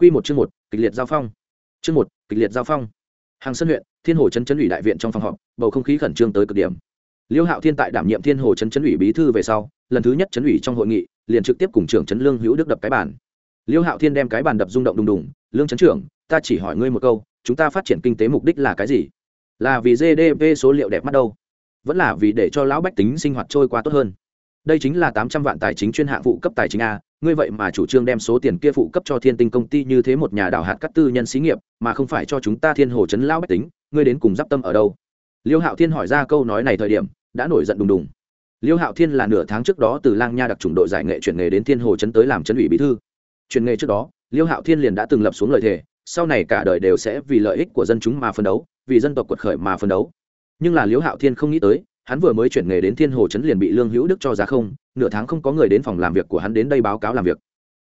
Quy một chương một, kịch liệt giao phong. Chương một, kịch liệt giao phong. Hàng Sơn huyện, Thiên Hồ trấn trấn ủy đại viện trong phòng họp, bầu không khí khẩn trương tới cực điểm. Liêu Hạo Thiên tại đảm nhiệm Thiên Hồ trấn trấn ủy bí thư về sau, lần thứ nhất trấn ủy trong hội nghị, liền trực tiếp cùng trưởng trấn Lương Hữu Đức đập cái bàn. Liêu Hạo Thiên đem cái bàn đập rung động đùng đùng, "Lương trấn trưởng, ta chỉ hỏi ngươi một câu, chúng ta phát triển kinh tế mục đích là cái gì? Là vì GDP số liệu đẹp mắt đâu? Vẫn là vì để cho lão bách tính sinh hoạt trôi qua tốt hơn?" Đây chính là tám trăm vạn tài chính chuyên hạng phụ cấp tài chính a, ngươi vậy mà chủ trương đem số tiền kia phụ cấp cho thiên tinh công ty như thế một nhà đảo hạt cắt tư nhân xí nghiệp mà không phải cho chúng ta thiên hồ chấn lao bách tính ngươi đến cùng d i p tâm ở đâu? Liêu hạo thiên hỏi ra câu nói này thời điểm đã nổi giận đùng đùng. Liêu hạo thiên là nửa tháng trước đó từ lang nha đặc trùng đội giải nghệ chuyển nghề đến thiên hồ chấn tới làm chấn ủy bí thư. Chuyển nghề trước đó liêu hạo thiên liền đã từng lập xuống lời thề sau này cả đời đều sẽ vì lợi ích của dân chúng mà phấn đấu vì dân tộc quật khởi mà phấn đấu. Nhưng là liêu hạo thiên không nghĩ tới hắn vừa mới chuyển nghề đến thiên hồ Trấn liền bị lương hữu đức cho giá không, nửa tháng không có người đến phòng làm việc của hắn đến đây báo cáo làm việc.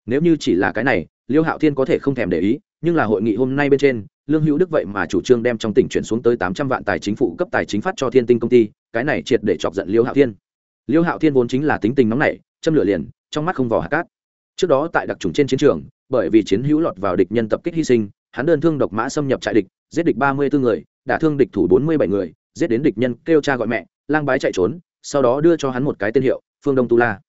Nếu như chỉ là cái này, liêu hạo thiên có thể không thèm để ý, nhưng là hội nghị hôm nay bên trên, lương hữu đức vậy mà chủ trương đem trong tỉnh chuyển xuống tới tám trăm vạn tài chính phụ cấp tài chính phát cho thiên tinh công ty, cái này triệt để chọc giận liêu hạo thiên. Liêu hạo thiên vốn chính là tính tình nóng nảy, châm lửa liền, trong mắt không vỏ hạt cát. Trước đó tại đặc trùng trên chiến trường, bởi vì chiến hữu lọt vào địch nhân tập kích hy sinh, hắn đơn thương độc mã xâm nhập trại địch, giết địch ba mươi bốn người, đả thương địch thủ bốn mươi bảy người giết đến địch nhân kêu cha gọi mẹ, lang bái chạy trốn, sau đó đưa cho hắn một cái tên hiệu, phương đông tu la.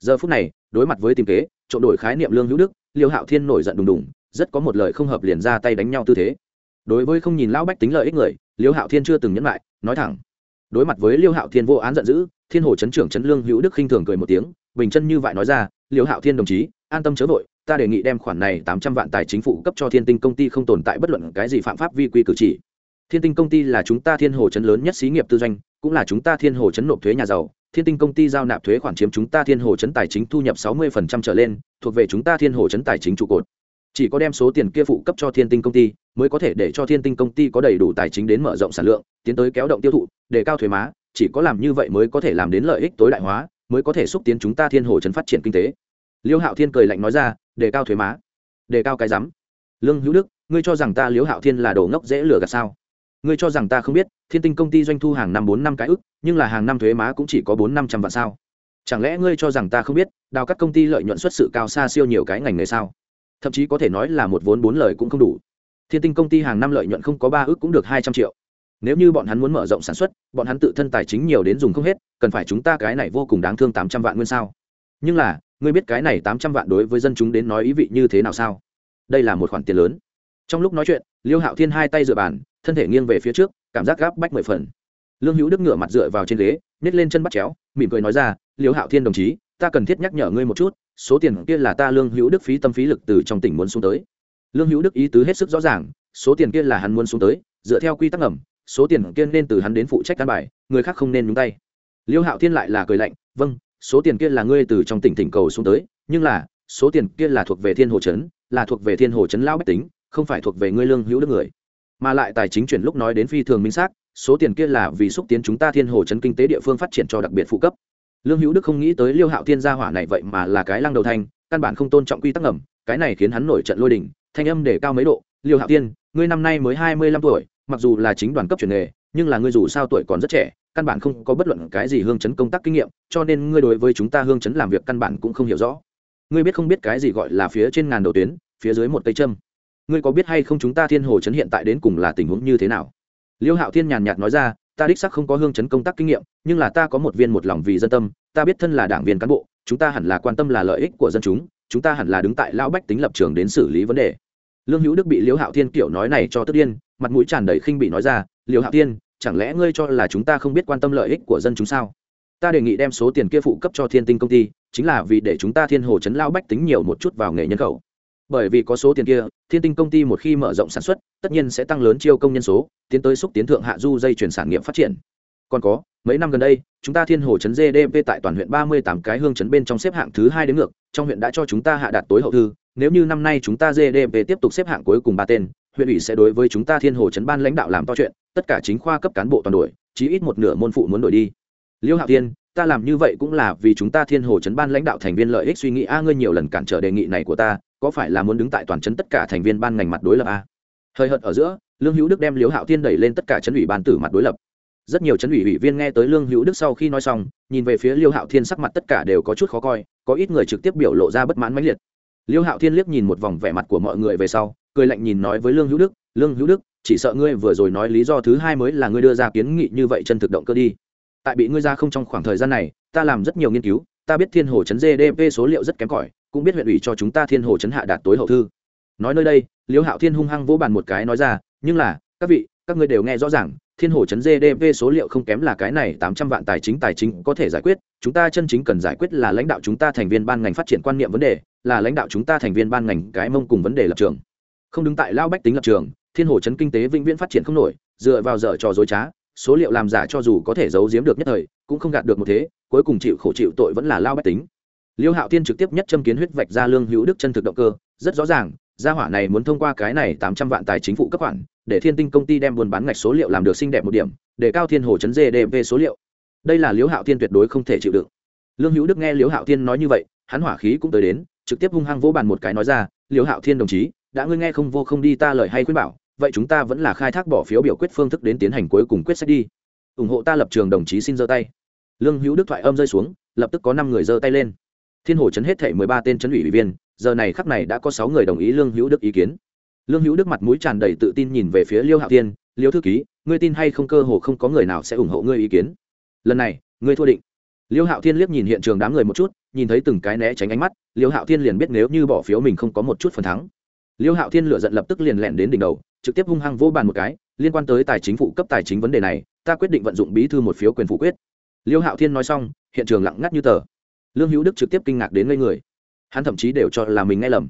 Giờ phút này, đối mặt với tìm kế trộn đổi khái niệm lương hữu đức, liêu hạo thiên nổi giận đùng đùng, rất có một lời không hợp liền ra tay đánh nhau tư thế. Đối với không nhìn lão bách tính lợi ích người, liêu hạo thiên chưa từng nhấn lại, nói thẳng. Đối mặt với liêu hạo thiên vô án giận dữ, thiên hồ chấn trưởng chấn lương hữu đức khinh thường cười một tiếng, bình chân như vậy nói ra, liêu hạo thiên đồng chí, an tâm chớ vội, ta đề nghị đem khoản này tám trăm vạn tài chính phủ cấp cho thiên tinh công ty không tồn tại bất luận cái gì phạm pháp vi quy cử chỉ thiên tinh công ty là chúng ta thiên hồ chấn lớn nhất xí nghiệp tư doanh, cũng là chúng ta thiên hồ chấn nộp thuế nhà giàu. Thiên tinh công ty giao nạp thuế khoản chiếm chúng ta thiên hồ chấn tài chính thu nhập sáu mươi trở lên, thuộc về chúng ta thiên hồ chấn tài chính trụ cột. Chỉ có đem số tiền kia phụ cấp cho thiên tinh công ty, mới có thể để cho thiên tinh công ty có đầy đủ tài chính đến mở rộng sản lượng, tiến tới kéo động tiêu thụ, để cao thuế má. Chỉ có làm như vậy mới có thể làm đến lợi ích tối đại hóa, mới có thể xúc tiến chúng ta thiên hồ chấn phát triển kinh tế. Liêu hạo thiên cười lạnh nói ra, để cao thuế má, để cao cái rắm. Lương hữu đức, ngươi cho rằng ta liêu hạo thiên là đồ ngốc dễ lừa gạt sao? Ngươi cho rằng ta không biết, thiên tinh công ty doanh thu hàng năm bốn năm cái ức, nhưng là hàng năm thuế má cũng chỉ có bốn năm trăm vạn sao? Chẳng lẽ ngươi cho rằng ta không biết, đào các công ty lợi nhuận xuất sự cao xa siêu nhiều cái ngành nghề sao? Thậm chí có thể nói là một vốn bốn lời cũng không đủ. Thiên tinh công ty hàng năm lợi nhuận không có ba ước cũng được hai trăm triệu. Nếu như bọn hắn muốn mở rộng sản xuất, bọn hắn tự thân tài chính nhiều đến dùng không hết, cần phải chúng ta cái này vô cùng đáng thương tám trăm vạn nguyên sao? Nhưng là, ngươi biết cái này tám trăm vạn đối với dân chúng đến nói ý vị như thế nào sao? Đây là một khoản tiền lớn. Trong lúc nói chuyện, liêu hạo thiên hai tay dựa bàn thân thể nghiêng về phía trước, cảm giác gáp bách mười phần. Lương hữu đức ngửa mặt dựa vào trên ghế nhét lên chân bắt chéo, mỉm cười nói ra liêu hạo thiên đồng chí, ta cần thiết nhắc nhở ngươi một chút, số tiền kia là ta lương hữu đức phí tâm phí lực từ trong tỉnh muốn xuống tới. Lương hữu đức ý tứ hết sức rõ ràng, số tiền kia là hắn muốn xuống tới, dựa theo quy tắc ngầm, số tiền kia nên từ hắn đến phụ trách căn bài, người khác không nên nhúng tay. Liêu hạo thiên lại là cười lạnh vâng số tiền kia là ngươi từ trong tỉnh tỉnh cầu xuống tới, nhưng là, số tiền kia là thuộc về thiên hồ trấn, là thuộc về thiên hồ trấn lão bách tính, không phải thuộc về ngươi lương hữu đức người mà lại tài chính chuyển lúc nói đến phi thường minh xác, số tiền kia là vì xúc tiến chúng ta thiên hồ chấn kinh tế địa phương phát triển cho đặc biệt phụ cấp. Lương hữu đức không nghĩ tới liêu hạo thiên gia hỏa này vậy mà là cái lăng đầu thanh, căn bản không tôn trọng quy tắc ngầm, cái này khiến hắn nổi trận lôi đình, thanh âm để cao mấy độ, liêu hạo thiên, ngươi năm nay mới hai mươi lăm tuổi, mặc dù là chính đoàn cấp chuyển nghề, nhưng là ngươi dù sao tuổi còn rất trẻ, căn bản không có bất luận cái gì hương chấn công tác kinh nghiệm, cho nên ngươi đối với chúng ta hương chấn làm việc căn bản cũng không hiểu rõ. Ngươi biết không biết cái gì gọi là phía trên ngàn đầu tuyến, phía dưới một cây châm ngươi có biết hay không chúng ta thiên hồ chấn hiện tại đến cùng là tình huống như thế nào? Liêu hạo thiên nhàn nhạt nói ra, ta đích sắc không có hương chấn công tác kinh nghiệm, nhưng là ta có một viên một lòng vì dân tâm, ta biết thân là đảng viên cán bộ, chúng ta hẳn là quan tâm là lợi ích của dân chúng chúng ta hẳn là đứng tại lão bách tính lập trường đến xử lý vấn đề. Lương hữu đức bị liêu hạo thiên kiểu nói này cho tức điên, mặt mũi tràn đầy khinh bị nói ra, liêu hạo thiên, chẳng lẽ ngươi cho là chúng ta không biết quan tâm lợi ích của dân chúng sao? Ta đề nghị đem số tiền kia phụ cấp cho thiên tinh công ty, chính là vì để chúng ta thiên hồ chấn lao bách tính nhiều một chút vào nghề nhân khẩu bởi vì có số tiền kia, thiên tinh công ty một khi mở rộng sản xuất, tất nhiên sẽ tăng lớn chiêu công nhân số, tiến tới xúc tiến thượng hạ du dây chuyển sản nghiệp phát triển. Còn có, mấy năm gần đây, chúng ta thiên hồ chấn gdp tại toàn huyện ba mươi tám cái hương chấn bên trong xếp hạng thứ hai đến ngược, trong huyện đã cho chúng ta hạ đạt tối hậu thư. Nếu như năm nay chúng ta gdp tiếp tục xếp hạng cuối cùng ba tên, huyện ủy sẽ đối với chúng ta thiên hồ chấn ban lãnh đạo làm to chuyện, tất cả chính khoa cấp cán bộ toàn đội, chí ít một nửa môn phụ muốn đổi đi. Liêu hạ tiên ta làm như vậy cũng là vì chúng ta thiên hồ chấn ban lãnh đạo thành viên lợi ích suy nghĩ, a, ngươi nhiều lần cản trở đề nghị này của ta có phải là muốn đứng tại toàn chấn tất cả thành viên ban ngành mặt đối lập a? Hơi hợt ở giữa, lương hữu đức đem liếu hạo thiên đẩy lên tất cả chấn ủy ban tử mặt đối lập. Rất nhiều chấn ủy ủy viên nghe tới lương hữu đức sau khi nói xong, nhìn về phía liêu hạo thiên sắc mặt tất cả đều có chút khó coi, có ít người trực tiếp biểu lộ ra bất mãn mãnh liệt. Liêu hạo thiên liếc nhìn một vòng vẻ mặt của mọi người về sau, cười lạnh nhìn nói với lương hữu đức, lương hữu đức, chỉ sợ ngươi vừa rồi nói lý do thứ hai mới là ngươi đưa ra kiến nghị như vậy chân thực động cơ đi. Tại bị ngươi ra không trong khoảng thời gian này, ta làm rất nhiều nghiên cứu, ta biết thiên hồ chấn gdp số liệu rất kém cỏi cũng biết huyện ủy cho chúng ta thiên hồ chấn hạ đạt tối hậu thư. Nói nơi đây liêu hạo thiên hung hăng vỗ bàn một cái nói ra, nhưng là, các vị, các ngươi đều nghe rõ ràng, thiên hồ chấn gdp số liệu không kém là cái này tám trăm vạn tài chính tài chính có thể giải quyết, chúng ta chân chính cần giải quyết là lãnh đạo chúng ta thành viên ban ngành phát triển quan niệm vấn đề, là lãnh đạo chúng ta thành viên ban ngành cái mông cùng vấn đề lập trường. Không đứng tại lao bách tính lập trường, thiên hồ chấn kinh tế vĩnh viễn phát triển không nổi, dựa vào dở trò dối trá, số liệu làm giả cho dù có thể giấu giếm được nhất thời, cũng không gạt được một thế, cuối cùng chịu khổ chịu tội vẫn là lao bách tính liêu hạo tiên trực tiếp nhất châm kiến huyết vạch ra lương hữu đức chân thực động cơ, rất rõ ràng, gia hỏa này muốn thông qua cái này tám trăm vạn tài chính phụ cấp khoản, để thiên tinh công ty đem buôn bán ngạch số liệu làm được xinh đẹp một điểm, để cao thiên hồ chấn gdp số liệu. Đây là Liêu hạo tiên tuyệt đối không thể chịu đựng. Lương hữu đức nghe Liêu hạo tiên nói như vậy, hắn hỏa khí cũng tới đến, trực tiếp hung hăng vỗ bàn một cái nói ra, Liêu hạo thiên đồng chí, đã ngươi nghe không vô không đi ta lời hay khuyên bảo, vậy chúng ta vẫn là khai thác bỏ phiếu biểu quyết phương thức đến tiến hành cuối cùng quyết sách đi. Ủng hộ ta lập trường đồng chí xin giơ tay. Lương hữu đức thoại âm rơi xuống, lập tức có năm người giơ tay lên thiên hồ chấn hết thể mười ba tên chấn ủy ủy viên, giờ này khắc này đã có sáu người đồng ý lương hữu đức ý kiến. Lương hữu đức mặt mũi tràn đầy tự tin nhìn về phía liêu hạo thiên, liêu thư ký, ngươi tin hay không cơ hồ không có người nào sẽ ủng hộ ngươi ý kiến? Lần này, ngươi thua định. Liêu hạo thiên liếc nhìn hiện trường đám người một chút, nhìn thấy từng cái né tránh ánh mắt, liêu hạo thiên liền biết nếu như bỏ phiếu mình không có một chút phần thắng. Liêu hạo thiên lựa giận lập tức liền lẹn đến đỉnh đầu, trực tiếp hung hăng vô bàn một cái, liên quan tới tài chính phụ cấp tài chính vấn đề này, ta quyết định vận dụng bí thư một phiếu quyền phủ quyết. Liêu hạo thiên nói xong, hiện trường lặng ngắt như tờ lương hữu đức trực tiếp kinh ngạc đến ngây người. Hắn thậm chí đều cho là mình nghe lầm.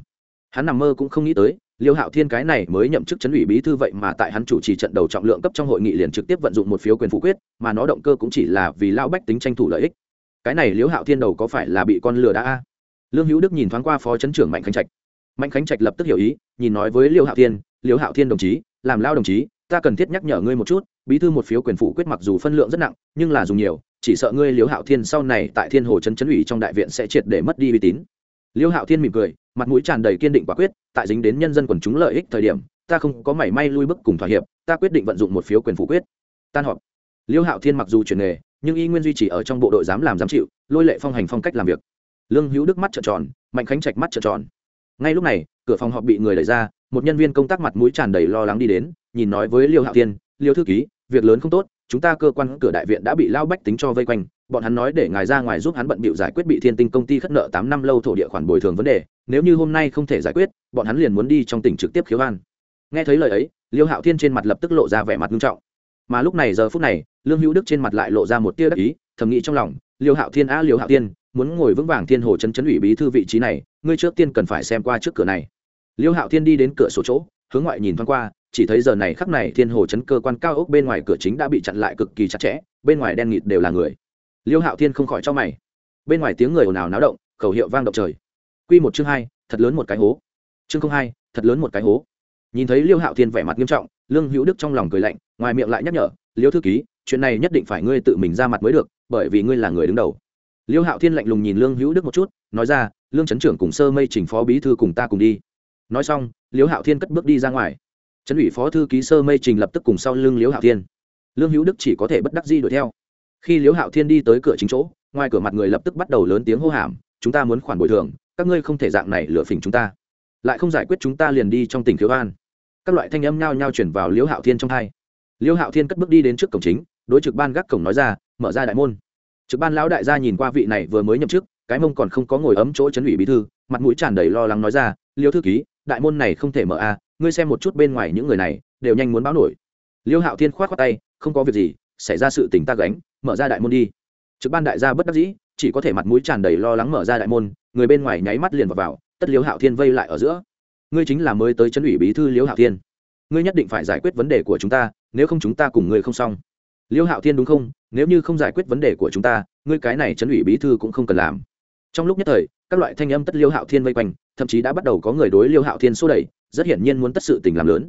Hắn nằm mơ cũng không nghĩ tới, liêu hạo thiên cái này mới nhậm chức chấn ủy bí thư vậy mà tại hắn chủ trì trận đầu trọng lượng cấp trong hội nghị liền trực tiếp vận dụng một phiếu quyền phủ quyết, mà nó động cơ cũng chỉ là vì lao bách tính tranh thủ lợi ích. Cái này liêu hạo thiên đầu có phải là bị con lừa đã a? Lương hữu đức nhìn thoáng qua phó chấn trưởng mạnh khánh trạch. Mạnh khánh trạch lập tức hiểu ý, nhìn nói với liêu hạo thiên, liêu hạo thiên đồng chí, làm lao đồng chí, ta cần thiết nhắc nhở ngươi một chút bí thư một phiếu quyền phủ quyết mặc dù phân lượng rất nặng, nhưng là dùng nhiều, chỉ sợ ngươi liêu hạo thiên sau này tại thiên hồ chấn chấn ủy trong đại viện sẽ triệt để mất đi uy tín. Liêu hạo thiên mỉm cười, mặt mũi tràn đầy kiên định quả quyết, tại dính đến nhân dân quần chúng lợi ích thời điểm, ta không có mảy may lui bức cùng thỏa hiệp, ta quyết định vận dụng một phiếu quyền phủ quyết. Tan họp. Liêu hạo thiên mặc dù chuyển nghề, nhưng y nguyên duy trì ở trong bộ đội dám làm dám chịu, lôi lệ phong hành phong cách làm việc. Lương hữu đức mắt trợn tròn, mạnh khánh trạch mắt trợn tròn. Ngay lúc này, cửa phòng họp bị người đẩy ra, một nhân viên công tác mặt mũi tràn đầy lo lắng đi đến, nhìn nói với liêu hạo thiên liêu thư ký việc lớn không tốt, chúng ta cơ quan cửa đại viện đã bị lao bách tính cho vây quanh, bọn hắn nói để ngài ra ngoài giúp hắn bận bịu giải quyết bị thiên tinh công ty khất nợ tám năm lâu thổ địa khoản bồi thường vấn đề, nếu như hôm nay không thể giải quyết, bọn hắn liền muốn đi trong tỉnh trực tiếp khiếu an. Nghe thấy lời ấy, liêu hạo thiên trên mặt lập tức lộ ra vẻ mặt nghiêm trọng. Mà lúc này giờ phút này, lương hữu đức trên mặt lại lộ ra một tia đắc ý, thầm nghĩ trong lòng, liêu hạo thiên a liêu hạo thiên, muốn ngồi vững vàng thiên hồ chân chấn ủy bí thư vị trí này, ngươi trước tiên cần phải xem qua trước cửa này. Liêu hạo thiên đi đến cửa sổ chỗ, hướng ngoại nhìn thoáng qua chỉ thấy giờ này khắc này thiên hồ chấn cơ quan cao ốc bên ngoài cửa chính đã bị chặn lại cực kỳ chặt chẽ, bên ngoài đen nghịt đều là người. Liêu hạo thiên không khỏi cho mày. Bên ngoài tiếng người ồn ào náo động, khẩu hiệu vang động trời. Q một chương hai, thật lớn một cái hố. Chương không hai, thật lớn một cái hố. Nhìn thấy liêu hạo thiên vẻ mặt nghiêm trọng, lương hữu đức trong lòng cười lạnh, ngoài miệng lại nhắc nhở, liêu thư ký, chuyện này nhất định phải ngươi tự mình ra mặt mới được, bởi vì ngươi là người đứng đầu. Liêu hạo thiên lạnh lùng nhìn lương hữu đức một chút, nói ra, lương trấn trưởng cùng sơ mây trình phó bí thư cùng ta cùng đi. Nói xong, liêu hạo thiên cất bước đi ra ngoài trấn ủy phó thư ký sơ mây trình lập tức cùng sau lưng Liễu hạo thiên. Lương hữu đức chỉ có thể bất đắc di đuổi theo. Khi Liễu hạo thiên đi tới cửa chính chỗ, ngoài cửa mặt người lập tức bắt đầu lớn tiếng hô hàm, chúng ta muốn khoản bồi thường, các ngươi không thể dạng này lựa phỉnh chúng ta. Lại không giải quyết chúng ta liền đi trong tỉnh khiếu an. Các loại thanh âm nhao nhao chuyển vào Liễu hạo thiên trong hai. Liễu hạo thiên cất bước đi đến trước cổng chính, đối trực ban gác cổng nói ra, mở ra đại môn. Trực ban lão đại gia nhìn qua vị này vừa mới nhậm chức, cái mông còn không có ngồi ấm chỗ chấn ủy bí thư, mặt mũi tràn đầy lo lắng nói ra, Liễu thư ký, đại môn này không thể mở a ngươi xem một chút bên ngoài những người này đều nhanh muốn báo nổi. Liêu hạo thiên k h o á t khoác tay không có việc gì xảy ra sự tình ta gánh mở ra đại môn đi. Trực ban đại gia bất đắc dĩ chỉ có thể mặt mũi tràn đầy lo lắng mở ra đại môn người bên ngoài nháy mắt liền vào, vào tất liêu hạo thiên vây lại ở giữa. Ngươi chính là mới tới chấn ủy bí thư liêu hạo thiên. Ngươi nhất định phải giải quyết vấn đề của chúng ta nếu không chúng ta cùng ngươi không xong. Liêu hạo thiên đúng không? Nếu như không giải quyết vấn đề của chúng ta ngươi cái này chấn ủy bí thư cũng không cần làm. Trong lúc nhất thời các loại thanh âm tất liêu hạo thiên vây quanh thậm chí đã bắt đầu có người đối liêu hạo thiên xô đẩy rất hiển nhiên muốn tất sự tình làm lớn.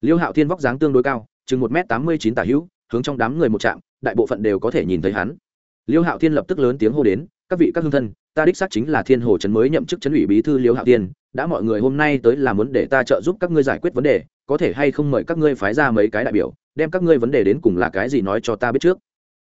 Liêu hạo thiên vóc dáng tương đối cao, chừng một m tám mươi chín tả hữu, hướng trong đám người một trạm, đại bộ phận đều có thể nhìn thấy hắn. Liêu hạo thiên lập tức lớn tiếng hô đến, các vị, các hương thân, ta đích xác chính là thiên hồ trấn mới nhậm chức trấn ủy bí thư liêu hạo thiên, đã mọi người hôm nay tới là muốn để ta trợ giúp các ngươi giải quyết vấn đề, có thể hay không mời các ngươi phái ra mấy cái đại biểu, đem các ngươi vấn đề đến cùng là cái gì nói cho ta biết trước.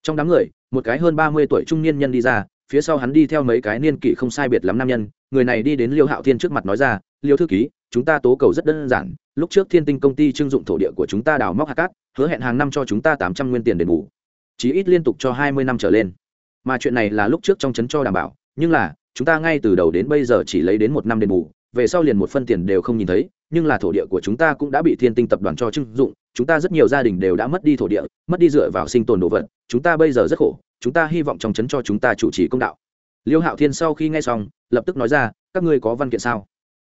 Trong đám người, một cái hơn ba mươi tuổi trung niên nhân đi ra, phía sau hắn đi theo mấy cái niên kỷ không sai biệt lắm nam nhân, người này đi đến liêu hạo thiên trước mặt nói ra, liêu thư ký chúng ta tố cầu rất đơn giản, lúc trước thiên tinh công ty trưng dụng thổ địa của chúng ta đào móc hạt cát, hứa hẹn hàng năm cho chúng ta tám trăm nguyên tiền đền bù. Chí ít liên tục cho hai mươi năm trở lên. Mà chuyện này là lúc trước trong trấn cho đảm bảo, nhưng là, chúng ta ngay từ đầu đến bây giờ chỉ lấy đến một năm đền bù, về sau liền một phân tiền đều không nhìn thấy, nhưng là thổ địa của chúng ta cũng đã bị thiên tinh tập đoàn cho trưng dụng, chúng ta rất nhiều gia đình đều đã mất đi thổ địa, mất đi dựa vào sinh tồn đồ vật, chúng ta bây giờ rất khổ, chúng ta hy vọng trong trấn cho chúng ta chủ trì công đạo. Liêu hạo thiên sau khi nghe xong, lập tức nói ra, các ngươi có văn kiện sao?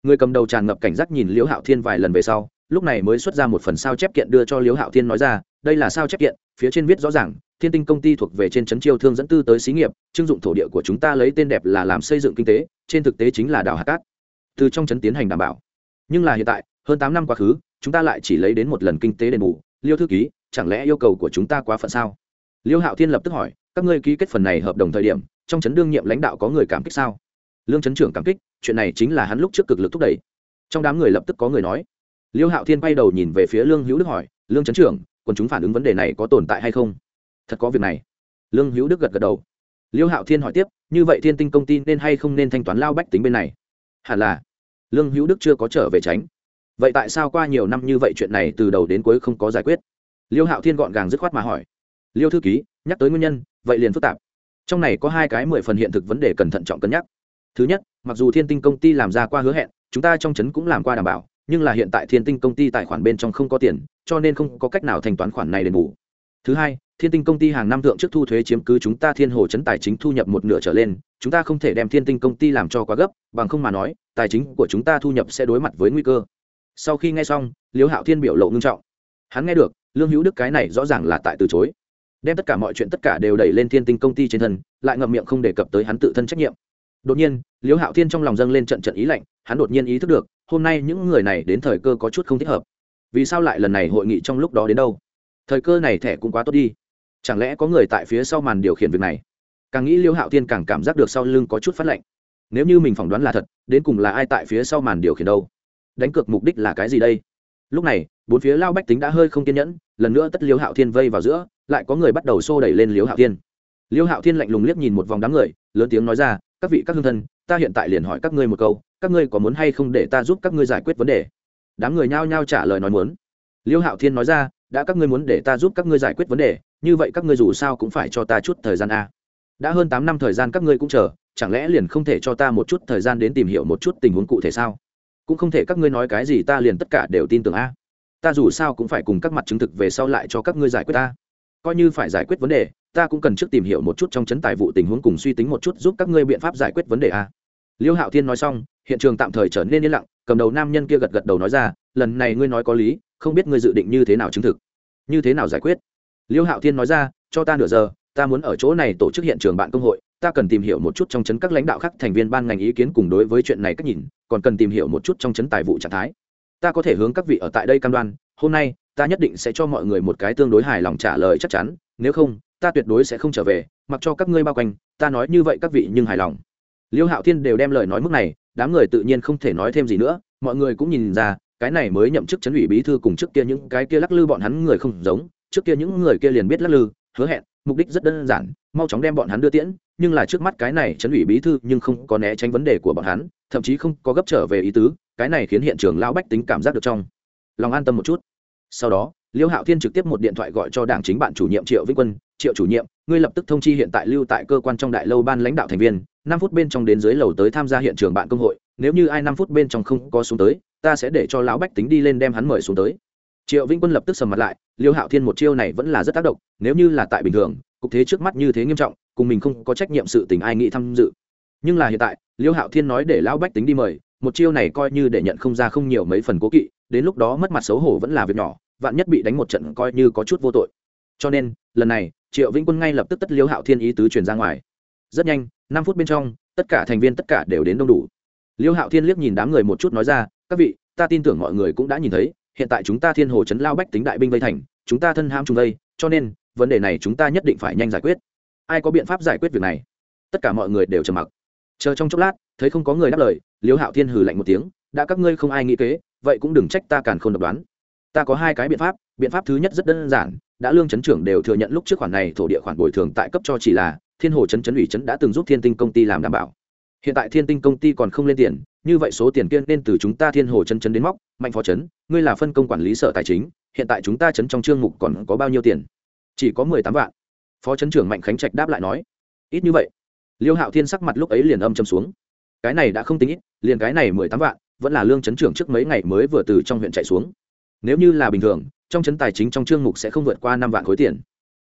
Người cầm đầu tràn ngập cảnh giác nhìn liêu hạo thiên vài lần về sau, lúc này mới xuất ra một phần sao chép kiện đưa cho liêu hạo thiên nói ra, đây là sao chép kiện, phía trên viết rõ ràng, thiên tinh công ty thuộc về trên trấn chiêu thương dẫn tư tới xí nghiệp, chưng dụng thổ địa của chúng ta lấy tên đẹp là làm xây dựng kinh tế, trên thực tế chính là đào hạt cát. Từ trong trấn tiến hành đảm bảo. Nhưng là hiện tại, hơn tám năm quá khứ, chúng ta lại chỉ lấy đến một lần kinh tế đền bù. Liêu thư ký, chẳng lẽ yêu cầu của chúng ta quá phận sao? Liêu hạo thiên lập tức hỏi, các ngươi ký kết phần này hợp đồng thời điểm, trong Trấn đương nhiệm lãnh đạo có người cảm kích sao? Lương Trấn trưởng cảm kích chuyện này chính là hắn lúc trước cực lực thúc đẩy. Trong đám người lập tức có người nói. Liêu hạo thiên bay đầu nhìn về phía lương hữu đức hỏi, lương chấn trưởng quần chúng phản ứng vấn đề này có tồn tại hay không? Thật có việc này. Lương hữu đức gật gật đầu. Liêu hạo thiên hỏi tiếp, như vậy thiên tinh công ty nên hay không nên thanh toán lao bách tính bên này? Hẳn là. Lương hữu đức chưa có trở về tránh. Vậy tại sao qua nhiều năm như vậy chuyện này từ đầu đến cuối không có giải quyết? Liêu hạo thiên gọn gàng dứt khoát mà hỏi. Liêu thư ký, nhắc tới nguyên nhân, vậy liền phức tạp. Trong này có hai cái mười phần hiện thực vấn đề cần thận trọng cân nhắc thứ nhất, mặc dù thiên tinh công ty làm ra qua hứa hẹn, chúng ta trong trấn cũng làm qua đảm bảo, nhưng là hiện tại thiên tinh công ty tài khoản bên trong không có tiền, cho nên không có cách nào thanh toán khoản này đền bù. Thứ hai, thiên tinh công ty hàng năm thượng trước thu thuế chiếm cứ chúng ta thiên hồ chấn tài chính thu nhập một nửa trở lên, chúng ta không thể đem thiên tinh công ty làm cho quá gấp, bằng không mà nói, tài chính của chúng ta thu nhập sẽ đối mặt với nguy cơ. Sau khi nghe xong, liễu hạo thiên biểu lộ ngưng trọng. Hắn nghe được, lương hữu đức cái này rõ ràng là tại từ chối. Đem tất cả mọi chuyện tất cả đều đẩy lên thiên tinh công ty trên thân, lại ngậm miệng không đề cập tới hắn tự thân trách nhiệm đột nhiên, liễu hạo thiên trong lòng dâng lên trận trận ý lạnh, hắn đột nhiên ý thức được, hôm nay những người này đến thời cơ có chút không thích hợp. Vì sao lại lần này hội nghị trong lúc đó đến đâu? Thời cơ này thẻ cũng quá tốt đi. Chẳng lẽ có người tại phía sau màn điều khiển việc này? Càng nghĩ liễu hạo thiên càng cảm giác được sau lưng có chút phát lạnh. Nếu như mình phỏng đoán là thật, đến cùng là ai tại phía sau màn điều khiển đâu? Đánh cược mục đích là cái gì đây? Lúc này, bốn phía lao bách tính đã hơi không kiên nhẫn, lần nữa tất liêu hạo thiên vây vào giữa, lại có người bắt đầu xô đẩy lên liêu hạo thiên. Liêu hạo thiên lạnh lùng liếc nhìn một vòng đám người, lớn tiếng nói ra các vị các hương thân, ta hiện tại liền hỏi các ngươi một câu, các ngươi có muốn hay không để ta giúp các ngươi giải quyết vấn đề? Đám người nhao nhao trả lời nói muốn. Liêu hạo thiên nói ra, đã các ngươi muốn để ta giúp các ngươi giải quyết vấn đề, như vậy các ngươi dù sao cũng phải cho ta chút thời gian a. Đã hơn tám năm thời gian các ngươi cũng chờ, chẳng lẽ liền không thể cho ta một chút thời gian đến tìm hiểu một chút tình huống cụ thể sao? Cũng không thể các ngươi nói cái gì ta liền tất cả đều tin tưởng a. Ta dù sao cũng phải cùng các mặt chứng thực về sau lại cho các ngươi giải quyết ta coi như phải giải quyết vấn đề, ta cũng cần trước tìm hiểu một chút trong chấn tài vụ tình huống cùng suy tính một chút giúp các ngươi biện pháp giải quyết vấn đề a. Liêu hạo thiên nói xong, hiện trường tạm thời trở nên yên lặng, cầm đầu nam nhân kia gật gật đầu nói ra, lần này ngươi nói có lý, không biết ngươi dự định như thế nào chứng thực. Như thế nào giải quyết? Liêu hạo thiên nói ra, cho ta nửa giờ, ta muốn ở chỗ này tổ chức hiện trường bạn công hội, ta cần tìm hiểu một chút trong chấn các lãnh đạo khác thành viên ban ngành ý kiến cùng đối với chuyện này cách nhìn, còn cần tìm hiểu một chút trong chấn tài vụ trạng thái. Ta có thể hướng các vị ở tại đây cam đoan, hôm nay ta nhất định sẽ cho mọi người một cái tương đối hài lòng trả lời chắc chắn, nếu không, ta tuyệt đối sẽ không trở về, mặc cho các ngươi bao quanh, ta nói như vậy các vị nhưng hài lòng. Liêu hạo thiên đều đem lời nói mức này, đám người tự nhiên không thể nói thêm gì nữa, mọi người cũng nhìn ra, cái này mới nhậm chức chấn ủy bí thư cùng trước kia những cái kia lắc lư bọn hắn người không giống, trước kia những người kia liền biết lắc lư, hứa hẹn, mục đích rất đơn giản, mau chóng đem bọn hắn đưa tiễn, nhưng là trước mắt cái này chấn ủy bí thư nhưng không có né tránh vấn đề của bọn hắn, thậm chí không có gấp trở về ý tứ, cái này khiến hiện trường lão bách tính cảm giác được trong lòng an tâm một chút sau đó, liêu hạo thiên trực tiếp một điện thoại gọi cho đảng chính bạn chủ nhiệm triệu vĩnh quân, triệu chủ nhiệm, ngươi lập tức thông chi hiện tại lưu tại cơ quan trong đại lâu ban lãnh đạo thành viên, năm phút bên trong đến dưới lầu tới tham gia hiện trường bạn công hội, nếu như ai năm phút bên trong không có xuống tới, ta sẽ để cho lão bách tính đi lên đem hắn mời xuống tới. Triệu vĩnh quân lập tức sầm mặt lại, liêu hạo thiên một chiêu này vẫn là rất tác động, nếu như là tại bình thường, cục thế trước mắt như thế nghiêm trọng, cùng mình không có trách nhiệm sự tình ai nghĩ tham dự. Nhưng là hiện tại, liêu hạo thiên nói để lão bách tính đi mời, một chiêu này coi như để nhận không ra không nhiều mấy phần cố kỵ, đến lúc đó mất mặt xấu hổ vẫn là việc nhỏ vạn nhất bị đánh một trận coi như có chút vô tội. Cho nên, lần này, triệu vĩnh quân ngay lập tức tất liêu hạo thiên ý tứ truyền ra ngoài. Rất nhanh, năm phút bên trong, tất cả thành viên tất cả đều đến đông đủ. Liêu hạo thiên liếc nhìn đám người một chút nói ra, các vị, ta tin tưởng mọi người cũng đã nhìn thấy, hiện tại chúng ta thiên hồ chấn lao bách tính đại binh vây thành, chúng ta thân ham chung vây, cho nên, vấn đề này chúng ta nhất định phải nhanh giải quyết. Ai có biện pháp giải quyết việc này? Tất cả mọi người đều trầm mặc. Chờ trong chốc lát, thấy không có người đáp lời, liêu hạo thiên hừ lạnh một tiếng, đã các ngươi không ai nghĩ kế, vậy cũng đừng trách ta càn không độc đoán ta có hai cái biện pháp biện pháp thứ nhất rất đơn giản, đã lương chấn trưởng đều thừa nhận lúc trước khoản này thổ địa khoản bồi thường tại cấp cho chỉ là, thiên hồ chấn chấn ủy chấn đã từng giúp thiên tinh công ty làm đảm bảo. Hiện tại thiên tinh công ty còn không lên tiền, như vậy số tiền kiên nên từ chúng ta thiên hồ chấn chấn đến móc, mạnh phó chấn, ngươi là phân công quản lý sở tài chính, hiện tại chúng ta chấn trong chương mục còn có bao nhiêu tiền? Chỉ có mười tám vạn. Phó chấn trưởng mạnh khánh trạch đáp lại nói, ít như vậy. Liêu hạo thiên sắc mặt lúc ấy liền âm châm xuống. Cái này đã không tính ít, liền cái này mười tám vạn, vẫn là lương chấn trưởng trước mấy ngày mới vừa từ trong huyện chạy xuống nếu như là bình thường, trong chấn tài chính trong chương mục sẽ không vượt qua năm vạn khối tiền.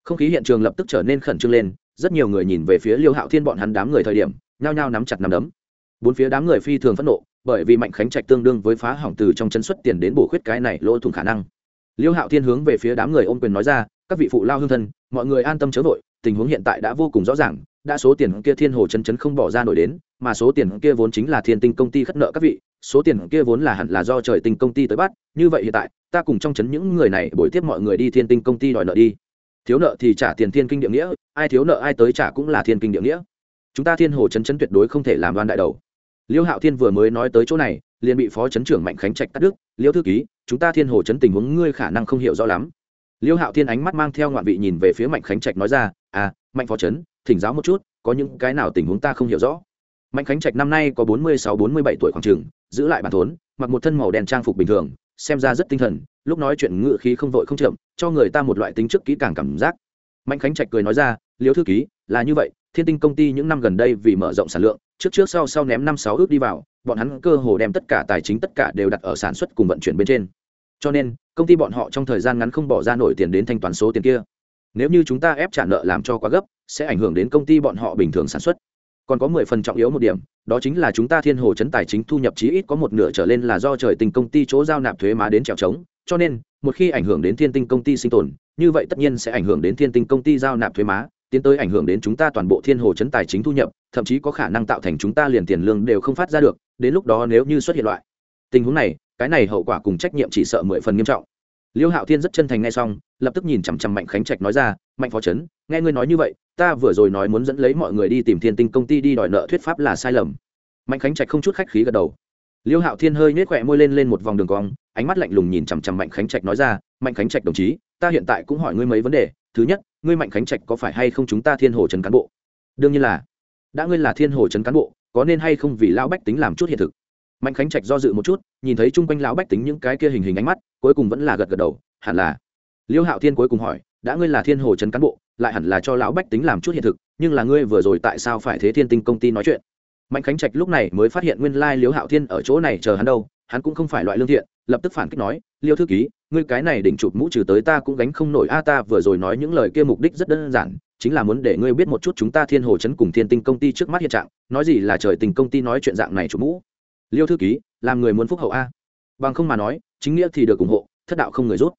Không khí hiện trường lập tức trở nên khẩn trương lên, rất nhiều người nhìn về phía liêu hạo thiên bọn hắn đám người thời điểm, nhao nhao nắm chặt nắm đấm. Bốn phía đám người phi thường phẫn nộ, bởi vì mạnh khánh trạch tương đương với phá hỏng từ trong chấn xuất tiền đến bổ khuyết cái này lỗ thủng khả năng. Liêu hạo thiên hướng về phía đám người ôm quyền nói ra, các vị phụ lao hương thân, mọi người an tâm chớ vội, tình huống hiện tại đã vô cùng rõ ràng, đã số tiền kia thiên hồ chấn chấn không bỏ ra nổi đến, mà số tiền kia vốn chính là thiên tinh công ty khất nợ các vị số tiền kia vốn là hẳn là do trời tinh công ty tới bắt, như vậy hiện tại, ta cùng trong chấn những người này bồi tiếp mọi người đi thiên tinh công ty đòi nợ đi. Thiếu nợ thì trả tiền thiên kinh địa nghĩa, ai thiếu nợ ai tới trả cũng là thiên kinh địa nghĩa. Chúng ta thiên hồ chấn chấn tuyệt đối không thể làm đoan đại đầu. Liêu hạo thiên vừa mới nói tới chỗ này, liền bị phó chấn trưởng mạnh khánh trạch cắt đứt. Liêu thư ký, chúng ta thiên hồ chấn tình huống ngươi khả năng không hiểu rõ lắm. Liêu hạo thiên ánh mắt mang theo ngoạn vị nhìn về phía mạnh khánh trạch nói ra à mạnh phó chấn thỉnh giáo một chút, có những cái nào tình huống ta không hiểu rõ? Mạnh khánh trạch năm nay có bốn mươi sáu, bốn mươi bảy tuổi khoảng trường giữ lại bản thốn, mặc một thân màu đen trang phục bình thường, xem ra rất tinh thần, lúc nói chuyện ngự khí không vội không chậm, cho người ta một loại tính chức kỹ càng cảm giác. Mạnh khánh trạch cười nói ra liếu thư ký, là như vậy, thiên tinh công ty những năm gần đây vì mở rộng sản lượng, trước trước sau sau ném năm sáu ước đi vào, bọn hắn cơ hồ đem tất cả tài chính tất cả đều đặt ở sản xuất cùng vận chuyển bên trên. Cho nên, công ty bọn họ trong thời gian ngắn không bỏ ra nổi tiền đến thanh toán số tiền kia. Nếu như chúng ta ép trả nợ làm cho quá gấp, sẽ ảnh hưởng đến công ty bọn họ bình thường sản xuất. Còn có mười phần trọng yếu một điểm đó chính là chúng ta thiên hồ chấn tài chính thu nhập chí ít có một nửa trở lên là do trời tình công ty chỗ giao nạp thuế má đến trèo trống, cho nên, một khi ảnh hưởng đến thiên tinh công ty sinh tồn, như vậy tất nhiên sẽ ảnh hưởng đến thiên tinh công ty giao nạp thuế má, tiến tới ảnh hưởng đến chúng ta toàn bộ thiên hồ chấn tài chính thu nhập, thậm chí có khả năng tạo thành chúng ta liền tiền lương đều không phát ra được, đến lúc đó nếu như xuất hiện loại tình huống này, cái này hậu quả cùng trách nhiệm chỉ sợ mười phần nghiêm trọng. Liêu hạo thiên rất chân thành ngay xong lập tức nhìn chằm chằm mạnh khánh trạch nói ra, mạnh phó chấn nghe ngươi nói như vậy, ta vừa rồi nói muốn dẫn lấy mọi người đi tìm thiên tinh công ty đi đòi nợ thuyết pháp là sai lầm. Mạnh khánh trạch không chút khách khí gật đầu. Liêu hạo thiên hơi nhếch khỏe môi lên lên một vòng đường cong, ánh mắt lạnh lùng nhìn chằm chằm mạnh khánh trạch nói ra, mạnh khánh trạch đồng chí, ta hiện tại cũng hỏi ngươi mấy vấn đề. Thứ nhất, ngươi mạnh khánh trạch có phải hay không chúng ta thiên hồ trấn cán bộ? Đương nhiên là. Đã ngươi là thiên hồ trấn cán bộ, có nên hay không vì lão bách tính làm chút hiện thực? Mạnh khánh trạch do dự một chút, nhìn thấy chung quanh lão bách tính những cái kia hình hình ánh mắt, cuối cùng vẫn là gật gật đầu, hẳn là liêu hạo thiên cuối cùng hỏi, đã ngươi là thiên hồ trấn cán bộ, lại hẳn là cho lão bách tính làm chút hiện thực, nhưng là ngươi vừa rồi tại sao phải thế thiên tinh công ty nói chuyện? Mạnh khánh trạch lúc này mới phát hiện nguyên lai liêu hạo thiên ở chỗ này chờ hắn đâu, hắn cũng không phải loại lương thiện, lập tức phản kích nói, liêu thư ký, ngươi cái này đỉnh chụp mũ trừ tới ta cũng gánh không nổi, a, ta vừa rồi nói những lời kia mục đích rất đơn giản, chính là muốn để ngươi biết một chút chúng ta thiên hồ chấn cùng thiên tinh công ty trước mắt hiện trạng, nói gì là trời tình công ty nói chuyện dạng này chụp mũ. Liêu thư ký, làm người muốn phúc hậu a. Bằng không mà nói, chính nghĩa thì được ủng hộ, thất đạo không người rút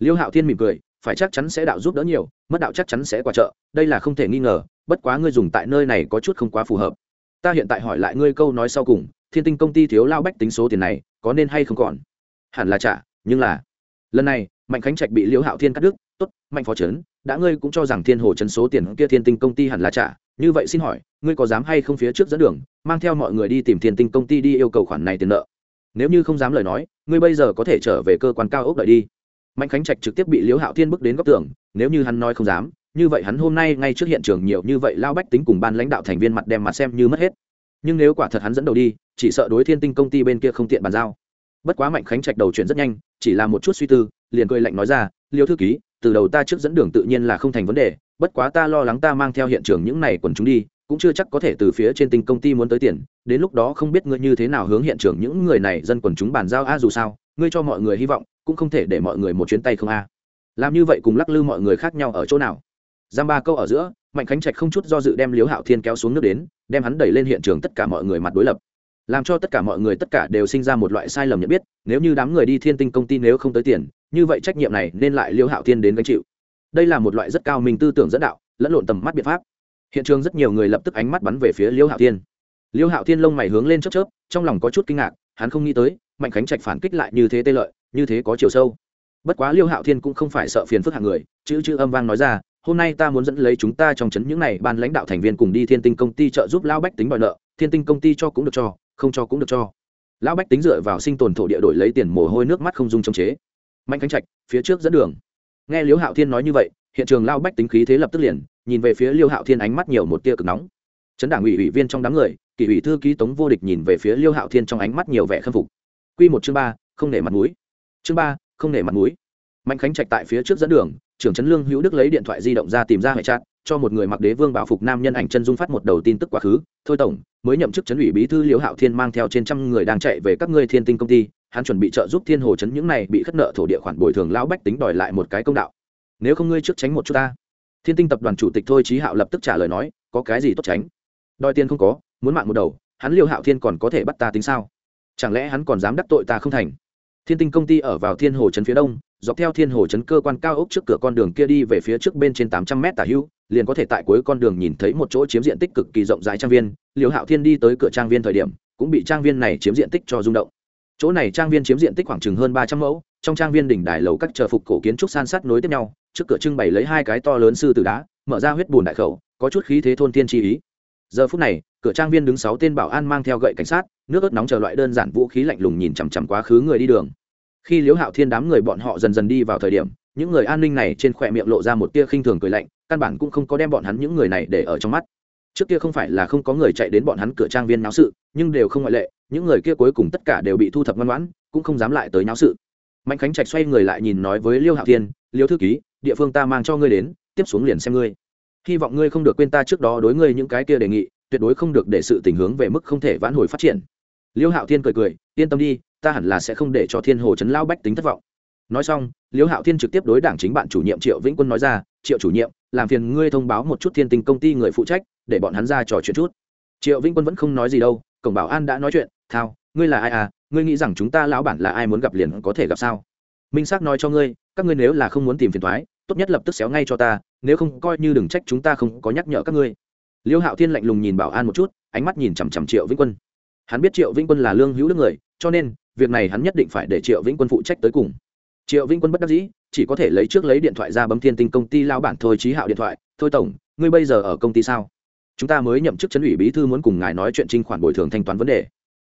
liêu hạo thiên mỉm cười, phải chắc chắn sẽ đạo giúp đỡ nhiều, mất đạo chắc chắn sẽ qua trợ, đây là không thể nghi ngờ, bất quá ngươi dùng tại nơi này có chút không quá phù hợp. Ta hiện tại hỏi lại ngươi câu nói sau cùng, thiên tinh công ty thiếu lao bách tính số tiền này, có nên hay không còn? Hẳn là trả, nhưng là, lần này, mạnh khánh trạch bị liễu hạo thiên cắt đứt, tốt, mạnh phó trấn, đã ngươi cũng cho rằng thiên hồ Trấn số tiền kia thiên tinh công ty hẳn là trả, như vậy xin hỏi, ngươi có dám hay không phía trước dẫn đường, mang theo mọi người đi tìm thiên tinh công ty đi yêu cầu khoản này tiền nợ? Nếu như không dám lời nói, ngươi bây giờ có thể trở về cơ quan cao ốc đợi đi mạnh khánh trạch trực tiếp bị liễu hạo thiên bước đến góc tường, nếu như hắn nói không dám, như vậy hắn hôm nay ngay trước hiện trường nhiều như vậy lao bách tính cùng ban lãnh đạo thành viên mặt đem mặt xem như mất hết. Nhưng nếu quả thật hắn dẫn đầu đi, chỉ sợ đối thiên tinh công ty bên kia không tiện bàn giao. Bất quá mạnh khánh trạch đầu chuyển rất nhanh, chỉ là một chút suy tư, liền cười lạnh nói ra liêu thư ký, từ đầu ta trước dẫn đường tự nhiên là không thành vấn đề, bất quá ta lo lắng ta mang theo hiện trường những này quần chúng đi, cũng chưa chắc có thể từ phía trên tinh công ty muốn tới tiền, đến lúc đó không biết ngươi như thế nào hướng hiện trường những người này dân quần chúng bàn giao a dù sao, ngươi cho mọi người hy vọng cũng không thể để mọi người một chuyến tay không a. Làm như vậy cùng lắc lư mọi người khác nhau ở chỗ nào? Giam ba câu ở giữa, mạnh khánh trạch không chút do dự đem liếu hạo thiên kéo xuống nước đến, đem hắn đẩy lên hiện trường tất cả mọi người mặt đối lập. Làm cho tất cả mọi người tất cả đều sinh ra một loại sai lầm nhận biết, nếu như đám người đi thiên tinh công ty nếu không tới tiền, như vậy trách nhiệm này nên lại liêu hạo thiên đến gánh chịu. Đây là một loại rất cao minh tư tưởng dẫn đạo, lẫn lộn tầm mắt biện pháp. Hiện trường rất nhiều người lập tức ánh mắt bắn về phía liêu hạo thiên. Liêu hạo thiên lông mày hướng lên chớp chớp, trong lòng có chút kinh ngạc, hắn không nghĩ tới, mạnh khánh trạch phản kích lại như thế tê lợi như thế có chiều sâu. Bất quá liêu hạo thiên cũng không phải sợ phiền phức hạng người, chữ chữ âm vang nói ra, hôm nay ta muốn dẫn lấy chúng ta trong chấn những này ban lãnh đạo thành viên cùng đi thiên tinh công ty trợ giúp Lão bách tính đòi nợ, thiên tinh công ty cho cũng được cho, không cho cũng được cho. Lão bách tính dựa vào sinh tồn thổ địa đổi lấy tiền mồ hôi nước mắt không dung chống chế. Mạnh khánh trạch, phía trước dẫn đường. Nghe liêu hạo thiên nói như vậy, hiện trường lao bách tính khí thế lập tức liền, nhìn về phía liêu hạo thiên ánh mắt nhiều một tia cực nóng. Chấn đảng ủy ủy viên trong đám người, kỷ ủy thư ký tống vô địch nhìn về phía liêu hạo thiên trong ánh mắt nhiều vẻ khâm phục. Quy một chương ba, không nể mặt mũi chương ba, không nể mặt mũi. Mạnh khánh trạch tại phía trước dẫn đường, trưởng trấn lương hữu đức lấy điện thoại di động ra tìm ra hệ chat cho một người mặc đế vương bảo phục nam nhân ảnh chân dung phát một đầu tin tức quá khứ. Thôi tổng, mới nhậm chức chấn ủy bí thư liễu hạo thiên mang theo trên trăm người đang chạy về các ngươi thiên tinh công ty, hắn chuẩn bị trợ giúp thiên hồ chấn những này bị khất nợ thổ địa khoản bồi thường lão bách tính đòi lại một cái công đạo. Nếu không ngươi trước tránh một chút ta. Thiên tinh tập đoàn chủ tịch thôi trí hạo lập tức trả lời nói, có cái gì tốt tránh? Đòi tiền không có, muốn mạng một đầu, hắn liêu hạo thiên còn có thể bắt ta tính sao? Chẳng lẽ hắn còn dám đắc tội ta không thành? Thiên tinh công ty ở vào thiên hồ trấn phía đông dọc theo thiên hồ trấn cơ quan cao ốc trước cửa con đường kia đi về phía trước bên trên tám trăm mét tả hữu, liền có thể tại cuối con đường nhìn thấy một chỗ chiếm diện tích cực kỳ rộng rãi trang viên. Liều hạo thiên đi tới cửa trang viên thời điểm cũng bị trang viên này chiếm diện tích cho rung động. Chỗ này trang viên chiếm diện tích khoảng chừng hơn ba trăm mẫu trong trang viên đỉnh đài lầu các chờ phục cổ kiến trúc san sát nối tiếp nhau trước cửa trưng bày lấy hai cái to lớn sư tử đá mở ra huyết bùn đại khẩu có chút khí thế thôn tiên chi ý. Giờ phút này cửa trang viên đứng sáu tên bảo an mang theo gậy cảnh sát nước ớt nóng chờ loại đơn giản vũ khí lạnh lùng nhìn chằm chằm quá khứ người đi đường khi liễu hạo thiên đám người bọn họ dần dần đi vào thời điểm, những người an ninh này trên khỏe miệng lộ ra một tia khinh thường cười lạnh, căn bản cũng không có đem bọn hắn những người này để ở trong mắt. Trước kia không phải là không có người chạy đến bọn hắn cửa trang viên náo sự, nhưng đều không ngoại lệ, những người kia cuối cùng tất cả đều bị thu thập ngoan ngoãn, cũng không dám lại tới náo sự. Mạnh khánh trạch xoay người lại nhìn nói với liêu hạo thiên, liêu thư ký, địa phương ta mang cho ngươi đến, tiếp xuống liền xem ngươi. Hy vọng ngươi không được quên ta trước đó đối ngươi những cái kia đề nghị, tuyệt đối không được để sự tình hướng về mức không thể vãn hồi phát triển. Liêu hạo thiên cười cười, yên tâm đi ta hẳn là sẽ không để cho thiên hồ chấn lao bách tính thất vọng. Nói xong liêu hạo thiên trực tiếp đối đảng chính bạn chủ nhiệm triệu vĩnh quân nói ra, triệu chủ nhiệm, làm phiền ngươi thông báo một chút thiên tình công ty người phụ trách, để bọn hắn ra trò chuyện chút. Triệu vĩnh quân vẫn không nói gì đâu, cổng bảo an đã nói chuyện, thao, ngươi là ai à? Ngươi nghĩ rằng chúng ta lão bản là ai muốn gặp liền có thể gặp sao? Minh xác nói cho ngươi, các ngươi nếu là không muốn tìm phiền thoái tốt nhất lập tức xéo ngay cho ta, nếu không coi như đừng trách chúng ta không có nhắc nhở các ngươi. Liêu hạo thiên lạnh lùng nhìn bảo an một chút, ánh mắt nhìn chằm chằm triệu vĩnh quân. Hắn biết triệu vĩnh quân là lương hữu đức người, cho nên việc này hắn nhất định phải để triệu vĩnh quân phụ trách tới cùng. Triệu vĩnh quân bất đắc dĩ, chỉ có thể lấy trước lấy điện thoại ra bấm thiên tinh công ty lao bản thôi trí hạo điện thoại, thôi tổng, ngươi bây giờ ở công ty sao? Chúng ta mới nhậm chức chấn ủy bí thư muốn cùng ngài nói chuyện trinh khoản bồi thường thanh toán vấn đề.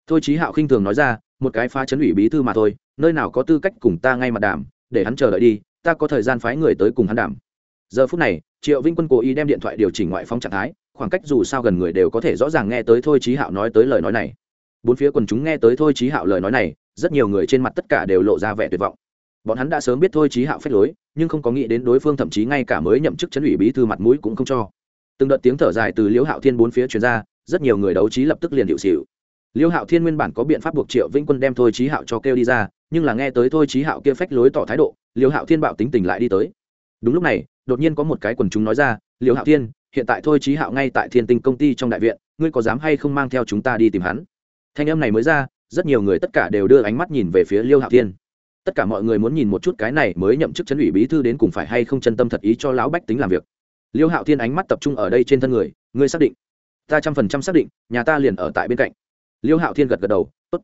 Thôi trí hạo khinh thường nói ra, một cái phá chấn ủy bí thư mà thôi, nơi nào có tư cách cùng ta ngay mặt đàm, để hắn chờ đợi đi, ta có thời gian phái người tới cùng hắn đàm. Giờ phút này, triệu vĩnh quân cố ý đem điện thoại điều chỉnh ngoại phóng trạng thái, khoảng cách dù sao gần người đều có thể rõ ràng nghe tới thôi trí hạo nói tới lời nói này bốn phía quần chúng nghe tới thôi trí hạo lời nói này, rất nhiều người trên mặt tất cả đều lộ ra vẻ tuyệt vọng. Bọn hắn đã sớm biết thôi trí hạo phép lối, nhưng không có nghĩ đến đối phương thậm chí ngay cả mới nhậm chức chấn ủy bí thư mặt mũi cũng không cho. Từng đợt tiếng thở dài từ liễu hạo thiên bốn phía truyền ra, rất nhiều người đấu trí lập tức liền hiệu xịu liễu hạo thiên nguyên bản có biện pháp buộc triệu vĩnh quân đem thôi trí hạo cho kêu đi ra, nhưng là nghe tới thôi trí hạo kia phách lối tỏ thái độ, liễu hạo thiên bạo tính tình lại đi tới. Đúng lúc này, đột nhiên có một cái quần chúng nói ra, liễu hạo thiên, hiện tại thôi trí hạo ngay tại thiên tinh công ty trong đại viện, ngươi có dám hay không mang theo chúng ta đi tìm hắn? Thanh âm này mới ra, rất nhiều người tất cả đều đưa ánh mắt nhìn về phía liêu hạo thiên. Tất cả mọi người muốn nhìn một chút cái này mới nhậm chức chấn ủy bí thư đến cùng phải hay không chân tâm thật ý cho lão bách tính làm việc. Liêu hạo thiên ánh mắt tập trung ở đây trên thân người, ngươi xác định? Ta trăm phần trăm xác định, nhà ta liền ở tại bên cạnh. Liêu hạo thiên gật gật đầu, tốt.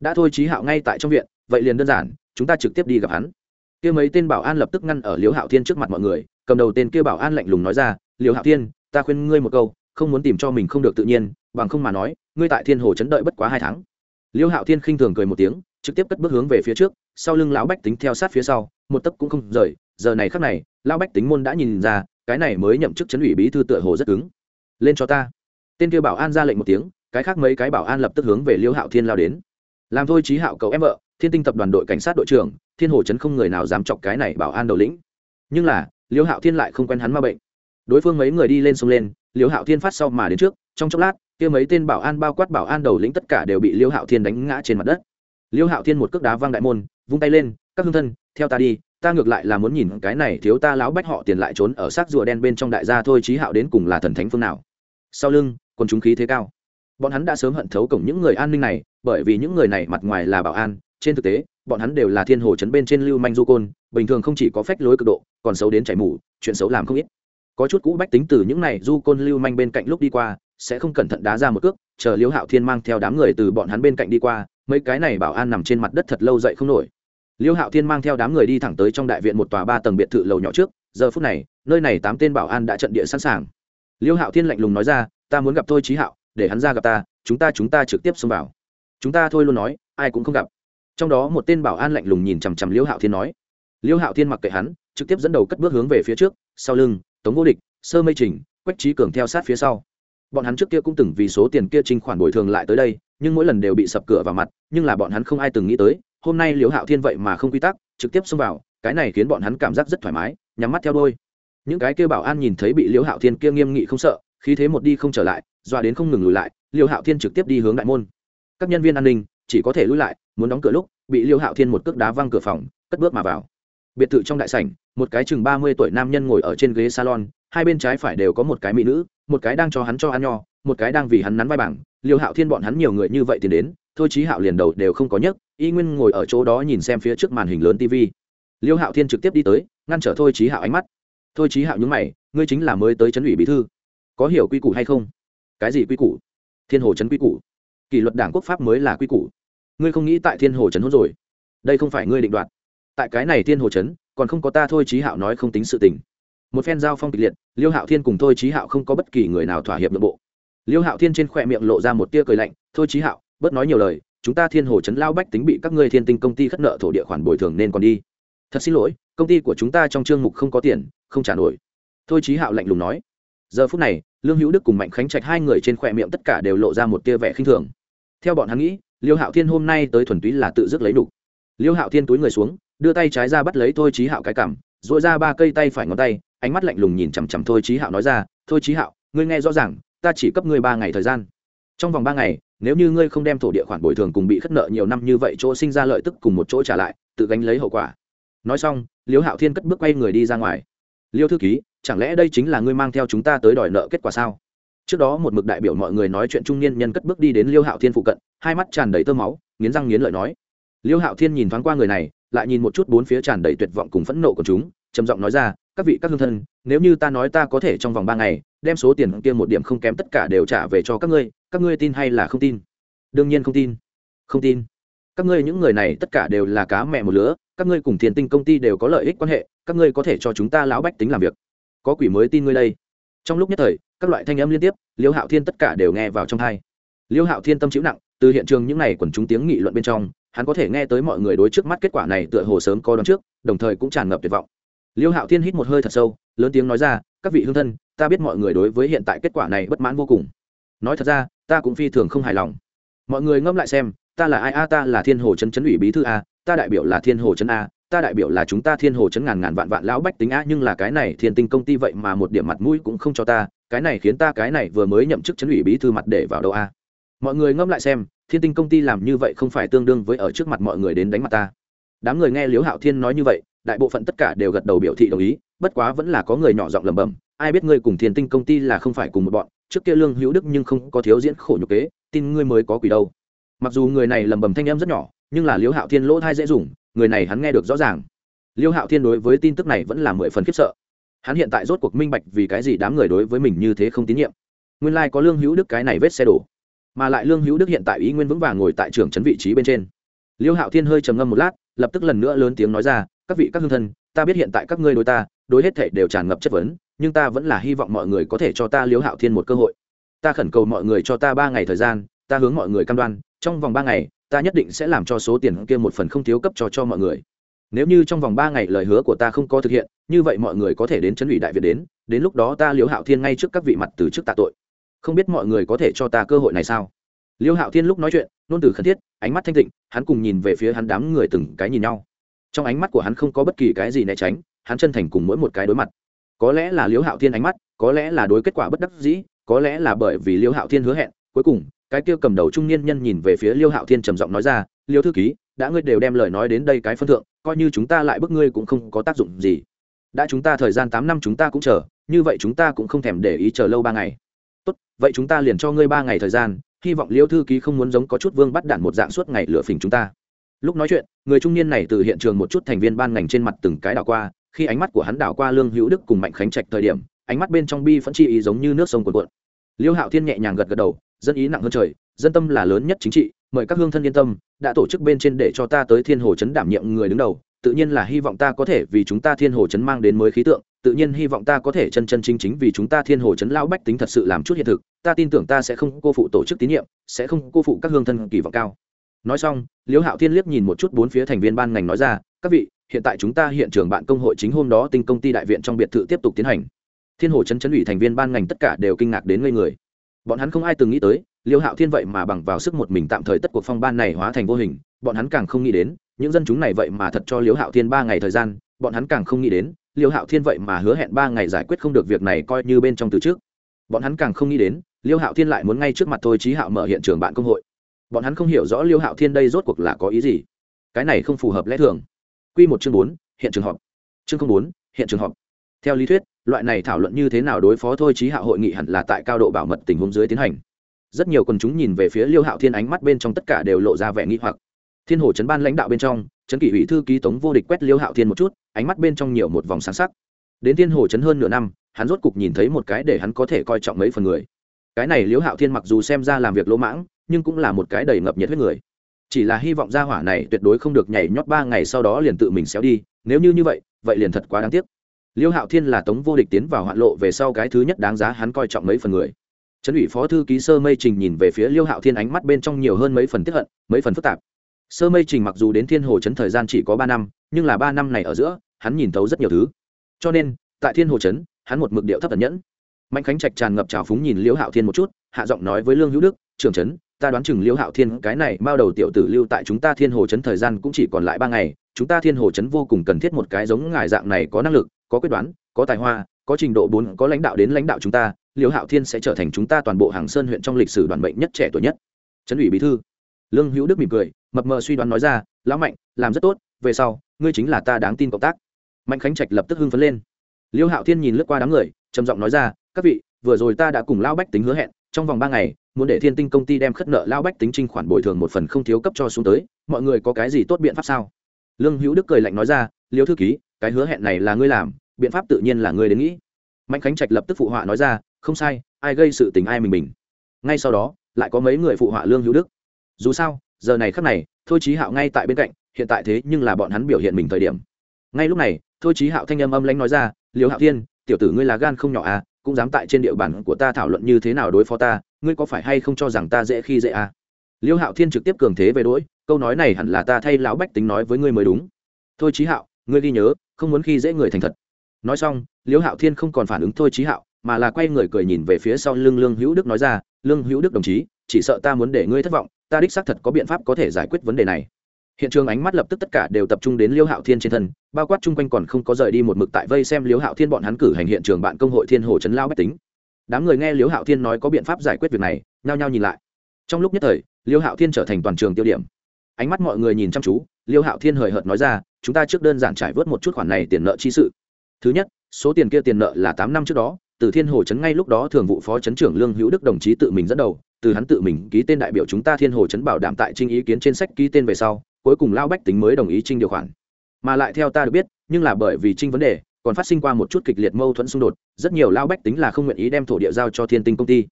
Đã thôi trí hạo ngay tại trong viện, vậy liền đơn giản, chúng ta trực tiếp đi gặp hắn. Kia mấy tên bảo an lập tức ngăn ở liêu hạo thiên trước mặt mọi người, cầm đầu tên kia bảo an lạnh lùng nói ra, liêu hạo thiên, ta khuyên ngươi một câu, không muốn tìm cho mình không được tự nhiên bằng không mà nói, ngươi tại thiên hồ chấn đợi bất quá hai tháng. Liêu hạo thiên khinh thường cười một tiếng, trực tiếp cất bước hướng về phía trước, sau lưng lão bách tính theo sát phía sau, một tấc cũng không rời, giờ này khắc này, lão bách tính môn đã nhìn ra, cái này mới nhậm chức chấn ủy bí thư tựa hồ rất cứng. Lên cho ta. Tên kia bảo an ra lệnh một tiếng, cái khác mấy cái bảo an lập tức hướng về liêu hạo thiên lao đến. Làm thôi trí hạo cậu em vợ, thiên tinh tập đoàn đội cảnh sát đội trưởng, thiên hồ chấn không người nào dám chọc cái này bảo an đầu lĩnh. Nhưng là, liêu hạo thiên lại không quen hắn ma bệnh. Đối phương mấy người đi lên sông lên, liêu hạo thiên phát sau mà đến trước trong chốc lát, kia mấy tên bảo an bao quát bảo an đầu lĩnh tất cả đều bị liêu hạo thiên đánh ngã trên mặt đất. Liêu hạo thiên một cước đá văng đại môn, vung tay lên, các hương thân, theo ta đi, ta ngược lại là muốn nhìn cái này thiếu ta lão bách họ tiền lại trốn ở xác rùa đen bên trong đại gia thôi trí hạo đến cùng là thần thánh phương nào? Sau lưng, quân chúng khí thế cao. Bọn hắn đã sớm hận thấu cổng những người an ninh này, bởi vì những người này mặt ngoài là bảo an, trên thực tế, bọn hắn đều là thiên hồ chấn bên trên lưu manh du côn, bình thường không chỉ có phách lối cực độ, còn xấu đến chảy mủ chuyện xấu làm không ít. Có chút cũ bách tính từ những này du côn lưu manh bên cạnh lúc đi qua sẽ không cẩn thận đá ra một cước, chờ liễu hạo thiên mang theo đám người từ bọn hắn bên cạnh đi qua, mấy cái này bảo an nằm trên mặt đất thật lâu dậy không nổi. Liễu hạo thiên mang theo đám người đi thẳng tới trong đại viện một tòa ba tầng biệt thự lầu nhỏ trước, giờ phút này, nơi này tám tên bảo an đã trận địa sẵn sàng. Liễu hạo thiên lạnh lùng nói ra, ta muốn gặp thôi trí hạo, để hắn ra gặp ta, chúng ta chúng ta trực tiếp xông vào. Chúng ta thôi luôn nói, ai cũng không gặp. Trong đó một tên bảo an lạnh lùng nhìn chằm chằm liễu hạo thiên nói. Liễu hạo thiên mặc kệ hắn, trực tiếp dẫn đầu cất bước hướng về phía trước, sau lưng, tống vô địch, sơ mây trình, quách trí cường theo sát phía sau bọn hắn trước kia cũng từng vì số tiền kia trinh khoản bồi thường lại tới đây, nhưng mỗi lần đều bị sập cửa vào mặt, nhưng là bọn hắn không ai từng nghĩ tới, hôm nay liễu hạo thiên vậy mà không quy tắc, trực tiếp xông vào, cái này khiến bọn hắn cảm giác rất thoải mái, nhắm mắt theo đôi những cái kia bảo an nhìn thấy bị liễu hạo thiên kia nghiêm nghị không sợ, khí thế một đi không trở lại, dọa đến không ngừng lùi lại, liễu hạo thiên trực tiếp đi hướng đại môn. Các nhân viên an ninh chỉ có thể lùi lại, muốn đóng cửa lúc, bị liễu hạo thiên một cước đá văng cửa phòng, cất bước mà vào. Biệt thự trong đại sảnh, một cái chừng ba mươi tuổi nam nhân ngồi ở trên ghế salon, hai bên trái phải đều có một cái mỹ nữ một cái đang cho hắn cho ăn nho, một cái đang vì hắn nắn vai bảng, liêu hạo thiên bọn hắn nhiều người như vậy tiền đến, thôi chí hạo liền đầu đều không có nhấc, y nguyên ngồi ở chỗ đó nhìn xem phía trước màn hình lớn tv liêu hạo thiên trực tiếp đi tới, ngăn trở thôi chí hạo ánh mắt. Thôi chí hạo nhúng mày, ngươi chính là mới tới chấn ủy bí thư. Có hiểu quy củ hay không? Cái gì quy củ? Thiên hồ chấn quy củ. Kỷ luật đảng quốc pháp mới là quy củ. Ngươi không nghĩ tại thiên hồ chấn hôn rồi? Đây không phải ngươi định đoạt. Tại cái này thiên hồ chấn, còn không có ta thôi chí hạo nói không tính sự tình một phen giao phong kịch liệt, liêu hạo thiên cùng thôi trí hạo không có bất kỳ người nào thỏa hiệp nội bộ. Liêu hạo thiên trên khỏe miệng lộ ra một tia cười lạnh, thôi trí hạo, bớt nói nhiều lời, chúng ta thiên hồ chấn lao bách tính bị các ngươi thiên tinh công ty khất nợ thổ địa khoản bồi thường nên còn đi. Thật xin lỗi, công ty của chúng ta trong chương mục không có tiền, không trả nổi. Thôi trí hạo lạnh lùng nói. Giờ phút này, lương hữu đức cùng mạnh khánh trạch hai người trên khỏe miệng tất cả đều lộ ra một tia vẻ khinh thường. Theo bọn hắn nghĩ, liêu hạo thiên hôm nay tới thuần túy là tự dứt lấy đủ. liêu hạo thiên túi người xuống, đưa tay trái ra bắt lấy thôi trí hạo cái cảm dội ra ba cây tay phải ngón tay ánh mắt lạnh lùng nhìn chằm chằm thôi chí hạo nói ra, thôi chí hạo, ngươi nghe rõ ràng, ta chỉ cấp ngươi ba ngày thời gian. Trong vòng ba ngày, nếu như ngươi không đem thổ địa khoản bồi thường cùng bị khất nợ nhiều năm như vậy chỗ sinh ra lợi tức cùng một chỗ trả lại, tự gánh lấy hậu quả. Nói xong, liêu hạo thiên cất bước quay người đi ra ngoài. Liêu thư ký, chẳng lẽ đây chính là ngươi mang theo chúng ta tới đòi nợ kết quả sao? Trước đó một mực đại biểu mọi người nói chuyện trung niên nhân cất bước đi đến liêu hạo thiên phụ cận, hai mắt tràn đầy tơ máu, nghiến răng nghiến lợi nói. Liêu hạo thiên nhìn thoáng qua người này, lại nhìn một chút bốn phía tràn đầy tuyệt vọng cùng phẫn nộ của chúng, trầm giọng nói ra các vị các hương thân, nếu như ta nói ta có thể trong vòng ba ngày, đem số tiền kia một điểm không kém tất cả đều trả về cho các ngươi các ngươi tin hay là không tin? Đương nhiên không tin. Không tin. Các ngươi những người này tất cả đều là cá mẹ một lứa, các ngươi cùng thiền tinh công ty đều có lợi ích quan hệ, các ngươi có thể cho chúng ta lão bách tính làm việc. Có quỷ mới tin ngươi đây. Trong lúc nhất thời, các loại thanh âm liên tiếp, liêu hạo thiên tất cả đều nghe vào trong hai liêu hạo thiên tâm chịu nặng, từ hiện trường những n à y quần chúng tiếng nghị luận bên trong, hắn có thể nghe tới mọi người đối trước mắt kết quả này tựa hồ sớm có đón trước, đồng thời cũng tràn ngập tuyệt vọng liêu hạo thiên hít một hơi thật sâu, lớn tiếng nói ra, các vị hương thân, ta biết mọi người đối với hiện tại kết quả này bất mãn vô cùng. Nói thật ra, ta cũng phi thường không hài lòng. Mọi người ngẫm lại xem, ta là ai a, ta là thiên hồ trấn trấn ủy bí thư a, ta đại biểu là thiên hồ trấn a, ta đại biểu là chúng ta thiên hồ trấn ngàn ngàn vạn vạn lão bách tính a, nhưng là cái này thiên tinh công ty vậy mà một điểm mặt mũi cũng không cho ta, cái này khiến ta cái này vừa mới nhậm chức trấn ủy bí thư mặt để vào đâu a? Mọi người ngẫm lại xem, thiên tinh công ty làm như vậy không phải tương đương với ở trước mặt mọi người đến đánh mặt ta đám người nghe liếu hạo thiên nói như vậy, đại bộ phận tất cả đều gật đầu biểu thị đồng ý, bất quá vẫn là có người nhỏ giọng lẩm bẩm, ai biết ngươi cùng thiên tinh công ty là không phải cùng một bọn, trước kia lương hữu đức nhưng không có thiếu diễn khổ nhục kế, tin ngươi mới có quỷ đâu. Mặc dù người này lẩm bẩm thanh em rất nhỏ, nhưng là liễu hạo thiên lỗ thai dễ dùng, người này hắn nghe được rõ ràng. Liễu hạo thiên đối với tin tức này vẫn là mười phần khiếp sợ. Hắn hiện tại rốt cuộc minh bạch vì cái gì đám người đối với mình như thế không tín nhiệm. Nguyên lai、like、có lương hữu đức cái này vết xe đổ, mà lại lương hữu đức hiện tại ý nguyên vững vàng ngồi tại trường trấn vị trí bên trên. Liễu hạo thiên hơi trầm ngâm một lát lập tức lần nữa lớn tiếng nói ra, các vị các hương thân, ta biết hiện tại các ngươi đối ta, đối hết thể đều tràn ngập chất vấn, nhưng ta vẫn là hy vọng mọi người có thể cho ta liếu hạo thiên một cơ hội. Ta khẩn cầu mọi người cho ta ba ngày thời gian, ta hướng mọi người cam đoan, trong vòng ba ngày, ta nhất định sẽ làm cho số tiền kia một phần không thiếu cấp cho cho mọi người. Nếu như trong vòng ba ngày lời hứa của ta không có thực hiện, như vậy mọi người có thể đến chấn ủy đại việt đến đến lúc đó ta liếu hạo thiên ngay trước các vị mặt từ trước tạ tội. Không biết mọi người có thể cho ta cơ hội này sao? Liêu hạo thiên lúc nói chuyện, nôn từ khẩn thiết, ánh mắt thanh tịnh, hắn cùng nhìn về phía hắn đám người từng cái nhìn nhau. Trong ánh mắt của hắn không có bất kỳ cái gì né tránh, hắn chân thành cùng mỗi một cái đối mặt. Có lẽ là Liêu hạo thiên ánh mắt, có lẽ là đối kết quả bất đắc dĩ, có lẽ là bởi vì Liêu hạo thiên hứa hẹn, cuối cùng, cái kia cầm đầu trung niên nhân nhìn về phía Liêu hạo thiên trầm giọng nói ra, Liêu thư ký, đã ngươi đều đem lời nói đến đây cái phân thượng, coi như chúng ta lại bức ngươi cũng không có tác dụng gì. Đã chúng ta thời gian tám năm chúng ta cũng chờ, như vậy chúng ta cũng không thèm để ý chờ lâu ba ngày. Tốt, vậy chúng ta liền cho ngươi ba ngày thời gian hy vọng liễu thư ký không muốn giống có chút vương bắt đạn một dạng suốt ngày lửa phình chúng ta. Lúc nói chuyện, người trung niên này từ hiện trường một chút thành viên ban ngành trên mặt từng cái đảo qua, khi ánh mắt của hắn đảo qua lương hữu đức cùng mạnh khánh trạch thời điểm, ánh mắt bên trong bi phẫn chi ý giống như nước sông cuồn cuộn. Liêu hạo thiên nhẹ nhàng gật gật đầu, dân ý nặng hơn trời, dân tâm là lớn nhất chính trị, mời các hương thân yên tâm, đã tổ chức bên trên để cho ta tới thiên hồ trấn đảm nhiệm người đứng đầu, tự nhiên là hy vọng ta có thể vì chúng ta thiên hồ trấn mang đến mới khí tượng tự nhiên hy vọng ta có thể chân chân chính chính vì chúng ta thiên hồ chấn lão bách tính thật sự làm chút hiện thực, ta tin tưởng ta sẽ không cô phụ tổ chức tín nhiệm, sẽ không cô phụ các hương thân kỳ vọng cao. Nói xong, liễu hạo thiên liếc nhìn một chút bốn phía thành viên ban ngành nói ra, các vị, hiện tại chúng ta hiện trường bạn công hội chính hôm đó tinh công ty đại viện trong biệt thự tiếp tục tiến hành. Thiên hồ chấn chấn ủy thành viên ban ngành tất cả đều kinh ngạc đến ngây người. Bọn hắn không ai từng nghĩ tới liêu hạo thiên vậy mà bằng vào sức một mình tạm thời tất cuộc phong ban này hóa thành vô hình, bọn hắn càng không nghĩ đến, những dân chúng này vậy mà thật cho liêu hạo thiên ba ngày thời gian, bọn hắn càng không nghĩ đến liêu hạo thiên vậy mà hứa hẹn ba ngày giải quyết không được việc này coi như bên trong từ trước. Bọn hắn càng không nghĩ đến, liêu hạo thiên lại muốn ngay trước mặt thôi trí hạo mở hiện trường bạn công hội. Bọn hắn không hiểu rõ liêu hạo thiên đây rốt cuộc là có ý gì. Cái này không phù hợp lẽ thường. Q một chương bốn, hiện trường họp. Chương bốn, hiện trường họp. Theo lý thuyết, loại này thảo luận như thế nào đối phó thôi trí hạo hội nghị hẳn là tại cao độ bảo mật tình huống dưới tiến hành. Rất nhiều quần chúng nhìn về phía liêu hạo thiên ánh mắt bên trong tất cả đều lộ ra vẻ nghi hoặc. Thiên hồ chấn ban lãnh đạo bên trong chấn kỷ ủy thư ký tống vô địch quét liêu hạo thiên một chút, ánh mắt bên trong nhiều một vòng sáng sắc. Đến thiên hồ chấn hơn nửa năm, hắn rốt cục nhìn thấy một cái để hắn có thể coi trọng mấy phần người. Cái này liêu hạo thiên mặc dù xem ra làm việc lỗ mãng, nhưng cũng là một cái đầy ngập nhiệt huyết người. Chỉ là hy vọng gia hỏa này tuyệt đối không được nhảy nhót ba ngày sau đó liền tự mình xéo đi, nếu như như vậy vậy liền thật quá đáng tiếc. Liêu hạo thiên là tống vô địch tiến vào hoạn lộ về sau cái thứ nhất đáng giá hắn coi trọng mấy phần người. Trấn ủy phó thư ký sơ mây trình nhìn về phía liêu hạo thiên ánh mắt bên trong nhiều hơn mấy phần tiếp hận, mấy phần phức tạp sơ mây trình mặc dù đến thiên hồ trấn thời gian chỉ có ba năm, nhưng là ba năm này ở giữa, hắn nhìn thấu rất nhiều thứ. Cho nên, tại thiên hồ trấn, hắn một mực điệu thấp tần nhẫn. Mạnh khánh trạch tràn ngập trào phúng nhìn Liễu hạo thiên một chút, hạ giọng nói với lương hữu đức, trưởng trấn, ta đoán chừng Liễu hạo thiên, cái này bao đầu tiểu tử lưu tại chúng ta thiên hồ trấn thời gian cũng chỉ còn lại ba ngày, chúng ta thiên hồ trấn vô cùng cần thiết một cái giống ngài dạng này có năng lực, có quyết đoán, có tài hoa, có trình độ bốn, có lãnh đạo đến lãnh đạo chúng ta, Liễu hạo thiên sẽ trở thành chúng ta toàn bộ hàng sơn huyện trong lịch sử đoàn bệnh nhất trẻ tuổi nhất. Trấn ủy bí thư. Lương hữu đức mỉm cười mập mờ suy đoán nói ra, lão mạnh, làm rất tốt, về sau, ngươi chính là ta đáng tin cộng tác. Mạnh khánh trạch lập tức hưng phấn lên. Liêu hạo thiên nhìn lướt qua đám người, trầm giọng nói ra, các vị, vừa rồi ta đã cùng Lão bách tính hứa hẹn, trong vòng ba ngày, muốn để thiên tinh công ty đem khất nợ Lão bách tính trinh khoản bồi thường một phần không thiếu cấp cho xuống tới, mọi người có cái gì tốt biện pháp sao? Lương hữu đức cười lạnh nói ra, liêu thư ký, cái hứa hẹn này là ngươi làm, biện pháp tự nhiên là ngươi đến nghĩ. Mạnh khánh trạch lập tức phụ họa nói ra, không sai, ai gây sự tình ai mình mình. Ngay sau đó, lại có mấy người phụ họa lương hữu đức. Dù sao giờ này khắc này, thôi chí hạo ngay tại bên cạnh, hiện tại thế nhưng là bọn hắn biểu hiện mình thời điểm. Ngay lúc này, thôi chí hạo thanh âm âm lãnh nói ra liều hạo thiên, tiểu tử ngươi là gan không nhỏ à cũng dám tại trên địa bàn của ta thảo luận như thế nào đối phó ta, ngươi có phải hay không cho rằng ta dễ khi dễ à? Liêu hạo thiên trực tiếp cường thế về đỗi câu nói này hẳn là ta thay lão bách tính nói với ngươi mới đúng. Thôi chí hạo, ngươi ghi nhớ, không muốn khi dễ người thành thật. Nói xong, liêu hạo thiên không còn phản ứng thôi chí hạo, mà là quay người cười nhìn về phía sau lưng lương hữu đức nói ra, lương hữu đức đồng chí, chỉ sợ ta muốn để ngươi thất vọng ta đích xác thật có biện pháp có thể giải quyết vấn đề này. Hiện trường ánh mắt lập tức tất cả đều tập trung đến liêu hạo thiên trên thân, bao quát chung quanh còn không có rời đi một mực tại vây xem liêu hạo thiên bọn hắn cử hành hiện trường bạn công hội thiên hồ trấn lao bách tính. Đám người nghe liêu hạo thiên nói có biện pháp giải quyết việc này, nhao nhao nhìn lại. Trong lúc nhất thời, liêu hạo thiên trở thành toàn trường tiêu điểm. Ánh mắt mọi người nhìn chăm chú, liêu hạo thiên hời hợt nói ra, chúng ta trước đơn giản trải vớt một chút khoản này tiền nợ chi sự. Thứ nhất, số tiền kia tiền nợ là tám năm trước đó, từ thiên hồ trấn ngay lúc đó thường vụ phó trấn trưởng lương hữu đức đồng chí tự mình dẫn đầu từ hắn tự mình ký tên đại biểu chúng ta thiên hồ chấn bảo đảm tại trinh ý kiến trên sách ký tên về sau, cuối cùng lao bách tính mới đồng ý trinh điều khoản. Mà lại theo ta được biết, nhưng là bởi vì trinh vấn đề, còn phát sinh qua một chút kịch liệt mâu thuẫn xung đột, rất nhiều lao bách tính là không nguyện ý đem thổ địa giao cho thiên tinh công ty.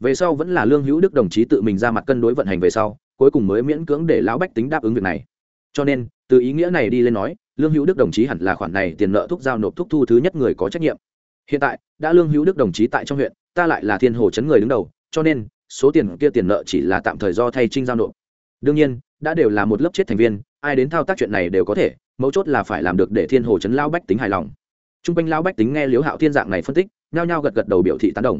Về sau vẫn là lương hữu đức đồng chí tự mình ra mặt cân đối vận hành về sau, cuối cùng mới miễn cưỡng để lão bách tính đáp ứng việc này. Cho nên, từ ý nghĩa này đi lên nói, lương hữu đức đồng chí hẳn là khoản này tiền nợ thuốc giao nộp thuốc thu thứ nhất người có trách nhiệm. Hiện tại, đã lương hữu đức đồng chí tại trong huyện, ta lại là thiên hồ chấn người đứng đầu, cho nên số tiền kia tiền nợ chỉ là tạm thời do thay trinh giao nộp. Đương nhiên, đã đều là một lớp chết thành viên, ai đến thao tác chuyện này đều có thể, mấu chốt là phải làm được để thiên hồ chấn lao bách tính hài lòng. T r u n g quanh lao bách tính nghe liếu hạo thiên dạng này phân tích, nhao nhao gật gật đầu biểu thị tán đồng.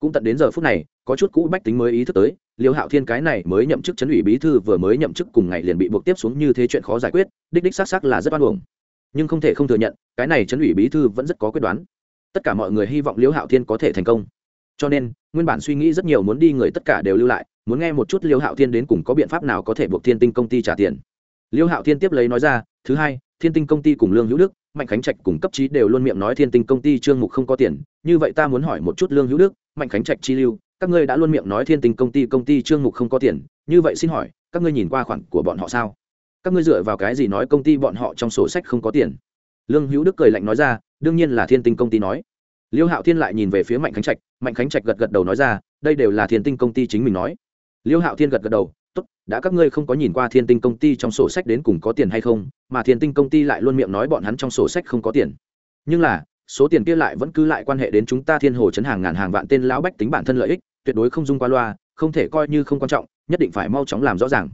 Cũng tận đến giờ phút này, có chút cũ bách tính mới ý thức tới liêu hạo thiên cái này mới nhậm chức chấn ủy bí thư vừa mới nhậm chức cùng ngày liền bị buộc tiếp xuống như thế chuyện khó giải quyết, đích đích xác xác là rất oan uổng. Nhưng không thể không thừa nhận, cái này chấn ủy bí thư vẫn rất có quyết đoán. Tất cả mọi người hy vọng liêu hạo thiên có thể thành công cho nên, nguyên bản suy nghĩ rất nhiều muốn đi người tất cả đều lưu lại, muốn nghe một chút liêu hạo thiên đến cùng có biện pháp nào có thể buộc thiên tinh công ty trả tiền. Liêu hạo thiên tiếp lấy nói ra, thứ hai, thiên tinh công ty cùng lương hữu đức, mạnh khánh trạch cùng cấp trí đều luôn miệng nói thiên tinh công ty trương mục không có tiền, như vậy ta muốn hỏi một chút lương hữu đức, mạnh khánh trạch chi lưu, các ngươi đã luôn miệng nói thiên tinh công ty công ty trương mục không có tiền, như vậy xin hỏi, các ngươi nhìn qua khoản của bọn họ sao? Các ngươi dựa vào cái gì nói công ty bọn họ trong sổ sách không có tiền? Lương hữu đức cười lạnh nói ra, đương nhiên là thiên tinh công ty nói liêu hạo thiên lại nhìn về phía mạnh khánh trạch, mạnh khánh trạch gật gật đầu nói ra, đây đều là thiên tinh công ty chính mình nói. Liêu hạo thiên gật gật đầu, tốt, đã các ngươi không có nhìn qua thiên tinh công ty trong sổ sách đến cùng có tiền hay không, mà thiên tinh công ty lại luôn miệng nói bọn hắn trong sổ sách không có tiền. Nhưng là, số tiền kia lại vẫn cứ lại quan hệ đến chúng ta thiên hồ chấn hàng ngàn hàng vạn tên lão bách tính bản thân lợi ích, tuyệt đối không dung qua loa, không thể coi như không quan trọng, nhất định phải mau chóng làm rõ ràng.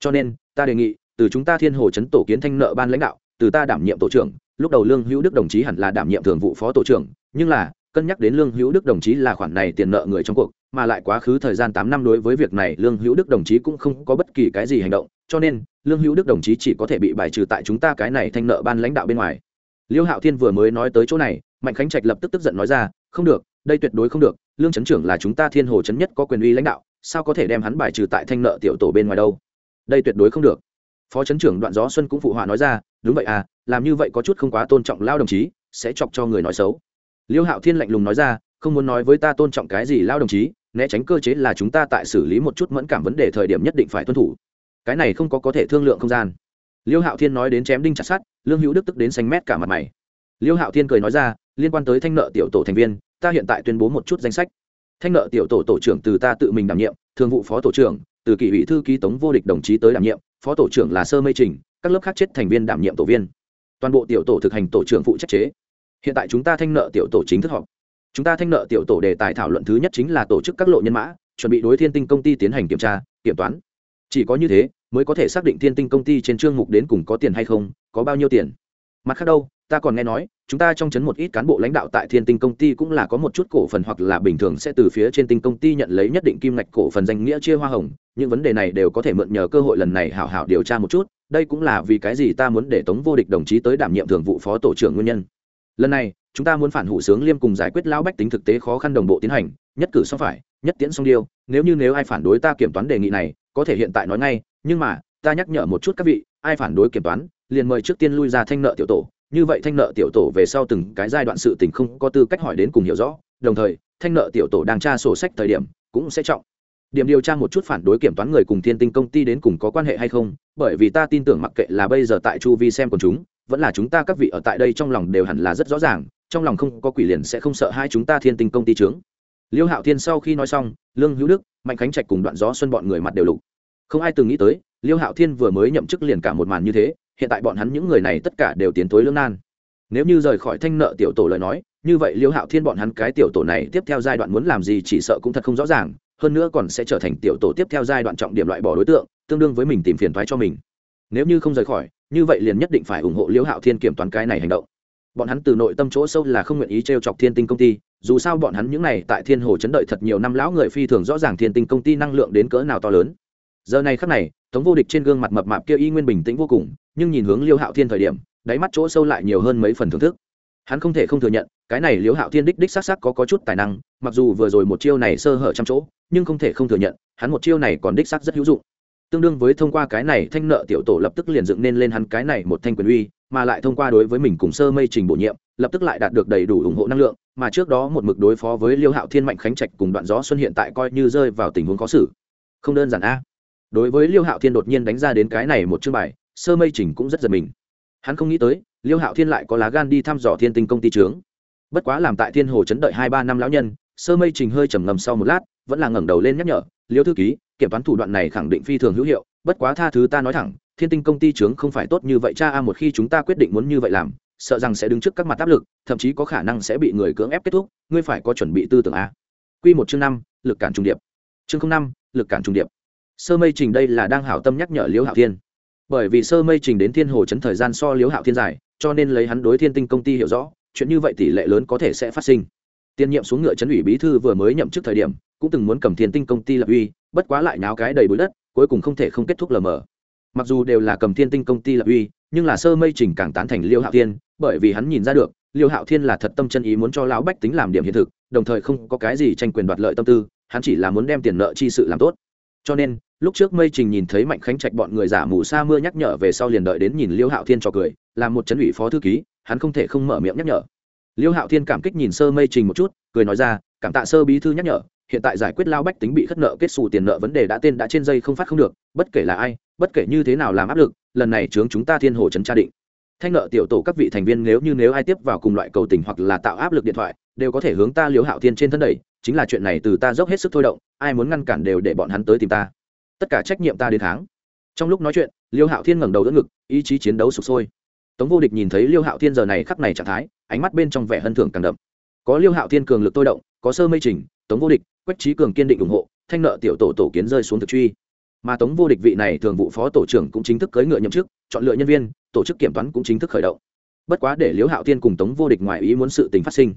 Cho nên, ta đề nghị, từ chúng ta thiên hồ chấn tổ kiến thanh nợ ban lãnh đạo, từ ta đảm nhiệm tổ trưởng, lúc đầu lương hữu đức đồng chí hẳn là đảm nhiệm thường vụ phó tổ trưởng nhưng là, cân nhắc đến lương hữu đức đồng chí là khoản này tiền nợ người trong cuộc, mà lại quá khứ thời gian tám năm đối với việc này lương hữu đức đồng chí cũng không có bất kỳ cái gì hành động, cho nên, lương hữu đức đồng chí chỉ có thể bị bài trừ tại chúng ta cái này thanh nợ ban lãnh đạo bên ngoài. Liêu hạo thiên vừa mới nói tới chỗ này, mạnh khánh trạch lập tức tức giận nói ra, không được, đây tuyệt đối không được, lương trấn trưởng là chúng ta thiên hồ trấn nhất có quyền uy lãnh đạo, sao có thể đem hắn bài trừ tại thanh nợ tiểu tổ bên ngoài đâu? Đây tuyệt đối không được. Phó trấn trưởng đoạn gió xuân cũng phụ họa nói ra, đúng vậy à làm như vậy có chút không quá tôn trọng lao đồng chí, sẽ chọc cho người nói xấu liêu hạo thiên lạnh lùng nói ra, không muốn nói với ta tôn trọng cái gì lao đồng chí, né tránh cơ chế là chúng ta tại xử lý một chút mẫn cảm vấn đề thời điểm nhất định phải tuân thủ. Cái này không có có thể thương lượng không gian. Liêu hạo thiên nói đến chém đinh chặt sát lương hữu đức tức đến xanh mét cả mặt mày. Liêu hạo thiên cười nói ra, liên quan tới thanh nợ tiểu tổ thành viên, ta hiện tại tuyên bố một chút danh sách. Thanh nợ tiểu tổ tổ trưởng từ ta tự mình đảm nhiệm, thường vụ phó tổ trưởng, từ kỷ ủy thư ký tống vô địch đồng chí tới đảm nhiệm, phó tổ trưởng là sơ mây trình, các lớp khác chết thành viên đảm nhiệm tổ viên. Toàn bộ tiểu tổ thực hành tổ trưởng phụ trách chế hiện tại chúng ta thanh nợ tiểu tổ chính thức họp. Chúng ta thanh nợ tiểu tổ đề tài thảo luận thứ nhất chính là tổ chức các lộ nhân mã, chuẩn bị đối thiên tinh công ty tiến hành kiểm tra, kiểm toán. Chỉ có như thế, mới có thể xác định thiên tinh công ty trên chương mục đến cùng có tiền hay không, có bao nhiêu tiền. Mặt khác đâu, ta còn nghe nói, chúng ta trong chấn một ít cán bộ lãnh đạo tại thiên tinh công ty cũng là có một chút cổ phần hoặc là bình thường sẽ từ phía trên tinh công ty nhận lấy nhất định kim ngạch cổ phần danh nghĩa chia hoa hồng. Những vấn đề này đều có thể mượn nhờ cơ hội lần này hảo hảo điều tra một chút. Đây cũng là vì cái gì ta muốn để tống vô địch đồng chí tới đảm nhiệm thường vụ phó tổ trưởng nguyên nhân lần này, chúng ta muốn phản hủ sướng liêm cùng giải quyết lão bách tính thực tế khó khăn đồng bộ tiến hành, nhất cử xong phải, nhất tiễn xong điêu, nếu như nếu ai phản đối ta kiểm toán đề nghị này, có thể hiện tại nói ngay, nhưng mà, ta nhắc nhở một chút các vị, ai phản đối kiểm toán, liền mời trước tiên lui ra thanh nợ tiểu tổ, như vậy thanh nợ tiểu tổ về sau từng cái giai đoạn sự tình không có tư cách hỏi đến cùng hiểu rõ, đồng thời, thanh nợ tiểu tổ đang tra sổ sách thời điểm, cũng sẽ trọng. Điểm điều tra một chút phản đối kiểm toán người cùng thiên tinh công ty đến cùng có quan hệ hay không, bởi vì ta tin tưởng mặc kệ là bây giờ tại chu vi xem của chúng vẫn là chúng ta các vị ở tại đây trong lòng đều hẳn là rất rõ ràng, trong lòng không có quỷ liền sẽ không sợ hai chúng ta thiên tinh công ty trướng. Liêu hạo thiên sau khi nói xong, lương hữu đức, mạnh khánh trạch cùng đoạn gió xuân bọn người mặt đều lục. Không ai từng nghĩ tới, liêu hạo thiên vừa mới nhậm chức liền cả một màn như thế, hiện tại bọn hắn những người này tất cả đều tiến tối lương nan. Nếu như rời khỏi thanh nợ tiểu tổ lời nói, như vậy liêu hạo thiên bọn hắn cái tiểu tổ này tiếp theo giai đoạn muốn làm gì chỉ sợ cũng thật không rõ ràng, hơn nữa còn sẽ trở thành tiểu tổ tiếp theo giai đoạn trọng điểm loại bỏ đối tượng, tương đương với mình tìm phiền thoái cho mình. Nếu như không rời khỏi như vậy liền nhất định phải ủng hộ liêu hạo thiên kiểm toán cái này hành động. Bọn hắn từ nội tâm chỗ sâu là không nguyện ý t r e o chọc thiên tinh công ty dù sao bọn hắn những n à y tại thiên hồ chấn đợi thật nhiều năm lão người phi thường rõ ràng thiên tinh công ty năng lượng đến cỡ nào to lớn. Giờ này khắc này tống vô địch trên gương mặt mập mạp kia y nguyên bình tĩnh vô cùng nhưng nhìn hướng liêu hạo thiên thời điểm đáy mắt chỗ sâu lại nhiều hơn mấy phần thưởng thức. Hắn không thể không thừa nhận cái này liêu hạo thiên đích đích s á c s á c có, có chút tài năng mặc dù vừa rồi một chiêu này sơ hở trăm chỗ nhưng không thể không thừa nhận hắn một chiêu này còn đích s á c rất hữu dụng tương đương với thông qua cái này thanh nợ tiểu tổ lập tức liền dựng nên lên hắn cái này một thanh quyền uy, mà lại thông qua đối với mình cùng sơ mây trình bổ nhiệm, lập tức lại đạt được đầy đủ ủng hộ năng lượng, mà trước đó một mực đối phó với liêu hạo thiên mạnh khánh trạch cùng đoạn gió xuân hiện tại coi như rơi vào tình huống khó xử. Không đơn giản a. Đối với liêu hạo thiên đột nhiên đánh ra đến cái này một chương bài, sơ mây trình cũng rất giật mình. Hắn không nghĩ tới, liêu hạo thiên lại có lá gan đi thăm dò thiên tinh công ty trướng. Bất quá làm tại thiên hồ chấn đợi hai ba năm lão nhân, sơ mây trình hơi trầm ngầm sau một lát, vẫn là ngẩng đầu lên nhắc nhở, liêu thư ký kiểm toán thủ đoạn này khẳng định phi thường hữu hiệu, bất quá tha thứ ta nói thẳng, thiên tinh công ty trướng không phải tốt như vậy, cha a, một khi chúng ta quyết định muốn như vậy làm, sợ rằng sẽ đứng trước các mặt áp lực, thậm chí có khả năng sẽ bị người cưỡng ép kết thúc, ngươi phải có chuẩn bị tư tưởng a. Q một chương năm, lực cản trung điệp. Chương năm, lực cản trung điệp. Sơ mây trình đây là đang hảo tâm nhắc nhở liễu hạo thiên. Bởi vì sơ mây trình đến thiên hồ chấn thời gian so liễu hạo thiên dài, cho nên lấy hắn đối thiên tinh công ty hiểu rõ, chuyện như vậy tỷ lệ lớn có thể sẽ phát sinh tiền nhiệm xuống ngựa chấn ủy bí thư vừa mới nhậm chức thời điểm, cũng từng muốn cầm thiền tinh công ty lập uy, bất quá lại náo cái đầy bụi đất, cuối cùng không thể không kết thúc lờ mờ. Mặc dù đều là cầm thiên tinh công ty lập uy, nhưng là sơ mây trình càng tán thành liêu hạo thiên, bởi vì hắn nhìn ra được, liêu hạo thiên là thật tâm chân ý muốn cho lão bách tính làm điểm hiện thực, đồng thời không có cái gì tranh quyền đoạt lợi tâm tư, hắn chỉ là muốn đem tiền nợ chi sự làm tốt. Cho nên, lúc trước mây trình nhìn thấy mạnh khánh trạch bọn người giả mù sa mưa nhắc nhở về sau liền đợi đến nhìn liêu hạo thiên cho cười làm một chấn ủy phó thư ký, hắn không thể không mở miệng nhắc nhở liêu hạo thiên cảm kích nhìn sơ mây trình một chút, cười nói ra, cảm tạ sơ bí thư nhắc nhở, hiện tại giải quyết lao bách tính bị khất nợ, kết xù tiền nợ vấn đề đã tên đã trên dây không phát không được, bất kể là ai, bất kể như thế nào làm áp lực, lần này chướng chúng ta thiên hồ trấn tra định. Thanh nợ tiểu tổ các vị thành viên nếu như nếu ai tiếp vào cùng loại cầu tình hoặc là tạo áp lực điện thoại, đều có thể hướng ta liếu hạo thiên trên thân đẩy, chính là chuyện này từ ta dốc hết sức thôi động, ai muốn ngăn cản đều để bọn hắn tới tìm ta. Tất cả trách nhiệm ta đến tháng trong lúc nói chuyện, liêu hạo thiên ngẩng đầu đỡ ngực, ý chí chiến đấu sụp sôi tống vô địch nhìn thấy liêu hạo thiên giờ này khắc này trạng thái, ánh mắt bên trong vẻ hân thưởng càng đậm. Có liêu hạo thiên cường lực tôi động, có sơ mây trình, tống vô địch, quách trí cường kiên định ủng hộ, thanh nợ tiểu tổ tổ kiến rơi xuống thực truy. Mà tống vô địch vị này thường vụ phó tổ trưởng cũng chính thức cưỡi ngựa nhậm chức, chọn lựa nhân viên, tổ chức kiểm toán cũng chính thức khởi động. Bất quá để liễu hạo thiên cùng tống vô địch ngoài ý muốn sự tình phát sinh,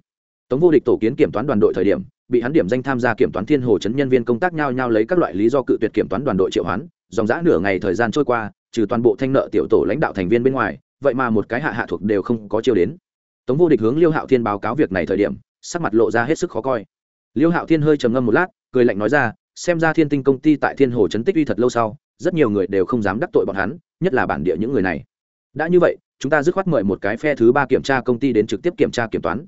tống vô địch tổ kiến kiểm toán đoàn đội thời điểm, bị hắn điểm danh tham gia kiểm toán thiên hồ chấn nhân viên công tác nhau nhau lấy các loại lý do cự tuyệt kiểm toán đoàn đội triệu hoán, dòng dã nửa ngày thời gian trôi qua, trừ toàn bộ thanh nợ tiểu tổ lãnh đạo thành viên bên ngoài vậy mà một cái hạ hạ thuộc đều không có chiêu đến. Tống vô địch hướng liêu hạo thiên báo cáo việc này thời điểm, sắc mặt lộ ra hết sức khó coi. Liêu hạo thiên hơi trầm ngâm một lát, cười lạnh nói ra, xem ra thiên tinh công ty tại thiên hồ trấn tích uy thật lâu sau, rất nhiều người đều không dám đắc tội bọn hắn, nhất là bản địa những người này. Đã như vậy, chúng ta dứt khoát mời một cái phe thứ ba kiểm tra công ty đến trực tiếp kiểm tra kiểm toán.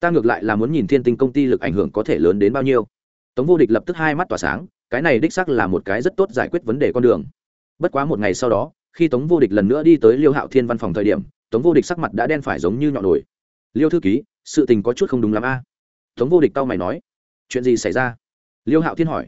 Ta ngược lại là muốn nhìn thiên tinh công ty lực ảnh hưởng có thể lớn đến bao nhiêu. Tống vô địch lập tức hai mắt tỏa sáng, cái này đích xác là một cái rất tốt giải quyết vấn đề con đường. Bất quá một ngày sau đó khi tống vô địch lần nữa đi tới liêu hạo thiên văn phòng thời điểm, tống vô địch sắc mặt đã đen phải giống như nhọn nổi liêu thư ký, sự tình có chút không đúng lắm a. Tống vô địch tao mày nói. Chuyện gì xảy ra? Liêu hạo thiên hỏi.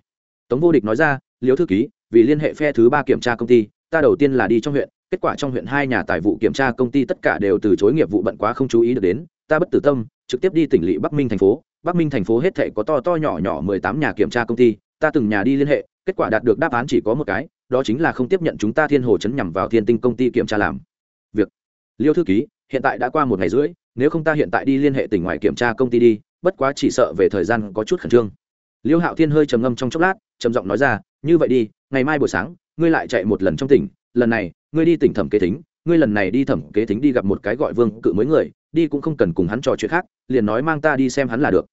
Tống vô địch nói ra, liêu thư ký, vì liên hệ phe thứ ba kiểm tra công ty, ta đầu tiên là đi trong huyện, kết quả trong huyện hai nhà tài vụ kiểm tra công ty tất cả đều từ chối nghiệp vụ bận quá không chú ý được đến, ta bất tử tâm, trực tiếp đi tỉnh lỵ bắc minh thành phố, bắc minh thành phố hết thể có to to nhỏ nhỏ mười tám nhà kiểm tra công ty, ta từng nhà đi liên hệ, kết quả đạt được đáp án chỉ có một cái đó chính là không tiếp nhận chúng ta thiên hồ chấn nhằm vào thiên tinh công ty kiểm tra làm. Việc. Liêu thư ký, hiện tại đã qua một ngày rưỡi, nếu không ta hiện tại đi liên hệ tỉnh ngoài kiểm tra công ty đi, bất quá chỉ sợ về thời gian có chút khẩn trương. Liêu hạo thiên hơi trầm ngâm trong chốc lát, trầm giọng nói ra, như vậy đi, ngày mai buổi sáng, ngươi lại chạy một lần trong tỉnh, lần này, ngươi đi tỉnh thẩm kế thính, ngươi lần này đi thẩm kế thính đi gặp một cái gọi vương cự mới người, đi cũng không cần cùng hắn trò chuyện khác, liền nói mang ta đi xem hắn là được.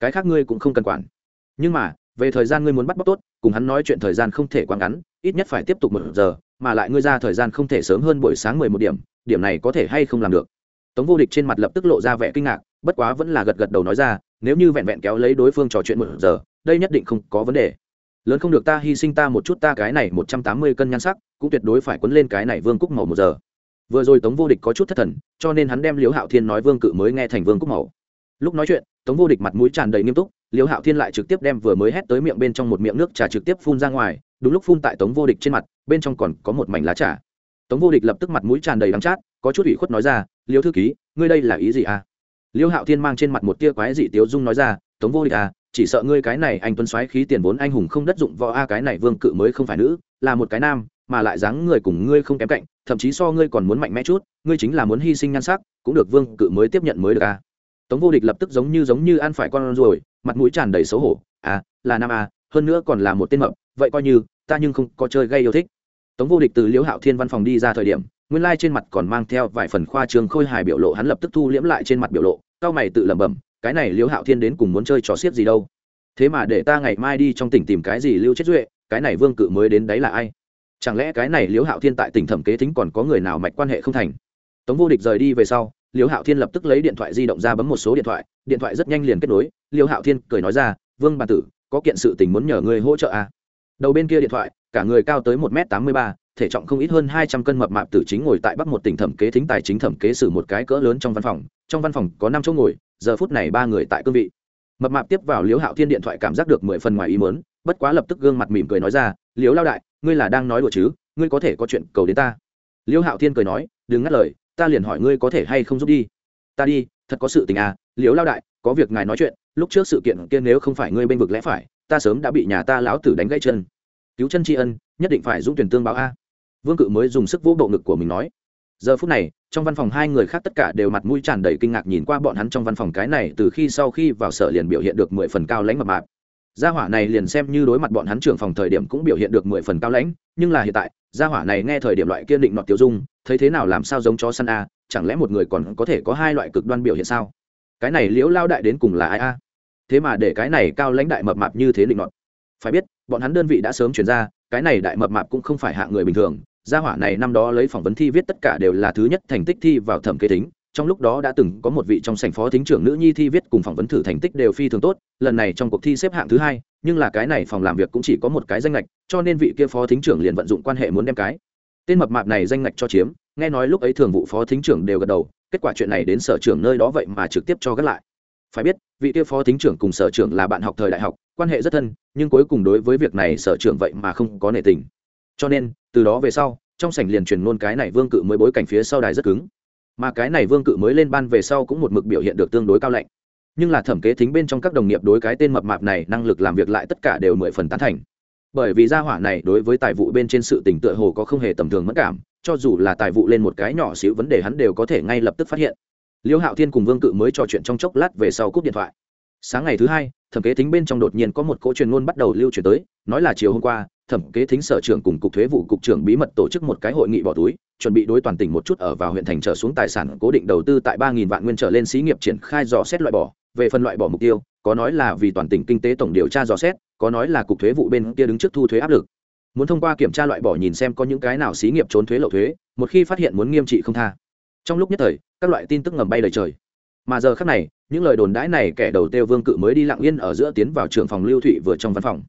Cái khác ngươi cũng không cần quản. Nhưng mà về thời gian ngươi muốn bắt bóc tốt, cùng hắn nói chuyện thời gian không thể quá ngắn, ít nhất phải tiếp tục một giờ, mà lại ngươi ra thời gian không thể sớm hơn buổi sáng mười một điểm điểm này có thể hay không làm được? Tống vô địch trên mặt lập tức lộ ra vẻ kinh ngạc, bất quá vẫn là gật gật đầu nói ra, nếu như vẹn vẹn kéo lấy đối phương trò chuyện một giờ, đây nhất định không có vấn đề. Lớn không được ta hy sinh ta một chút ta cái này một trăm tám mươi cân nhan sắc, cũng tuyệt đối phải quấn lên cái này vương cúc màu một giờ. Vừa rồi tống vô địch có chút thất thần, cho nên hắn đem liễu hạo thiên nói vương cự mới nghe thành vương cúc màu. Lúc nói chuyện, tống vô địch mặt mũi tràn đầy nghiêm túc liễu hạo thiên lại trực tiếp đem vừa mới hét tới miệng bên trong một miệng nước trà trực tiếp phun ra ngoài, đúng lúc phun tại tống vô địch trên mặt, bên trong còn có một mảnh lá trà. Tống vô địch lập tức mặt mũi tràn đầy đắng chát, có chút ủy khuất nói ra liễu thư ký, ngươi đây là ý gì à? Liễu hạo thiên mang trên mặt một tia quái dị tiếu dung nói ra, tống vô địch à chỉ sợ ngươi cái này anh tuấn xoáy khí tiền vốn anh hùng không đất dụng võ a, cái này vương cự mới không phải nữ, là một cái nam, mà lại dáng người cùng ngươi không kém cạnh, thậm chí so ngươi còn muốn mạnh mẽ chút, ngươi chính là muốn hy sinh nhan sắc, cũng được vương cự mới tiếp nhận mới được a tống vô địch lập tức giống như giống như ăn phải con rồi mặt mũi tràn đầy xấu hổ. À là nam à, hơn nữa còn là một tên mập vậy coi như ta nhưng không có chơi gây yêu thích. Tống vô địch từ liễu hạo thiên văn phòng đi ra thời điểm nguyên lai trên mặt còn mang theo vài phần khoa trương khôi hài biểu lộ hắn lập tức thu liễm lại trên mặt biểu lộ cao mày tự lẩm bẩm cái này liễu hạo thiên đến cùng muốn chơi trò xiết gì đâu. Thế mà để ta ngày mai đi trong tỉnh tìm cái gì lưu chết duệ cái này vương cự mới đến đấy là ai? Chẳng lẽ cái này liễu hạo thiên tại tỉnh thẩm kế thính còn có người nào mạch quan hệ không thành? Tống vô địch rời đi về sau Liêu hạo thiên lập tức lấy điện thoại di động ra bấm một số điện thoại điện thoại rất nhanh liền kết nối. Liêu hạo thiên cười nói ra, vương bàn tử, có kiện sự tình muốn nhờ người hỗ trợ à. đầu bên kia điện thoại, cả người cao tới một m tám mươi ba, thể trọng không ít hơn hai trăm cân mập mạp tử chính ngồi tại bắc một tỉnh thẩm kế thính tài chính thẩm kế xử một cái cỡ lớn trong văn phòng. Trong văn phòng có năm chỗ ngồi, giờ phút này ba người tại cương vị. Mập mạp tiếp vào liễu hạo thiên điện thoại cảm giác được mười phần ngoài ý mớn bất quá lập tức gương mặt mỉm cười nói ra liễu lao đại, ngươi là đang nói đùa chứ? Ngươi có thể có chuyện cầu đến ta. Liễu hạo thiên cười nói, đừng ngắt lời ta liền hỏi ngươi có thể hay không giúp đi. Ta đi, thật có sự tình à liễu lao đại, có việc ngài nói chuyện, lúc trước sự kiện kia nếu không phải ngươi bênh vực lẽ phải, ta sớm đã bị nhà ta lão tử đánh gãy chân. Cứu chân tri ân, nhất định phải dũng tuyển tương báo a. Vương cự mới dùng sức vỗ bộ ngực của mình nói. Giờ phút này, trong văn phòng hai người khác tất cả đều mặt mũi tràn đầy kinh ngạc nhìn qua bọn hắn trong văn phòng cái này, từ khi sau khi vào sở liền biểu hiện được mười phần cao lãnh mập mạp. Gia hỏa này liền xem như đối mặt bọn hắn trưởng phòng thời điểm cũng biểu hiện được mười phần cao lãnh, nhưng là hiện tại, gia hỏa này nghe thời điểm loại kiên định nọt tiêu dung thấy thế nào làm sao giống chó săn a, chẳng lẽ một người còn có thể có hai loại cực đoan biểu hiện sao? Cái này liễu lao đại đến cùng là ai a? Thế mà để cái này cao lãnh đại mập mạp như thế định nọt. Phải biết, bọn hắn đơn vị đã sớm chuyển ra, cái này đại mập mạp cũng không phải hạng người bình thường. Gia hỏa này năm đó lấy phỏng vấn thi viết tất cả đều là thứ nhất thành tích thi vào thẩm kế tính. Trong lúc đó đã từng có một vị trong sảnh phó thính trưởng nữ nhi thi viết cùng phỏng vấn thử thành tích đều phi thường tốt. Lần này trong cuộc thi xếp hạng thứ hai, nhưng là cái này phòng làm việc cũng chỉ có một cái danh lệch cho nên vị kia phó thính trưởng liền vận dụng quan hệ muốn đem cái tên mập mạp này danh ngạch cho chiếm, nghe nói lúc ấy thường vụ phó thính trưởng đều gật đầu, kết quả chuyện này đến sở trưởng nơi đó vậy mà trực tiếp cho gác lại. Phải biết, vị kia phó thính trưởng cùng sở trưởng là bạn học thời đại học, quan hệ rất thân, nhưng cuối cùng đối với việc này sở trưởng vậy mà không có nể tình. Cho nên, từ đó về sau, trong sảnh liền truyền luôn cái này vương cự mới bối cảnh phía sau đài rất cứng. Mà cái này vương cự mới lên ban về sau cũng một mực biểu hiện được tương đối cao lạnh. Nhưng là thẩm kế thính bên trong các đồng nghiệp đối cái tên mập mạp này năng lực làm việc lại tất cả đều mười phần tán thành bởi vì gia hỏa này đối với tài vụ bên trên sự tỉnh tựa hồ có không hề tầm thường mất cảm, cho dù là tài vụ lên một cái nhỏ xíu vấn đề hắn đều có thể ngay lập tức phát hiện. Liêu hạo thiên cùng vương cự mới trò chuyện trong chốc lát về sau cúp điện thoại. Sáng ngày thứ hai, thẩm kế thính bên trong đột nhiên có một cỗ truyền ngôn bắt đầu lưu truyền tới, nói là chiều hôm qua, thẩm kế thính sở trưởng cùng cục thuế vụ cục trưởng bí mật tổ chức một cái hội nghị bỏ túi, chuẩn bị đối toàn tỉnh một chút ở vào huyện thành trở xuống tài sản cố định đầu tư tại ba nghìn vạn nguyên trở lên xí nghiệp triển khai dò xét loại bỏ, về phần loại bỏ mục tiêu có nói là vì toàn tỉnh kinh tế tổng điều tra dò xét, có nói là cục thuế vụ bên kia đứng trước thu thuế áp lực. Muốn thông qua kiểm tra loại bỏ nhìn xem có những cái nào xí nghiệp trốn thuế lậu thuế, một khi phát hiện muốn nghiêm trị không tha. Trong lúc nhất thời, các loại tin tức ngầm bay lời trời. Mà giờ khác này, những lời đồn đãi này kẻ đầu tiêu vương cự mới đi lặng yên ở giữa tiến vào trường phòng lưu thụy vừa trong văn phòng.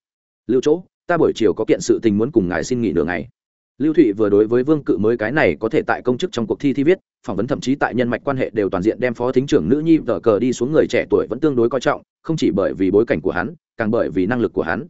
Lưu chỗ, ta buổi chiều có kiện sự tình muốn cùng ngài xin nghỉ nửa ngày lưu thụy vừa đối với vương cự mới cái này có thể tại công chức trong cuộc thi thi viết, phỏng vấn thậm chí tại nhân mạch quan hệ đều toàn diện đem phó thính trưởng nữ nhi tờ cờ đi xuống người trẻ tuổi vẫn tương đối coi trọng, không chỉ bởi vì bối cảnh của hắn, càng bởi vì năng lực của hắn.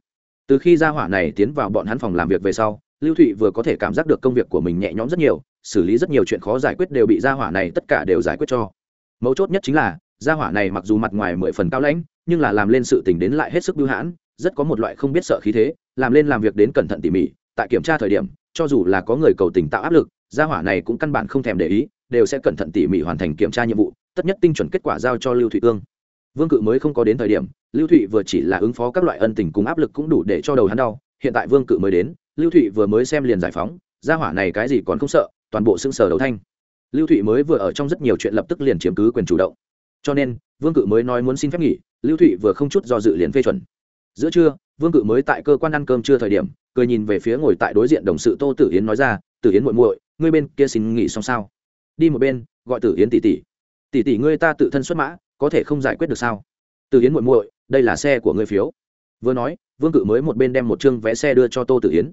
Từ khi gia hỏa này tiến vào bọn hắn phòng làm việc về sau, lưu thụy vừa có thể cảm giác được công việc của mình nhẹ nhõm rất nhiều, xử lý rất nhiều chuyện khó giải quyết đều bị gia hỏa này tất cả đều giải quyết cho. Mấu chốt nhất chính là, gia hỏa này mặc dù mặt ngoài mười phần cao lãnh, nhưng là làm lên sự tình đến lại hết sức bưu hãn, rất có một loại không biết sợ khí thế, làm lên làm việc đến cẩn thận tỉ mỉ, tại kiểm tra thời điểm cho dù là có người cầu tình tạo áp lực, gia hỏa này cũng căn bản không thèm để ý, đều sẽ cẩn thận tỉ mỉ hoàn thành kiểm tra nhiệm vụ, tất nhất tinh chuẩn kết quả giao cho lưu thụy cương. Vương cự mới không có đến thời điểm, lưu thụy vừa chỉ là ứng phó các loại ân tình cùng áp lực cũng đủ để cho đầu hắn đau, hiện tại vương cự mới đến, lưu thụy vừa mới xem liền giải phóng, gia hỏa này cái gì còn không sợ, toàn bộ xương sở đầu thanh. Lưu thụy mới vừa ở trong rất nhiều chuyện lập tức liền chiếm cứ quyền chủ động. Cho nên, vương cự mới nói muốn xin phép nghỉ, lưu thụy vừa không chút do dự liền phê chuẩn. Giữa trưa vương cự mới tại cơ quan ăn cơm chưa thời điểm, cười nhìn về phía ngồi tại đối diện đồng sự tô tử yến nói ra, tử yến muội muội, ngươi bên kia xin nghỉ xong sao? Đi một bên, gọi tử yến tỷ tỷ. Tỷ tỷ ngươi ta tự thân xuất mã, có thể không giải quyết được sao? Tử yến muội muội, đây là xe của ngươi phiếu. Vừa nói, vương cự mới một bên đem một chương vé xe đưa cho tô tử yến.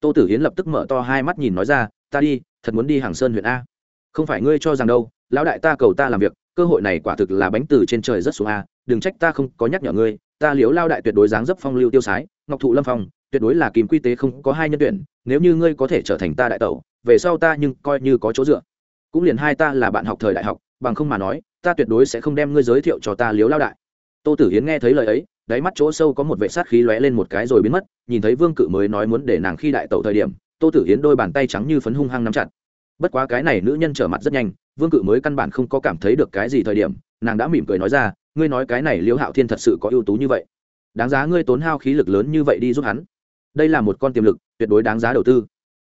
Tô tử yến lập tức mở to hai mắt nhìn nói ra, ta đi, thật muốn đi hàng sơn huyện a. Không phải ngươi cho rằng đâu, lão đại ta cầu ta làm việc, cơ hội này quả thực là bánh từ trên trời rất xuống a, đừng trách ta không có nhắc nhở ngươi ta liếu lao đại tuyệt đối dáng dấp phong lưu tiêu sái, ngọc thụ lâm phong, tuyệt đối là kìm quy tế không có hai nhân tuyển, nếu như ngươi có thể trở thành ta đại tẩu, về sau ta nhưng coi như có chỗ dựa. Cũng liền hai ta là bạn học thời đại học, bằng không mà nói, ta tuyệt đối sẽ không đem ngươi giới thiệu cho ta liếu lao đại. Tô tử hiến nghe thấy lời ấy, đáy mắt chỗ sâu có một vệ sát khí lóe lên một cái rồi biến mất, nhìn thấy vương cự mới nói muốn để nàng khi đại tẩu thời điểm, tô tử hiến đôi bàn tay trắng như phấn hung hăng nắm chặt. Bất quá cái này nữ nhân trở mặt rất nhanh, vương cự mới căn bản không có cảm thấy được cái gì thời điểm, nàng đã mỉm cười nói ra ngươi nói cái này Liêu hạo thiên thật sự có ưu tú như vậy. Đáng giá ngươi tốn hao khí lực lớn như vậy đi giúp hắn. Đây là một con tiềm lực, tuyệt đối đáng giá đầu tư.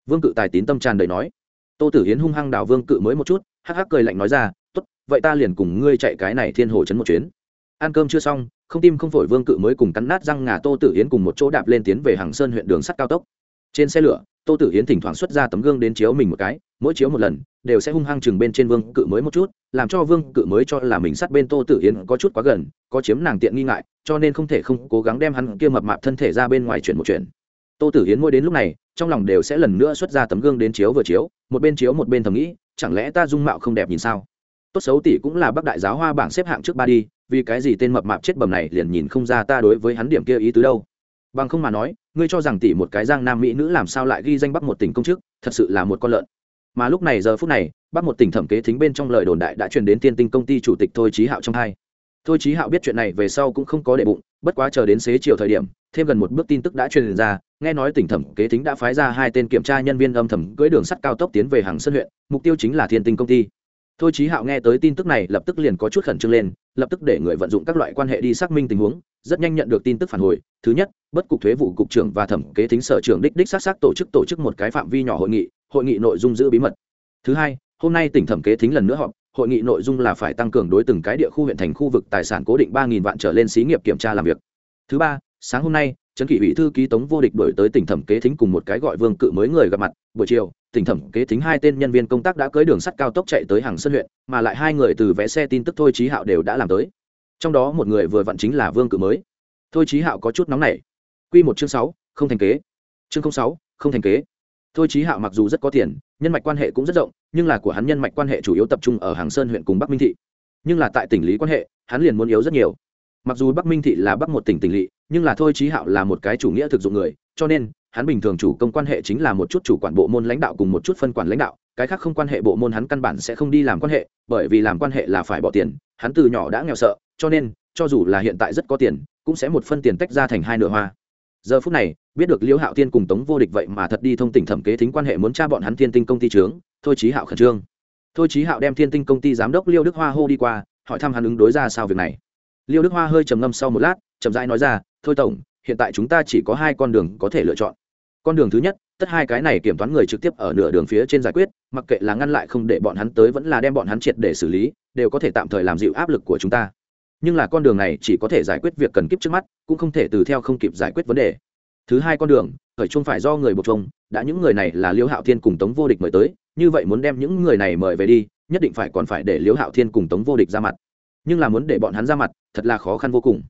Vương cự tài tín tâm tràn đầy nói. Tô tử hiến hung hăng đào vương cự mới một chút, hắc hắc cười lạnh nói ra t ố t vậy ta liền cùng ngươi chạy cái này thiên hồ chấn một chuyến. Ăn cơm chưa xong, không tim không phổi vương cự mới cùng cắn nát răng ngà tô tử hiến cùng một chỗ đạp lên tiến về hàng sơn huyện đường sắt cao tốc. Trên xe lửa, tô tử hiến thỉnh thoảng xuất ra tấm gương đến chiếu mình một cái, mỗi chiếu một lần, đều sẽ hung hăng chừng bên trên vương cự mới một chút làm cho vương cự mới cho là mình sát bên tô tử hiến có chút quá gần, có chiếm nàng tiện nghi ngại, cho nên không thể không cố gắng đem hắn kia mập mạp thân thể ra bên ngoài chuyển một chuyển. Tô tử hiến mỗi đến lúc này, trong lòng đều sẽ lần nữa xuất ra tấm gương đến chiếu vừa chiếu, một bên chiếu một bên thầm nghĩ, chẳng lẽ ta dung mạo không đẹp nhìn sao? Tốt xấu tỷ cũng là bắc đại giáo hoa bảng xếp hạng trước ba đi, vì cái gì tên mập mạp chết bầm này liền nhìn không ra ta đối với hắn điểm kia ý tứ đâu? Bằng không mà nói, ngươi cho rằng tỷ một cái giang nam mỹ nữ làm sao lại ghi danh bắc một tỉnh công chức, thật sự là một con lợn. Mà lúc này giờ phút này bắc một tỉnh thẩm kế thính bên trong lời đồn đại đã truyền đến tiên tinh công ty chủ tịch thôi trí hạo trong hai. Thôi trí hạo biết chuyện này về sau cũng không có đệ bụng, bất quá chờ đến xế chiều thời điểm, thêm gần một bước tin tức đã truyền ra, nghe nói tỉnh thẩm kế thính đã phái ra hai tên kiểm tra nhân viên âm thầm cưỡi đường sắt cao tốc tiến về hàng sân huyện, mục tiêu chính là thiên tinh công ty. Thôi trí hạo nghe tới tin tức này, lập tức liền có chút khẩn trương lên, lập tức để người vận dụng các loại quan hệ đi xác minh tình huống, rất nhanh nhận được tin tức phản hồi. Thứ nhất, bất cục thuế vụ cục trưởng và thẩm kế thính sở trưởng đích đích xác xác tổ chức tổ chức một cái phạm vi nhỏ hội nghị hội nghị nội dung giữ bí mật. Thứ hai hôm nay tỉnh thẩm kế thính lần nữa họp, hội nghị nội dung là phải tăng cường đối từng cái địa khu huyện thành khu vực tài sản cố định ba vạn trở lên xí nghiệp kiểm tra làm việc. Thứ ba, sáng hôm nay, trấn kỷ ủy thư ký tống vô địch đổi tới tỉnh thẩm kế thính cùng một cái gọi vương cự mới người gặp mặt. Buổi chiều, tỉnh thẩm kế thính hai tên nhân viên công tác đã cưới đường sắt cao tốc chạy tới hàng sân huyện, mà lại hai người từ vé xe tin tức thôi trí hạo đều đã làm tới. Trong đó một người vừa vặn chính là vương cự mới. Thôi trí hạo có chút nóng nảy. Q một chương sáu, không thành kế. Chương sáu, không thành kế thôi Chí hạo mặc dù rất có tiền, nhân mạch quan hệ cũng rất rộng, nhưng là của hắn nhân mạch quan hệ chủ yếu tập trung ở hàng sơn huyện cùng bắc minh thị. Nhưng là tại tỉnh lý quan hệ, hắn liền muốn yếu rất nhiều. Mặc dù bắc minh thị là bắc một tỉnh tỉnh lỵ, nhưng là thôi Chí hạo là một cái chủ nghĩa thực dụng người, cho nên, hắn bình thường chủ công quan hệ chính là một chút chủ quản bộ môn lãnh đạo cùng một chút phân quản lãnh đạo, cái khác không quan hệ bộ môn hắn căn bản sẽ không đi làm quan hệ, bởi vì làm quan hệ là phải bỏ tiền, hắn từ nhỏ đã nghèo sợ, cho nên, cho dù là hiện tại rất có tiền, cũng sẽ một phân tiền tách ra thành hai nửa hoa giờ phút này, biết được liễu hạo tiên cùng tống vô địch vậy mà thật đi thông tỉnh thẩm kế thính quan hệ muốn tra bọn hắn thiên tinh công ty trướng, thôi trí hạo khẩn trương. Thôi trí hạo đem thiên tinh công ty giám đốc liêu đức hoa hô đi qua, hỏi thăm hắn ứng đối ra sao việc này. Liêu đức hoa hơi trầm ngâm sau một lát, chậm rãi nói ra, thôi tổng, hiện tại chúng ta chỉ có hai con đường có thể lựa chọn. Con đường thứ nhất, tất hai cái này kiểm toán người trực tiếp ở nửa đường phía trên giải quyết, mặc kệ là ngăn lại không để bọn hắn tới vẫn là đem bọn hắn triệt để xử lý, đều có thể tạm thời làm dịu áp lực của chúng ta nhưng là con đường này chỉ có thể giải quyết việc cần kiếp trước mắt, cũng không thể từ theo không kịp giải quyết vấn đề. Thứ hai con đường, khởi chung phải do người buộc chung, đã những người này là liêu hạo thiên cùng tống vô địch mời tới, như vậy muốn đem những người này mời về đi, nhất định phải còn phải để liêu hạo thiên cùng tống vô địch ra mặt. Nhưng là muốn để bọn hắn ra mặt, thật là khó khăn vô cùng.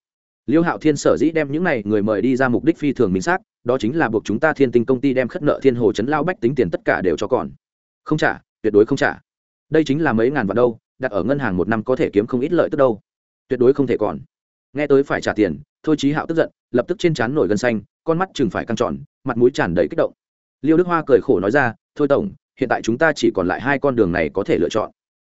Liêu hạo thiên sở dĩ đem những này người mời đi ra mục đích phi thường minh xác, đó chính là buộc chúng ta thiên tinh công ty đem khất nợ thiên hồ chấn lao bách tính tiền tất cả đều cho còn. Không trả, tuyệt đối không trả. Đây chính là mấy ngàn vạn đâu, đặt ở ngân hàng một năm có thể kiếm không ít lợi tức đâu tuyệt đối không thể còn. Nghe tới phải trả tiền, thôi chí hạo tức giận, lập tức trên trán nổi gân xanh, con mắt chừng phải căng tròn, mặt mũi tràn đầy kích động. Liêu đức hoa cười khổ nói ra, thôi tổng, hiện tại chúng ta chỉ còn lại hai con đường này có thể lựa chọn.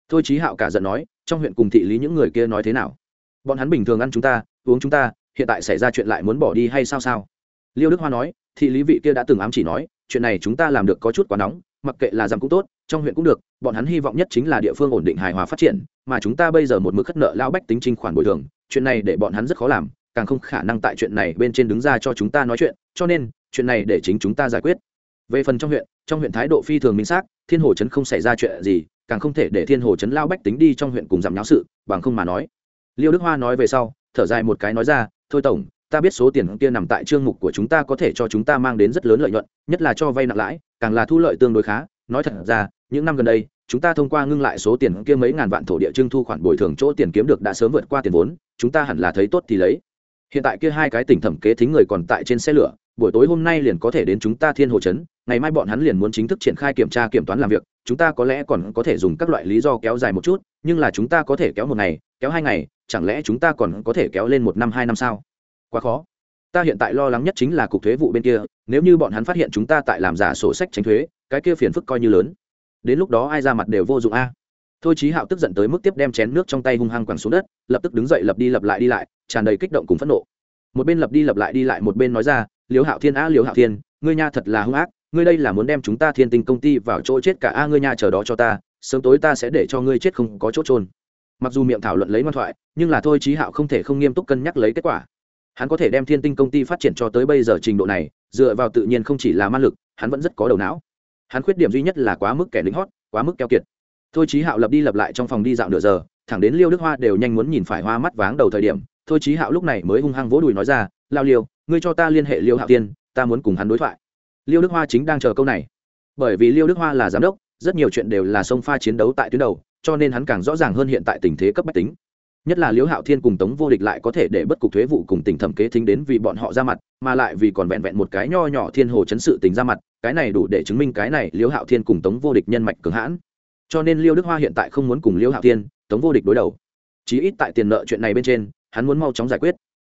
Thôi chí hạo cả giận nói, trong huyện cùng thị lý những người kia nói thế nào? Bọn hắn bình thường ăn chúng ta, uống chúng ta, hiện tại xảy ra chuyện lại muốn bỏ đi hay sao sao? Liêu đức hoa nói, thị lý vị kia đã từng ám chỉ nói, chuyện này chúng ta làm được có chút quá nóng, mặc kệ là giảm cũng tốt trong huyện cũng được, bọn hắn hy vọng nhất chính là địa phương ổn định hài hòa phát triển, mà chúng ta bây giờ một mực khất nợ lao bách tính trinh khoản bồi thường, chuyện này để bọn hắn rất khó làm, càng không khả năng tại chuyện này bên trên đứng ra cho chúng ta nói chuyện, cho nên, chuyện này để chính chúng ta giải quyết. Về phần trong huyện trong huyện thái độ phi thường minh xác, thiên hồ trấn không xảy ra chuyện gì, càng không thể để thiên hồ trấn lao bách tính đi trong huyện cùng giảm nháo sự, bằng không mà nói. Liêu đức hoa nói về sau, thở dài một cái nói ra, thôi tổng, ta biết số tiền kia nằm tại chương mục của chúng ta có thể cho chúng ta mang đến rất lớn lợi nhuận, nhất là cho vay nặng lãi, càng là thu lợi tương đối khá nói thật ra, những năm gần đây, chúng ta thông qua ngưng lại số tiền kia mấy ngàn vạn thổ địa trưng thu khoản bồi thường chỗ tiền kiếm được đã sớm vượt qua tiền vốn, chúng ta hẳn là thấy tốt thì lấy. Hiện tại kia hai cái tỉnh thẩm kế thính người còn tại trên xe lửa, buổi tối hôm nay liền có thể đến chúng ta thiên hồ trấn, ngày mai bọn hắn liền muốn chính thức triển khai kiểm tra kiểm toán làm việc, chúng ta có lẽ còn có thể dùng các loại lý do kéo dài một chút, nhưng là chúng ta có thể kéo một ngày, kéo hai ngày, chẳng lẽ chúng ta còn có thể kéo lên một năm, hai năm sao? Quá khó ta hiện tại lo lắng nhất chính là cục thuế vụ bên kia, nếu như bọn hắn phát hiện chúng ta tại làm giả sổ sách tránh thuế, cái kia phiền phức coi như lớn. Đến lúc đó ai ra mặt đều vô dụng a. Thôi chí hạo tức giận tới mức tiếp đem chén nước trong tay hung hăng quẳng xuống đất, lập tức đứng dậy lập đi lập lại đi lại, tràn đầy kích động cùng phẫn nộ. Một bên lập đi lập lại đi lại, một bên nói ra liếu hạo thiên a liếu hạo thiên, ngươi nha thật là hung ác, ngươi đây là muốn đem chúng ta thiên tinh công ty vào chỗ chết cả a, ngươi nha chờ đó cho ta, sớm tối ta sẽ để cho ngươi chết không có chỗ trôn mặc dù miệng thảo luận lấy ngoan thoại, nhưng là thôi chí hạo không thể không nghiêm túc cân nhắc lấy kết quả hắn có thể đem thiên tinh công ty phát triển cho tới bây giờ trình độ này, dựa vào tự nhiên không chỉ là ma lực, hắn vẫn rất có đầu não. Hắn khuyết điểm duy nhất là quá mức kẻ lính hót, quá mức keo kiệt. Thôi chí hạo lập đi lập lại trong phòng đi dạo nửa giờ, thẳng đến liêu đức hoa đều nhanh muốn nhìn phải hoa mắt váng đầu thời điểm, thôi chí hạo lúc này mới hung hăng vỗ đùi nói ra, lao liêu, ngươi cho ta liên hệ liêu hạo tiên, ta muốn cùng hắn đối thoại. Liêu đức hoa chính đang chờ câu này. Bởi vì liêu đức hoa là giám đốc, rất nhiều chuyện đều là sông pha chiến đấu tại tuyến đầu, cho nên hắn càng rõ ràng hơn hiện tại tình thế cấp bách tính nhất là liễu hạo thiên cùng tống vô địch lại có thể để bất cục thuế vụ cùng tỉnh thẩm kế thính đến vì bọn họ ra mặt, mà lại vì còn vẹn vẹn một cái nho nhỏ thiên hồ chấn sự tính ra mặt, cái này đủ để chứng minh cái này liễu hạo thiên cùng tống vô địch nhân mạch cường hãn. Cho nên liêu đức hoa hiện tại không muốn cùng liễu hạo thiên, tống vô địch đối đầu. Chí ít tại tiền nợ chuyện này bên trên, hắn muốn mau chóng giải quyết.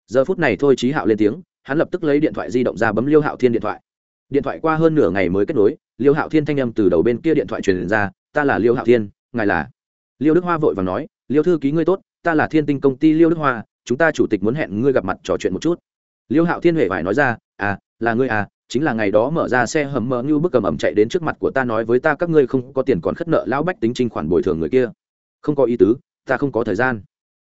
Giờ phút này thôi chí hạo lên tiếng, hắn lập tức lấy điện thoại di động ra bấm liêu hạo thiên điện thoại. Điện thoại qua hơn nửa ngày mới kết nối, liêu hạo thiên thanh âm từ đầu bên kia điện thoại truyền ra, ta là liêu hạo thiên, ngài là? Liêu đức hoa vội và nói, liêu thư ký ngươi tốt ta là thiên tinh công ty liêu đức hoa, chúng ta chủ tịch muốn hẹn ngươi gặp mặt trò chuyện một chút. Liêu hạo thiên huệ phải nói ra à là ngươi à chính là ngày đó mở ra xe hầm mỡ như bức cầm ẩm chạy đến trước mặt của ta nói với ta các ngươi không có tiền còn khất nợ lão bách tính trinh khoản bồi thường người kia. Không có ý tứ, ta không có thời gian.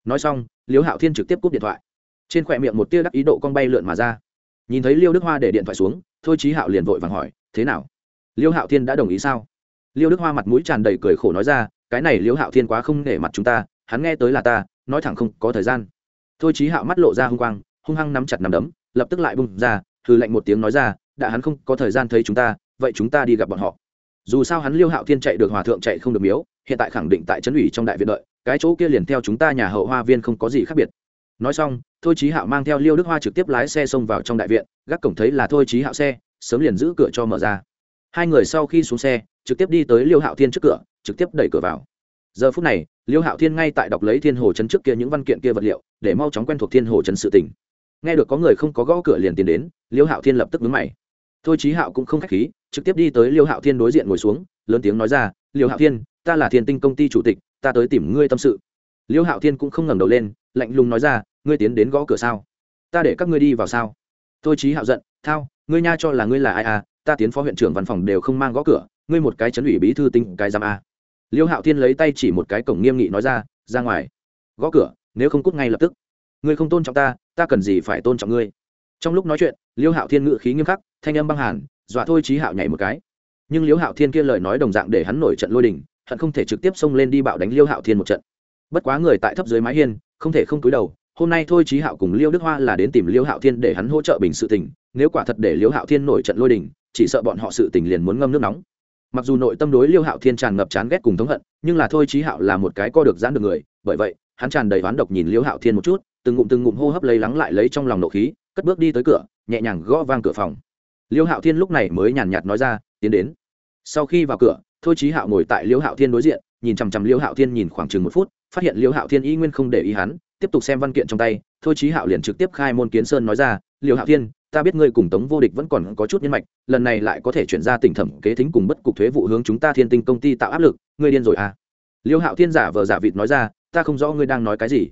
Nói xong, liêu hạo thiên trực tiếp cúp điện thoại. Trên khỏe miệng một tia đắc ý độ con bay lượn mà ra. Nhìn thấy liêu đức hoa để điện thoại xuống, thôi chí hạo liền vội vàng hỏi, thế nào? Liêu hạo thiên đã đồng ý sao? Liêu đức hoa mặt mũi tràn đầy cười khổ nói ra, cái này liêu hạo thiên quá không nể mặt chúng ta hắn nghe tới là ta, nói thẳng không có thời gian. Thôi chí hạo mắt lộ ra hung quang, hung hăng nắm chặt nằm đấm, lập tức lại bung ra, hừ lạnh một tiếng nói ra, đã hắn không có thời gian thấy chúng ta, vậy chúng ta đi gặp bọn họ. Dù sao hắn liêu hạo thiên chạy được hòa thượng chạy không được miếu, hiện tại khẳng định tại trấn ủy trong đại viện đợi, cái chỗ kia liền theo chúng ta nhà hậu hoa viên không có gì khác biệt. Nói xong, thôi chí hạo mang theo liêu đức hoa trực tiếp lái xe xông vào trong đại viện, gác cổng thấy là thôi chí hạo xe, sớm liền giữ cửa cho mở ra. Hai người sau khi xuống xe, trực tiếp đi tới liêu hạo thiên trước cửa, trực tiếp đẩy cửa vào giờ phút này, liêu hạo thiên ngay tại đọc lấy thiên hồ chấn trước kia những văn kiện kia vật liệu, để mau chóng quen thuộc thiên hồ chấn sự tình. Nghe được có người không có gõ cửa liền tiến đến, liêu hạo thiên lập tức đứng mày. Thôi chí hạo cũng không k h á c h khí, trực tiếp đi tới liêu hạo thiên đối diện ngồi xuống, lớn tiếng nói ra, liêu hạo thiên, ta là thiên tinh công ty chủ tịch, ta tới tìm ngươi tâm sự. Liêu hạo thiên cũng không ngẩng đầu lên, lạnh lùng nói ra, ngươi tiến đến gõ cửa sao? Ta để các ngươi đi vào sao? Thôi chí hạo giận, thao, ngươi nha cho là ngươi là ai à? Ta tiến phó huyện trưởng văn phòng đều không mang gõ cửa, ngươi một cái chấn ủy bí thư tinh cái giam à? Liêu hạo thiên lấy tay chỉ một cái cổng nghiêm nghị nói ra ra ngoài. Gõ cửa, nếu không cút ngay lập tức. Ngươi không tôn trọng ta ta cần gì phải tôn trọng ngươi? Trong lúc nói chuyện, liêu hạo thiên ngự khí nghiêm khắc, thanh âm băng hàn, dọa thôi trí hạo nhảy một cái. Nhưng liêu hạo thiên kia lời nói đồng dạng để hắn nổi trận lôi đình, hận không thể trực tiếp xông lên đi bạo đánh liêu hạo thiên một trận. Bất quá người tại thấp dưới mái hiên, không thể không cúi đầu, hôm nay thôi trí hạo cùng liêu đức hoa là đến tìm liêu hạo thiên để hắn hỗ trợ bình sự tình, nếu quả thật để liêu hạo thiên nổi trận lôi đình, chỉ sợ bọn họ sự tình liền muốn ngâm nước nóng mặc dù nội tâm đối liêu hạo thiên tràn ngập chán ghét cùng thống hận, nhưng là thôi trí hạo là một cái co được giãn được người, bởi vậy, hắn tràn đầy oán độc nhìn liêu hạo thiên một chút, từng ngụm từng ngụm hô hấp lấy lắng lại lấy trong lòng nộ khí, cất bước đi tới cửa, nhẹ nhàng gõ vang cửa phòng. Liêu hạo thiên lúc này mới nhàn nhạt nói ra, tiến đến. Sau khi vào cửa, thôi trí hạo ngồi tại liêu hạo thiên đối diện, nhìn chằm chằm liêu hạo thiên nhìn khoảng chừng một phút, phát hiện liêu hạo thiên y nguyên không để ý hắn, tiếp tục xem văn kiện trong tay thôi Chí hạo liền trực tiếp khai môn kiến sơn nói ra, liêu hạo thiên, ta biết ngươi cùng tống vô địch vẫn còn có chút nhân mạch, lần này lại có thể chuyển ra tỉnh thẩm kế thính cùng bất cục thuế vụ hướng chúng ta thiên tinh công ty tạo áp lực, ngươi điên rồi à? Liêu hạo thiên giả vờ giả vịt nói ra, ta không rõ ngươi đang nói cái gì.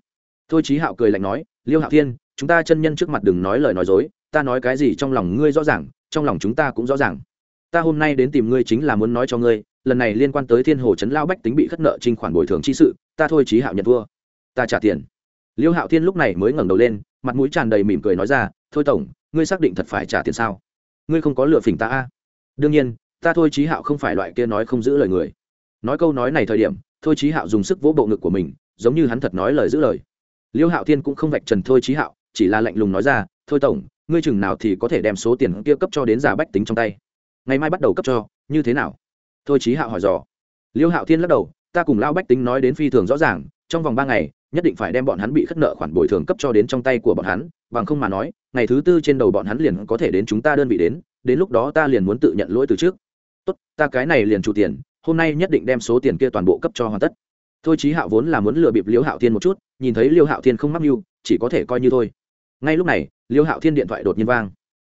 Thôi Chí hạo cười lạnh nói, liêu hạo thiên, chúng ta chân nhân trước mặt đừng nói lời nói dối, ta nói cái gì trong lòng ngươi rõ ràng, trong lòng chúng ta cũng rõ ràng. Ta hôm nay đến tìm ngươi chính là muốn nói cho ngươi, lần này liên quan tới thiên hồ Trấn lao bách tính bị khất nợ trinh khoản bồi thường chi sự, ta thôi Chí hạo nhận thua. Ta trả tiền liêu hạo thiên lúc này mới ngẩng đầu lên, mặt mũi tràn đầy mỉm cười nói ra, thôi tổng, ngươi xác định thật phải trả tiền sao? Ngươi không có lựa phỉnh ta a? Đương nhiên, ta thôi trí hạo không phải loại kia nói không giữ lời người. Nói câu nói này thời điểm, thôi trí hạo dùng sức vỗ bộ ngực của mình, giống như hắn thật nói lời giữ lời. Liêu hạo thiên cũng không vạch trần thôi trí hạo, chỉ là lạnh lùng nói ra, thôi tổng, ngươi chừng nào thì có thể đem số tiền kia cấp cho đến giả bách tính trong tay? Ngày mai bắt đầu cấp cho, như thế nào? Thôi trí hạo hỏi dò. Liêu hạo thiên lắc đầu, ta cùng lao bách tính nói đến phi thường rõ ràng, trong vòng ba ngày nhất định phải đem bọn hắn bị khất nợ khoản bồi thường cấp cho đến trong tay của bọn hắn, bằng không mà nói, ngày thứ tư trên đầu bọn hắn liền có thể đến chúng ta đơn vị đến đến lúc đó ta liền muốn tự nhận lỗi từ trước. Tốt, ta cái này liền chủ tiền, hôm nay nhất định đem số tiền kia toàn bộ cấp cho hoàn tất. Thôi chí hạo vốn là muốn lừa bịp liêu hạo thiên một chút, nhìn thấy liêu hạo thiên không mắc mưu, chỉ có thể coi như thôi. Ngay lúc này, liêu hạo thiên điện thoại đột nhiên vang.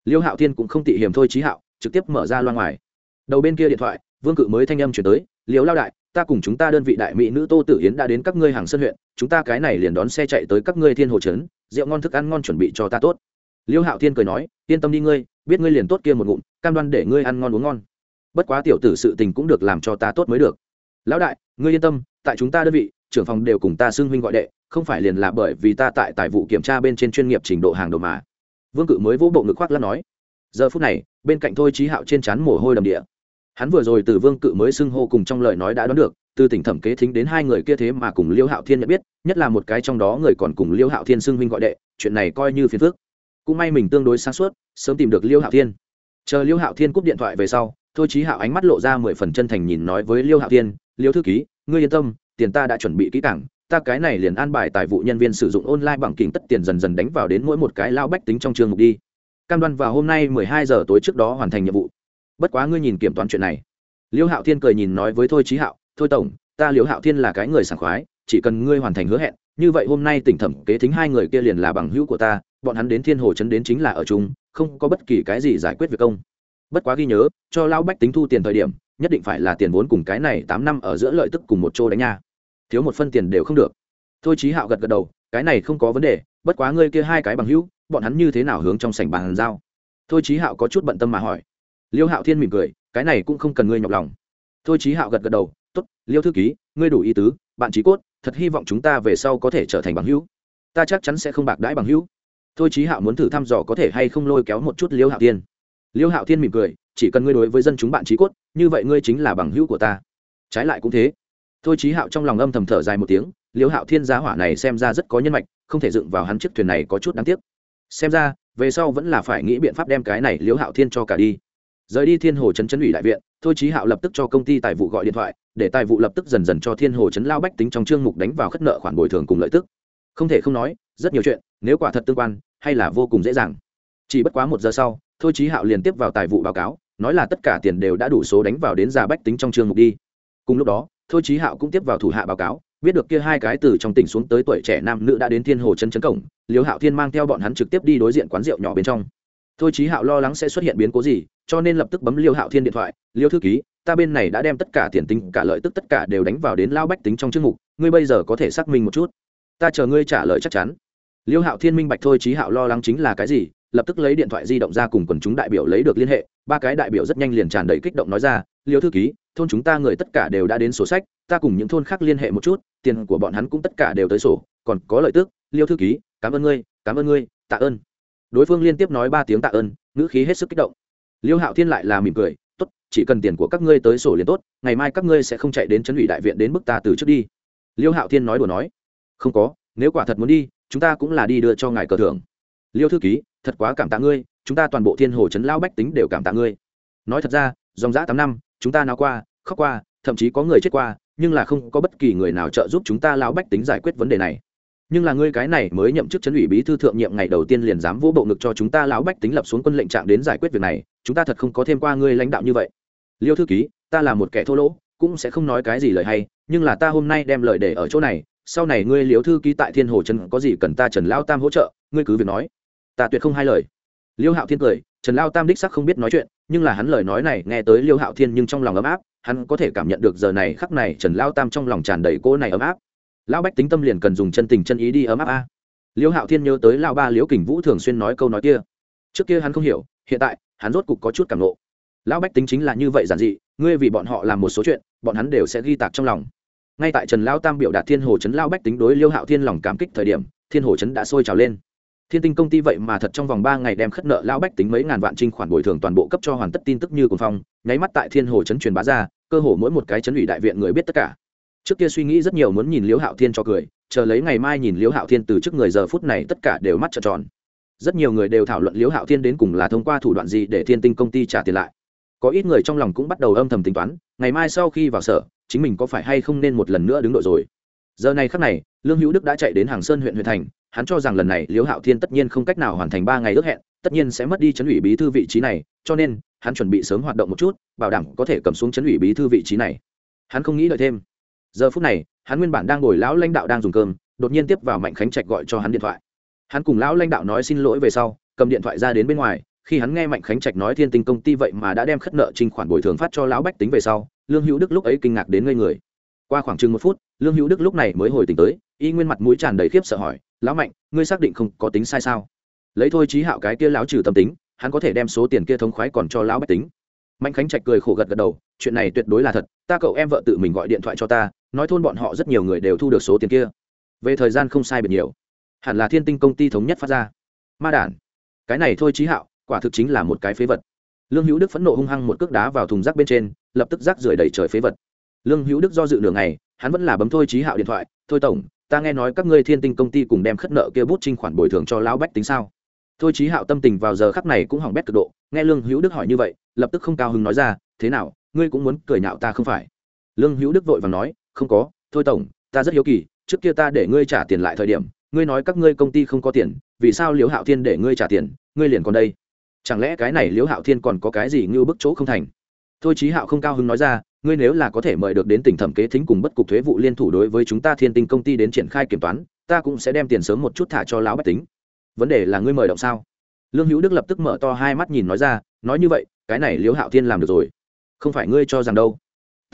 Liêu hạo thiên cũng không tị hiểm thôi chí hạo, trực tiếp mở ra loa ngoài. Đầu bên kia điện thoại, vương cự mới thanh âm chuyển tới, liêu lao đại ta cùng chúng ta đơn vị đại mỹ nữ tô tử yến đã đến các ngươi hàng sân huyện, chúng ta cái này liền đón xe chạy tới các ngươi thiên hồ trấn, rượu ngon thức ăn ngon chuẩn bị cho ta tốt. Liêu hạo thiên cười nói, yên tâm đi ngươi, biết ngươi liền tốt kia một ngụm, cam đoan để ngươi ăn ngon uống ngon. Bất quá tiểu tử sự tình cũng được làm cho ta tốt mới được. Lão đại, ngươi yên tâm, tại chúng ta đơn vị, trưởng phòng đều cùng ta xưng huynh gọi đệ, không phải liền là bởi vì ta tại tài vụ kiểm tra bên trên chuyên nghiệp trình độ hàng đầu mà. Vương cự mới vỗ bộ ngực khoác lắc nói. Giờ phút này, bên cạnh thôi trí hạo trên trán mồ hôi đầm địa hắn vừa rồi từ vương cự mới xưng hô cùng trong lời nói đã đoán được, từ tỉnh thẩm kế thính đến hai người kia thế mà cùng liêu hạo thiên nhận biết, nhất là một cái trong đó người còn cùng liêu hạo thiên xưng huynh gọi đệ, chuyện này coi như phiền phước cũng may mình tương đối sáng suốt, sớm tìm được liêu hạo thiên. Chờ liêu hạo thiên cúp điện thoại về sau, thôi chí hạo ánh mắt lộ ra mười phần chân thành nhìn nói với liêu hạo thiên, liêu thư ký, ngươi yên tâm, tiền ta đã chuẩn bị kỹ cảng ta cái này liền an bài tài vụ nhân viên sử dụng online bằng kính tất tiền dần dần đánh vào đến mỗi một cái lao bách tính trong trường mục đi. Cam đoan vào hôm nay mười hai giờ tối trước đó hoàn thành nhiệm vụ bất quá ngươi nhìn kiểm toán chuyện này. Liêu hạo thiên cười nhìn nói với thôi chí hạo, thôi tổng, ta liêu hạo thiên là cái người sảng khoái, chỉ cần ngươi hoàn thành hứa hẹn, như vậy hôm nay tỉnh thẩm kế thính hai người kia liền là bằng hữu của ta, bọn hắn đến thiên hồ chấn đến chính là ở chung, không có bất kỳ cái gì giải quyết việc công. Bất quá ghi nhớ, cho lão bách tính thu tiền thời điểm, nhất định phải là tiền vốn cùng cái này tám năm ở giữa lợi tức cùng một chỗ đánh nha. Thiếu một phân tiền đều không được. Thôi chí hạo gật gật đầu, cái này không có vấn đề, bất quá ngươi kia hai cái bằng hữu, bọn hắn như thế nào hướng trong sảnh bàn giao? Thôi chí hạo có chút bận tâm mà hỏi liêu hạo thiên mỉm cười, cái này cũng không cần ngươi nhọc lòng. Thôi chí hạo gật gật đầu t ố t liêu thư ký, ngươi đủ ý tứ, bạn trí cốt, thật hy vọng chúng ta về sau có thể trở thành bằng hữu. Ta chắc chắn sẽ không bạc đãi bằng hữu. Thôi chí hạo muốn thử thăm dò có thể hay không lôi kéo một chút liêu hạo thiên. Liêu hạo thiên mỉm cười, chỉ cần ngươi đối với dân chúng bạn trí cốt, như vậy ngươi chính là bằng hữu của ta. Trái lại cũng thế. Thôi chí hạo trong lòng âm thầm thở dài một tiếng, liêu hạo thiên giá hỏa này xem ra rất có nhân mạch, không thể dựng vào hắn chiếc thuyền này có chút đáng tiếc. Xem ra, về sau vẫn là phải nghĩ biện pháp đem cái này liêu hạo thiên cho cả đi rời đi thiên hồ trấn trấn ủy đại viện, thôi chí hạo lập tức cho công ty tài vụ gọi điện thoại, để tài vụ lập tức dần dần cho thiên hồ trấn lao bách tính trong chương mục đánh vào khất nợ khoản bồi thường cùng lợi tức. Không thể không nói, rất nhiều chuyện, nếu quả thật tương quan, hay là vô cùng dễ dàng. Chỉ bất quá một giờ sau, thôi chí hạo liền tiếp vào tài vụ báo cáo, nói là tất cả tiền đều đã đủ số đánh vào đến già bách tính trong chương mục đi. Cùng lúc đó, thôi chí hạo cũng tiếp vào thủ hạ báo cáo, biết được kia hai cái từ trong tỉnh xuống tới tuổi trẻ nam nữ đã đến thiên hồ chân chấn cổng liều hạo thiên mang theo bọn hắn trực tiếp đi đối diện quán rượu nhỏ bên trong thôi chí hạo lo lắng sẽ xuất hiện biến cố gì cho nên lập tức bấm liêu hạo thiên điện thoại. Liêu thư ký ta bên này đã đem tất cả tiền tính cả lợi tức tất cả đều đánh vào đến lao bách tính trong chức mục ngươi bây giờ có thể xác minh một chút. Ta chờ ngươi trả lời chắc chắn. Liêu hạo thiên minh bạch thôi chí hạo lo lắng chính là cái gì lập tức lấy điện thoại di động ra cùng quần chúng đại biểu lấy được liên hệ. Ba cái đại biểu rất nhanh liền tràn đầy kích động nói ra liêu thư ký thôn chúng ta người tất cả đều đã đến sổ sách ta cùng những thôn khác liên hệ một chút tiền của bọn hắn cũng tất cả đều tới sổ còn có lợi tức, liêu thư ký cảm ơn ngươi cảm ơn ngươi tạ ơn đối phương liên tiếp nói ba tiếng tạ ơn, ngữ khí hết sức kích động. Liêu hạo thiên lại là mỉm cười, tốt, chỉ cần tiền của các ngươi tới sổ liền tốt, ngày mai các ngươi sẽ không chạy đến chấn ủy đại viện đến mức ta từ trước đi. Liêu hạo thiên nói đùa nói, không có, nếu quả thật muốn đi, chúng ta cũng là đi đưa cho ngài cờ thưởng. Liêu thư ký, thật quá cảm tạ ngươi, chúng ta toàn bộ thiên hồ trấn lao bách tính đều cảm tạ ngươi. Nói thật ra, dòng dã tám năm, chúng ta nào qua, khóc qua, thậm chí có người chết qua, nhưng là không có bất kỳ người nào trợ giúp chúng ta lao bách tính giải quyết vấn đề này nhưng là ngươi cái này mới nhậm chức chấn ủy bí thư thượng nhiệm ngày đầu tiên liền dám vỗ bộ ngực cho chúng ta lão bách tính lập xuống quân lệnh trạng đến giải quyết việc này, chúng ta thật không có thêm qua ngươi lãnh đạo như vậy. Liêu thư ký, ta là một kẻ thô lỗ, cũng sẽ không nói cái gì lời hay, nhưng là ta hôm nay đem lời để ở chỗ này, sau này ngươi liêu thư ký tại thiên hồ trần có gì cần ta trần lao tam hỗ trợ, ngươi cứ việc nói. Ta tuyệt không hai lời. Liêu hạo thiên cười, trần lao tam đích sắc không biết nói chuyện, nhưng là hắn lời nói này nghe tới liêu hạo thiên nhưng trong lòng ấm áp, hắn có thể cảm nhận được giờ này khắc này trần lao tam trong lòng tràn đầy cỗ này ấm áp lão bách tính tâm liền cần dùng chân tình chân ý đi ấm áp a. Liêu hạo thiên nhớ tới lao ba liễu kình vũ thường xuyên nói câu nói kia. Trước kia hắn không hiểu, hiện tại, hắn rốt cục có chút cảm nộ lão bách tính chính là như vậy giản dị, ngươi vì bọn họ làm một số chuyện, bọn hắn đều sẽ ghi tạc trong lòng. Ngay tại trần lao tam biểu đạt thiên hồ chấn lao bách tính đối liêu hạo thiên lòng cảm kích thời điểm, thiên hồ chấn đã sôi trào lên. Thiên tinh công ty vậy mà thật trong vòng ba ngày đem khất nợ lao bách tính mấy ngàn vạn trinh khoản bồi thường toàn bộ cấp cho hoàn tất tin tức như cùng phong, nháy mắt tại thiên hồ chấn truyền bá ra, cơ hồ mỗi một cái chấn ủy đại viện người biết tất cả trước kia suy nghĩ rất nhiều muốn nhìn liễu hạo thiên cho cười, chờ lấy ngày mai nhìn liễu hạo thiên từ trước người giờ phút này tất cả đều mắt trợn tròn. Rất nhiều người đều thảo luận liễu hạo thiên đến cùng là thông qua thủ đoạn gì để thiên tinh công ty trả tiền lại. Có ít người trong lòng cũng bắt đầu âm thầm tính toán, ngày mai sau khi vào sở, chính mình có phải hay không nên một lần nữa đứng đội rồi. Giờ này khắc này, lương hữu đức đã chạy đến hàng sơn huyện huyện thành, hắn cho rằng lần này liễu hạo thiên tất nhiên không cách nào hoàn thành ba ngày ước hẹn, tất nhiên sẽ mất đi chấn ủy bí thư vị trí này, cho nên, hắn chuẩn bị sớm hoạt động một chút, bảo đảm có thể cầm xuống chấn ủy bí thư vị trí này. Hắn không nghĩ đợi thêm giờ phút này, hắn nguyên bản đang ngồi lão lãnh đạo đang dùng cơm, đột nhiên tiếp vào mạnh khánh trạch gọi cho hắn điện thoại. Hắn cùng lão lãnh đạo nói xin lỗi về sau, cầm điện thoại ra đến bên ngoài, khi hắn nghe mạnh khánh trạch nói thiên tinh công ty vậy mà đã đem khất nợ trình khoản bồi thường phát cho lão bách tính về sau, lương hữu đức lúc ấy kinh ngạc đến ngây người. Qua khoảng chừng một phút, lương hữu đức lúc này mới hồi tỉnh tới, y nguyên mặt mũi tràn đầy khiếp sợ hỏi, lão mạnh, ngươi xác định không có tính sai sao? Lấy thôi trí hạo cái kia lão trừ tâm tính, hắn có thể đem số tiền kia thống khoái còn cho lão bách tính. Mạnh khánh trạch cười khổ gật gật đầu, chuyện này tuyệt đối là thật, ta cậu em vợ tự mình gọi điện thoại cho ta nói thôn bọn họ rất nhiều người đều thu được số tiền kia. Về thời gian không sai biệt nhiều. Hẳn là thiên tinh công ty thống nhất phát ra. Ma đản. Cái này thôi trí hạo, quả thực chính là một cái phế vật. Lương hữu đức phẫn nộ hung hăng một cước đá vào thùng rác bên trên, lập tức rác rưởi đầy trời phế vật. Lương hữu đức do dự nửa ngày, hắn vẫn là bấm thôi trí hạo điện thoại, thôi tổng, ta nghe nói các ngươi thiên tinh công ty cùng đem khất nợ kia bút trinh khoản bồi thường cho lão bách tính sao? Thôi trí hạo tâm tình vào giờ khắc này cũng hỏng bét cực độ, nghe lương hữu đức hỏi như vậy, lập tức không cao hứng nói ra, thế nào, ngươi cũng muốn cười nhạo ta không phải? Lương hữu đức vội và nói không có, thôi tổng, ta rất hiếu kỳ, trước kia ta để ngươi trả tiền lại thời điểm, ngươi nói các ngươi công ty không có tiền, vì sao liễu hạo thiên để ngươi trả tiền, ngươi liền còn đây? Chẳng lẽ cái này liễu hạo thiên còn có cái gì như bức chỗ không thành? Thôi chí hạo không cao hứng nói ra, ngươi nếu là có thể mời được đến tỉnh thẩm kế thính cùng bất cục thuế vụ liên thủ đối với chúng ta thiên tinh công ty đến triển khai kiểm toán, ta cũng sẽ đem tiền sớm một chút thả cho lão bách tính. Vấn đề là ngươi mời động sao? Lương hữu đức lập tức mở to hai mắt nhìn nói ra, nói như vậy, cái này liễu hạo thiên làm được rồi. Không phải ngươi cho rằng đâu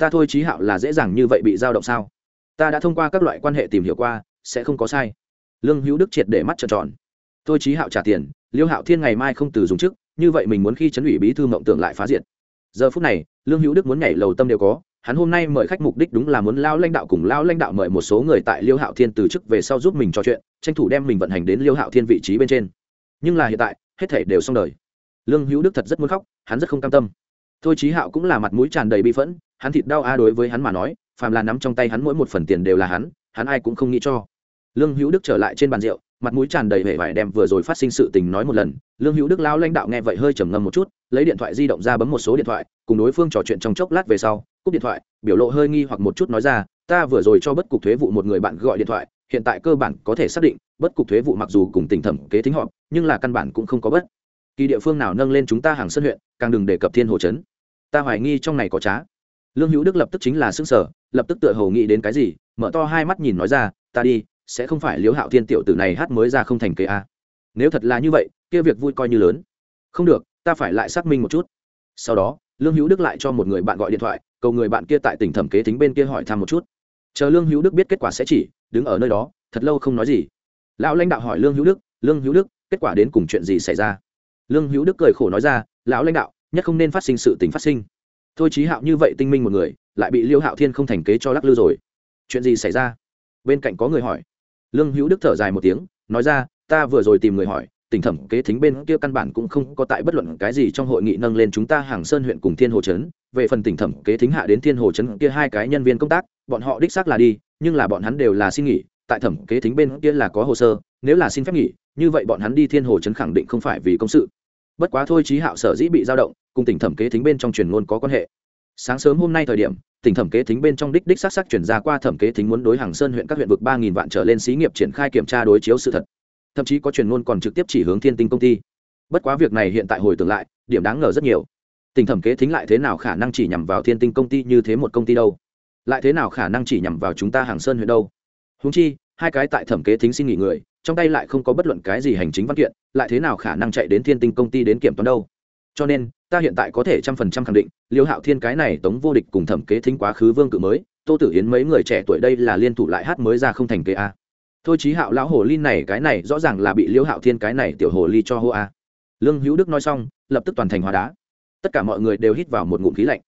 ta thôi trí hạo là dễ dàng như vậy bị dao động sao? Ta đã thông qua các loại quan hệ tìm hiểu qua, sẽ không có sai. Lương hữu đức triệt để mắt trợn tròn. Thôi trí hạo trả tiền, liêu hạo thiên ngày mai không từ dùng chức, như vậy mình muốn khi chấn ủy bí thư mộng tưởng lại phá diệt. Giờ phút này, lương hữu đức muốn nhảy lầu tâm đều có, hắn hôm nay mời khách mục đích đúng là muốn lao lãnh đạo cùng lao lãnh đạo mời một số người tại liêu hạo thiên từ chức về sau giúp mình trò chuyện, tranh thủ đem mình vận hành đến liêu hạo thiên vị trí bên trên. Nhưng là hiện tại, hết thể đều xong đời. Lương hữu đức thật rất muốn khóc, hắn rất không cam tâm. Thôi trí hạo cũng là mặt mũi tràn đầy bi phẫn hắn thịt đau a đối với hắn mà nói, phàm là nắm trong tay hắn mỗi một phần tiền đều là hắn hắn ai cũng không nghĩ cho. Lương hữu đức trở lại trên bàn rượu, mặt mũi tràn đầy vẻ vải đem vừa rồi phát sinh sự tình nói một lần. Lương hữu đức lao lãnh đạo nghe vậy hơi trầm ngâm một chút, lấy điện thoại di động ra bấm một số điện thoại, cùng đối phương trò chuyện trong chốc lát về sau, cúp điện thoại, biểu lộ hơi nghi hoặc một chút nói ra, ta vừa rồi cho bất cục thuế vụ một người bạn gọi điện thoại, hiện tại cơ bản có thể xác định, bất cục thuế vụ mặc dù cùng tỉnh thẩm kế thính họp, nhưng là căn bản cũng không có bất. Kỳ địa phương nào nâng lên chúng ta hàng sân huyện, càng đừng đề cập thiên hồ chấn ta hoài nghi trong này có trá lương hữu đức lập tức chính là xương sở lập tức tựa hồ nghĩ đến cái gì, mở to hai mắt nhìn nói ra, ta đi, sẽ không phải liếu hạo thiên tiểu tử này hát mới ra không thành kế a. Nếu thật là như vậy, kia việc vui coi như lớn. Không được, ta phải lại xác minh một chút. Sau đó, lương hữu đức lại cho một người bạn gọi điện thoại, cầu người bạn kia tại tỉnh thẩm kế tính bên kia hỏi thăm một chút. Chờ lương hữu đức biết kết quả sẽ chỉ, đứng ở nơi đó, thật lâu không nói gì. Lão lãnh đạo hỏi lương hữu đức, lương hữu đức, kết quả đến cùng chuyện gì xảy ra? Lương hữu đức cười khổ nói ra, lão lãnh đạo, nhất không nên phát sinh sự tình phát sinh thôi trí hạo như vậy tinh minh một người, lại bị liêu hạo thiên không thành kế cho lắc lư rồi. Chuyện gì xảy ra? Bên cạnh có người hỏi. Lương hữu đức thở dài một tiếng, nói ra, ta vừa rồi tìm người hỏi, tỉnh thẩm kế thính bên kia căn bản cũng không có tại bất luận cái gì trong hội nghị nâng lên chúng ta hàng sơn huyện cùng thiên hồ trấn. Về phần tỉnh thẩm kế thính hạ đến thiên hồ trấn kia hai cái nhân viên công tác, bọn họ đích xác là đi, nhưng là bọn hắn đều là xin nghỉ. Tại thẩm kế thính bên kia là có hồ sơ, nếu là xin phép nghỉ, như vậy bọn hắn đi thiên hồ trấn khẳng định không phải vì công sự bất quá thôi trí hạo sở dĩ bị dao động, cùng tỉnh thẩm kế thính bên trong truyền ngôn có quan hệ. Sáng sớm hôm nay thời điểm, tỉnh thẩm kế thính bên trong đích đích xác xác chuyển ra qua thẩm kế thính muốn đối hàng sơn huyện các huyện vực ba nghìn vạn trở lên xí nghiệp triển khai kiểm tra đối chiếu sự thật. Thậm chí có truyền ngôn còn trực tiếp chỉ hướng thiên tinh công ty. Bất quá việc này hiện tại hồi tưởng lại, điểm đáng ngờ rất nhiều. Tỉnh thẩm kế thính lại thế nào khả năng chỉ nhằm vào thiên tinh công ty như thế một công ty đâu? Lại thế nào khả năng chỉ nhằm vào chúng ta hàng sơn huyện đâu? Húng chi, hai cái tại thẩm kế thính xin nghỉ người trong tay lại không có bất luận cái gì hành chính văn kiện, lại thế nào khả năng chạy đến thiên tinh công ty đến kiểm toán đâu? Cho nên, ta hiện tại có thể trăm phần trăm khẳng định, liêu hạo thiên cái này tống vô địch cùng thẩm kế thính quá khứ vương cự mới, tô tử hiến mấy người trẻ tuổi đây là liên thủ lại hát mới ra không thành kế a. Thôi chí hạo lão hồ ly này, cái này rõ ràng là bị liêu hạo thiên cái này tiểu hồ ly cho hô a. Lương hữu đức nói xong, lập tức toàn thành hóa đá. Tất cả mọi người đều hít vào một ngụm khí lạnh.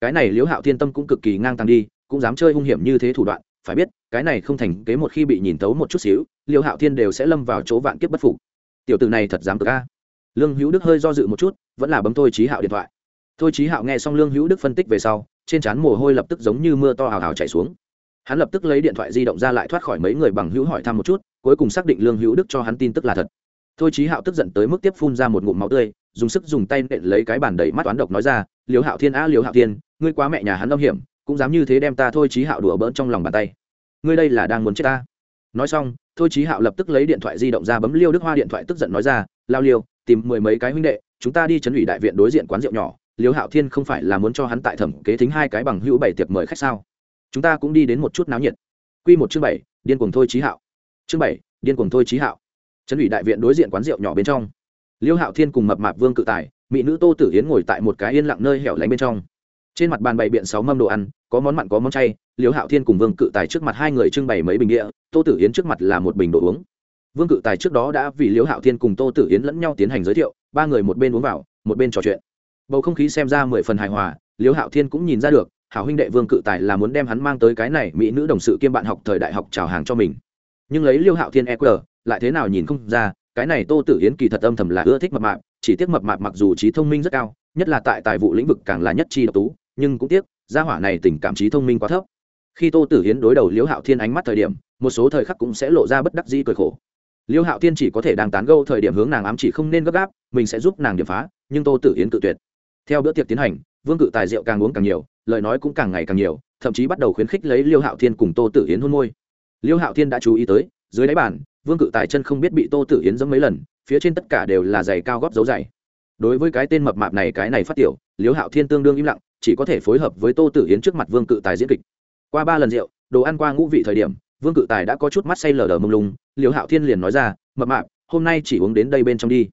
Cái này liêu hạo thiên tâm cũng cực kỳ ngang tăng đi, cũng dám chơi hung hiểm như thế thủ đoạn, phải biết cái này không thành kế một khi bị nhìn tấu một chút xíu, liêu hạo thiên đều sẽ lâm vào chỗ vạn kiếp bất phục. Tiểu tử này thật dám cực ca lương hữu đức hơi do dự một chút, vẫn là bấm thôi trí hạo điện thoại. Thôi trí hạo nghe xong lương hữu đức phân tích về sau, trên trán mồ hôi lập tức giống như mưa to hào hào chảy xuống. Hắn lập tức lấy điện thoại di động ra lại thoát khỏi mấy người bằng hữu hỏi thăm một chút, cuối cùng xác định lương hữu đức cho hắn tin tức là thật. Thôi trí hạo tức giận tới mức tiếp phun ra một ngụm máu tươi, dùng sức dùng tay nện lấy cái bàn đầy mắt toán độc nói ra liều hạo thiên a liều hạo thiên, ngươi quá mẹ nhà hắn âm hiểm, cũng dám như thế đem ta thôi trí hạo đùa bỡn trong lòng bàn tay ngươi đây là đang muốn chết ta. Nói xong, thôi Chí hạo lập tức lấy điện thoại di động ra bấm liêu đức hoa điện thoại tức giận nói ra, lao liêu, tìm mười mấy cái huynh đệ, chúng ta đi chấn ủy đại viện đối diện quán rượu nhỏ. Liêu hạo thiên không phải là muốn cho hắn tại thẩm kế thính hai cái bằng hữu bảy tiệc mời khách sao? Chúng ta cũng đi đến một chút náo nhiệt. Q một chương bảy, điên cuồng thôi Chí hạo. Chương bảy, điên cuồng thôi Chí hạo. Chấn ủy đại viện đối diện quán rượu nhỏ bên trong. Liêu hạo thiên cùng mập mạp vương cự tài, mỹ nữ tô tử yến ngồi tại một cái yên lặng nơi hẻo lánh bên trong trên mặt bàn bày biện sáu mâm đồ ăn, có món mặn, có món chay liêu hạo thiên cùng vương cự tài trước mặt hai người trưng bày mấy bình địa, tô tử yến trước mặt là một bình đồ uống. Vương cự tài trước đó đã vì liêu hạo thiên cùng tô tử yến lẫn nhau tiến hành giới thiệu, ba người một bên uống vào, một bên trò chuyện. Bầu không khí xem ra mười phần hài hòa liêu hạo thiên cũng nhìn ra được, hảo huynh đệ vương cự tài là muốn đem hắn mang tới cái này mỹ nữ đồng sự kiêm bạn học thời đại học trào hàng cho mình. Nhưng lấy liêu hạo thiên eq lại thế nào nhìn không ra, cái này tô tử yến kỳ thật âm thầm là ưa thích mập mạp, chỉ tiếc mập mạp mặc dù trí thông minh rất cao, nhất là tại tài vụ lĩnh vực càng là nhất chi độc tú nhưng cũng tiếc, gia hỏa này tình cảm trí thông minh quá thấp. Khi tô tử yến đối đầu liễu hạo thiên ánh mắt thời điểm, một số thời khắc cũng sẽ lộ ra bất đắc dĩ cười khổ. Liêu hạo thiên chỉ có thể đang tán gâu thời điểm hướng nàng ám chỉ không nên gấp gáp, mình sẽ giúp nàng điểm phá, nhưng tô tử yến tự tuyệt. Theo bữa tiệc tiến hành, vương cự tài rượu càng uống càng nhiều, lời nói cũng càng ngày càng nhiều, thậm chí bắt đầu khuyến khích lấy liêu hạo thiên cùng tô tử yến hôn môi. Liêu hạo thiên đã chú ý tới, dưới đáy bàn, vương cự tài chân không biết bị tô tử yến dẫm mấy lần, phía trên tất cả đều là giày cao góp dấu giày. Đối với cái tên mập mạp này, cái này phát tiểu liêu hạo thiên tương đương im lặng chỉ có thể phối hợp với tô tử yến trước mặt vương cự tài diễn kịch. Qua ba lần rượu, đồ ăn qua ngũ vị thời điểm, vương cự tài đã có chút mắt say lờ đờ mông lung liều hạo thiên liền nói ra, mập mạp, hôm nay chỉ uống đến đây bên trong đi.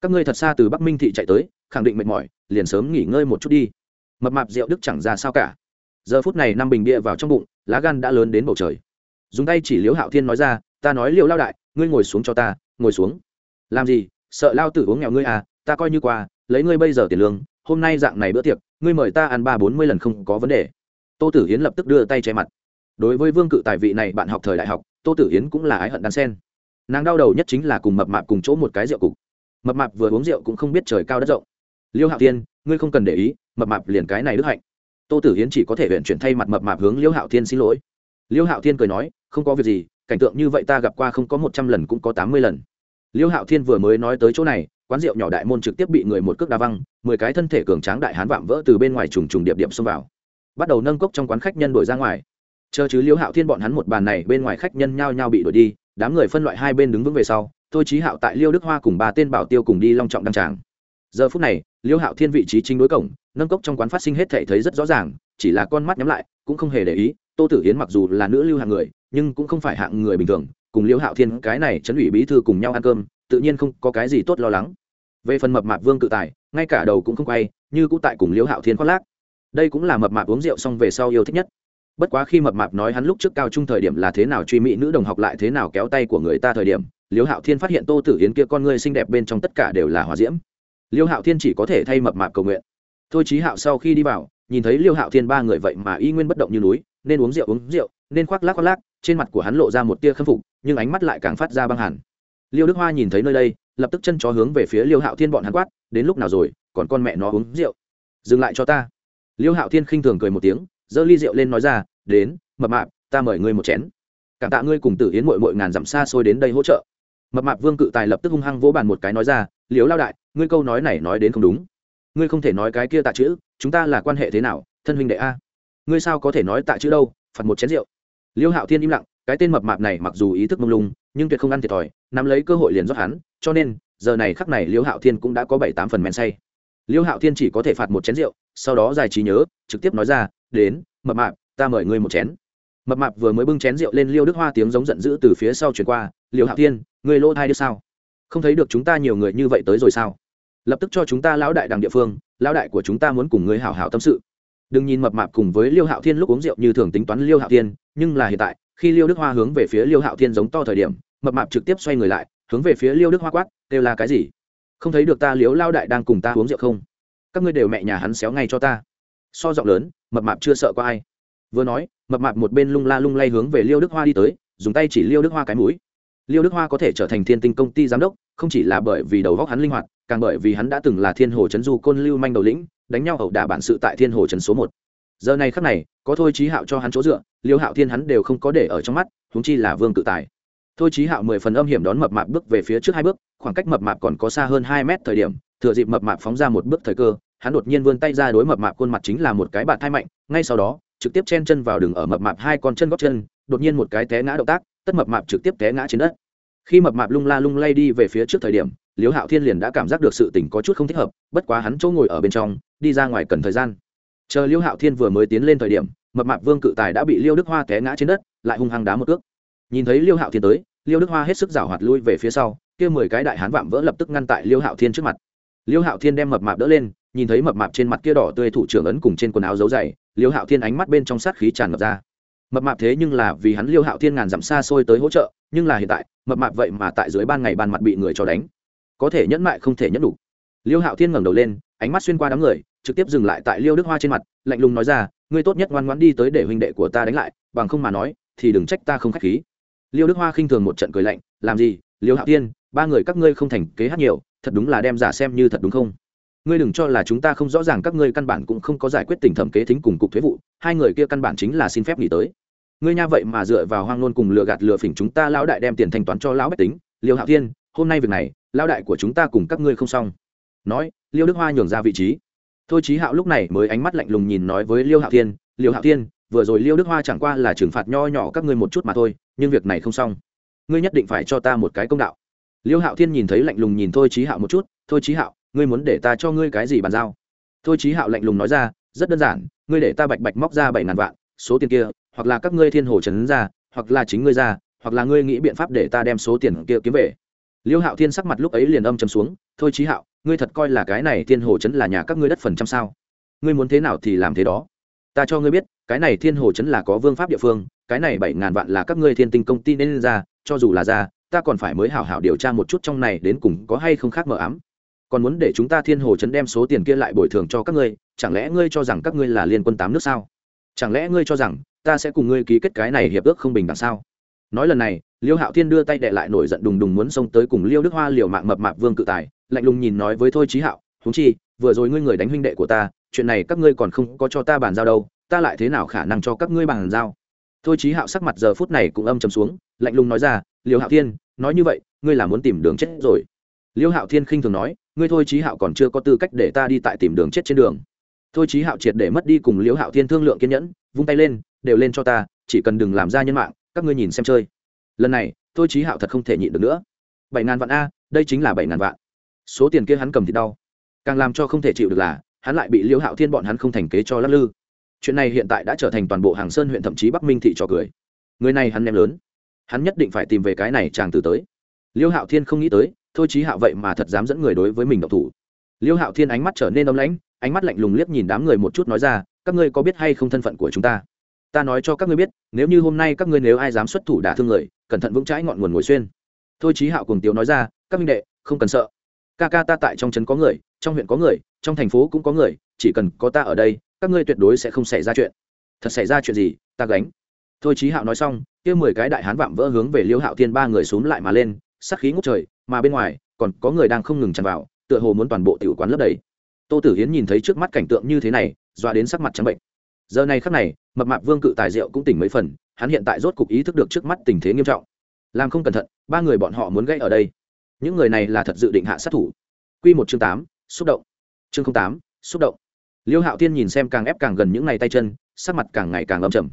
Các ngươi thật xa từ bắc minh thị chạy tới, khẳng định mệt mỏi, liền sớm nghỉ ngơi một chút đi. Mập mạp rượu đức chẳng ra sao cả. Giờ phút này năm bình bia vào trong bụng, lá gan đã lớn đến bầu trời. Dùng tay chỉ liếu hạo thiên nói ra, ta nói liều lao đại, ngươi ngồi xuống cho ta, ngồi xuống. Làm gì? Sợ lao tử uống nghèo ngươi à ta coi như qua, lấy ngươi bây giờ tiền lương hôm nay dạng này bữa tiệc, ngươi mời ta ăn ba bốn mươi lần không có vấn đề. Tô tử hiến lập tức đưa tay che mặt. Đối với vương cự tài vị này bạn học thời đại học, tô tử Hiến cũng là ái hận đan sen. Nàng đau đầu nhất chính là cùng mập mạp cùng chỗ một cái rượu cục. Mập mạp vừa uống rượu cũng không biết trời cao đất rộng. Liêu hạo thiên, ngươi không cần để ý, mập mạp liền cái này đức hạnh. Tô tử Hiến chỉ có thể huyện chuyển thay mặt mập mạp hướng liêu hạo thiên xin lỗi. Liêu hạo thiên cười nói, không có việc gì, cảnh tượng như vậy ta gặp qua không có một trăm lần cũng có tám mươi lần. Liêu hạo thiên vừa mới nói tới chỗ này quán rượu nhỏ đại môn trực tiếp bị người một cước đa văng, mười cái thân thể cường tráng đại hán vạm vỡ từ bên ngoài trùng trùng điệp điệp xông vào. Bắt đầu nâng cốc trong quán khách nhân đổi ra ngoài. Chờ chứ liêu hạo thiên bọn hắn một bàn này bên ngoài khách nhân nhao nhao bị đuổi đi, đám người phân loại hai bên đứng vững về sau, thôi chí hạo tại liêu đức hoa cùng ba tên bảo tiêu cùng đi long trọng đăng tràng. Giờ phút này, liêu hạo thiên vị trí chính đối cổng, nâng cốc trong quán phát sinh hết thể thấy rất rõ ràng, chỉ là con mắt nhắm lại, cũng không hề để ý, tô tử hiến mặc dù là nữ lưu hạng người, nhưng cũng không phải hạng người bình thường, cùng liêu hạo thiên cái này chấn ủy bí thư cùng nhau ăn cơm, tự nhiên không có cái gì tốt lo lắng về phần mập mạp vương cự tài, ngay cả đầu cũng không quay, như cũng tại cùng liễu hạo thiên khoác lác. Đây cũng là mập mạp uống rượu xong về sau yêu thích nhất. Bất quá khi mập mạp nói hắn lúc trước cao trung thời điểm là thế nào truy mỹ nữ đồng học lại thế nào kéo tay của người ta thời điểm, liễu hạo thiên phát hiện tô tử yến kia con người xinh đẹp bên trong tất cả đều là hòa diễm. Liêu hạo thiên chỉ có thể thay mập mạp cầu nguyện. Thôi chí hạo sau khi đi vào, nhìn thấy liêu hạo thiên ba người vậy mà y nguyên bất động như núi, nên uống rượu uống rượu, nên khoác lác khoác lác, trên mặt của hắn lộ ra một tia khâm phục, nhưng ánh mắt lại càng phát ra băng hẳn liêu đức hoa nhìn thấy nơi đây lập tức chân chó hướng về phía liêu hạo thiên bọn hắn quát, đến lúc nào rồi, còn con mẹ nó uống rượu? Dừng lại cho ta. Liêu hạo thiên khinh thường cười một tiếng, giơ ly rượu lên nói ra, đến, mập mạp, ta mời ngươi một chén. Cảm tạ ngươi cùng tử yến mội mội ngàn dặm xa xôi đến đây hỗ trợ. Mập mạp vương cự tài lập tức hung hăng vỗ bàn một cái nói ra liếu lao đại, ngươi câu nói này nói đến không đúng. Ngươi không thể nói cái kia tạ chữ, chúng ta là quan hệ thế nào, thân huynh đệ a? Ngươi sao có thể nói tạ chữ đâu, phạt một chén rượu. Liêu hạo thiên im lặng cái tên mập mạp này mặc dù ý thức mông lung, nhưng tuyệt không ăn thiệt thòi, nắm lấy cơ hội liền rót hắn, cho nên, giờ này khắc này liêu hạo thiên cũng đã có bảy tám phần men say. Liêu hạo thiên chỉ có thể phạt một chén rượu, sau đó giải trí nhớ, trực tiếp nói ra, đến, mập mạp, ta mời ngươi một chén. Mập mạp vừa mới bưng chén rượu lên liêu đức hoa tiếng giống giận dữ từ phía sau chuyển qua, liêu hạo thiên người lỗ thai đứa sao? Không thấy được chúng ta nhiều người như vậy tới rồi sao? Lập tức cho chúng ta lão đại đằng địa phương, lão đại của chúng ta muốn cùng người hảo hảo tâm sự. Đừng nhìn mập mạp cùng với liêu hạo thiên lúc uống rượu như thường tính toán liêu hạo thiên, nhưng là hiện tại khi liêu đức hoa hướng về phía liêu hạo thiên giống to thời điểm, mập mạp trực tiếp xoay người lại, hướng về phía liêu đức hoa quát đều là cái gì? Không thấy được ta liếu lao đại đang cùng ta uống rượu không? Các ngươi đều mẹ nhà hắn xéo ngay cho ta. So giọng lớn, mập mạp chưa sợ có ai. Vừa nói, mập mạp một bên lung la lung lay hướng về liêu đức hoa đi tới, dùng tay chỉ liêu đức hoa cái mũi. Liêu đức hoa có thể trở thành thiên tinh công ty giám đốc, không chỉ là bởi vì đầu góc hắn linh hoạt, càng bởi vì hắn đã từng là thiên hồ trấn du côn lưu manh đầu lĩnh, đánh nhau ẩu đả bản sự tại thiên hồ trấn số một giờ này khắc này, có thôi trí hạo cho hắn chỗ dựa, liêu hạo thiên hắn đều không có để ở trong mắt húng chi là vương tự tài. Thôi trí hạo mười phần âm hiểm đón mập mạp bước về phía trước hai bước, khoảng cách mập mạp còn có xa hơn hai mét thời điểm, thừa dịp mập mạp phóng ra một bước thời cơ, hắn đột nhiên vươn tay ra đối mập mạp khuôn mặt chính là một cái bạt thai mạnh, ngay sau đó, trực tiếp chen chân vào đường ở mập mạp hai con chân gót chân, đột nhiên một cái té ngã động tác, tất mập mạp trực tiếp té ngã trên đất. Khi mập mạp lung la lung lay đi về phía trước thời điểm liếu hạo thiên liền đã cảm giác được sự tình có chút không thích hợp, bất quá hắn chỗ ngồi ở bên trong, đi ra ngoài cần thời gian chờ liêu hạo thiên vừa mới tiến lên thời điểm, mập mạp vương cự tài đã bị liêu đức hoa té ngã trên đất, lại hung hăng đá một cước. Nhìn thấy liêu hạo thiên tới, liêu đức hoa hết sức rào hoạt lui về phía sau, kia mười cái đại hán vạm vỡ lập tức ngăn tại liêu hạo thiên trước mặt. Liêu hạo thiên đem mập mạp đỡ lên, nhìn thấy mập mạp trên mặt kia đỏ tươi thủ trưởng ấn cùng trên quần áo dấu dày, liêu hạo thiên ánh mắt bên trong sát khí tràn ngập ra. Mập mạp thế nhưng là vì hắn liêu hạo thiên ngàn dặm xa xôi tới hỗ trợ, nhưng là hiện tại, mập mạp vậy mà tại dưới ban ngày ban mặt bị người cho đánh. Có thể nhẫn mại không thể nhẫn đủ. Liêu hạo thiên ngẩng đầu lên, ánh mắt xuyên qua đám người trực tiếp dừng lại tại liêu đức hoa trên mặt, lạnh lùng nói ra, ngươi tốt nhất ngoan ngoãn đi tới để huynh đệ của ta đánh lại, bằng không mà nói, thì đừng trách ta không k h á c h khí. Liêu đức hoa khinh thường một trận cười lạnh, làm gì, liêu hạo thiên, ba người các ngươi không thành kế hát nhiều, thật đúng là đem giả xem như thật đúng không? Ngươi đừng cho là chúng ta không rõ ràng các ngươi căn bản cũng không có giải quyết tình thẩm kế thính cùng cục thuế vụ, hai người kia căn bản chính là xin phép nghỉ tới. Ngươi nha vậy mà dựa vào hoang nôn cùng lừa gạt lừa phỉnh chúng ta lão đại đem tiền thanh toán cho lão bách tính, liêu hạo thiên, hôm nay việc này, lão đại của chúng ta cùng các ngươi không xong. Nói, liêu đức hoa nhường ra vị trí thôi chí hạo lúc này mới ánh mắt lạnh lùng nhìn nói với liêu hạo thiên, liêu hạo thiên, vừa rồi liêu đức hoa chẳng qua là trừng phạt nho nhỏ các ngươi một chút mà thôi, nhưng việc này không xong. Ngươi nhất định phải cho ta một cái công đạo. Liêu hạo thiên nhìn thấy lạnh lùng nhìn thôi chí hạo một chút, thôi chí hạo, ngươi muốn để ta cho ngươi cái gì bàn giao? Thôi chí hạo lạnh lùng nói ra, rất đơn giản, ngươi để ta bạch bạch móc ra bảy ngàn vạn, số tiền kia, hoặc là các ngươi thiên hồ trấn ra, hoặc là chính ngươi ra, hoặc là ngươi nghĩ biện pháp để ta đem số tiền kia kiếm về. Liêu hạo thiên sắc mặt lúc ấy liền âm chấm xuống, thôi chí hạo ngươi thật coi là cái này thiên hồ chấn là nhà các ngươi đất phần trăm sao? Ngươi muốn thế nào thì làm thế đó. Ta cho ngươi biết, cái này thiên hồ chấn là có vương pháp địa phương, cái này bảy ngàn vạn là các ngươi thiên tinh công ty nên ra, cho dù là ra, ta còn phải mới hảo hảo điều tra một chút trong này đến cùng có hay không khác mờ ám. Còn muốn để chúng ta thiên hồ chấn đem số tiền kia lại bồi thường cho các ngươi, chẳng lẽ ngươi cho rằng các ngươi là liên quân tám nước sao? Chẳng lẽ ngươi cho rằng ta sẽ cùng ngươi ký kết cái này hiệp ước không bình đẳng sao? Nói lần này, liêu hạo thiên đưa tay đệ lại nổi giận đùng đùng muốn xông tới cùng liêu đức hoa liều mạng mập mạp vương cự tài lạnh lùng nhìn nói với thôi trí hạo húng chi, vừa rồi ngươi người đánh huynh đệ của ta, chuyện này các ngươi còn không có cho ta bàn giao đâu, ta lại thế nào khả năng cho các ngươi bàn giao? Thôi trí hạo sắc mặt giờ phút này cũng âm chầm xuống, lạnh lùng nói ra liều hạo thiên, nói như vậy, ngươi là muốn tìm đường chết rồi. Liêu hạo thiên khinh thường nói, ngươi thôi trí hạo còn chưa có tư cách để ta đi tại tìm đường chết trên đường. Thôi trí hạo triệt để mất đi cùng liêu hạo thiên thương lượng kiên nhẫn, vung tay lên, đều lên cho ta, chỉ cần đừng làm ra nhân mạng, các ngươi nhìn xem chơi. Lần này, thôi trí hạo thật không thể nhịn được nữa. Bảy ngàn vạn a, đây chính là bảy ngàn vạn số tiền kia hắn cầm thì đau. Càng làm cho không thể chịu được là, hắn lại bị liêu hạo thiên bọn hắn không thành kế cho lắc lư. Chuyện này hiện tại đã trở thành toàn bộ hàng sơn huyện thậm chí bắc minh thị trò cười. Người này hắn ném lớn. Hắn nhất định phải tìm về cái này chàng từ tới. Liêu hạo thiên không nghĩ tới, thôi chí hạo vậy mà thật dám dẫn người đối với mình độc thủ. Liêu hạo thiên ánh mắt trở nên âm lãnh, ánh mắt lạnh lùng liếc nhìn đám người một chút nói ra, các ngươi có biết hay không thân phận của chúng ta? Ta nói cho các ngươi biết, nếu như hôm nay các ngươi nếu ai dám xuất thủ đả thương người, cẩn thận vững chãi ngọn nguồn ngồi xuyên. Thôi chí hạo cùng tiếu nói ra, các minh đệ, không cần sợ ca ca ta tại trong trấn có người, trong huyện có người, trong thành phố cũng có người, chỉ cần có ta ở đây, các ngươi tuyệt đối sẽ không xảy ra chuyện. Thật xảy ra chuyện gì, ta gánh. Thôi chí hạo nói xong, kia mười cái đại hán vạm vỡ hướng về liêu hạo thiên ba người xúm lại mà lên, sắc khí ngút trời, mà bên ngoài, còn có người đang không ngừng tràn vào, tựa hồ muốn toàn bộ tiểu quán lấp đầy. Tô tử hiến nhìn thấy trước mắt cảnh tượng như thế này, dọa đến sắc mặt trắng bệnh. Giờ này khắc này, mập mạp vương cự tài rượu cũng tỉnh mấy phần, hắn hiện tại rốt cục ý thức được trước mắt tình thế nghiêm trọng. Làm không cẩn thận, ba người bọn họ muốn gây ở đây những người này là thật dự định hạ sát thủ. Q một chương tám, xúc động. Chương tám, xúc động. Liêu hạo thiên nhìn xem càng ép càng gần những ngày tay chân, sắc mặt càng ngày càng âm trầm.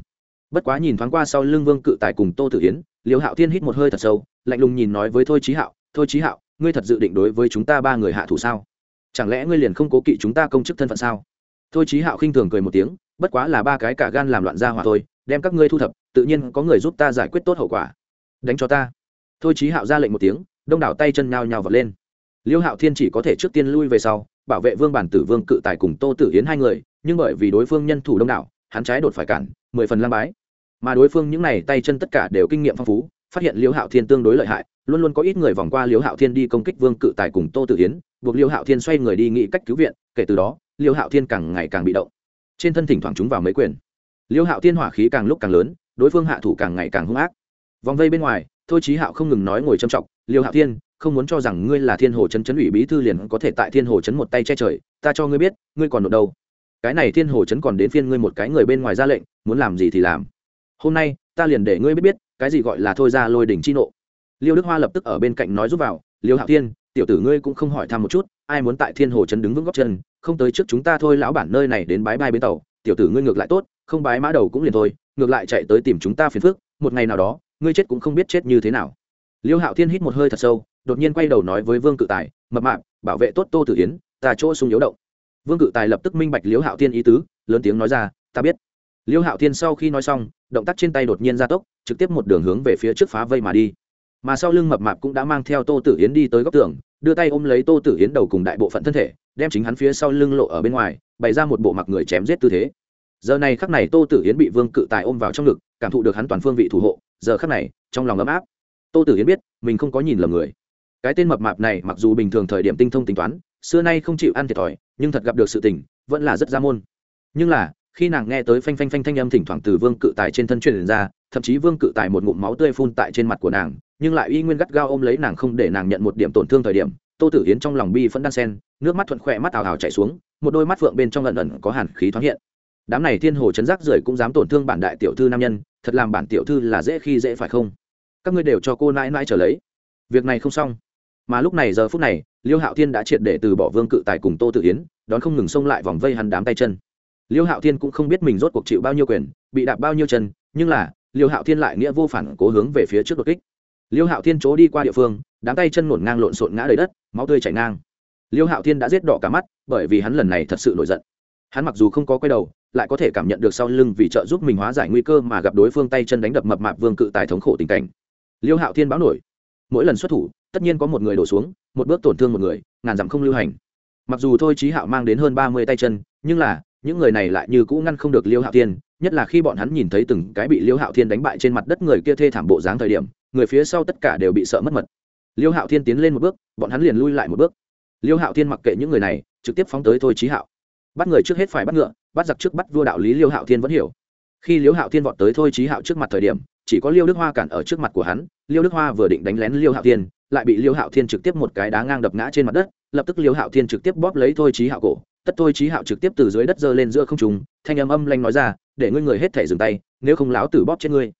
Bất quá nhìn thoáng qua sau lưng vương cự tài cùng tô tử hiến liêu hạo thiên hít một hơi thật sâu, lạnh lùng nhìn nói với thôi trí hạo, thôi trí hạo, ngươi thật dự định đối với chúng ta ba người hạ thủ sao? Chẳng lẽ ngươi liền không cố kỵ chúng ta công chức thân phận sao? Thôi trí hạo khinh thường cười một tiếng, bất quá là ba cái cả gan làm loạn ra hỏa thôi, đem các ngươi thu thập, tự nhiên có người giúp ta giải quyết tốt hậu quả. Đánh cho ta. Thôi trí hạo ra lệnh một tiếng đông đảo tay chân nhao nhao vật lên. Liêu hạo thiên chỉ có thể trước tiên lui về sau, bảo vệ vương bản tử vương cự tài cùng tô tử yến hai người, nhưng bởi vì đối phương nhân thủ đông đảo, hắn trái đột phải cản, mười phần lam bái. Mà đối phương những n à y tay chân tất cả đều kinh nghiệm phong phú, phát hiện liêu hạo thiên tương đối lợi hại, luôn luôn có ít người vòng qua liêu hạo thiên đi công kích vương cự tài cùng tô tử yến, buộc liêu hạo thiên xoay người đi nghĩ cách cứu viện, kể từ đó, liêu hạo thiên càng ngày càng bị động. Trên thân thỉnh thoảng chúng vào mấy quyền. Liêu hạo thiên hỏa khí càng lúc càng lớn, đối phương hạ thủ càng ngày càng hung ác. Vòng vây bên ngoài, thôi chí hạo không ngừng nói ngồi trầm trọng liêu hạo thiên, không muốn cho rằng ngươi là thiên hồ chấn chấn ủy bí thư liền có thể tại thiên hồ chấn một tay che trời, ta cho ngươi biết, ngươi còn nộp đâu. Cái này thiên hồ chấn còn đến phiên ngươi một cái người bên ngoài ra lệnh, muốn làm gì thì làm. Hôm nay, ta liền để ngươi biết biết, cái gì gọi là thôi ra lôi đỉnh chi nộ. Liêu đức hoa lập tức ở bên cạnh nói giúp vào, liêu hạo thiên, tiểu tử ngươi cũng không hỏi thăm một chút, ai muốn tại thiên hồ chấn đứng vững góc chân, không tới trước chúng ta thôi lão bản nơi này đến bái bai bến tàu, tiểu tử ngươi ngược lại tốt, không bái mã đầu cũng liền thôi, ngược lại chạy tới tìm chúng ta phiền phức, một ngày nào đó, ngươi chết cũng không biết chết như thế nào liêu hạo thiên hít một hơi thật sâu, đột nhiên quay đầu nói với vương cự tài, mập mạp, bảo vệ tốt tô tử yến, ta chỗ sung yếu động. Vương cự tài lập tức minh bạch liêu hạo thiên ý tứ, lớn tiếng nói ra, ta biết. Liêu hạo thiên sau khi nói xong, động tác trên tay đột nhiên gia tốc, trực tiếp một đường hướng về phía trước phá vây mà đi. Mà sau lưng mập mạp cũng đã mang theo tô tử yến đi tới góc tường, đưa tay ôm lấy tô tử yến đầu cùng đại bộ phận thân thể, đem chính hắn phía sau lưng lộ ở bên ngoài, bày ra một bộ mặc người chém giết tư thế. Giờ này khắc này tô tử yến bị vương cự tài ôm vào trong ngực, cảm thụ được hắn toàn phương vị thủ hộ, giờ khắc này, trong lòng ấm áp tô tử yến biết, mình không có nhìn lầm người. Cái tên mập mạp này mặc dù bình thường thời điểm tinh thông tính toán, xưa nay không chịu ăn thiệt thòi, nhưng thật gặp được sự tình, vẫn là rất ra môn. Nhưng là, khi nàng nghe tới phanh phanh phanh thanh âm thỉnh thoảng từ vương cự tài trên thân truyền ra, thậm chí vương cự tài một ngụm máu tươi phun tại trên mặt của nàng, nhưng lại y nguyên gắt gao ôm lấy nàng không để nàng nhận một điểm tổn thương thời điểm, tô tử yến trong lòng bi vẫn đan sen, nước mắt thuận khỏe mắt ào ào chảy xuống, một đôi mắt phượng bên trong lần lần có hàn khí thoáng hiện. Đám này thiên hồ chấn giác rưởi cũng dám tổn thương bản đại tiểu thư nam nhân, thật làm bản tiểu thư là dễ khi dễ phải không? Các ngươi đều cho cô nãi nãi trở lấy. Việc này không xong. Mà lúc này giờ phút này, liêu hạo thiên đã triệt để từ bỏ vương cự tài cùng tô tự yến, đón không ngừng xông lại vòng vây hắn đám tay chân. Liêu hạo thiên cũng không biết mình rốt cuộc chịu bao nhiêu quyền, bị đạp bao nhiêu chân, nhưng là, liêu hạo thiên lại nghĩa vô phản cố hướng về phía trước đột kích. Liêu hạo thiên chỗ đi qua địa phương, đám tay chân ngổn ngang lộn xộn ngã đầy đất, máu tươi chảy ngang. Liêu hạo thiên đã giết đỏ cả mắt, bởi vì hắn lần này thật sự nổi giận. Hắn mặc dù không có quay đầu, lại có thể cảm nhận được sau lưng vì trợ giúp mình hóa giải nguy cơ mà gặp đối phương tay chân đánh đập mập mạp vương cự tài thống khổ tình cảnh liêu hạo thiên báo nổi. Mỗi lần xuất thủ, tất nhiên có một người đổ xuống, một bước tổn thương một người, ngàn dặm không lưu hành. Mặc dù thôi trí hạo mang đến hơn ba mươi tay chân, nhưng là, những người này lại như cũ ngăn không được liêu hạo thiên, nhất là khi bọn hắn nhìn thấy từng cái bị liêu hạo thiên đánh bại trên mặt đất người kia thê thảm bộ dáng thời điểm, người phía sau tất cả đều bị sợ mất mật. Liêu hạo thiên tiến lên một bước, bọn hắn liền lui lại một bước. Liêu hạo thiên mặc kệ những người này, trực tiếp phóng tới thôi trí hạo. Bắt người trước hết phải bắt ngựa, bắt giặc trước bắt vua đạo lý liêu hạo thiên vẫn hiểu. Khi liêu hạo thiên vọt tới thôi trí hạo trước mặt thời điểm chỉ có liêu đức hoa cản ở trước mặt của hắn, liêu đức hoa vừa định đánh lén liêu hạo thiên, lại bị liêu hạo thiên trực tiếp một cái đá ngang đập ngã trên mặt đất, lập tức liêu hạo thiên trực tiếp bóp lấy thôi trí hạo cổ, tất thôi trí hạo trực tiếp từ dưới đất giơ lên giữa không trùng thanh âm âm lanh nói ra, để ngươi người hết thể dừng tay, nếu không láo tử bóp chết ngươi.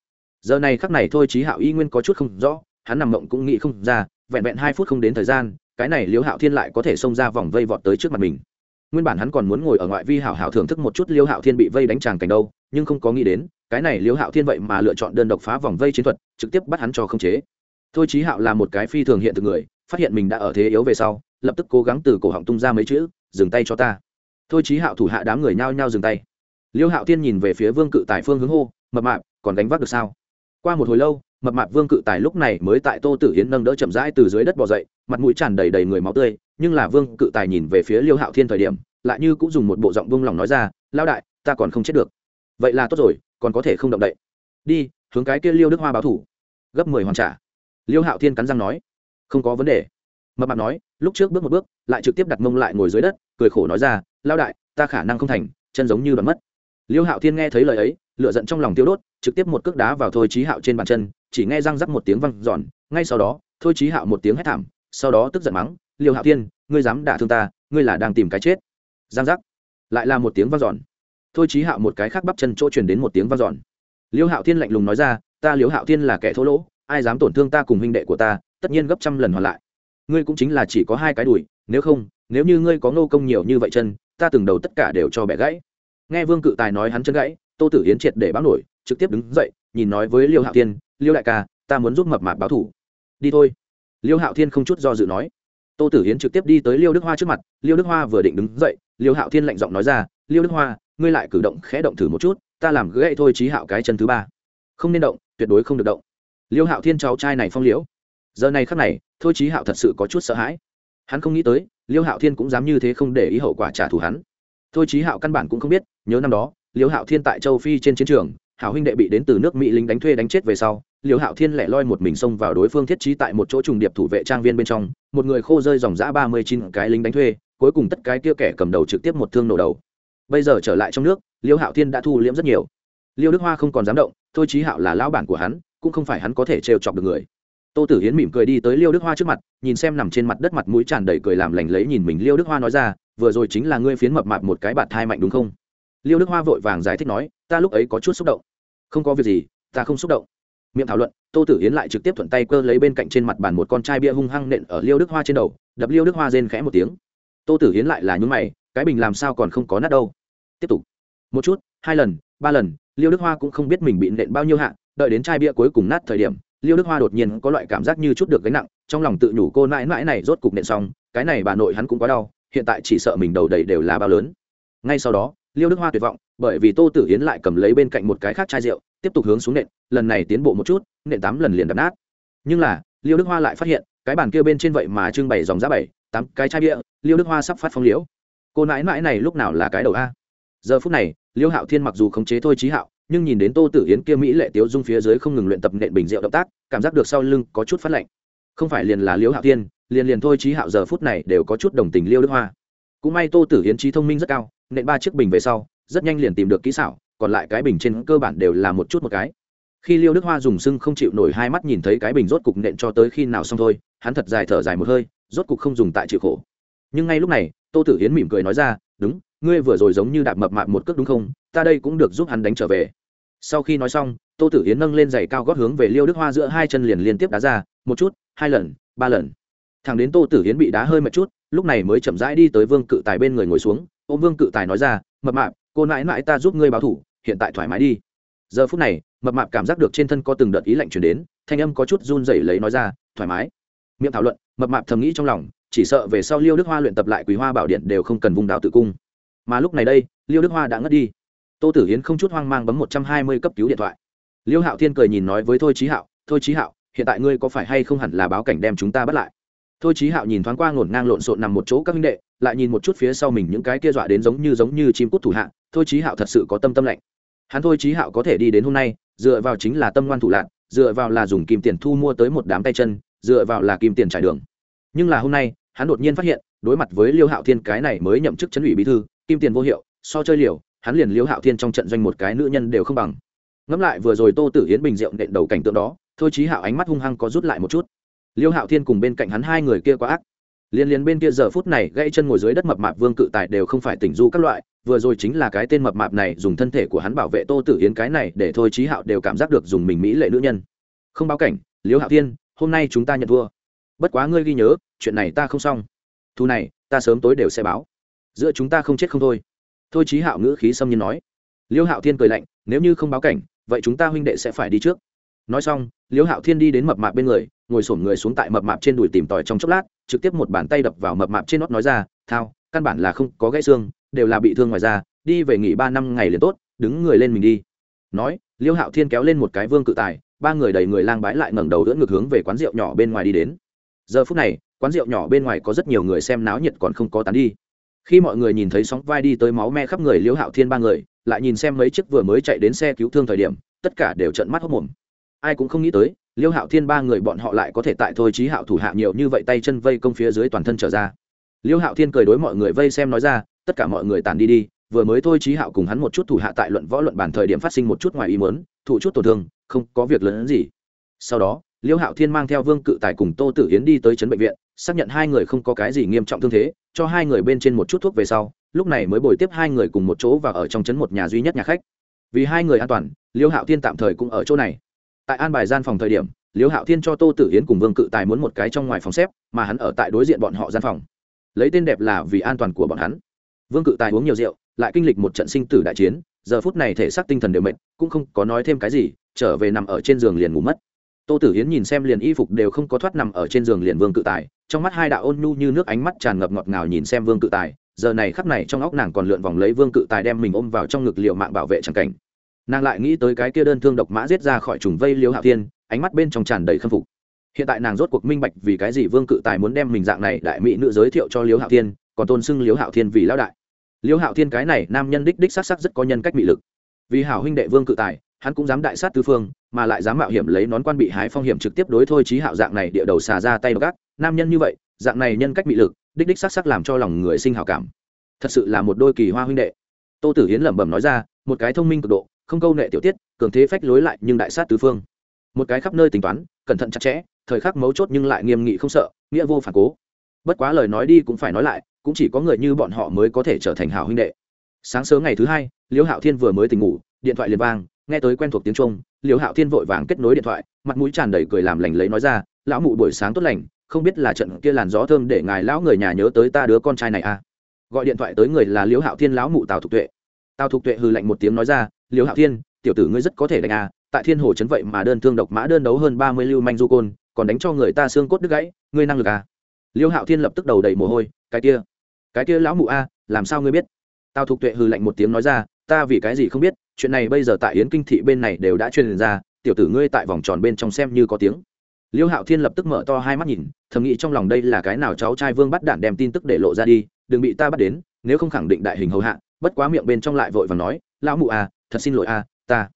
Giờ này khắc này thôi trí hạo y nguyên có chút không rõ, hắn nằm mộng cũng nghĩ không ra, vẹn vẹn hai phút không đến thời gian, cái này liêu hạo thiên lại có thể xông ra vòng vây vọt tới trước mặt mình. Nguyên bản hắn còn muốn ngồi ở ngoại vi hảo hảo thưởng thức một chút liêu hạo thiên bị vây đánh tràng cảnh đâu, nhưng không có nghĩ đến cái này liêu hạo thiên vậy mà lựa chọn đơn độc phá vòng vây chiến thuật, trực tiếp bắt hắn cho không chế. Thôi chí hạo là một cái phi thường hiện thực người, phát hiện mình đã ở thế yếu về sau, lập tức cố gắng từ cổ họng tung ra mấy chữ, dừng tay cho ta. Thôi chí hạo thủ hạ đám người nhao nhao dừng tay. Liêu hạo thiên nhìn về phía vương cự tài phương hướng hô, mập mạp, còn đánh vác được sao? Qua một hồi lâu, mập mạp vương cự tài lúc này mới tại tô tử hiến nâng đỡ chậm rãi từ dưới đất bỏ dậy, mặt mũi tràn đầy đầy người máu tươi, nhưng là vương cự tài nhìn về phía liêu hạo thiên thời điểm, lại như cũng dùng một bộ giọng buông lòng nói ra lao đại, ta còn không chết được vậy là tốt rồi, còn có thể không động đậy. Đi, hướng cái kia liêu đức hoa báo thủ. Gấp mười hoàn trả. Liêu hạo thiên cắn răng nói. Không có vấn đề. Mập mạp nói, lúc trước bước một bước, lại trực tiếp đặt mông lại ngồi dưới đất, cười khổ nói ra lao đại, ta khả năng không thành, chân giống như đoạn mất. Liêu hạo thiên nghe thấy lời ấy lựa giận trong lòng tiêu đốt, trực tiếp một cước đá vào thôi trí hạo trên bàn chân, chỉ nghe răng rắc một tiếng văng giòn ngay sau đó, thôi trí hạo một tiếng hét thảm, sau đó tức giận mắng, liêu hạo thiên, ngươi dám đả thương ta, ngươi là đang tìm cái chết. Giang rắc. Lại là một tiếng vang giòn thôi Chí hạo một cái khác bắp chân chỗ truyền đến một tiếng vang giòn liêu hạo thiên lạnh lùng nói ra, ta liêu hạo thiên là kẻ thô lỗ, ai dám tổn thương ta cùng huynh đệ của ta, tất nhiên gấp trăm lần hoàn lại. Ngươi cũng chính là chỉ có hai cái đùi, nếu không, nếu như ngươi có ngô công nhiều như vậy chân, ta từng đầu tất cả đều cho bẻ gãy. Nghe vương cự tài nói hắn chân gãy, tô tử hiến triệt để báo nổi, trực tiếp đứng dậy, nhìn nói với liêu hạo thiên, liêu đại ca, ta muốn giúp mập mạp báo thủ. Đi thôi. Liêu hạo thiên không chút do dự nói. Tô tử hiến trực tiếp đi tới liêu đức hoa trước mặt, liêu đức hoa vừa định đứng dậy, liêu hạo thiên lạnh giọng nói ra, liêu đức hoa ngươi lại cử động khẽ động thử một chút, ta làm gãy thôi trí hạo cái chân thứ ba. Không nên động, tuyệt đối không được động. Liêu hạo thiên cháu trai này phong liễu. Giờ này khắc này, thôi trí hạo thật sự có chút sợ hãi. Hắn không nghĩ tới, liêu hạo thiên cũng dám như thế không để ý hậu quả trả thù hắn. Thôi trí hạo căn bản cũng không biết, nhớ năm đó, liêu hạo thiên tại châu phi trên chiến trường, hảo huynh đệ bị đến từ nước mỹ lính đánh thuê đánh chết về sau, liêu hạo thiên lẻ loi một mình xông vào đối phương thiết trí tại một chỗ trùng điệp thủ vệ trang viên bên trong, một người khô rơi dòng giã ba mươi chín cái lính đánh thuê, cuối cùng tất cái kia kẻ cầm đầu trực tiếp một thương nổ đầu bây giờ trở lại trong nước, liêu hạo thiên đã thu liễm rất nhiều. Liêu đức hoa không còn dám động, thôi trí hạo là lão bản của hắn, cũng không phải hắn có thể trêu chọc được người. Tô tử hiến mỉm cười đi tới liêu đức hoa trước mặt, nhìn xem nằm trên mặt đất mặt mũi tràn đầy cười làm lành lấy nhìn mình liêu đức hoa nói ra, vừa rồi chính là ngươi phiến mập mạp một cái bạt thai mạnh đúng không? Liêu đức hoa vội vàng giải thích nói, ta lúc ấy có chút xúc động. Không có việc gì, ta không xúc động. Miệng thảo luận, tô tử hiến lại trực tiếp thuận tay cơ lấy bên cạnh trên mặt bàn một con chai bia hung hăng nện ở liêu đức hoa trên đầu, đập liêu đức hoa rên khẽ một tiếng. Tô tử hiến lại là nhún mày, cái bình làm sao còn không có nát đâu? Tiếp tục. Một chút, hai lần, ba lần, liêu đức hoa cũng không biết mình bị nện bao nhiêu hạ, đợi đến chai bia cuối cùng nát thời điểm, liêu đức hoa đột nhiên có loại cảm giác như chút được gánh nặng, trong lòng tự nhủ cô mãi mãi này rốt cục nện xong, cái này bà nội hắn cũng quá đau, hiện tại chỉ sợ mình đầu đầy đều là bao lớn. Ngay sau đó, liêu đức hoa tuyệt vọng, bởi vì tô tử hiến lại cầm lấy bên cạnh một cái khác chai rượu, tiếp tục hướng xuống nện, lần này tiến bộ một chút, nện tám lần liền đập nát. Nhưng là, liêu đức hoa lại phát hiện, cái bàn kia bên trên vậy mà trưng bày dòng giá bảy, tám cái chai bia, liêu đức hoa sắp phát phong liễu. Cô nãi mãi này lúc nào là cái đầu a? Giờ phút này, liêu hạo thiên mặc dù khống chế thôi trí hạo, nhưng nhìn đến tô tử yến kia mỹ lệ tiếu dung phía dưới không ngừng luyện tập nện bình rượu động tác, cảm giác được sau lưng có chút phát lạnh. Không phải liền là liêu hạo thiên, liền liền thôi trí hạo giờ phút này đều có chút đồng tình liêu đức hoa. Cũng may tô tử yến trí thông minh rất cao, nện ba chiếc bình về sau, rất nhanh liền tìm được kỹ xảo, còn lại cái bình trên cơ bản đều là một chút một cái. Khi liêu đức hoa dùng sưng không chịu nổi hai mắt nhìn thấy cái bình rốt cục nện cho tới khi nào xong thôi, hắn thật dài thở dài một hơi, rốt cục không dùng tại chịu khổ. Nhưng ngay lúc này, tô tử hiến mỉm cười nói ra, đúng ngươi vừa rồi giống như đạp mập mạp một cước đúng không? Ta đây cũng được giúp hắn đánh trở về. Sau khi nói xong, tô tử hiến nâng lên giày cao gót hướng về liêu đức hoa giữa hai chân liền liên tiếp đá ra, một chút, hai lần, ba lần. Thằng đến tô tử hiến bị đá hơi một chút, lúc này mới chậm rãi đi tới vương cự tài bên người ngồi xuống ô vương cự tài nói ra, mập mạp, cô nãi nãi ta giúp ngươi báo thủ, hiện tại thoải mái đi. Giờ phút này, mập mạp cảm giác được trên thân có từng đợt ý lạnh chuyển đến, thanh âm có chút run rẩy lấy nói ra, thoải mái. Miệng thảo luận, mập mạp thầm nghĩ trong lòng, chỉ sợ về sau liêu đức hoa luyện tập lại quý hoa bảo điện đều không cần vùng đào tự cung mà lúc này đây, liêu đức hoa đã ngất đi. Tô tử hiến không chút hoang mang bấm một trăm hai mươi cấp cứu điện thoại. Liêu hạo thiên cười nhìn nói với thôi trí hạo, thôi trí hạo, hiện tại ngươi có phải hay không hẳn là báo cảnh đem chúng ta bắt lại? Thôi trí hạo nhìn thoáng qua ngổn ngang lộn xộn nằm một chỗ các minh đệ, lại nhìn một chút phía sau mình những cái kia dọa đến giống như giống như chim cút thủ hạ, thôi trí hạo thật sự có tâm tâm lạnh hắn thôi trí hạo có thể đi đến hôm nay, dựa vào chính là tâm ngoan thủ lạc dựa vào là dùng kim tiền thu mua tới một đám tay chân, dựa vào là kim tiền trải đường. Nhưng là hôm nay, hắn đột nhiên phát hiện, đối mặt với liêu hạo thiên cái này mới nhậm chức chấn ủy bí thư kim tiền vô hiệu, so chơi liều, hắn liền liêu hạo thiên trong trận doanh một cái nữ nhân đều không bằng. Ngẫm lại vừa rồi tô tử hiến bình rượu nện đầu cảnh tượng đó, thôi chí hạo ánh mắt hung hăng có rút lại một chút. Liêu hạo thiên cùng bên cạnh hắn hai người kia quá ác. Liên liên bên kia giờ phút này gãy chân ngồi dưới đất mập mạp vương cự tài đều không phải tỉnh du các loại, vừa rồi chính là cái tên mập mạp này dùng thân thể của hắn bảo vệ tô tử hiến cái này để thôi chí hạo đều cảm giác được dùng mình mỹ lệ nữ nhân. Không báo cảnh liêu hạo thiên, hôm nay chúng ta nhận thua. Bất quá ngươi ghi nhớ, chuyện này ta không xong. Thu này, ta sớm tối đều sẽ báo giữa chúng ta không chết không thôi. Thôi chí hạo ngữ khí xâm nhiên nói. Liêu hạo thiên cười lạnh, nếu như không báo cảnh, vậy chúng ta huynh đệ sẽ phải đi trước. Nói xong, liêu hạo thiên đi đến mập mạp bên người, ngồi sổm người xuống tại mập mạp trên đùi tìm tòi trong chốc lát, trực tiếp một bàn tay đập vào mập mạp trên nót nói ra, thao, căn bản là không có gãy xương, đều là bị thương ngoài ra đi về nghỉ ba năm ngày liền tốt, đứng người lên mình đi. Nói, liêu hạo thiên kéo lên một cái vương cự tài, ba người đầy người lang bái lại ngẩng đầu đỡ ngược hướng về quán rượu nhỏ bên ngoài đi đến. Giờ phút này, quán rượu nhỏ bên ngoài có rất nhiều người xem náo nhiệt còn không có tán đi khi mọi người nhìn thấy sóng vai đi tới máu me khắp người liễu hạo thiên ba người, lại nhìn xem mấy chiếc vừa mới chạy đến xe cứu thương thời điểm, tất cả đều trận mắt hốc mồm. Ai cũng không nghĩ tới liêu hạo thiên ba người bọn họ lại có thể tại thôi trí hạo thủ hạ nhiều như vậy tay chân vây công phía dưới toàn thân trở ra. Liêu hạo thiên cười đối mọi người vây xem nói ra, tất cả mọi người tàn đi đi, vừa mới thôi trí hạo cùng hắn một chút thủ hạ tại luận võ luận bản thời điểm phát sinh một chút ngoài ý mớn thụ chút tổn thương, không có việc lớn gì. Sau đó liêu hạo thiên mang theo vương cự tài cùng tô tử yến đi tới trấn bệnh viện, xác nhận hai người không có cái gì nghiêm trọng thương thế, cho hai người bên trên một chút thuốc về sau, lúc này mới bồi tiếp hai người cùng một chỗ và ở trong trấn một nhà duy nhất nhà khách. Vì hai người an toàn, liêu hạo thiên tạm thời cũng ở chỗ này. Tại an bài gian phòng thời điểm, liêu hạo thiên cho tô tử yến cùng vương cự tài muốn một cái trong ngoài phòng xếp, mà hắn ở tại đối diện bọn họ gian phòng. Lấy tên đẹp là vì an toàn của bọn hắn. Vương cự tài uống nhiều rượu, lại kinh lịch một trận sinh tử đại chiến, giờ phút này thể xác tinh thần đều mệt, cũng không có nói thêm cái gì, trở về nằm ở trên giường liền ngủ mất tô tử hiến nhìn xem liền y phục đều không có thoát nằm ở trên giường liền vương cự tài, trong mắt hai đạo ôn nhu như nước ánh mắt tràn ngập ngọt ngào nhìn xem vương cự tài, giờ này khắp này trong óc nàng còn lượn vòng lấy vương cự tài đem mình ôm vào trong ngực liệu mạng bảo vệ c cảnh. Nàng lại nghĩ tới cái kia đơn thương độc mã giết ra khỏi trùng vây liêu hạ thiên, ánh mắt bên trong tràn đầy khâm phục. Hiện tại nàng rốt cuộc minh bạch vì cái gì vương cự tài muốn đem mình dạng này đại mỹ nữ giới thiệu cho liêu hạo thiên, còn tôn xưng liêu hạo thiên vì lão đại. Liêu hạo thiên cái này nam nhân đích đích sắc sắc rất có nhân cách mị lực. Vì hảo huynh đệ vương cự tài hắn cũng dám đại sát tứ phương, mà lại dám mạo hiểm lấy nón quan bị hái phong hiểm trực tiếp đối thôi trí hạo dạng này địa đầu xà ra tay gác. Nam nhân như vậy, dạng này nhân cách mị lực, đích đích sắc sắc làm cho lòng người sinh hảo cảm. Thật sự là một đôi kỳ hoa huynh đệ. Tô tử hiến lẩm bẩm nói ra, một cái thông minh cực độ, không câu nệ tiểu tiết, cường thế phách lối lại nhưng đại sát tứ phương. Một cái khắp nơi tính toán, cẩn thận chặt chẽ, thời khắc mấu chốt nhưng lại nghiêm nghị không sợ, nghĩa vô phản cố. Bất quá lời nói đi cũng phải nói lại, cũng chỉ có người như bọn họ mới có thể trở thành hảo huynh đệ. Sáng sớm ngày thứ hai, liễu hạo thiên vừa mới tỉnh ngủ, điện thoại liền vang nghe tới quen thuộc tiếng trung, liễu hạo thiên vội vàng kết nối điện thoại, mặt mũi tràn đầy cười làm lành lấy nói ra, lão mụ buổi sáng tốt lành, không biết là trận kia làn gió thơm để ngài lão người nhà nhớ tới ta đứa con trai này à? Gọi điện thoại tới người là liễu hạo thiên lão mụ tào thục tuệ. Tào thục tuệ hư lạnh một tiếng nói ra, liễu hạo thiên, tiểu tử ngươi rất có thể đánh à tại thiên hồ trấn vậy mà đơn thương độc mã đơn đấu hơn ba mươi lưu manh du côn, còn đánh cho người ta xương cốt đứt gãy, ngươi năng lực à? Liễu hạo thiên lập tức đầu đầy mồ hôi, cái kia cái kia lão mụ a, làm sao ngươi biết? Tào thục tuệ hư lạnh một tiếng nói ra ta vì cái gì không biết, chuyện này bây giờ tại yến kinh thị bên này đều đã truyền ra, tiểu tử ngươi tại vòng tròn bên trong xem như có tiếng. Liêu hạo thiên lập tức mở to hai mắt nhìn, thầm nghĩ trong lòng đây là cái nào cháu trai vương bắt đạn đem tin tức để lộ ra đi, đừng bị ta bắt đến, nếu không khẳng định đại hình hầu hạ, bất quá miệng bên trong lại vội và nói, lão mụ à thật xin lỗi à ta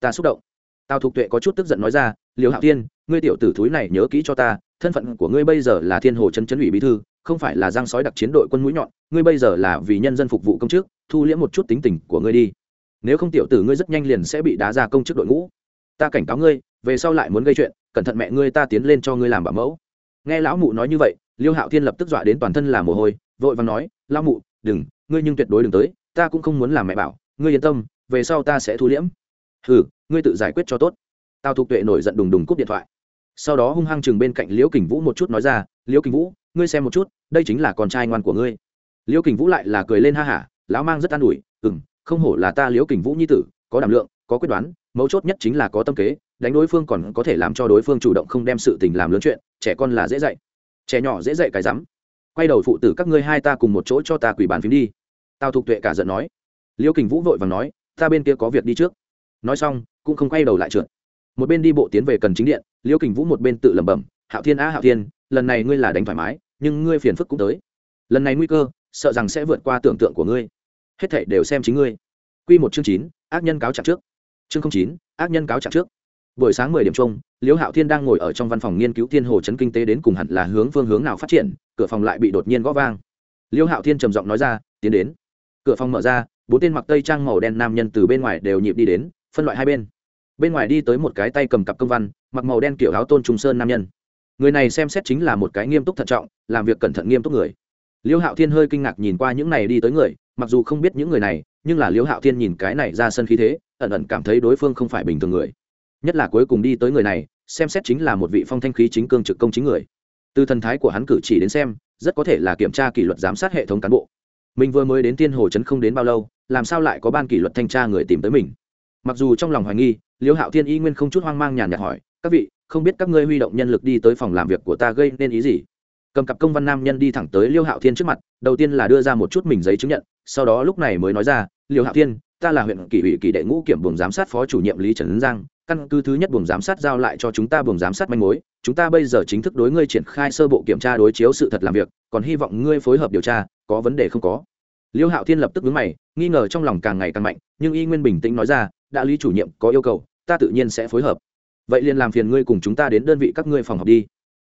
ta xúc động. Tào thục tuệ có chút tức giận nói ra, liêu hạo thiên, ngươi tiểu tử thúi này nhớ kỹ cho ta thân phận của ngươi bây giờ là thiên hồ chân chấn ủy bí thư, không phải là giang sói đặc chiến đội quân mũi nhọn, ngươi bây giờ là vì nhân dân phục vụ công chức, thu liễm một chút tính tình của ngươi đi. Nếu không tiểu tử ngươi rất nhanh liền sẽ bị đá ra công chức đội ngũ. Ta cảnh cáo ngươi, về sau lại muốn gây chuyện, cẩn thận mẹ ngươi ta tiến lên cho ngươi làm bảo mẫu. Nghe lão mụ nói như vậy, liêu hạo thiên lập tức dọa đến toàn thân là mồ hôi, vội vàng nói, lão mụ, đừng, ngươi nhưng tuyệt đối đừng tới, ta cũng không muốn làm mẹ bảo, ngươi yên tâm, về sau ta sẽ thu liễm. Hừ, ngươi tự giải quyết cho tốt. Tao thục tuệ nổi giận đùng đùng cúp điện thoại sau đó hung hăng chừng bên cạnh liễu kình vũ một chút nói ra, liễu kình vũ, ngươi xem một chút, đây chính là con trai ngoan của ngươi. Liễu kình vũ lại là cười lên ha hả, lão mang rất an ủi ừ m không hổ là ta liễu kình vũ nhi tử, có đảm lượng, có quyết đoán, mấu chốt nhất chính là có tâm kế, đánh đối phương còn có thể làm cho đối phương chủ động không đem sự tình làm lớn chuyện, trẻ con là dễ dạy, trẻ nhỏ dễ dạy cái rắm. Quay đầu phụ tử các ngươi hai ta cùng một chỗ cho ta quỷ bàn phím đi. Tao thục tuệ cả giận nói. Liễu kình vũ vội và nói, ta bên kia có việc đi trước. Nói xong, cũng không quay đầu lại trượt một bên đi bộ tiến về cần chính điện liễu kình vũ một bên tự lẩm bẩm, hạo thiên á, hạo thiên, lần này ngươi là đánh thoải mái, nhưng ngươi phiền phức cũng tới. Lần này nguy cơ, sợ rằng sẽ vượt qua tưởng tượng của ngươi. Hết thảy đều xem chính ngươi. Quy một chương chín, ác nhân cáo trạng trước. Chương chín, ác nhân cáo trạng trước. Buổi sáng mười điểm chung liễu hạo thiên đang ngồi ở trong văn phòng nghiên cứu thiên hồ chấn kinh tế đến cùng hẳn là hướng phương hướng nào phát triển, cửa phòng lại bị đột nhiên gõ vang. Liễu hạo thiên trầm giọng nói ra, tiến đến. Cửa phòng mở ra, bốn tên mặc tây trang màu đen nam nhân từ bên ngoài đều nhịp đi đến, phân loại hai bên bên ngoài đi tới một cái tay cầm cặp công văn, mặc màu đen kiểu áo tôn trung sơn nam nhân. Người này xem xét chính là một cái nghiêm túc thận trọng, làm việc cẩn thận nghiêm túc người. Liêu hạo thiên hơi kinh ngạc nhìn qua những này đi tới người, mặc dù không biết những người này, nhưng là liêu hạo thiên nhìn cái này ra sân khí thế, ẩn ẩn cảm thấy đối phương không phải bình thường người. Nhất là cuối cùng đi tới người này, xem xét chính là một vị phong thanh khí chính cương trực công chính người. Từ thần thái của hắn cử chỉ đến xem, rất có thể là kiểm tra kỷ luật giám sát hệ thống cán bộ. Mình vừa mới đến tiên hồ trấn không đến bao lâu, làm sao lại có ban kỷ luật thanh tra người tìm tới mình? Mặc dù trong lòng hoài nghi, liêu hạo thiên y nguyên không chút hoang mang nhàn nhạt hỏi, các vị, không biết các ngươi huy động nhân lực đi tới phòng làm việc của ta gây nên ý gì? Cầm cặp công văn nam nhân đi thẳng tới liêu hạo thiên trước mặt, đầu tiên là đưa ra một chút mình giấy chứng nhận, sau đó lúc này mới nói ra, liêu hạo thiên, ta là huyện kỷ ủy kỷ đệ ngũ kiểm buồng giám sát phó chủ nhiệm lý trần giang, căn cứ thứ nhất buồng giám sát giao lại cho chúng ta buồng giám sát manh mối, chúng ta bây giờ chính thức đối ngươi triển khai sơ bộ kiểm tra đối chiếu sự thật làm việc, còn hy vọng ngươi phối hợp điều tra, có vấn đề không có? Liêu hạo thiên lập tức vướng mày, nghi ngờ trong lòng càng ngày càng mạnh, nhưng y nguyên bình tĩnh nói ra đã lý chủ nhiệm có yêu cầu, ta tự nhiên sẽ phối hợp. Vậy liền làm phiền ngươi cùng chúng ta đến đơn vị các ngươi phòng học đi.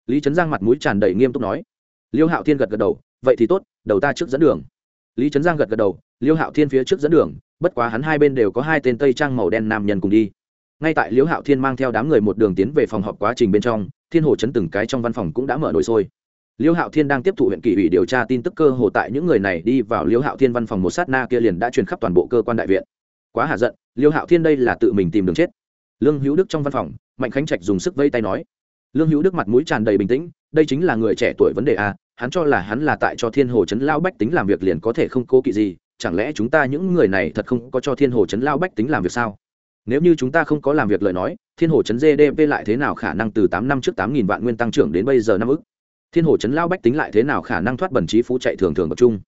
Lý trấn giang mặt mũi tràn đầy nghiêm túc nói. Liêu hạo thiên gật gật đầu, vậy thì tốt, đầu ta trước dẫn đường. Lý trấn giang gật gật đầu, liêu hạo thiên phía trước dẫn đường, bất quá hắn hai bên đều có hai tên tây trang màu đen nam nhân cùng đi. Ngay tại liêu hạo thiên mang theo đám người một đường tiến về phòng họp quá trình bên trong, thiên hồ chấn từng cái trong văn phòng cũng đã mở nổi sôi. Liêu hạo thiên đang tiếp thụ huyện kỷ ủy điều tra tin tức cơ hồ tại những người này đi vào liêu hạo thiên văn phòng một sát na kia liền đã truyền khắp toàn bộ cơ quan đại viện quá hạ giận, liêu hạo thiên đây là tự mình tìm đường chết. Lương hữu đức trong văn phòng, mạnh khánh trạch dùng sức vây tay nói. Lương hữu đức mặt mũi tràn đầy bình tĩnh, đây chính là người trẻ tuổi vấn đề a hắn cho là hắn là tại cho thiên hồ chấn lao bách tính làm việc liền có thể không cố kỵ gì, chẳng lẽ chúng ta những người này thật không có cho thiên hồ chấn lao bách tính làm việc sao? Nếu như chúng ta không có làm việc lời nói, thiên hồ chấn gdp lại thế nào khả năng từ tám năm trước tám nghìn vạn nguyên tăng trưởng đến bây giờ năm ức? Thiên hồ chấn lao bách tính lại thế nào khả năng thoát bẩn trí phú chạy thường thường tập trung?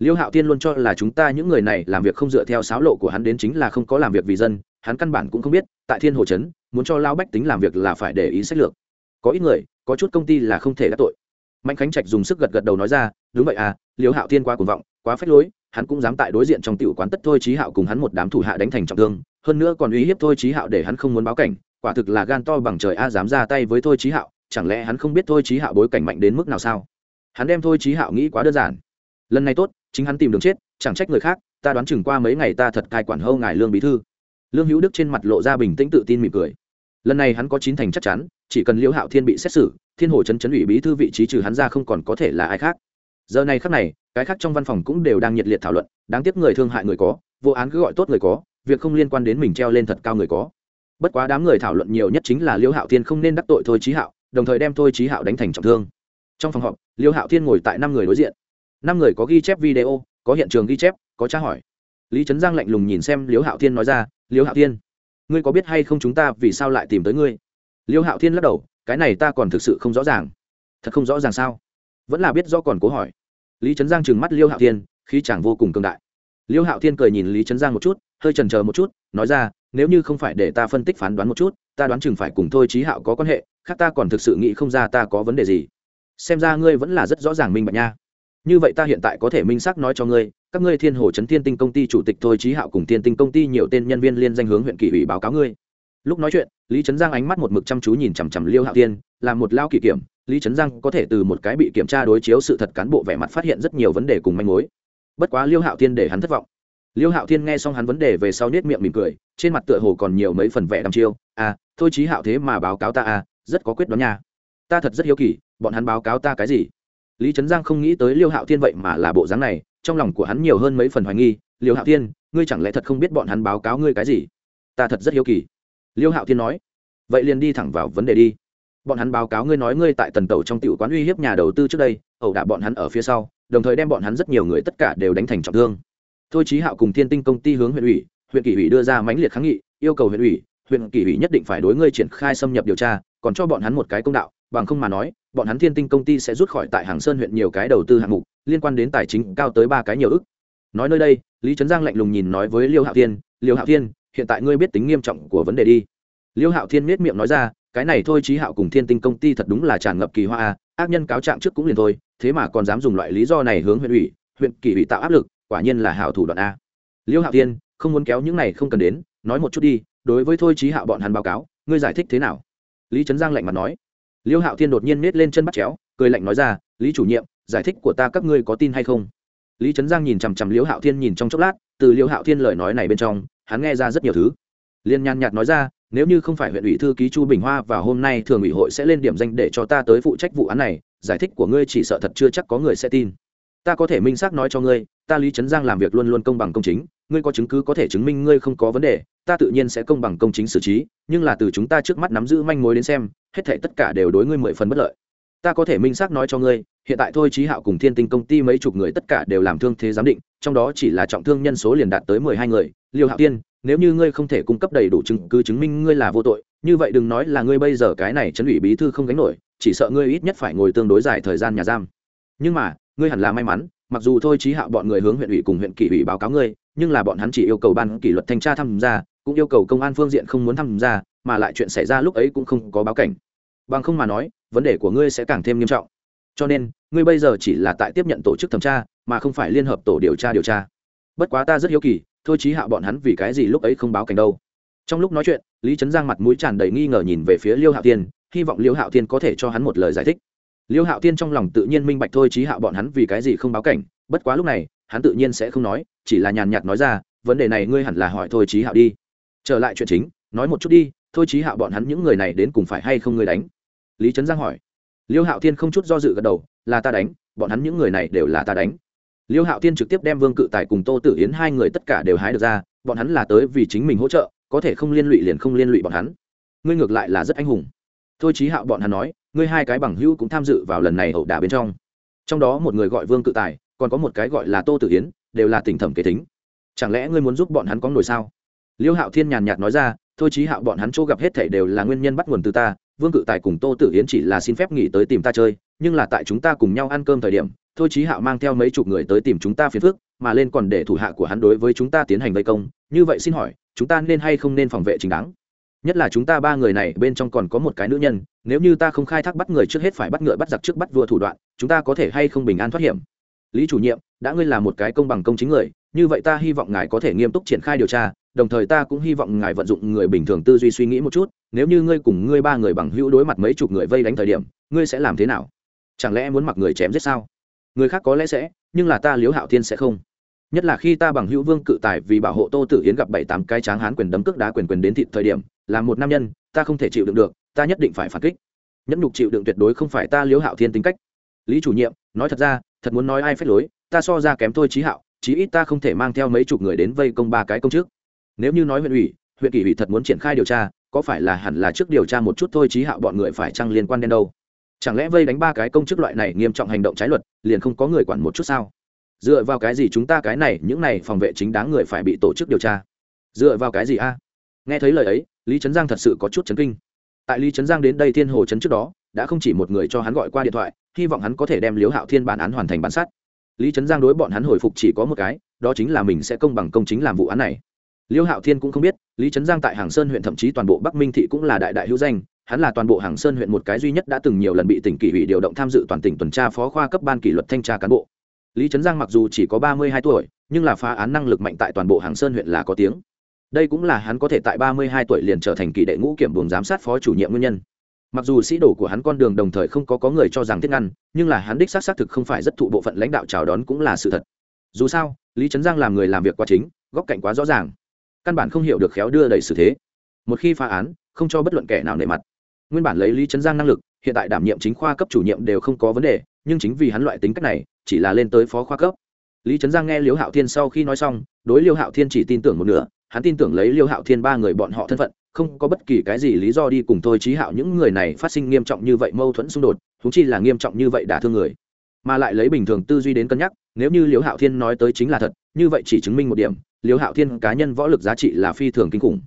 Liêu hạo tiên luôn cho là chúng ta những người này làm việc không dựa theo sáo lộ của hắn đến chính là không có làm việc vì dân, hắn căn bản cũng không biết, tại thiên hồ Trấn, muốn cho lao bách tính làm việc là phải để ý sách lược. Có ít người, có chút công ty là không thể đắc tội. Mạnh khánh trạch dùng sức gật gật đầu nói ra, đúng vậy à liêu hạo tiên quá cuồng vọng, quá phách lối, hắn cũng dám tại đối diện trong tiểu quán tất thôi trí hạo cùng hắn một đám thủ hạ đánh thành trọng thương, hơn nữa còn uy hiếp thôi trí hạo để hắn không muốn báo cảnh, quả thực là gan to bằng trời a, dám ra tay với thôi trí hạo, chẳng lẽ hắn không biết thôi trí hạo bối cảnh mạnh đến mức nào sao? Hắn đem thôi trí hạo nghĩ quá đơn giản. Lần này tốt chính hắn tìm đường chết, chẳng trách người khác, ta đoán chừng qua mấy ngày ta thật cai quản hâu ngài lương bí thư. Lương hữu đức trên mặt lộ ra bình tĩnh tự tin mỉm cười. Lần này hắn có chín thành chắc chắn, chỉ cần liễu hạo thiên bị xét xử, thiên hồ chấn chấn ủy bí thư vị trí trừ hắn ra không còn có thể là ai khác. Giờ này khác này, cái khác trong văn phòng cũng đều đang nhiệt liệt thảo luận, đáng tiếc người thương hại người có, vô án cứ gọi tốt người có, việc không liên quan đến mình treo lên thật cao người có. Bất quá đám người thảo luận nhiều nhất chính là liễu hạo thiên không nên đắc tội thôi trí hạo, đồng thời đem thôi trí hạo đánh thành trọng thương. Trong phòng họp, liễu hạo thiên ngồi tại năm người đối diện năm người có ghi chép video, có hiện trường ghi chép, có tra hỏi. Lý trấn giang lạnh lùng nhìn xem liễu hạo thiên nói ra, liễu hạo thiên, ngươi có biết hay không chúng ta vì sao lại tìm tới ngươi? Liễu hạo thiên lắc đầu, cái này ta còn thực sự không rõ ràng. Thật không rõ ràng sao? Vẫn là biết do còn cố hỏi. Lý trấn giang trừng mắt liêu hạo thiên khi chàng vô cùng cường đại. Liêu hạo thiên cười nhìn lý trấn giang một chút, hơi trần c một chút, nói ra, nếu như không phải để ta phân tích phán đoán một chút, ta đoán chừng phải cùng thôi trí hạo có quan hệ, khác ta còn thực sự nghĩ không ra ta có vấn đề gì. Xem ra ngươi vẫn là rất rõ ràng minh bạch nha như vậy ta hiện tại có thể minh xác nói cho ngươi, các ngươi thiên hồ trấn thiên tinh công ty chủ tịch thôi trí hạo cùng thiên tinh công ty nhiều tên nhân viên liên danh hướng huyện kỷ ủy báo cáo ngươi. Lúc nói chuyện, lý trấn giang ánh mắt một mực chăm chú nhìn chằm chằm liêu hạo thiên, là một lao kỷ kiểm, lý trấn giang có thể từ một cái bị kiểm tra đối chiếu sự thật cán bộ vẻ mặt phát hiện rất nhiều vấn đề cùng manh mối. Bất quá liêu hạo thiên để hắn thất vọng. Liêu hạo thiên nghe xong hắn vấn đề về sau nết miệng mỉm cười, trên mặt tựa hồ còn nhiều mấy phần vẻ đăm chiêu à thôi trí hạo thế mà báo cáo ta à rất có quyết đoán nha. Ta thật rất hiếu kỳ, bọn hắn báo cáo ta cái gì? Lý trấn giang không nghĩ tới liêu hạo thiên vậy mà là bộ dáng này, trong lòng của hắn nhiều hơn mấy phần hoài nghi, liêu hạo thiên, ngươi chẳng lẽ thật không biết bọn hắn báo cáo ngươi cái gì? Ta thật rất hiếu kỳ. Liêu hạo thiên nói, vậy liền đi thẳng vào vấn đề đi. Bọn hắn báo cáo ngươi nói ngươi tại tần tàu trong tiểu quán uy hiếp nhà đầu tư trước đây, ẩu đả bọn hắn ở phía sau, đồng thời đem bọn hắn rất nhiều người tất cả đều đánh thành trọng thương. Thôi chí hạo cùng thiên tinh công ty hướng huyện ủy, huyện kỷ ủy đưa ra mãnh liệt kháng nghị, yêu cầu huyện ủy, huyện kỷ ủy nhất định phải đối ngươi triển khai xâm nhập điều tra, còn cho bọn hắn một cái công đạo, bằng không mà nói bọn hắn thiên tinh công ty sẽ rút khỏi tại hàng sơn huyện nhiều cái đầu tư hạng mục, liên quan đến tài chính cao tới ba cái nhiều ức. Nói nơi đây, lý trấn giang lạnh lùng nhìn nói với liêu hạo thiên, liêu hạo thiên, hiện tại ngươi biết tính nghiêm trọng của vấn đề đi. Liêu hạo thiên miết miệng nói ra, cái này thôi trí hạo cùng thiên tinh công ty thật đúng là tràn ngập kỳ hoa à? ác nhân cáo trạng trước cũng liền thôi, thế mà còn dám dùng loại lý do này hướng huyện ủy, huyện kỳ ủy tạo áp lực, quả nhiên là hảo thủ đoạn a. Liêu hạo thiên, không muốn kéo những này không cần đến, nói một chút đi, đối với thôi trí hạo bọn hắn báo cáo, ngươi giải thích thế nào? Lý trấn giang lạnh mặt nói liêu hạo thiên đột nhiên nết lên chân bắt chéo, cười lạnh nói ra, lý chủ nhiệm, giải thích của ta các ngươi có tin hay không? Lý trấn giang nhìn chằm chằm liêu hạo thiên nhìn trong chốc lát, từ liêu hạo thiên lời nói này bên trong, hắn nghe ra rất nhiều thứ. Liên nhàn nhạt nói ra, nếu như không phải huyện ủy thư ký chu bình hoa và hôm nay thường ủy hội sẽ lên điểm danh để cho ta tới phụ trách vụ án này, giải thích của ngươi chỉ sợ thật chưa chắc có người sẽ tin. Ta có thể minh xác nói cho ngươi, ta lý trấn giang làm việc luôn luôn công bằng công chính, ngươi có chứng cứ có thể chứng minh ngươi không có vấn đề ta tự nhiên sẽ công bằng công chính xử trí, nhưng là từ chúng ta trước mắt nắm giữ manh mối đến xem, hết thể tất cả đều đối ngươi mười phần bất lợi. Ta có thể minh xác nói cho ngươi, hiện tại thôi trí hạo cùng thiên tinh công ty mấy chục người tất cả đều làm thương thế giám định, trong đó chỉ là trọng thương nhân số liền đạt tới mười hai người. Liêu hạo tiên, nếu như ngươi không thể cung cấp đầy đủ chứng cứ chứng minh ngươi là vô tội, như vậy đừng nói là ngươi bây giờ cái này chấn ủy bí thư không gánh nổi, chỉ sợ ngươi ít nhất phải ngồi tương đối dài thời gian nhà giam. Nhưng mà, ngươi hẳn là may mắn, mặc dù thôi trí hạo bọn người hướng huyện ủy cùng huyện kỷ ủy báo cáo ngươi, nhưng là bọn hắn chỉ yêu cầu ban kỷ luật thanh tra tham gia cũng yêu cầu công an phương diện không muốn tham gia, mà lại chuyện xảy ra lúc ấy cũng không có báo cảnh. Bằng không mà nói, vấn đề của ngươi sẽ càng thêm nghiêm trọng. Cho nên, ngươi bây giờ chỉ là tại tiếp nhận tổ chức thẩm tra, mà không phải liên hợp tổ điều tra điều tra. Bất quá ta rất hiếu kỳ, thôi chí hạ bọn hắn vì cái gì lúc ấy không báo cảnh đâu. Trong lúc nói chuyện, lý trấn giang mặt mũi tràn đầy nghi ngờ nhìn về phía liêu hạo tiên hy vọng liêu hạo tiên có thể cho hắn một lời giải thích. Liêu hạo tiên trong lòng tự nhiên minh bạch thôi trí hạo bọn hắn vì cái gì không báo cảnh, bất quá lúc này, hắn tự nhiên sẽ không nói, chỉ là nhàn nhạt nói ra, vấn đề này ngươi hẳn là hỏi thôi trí hạo đi trở lại chuyện chính, nói một chút đi, thôi trí hạo bọn hắn những người này đến cùng phải hay không người đánh? Lý trấn giang hỏi. Liêu hạo Thiên không chút do dự gật đầu, là ta đánh, bọn hắn những người này đều là ta đánh. Liêu hạo Thiên trực tiếp đem vương cự tài cùng tô tử yến hai người tất cả đều hái được ra, bọn hắn là tới vì chính mình hỗ trợ, có thể không liên lụy liền không liên lụy bọn hắn. Ngươi ngược lại là rất anh hùng. Thôi chí hạo bọn hắn nói, ngươi hai cái bằng hữu cũng tham dự vào lần này ẩu đả bên trong. Trong đó một người gọi vương cự tài, còn có một cái gọi là tô tử yến, đều là tỉnh thẩm kế tính. Chẳng lẽ ngươi muốn giúp bọn hắn có nổi sao? Liêu hạo thiên nhàn nhạt nói ra, thôi chí hạo, bọn hắn chỗ gặp hết thảy đều là nguyên nhân bắt nguồn từ ta, vương cự tài cùng tô tử yến chỉ là xin phép nghỉ tới tìm ta chơi, nhưng là tại chúng ta cùng nhau ăn cơm thời điểm, thôi chí hạo mang theo mấy chục người tới tìm chúng ta phiền phức, mà lên còn để thủ hạ của hắn đối với chúng ta tiến hành vây công. Như vậy xin hỏi, chúng ta nên hay không nên phòng vệ chính đáng? Nhất là chúng ta ba người này, bên trong còn có một cái nữ nhân, nếu như ta không khai thác bắt người trước hết phải bắt ngựa bắt giặc trước bắt vua thủ đoạn, chúng ta có thể hay không bình an thoát hiểm? Lý chủ nhiệm, đã ngươi là một cái công bằng công chính người như vậy ta hy vọng ngài có thể nghiêm túc triển khai điều tra, đồng thời ta cũng hy vọng ngài vận dụng người bình thường tư duy suy nghĩ một chút, nếu như ngươi cùng ngươi ba người bằng hữu đối mặt mấy chục người vây đánh thời điểm, ngươi sẽ làm thế nào? Chẳng lẽ muốn mặc người chém giết sao? Người khác có lẽ sẽ, nhưng là ta liếu hạo thiên sẽ không. Nhất là khi ta bằng hữu vương cự tài vì bảo hộ tô tử yến gặp bảy tám cái tráng hán quyền đấm cước đá quyền quyền đến thịt thời điểm, là một nam nhân, ta không thể chịu đựng được, ta nhất định phải phản kích. Nhẫn nhục chịu đựng tuyệt đối không phải ta liếu hạo thiên tính cách. Lý chủ nhiệm, nói thật ra, thật muốn nói ai phép lối, ta so ra kém thôi trí hạo chí ít ta không thể mang theo mấy chục người đến vây công ba cái công chức. nếu như nói huyện ủy, huyện kỷ ủy thật muốn triển khai điều tra, có phải là hẳn là trước điều tra một chút thôi chí hạo bọn người phải chăng liên quan đến đâu? Chẳng lẽ vây đánh ba cái công chức loại này nghiêm trọng hành động trái luật, liền không có người quản một chút sao? Dựa vào cái gì chúng ta cái này, những này phòng vệ chính đáng người phải bị tổ chức điều tra? Dựa vào cái gì a? Nghe thấy lời ấy, lý trấn giang thật sự có chút chấn kinh. Tại lý trấn giang đến đây thiên hồ trấn trước đó, đã không chỉ một người cho hắn gọi qua điện thoại, hy vọng hắn có thể đem liếu hạo thiên bản án hoàn thành bản sát lý trấn giang đối bọn hắn hồi phục chỉ có một cái, đó chính là mình sẽ công bằng công chính làm vụ án này. Liêu hạo thiên cũng không biết, lý trấn giang tại hàng sơn huyện thậm chí toàn bộ bắc minh thị cũng là đại đại hữu danh, hắn là toàn bộ hàng sơn huyện một cái duy nhất đã từng nhiều lần bị tỉnh kỷ ủy điều động tham dự toàn tỉnh tuần tra phó khoa cấp ban kỷ luật thanh tra cán bộ. Lý trấn giang mặc dù chỉ có ba mươi hai tuổi, nhưng là phá án năng lực mạnh tại toàn bộ hàng sơn huyện là có tiếng. Đây cũng là hắn có thể tại ba mươi hai tuổi liền trở thành kỳ đệ ngũ kiểm buồng giám sát phó chủ nhiệm nguyên nhân mặc dù sĩ đồ của hắn con đường đồng thời không có có người cho rằng thiết ngăn, nhưng là hắn đích xác xác thực không phải rất thụ bộ phận lãnh đạo chào đón cũng là sự thật. Dù sao, lý trấn giang làm người làm việc quá chính, góc cạnh quá rõ ràng. Căn bản không hiểu được khéo đưa đẩy xử thế. Một khi phá án, không cho bất luận kẻ nào nề mặt. Nguyên bản lấy lý trấn giang năng lực, hiện tại đảm nhiệm chính khoa cấp chủ nhiệm đều không có vấn đề, nhưng chính vì hắn loại tính cách này, chỉ là lên tới phó khoa cấp. Lý trấn giang nghe liêu hạo thiên sau khi nói xong, đối liêu hạo thiên chỉ tin tưởng một nửa, hắn tin tưởng lấy liêu hạo thiên ba người bọn họ thân phận không có bất kỳ cái gì lý do đi cùng thôi trí hạo những người này phát sinh nghiêm trọng như vậy mâu thuẫn xung đột thúng chi là nghiêm trọng như vậy đả thương người. Mà lại lấy bình thường tư duy đến cân nhắc, nếu như Liễu hạo thiên nói tới chính là thật, như vậy chỉ chứng minh một điểm, Liễu hạo thiên cá nhân võ lực giá trị là phi thường kinh khủng.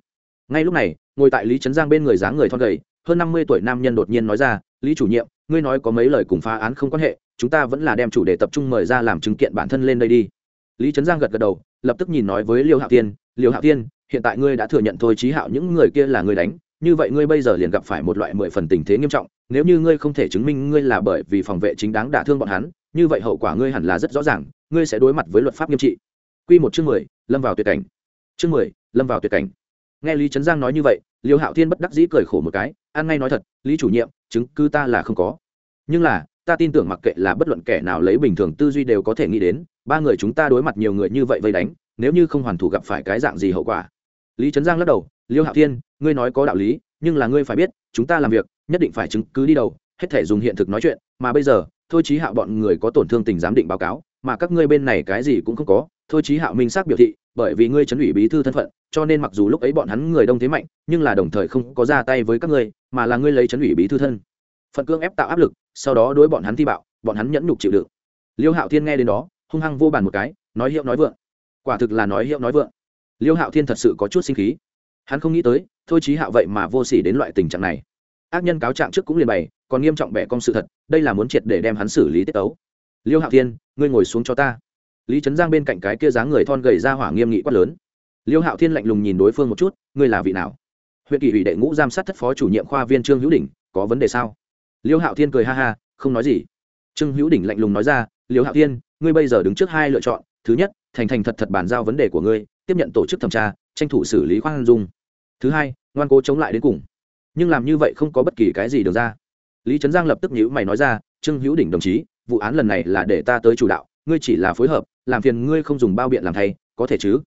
Ngay lúc này, ngồi tại lý trấn giang bên người dáng người thon gầy, hơn năm mươi tuổi nam nhân đột nhiên nói ra, lý chủ nhiệm, ngươi nói có mấy lời cùng phá án không quan hệ, chúng ta vẫn là đem chủ đề tập trung mời ra làm chứng kiện bản thân lên đây đi. Lý trấn giang gật gật đầu, lập tức nhìn nói với liêu hạo tiên liêu hạo tiên hiện tại ngươi đã thừa nhận thôi trí hạo, những người kia là người đánh, như vậy ngươi bây giờ liền gặp phải một loại mười phần tình thế nghiêm trọng. Nếu như ngươi không thể chứng minh ngươi là bởi vì phòng vệ chính đáng đả thương bọn hắn, như vậy hậu quả ngươi hẳn là rất rõ ràng, ngươi sẽ đối mặt với luật pháp nghiêm trị. Q một chương mười, lâm vào tuyệt cảnh. Chương mười, lâm vào tuyệt cảnh. Nghe lý trấn giang nói như vậy, liêu hạo thiên bất đắc dĩ cười khổ một cái, ăn ngay nói thật, lý chủ nhiệm, chứng cứ ta là không có. Nhưng là, ta tin tưởng mặc kệ là bất luận kẻ nào lấy bình thường tư duy đều có thể nghĩ đến, ba người chúng ta đối mặt nhiều người như vậy vây đánh, nếu như không hoàn thủ gặp phải cái dạng gì hậu quả lý trấn giang lắc đầu, liêu hạo thiên, ngươi nói có đạo lý, nhưng là ngươi phải biết, chúng ta làm việc, nhất định phải chứng cứ đi đầu, hết thể dùng hiện thực nói chuyện, mà bây giờ, thôi chí hạo bọn người có tổn thương tình giám định báo cáo, mà các ngươi bên này cái gì cũng không có, thôi chí hạo minh xác biểu thị, bởi vì ngươi chấn ủy bí thư thân phận, cho nên mặc dù lúc ấy bọn hắn người đông thế mạnh, nhưng là đồng thời không có ra tay với các ngươi, mà là ngươi lấy chấn ủy bí thư thân. Phận cương ép tạo áp lực, sau đó đối bọn hắn thi bạo, bọn hắn nhẫn nhục chịu đựng. Liêu hạo thiên nghe đến đó, hung hăng vô bàn một cái, nói hiệu nói vượng. Quả thực là nói hiệu nói vượng liêu hạo thiên thật sự có chút sinh khí. Hắn không nghĩ tới, thôi chí hạo vậy mà vô s ỉ đến loại tình trạng này. Ác nhân cáo trạng trước cũng liền bày, còn nghiêm trọng bẻ con sự thật, đây là muốn triệt để đem hắn xử lý tiết ấu liêu hạo thiên, ngươi ngồi xuống cho ta. Lý trấn giang bên cạnh cái kia dáng người thon gầy ra hỏa nghiêm nghị quát lớn. Liêu hạo thiên lạnh lùng nhìn đối phương một chút, ngươi là vị nào? Huyện kỷ ủy đệ ngũ giám sát thất phó chủ nhiệm khoa viên trương hữu đình có vấn đề sao? Liêu hạo thiên cười ha ha, không nói gì. Trương hữu đình lạnh lùng nói ra, liêu hạo thiên, ngươi bây giờ đứng trước hai lựa chọn, thứ nhất, thành thành thật thật bàn giao vấn đề của ngươi tiếp nhận tổ chức thẩm tra, tranh thủ xử lý khoan dung. Thứ hai, ngoan cố chống lại đến cùng. Nhưng làm như vậy không có bất kỳ cái gì được ra. Lý trấn giang lập tức nhữ mày nói ra, trương hữu đỉnh đồng chí, vụ án lần này là để ta tới chủ đạo, ngươi chỉ là phối hợp, làm phiền ngươi không dùng bao biện làm thay, có thể chứ?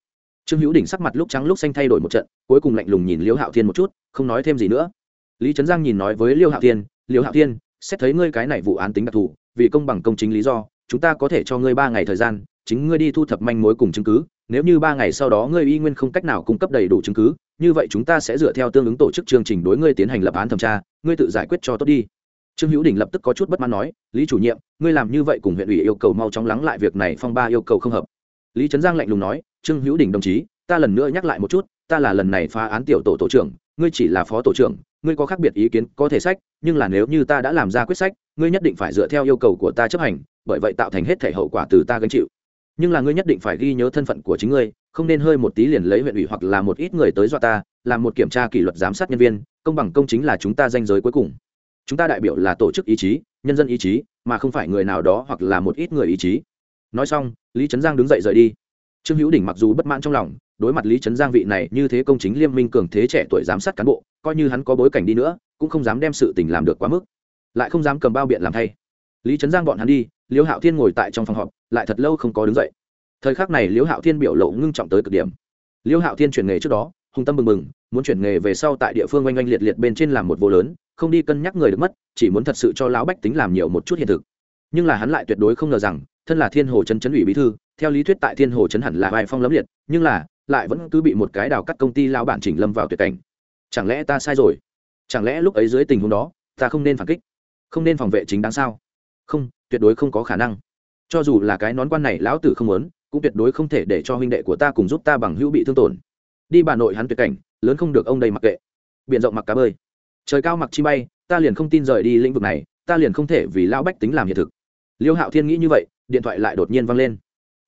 Trương hữu đỉnh sắc mặt lúc trắng lúc xanh thay đổi một trận, cuối cùng lạnh lùng nhìn liêu hạo thiên một chút, không nói thêm gì nữa. Lý trấn giang nhìn nói với liêu hạo thiên, liêu hạo thiên, xét thấy ngươi cái này vụ án tính đặc thù, vì công bằng công chính lý do, chúng ta có thể cho ngươi ba ngày thời gian, chính ngươi đi thu thập manh mối cùng chứng cứ nếu như ba ngày sau đó ngươi y nguyên không cách nào cung cấp đầy đủ chứng cứ, như vậy chúng ta sẽ dựa theo tương ứng tổ chức chương trình đối ngươi tiến hành lập án thẩm tra, ngươi tự giải quyết cho tốt đi. Trương hữu đình lập tức có chút bất mãn nói, lý chủ nhiệm, ngươi làm như vậy cùng huyện ủy yêu cầu mau chóng lắng lại việc này phong ba yêu cầu không hợp. Lý trấn giang lạnh lùng nói, trương hữu đình đồng chí, ta lần nữa nhắc lại một chút, ta là lần này phá án tiểu tổ tổ trưởng, ngươi chỉ là phó tổ trưởng, ngươi có khác biệt ý kiến, có thể sách, nhưng là nếu như ta đã làm ra quyết sách, ngươi nhất định phải dựa theo yêu cầu của ta chấp hành, bởi vậy tạo thành hết thể hậu quả từ ta gánh chịu nhưng là ngươi nhất định phải ghi nhớ thân phận của chính ngươi, không nên hơi một tí liền lấy huyện ủy hoặc là một ít người tới dọa ta, làm một kiểm tra kỷ luật giám sát nhân viên, công bằng công chính là chúng ta danh giới cuối cùng. Chúng ta đại biểu là tổ chức ý chí, nhân dân ý chí, mà không phải người nào đó hoặc là một ít người ý chí. Nói xong, lý trấn giang đứng dậy rời đi. Trương hữu đỉnh mặc dù bất mãn trong lòng, đối mặt lý trấn giang vị này như thế công chính liêm minh cường thế trẻ tuổi giám sát cán bộ, coi như hắn có bối cảnh đi nữa, cũng không dám đem sự tình làm được quá mức. Lại không dám cầm bao biện làm thay. Lý trấn giang bọn hắn đi liễu hạo thiên ngồi tại trong phòng họp, lại thật lâu không có đứng dậy. Thời khắc này liễu hạo thiên biểu lộ ngưng trọng tới cực điểm. Liễu hạo thiên chuyển nghề trước đó, hùng tâm mừng mừng muốn chuyển nghề về sau tại địa phương oanh oanh liệt liệt bên trên làm một vô lớn, không đi cân nhắc người được mất, chỉ muốn thật sự cho lão bách tính làm nhiều một chút hiện thực. Nhưng là hắn lại tuyệt đối không ngờ rằng, thân là thiên hồ trấn trấn ủy bí thư, theo lý thuyết tại thiên hồ trấn hẳn là vai phong lấm liệt, nhưng là, lại vẫn cứ bị một cái đào cắt công ty lao bản chỉnh lâm vào tuyệt cảnh. Chẳng lẽ ta sai rồi? Chẳng lẽ lúc ấy dưới tình huống đó, ta không nên phản kích? Không nên phòng vệ chính đáng sao? Không, tuyệt đối không có khả năng. Cho dù là cái nón quan này lão tử không muốn, cũng tuyệt đối không thể để cho huynh đệ của ta cùng giúp ta bằng hữu bị thương tổn. Đi bà nội hắn tuyệt cảnh, lớn không được ông đây mặc kệ. Biện rộng mặc cá bơi. Trời cao mặc chi bay, ta liền không tin rời đi lĩnh vực này, ta liền không thể vì lão bách tính làm hiện thực. Liêu hạo thiên nghĩ như vậy, điện thoại lại đột nhiên văng lên.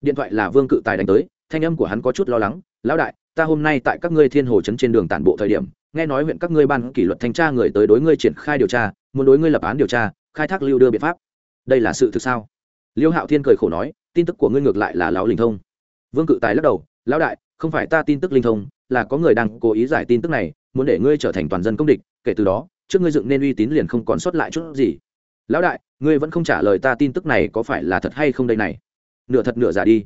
Điện thoại là vương cự tài đánh tới, thanh âm của hắn có chút lo lắng, lão đại, ta hôm nay tại các ngươi thiên hồ trấn trên đường tản bộ thời điểm, nghe nói huyện các ngươi ban kỷ luật thanh tra người tới đối ngươi triển khai điều tra, muốn đối ngươi lập án điều tra, khai thác lưu đưa biện pháp đây là sự thực sao? Liêu hạo thiên cười khổ nói, tin tức của ngươi ngược lại là lão linh thông. Vương cự tài lắc đầu, lão đại, không phải ta tin tức linh thông, là có người đang cố ý giải tin tức này, muốn để ngươi trở thành toàn dân công địch, kể từ đó, trước ngươi dựng nên uy tín liền không còn sót lại chút gì. Lão đại, ngươi vẫn không trả lời ta tin tức này có phải là thật hay không đây này? Nửa thật nửa giả đi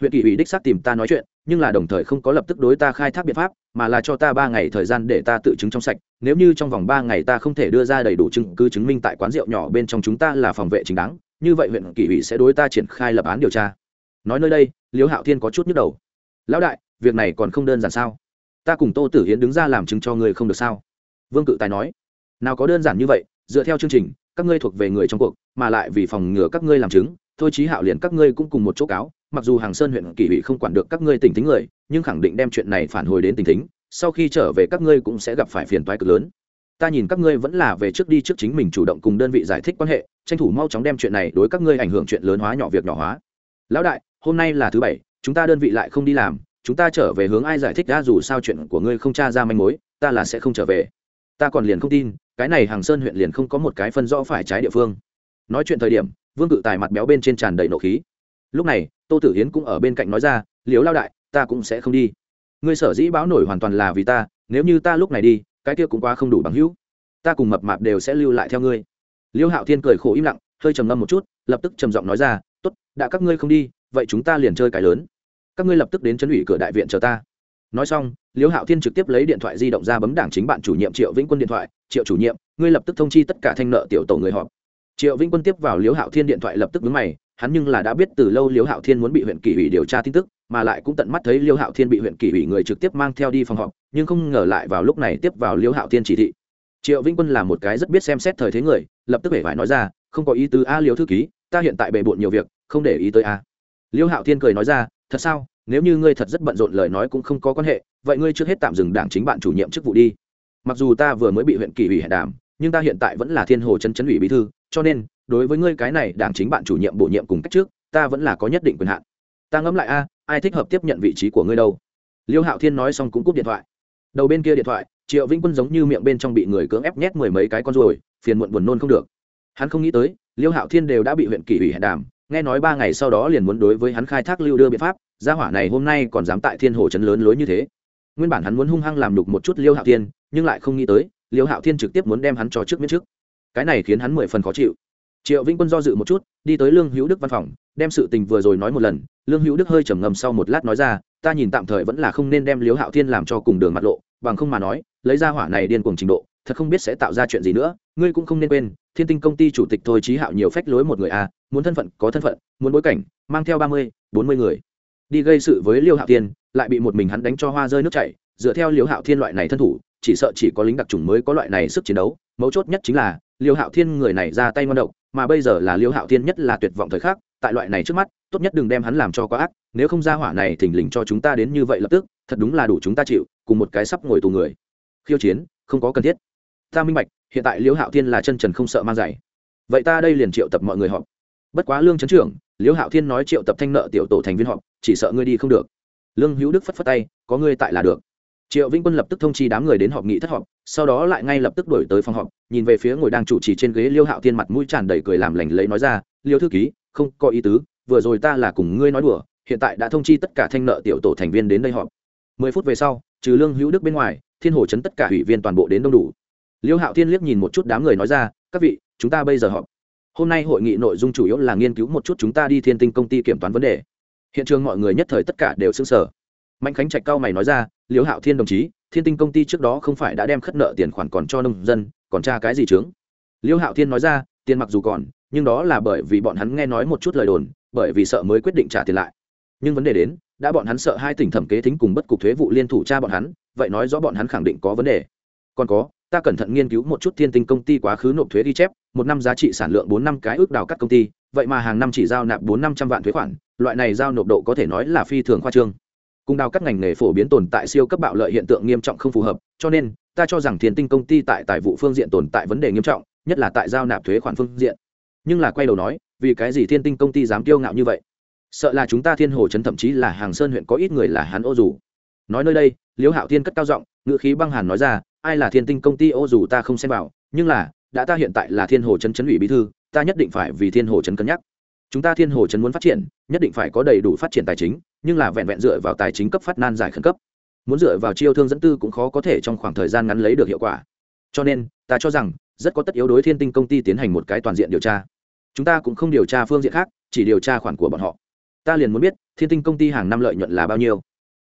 huyện kỷ ủy đích xác tìm ta nói chuyện, nhưng là đồng thời không có lập tức đối ta khai thác biện pháp, mà là cho ta ba ngày thời gian để ta tự chứng trong sạch, nếu như trong vòng ba ngày ta không thể đưa ra đầy đủ chứng cứ chứng minh tại quán rượu nhỏ bên trong chúng ta là phòng vệ chính đáng, như vậy huyện kỷ ủy sẽ đối ta triển khai lập án điều tra. Nói nơi đây liễu hạo thiên có chút nhức đầu. Lão đại, việc này còn không đơn giản sao? Ta cùng tô tử hiến đứng ra làm chứng cho ngươi không được sao? Vương cự tài nói. Nào có đơn giản như vậy, dựa theo chương trình, các ngươi thuộc về người trong cuộc, mà lại vì phòng ngừa các ngươi làm chứng, thôi chí hạo liền các ngươi cũng cùng một chỗ cáo mặc dù hàng sơn huyện kỳ ủy không quản được các ngươi tỉnh tính người, nhưng khẳng định đem chuyện này phản hồi đến tỉnh tính sau khi trở về các ngươi cũng sẽ gặp phải phiền toái cực lớn. Ta nhìn các ngươi vẫn là về trước đi trước chính mình chủ động cùng đơn vị giải thích quan hệ, tranh thủ mau chóng đem chuyện này đối các ngươi ảnh hưởng chuyện lớn hóa nhỏ việc nhỏ hóa. Lão đại, hôm nay là thứ bảy, chúng ta đơn vị lại không đi làm, chúng ta trở về hướng ai giải thích ra dù sao chuyện của ngươi không tra ra manh mối, ta là sẽ không trở về. Ta còn liền không tin, cái này hàng sơn huyện liền không có một cái phân rõ phải trái địa phương. Nói chuyện thời điểm, vương cự tài mặt béo bên trên tràn đầy nộ khí lúc này, tô tử hiến cũng ở bên cạnh nói ra liếu lao đại, ta cũng sẽ không đi. Ngươi sở dĩ báo nổi hoàn toàn là vì ta, nếu như ta lúc này đi, cái kia cũng quá không đủ bằng hữu. Ta cùng mập mạp đều sẽ lưu lại theo ngươi. Liêu hạo thiên cười khổ im lặng, hơi trầm ngâm một chút, lập tức trầm giọng nói ra t ố t đã các ngươi không đi, vậy chúng ta liền chơi cái lớn. Các ngươi lập tức đến chân ủy cửa đại viện chờ ta. Nói xong, liêu hạo thiên trực tiếp lấy điện thoại di động ra bấm đảng chính bạn chủ nhiệm triệu vĩnh quân điện thoại, triệu chủ nhiệm, ngươi lập tức thông chi tất cả thanh nợ tiểu tổ người họp. Triệu vĩnh quân tiếp vào liêu hạo thiên điện thoại lập tức vướng mày hắn nhưng là đã biết từ lâu liêu hạo thiên muốn bị huyện kỷ ủy điều tra tin tức, mà lại cũng tận mắt thấy liêu hạo thiên bị huyện kỷ ủy người trực tiếp mang theo đi phòng họp, nhưng không ngờ lại vào lúc này tiếp vào liêu hạo thiên chỉ thị. Triệu vĩnh quân là một cái rất biết xem xét thời thế người, lập tức hể phải nói ra, không có ý tứ a liêu thư ký, ta hiện tại bề bộn nhiều việc, không để ý tới a. Liêu hạo thiên cười nói ra, thật sao? Nếu như ngươi thật rất bận rộn lời nói cũng không có quan hệ, vậy ngươi trước hết tạm dừng đảng chính bạn chủ nhiệm chức vụ đi. Mặc dù ta vừa mới bị huyện kỷ ủy hẹn đàm, nhưng ta hiện tại vẫn là thiên hồ chân chấn ủy bí thư cho nên, đối với ngươi cái này đảng chính bạn chủ nhiệm bổ nhiệm cùng cách trước, ta vẫn là có nhất định quyền hạn. Ta ngẫm lại, a, ai thích hợp tiếp nhận vị trí của ngươi đâu? Liêu hạo thiên nói xong cũng cúp điện thoại. Đầu bên kia điện thoại, triệu vĩnh quân giống như miệng bên trong bị người cưỡng ép nhét mười mấy cái con ruồi, phiền muộn buồn nôn không được. Hắn không nghĩ tới, liêu hạo thiên đều đã bị huyện kỷ ủy hẹn đàm, nghe nói ba ngày sau đó liền muốn đối với hắn khai thác lưu đưa biện pháp, gia hỏa này hôm nay còn dám tại thiên hồ chấn lớn lối như thế. Nguyên bản hắn muốn hung hăng làm đục một chút liêu hạo thiên, nhưng lại không nghĩ tới, liêu hạo thiên trực tiếp muốn đem hắn cho trước miễn trước cái này khiến hắn mười phần khó chịu. Triệu vĩnh quân do dự một chút đi tới lương hữu đức văn phòng đem sự tình vừa rồi nói một lần lương hữu đức hơi trầm ngầm sau một lát nói ra ta nhìn tạm thời vẫn là không nên đem liếu hạo thiên làm cho cùng đường mặt lộ bằng không mà nói lấy ra hỏa này điên cuồng trình độ thật không biết sẽ tạo ra chuyện gì nữa ngươi cũng không nên quên thiên tinh công ty chủ tịch thôi trí hạo nhiều phách lối một người a à, muốn thân phận có thân phận muốn bối cảnh mang theo ba mươi bốn mươi người. Đi gây sự với liêu hạo thiên lại bị một mình hắn đánh cho hoa rơi nước chảy dựa theo liêu hạo thiên loại này thân thủ chỉ sợ chỉ có lính đặc trùng mới có loại này sức chiến đấu mấu chốt nhất chính là liêu hạo thiên người này ra tay ngon độc, mà bây giờ là liêu hạo thiên nhất là tuyệt vọng thời khắc, tại loại này trước mắt, tốt nhất đừng đem hắn làm cho quá ác, nếu không ra hỏa này thình lình cho chúng ta đến như vậy lập tức, thật đúng là đủ chúng ta chịu, cùng một cái sắp ngồi tù người. Khiêu chiến, không có cần thiết. Ta minh bạch, hiện tại Liêu hạo thiên là chân trần không sợ mang giày vậy ta đây liền triệu tập mọi người họp. Bất quá lương trấn trưởng, Liêu hạo thiên nói triệu tập thanh nợ tiểu tổ thành viên họp, chỉ sợ ngươi đi không được. Lương hữu đức phất phất tay, có ngươi tại là được triệu vĩnh quân lập tức thông chi đám người đến họp nghị thất họp, sau đó lại ngay lập tức đổi tới phòng họp, nhìn về phía ngồi đang chủ trì trên ghế liêu hạo thiên mặt mũi tràn đầy cười làm lành lấy nói ra, liêu thư ký, không có ý tứ, vừa rồi ta là cùng ngươi nói đùa, hiện tại đã thông chi tất cả thanh nợ tiểu tổ thành viên đến đây họp. Mười phút về sau, trừ lương hữu đức bên ngoài, thiên hồ chấn tất cả ủy viên toàn bộ đến đông đủ. Liêu hạo thiên liếc nhìn một chút đám người nói ra, các vị, chúng ta bây giờ họp. Hôm nay hội nghị nội dung chủ yếu là nghiên cứu một chút chúng ta đi thiên tinh công ty kiểm toán vấn đề. Hiện trường mọi người nhất thời tất cả đều xưng sở mạnh khánh trạch cao mày nói ra, Liễu hạo thiên đồng chí, thiên tinh công ty trước đó không phải đã đem khất nợ tiền khoản còn cho nông dân, còn tra cái gì chướng? Liễu hạo thiên nói ra, tiền mặc dù còn, nhưng đó là bởi vì bọn hắn nghe nói một chút lời đồn, bởi vì sợ mới quyết định trả tiền lại. Nhưng vấn đề đến, đã bọn hắn sợ hai tỉnh thẩm kế thính cùng bất cục thuế vụ liên thủ tra bọn hắn, vậy nói rõ bọn hắn khẳng định có vấn đề. Còn có, ta cẩn thận nghiên cứu một chút thiên tinh công ty quá khứ nộp thuế ghi chép, một năm giá trị sản lượng bốn năm cái ước đào cắt công ty, vậy mà hàng năm chỉ giao nạp bốn năm trăm vạn thuế khoản, loại này giao nộp độ có thể nói là phi thường khoa trương cùng đào các ngành nghề phổ biến tồn tại siêu cấp bạo lợi hiện tượng nghiêm trọng không phù hợp, cho nên, ta cho rằng thiên tinh công ty tại tài vụ phương diện tồn tại vấn đề nghiêm trọng, nhất là tại giao nạp thuế khoản phương diện. Nhưng là quay đầu nói, vì cái gì thiên tinh công ty dám kiêu ngạo như vậy? Sợ là chúng ta thiên hồ chấn thậm chí là hàng sơn huyện có ít người là hắn ô dù. Nói nơi đây, liễu hạo thiên cất cao giọng ngự khí băng hàn nói ra, ai là thiên tinh công ty ô dù ta không xem vào, nhưng là, đã ta hiện tại là thiên hồ chấn chấn ủy bí thư, ta nhất định phải vì thiên hồ chấn cân nhắc chúng ta thiên hồ chấn muốn phát triển, nhất định phải có đầy đủ phát triển tài chính, nhưng là vẹn vẹn dựa vào tài chính cấp phát nan giải khẩn cấp. Muốn dựa vào chiêu thương dẫn tư cũng khó có thể trong khoảng thời gian ngắn lấy được hiệu quả. Cho nên, ta cho rằng, rất có tất yếu đối thiên tinh công ty tiến hành một cái toàn diện điều tra. Chúng ta cũng không điều tra phương diện khác, chỉ điều tra khoản của bọn họ. Ta liền muốn biết, thiên tinh công ty hàng năm lợi nhuận là bao nhiêu?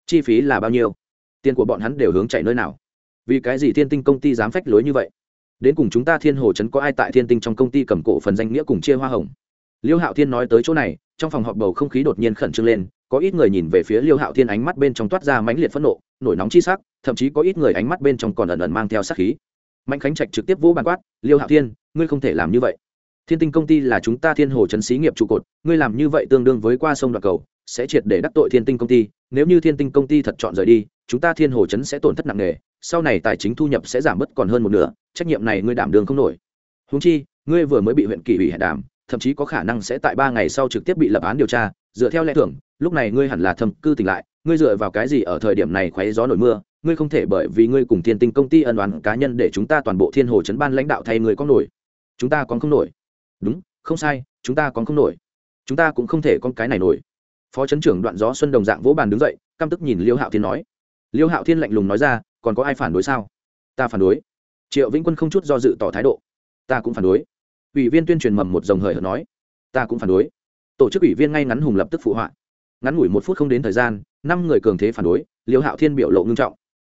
Chi phí là bao nhiêu? Tiền của bọn hắn đều hướng chạy nơi nào? Vì cái gì thiên tinh công ty dám phách lối như vậy? Đến cùng chúng ta thiên hồ trấn có ai tại thiên tinh trong công ty cầm cổ phần danh nghĩa cùng chia hoa hồng? Liêu hạo thiên nói tới chỗ này, trong phòng họp bầu không khí đột nhiên khẩn trương lên, có ít người nhìn về phía liêu hạo thiên ánh mắt bên trong toát ra mãnh liệt phẫn nộ, nổi nóng chi sắc, thậm chí có ít người ánh mắt bên trong còn ẩn ẩn mang theo sắc khí. Mạnh khánh trạch trực tiếp vỗ bàn quát, liêu hạo thiên, ngươi không thể làm như vậy. Thiên tinh công ty là chúng ta thiên hồ trấn xí nghiệp trụ cột, ngươi làm như vậy tương đương với qua sông đoạt cầu, sẽ triệt để đắc tội thiên tinh công ty. Nếu như thiên tinh công ty thật chọn rời đi, chúng ta thiên hồ trấn sẽ tổn thất nặng nề, sau này tài chính thu nhập sẽ giảm bớt còn hơn một nửa, trách nhiệm này ngươi đảm đường không nổi. Húng chi, ngươi vừa mới bị huyện kỷ ủy hẹn đàm thậm chí có khả năng sẽ tại ba ngày sau trực tiếp bị lập án điều tra. Dựa theo lẽ thưởng lúc này ngươi hẳn là thâm cư tỉnh lại, ngươi dựa vào cái gì ở thời điểm này khoáy gió nổi mưa? Ngươi không thể bởi vì ngươi cùng thiên tinh công ty ân oán cá nhân để chúng ta toàn bộ thiên hồ chấn ban lãnh đạo thay người có nổi. Chúng ta còn không nổi. Đúng, không sai, chúng ta còn không nổi. Chúng ta cũng không thể con cái này nổi. Phó chấn trưởng đoạn gió xuân đồng dạng vỗ bàn đứng dậy, căm tức nhìn liêu hạo thiên nói. Liêu hạo thiên lạnh lùng nói ra, còn có ai phản đối sao? Ta phản đối. Triệu vĩnh quân không chút do dự tỏ thái độ. Ta cũng phản đối ủy viên tuyên truyền mầm một dòng hời hợt nói, ta cũng phản đối. Tổ chức ủy viên ngay ngắn hùng lập tức phụ họa. Ngắn ngủi một phút không đến thời gian, năm người cường thế phản đối, liêu hạo thiên biểu lộ ngưng trọng.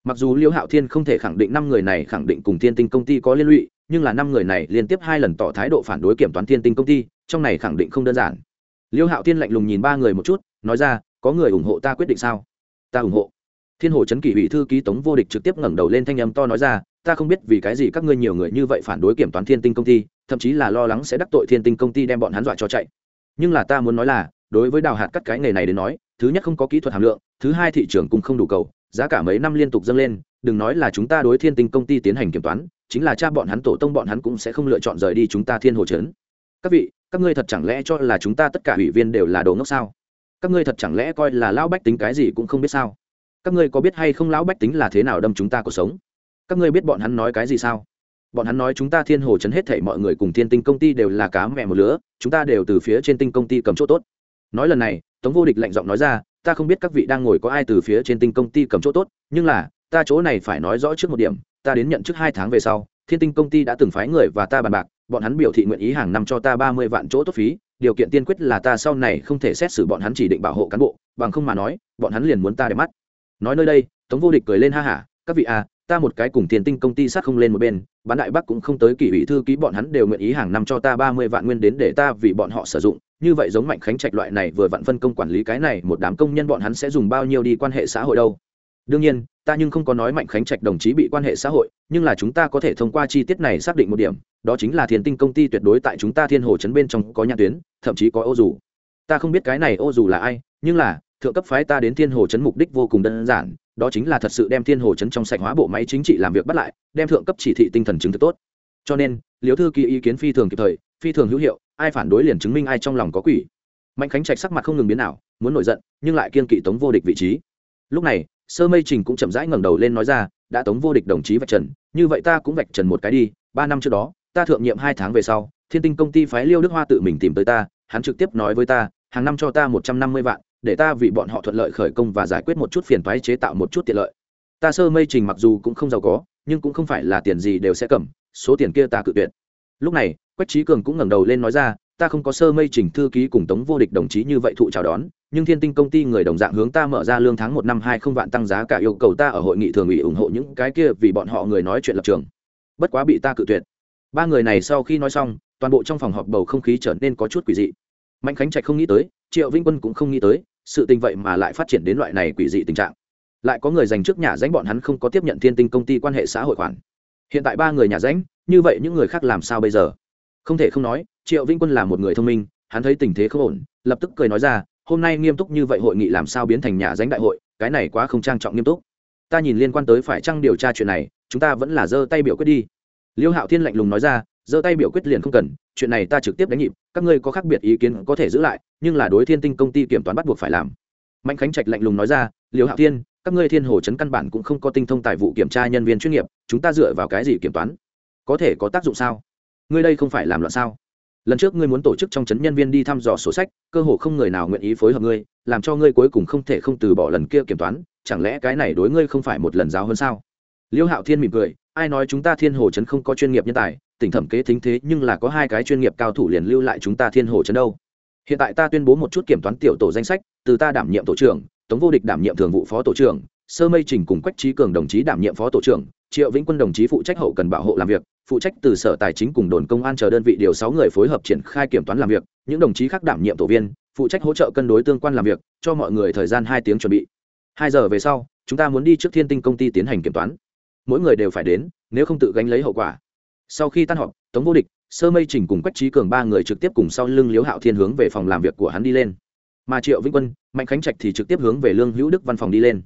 Mặc dù liêu hạo thiên không thể khẳng định năm người này khẳng định cùng thiên tinh công ty có liên lụy, nhưng là năm người này liên tiếp hai lần tỏ thái độ phản đối kiểm toán thiên tinh công ty, trong này khẳng định không đơn giản. Liêu hạo thiên lạnh lùng nhìn ba người một chút, nói ra, có người ủng hộ ta quyết định sao? Ta ủng hộ. Thiên hồ trấn kỷ ủy thư ký tống vô địch trực tiếp ngẩng đầu lên thanh âm to nói ra, ta không biết vì cái gì các ngươi nhiều người như vậy phản đối kiểm toán thiên tinh công ty thậm chí là lo lắng sẽ đắc tội thiên tinh công ty đem bọn hắn dọa cho chạy. Nhưng là ta muốn nói là, đối với đào hạt cắt cái nghề này đến nói, thứ nhất không có kỹ thuật hàm lượng, thứ hai thị trường cũng không đủ cầu, giá cả mấy năm liên tục dâng lên, đừng nói là chúng ta đối thiên tinh công ty tiến hành kiểm toán, chính là cha bọn hắn tổ tông bọn hắn cũng sẽ không lựa chọn rời đi chúng ta thiên hồ trấn. Các vị, các ngươi thật chẳng lẽ cho là chúng ta tất cả ủy viên đều là đồ ngốc sao? Các ngươi thật chẳng lẽ coi là lão bách tính cái gì cũng không biết sao? Các ngươi có biết hay không lão bách tính là thế nào đâm chúng ta cuộc sống? Các ngươi biết bọn hắn nói cái gì sao? Bọn hắn nói chúng ta thiên hồ chấn hết thảy mọi người cùng thiên tinh công ty đều là cá mẹ một lứa, chúng ta đều từ phía trên tinh công ty cầm chỗ tốt. Nói lần này, tống vô địch lạnh giọng nói ra, ta không biết các vị đang ngồi có ai từ phía trên tinh công ty cầm chỗ tốt, nhưng là, ta chỗ này phải nói rõ trước một điểm, ta đến nhận trước hai tháng về sau, thiên tinh công ty đã từng phái người và ta bàn bạc, bọn hắn biểu thị nguyện ý hàng năm cho ta ba mươi vạn chỗ tốt phí, điều kiện tiên quyết là ta sau này không thể xét xử bọn hắn chỉ định bảo hộ cán bộ, bằng không mà nói, bọn hắn liền muốn ta để mắt. Nói nơi đây, tống vô địch cười lên ha hả, các vị à ta một cái cùng tiền tinh công ty sát không lên một bên, bán đại bắc cũng không tới kỷ ủy thư ký bọn hắn đều nguyện ý hàng năm cho ta ba mươi vạn nguyên đến để ta vì bọn họ sử dụng. Như vậy giống mạnh khánh trạch loại này vừa vặn phân công quản lý cái này, một đám công nhân bọn hắn sẽ dùng bao nhiêu đi quan hệ xã hội đâu? Đương nhiên, ta nhưng không có nói mạnh khánh trạch đồng chí bị quan hệ xã hội, nhưng là chúng ta có thể thông qua chi tiết này xác định một điểm, đó chính là thiền tinh công ty tuyệt đối tại chúng ta thiên hồ chấn bên trong có nhà tuyến, thậm chí có ô dù. Ta không biết cái này ô dù là ai, nhưng là, thượng cấp phái ta đến thiên hồ chấn mục đích vô cùng đơn giản đó chính là thật sự đem thiên hồ chấn trong sạch hóa bộ máy chính trị làm việc bắt lại, đem thượng cấp chỉ thị tinh thần chứng thực tốt. Cho nên liếu thư ký ý kiến phi thường kịp thời, phi thường hữu hiệu, ai phản đối liền chứng minh ai trong lòng có quỷ. Mạnh khánh trạch sắc mặt không ngừng biến nào muốn nổi giận, nhưng lại kiên kỵ tống vô địch vị trí. Lúc này, sơ mây trình cũng chậm rãi ngẩng đầu lên nói ra, đã tống vô địch đồng chí vạch trần, như vậy ta cũng vạch trần một cái đi, ba năm trước đó, ta thượng nhiệm hai tháng về sau, thiên tinh công ty phái liêu đức hoa tự mình tìm tới ta, hắn trực tiếp nói với ta, hàng năm cho ta một trăm năm mươi vạn để ta vì bọn họ thuận lợi khởi công và giải quyết một chút phiền toái chế tạo một chút tiện lợi. Ta sơ mây trình mặc dù cũng không giàu có, nhưng cũng không phải là tiền gì đều sẽ cầm, số tiền kia ta cự tuyệt. Lúc này, quách trí cường cũng ngẩng đầu lên nói ra, ta không có sơ mây trình thư ký cùng tống vô địch đồng chí như vậy thụ chào đón, nhưng thiên tinh công ty người đồng dạng hướng ta mở ra lương tháng một năm hai không vạn tăng giá cả yêu cầu ta ở hội nghị thường ủy ủng hộ những cái kia vì bọn họ người nói chuyện lập trường. Bất quá bị ta cự tuyệt. Ba người này sau khi nói xong, toàn bộ trong phòng họp bầu không khí trở nên có chút quỷ dị. Mạnh khánh trạch không nghĩ tới triệu vĩnh quân cũng không nghĩ tới sự tình vậy mà lại phát triển đến loại này quỷ dị tình trạng. Lại có người dành trước nhà danh bọn hắn không có tiếp nhận thiên tinh công ty quan hệ xã hội khoản. Hiện tại ba người nhà ránh, như vậy những người khác làm sao bây giờ? Không thể không nói triệu vĩnh quân là một người thông minh hắn thấy tình thế không ổn lập tức cười nói ra hôm nay nghiêm túc như vậy hội nghị làm sao biến thành nhà ránh đại hội cái này quá không trang trọng nghiêm túc. Ta nhìn liên quan tới phải chăng điều tra chuyện này chúng ta vẫn là giơ tay biểu quyết đi. Liêu hạo thiên lạnh lùng nói ra giơ tay biểu quyết liền không cần, chuyện này ta trực tiếp đánh nhịp, các ngươi có khác biệt ý kiến có thể giữ lại, nhưng là đối thiên tinh công ty kiểm toán bắt buộc phải làm. Mạnh khánh trạch lạnh lùng nói ra Liễu hạo thiên, các ngươi thiên hồ chấn căn bản cũng không có tinh thông tài vụ kiểm tra nhân viên chuyên nghiệp, chúng ta dựa vào cái gì kiểm toán? Có thể có tác dụng sao? Ngươi đây không phải làm loạn sao? Lần trước ngươi muốn tổ chức trong chấn nhân viên đi thăm dò sổ sách, cơ hồ không người nào nguyện ý phối hợp ngươi, làm cho ngươi cuối cùng không thể không từ bỏ lần kia kiểm toán, chẳng lẽ cái này đối ngươi không phải một lần giáo hơn sao? Liêu hạo thiên mỉm cười, ai nói chúng ta thiên hồ chấn không có chuyên nghiệp nhân tài tỉnh thẩm kế thính thế nhưng là có hai cái chuyên nghiệp cao thủ liền lưu lại chúng ta thiên hồ trấn đâu. Hiện tại ta tuyên bố một chút kiểm toán tiểu tổ danh sách, từ ta đảm nhiệm tổ trưởng, tống vô địch đảm nhiệm thường vụ phó tổ trưởng, sơ mây trình cùng quách trí cường đồng chí đảm nhiệm phó tổ trưởng, triệu vĩnh quân đồng chí phụ trách hậu cần bảo hộ làm việc, phụ trách từ sở tài chính cùng đồn công an chờ đơn vị điều sáu người phối hợp triển khai kiểm toán làm việc, những đồng chí khác đảm nhiệm tổ viên, phụ trách hỗ trợ cân đối tương quan làm việc, cho mọi người thời gian hai tiếng chuẩn bị. Hai giờ về sau, chúng ta muốn đi trước thiên tinh công ty tiến hành kiểm toán. Mỗi người đều phải đến, nếu không tự gánh lấy hậu quả sau khi tan họp, tống vô địch, sơ mây trình cùng quách trí cường ba người trực tiếp cùng sau lưng liếu hạo thiên hướng về phòng làm việc của hắn đi lên. Mà triệu vĩnh quân, mạnh khánh trạch thì trực tiếp hướng về lương hữu đức văn phòng đi lên.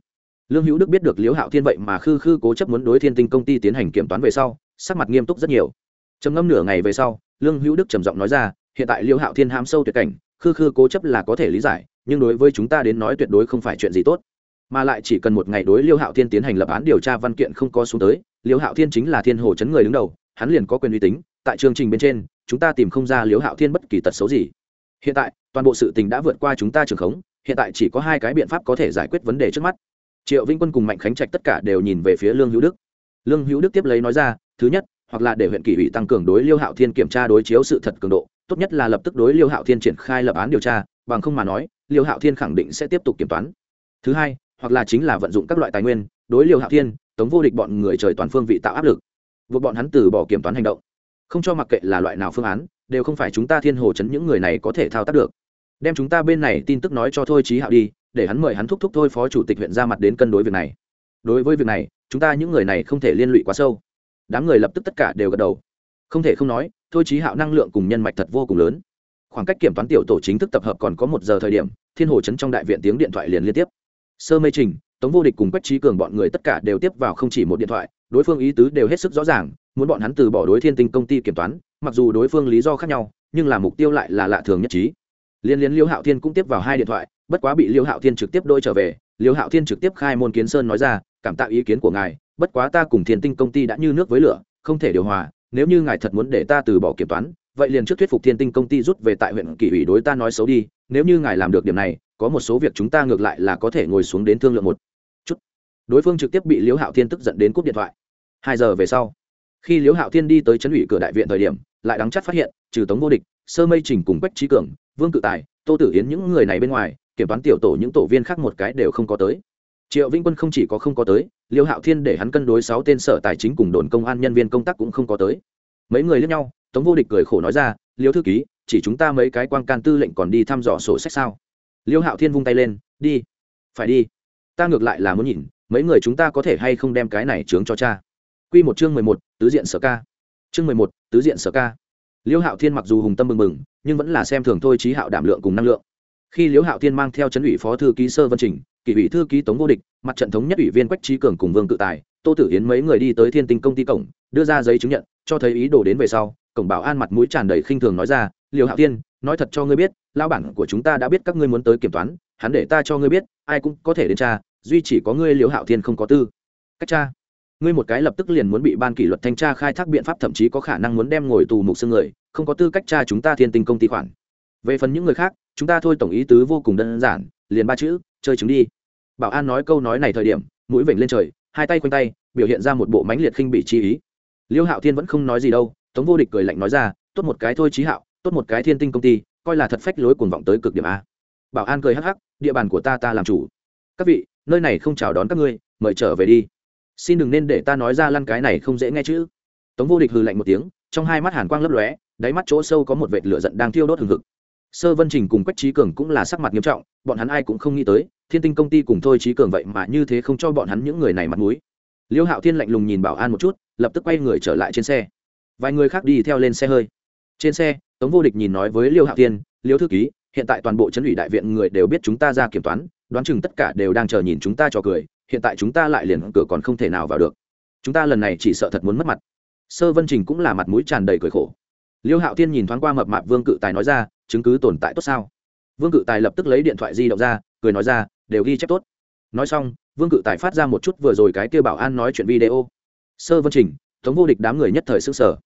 Lương hữu đức biết được liếu hạo thiên vậy mà khư khư cố chấp muốn đối thiên tinh công ty tiến hành kiểm toán về sau, sắc mặt nghiêm túc rất nhiều. Trầm ngâm nửa ngày về sau, lương hữu đức trầm giọng nói ra, hiện tại liêu hạo thiên ham sâu tuyệt cảnh, khư khư cố chấp là có thể lý giải, nhưng đối với chúng ta đến nói tuyệt đối không phải chuyện gì tốt. Mà lại chỉ cần một ngày đối liêu hạo thiên tiến hành lập án điều tra văn kiện không có xuống tới liêu hạo thiên chính là thiên hồ chấn người đứng đầu hắn liền có quyền uy tín, tại chương trình bên trên, chúng ta tìm không ra liêu hạo thiên bất kỳ tật xấu gì. Hiện tại, toàn bộ sự tình đã vượt qua chúng ta trường khống, hiện tại chỉ có hai cái biện pháp có thể giải quyết vấn đề trước mắt. Triệu vĩnh quân cùng mạnh khánh trạch tất cả đều nhìn về phía lương hữu đức. Lương hữu đức tiếp lấy nói ra, thứ nhất, hoặc là để huyện kỷ ủy tăng cường đối liêu hạo thiên kiểm tra đối chiếu sự thật cường độ, tốt nhất là lập tức đối liêu hạo thiên triển khai lập án điều tra, bằng không mà nói liêu hạo thiên khẳng định sẽ tiếp tục kiểm toán. Thứ hai, hoặc là chính là vận dụng các loại tài nguyên, đối liêu hạo thiên, tống vô địch bọn người trời toàn phương vị tạo áp lực buộc bọn hắn từ bỏ kiểm toán hành động. Không cho mặc kệ là loại nào phương án, đều không phải chúng ta thiên hồ chấn những người này có thể thao tác được. Đem chúng ta bên này tin tức nói cho thôi trí hạo đi, để hắn mời hắn thúc thúc thôi phó chủ tịch huyện ra mặt đến cân đối việc này. Đối với việc này, chúng ta những người này không thể liên lụy quá sâu. Đám người lập tức tất cả đều gật đầu. Không thể không nói, thôi trí hạo năng lượng cùng nhân mạch thật vô cùng lớn. Khoảng cách kiểm toán tiểu tổ chính thức tập hợp còn có một giờ thời điểm, thiên hồ chấn trong đại viện tiếng điện thoại liền liên tiếp. Sơ mê trình, tống vô địch cùng quách trí cường bọn người tất cả đều tiếp vào không chỉ một điện thoại đối phương ý tứ đều hết sức rõ ràng, muốn bọn hắn từ bỏ đối thiên tinh công ty kiểm toán, mặc dù đối phương lý do khác nhau, nhưng là mục tiêu lại là lạ thường nhất trí. Liên liên liêu hạo thiên cũng tiếp vào hai điện thoại, bất quá bị liêu hạo thiên trực tiếp đôi trở về, liêu hạo thiên trực tiếp khai môn kiến sơn nói ra, cảm tạ ý kiến của ngài, bất quá ta cùng thiên tinh công ty đã như nước với lửa, không thể điều hòa, nếu như ngài thật muốn để ta từ bỏ kiểm toán, vậy liền trước thuyết phục thiên tinh công ty rút về tại huyện kỷ ủy đối ta nói xấu đi, nếu như ngài làm được điểm này, có một số việc chúng ta ngược lại là có thể ngồi xuống đến thương lượng một chút. Đối phương trực tiếp bị liễu hạo thiên tức giận đến cúp điện thoại hai giờ về sau, khi liễu hạo thiên đi tới chấn ủy cửa đại viện thời điểm, lại đắng chắc phát hiện, trừ tống vô địch, sơ mây trình cùng quách trí cường, vương cự tài, tô tử yến những người này bên ngoài, kiểm toán tiểu tổ những tổ viên khác một cái đều không có tới. Triệu vĩnh quân không chỉ có không có tới liêu hạo thiên để hắn cân đối sáu tên sở tài chính cùng đồn công an nhân viên công tác cũng không có tới. Mấy người lẫn nhau, tống vô địch cười khổ nói ra liêu thư ký, chỉ chúng ta mấy cái quan can tư lệnh còn đi thăm dò sổ sách sao? Liêu hạo thiên vung tay lên, đi, phải đi. Ta ngược lại là muốn nhìn, mấy người chúng ta có thể hay không đem cái này chướng cho cha. Quy một chương mười một, tứ diện sở ca. Chương mười một, tứ diện sở ca. Liêu hạo thiên mặc dù hùng tâm mừng mừng nhưng vẫn là xem thường thôi trí hạo đảm lượng cùng năng lượng. Khi liêu hạo thiên mang theo chấn ủy phó thư ký sơ vân trình, kỷ ủy thư ký tống vô địch, mặt trận thống nhất ủy viên quách Chí cường cùng vương tự tài, tô tử hiến mấy người đi tới thiên tinh công ty cổng, đưa ra giấy chứng nhận, cho thấy ý đồ đến về sau, cổng bảo an mặt mũi tràn đầy khinh thường nói ra Liễu hạo thiên, nói thật cho ngươi biết, lão bản của chúng ta đã biết các ngươi muốn tới kiểm toán, hắn để ta cho ngươi biết, ai cũng có thể đến tra, duy chỉ có ngươi Liễu hạo thiên không có tư. Cách tra? Ngươi một cái lập tức liền muốn bị ban kỷ luật thanh tra khai thác biện pháp, thậm chí có khả năng muốn đem ngồi tù mục xương người, không có tư cách tra chúng ta thiên tinh công ty khoản. Về phần những người khác, chúng ta thôi tổng ý tứ vô cùng đơn giản, liền ba chữ, chơi chứng đi. Bảo an nói câu nói này thời điểm, mũi vểnh lên trời, hai tay quanh tay, biểu hiện ra một bộ mánh liệt khinh bị chi ý. Liêu hạo thiên vẫn không nói gì đâu, tống vô địch cười lạnh nói ra, tốt một cái thôi trí hạo, tốt một cái thiên tinh công ty, coi là thật phách lối cuồng vọng tới cực điểm a. Bảo an cười hắc hắc, địa bàn của ta ta làm chủ. Các vị, nơi này không chào đón các ngươi, mời trở về đi xin đừng nên để ta nói ra lăn cái này không dễ nghe chứ. Tống vô địch hừ lạnh một tiếng, trong hai mắt hàn quang lấp lóe, đáy mắt chỗ sâu có một vệt lửa giận đang thiêu đốt hừng hực. Sơ vân trình cùng quách trí cường cũng là sắc mặt nghiêm trọng, bọn hắn ai cũng không nghĩ tới, thiên tinh công ty cùng thôi trí cường vậy mà như thế không cho bọn hắn những người này mặt mũi. Liêu hạo thiên lạnh lùng nhìn bảo an một chút, lập tức quay người trở lại trên xe. Vài người khác đi theo lên xe hơi. Trên xe, tống vô địch nhìn nói với liêu hạo thiên, liêu thư ký, hiện tại toàn bộ chấn ủy đại viện người đều biết chúng ta ra kiểm toán, đoán chừng tất cả đều đang chờ nhìn chúng ta cho cười hiện tại chúng ta lại liền cửa còn không thể nào vào được. Chúng ta lần này chỉ sợ thật muốn mất mặt. Sơ vân trình cũng là mặt mũi tràn đầy cười khổ. Liêu hạo thiên nhìn thoáng qua mập mạp vương cự tài nói ra chứng cứ tồn tại tốt sao? Vương cự tài lập tức lấy điện thoại di động ra cười nói ra đều ghi chép tốt. Nói xong vương cự tài phát ra một chút vừa rồi cái kêu bảo an nói chuyện video. Sơ vân trình tống vô địch đám người nhất thời s ư n g sở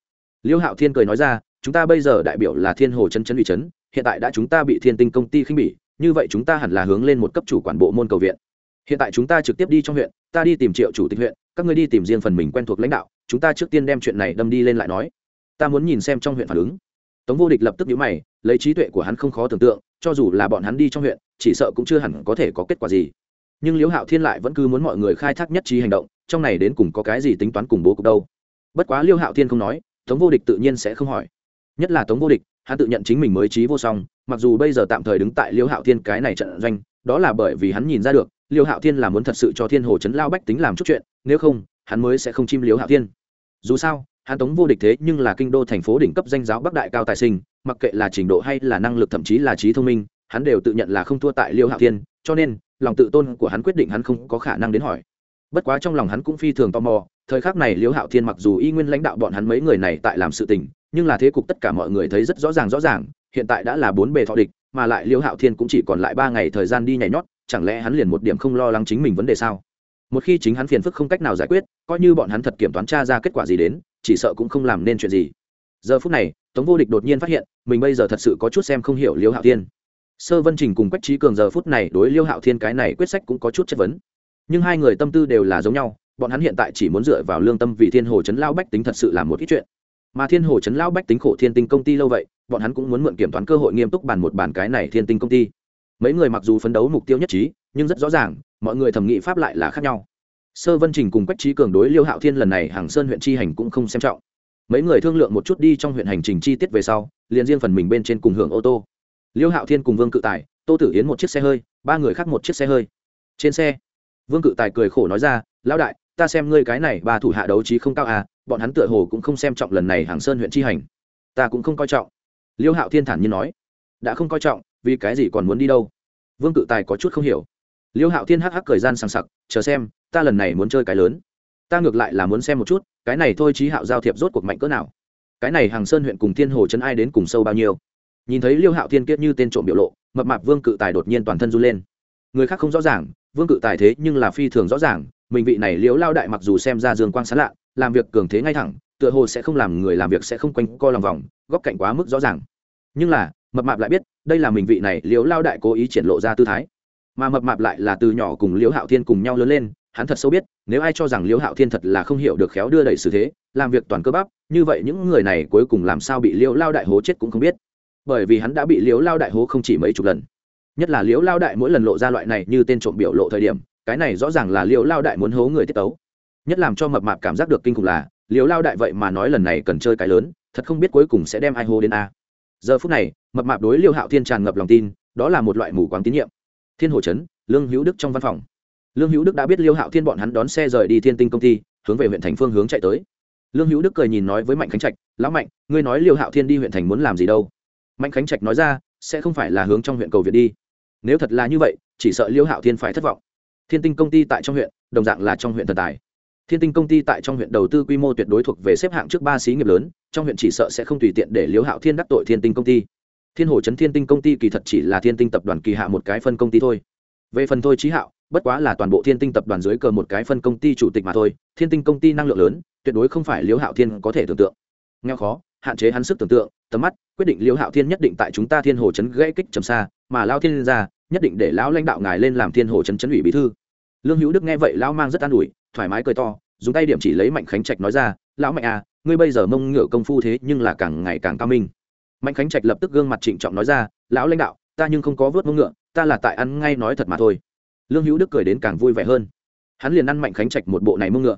liêu hạo thiên cười nói ra chúng ta bây giờ đại biểu là thiên hồ chân chân ủy chấn, hiện tại đã chúng ta bị thiên tinh công ty khinh bỉ như vậy chúng ta hẳn là hướng lên một cấp chủ quản bộ môn cầu viện hiện tại chúng ta trực tiếp đi trong huyện, ta đi tìm triệu chủ tịch huyện, các ngươi đi tìm riêng phần mình quen thuộc lãnh đạo, chúng ta trước tiên đem chuyện này đâm đi lên lại nói. Ta muốn nhìn xem trong huyện phản ứng. Tống vô địch lập tức nhũ mày, lấy trí tuệ của hắn không khó tưởng tượng, cho dù là bọn hắn đi trong huyện, chỉ sợ cũng chưa hẳn có thể có kết quả gì. Nhưng liễu hạo thiên lại vẫn cứ muốn mọi người khai thác nhất trí hành động, trong này đến cùng có cái gì tính toán cùng bố cục đâu. Bất quá liễu hạo thiên không nói, tống vô địch tự nhiên sẽ không hỏi. Nhất là tống vô địch, hắn tự nhận chính mình mới trí vô song, mặc dù bây giờ tạm thời đứng tại liễu hạo thiên cái này trận doanh, đó là bởi vì hắn nhìn ra được Liêu hạo thiên là muốn thật sự cho thiên hồ chấn lao bách tính làm chút chuyện, nếu không, hắn mới sẽ không chim liêu hạo thiên. Dù sao, hắn tống vô địch thế nhưng là kinh đô thành phố đỉnh cấp danh giáo bắc đại cao tài sinh, mặc kệ là trình độ hay là năng lực thậm chí là trí thông minh, hắn đều tự nhận là không thua tại liêu hạo thiên, cho nên, lòng tự tôn của hắn quyết định hắn không có khả năng đến hỏi. Bất quá trong lòng hắn cũng phi thường tò mò, thời khắc này liêu hạo thiên mặc dù y nguyên lãnh đạo bọn hắn mấy người này tại làm sự tình, nhưng là thế cục tất cả mọi người thấy rất rõ ràng rõ ràng, hiện tại đã là bốn bề thọ địch, mà lại liêu hạo thiên cũng chỉ còn lại ba ngày thời gian đi nhảy nhót chẳng lẽ hắn liền một điểm không lo lắng chính mình vấn đề sao? Một khi chính hắn phiền phức không cách nào giải quyết, coi như bọn hắn thật kiểm toán tra ra kết quả gì đến, chỉ sợ cũng không làm nên chuyện gì. Giờ phút này, tống vô địch đột nhiên phát hiện, mình bây giờ thật sự có chút xem không hiểu liêu hạo thiên. Sơ vân trình cùng quách trí cường giờ phút này đối liêu hạo thiên cái này quyết sách cũng có chút chất vấn. Nhưng hai người tâm tư đều là giống nhau, bọn hắn hiện tại chỉ muốn dựa vào lương tâm vì thiên hồ chấn lao bách tính thật sự là một ít chuyện. Mà thiên hồ chấn lao bách tính khổ thiên tinh công ty lâu vậy, bọn hắn cũng muốn mượn kiểm toán cơ hội nghiêm túc bàn một bàn cái này thiên tinh công ty mấy người mặc dù phấn đấu mục tiêu nhất trí, nhưng rất rõ ràng, mọi người thẩm nghị pháp lại là khác nhau. Sơ vân trình cùng quách trí cường đối liêu hạo thiên lần này hàng sơn huyện Tri hành cũng không xem trọng. Mấy người thương lượng một chút đi trong huyện hành trình chi tiết về sau, liền riêng phần mình bên trên cùng hưởng ô tô. Liêu hạo thiên cùng vương cự tài, tô tử yến một chiếc xe hơi, ba người khác một chiếc xe hơi. Trên xe, vương cự tài cười khổ nói ra, lão đại, ta xem ngươi cái này ba thủ hạ đấu trí không cao à bọn hắn tựa hồ cũng không xem trọng lần này hàng sơn huyện Tri hành. Ta cũng không coi trọng. Liêu hạo thiên thản nhiên nói, đã không coi trọng vì cái gì còn muốn đi đâu? Vương cự tài có chút không hiểu. Liêu hạo thiên hắc hắc cười gian sàng sặc, chờ xem, ta lần này muốn chơi cái lớn. Ta ngược lại là muốn xem một chút, cái này thôi trí hạo giao thiệp rốt cuộc mạnh cỡ nào? Cái này hàng sơn huyện cùng thiên hồ chân ai đến cùng sâu bao nhiêu? Nhìn thấy liêu hạo thiên kiết như tên trộm biểu lộ, mập mạp vương cự tài đột nhiên toàn thân run lên. Người khác không rõ ràng, vương cự tài thế nhưng là phi thường rõ ràng, mình vị này liễu lao đại mặc dù xem ra dương quang sán lạ, làm việc cường thế ngay thẳng, tựa hồ sẽ không làm người làm việc sẽ không quanh co lòng vòng, góc cạnh quá mức rõ ràng. Nhưng là mập mạp lại biết, đây là mình vị này liễu lao đại cố ý triển lộ ra tư thái. Mà mập mạp lại là từ nhỏ cùng liễu hạo thiên cùng nhau lớn lên, hắn thật sâu biết, nếu ai cho rằng liễu hạo thiên thật là không hiểu được khéo đưa đẩy xử thế, làm việc toàn cơ bắp, như vậy những người này cuối cùng làm sao bị liễu lao đại hố chết cũng không biết. Bởi vì hắn đã bị liễu lao đại hố không chỉ mấy chục lần. Nhất là liễu lao đại mỗi lần lộ ra loại này như tên trộm biểu lộ thời điểm, cái này rõ ràng là liễu lao đại muốn hố người tiết tấu. Nhất làm cho mập mạp cảm giác được kinh khủng là, liễu lao đại vậy mà nói lần này cần chơi cái lớn, thật không biết cuối cùng sẽ đem ai hố đến a. Giờ phút này mập mạp đối liêu hạo thiên tràn ngập lòng tin, đó là một loại mù quáng tín nhiệm. Thiên hồ trấn, lương hữu đức trong văn phòng. Lương hữu đức đã biết liêu hạo thiên bọn hắn đón xe rời đi thiên tinh công ty, hướng về huyện thành phương hướng chạy tới. Lương hữu đức cười nhìn nói với mạnh khánh trạch, lão mạnh, ngươi nói liêu hạo thiên đi huyện thành muốn làm gì đâu? Mạnh khánh trạch nói ra, sẽ không phải là hướng trong huyện cầu việt đi. Nếu thật là như vậy, chỉ sợ liêu hạo thiên phải thất vọng. Thiên tinh công ty tại trong huyện, đồng dạng là trong huyện thần tài. Thiên tinh công ty tại trong huyện đầu tư quy mô tuyệt đối thuộc về xếp hạng trước ba xí nghiệp lớn, trong huyện chỉ sợ sẽ không tùy tiện để liêu hạo thiên đắc tội thiên tinh công ty thiên hồ trấn thiên tinh công ty kỳ thật chỉ là thiên tinh tập đoàn kỳ hạ một cái phân công ty thôi. Về phần thôi trí hạo, bất quá là toàn bộ thiên tinh tập đoàn dưới cờ một cái phân công ty chủ tịch mà thôi, thiên tinh công ty năng lượng lớn, tuyệt đối không phải liễu hạo thiên có thể tưởng tượng. Nghèo khó, hạn chế hắn sức tưởng tượng, tầm mắt, quyết định liễu hạo thiên nhất định tại chúng ta thiên hồ chấn gãy kích trầm xa, mà lao thiên ra, nhất định để lão lãnh đạo ngài lên làm thiên hồ chấn chấn ủy bí thư. Lương hữu đức nghe vậy lão mang rất an ủi, thoải mái cười to, dùng tay điểm chỉ lấy mạnh khánh trạch nói ra, lão mạnh à ngươi bây giờ mông ngựa công phu thế nhưng là càng ngày càng cao minh mạnh khánh trạch lập tức gương mặt trịnh trọng nói ra, lão lãnh đạo, ta nhưng không có vớt mông ngựa, ta là tại ăn ngay nói thật mà thôi. Lương hữu đức cười đến càng vui vẻ hơn. Hắn liền ăn mạnh khánh trạch một bộ này mông ngựa.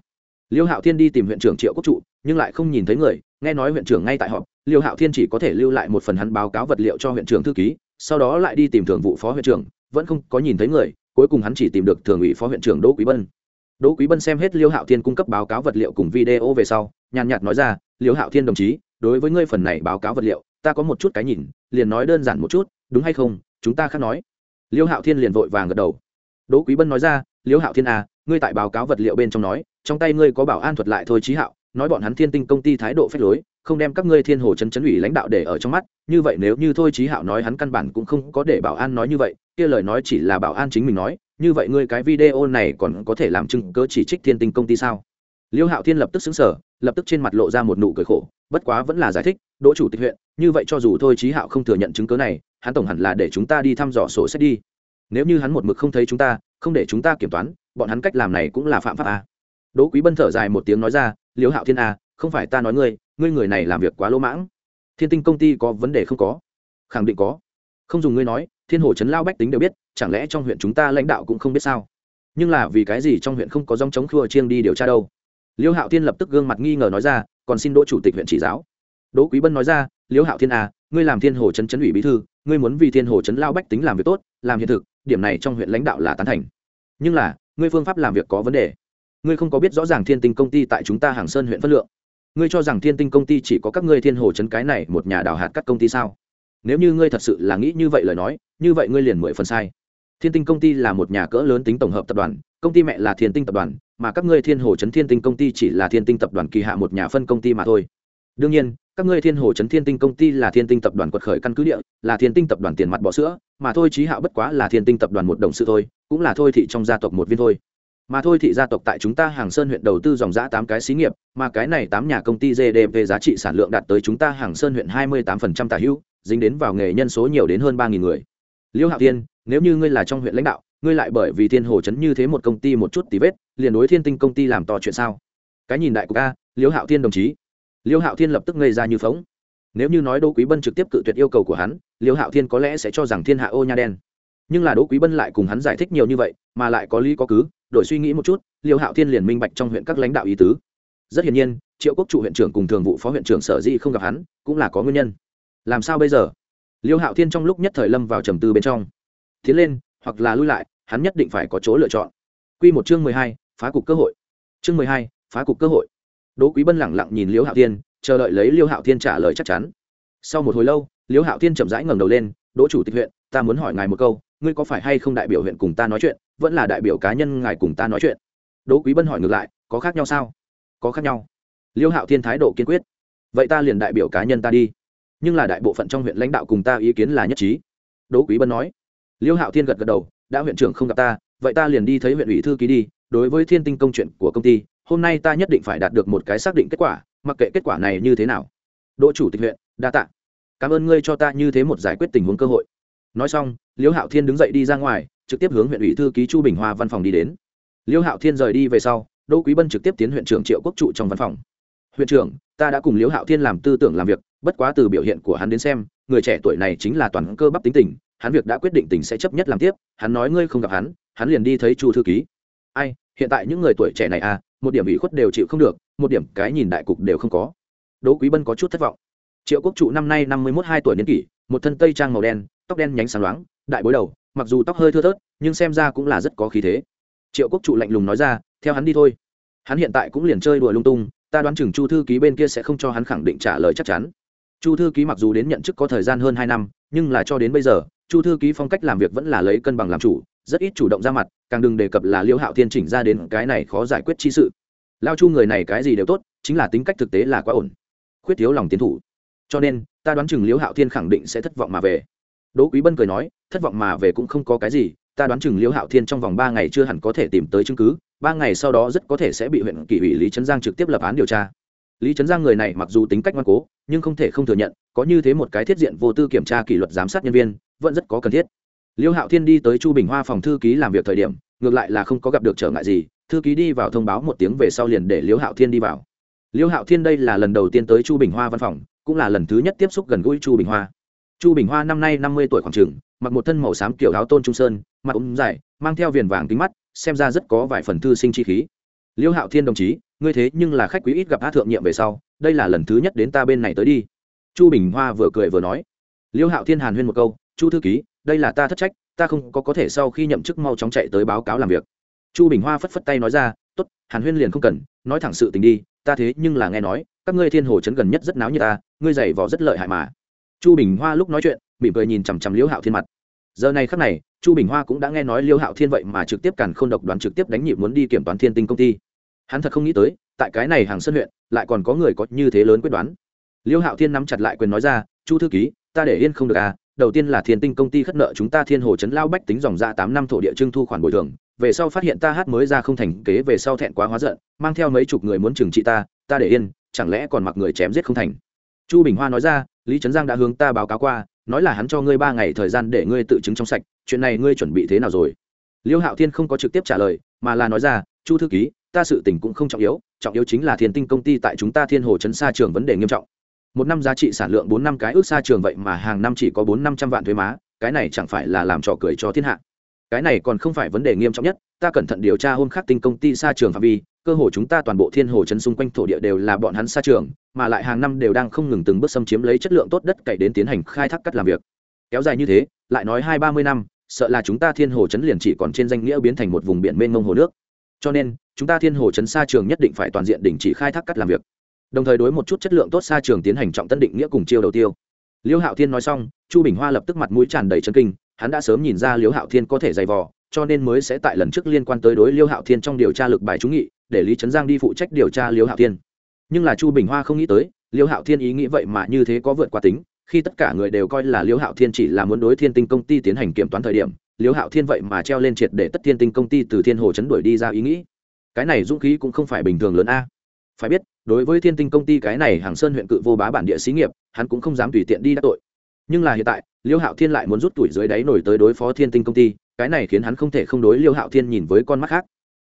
Liêu hạo thiên đi tìm huyện trưởng triệu quốc trụ, nhưng lại không nhìn thấy người, nghe nói huyện trưởng ngay tại họp, liêu hạo thiên chỉ có thể lưu lại một phần hắn báo cáo vật liệu cho huyện trưởng thư ký, sau đó lại đi tìm thường vụ phó huyện trưởng, vẫn không có nhìn thấy người, cuối cùng hắn chỉ tìm được thường ủy phó huyện trưởng đỗ quý bân. Đỗ quý bân xem hết liêu hạo thiên cung cấp báo cáo vật liệu cùng video về sau, nhàn nhạt nói ra, liêu hạo thiên đồng chí, đối với ngươi phần này báo cáo vật liệu ta có một chút cái nhìn, liền nói đơn giản một chút, đúng hay không? Chúng ta khác nói. Liêu hạo thiên liền vội vàng gật đầu. Đỗ quý bân nói ra, liêu hạo thiên à ngươi tại báo cáo vật liệu bên trong nói, trong tay ngươi có bảo an thuật lại thôi trí hạo, nói bọn hắn thiên tinh công ty thái độ phép lối, không đem các ngươi thiên hồ chấn chấn ủy lãnh đạo để ở trong mắt, như vậy nếu như thôi trí hạo nói hắn căn bản cũng không có để bảo an nói như vậy, kia lời nói chỉ là bảo an chính mình nói, như vậy ngươi cái video này còn có thể làm chứng cớ chỉ trích thiên tinh công ty sao? Liêu hạo thiên lập tức xứng sở lập tức trên mặt lộ ra một nụ cười khổ bất quá vẫn là giải thích đỗ chủ tịch huyện như vậy cho dù thôi trí hạo không thừa nhận chứng cớ này hắn tổng hẳn là để chúng ta đi thăm dò sổ sách đi. Nếu như hắn một mực không thấy chúng ta không để chúng ta kiểm toán bọn hắn cách làm này cũng là phạm pháp à. đỗ quý bân thở dài một tiếng nói ra liễu hạo thiên à, không phải ta nói ngươi ngươi người này làm việc quá lỗ mãng. Thiên tinh công ty có vấn đề không có? Khẳng định có. Không dùng ngươi nói thiên hồ chấn lao bách tính đều biết chẳng lẽ trong huyện chúng ta lãnh đạo cũng không biết sao? Nhưng là vì cái gì trong huyện không có dòng chống khua chiêng đi điều tra đâu? Liêu hạo thiên lập tức gương mặt nghi ngờ nói ra còn xin đỗ chủ tịch huyện chỉ giáo. Đỗ quý bân nói ra, liễu hạo thiên à ngươi làm thiên hồ chấn chấn ủy bí thư, ngươi muốn vì thiên hồ chấn lao bách tính làm việc tốt, làm hiện thực, điểm này trong huyện lãnh đạo là tán thành. Nhưng là, ngươi phương pháp làm việc có vấn đề. Ngươi không có biết rõ ràng thiên tinh công ty tại chúng ta hàng sơn huyện phân lượng. Ngươi cho rằng thiên tinh công ty chỉ có các ngươi thiên hồ chấn cái này một nhà đào hạt các công ty sao? Nếu như ngươi thật sự là nghĩ như vậy lời nói, như vậy ngươi liền mười phần sai. Thiên tinh công ty là một nhà cỡ lớn tính tổng hợp tập đoàn, công ty mẹ là thiên tinh tập đoàn mà các ngươi thiên hồ chấn thiên tinh công ty chỉ là thiên tinh tập đoàn kỳ hạ một nhà phân công ty mà thôi. Đương nhiên, các ngươi thiên hồ chấn thiên tinh công ty là thiên tinh tập đoàn quật khởi căn cứ địa, là thiên tinh tập đoàn tiền mặt bỏ sữa, mà thôi trí hạo bất quá là thiên tinh tập đoàn một đồng sự thôi, cũng là thôi thị trong gia tộc một viên thôi. Mà thôi thị gia tộc tại chúng ta hàng sơn huyện đầu tư dòng giã tám cái xí nghiệp, mà cái này tám nhà công ty gdp giá trị sản lượng đạt tới chúng ta hàng sơn huyện hai mươi tám phần trăm tả hữu, dính đến vào nghề nhân số nhiều đến hơn ba nghìn người. Liêu hạo thiên, nếu như ngươi là trong huyện lãnh đạo ngươi lại bởi vì thiên hồ chấn như thế một công ty một chút tí vết, liền đối thiên tinh công ty làm to chuyện sao? Cái nhìn đại của ca liêu hạo thiên đồng chí. Liêu hạo thiên lập tức ngây ra như phóng. Nếu như nói đỗ quý bân trực tiếp cự tuyệt yêu cầu của hắn, liêu hạo thiên có lẽ sẽ cho rằng thiên hạ ô nha đen. Nhưng là đỗ quý bân lại cùng hắn giải thích nhiều như vậy, mà lại có lý có cứ, đổi suy nghĩ một chút, liêu hạo thiên liền minh bạch trong huyện các lãnh đạo ý tứ. Rất hiển nhiên, triệu quốc trụ huyện trưởng cùng thường vụ phó huyện trưởng sở dĩ không gặp hắn, cũng là có nguyên nhân. Làm sao bây giờ? Liêu hạo thiên trong lúc nhất thời lâm vào trầm tư bên trong. Tiến lên hoặc là lui lại, hắn nhất định phải có chỗ lựa chọn. Q một chương mười hai, phá cục cơ hội. Chương mười hai, phá cục cơ hội. Đỗ quý bân lẳng lặng nhìn liễu hạo thiên, chờ đợi lấy liễu hạo thiên trả lời chắc chắn. Sau một hồi lâu, liễu hạo thiên chậm rãi ngẩng đầu lên, đỗ chủ tịch huyện, ta muốn hỏi ngài một câu, ngươi có phải hay không đại biểu huyện cùng ta nói chuyện, vẫn là đại biểu cá nhân ngài cùng ta nói chuyện? Đỗ quý bân hỏi ngược lại, có khác nhau sao? Có khác nhau. Liễu hạo thiên thái độ kiên quyết. Vậy ta liền đại biểu cá nhân ta đi, nhưng là đại bộ phận trong huyện lãnh đạo cùng ta ý kiến là nhất trí. Đỗ quý bân nói. Liêu hạo thiên gật gật đầu, đã huyện trưởng không gặp ta, vậy ta liền đi thấy huyện ủy thư ký đi, đối với thiên tinh công chuyện của công ty, hôm nay ta nhất định phải đạt được một cái xác định kết quả, mặc kệ kết quả này như thế nào. Đỗ chủ tịch huyện, đa t ạ cảm ơn ngươi cho ta như thế một giải quyết tình huống cơ hội. Nói xong, Liêu hạo thiên đứng dậy đi ra ngoài, trực tiếp hướng huyện ủy thư ký chu bình hoa văn phòng đi đến. Liêu hạo thiên rời đi về sau, đỗ quý bân trực tiếp tiến huyện trưởng triệu quốc trụ trong văn phòng. Huyện trưởng, ta đã cùng Liêu hạo thiên làm tư tưởng làm việc, bất quá từ biểu hiện của hắn đến xem, người trẻ tuổi này chính là toàn cơ bắp tính tình hắn việc đã quyết định tình sẽ chấp nhất làm tiếp, hắn nói ngươi không gặp hắn hắn liền đi thấy chu thư ký. Ai, hiện tại những người tuổi trẻ này à một điểm ủy khuất đều chịu không được, một điểm cái nhìn đại cục đều không có. Đỗ quý bân có chút thất vọng. Triệu quốc trụ năm nay năm mươi một hai tuổi niên kỷ, một thân tây trang màu đen, tóc đen nhánh sáng loáng, đại bối đầu, mặc dù tóc hơi thưa thớt, nhưng xem ra cũng là rất có khí thế. Triệu quốc trụ lạnh lùng nói ra, theo hắn đi thôi. Hắn hiện tại cũng liền chơi đùa lung tung, ta đoán chừng chu thư ký bên kia sẽ không cho hắn khẳng định trả lời chắc chắn. Chu thư ký mặc dù đến nhận chức có thời gian hơn hai năm, nhưng là cho đến bây giờ chu thư ký phong cách làm việc vẫn là lấy cân bằng làm chủ, rất ít chủ động ra mặt, càng đừng đề cập là liêu hạo thiên chỉnh ra đến cái này khó giải quyết chi sự. Lao chu người này cái gì đều tốt, chính là tính cách thực tế là quá ổn. Khuyết thiếu lòng tiến thủ. Cho nên, ta đoán chừng liêu hạo thiên khẳng định sẽ thất vọng mà về. Đỗ quý bân cười nói, thất vọng mà về cũng không có cái gì, ta đoán chừng liêu hạo thiên trong vòng ba ngày chưa hẳn có thể tìm tới chứng cứ, ba ngày sau đó rất có thể sẽ bị huyện kỷ ủy lý trấn giang trực tiếp lập án điều tra lý trấn giang người này mặc dù tính cách ngoan cố, nhưng không thể không thừa nhận, có như thế một cái thiết diện vô tư kiểm tra kỷ luật giám sát nhân viên, vẫn rất có cần thiết. Liêu hạo thiên đi tới chu bình hoa phòng thư ký làm việc thời điểm, ngược lại là không có gặp được trở ngại gì, thư ký đi vào thông báo một tiếng về sau liền để liêu hạo thiên đi vào. Liêu hạo thiên đây là lần đầu tiên tới chu bình hoa văn phòng, cũng là lần thứ nhất tiếp xúc gần gũi chu bình hoa. Chu bình hoa năm nay năm mươi tuổi khoảng t r ư ờ n g mặc một thân màu xám kiểu áo tôn trung sơn, mặt ống dài, mang theo viền vàng kính mắt, xem ra rất có vài phần thư sinh chi khí. Liêu hạo thiên đồng chí ngươi thế nhưng là khách quý ít gặp hát thượng nhiệm về sau, đây là lần thứ nhất đến ta bên này tới đi. Chu bình hoa vừa cười vừa nói. Liêu hạo thiên hàn huyên một câu, chu thư ký, đây là ta thất trách, ta không có có thể sau khi nhậm chức mau chóng chạy tới báo cáo làm việc. Chu bình hoa phất phất tay nói ra t ố t hàn huyên liền không cần, nói thẳng sự tình đi, ta thế nhưng là nghe nói, các ngươi thiên hồ chấn gần nhất rất náo như ta, ngươi giày vò rất lợi hại mà. Chu bình hoa lúc nói chuyện, mỉm cười nhìn chằm chằm Liêu hạo thiên mặt. Giờ này khắc này, chu bình hoa cũng đã nghe nói Liêu hạo thiên vậy mà trực tiếp càn k h ô n độc đoán trực tiếp đánh nhịp muốn đi kiểm toán thiên tinh công ty hắn thật không nghĩ tới, tại cái này hàng sân huyện, lại còn có người có như thế lớn quyết đoán. Liêu hạo thiên nắm chặt lại quyền nói ra, chu thư ký, ta để yên không được à đầu tiên là thiên tinh công ty khất nợ chúng ta thiên hồ chấn lao bách tính dòng ra tám năm thổ địa trưng thu khoản bồi thường, về sau phát hiện ta hát mới ra không thành kế, về sau thẹn quá hóa giận, mang theo mấy chục người muốn trừng trị ta ta để yên, chẳng lẽ còn mặc người chém giết không thành? Chu bình hoa nói ra, lý trấn giang đã hướng ta báo cáo qua, nói là hắn cho ngươi ba ngày thời gian để ngươi tự chứng trong sạch, chuyện này ngươi chuẩn bị thế nào rồi? Liêu hạo thiên không có trực tiếp trả lời, mà là nói ra, chu thư ký ta sự tình cũng không trọng yếu trọng yếu chính là thiên tinh công ty tại chúng ta thiên hồ chấn xa trường vấn đề nghiêm trọng. Một năm giá trị sản lượng bốn năm cái ước xa trường vậy mà hàng năm chỉ có bốn năm trăm vạn thuế má, cái này chẳng phải là làm trò cười cho thiên hạ. Cái này còn không phải vấn đề nghiêm trọng nhất, ta cẩn thận điều tra hôm khác tinh công ty xa trường phạm vi, cơ hồ chúng ta toàn bộ thiên hồ chấn xung quanh thổ địa đều là bọn hắn xa trường, mà lại hàng năm đều đang không ngừng từng bước xâm chiếm lấy chất lượng tốt đất cày đến tiến hành khai thác cắt làm việc. Kéo dài như thế, lại nói hai ba mươi năm, sợ là chúng ta thiên hồ chấn liền chỉ còn trên danh nghĩa biến thành một vùng biển mênh mông hồ nước. Cho nên chúng ta thiên hồ chấn xa trường nhất định phải toàn diện đình chỉ khai thác cắt làm việc. Đồng thời đối một chút chất lượng tốt xa trường tiến hành trọng tân định nghĩa cùng chiêu đầu tiêu. Liêu hạo thiên nói xong, chu bình hoa lập tức mặt mũi tràn đầy chân kinh, hắn đã sớm nhìn ra liêu hạo thiên có thể dày vò, cho nên mới sẽ tại lần trước liên quan tới đối liêu hạo thiên trong điều tra lực bài trúng nghị, để lý trấn giang đi phụ trách điều tra liêu hạo thiên. Nhưng là chu bình hoa không nghĩ tới, liêu hạo thiên ý nghĩ vậy mà như thế có vượt qua tính, khi tất cả người đều coi là liêu hạo thiên chỉ là muốn đối thiên tinh công ty tiến hành kiểm toán thời điểm, liêu hạo thiên vậy mà treo lên triệt để tất thiên tinh công ty từ thiên hồ chấn đuổi đi ra ý nghĩ cái này dũng khí cũng không phải bình thường lớn a. Phải biết, đối với thiên tinh công ty cái này hàng sơn huyện cự vô bá bản địa xí nghiệp, hắn cũng không dám tùy tiện đi đắc tội. Nhưng là hiện tại, liêu hạo thiên lại muốn rút tuổi dưới đáy nổi tới đối phó thiên tinh công ty, cái này khiến hắn không thể không đối liêu hạo thiên nhìn với con mắt khác.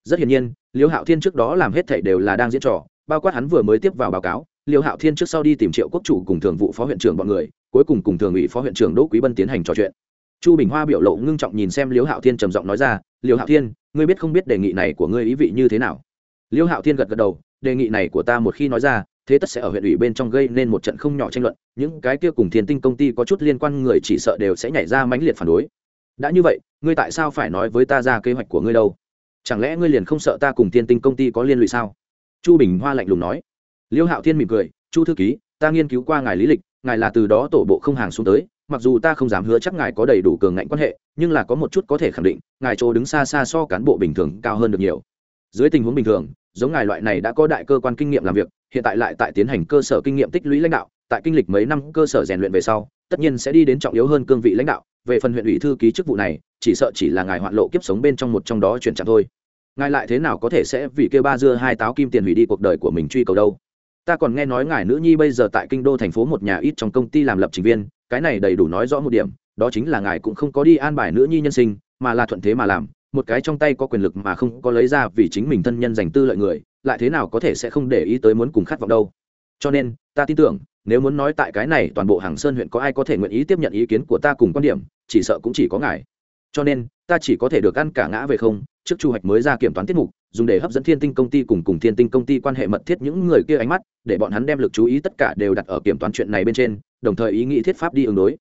Rất hiển nhiên, liêu hạo thiên trước đó làm hết thảy đều là đang diễn trò, bao quát hắn vừa mới tiếp vào báo cáo, liêu hạo thiên trước sau đi tìm triệu quốc chủ cùng thường vụ phó huyện trưởng bọn người, cuối cùng cùng thường ủy phó huyện trưởng đỗ quý bân tiến hành trò chuyện. Chu bình hoa biểu lộ ngưng trọng nhìn xem liêu hạo thiên trầm giọng nói ra liêu hạo thiên, ngươi biết không biết đề nghị này của ngươi ý vị như thế nào? Liêu hạo thiên gật gật đầu, đề nghị này của ta một khi nói ra, thế tất sẽ ở huyện ủy bên trong gây nên một trận không nhỏ tranh luận. Những cái kia cùng thiên tinh công ty có chút liên quan người chỉ sợ đều sẽ nhảy ra mãnh liệt phản đối. Đã như vậy, ngươi tại sao phải nói với ta ra kế hoạch của ngươi đâu? Chẳng lẽ ngươi liền không sợ ta cùng thiên tinh công ty có liên lụy sao? Chu bình hoa lạnh lùng nói. Liêu hạo thiên mỉm cười, chu thư ký, ta nghiên cứu qua ngài lý lịch, ngài là từ đó tổ bộ không hàng xuống tới mặc dù ta không dám hứa chắc ngài có đầy đủ cường ngạnh quan hệ, nhưng là có một chút có thể khẳng định, ngài chỗ đứng xa xa so cán bộ bình thường cao hơn được nhiều. Dưới tình huống bình thường, giống ngài loại này đã có đại cơ quan kinh nghiệm làm việc, hiện tại lại tại tiến hành cơ sở kinh nghiệm tích lũy lãnh đạo, tại kinh lịch mấy năm cơ sở rèn luyện về sau, tất nhiên sẽ đi đến trọng yếu hơn cương vị lãnh đạo, về phần huyện ủy thư ký chức vụ này, chỉ sợ chỉ là ngài hoạn lộ kiếp sống bên trong một trong đó chuyển trạng thôi. Ngài lại thế nào có thể sẽ vì kêu ba dưa hai táo kim tiền hủy đi cuộc đời của mình truy cầu đâu? Ta còn nghe nói ngài nữ nhi bây giờ tại kinh đô thành phố một nhà ít trong công ty làm lập trình viên cái này đầy đủ nói rõ một điểm, đó chính là ngài cũng không có đi an bài nữ nhi nhân sinh, mà là thuận thế mà làm, một cái trong tay có quyền lực mà không có lấy ra vì chính mình thân nhân dành tư lợi người, lại thế nào có thể sẽ không để ý tới muốn cùng khát vọng đâu. Cho nên, ta tin tưởng, nếu muốn nói tại cái này toàn bộ hàng sơn huyện có ai có thể nguyện ý tiếp nhận ý kiến của ta cùng quan điểm, chỉ sợ cũng chỉ có ngài. Cho nên, ta chỉ có thể được ăn cả ngã về không, trước chu hoạch mới ra kiểm toán tiết mục, dùng để hấp dẫn thiên tinh công ty cùng cùng thiên tinh công ty quan hệ mật thiết những người kia ánh mắt, để bọn hắn đem lực chú ý tất cả đều đặt ở kiểm toán chuyện này bên trên đồng thời ý nghĩ thiết pháp đi ứng đối.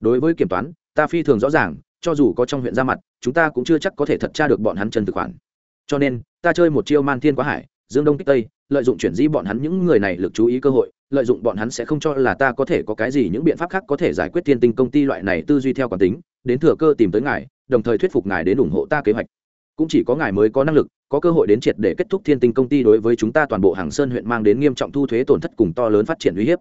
Đối với kiểm toán, ta phi thường rõ ràng, cho dù có trong huyện ra mặt, chúng ta cũng chưa chắc có thể thật tra được bọn hắn chân thực khoản. Cho nên, ta chơi một chiêu man thiên quá hải, dương đông kích tây, lợi dụng chuyển di bọn hắn những người này lực chú ý cơ hội, lợi dụng bọn hắn sẽ không cho là ta có thể có cái gì những biện pháp khác có thể giải quyết thiên tinh công ty loại này tư duy theo quán tính, đến thừa cơ tìm tới ngài, đồng thời thuyết phục ngài đến ủng hộ ta kế hoạch. Cũng chỉ có ngài mới có năng lực, có cơ hội đến triệt để kết thúc thiên tinh công ty đối với chúng ta toàn bộ hàng sơn huyện mang đến nghiêm trọng thu thuế tổn thất cùng to lớn phát triển uy hiếp.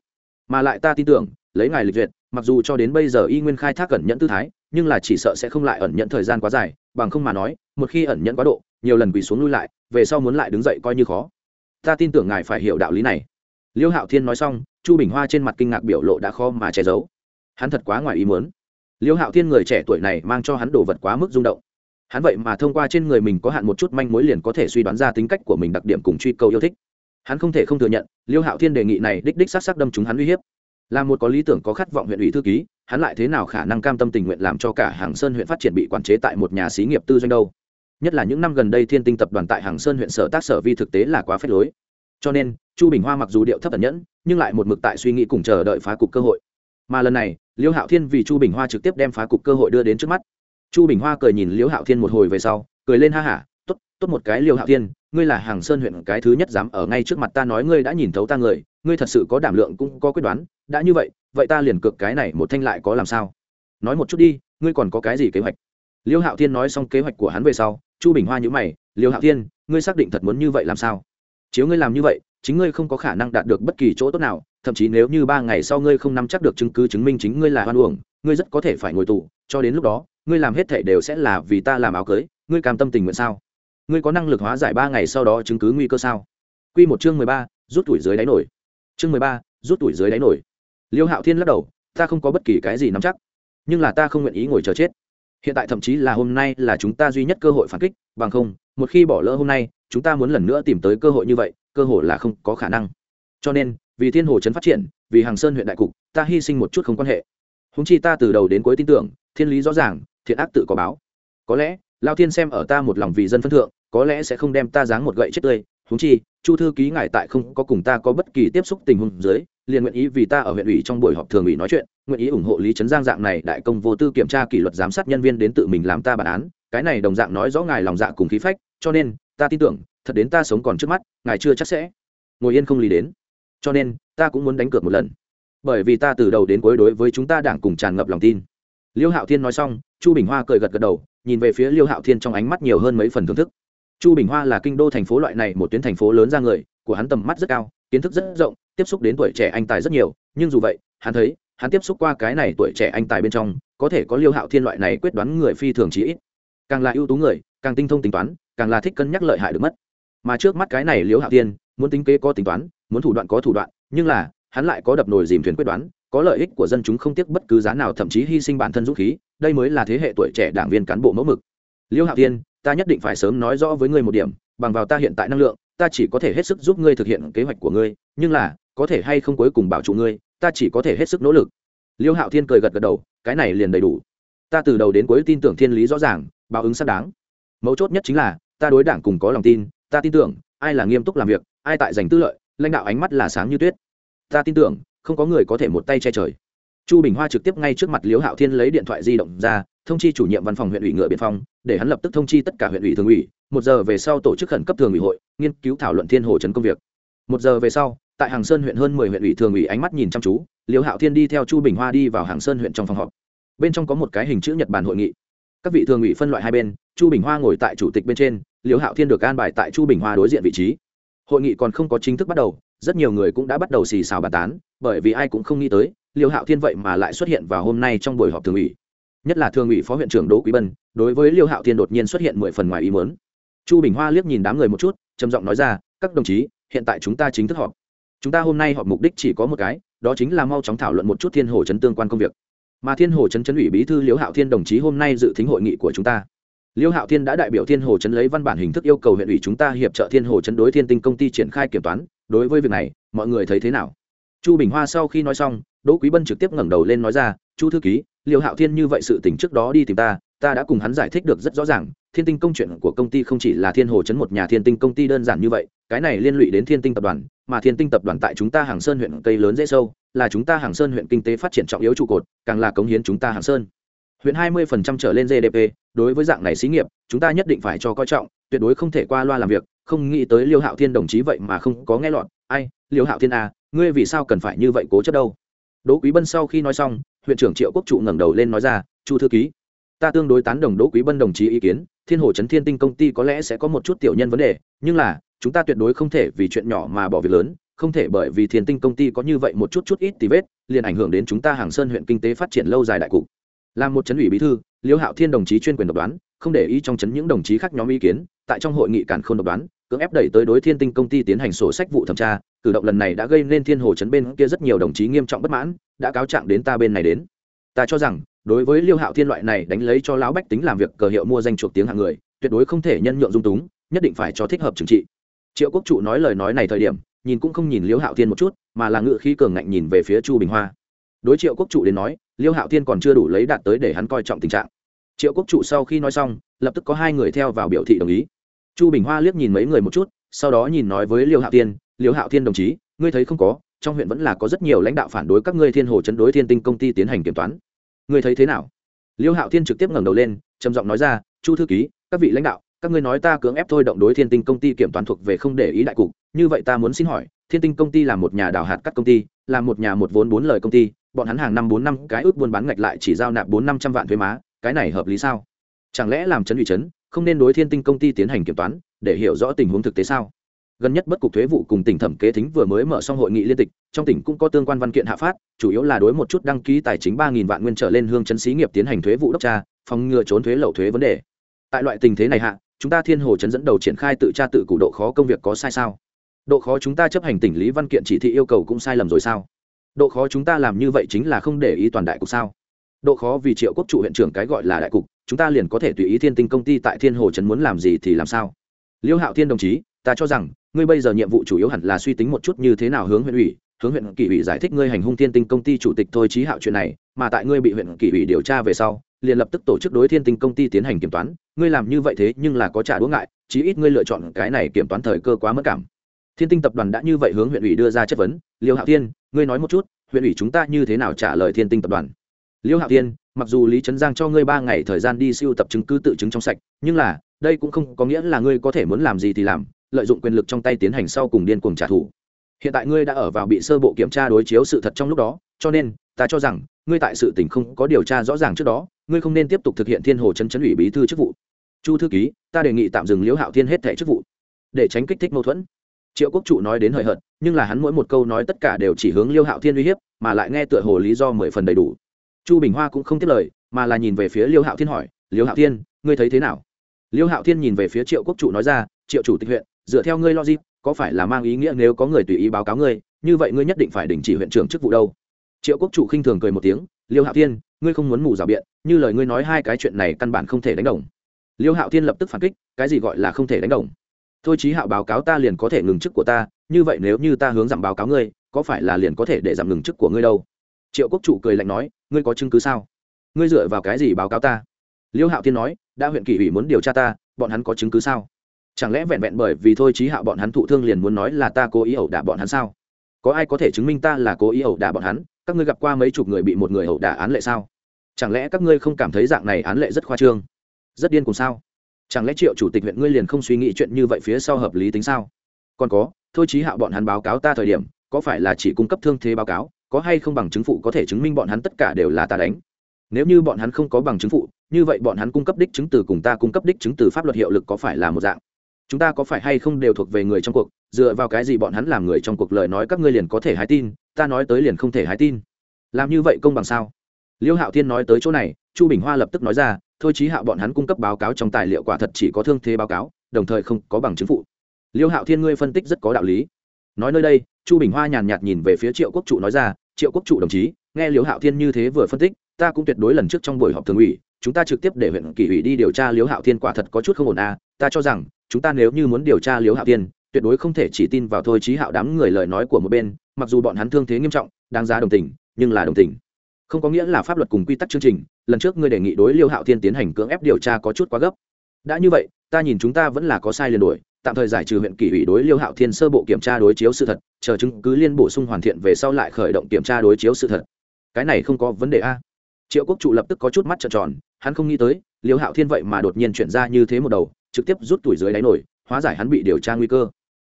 Mà lại ta tin tưởng lấy ngài lịch duyệt, mặc dù cho đến bây giờ y nguyên khai thác ẩn nhẫn tư thái, nhưng là chỉ sợ sẽ không lại ẩn nhẫn thời gian quá dài, bằng không mà nói, một khi ẩn nhẫn quá độ, nhiều lần quỳ xuống lui lại, về sau muốn lại đứng dậy coi như khó. Ta tin tưởng ngài phải hiểu đạo lý này. Liêu hạo thiên nói xong, chu bình hoa trên mặt kinh ngạc biểu lộ đã khó mà che giấu. Hắn thật quá ngoài ý muốn. Liêu hạo thiên người trẻ tuổi này mang cho hắn đồ vật quá mức rung động. Hắn vậy mà thông qua trên người mình có hạn một chút manh mối liền có thể suy đoán ra tính cách của mình đặc điểm cùng truy cầu yêu thích. Hắn không thể không thừa nhận, liêu hạo thiên đề nghị này đích đích s á c s á c đâm chúng hắn uy hiếp là một có lý tưởng, có khát vọng huyện ủy thư ký, hắn lại thế nào khả năng cam tâm tình nguyện làm cho cả hàng sơn huyện phát triển bị quản chế tại một nhà xí nghiệp tư doanh đâu? Nhất là những năm gần đây thiên tinh tập đoàn tại hàng sơn huyện sở tác sở vi thực tế là quá phép lối. Cho nên, chu bình hoa mặc dù điệu thấp tẩn nhẫn, nhưng lại một mực tại suy nghĩ cùng chờ đợi phá cục cơ hội. Mà lần này, liêu hạo thiên vì chu bình hoa trực tiếp đem phá cục cơ hội đưa đến trước mắt. Chu bình hoa cười nhìn liêu hạo thiên một hồi về sau, cười lên ha hả t ố t t ố t một cái liêu hạo thiên, ngươi là hàng sơn huyện cái thứ nhất dám ở ngay trước mặt ta nói ngươi đã nhìn thấu ta người, ngươi thật sự có đảm lượng cũng có quyết đoán đã như vậy vậy ta liền cược cái này một thanh lại có làm sao? Nói một chút đi, ngươi còn có cái gì kế hoạch? Liêu hạo thiên nói xong kế hoạch của hắn về sau, chu bình hoa nhữ mày, liêu hạo thiên, ngươi xác định thật muốn như vậy làm sao? Chiếu ngươi làm như vậy, chính ngươi không có khả năng đạt được bất kỳ chỗ tốt nào, thậm chí nếu như ba ngày sau ngươi không nắm chắc được chứng cứ chứng minh chính ngươi là hoan uổng, ngươi rất có thể phải ngồi tù, cho đến lúc đó, ngươi làm hết thể đều sẽ là vì ta làm áo cưới, ngươi cam tâm tình nguyện sao? Ngươi có năng lực hóa giải ba ngày sau đó chứng cứ nguy cơ sao? Quy một chương mười ba, rút tuổi dưới đáy nổi. Chương mười ba, rút tuổi dưới đáy nổi liêu hạo thiên lắc đầu, ta không có bất kỳ cái gì nắm chắc, nhưng là ta không nguyện ý ngồi chờ chết. Hiện tại thậm chí là hôm nay là chúng ta duy nhất cơ hội phản kích, bằng không, một khi bỏ lỡ hôm nay, chúng ta muốn lần nữa tìm tới cơ hội như vậy, cơ hội là không có khả năng. Cho nên, vì thiên hồ trấn phát triển, vì hàng sơn huyện đại cục, ta hy sinh một chút không quan hệ. Húng chi ta từ đầu đến cuối tin tưởng, thiên lý rõ ràng, thiện ác tự có báo. Có lẽ, lao thiên xem ở ta một lòng vì dân phân thượng, có lẽ sẽ không đem ta dáng một gậy chết tươi huống chi, chu thư ký ngài tại không có cùng ta có bất kỳ tiếp xúc tình huống dưới, liền nguyện ý vì ta ở huyện ủy trong buổi họp thường ủy nói chuyện, nguyện ý ủng hộ lý trấn giang dạng này đại công vô tư kiểm tra kỷ luật giám sát nhân viên đến tự mình làm ta bản án. Cái này đồng dạng nói rõ ngài lòng dạ cùng khí phách, cho nên, ta tin tưởng, thật đến ta sống còn trước mắt, ngài chưa chắc sẽ ngồi yên không lý đến. Cho nên, ta cũng muốn đánh cược một lần. Bởi vì ta từ đầu đến cuối đối với chúng ta đảng cùng tràn ngập lòng tin. Liêu hạo thiên nói xong, chu bình hoa cười gật gật đầu, nhìn về phía liêu hạo thiên trong ánh mắt nhiều hơn mấy phần thưởng thức chu bình hoa là kinh đô thành phố loại này, một tuyến thành phố lớn ra người, của hắn tầm mắt rất cao, kiến thức rất rộng, tiếp xúc đến tuổi trẻ anh tài rất nhiều. Nhưng dù vậy, hắn thấy, hắn tiếp xúc qua cái này tuổi trẻ anh tài bên trong, có thể có liêu hạo thiên loại này quyết đoán người phi thường chí ít. Càng là ưu tú người, càng tinh thông tính toán, càng là thích cân nhắc lợi hại được mất. Mà trước mắt cái này liêu hạo thiên, muốn tính kế có tính toán, muốn thủ đoạn có thủ đoạn, nhưng là, hắn lại có đập nồi dìm thuyền quyết đoán, có lợi ích của dân chúng không tiếc bất cứ giá nào, thậm chí hy sinh bản thân dũng khí, đây mới là thế hệ tuổi trẻ đảng viên cán bộ mẫu mực. Liêu hạo Thiên ta nhất định phải sớm nói rõ với ngươi một điểm, bằng vào ta hiện tại năng lượng, ta chỉ có thể hết sức giúp ngươi thực hiện kế hoạch của ngươi, nhưng là, có thể hay không cuối cùng bảo trụ ngươi, ta chỉ có thể hết sức nỗ lực. Liêu hạo thiên cười gật gật đầu, cái này liền đầy đủ. Ta từ đầu đến cuối tin tưởng thiên lý rõ ràng, báo ứng xác đáng. Mấu chốt nhất chính là, ta đối đảng cùng có lòng tin, ta tin tưởng, ai là nghiêm túc làm việc, ai tại giành tư lợi, lãnh đạo ánh mắt là sáng như tuyết. Ta tin tưởng, không có người có thể một tay che trời chu bình hoa trực tiếp ngay trước mặt liễu hạo thiên lấy điện thoại di động ra, thông chi chủ nhiệm văn phòng huyện ủy ngựa biên phong, để hắn lập tức thông chi tất cả huyện ủy thường ủy. Một giờ về sau tổ chức khẩn cấp thường ủy hội, nghiên cứu thảo luận thiên hồ trấn công việc. Một giờ về sau, tại hàng sơn huyện hơn mười huyện ủy thường ủy ánh mắt nhìn chăm chú, liễu hạo thiên đi theo chu bình hoa đi vào hàng sơn huyện trong phòng họp. Bên trong có một cái hình chữ nhật bản hội nghị. Các vị thường ủy phân loại hai bên, chu bình hoa ngồi tại chủ tịch bên trên, liễu hạo thiên được an bài tại chu bình hoa đối diện vị trí. Hội nghị còn không có chính thức bắt đầu, rất nhiều người cũng đã bắt đầu xì xào bàn tán, bởi vì ai cũng không nghĩ tới liêu hạo thiên vậy mà lại xuất hiện vào hôm nay trong buổi họp thường ủy. Nhất là thường ủy phó huyện trưởng đỗ quý bân, đối với liêu hạo thiên đột nhiên xuất hiện mười phần ngoài ý mớn chu bình hoa liếc nhìn đám người một chút, trầm giọng nói ra, các đồng chí, hiện tại chúng ta chính thức họp. Chúng ta hôm nay họp mục đích chỉ có một cái, đó chính là mau chóng thảo luận một chút thiên hồ chấn tương quan công việc. Mà thiên hồ trấn trấn ủy bí thư Liêu hạo thiên đồng chí hôm nay dự thính hội nghị của chúng ta. Liêu hạo thiên đã đại biểu thiên hồ trấn lấy văn bản hình thức yêu cầu huyện ủy chúng ta hiệp trợ thiên hồ trấn đối thiên tinh công ty triển khai kiểm toán. Đối với việc này, mọi người thấy thế nào? Chu bình hoa sau khi nói xong đỗ quý bân trực tiếp ngẩng đầu lên nói ra, chu thư ký, Liêu hạo thiên như vậy sự tỉnh trước đó đi tìm ta ta đã cùng hắn giải thích được rất rõ ràng, thiên tinh công chuyện của công ty không chỉ là thiên hồ chấn một nhà thiên tinh công ty đơn giản như vậy, cái này liên lụy đến thiên tinh tập đoàn, mà thiên tinh tập đoàn tại chúng ta hàng sơn huyện cây lớn dễ sâu, là chúng ta hàng sơn huyện kinh tế phát triển trọng yếu trụ cột, càng là cống hiến chúng ta hàng sơn. Huyện hai mươi phần trăm trở lên gdp đối với dạng này xí nghiệp, chúng ta nhất định phải cho coi trọng, tuyệt đối không thể qua loa làm việc, không nghĩ tới liêu hạo thiên đồng chí vậy mà không có nghe lọt. Ai, liêu hạo thiên à ngươi vì sao cần phải như vậy cố chấp đâu? Đỗ quý bân sau khi nói xong, huyện trưởng triệu quốc trụ ngẩng đầu lên nói ra, chu thư ký, ta tương đối tán đồng đỗ quý bân đồng chí ý kiến, thiên hồ trấn thiên tinh công ty có lẽ sẽ có một chút tiểu nhân vấn đề, nhưng là, chúng ta tuyệt đối không thể vì chuyện nhỏ mà bỏ việc lớn, không thể bởi vì thiên tinh công ty có như vậy một chút chút ít tí vết, liền ảnh hưởng đến chúng ta hàng sơn huyện kinh tế phát triển lâu dài đại cục. Làm một chấn ủy bí thư liễu hạo thiên đồng chí chuyên quyền độc đoán, không để ý trong chấn những đồng chí khác nhóm ý kiến, tại trong hội nghị cản khôn độc đoán cưỡng ép đẩy tới đối thiên tinh công ty tiến hành sổ sách vụ thẩm tra, cử động lần này đã gây nên thiên hồ chấn bên kia rất nhiều đồng chí nghiêm trọng bất mãn, đã cáo trạng đến ta bên này đến. Ta cho rằng, đối với liêu hạo thiên loại này đánh lấy cho lão bách tính làm việc cờ hiệu mua danh chuộc tiếng hạng người, tuyệt đối không thể nhân nhượng dung túng, nhất định phải cho thích hợp trừng trị. Triệu quốc trụ nói lời nói này thời điểm, nhìn cũng không nhìn liêu hạo thiên một chút, mà là ngự khí cường ngạnh nhìn về phía chu bình hoa. Đối triệu quốc trụ đến nói, liêu hạo thiên còn chưa đủ lấy đạt tới để hắn coi trọng tình trạng. Triệu quốc trụ sau khi nói xong, lập tức có hai người theo vào biểu thị đồng ý chu bình hoa liếc nhìn mấy người một chút, sau đó nhìn nói với liêu hạo thiên, liêu hạo thiên đồng chí, ngươi thấy không có, trong huyện vẫn là có rất nhiều lãnh đạo phản đối các ngươi thiên hồ chấn đối thiên tinh công ty tiến hành kiểm toán. Ngươi thấy thế nào? Liêu hạo thiên trực tiếp ngẩng đầu lên, trầm giọng nói ra, chu thư ký, các vị lãnh đạo, các ngươi nói ta cưỡng ép thôi động đối thiên tinh công ty kiểm toán thuộc về không để ý đại cục, như vậy ta muốn xin hỏi, thiên tinh công ty là một nhà đào hạt các công ty, là một nhà một vốn bốn lời công ty, bọn hắn hàng năm bốn năm cái ước buôn bán ngạch lại chỉ giao nạp bốn năm trăm vạn thuế má, cái này hợp lý sao? Chẳng lẽ làm chấn ủy chấn không nên đối thiên tinh công ty tiến hành kiểm toán, để hiểu rõ tình huống thực tế sao? Gần nhất bất cục thuế vụ cùng tỉnh thẩm kế thính vừa mới mở xong hội nghị liên tịch, trong tỉnh cũng có tương quan văn kiện hạ phát, chủ yếu là đối một chút đăng ký tài chính ba nghìn vạn nguyên trở lên hương chấn xí nghiệp tiến hành thuế vụ đốc tra, phòng ngừa trốn thuế lậu thuế vấn đề. Tại loại tình thế này hạ, chúng ta thiên hồ chấn dẫn đầu triển khai tự tra tự cụ độ khó công việc có sai sao? Độ khó chúng ta chấp hành tỉnh lý văn kiện chỉ thị yêu cầu cũng sai lầm rồi sao? Độ khó chúng ta làm như vậy chính là không để ý toàn đại cục sao? Độ khó vì triệu quốc trụ huyện trưởng cái gọi là đại cục chúng ta liền có thể tùy ý thiên tinh công ty tại thiên hồ trấn muốn làm gì thì làm sao? Liêu hạo thiên đồng chí, ta cho rằng, ngươi bây giờ nhiệm vụ chủ yếu hẳn là suy tính một chút như thế nào hướng huyện ủy, hướng huyện kỷ ủy giải thích ngươi hành hung thiên tinh công ty chủ tịch thôi trí hạo chuyện này, mà tại ngươi bị huyện kỷ ủy điều tra về sau, liền lập tức tổ chức đối thiên tinh công ty tiến hành kiểm toán, ngươi làm như vậy thế nhưng là có trả đũa ngại, chí ít ngươi lựa chọn cái này kiểm toán thời cơ quá mất cảm. Thiên tinh tập đoàn đã như vậy hướng huyện ủy đưa ra chất vấn, liêu hạo thiên, ngươi nói một chút, huyện ủy chúng ta như thế nào trả lời thiên tinh tập đoàn? Liêu hạo thiên mặc dù lý trấn giang cho ngươi ba ngày thời gian đi siêu tập chứng cứ tự chứng trong sạch, nhưng là, đây cũng không có nghĩa là ngươi có thể muốn làm gì thì làm, lợi dụng quyền lực trong tay tiến hành sau cùng điên cuồng trả thù. Hiện tại ngươi đã ở vào bị sơ bộ kiểm tra đối chiếu sự thật trong lúc đó, cho nên, ta cho rằng, ngươi tại sự tình không có điều tra rõ ràng trước đó, ngươi không nên tiếp tục thực hiện thiên hồ chấn chấn ủy bí thư chức vụ. Chu thư ký, ta đề nghị tạm dừng liễu hạo thiên hết thẻ chức vụ, để tránh kích thích mâu thuẫn. Triệu quốc trụ nói đến hời hợt, nhưng là hắn mỗi một câu nói tất cả đều chỉ hướng liêu hạo thiên uy hiếp, mà lại nghe tựa hồ lý do mười phần đầy đủ chu bình hoa cũng không tiếp lời, mà là nhìn về phía liêu hạo thiên hỏi, liêu hạo thiên, ngươi thấy thế nào? Liêu hạo thiên nhìn về phía triệu quốc Chủ nói ra, triệu chủ tịch huyện, dựa theo ngươi logic, có phải là mang ý nghĩa nếu có người tùy ý báo cáo ngươi, như vậy ngươi nhất định phải đình chỉ huyện trưởng chức vụ đâu? Triệu quốc Chủ khinh thường cười một tiếng, liêu hạo thiên, ngươi không muốn mù rào biện, như lời ngươi nói hai cái chuyện này căn bản không thể đánh đồng. Liêu hạo thiên lập tức phản kích, cái gì gọi là không thể đánh đồng? Thôi chí hạo báo cáo ta liền có thể ngừng chức của ta, như vậy nếu như ta hướng giảm báo cáo ngươi, có phải là liền có thể để giảm ngừng chức của ngươi đâu? Triệu quốc chủ cười lạnh nói, ngươi có chứng cứ sao? Ngươi dựa vào cái gì báo cáo ta? Liêu hạo thiên nói, đã huyện kỷ ủy muốn điều tra ta, bọn hắn có chứng cứ sao? Chẳng lẽ vẹn vẹn bởi vì thôi trí hạo bọn hắn thụ thương liền muốn nói là ta cố ý ẩu đả bọn hắn sao? Có ai có thể chứng minh ta là cố ý ẩu đả bọn hắn? Các ngươi gặp qua mấy chục người bị một người ẩu đả án lệ sao? Chẳng lẽ các ngươi không cảm thấy dạng này án lệ rất khoa trương? Rất điên cùng sao? Chẳng lẽ triệu chủ tịch huyện ngươi liền không suy nghĩ chuyện như vậy phía sau hợp lý tính sao? Còn có, thôi trí hạo bọn hắn báo cáo ta thời điểm, có phải là chỉ cung cấp thương thế báo cáo? Có hay không bằng chứng phụ có thể chứng minh bọn hắn tất cả đều là ta đánh? Nếu như bọn hắn không có bằng chứng phụ, như vậy bọn hắn cung cấp đích chứng từ cùng ta cung cấp đích chứng từ pháp luật hiệu lực có phải là một dạng? Chúng ta có phải hay không đều thuộc về người trong cuộc, dựa vào cái gì bọn hắn làm người trong cuộc lời nói các ngươi liền có thể hái tin, ta nói tới liền không thể hái tin. Làm như vậy công bằng sao? Liêu hạo thiên nói tới chỗ này, chu bình hoa lập tức nói ra, thôi chí hạo bọn hắn cung cấp báo cáo trong tài liệu quả thật chỉ có thương thế báo cáo, đồng thời không có bằng chứng phụ. Liêu hạo thiên ngươi phân tích rất có đạo lý nói nơi đây, chu bình hoa nhàn nhạt nhìn về phía triệu quốc trụ nói ra, triệu quốc trụ đồng chí, nghe liễu hạo thiên như thế vừa phân tích, ta cũng tuyệt đối lần trước trong buổi họp thường ủy, chúng ta trực tiếp để huyện kỷ ủy đi điều tra liễu hạo thiên quả thật có chút không ổn à ta cho rằng, chúng ta nếu như muốn điều tra liễu hạo thiên, tuyệt đối không thể chỉ tin vào thôi trí hạo đám người lời nói của một bên, mặc dù bọn hắn thương thế nghiêm trọng, đáng giá đồng tình, nhưng là đồng tình. Không có nghĩa là pháp luật cùng quy tắc chương trình, lần trước ngươi đề nghị đối liêu hạo thiên tiến hành cưỡng ép điều tra có chút quá gấp. Đã như vậy, ta nhìn chúng ta vẫn là có sai liền đổi tạm thời giải trừ huyện kỷ ủy đối liêu hạo thiên sơ bộ kiểm tra đối chiếu sự thật, chờ chứng cứ liên bổ sung hoàn thiện về sau lại khởi động kiểm tra đối chiếu sự thật. Cái này không có vấn đề a. Triệu quốc trụ lập tức có chút mắt trợn tròn, hắn không nghĩ tới, liêu hạo thiên vậy mà đột nhiên chuyển ra như thế một đầu, trực tiếp rút tuổi dưới đáy nổi, hóa giải hắn bị điều tra nguy cơ.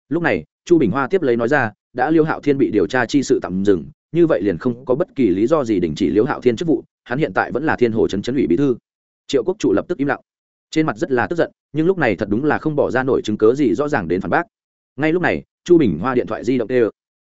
Lúc này, chu bình hoa tiếp lấy nói ra, đã liêu hạo thiên bị điều tra chi sự tạm dừng, như vậy liền không có bất kỳ lý do gì đình chỉ liêu hạo thiên chức vụ, hắn hiện tại vẫn là thiên hồ trấn trấn ủy bí thư. Triệu quốc trụ lập tức im lặng trên mặt rất là tức giận, nhưng lúc này thật đúng là không bỏ ra nổi chứng cớ gì rõ ràng đến phản bác. Ngay lúc này, chu bình hoa điện thoại di động tê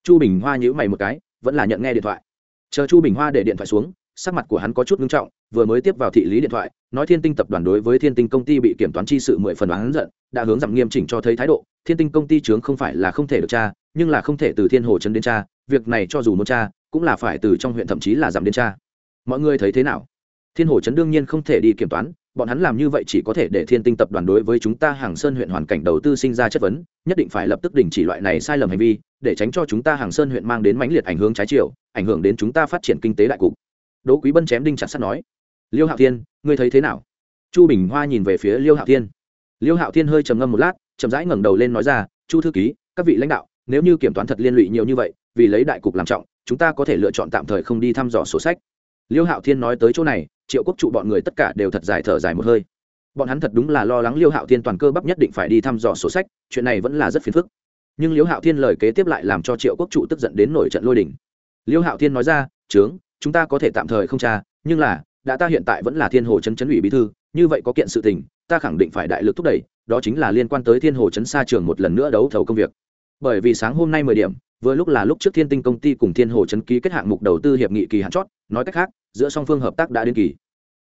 chu bình hoa nhữ mày một cái, vẫn là nhận nghe điện thoại. Chờ chu bình hoa để điện thoại xuống, sắc mặt của hắn có chút nghiêm trọng, vừa mới tiếp vào thị lý điện thoại, nói thiên tinh tập đoàn đối với thiên tinh công ty bị kiểm toán chi sự mười phần đoán giận, đã hướng giảm nghiêm chỉnh cho thấy thái độ, thiên tinh công ty chướng không phải là không thể được cha nhưng là không thể từ thiên hồ trấn đến cha việc này cho dù muốn cha cũng là phải từ trong huyện thậm chí là giảm đến cha mọi người thấy thế nào? Thiên hồ trấn đương nhiên không thể đi kiểm toán bọn hắn làm như vậy chỉ có thể để thiên tinh tập đoàn đối với chúng ta hàng sơn huyện hoàn cảnh đầu tư sinh ra chất vấn, nhất định phải lập tức đình chỉ loại này sai lầm hành vi, để tránh cho chúng ta hàng sơn huyện mang đến mãnh liệt ảnh hưởng trái chiều, ảnh hưởng đến chúng ta phát triển kinh tế đại cục. Đỗ quý bân chém đinh chặt sắt nói. Liêu hạo thiên, ngươi thấy thế nào? Chu bình hoa nhìn về phía liêu hạo thiên. Liêu hạo thiên hơi trầm ngâm một lát, chậm rãi ngẩng đầu lên nói ra, chu thư ký, các vị lãnh đạo, nếu như kiểm toán thật liên lụy nhiều như vậy, vì lấy đại cục làm trọng, chúng ta có thể lựa chọn tạm thời không đi thăm dò sổ sách. Liêu hạo thiên nói tới chỗ này triệu quốc trụ bọn người tất cả đều thật dài thở dài một hơi. Bọn hắn thật đúng là lo lắng liêu hạo thiên toàn cơ bắp nhất định phải đi thăm dò sổ sách, chuyện này vẫn là rất phiền phức. Nhưng liêu hạo thiên lời kế tiếp lại làm cho triệu quốc trụ tức giận đến nổi trận lôi đình. Liêu hạo thiên nói ra, trướng, chúng ta có thể tạm thời không tra, nhưng là, đã ta hiện tại vẫn là thiên hồ chấn chấn ủy bí thư, như vậy có kiện sự tình, ta khẳng định phải đại lực thúc đẩy, đó chính là liên quan tới thiên hồ chấn xa trường một lần nữa đấu thầu công việc. Bởi vì sáng hôm nay mười điểm, vừa lúc là lúc trước thiên tinh công ty cùng thiên hồ chấn ký kết hạng mục đầu tư hiệp nghị kỳ hạn chót nói cách khác, giữa song phương hợp tác đã đến kỳ.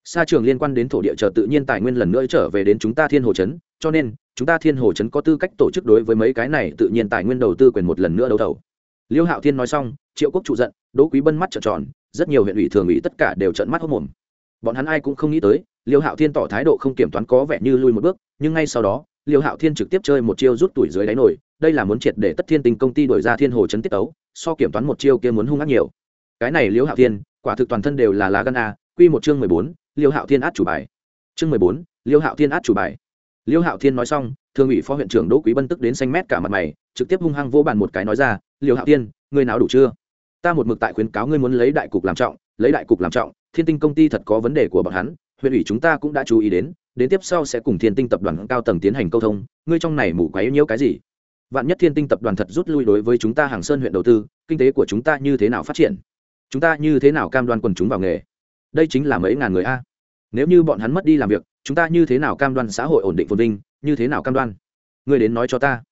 Xa trường liên quan đến thổ địa chờ tự nhiên tài nguyên lần nữa trở về đến chúng ta thiên hồ chấn, cho nên, chúng ta thiên hồ chấn có tư cách tổ chức đối với mấy cái này tự nhiên tài nguyên đầu tư quyền một lần nữa đấu thầu. Liêu hạo thiên nói xong, triệu quốc trụ giận, đỗ quý bân mắt trợn tròn, rất nhiều huyện ủy thường ủy tất cả đều trợn mắt hốc mồm bọn hắn ai cũng không nghĩ tới, liêu hạo thiên tỏ thái độ không kiểm toán có vẻ như lui một bước, nhưng ngay sau đó, liêu hạo thiên trực tiếp chơi một chiêu rút tuổi dưới đáy nổi đây là muốn triệt để tất thiên tình công ty đổi ra thiên hồ chấn tiết tấu, so kiểm toán một chiêu kia muốn hung ác nhiều. Cái này liêu hạo thiên quả thực toàn thân đều là lá gan a, quy một chương mười bốn, liêu hạo thiên át chủ bài. Chương mười bốn, liêu hạo thiên át chủ bài. Liêu hạo thiên nói xong thương ủy phó huyện trưởng đỗ quý bân tức đến xanh mét cả mặt mày, trực tiếp hung hăng vô bàn một cái nói ra, liêu hạo thiên ngươi nào đủ chưa? Ta một mực tại khuyến cáo ngươi muốn lấy đại cục làm trọng, lấy đại cục làm trọng, thiên tinh công ty thật có vấn đề của bọn hắn, huyện ủy chúng ta cũng đã chú ý đến đến tiếp sau sẽ cùng thiên tinh tập đoàn cao tầng tiến hành câu thông, ngươi trong này mủ yếu nhiễu cái gì? Vạn nhất thiên tinh tập đoàn thật rút lui đối với chúng ta hàng sơn huyện đầu tư, kinh tế của chúng ta như thế nào phát triển? Chúng ta như thế nào cam đoan quần chúng vào nghề? Đây chính là mấy ngàn người a. Nếu như bọn hắn mất đi làm việc, chúng ta như thế nào cam đoan xã hội ổn định phồn vinh? Như thế nào cam đoan? Người đến nói cho ta.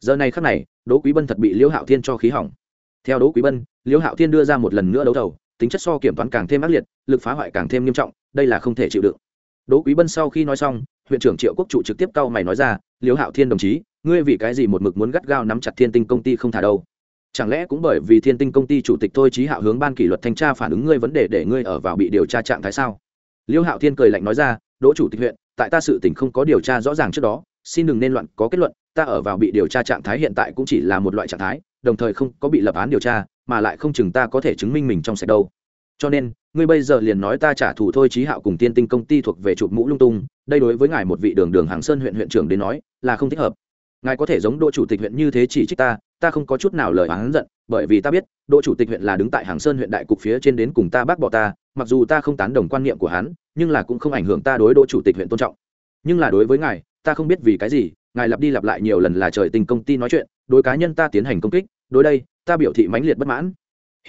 Giờ này khắc này, đỗ quý bân thật bị liễu hạo thiên cho khí hỏng. Theo đỗ quý bân, liễu hạo thiên đưa ra một lần nữa đấu thầu, tính chất so kiểm toán càng thêm ác liệt, lực phá hoại càng thêm nghiêm trọng, đây là không thể chịu đựng. Đỗ quý bân sau khi nói xong, huyện trưởng triệu quốc trụ trực tiếp cau mày nói ra, liễu hạo thiên đồng chí, ngươi vì cái gì một mực muốn gắt gao nắm chặt thiên tinh công ty không thả đâu? Chẳng lẽ cũng bởi vì thiên tinh công ty chủ tịch thôi trí hạo hướng ban kỷ luật thanh tra phản ứng ngươi vấn đề để ngươi ở vào bị điều tra trạng thái sao? Liêu hạo thiên cười lạnh nói ra, đỗ chủ tịch huyện, tại ta sự tình không có điều tra rõ ràng trước đó, xin đừng nên loạn, có kết luận, ta ở vào bị điều tra trạng thái hiện tại cũng chỉ là một loại trạng thái, đồng thời không có bị lập án điều tra, mà lại không chừng ta có thể chứng minh mình trong sạch đâu. Cho nên, ngươi bây giờ liền nói ta trả thù thôi trí hạo cùng tiên tinh công ty thuộc về chụp mũ lung tung, đây đối với ngài một vị đường đường hàng sơn huyện huyện trưởng đến nói là không thích hợp. Ngài có thể giống đỗ chủ tịch huyện như thế chỉ trích ta ta không có chút nào lời oán giận, bởi vì ta biết đỗ chủ tịch huyện là đứng tại hàng sơn huyện đại cục phía trên đến cùng ta bác bỏ ta, mặc dù ta không tán đồng quan niệm của hắn, nhưng là cũng không ảnh hưởng ta đối đỗ chủ tịch huyện tôn trọng. Nhưng là đối với ngài, ta không biết vì cái gì, ngài lặp đi lặp lại nhiều lần là trời tình công ty nói chuyện, đối cá nhân ta tiến hành công kích, đối đây, ta biểu thị mãnh liệt bất mãn.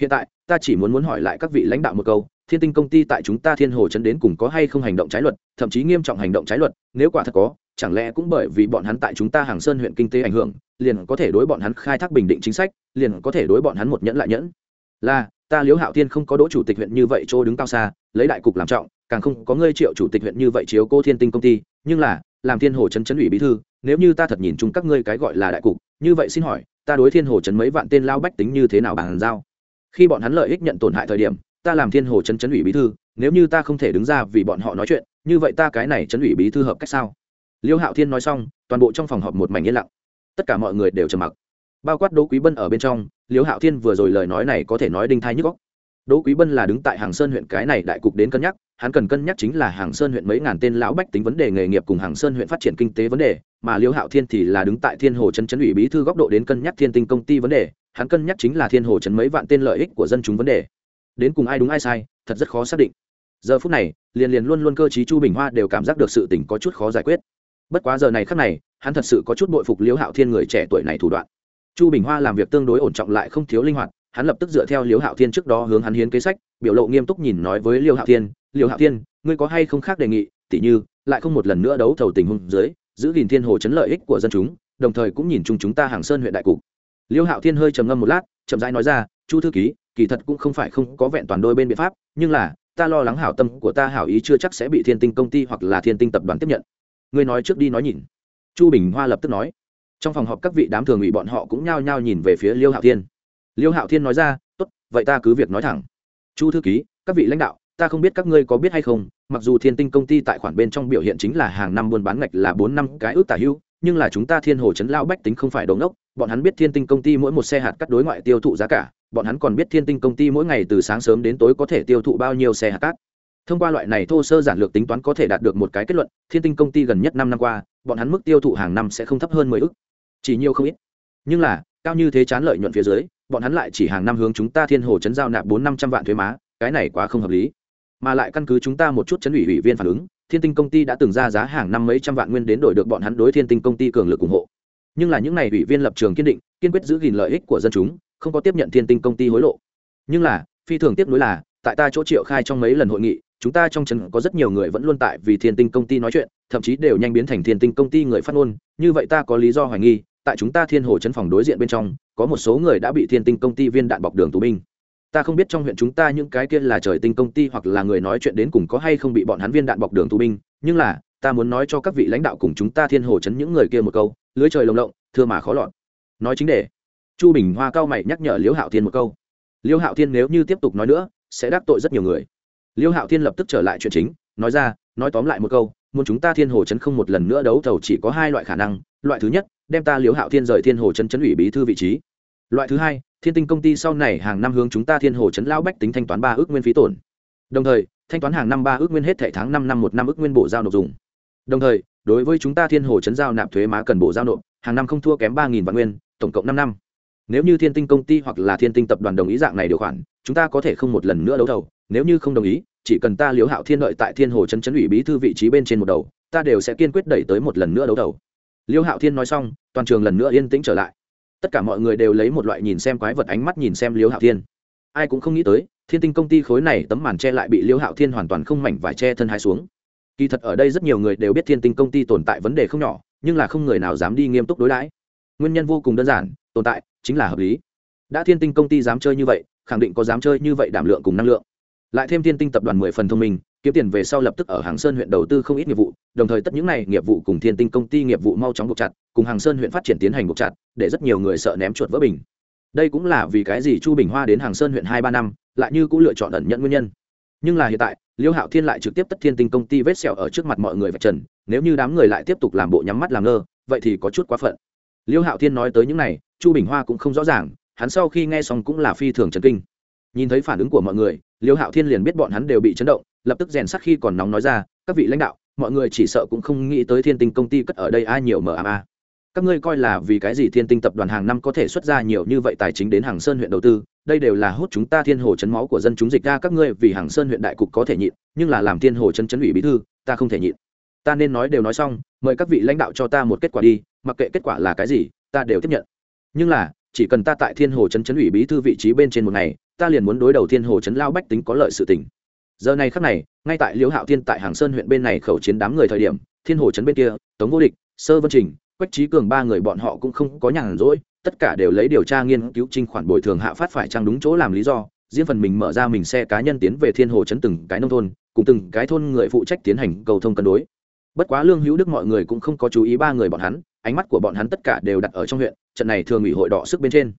Hiện tại, ta chỉ muốn muốn hỏi lại các vị lãnh đạo một câu, thiên tinh công ty tại chúng ta thiên hồ chấn đến cùng có hay không hành động trái luật, thậm chí nghiêm trọng hành động trái luật, nếu quả thật có, chẳng lẽ cũng bởi vì bọn hắn tại chúng ta hàng sơn huyện kinh tế ảnh hưởng liền có thể đối bọn hắn khai thác bình định chính sách, liền có thể đối bọn hắn một nhẫn lại nhẫn. Là, ta liễu hạo thiên không có đỗ chủ tịch huyện như vậy chỗ đứng cao xa, lấy đại cục làm trọng, càng không có ngươi triệu chủ tịch huyện như vậy chiếu cô thiên tinh công ty, nhưng là, làm thiên hồ trấn trấn ủy bí thư, nếu như ta thật nhìn chung các ngươi cái gọi là đại cục, như vậy xin hỏi, ta đối thiên hồ trấn mấy vạn tên lao bách tính như thế nào bàn giao? Khi bọn hắn lợi ích nhận tổn hại thời điểm, ta làm thiên hồ trấn trấn ủy bí thư, nếu như ta không thể đứng ra vì bọn họ nói chuyện, như vậy ta cái này trấn ủy bí thư hợp cách sao? Liêu hạo thiên nói xong, toàn bộ trong phòng họp một mảnh yên lặng tất cả mọi người đều trầm mặc. Bao quát đỗ quý bân ở bên trong, Liễu hạo thiên vừa rồi lời nói này có thể nói đinh thai nhức góc đỗ quý bân là đứng tại hàng sơn huyện cái này đại cục đến cân nhắc, hắn cần cân nhắc chính là hàng sơn huyện mấy ngàn tên lão bách tính vấn đề nghề nghiệp cùng hàng sơn huyện phát triển kinh tế vấn đề, mà Liễu hạo thiên thì là đứng tại thiên hồ trấn trấn ủy bí thư góc độ đến cân nhắc thiên tinh công ty vấn đề, hắn cân nhắc chính là thiên hồ trấn mấy vạn tên lợi ích của dân chúng vấn đề. Đến cùng ai đúng ai sai, thật rất khó xác định. Giờ phút này, liền liền luôn luôn cơ chí chu bình hoa đều cảm giác được sự tình có chút khó giải quyết bất quá giờ này khắc này, hắn thật sự có chút bội phục liêu hạo thiên người trẻ tuổi này thủ đoạn. Chu bình hoa làm việc tương đối ổn trọng lại không thiếu linh hoạt, hắn lập tức dựa theo liêu hạo thiên trước đó hướng hắn hiến kế sách, biểu lộ nghiêm túc nhìn nói với liêu hạo thiên liêu hạo thiên, ngươi có hay không khác đề nghị, tỉ như, lại không một lần nữa đấu thầu tình huống dưới, giữ gìn thiên hồ chấn lợi ích của dân chúng, đồng thời cũng nhìn chung chúng ta hàng sơn huyện đại cục. Liêu hạo thiên hơi trầm ngâm một lát, chậm rãi nói ra, chu thư ký, kỳ thật cũng không phải không có vẹn toàn đôi bên biện pháp, nhưng là, ta lo lắng hảo tâm của ta hảo ý chưa chắc sẽ bị thiên tinh công ty hoặc là thiên tinh tập đoàn tiếp nhận ngươi nói trước đi nói nhìn. Chu bình hoa lập tức nói. Trong phòng họp các vị đám thường ủy bọn họ cũng nhao nhao nhìn về phía liêu hạo thiên. Liêu hạo thiên nói ra, tốt, vậy ta cứ việc nói thẳng. Chu thư ký, các vị lãnh đạo, ta không biết các ngươi có biết hay không, mặc dù thiên tinh công ty tại khoản bên trong biểu hiện chính là hàng năm buôn bán ngạch là bốn năm cái ước tả hưu nhưng là chúng ta thiên hồ chấn lao bách tính không phải đồ ốc bọn hắn biết thiên tinh công ty mỗi một xe hạt cắt đối ngoại tiêu thụ giá cả, bọn hắn còn biết thiên tinh công ty mỗi ngày từ sáng sớm đến tối có thể tiêu thụ bao nhiêu xe hạt cát thông qua loại này thô sơ giản lược tính toán có thể đạt được một cái kết luận, thiên tinh công ty gần nhất năm năm qua, bọn hắn mức tiêu thụ hàng năm sẽ không thấp hơn mười ước chỉ nhiều không ít. Nhưng là, cao như thế chán lợi nhuận phía dưới, bọn hắn lại chỉ hàng năm hướng chúng ta thiên hồ chấn giao nạp bốn năm trăm vạn thuế má, cái này quá không hợp lý. Mà lại căn cứ chúng ta một chút chấn ủy ủy viên phản ứng, thiên tinh công ty đã từng ra giá hàng năm mấy trăm vạn nguyên đến đổi được bọn hắn đối thiên tinh công ty cường lực ủng hộ. Nhưng là những n à y ủy viên lập trường kiên định, kiên quyết giữ gìn lợi ích của dân chúng, không có tiếp nhận thiên tinh công ty hối lộ. Nhưng là, phi thường tiếp nối là, tại ta chỗ triệu khai trong mấy lần hội nghị chúng ta trong trấn có rất nhiều người vẫn luôn tại vì thiên tinh công ty nói chuyện, thậm chí đều nhanh biến thành thiên tinh công ty người phát ngôn. Như vậy ta có lý do hoài nghi, tại chúng ta thiên hồ trấn phòng đối diện bên trong, có một số người đã bị thiên tinh công ty viên đạn bọc đường tù binh. Ta không biết trong huyện chúng ta những cái kia là trời tinh công ty hoặc là người nói chuyện đến cùng có hay không bị bọn hắn viên đạn bọc đường tù binh. Nhưng là, ta muốn nói cho các vị lãnh đạo cùng chúng ta thiên hồ chấn những người kia một câu, lưới trời lồng lộng, thưa mà khó lọt. Nói chính để chu bình hoa cao mày nhắc nhở liễu hạo thiên một câu. Liễu hạo thiên nếu như tiếp tục nói nữa, sẽ đắc tội rất nhiều người. Liêu hạo thiên lập tức trở lại chuyện chính, nói ra, nói tóm lại một câu, muốn chúng ta thiên hồ chấn không một lần nữa đấu thầu chỉ có hai loại khả năng, loại thứ nhất, đem ta Liêu hạo thiên rời thiên hồ chấn chấn ủy bí thư vị trí. Loại thứ hai, thiên tinh công ty sau này hàng năm hướng chúng ta thiên hồ chấn lão bách tính thanh toán ba ước nguyên phí tổn. Đồng thời, thanh toán hàng năm ba ước nguyên hết thẻ tháng năm năm một năm ước nguyên bộ giao nộp dùng. Đồng thời, đối với chúng ta thiên hồ chấn giao nạp thuế má cần bộ giao nộp, hàng năm không thua kém ba vạn nguyên, tổng cộng năm năm. Nếu như thiên tinh công ty hoặc là thiên tinh tập đoàn đồng ý dạng này điều khoản, chúng ta có thể không một lần nữa đấu thầu, nếu như không đồng ý chỉ cần ta liếu hạo thiên lợi tại thiên hồ chấn chấn ủy bí thư vị trí bên trên một đầu, ta đều sẽ kiên quyết đẩy tới một lần nữa đấu đầu. liêu hạo thiên nói xong, toàn trường lần nữa yên tĩnh trở lại. Tất cả mọi người đều lấy một loại nhìn xem quái vật ánh mắt nhìn xem liêu hạo thiên. Ai cũng không nghĩ tới, thiên tinh công ty khối này tấm màn che lại bị liêu hạo thiên hoàn toàn không mảnh vải che thân hai xuống. Kỳ thật ở đây rất nhiều người đều biết thiên tinh công ty tồn tại vấn đề không nhỏ, nhưng là không người nào dám đi nghiêm túc đối đãi. Nguyên nhân vô cùng đơn giản, tồn tại chính là hợp lý. Đã thiên tinh công ty dám chơi như vậy, khẳng định có dám chơi như vậy đảm lượng cùng năng lượng lại thêm thiên tinh tập đoàn mười phần thông minh, kiếm tiền về sau lập tức ở hàng sơn huyện đầu tư không ít nghiệp vụ, đồng thời tất những này nghiệp vụ cùng thiên tinh công ty nghiệp vụ mau chóng buộc chặt, cùng hàng sơn huyện phát triển tiến hành buộc chặt, để rất nhiều người sợ ném chuột vỡ bình. Đây cũng là vì cái gì chu bình hoa đến hàng sơn huyện hai ba năm, lại như cũng lựa chọn ẩn nhận nguyên nhân. Nhưng là hiện tại, liêu hạo thiên lại trực tiếp tất thiên tinh công ty vết sẹo ở trước mặt mọi người vạch trần, nếu như đám người lại tiếp tục làm bộ nhắm mắt làm ngơ, vậy thì có chút quá phận. Liêu hạo thiên nói tới những này, chu bình hoa cũng không rõ ràng, hắn sau khi nghe xong cũng là phi thường trần kinh nhìn thấy phản ứng của mọi người, liêu hạo thiên liền biết bọn hắn đều bị chấn động, lập tức rèn sắc khi còn nóng nói ra, các vị lãnh đạo, mọi người chỉ sợ cũng không nghĩ tới thiên tinh công ty cất ở đây ai nhiều mma các ngươi coi là vì cái gì thiên tinh tập đoàn hàng năm có thể xuất ra nhiều như vậy tài chính đến hàng sơn huyện đầu tư? Đây đều là hút chúng ta thiên hồ chấn máu của dân chúng dịch ra các ngươi vì hàng sơn huyện đại cục có thể nhịn, nhưng là làm thiên hồ chấn chấn ủy bí thư, ta không thể nhịn. Ta nên nói đều nói xong, mời các vị lãnh đạo cho ta một kết quả đi, mặc kệ kết quả là cái gì, ta đều tiếp nhận. Nhưng là, chỉ cần ta tại thiên hồ chấn chấn ủy bí thư vị trí bên trên một ngày ta liền muốn đối đầu thiên hồ chấn lao bách tính có lợi sự tình. Giờ này khắc này, ngay tại liễu hạo thiên tại hàng sơn huyện bên này khẩu chiến đám người thời điểm, thiên hồ chấn bên kia, tống vô địch, sơ vân trình, quách trí cường ba người bọn họ cũng không có nhàn rỗi, tất cả đều lấy điều tra nghiên cứu trinh khoản bồi thường hạ phát phải trang đúng chỗ làm lý do, riêng phần mình mở ra mình xe cá nhân tiến về thiên hồ chấn từng cái nông thôn, cùng từng cái thôn người phụ trách tiến hành cầu thông cân đối. Bất quá lương hữu đức mọi người cũng không có chú ý ba người bọn hắn, ánh mắt của bọn hắn tất cả đều đặt ở trong huyện, trận này thường ủy hội đỏ sức bên trên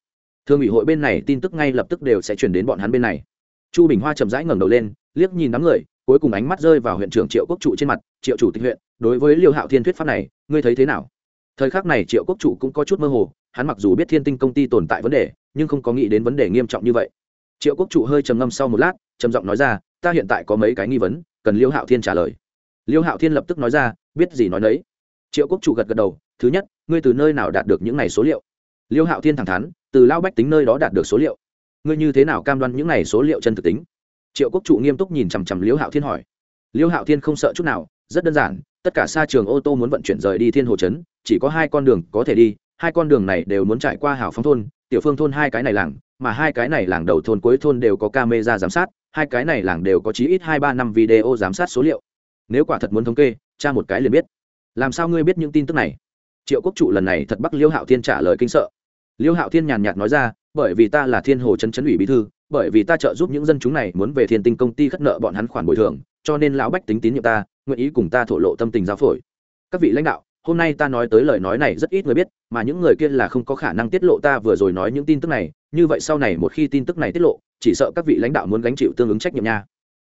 thương ủy hội bên này tin tức ngay lập tức đều sẽ chuyển đến bọn hắn bên này. Chu bình hoa chậm rãi ngẩng đầu lên, liếc nhìn đám người, cuối cùng ánh mắt rơi vào huyện trưởng triệu quốc trụ trên mặt, triệu chủ tịch huyện, đối với liêu hạo thiên thuyết pháp này, ngươi thấy thế nào? Thời khắc này triệu quốc trụ cũng có chút mơ hồ, hắn mặc dù biết thiên tinh công ty tồn tại vấn đề, nhưng không có nghĩ đến vấn đề nghiêm trọng như vậy. Triệu quốc trụ hơi trầm ngâm sau một lát, trầm giọng nói ra, ta hiện tại có mấy cái nghi vấn, cần liêu hạo thiên trả lời. Liêu hạo thiên lập tức nói ra, biết gì nói đấy triệu quốc trụ gật gật đầu, thứ nhất, ngươi từ nơi nào đạt được những này số liệu? Liêu hạo thiên thẳng thắn từ lao bách tính nơi đó đạt được số liệu. Ngươi như thế nào cam đoan những này số liệu chân thực tính? Triệu quốc trụ nghiêm túc nhìn chằm chằm liễu hạo thiên hỏi. Liễu hạo thiên không sợ chút nào, rất đơn giản, tất cả xa trường ô tô muốn vận chuyển rời đi thiên hồ trấn, chỉ có hai con đường có thể đi, hai con đường này đều muốn trải qua hảo phóng thôn, tiểu phương thôn hai cái này làng, mà hai cái này làng đầu thôn cuối thôn đều có camera giám sát, hai cái này làng đều có chí ít hai ba năm video giám sát số liệu. Nếu quả thật muốn thống kê, tra một cái liền biết. Làm sao ngươi biết những tin tức này? Triệu quốc trụ lần này thật bắc liêu hạo thiên trả lời kinh sợ liêu hạo thiên nhàn nhạt nói ra, bởi vì ta là thiên hồ trấn trấn ủy bí thư, bởi vì ta trợ giúp những dân chúng này muốn về thiên tinh công ty khất nợ bọn hắn khoản bồi thường, cho nên lão bách tính tín nhiệm ta, nguyện ý cùng ta thổ lộ tâm tình giao phổi. Các vị lãnh đạo, hôm nay ta nói tới lời nói này rất ít người biết, mà những người kia là không có khả năng tiết lộ ta vừa rồi nói những tin tức này, như vậy sau này một khi tin tức này tiết lộ, chỉ sợ các vị lãnh đạo muốn gánh chịu tương ứng trách nhiệm nha.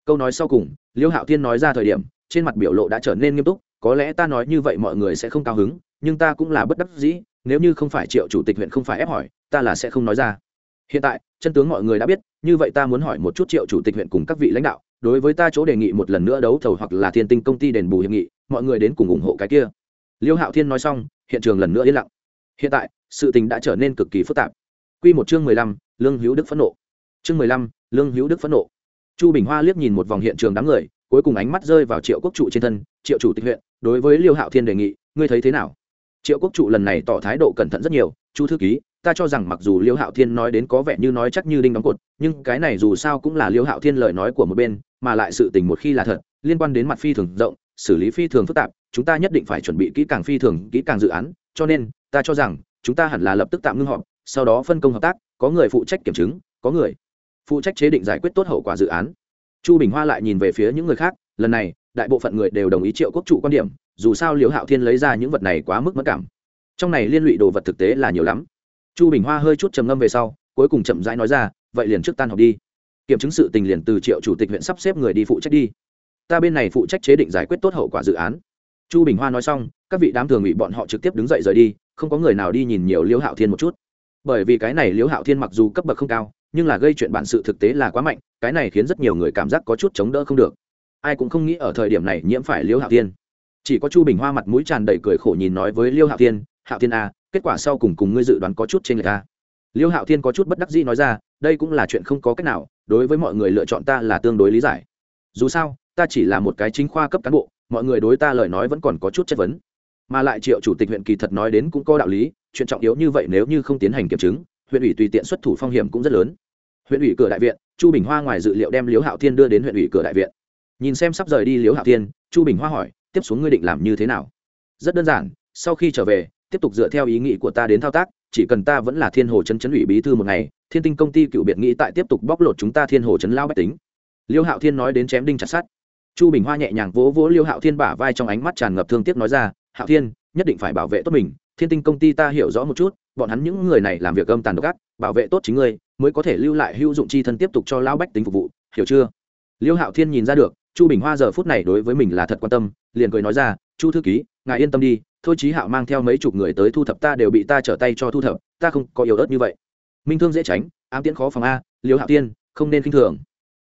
Câu nói sau cùng, liêu hạo thiên nói ra thời điểm, trên mặt biểu lộ đã trở nên nghiêm túc, có lẽ ta nói như vậy mọi người sẽ không cao hứng, nhưng ta cũng là bất đắc dĩ nếu như không phải triệu chủ tịch huyện không phải ép hỏi, ta là sẽ không nói ra. Hiện tại, chân tướng mọi người đã biết, như vậy ta muốn hỏi một chút triệu chủ tịch huyện cùng các vị lãnh đạo, đối với ta chỗ đề nghị một lần nữa đấu thầu hoặc là thiên tinh công ty đền bù hiệp nghị, mọi người đến cùng ủng hộ cái kia. Liêu hạo thiên nói xong, hiện trường lần nữa yên lặng. Hiện tại, sự tình đã trở nên cực kỳ phức tạp. Q một chương mười lăm, lương hữu đức phẫn nộ. Chương mười lăm, lương hữu đức phẫn nộ. Chu bình hoa liếc nhìn một vòng hiện trường đám người, cuối cùng ánh mắt rơi vào triệu quốc trụ trên thân. Triệu chủ tịch huyện, đối với liêu hạo thiên đề nghị, ngươi thấy thế nào? Triệu quốc trụ lần này tỏ thái độ cẩn thận rất nhiều, chu thư ký, ta cho rằng mặc dù liêu hạo thiên nói đến có vẻ như nói chắc như đinh đóng cột, nhưng cái này dù sao cũng là liêu hạo thiên lời nói của một bên, mà lại sự tình một khi là thật, liên quan đến mặt phi thường rộng, xử lý phi thường phức tạp, chúng ta nhất định phải chuẩn bị kỹ càng phi thường, kỹ càng dự án, cho nên, ta cho rằng, chúng ta hẳn là lập tức tạm ngưng họp, sau đó phân công hợp tác, có người phụ trách kiểm chứng, có người phụ trách chế định giải quyết tốt hậu quả dự án. Chu bình hoa lại nhìn về phía những người khác, lần này đại bộ phận người đều đồng ý triệu quốc chủ quan điểm, dù sao liễu hạo thiên lấy ra những vật này quá mức mất cảm. Trong này liên lụy đồ vật thực tế là nhiều lắm. Chu bình hoa hơi chút trầm ngâm về sau, cuối cùng chậm rãi nói ra, vậy liền trước tan học đi. Kiểm chứng sự tình liền từ triệu chủ tịch huyện sắp xếp người đi phụ trách đi. Ta bên này phụ trách chế định giải quyết tốt hậu quả dự án. Chu bình hoa nói xong, các vị đám thường ủy bọn họ trực tiếp đứng dậy rời đi, không có người nào đi nhìn nhiều liễu hạo thiên một chút. Bởi vì cái này liễu hạo thiên mặc dù cấp bậc không cao, nhưng là gây chuyện bản sự thực tế là quá mạnh, cái này khiến rất nhiều người cảm giác có chút chống đỡ không được ai cũng không nghĩ ở thời điểm này nhiễm phải liêu hạo thiên. Chỉ có chu bình hoa mặt mũi tràn đầy cười khổ nhìn nói với liêu hạo thiên hạo thiên a kết quả sau cùng cùng ngươi dự đoán có chút trên người ta liêu hạo thiên có chút bất đắc dĩ nói ra, đây cũng là chuyện không có cách nào, đối với mọi người lựa chọn ta là tương đối lý giải. Dù sao, ta chỉ là một cái chính khoa cấp cán bộ, mọi người đối ta lời nói vẫn còn có chút chất vấn. Mà lại triệu chủ tịch huyện kỳ thật nói đến cũng có đạo lý, chuyện trọng yếu như vậy nếu như không tiến hành kiểm chứng, huyện ủy tùy tiện xuất thủ phong hiểm cũng rất lớn. Huyện ủy cửa đại viện, chu bình hoa ngoài dự liệu đem liếu hạo thiên đưa đến huyện ủy cửa đại viện nhìn xem sắp rời đi liếu hạo thiên, chu bình hoa hỏi, tiếp xuống ngươi định làm như thế nào? Rất đơn giản, sau khi trở về, tiếp tục dựa theo ý nghĩ của ta đến thao tác, chỉ cần ta vẫn là thiên hồ chấn chấn ủy bí thư một ngày, thiên tinh công ty cựu biệt nghĩ tại tiếp tục bóc lột chúng ta thiên hồ chấn lao bách tính. Liêu hạo thiên nói đến chém đinh chặt sát chu bình hoa nhẹ nhàng vỗ vỗ liêu hạo thiên bả vai trong ánh mắt tràn ngập thương tiếc nói ra hạo thiên, nhất định phải bảo vệ tốt mình. Thiên tinh công ty ta hiểu rõ một chút, bọn hắn những người này làm việc âm tàn độc ác, bảo vệ tốt chính ngươi, mới có thể lưu lại hữu dụng chi thân tiếp tục cho lao bách tính phục vụ. Hiểu chưa? Liêu hạo thiên nhìn ra được chu bình hoa giờ phút này đối với mình là thật quan tâm, liền cười nói ra, chu thư ký, ngài yên tâm đi, thôi chí hạo mang theo mấy chục người tới thu thập ta đều bị ta trở tay cho thu thập, ta không có yếu ớt như vậy. Minh thương dễ tránh, ám tiễn khó phòng a, liêu hạo thiên, không nên k i n h thường.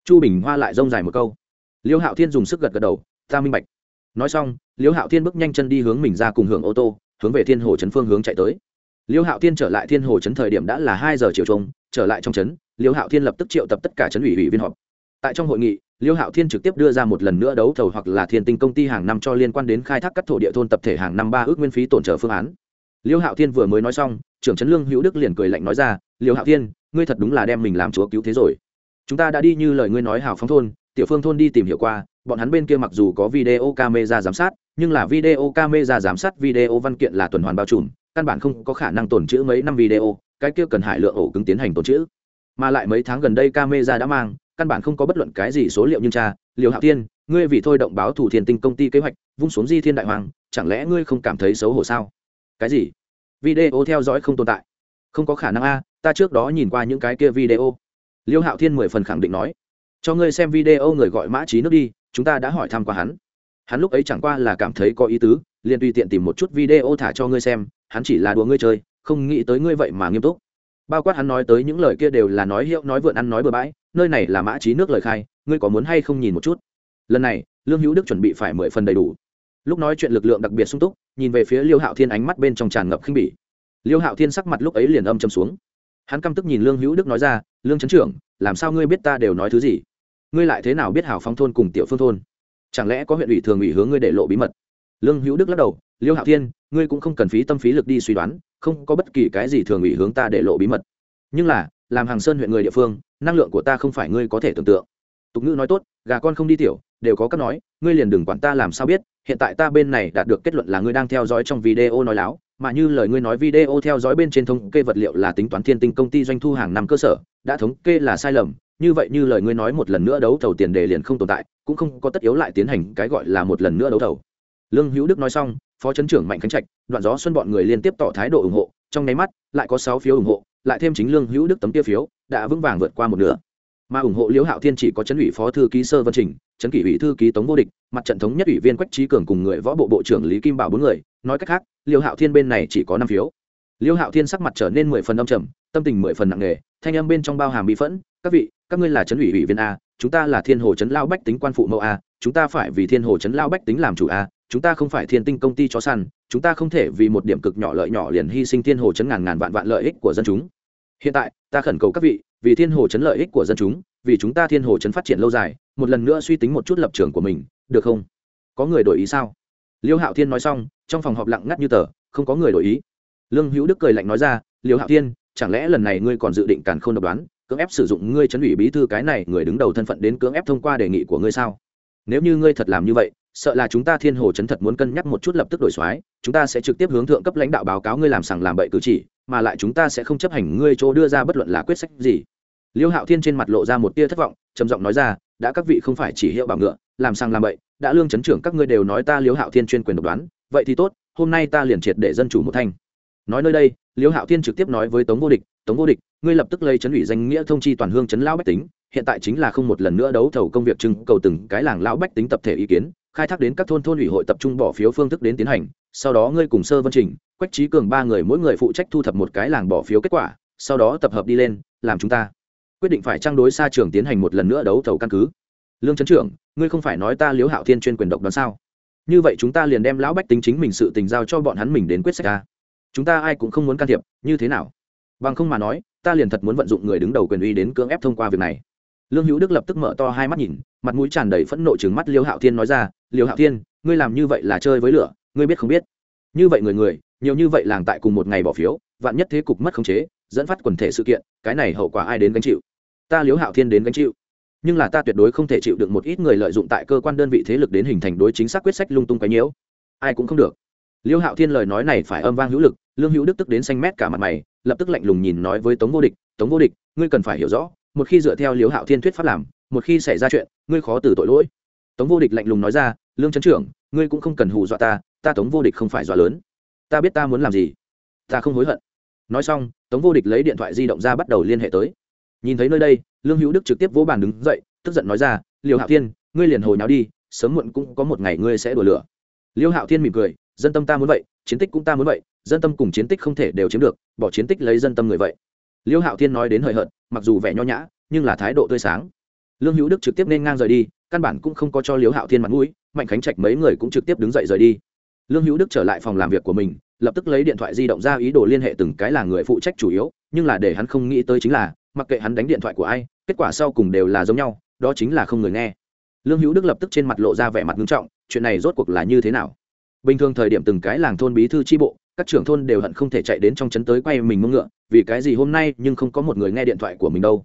Chu bình hoa lại rông dài một câu, liêu hạo thiên dùng sức gật gật đầu, ta minh bạch. Nói xong, liêu hạo thiên bước nhanh chân đi hướng mình ra cùng hưởng ô tô, hướng về thiên hồ trấn phương hướng chạy tới. Liêu hạo thiên trở lại thiên hồ trấn thời điểm đã là hai giờ chiều trông, trở lại trong trấn, liêu hạo thiên lập tức triệu tập tất cả trấn ủy ủy viên họp. Tại trong hội nghị liêu hạo thiên trực tiếp đưa ra một lần nữa đấu thầu hoặc là thiên tinh công ty hàng năm cho liên quan đến khai thác các thổ địa thôn tập thể hàng năm ba ước nguyên phí tổn trợ phương án. Liêu hạo thiên vừa mới nói xong, trưởng trấn lương hữu đức liền cười lạnh nói ra, liêu hạo thiên, ngươi thật đúng là đem mình làm chúa cứu thế rồi. Chúng ta đã đi như lời ngươi nói hào phóng thôn, tiểu phương thôn đi tìm hiểu qua, bọn hắn bên kia mặc dù có video camera giám sát, nhưng là video camera giám sát video văn kiện là tuần hoàn bao trùm, căn bản không có khả năng tồn trữ mấy năm video, cái kia cần hải lượng ổ cứng tiến hành tồn trữ. Mà lại mấy tháng gần đây camera đã mang căn bản không có bất luận cái gì số liệu nhưng cha liều hạo tiên ngươi vì thôi động báo thủ thiên tinh công ty kế hoạch, vung xuống di thiên đại hoàng, chẳng lẽ ngươi không cảm thấy xấu hổ sao? Cái gì? Video theo dõi không tồn tại. Không có khả năng a, ta trước đó nhìn qua những cái kia video. Liêu hạo thiên mười phần khẳng định nói. Cho ngươi xem video người gọi mã trí nước đi, chúng ta đã hỏi thăm qua hắn. Hắn lúc ấy chẳng qua là cảm thấy có ý tứ, liền tùy tiện tìm một chút video thả cho ngươi xem, hắn chỉ là đùa ngươi chơi, không nghĩ tới ngươi vậy mà nghiêm túc bao quát hắn nói tới những lời kia đều là nói hiệu, nói vượn ăn, nói bừa bãi, nơi này là mã trí nước lời khai, ngươi có muốn hay không nhìn một chút? Lần này, lương hữu đức chuẩn bị phải mười phần đầy đủ. Lúc nói chuyện lực lượng đặc biệt sung túc, nhìn về phía liêu hạo thiên ánh mắt bên trong tràn ngập khinh bỉ. Liêu hạo thiên sắc mặt lúc ấy liền âm châm xuống. Hắn căm tức nhìn lương hữu đức nói ra, lương trấn trưởng, làm sao ngươi biết ta đều nói thứ gì? Ngươi lại thế nào biết hào phong thôn cùng tiểu phương thôn? Chẳng lẽ có huyện ủy thường ủy hướng ngươi để lộ bí mật? Lương hữu đức lắc đầu, liêu hạo thiên, ngươi cũng không cần phí tâm phí lực đi suy đoán không có bất kỳ cái gì thường ủy hướng ta để lộ bí mật. Nhưng là, làm hàng sơn huyện người địa phương, năng lượng của ta không phải ngươi có thể tưởng tượng. Tục ngữ nói tốt, gà con không đi tiểu, đều có cách nói, ngươi liền đừng quản ta làm sao biết, hiện tại ta bên này đạt được kết luận là ngươi đang theo dõi trong video nói láo, mà như lời ngươi nói video theo dõi bên trên thống kê vật liệu là tính toán thiên tinh công ty doanh thu hàng năm cơ sở, đã thống kê là sai lầm, như vậy như lời ngươi nói một lần nữa đấu thầu tiền đề liền không tồn tại, cũng không có tất yếu lại tiến hành cái gọi là một lần nữa đấu thầu lương hữu đức nói xong, phó chấn trưởng mạnh khánh trạch, đoạn gió xuân bọn người liên tiếp tỏ thái độ ủng hộ, trong nháy mắt, lại có sáu phiếu ủng hộ, lại thêm chính lương hữu đức tấm tiêu phiếu, đã vững vàng vượt qua một nửa. Mà ủng hộ liễu hạo thiên chỉ có chấn ủy phó thư ký sơ vân trình, chấn kỷ ủy thư ký tống vô địch, mặt trận thống nhất ủy viên quách trí cường cùng người võ bộ bộ trưởng lý kim bảo bốn người. Nói cách khác, liễu hạo thiên bên này chỉ có năm phiếu. Liễu hạo thiên sắc mặt trở nên mười phần âm trầm, tâm tình mười phần nặng nề, thanh âm bên trong bao hàm bị phẫn. Các vị, các ngươi là chấn ủy ủy viên a, chúng ta là thiên hồ chấn lao bách tính quan phụ mẫu a, chúng ta phải vì thiên hồ chấn lao bách tính làm chủ a chúng ta không phải thiên tinh công ty chó săn, chúng ta không thể vì một điểm cực nhỏ lợi nhỏ liền hy sinh thiên hồ chấn ngàn ngàn vạn vạn lợi ích của dân chúng. Hiện tại, ta khẩn cầu các vị, vì thiên hồ chấn lợi ích của dân chúng, vì chúng ta thiên hồ chấn phát triển lâu dài, một lần nữa suy tính một chút lập trường của mình, được không? Có người đổi ý sao? Liêu hạo thiên nói xong, trong phòng họp lặng ngắt như tờ, không có người đổi ý. Lương hữu đức cười lạnh nói ra, liêu hạo thiên, chẳng lẽ lần này ngươi còn dự định càn k h ô n độc đoán, cưỡng ép sử dụng ngươi chấn ủy bí thư cái này, người đứng đầu thân phận đến cưỡng ép thông qua đề nghị của ngươi sao? Nếu như ngươi thật làm như vậy sợ là chúng ta thiên hồ chấn thật muốn cân nhắc một chút lập tức đổi soái, chúng ta sẽ trực tiếp hướng thượng cấp lãnh đạo báo cáo ngươi làm sằng làm bậy cử chỉ, mà lại chúng ta sẽ không chấp hành ngươi chỗ đưa ra bất luận là quyết sách gì. Liêu hạo thiên trên mặt lộ ra một tia thất vọng, trầm giọng nói ra, đã các vị không phải chỉ hiệu bảo ngựa, làm sằng làm bậy, đã lương chấn trưởng các ngươi đều nói ta liêu hạo thiên chuyên quyền độc đoán, vậy thì tốt, hôm nay ta liền triệt để dân chủ một thanh. Nói nơi đây, liêu hạo thiên trực tiếp nói với tống vô địch, tống vô địch, ngươi lập tức lấy chấn ủy danh nghĩa thông chi toàn hương chấn lão bách tính, hiện tại chính là không một lần nữa đấu thầu công việc trưng cầu từng cái làng lão bách tính tập thể ý kiến khai thác đến các thôn thôn ủy hội tập trung bỏ phiếu phương thức đến tiến hành, sau đó ngươi cùng sơ vân trình, quách trí cường ba người mỗi người phụ trách thu thập một cái làng bỏ phiếu kết quả, sau đó tập hợp đi lên, làm chúng ta. Quyết định phải trang đối xa trường tiến hành một lần nữa đấu thầu căn cứ. Lương trấn trưởng, ngươi không phải nói ta liếu hạo thiên chuyên quyền độc đoán sao? Như vậy chúng ta liền đem lão bách tính chính mình sự tình giao cho bọn hắn mình đến quyết sách ta chúng ta ai cũng không muốn can thiệp, như thế nào? Bằng không mà nói, ta liền thật muốn vận dụng người đứng đầu quyền uy đến cưỡng ép thông qua việc này lương hữu đức lập tức mở to hai mắt nhìn, mặt mũi tràn đầy phẫn nộ chừng mắt liêu hạo thiên nói ra, liêu hạo thiên, ngươi làm như vậy là chơi với lửa, ngươi biết không biết? Như vậy người người, nhiều như vậy làng tại cùng một ngày bỏ phiếu, vạn nhất thế cục mất khống chế, dẫn phát quần thể sự kiện, cái này hậu quả ai đến gánh chịu? Ta liếu hạo thiên đến gánh chịu. Nhưng là ta tuyệt đối không thể chịu được một ít người lợi dụng tại cơ quan đơn vị thế lực đến hình thành đối chính xác quyết sách lung tung cái nhiễu. Ai cũng không được. Liêu hạo thiên lời nói này phải âm vang hữu lực, lương hữu đức tức đến xanh mét cả mặt mày, lập tức lạnh lùng nhìn nói với tống vô địch, tống vô địch, ngươi cần phải hiểu rõ một khi dựa theo liêu hạo thiên thuyết pháp làm, một khi xảy ra chuyện, ngươi khó từ tội lỗi. Tống vô địch lạnh lùng nói ra, lương trấn trưởng, ngươi cũng không cần hù dọa ta ta tống vô địch không phải dọa lớn. Ta biết ta muốn làm gì. Ta không hối hận. Nói xong, tống vô địch lấy điện thoại di động ra bắt đầu liên hệ tới. Nhìn thấy nơi đây, lương hữu đức trực tiếp vỗ bàn đứng dậy, tức giận nói ra liêu hạo thiên, ngươi liền hồi nào đi, sớm muộn cũng có một ngày ngươi sẽ đổ lửa. Liêu hạo thiên mỉm cười, dân tâm ta muốn vậy, chiến tích cũng ta muốn vậy, dân tâm cùng chiến tích không thể đều chiếm được, bỏ chiến tích lấy dân tâm người vậy liêu hạo thiên nói đến hời hợt, mặc dù vẻ nho nhã, nhưng là thái độ tươi sáng. Lương hữu đức trực tiếp nên ngang rời đi, căn bản cũng không có cho liêu hạo thiên mặt mũi, mạnh khánh trạch mấy người cũng trực tiếp đứng dậy rời đi. Lương hữu đức trở lại phòng làm việc của mình, lập tức lấy điện thoại di động ra ý đồ liên hệ từng cái là người phụ trách chủ yếu, nhưng là để hắn không nghĩ tới chính là, mặc kệ hắn đánh điện thoại của ai, kết quả sau cùng đều là giống nhau, đó chính là không người nghe. Lương hữu đức lập tức trên mặt lộ ra vẻ mặt nghiêm trọng, chuyện này rốt cuộc là như thế nào? Bình thường thời điểm từng cái làng thôn bí thư tri bộ các trưởng thôn đều hận không thể chạy đến trong trấn tới quay mình mông ngựa, vì cái gì hôm nay nhưng không có một người nghe điện thoại của mình đâu.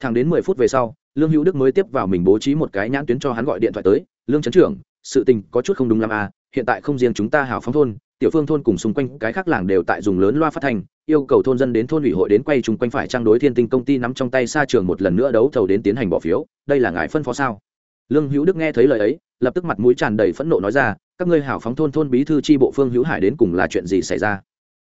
Thẳng đến mười phút về sau, lương hữu đức mới tiếp vào mình bố trí một cái nhãn tuyến cho hắn gọi điện thoại tới, lương trấn trưởng, sự tình có chút không đúng lắm à hiện tại không riêng chúng ta hào phóng thôn, tiểu phương thôn cùng xung quanh cái khác làng đều tại dùng lớn loa phát thanh, yêu cầu thôn dân đến thôn ủy hội đến quay chung quanh phải trang đối thiên tinh công ty nắm trong tay xa trường một lần nữa đấu thầu đến tiến hành bỏ phiếu, đây là ngài phân phó sao? Lương hữu đức nghe thấy lời ấy, lập tức mặt mũi tràn đầy phẫn nộ nói ra các ngươi hảo phóng thôn thôn bí thư tri bộ phương hữu hải đến cùng là chuyện gì xảy ra?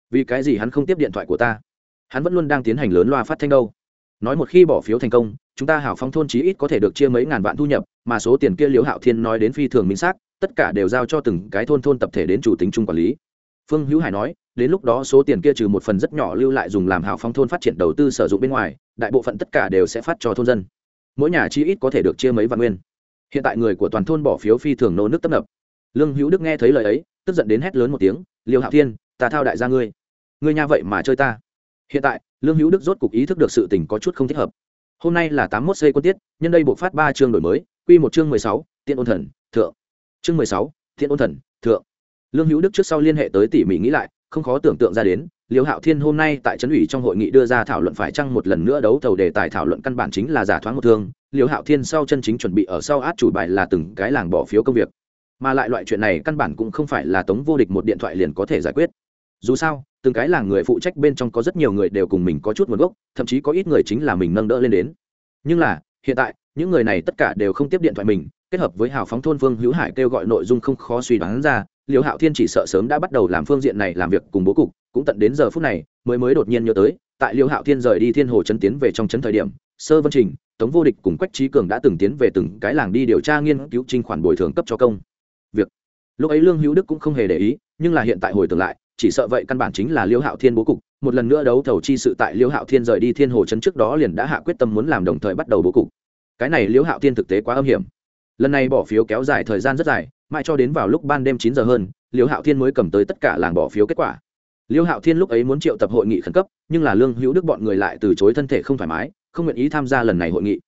Vì cái gì hắn không tiếp điện thoại của ta? Hắn vẫn luôn đang tiến hành lớn loa phát thanh đâu. Nói một khi bỏ phiếu thành công, chúng ta hảo phong thôn chí ít có thể được chia mấy ngàn vạn thu nhập, mà số tiền kia liễu hạo thiên nói đến phi thường minh xác, tất cả đều giao cho từng cái thôn thôn tập thể đến chủ tính chung quản lý. Phương hữu hải nói, đến lúc đó số tiền kia trừ một phần rất nhỏ lưu lại dùng làm hảo phong thôn phát triển đầu tư sử dụng bên ngoài, đại bộ phận tất cả đều sẽ phát cho thôn dân. Mỗi nhà chi ít có thể được chia mấy vạn nguyên. Hiện tại người của toàn thôn bỏ phiếu phi thường nô nước tấp nập lương hữu đức nghe thấy lời ấy, tức giận đến hét lớn một tiếng, liêu hạo thiên, ta thao đại gia ngươi. Ngươi nha vậy mà chơi ta. Hiện tại, lương hữu đức rốt cục ý thức được sự tình có chút không thích hợp. Hôm nay là tám mươi một c quân tiết, nhân đây buộc phát ba chương đổi mới q một chương mười sáu tiện ôn thần, thượng. Chương mười sáu tiện ôn thần, thượng. Lương hữu đức trước sau liên hệ tới tỉ mỉ nghĩ lại, không khó tưởng tượng ra đến, liêu hạo thiên hôm nay tại trấn ủy trong hội nghị đưa ra thảo luận phải chăng một lần nữa đấu thầu đề tài thảo luận căn bản chính là giả thoáng một thương. Liêu hạo thiên sau chân chính chuẩn bị ở sau át chủ bài là từng cái làng bỏ phiếu công việc mà lại loại chuyện này căn bản cũng không phải là tống vô địch một điện thoại liền có thể giải quyết. Dù sao, từng cái làng người phụ trách bên trong có rất nhiều người đều cùng mình có chút nguồn gốc, thậm chí có ít người chính là mình nâng đỡ lên đến. Nhưng là, hiện tại, những người này tất cả đều không tiếp điện thoại mình, kết hợp với hào phóng thôn vương hữu hải kêu gọi nội dung không khó suy đoán ra liêu hạo thiên chỉ sợ sớm đã bắt đầu làm phương diện này làm việc cùng bố cục, cũng tận đến giờ phút này, mới mới đột nhiên nhớ tới, tại liêu hạo thiên rời đi thiên hồ chấn tiến về trong chấn thời điểm, sơ vân trình, tống vô địch cùng quách trí cường đã từng tiến về từng cái làng đi điều tra nghiên cứu trinh khoản bồi thường cấp cho công lúc ấy lương hữu đức cũng không hề để ý, nhưng là hiện tại hồi tưởng lại, chỉ sợ vậy căn bản chính là liêu hạo thiên bố cục. Một lần nữa đấu thầu chi sự tại liêu hạo thiên rời đi thiên hồ chấn trước đó liền đã hạ quyết tâm muốn làm đồng thời bắt đầu bố cục. Cái này liêu hạo thiên thực tế quá âm hiểm. Lần này bỏ phiếu kéo dài thời gian rất dài, mãi cho đến vào lúc ban đêm chín giờ hơn, liêu hạo thiên mới cầm tới tất cả làng bỏ phiếu kết quả. Liêu hạo thiên lúc ấy muốn triệu tập hội nghị khẩn cấp, nhưng là lương hữu đức bọn người lại từ chối thân thể không thoải mái, không nguyện ý tham gia lần này hội nghị.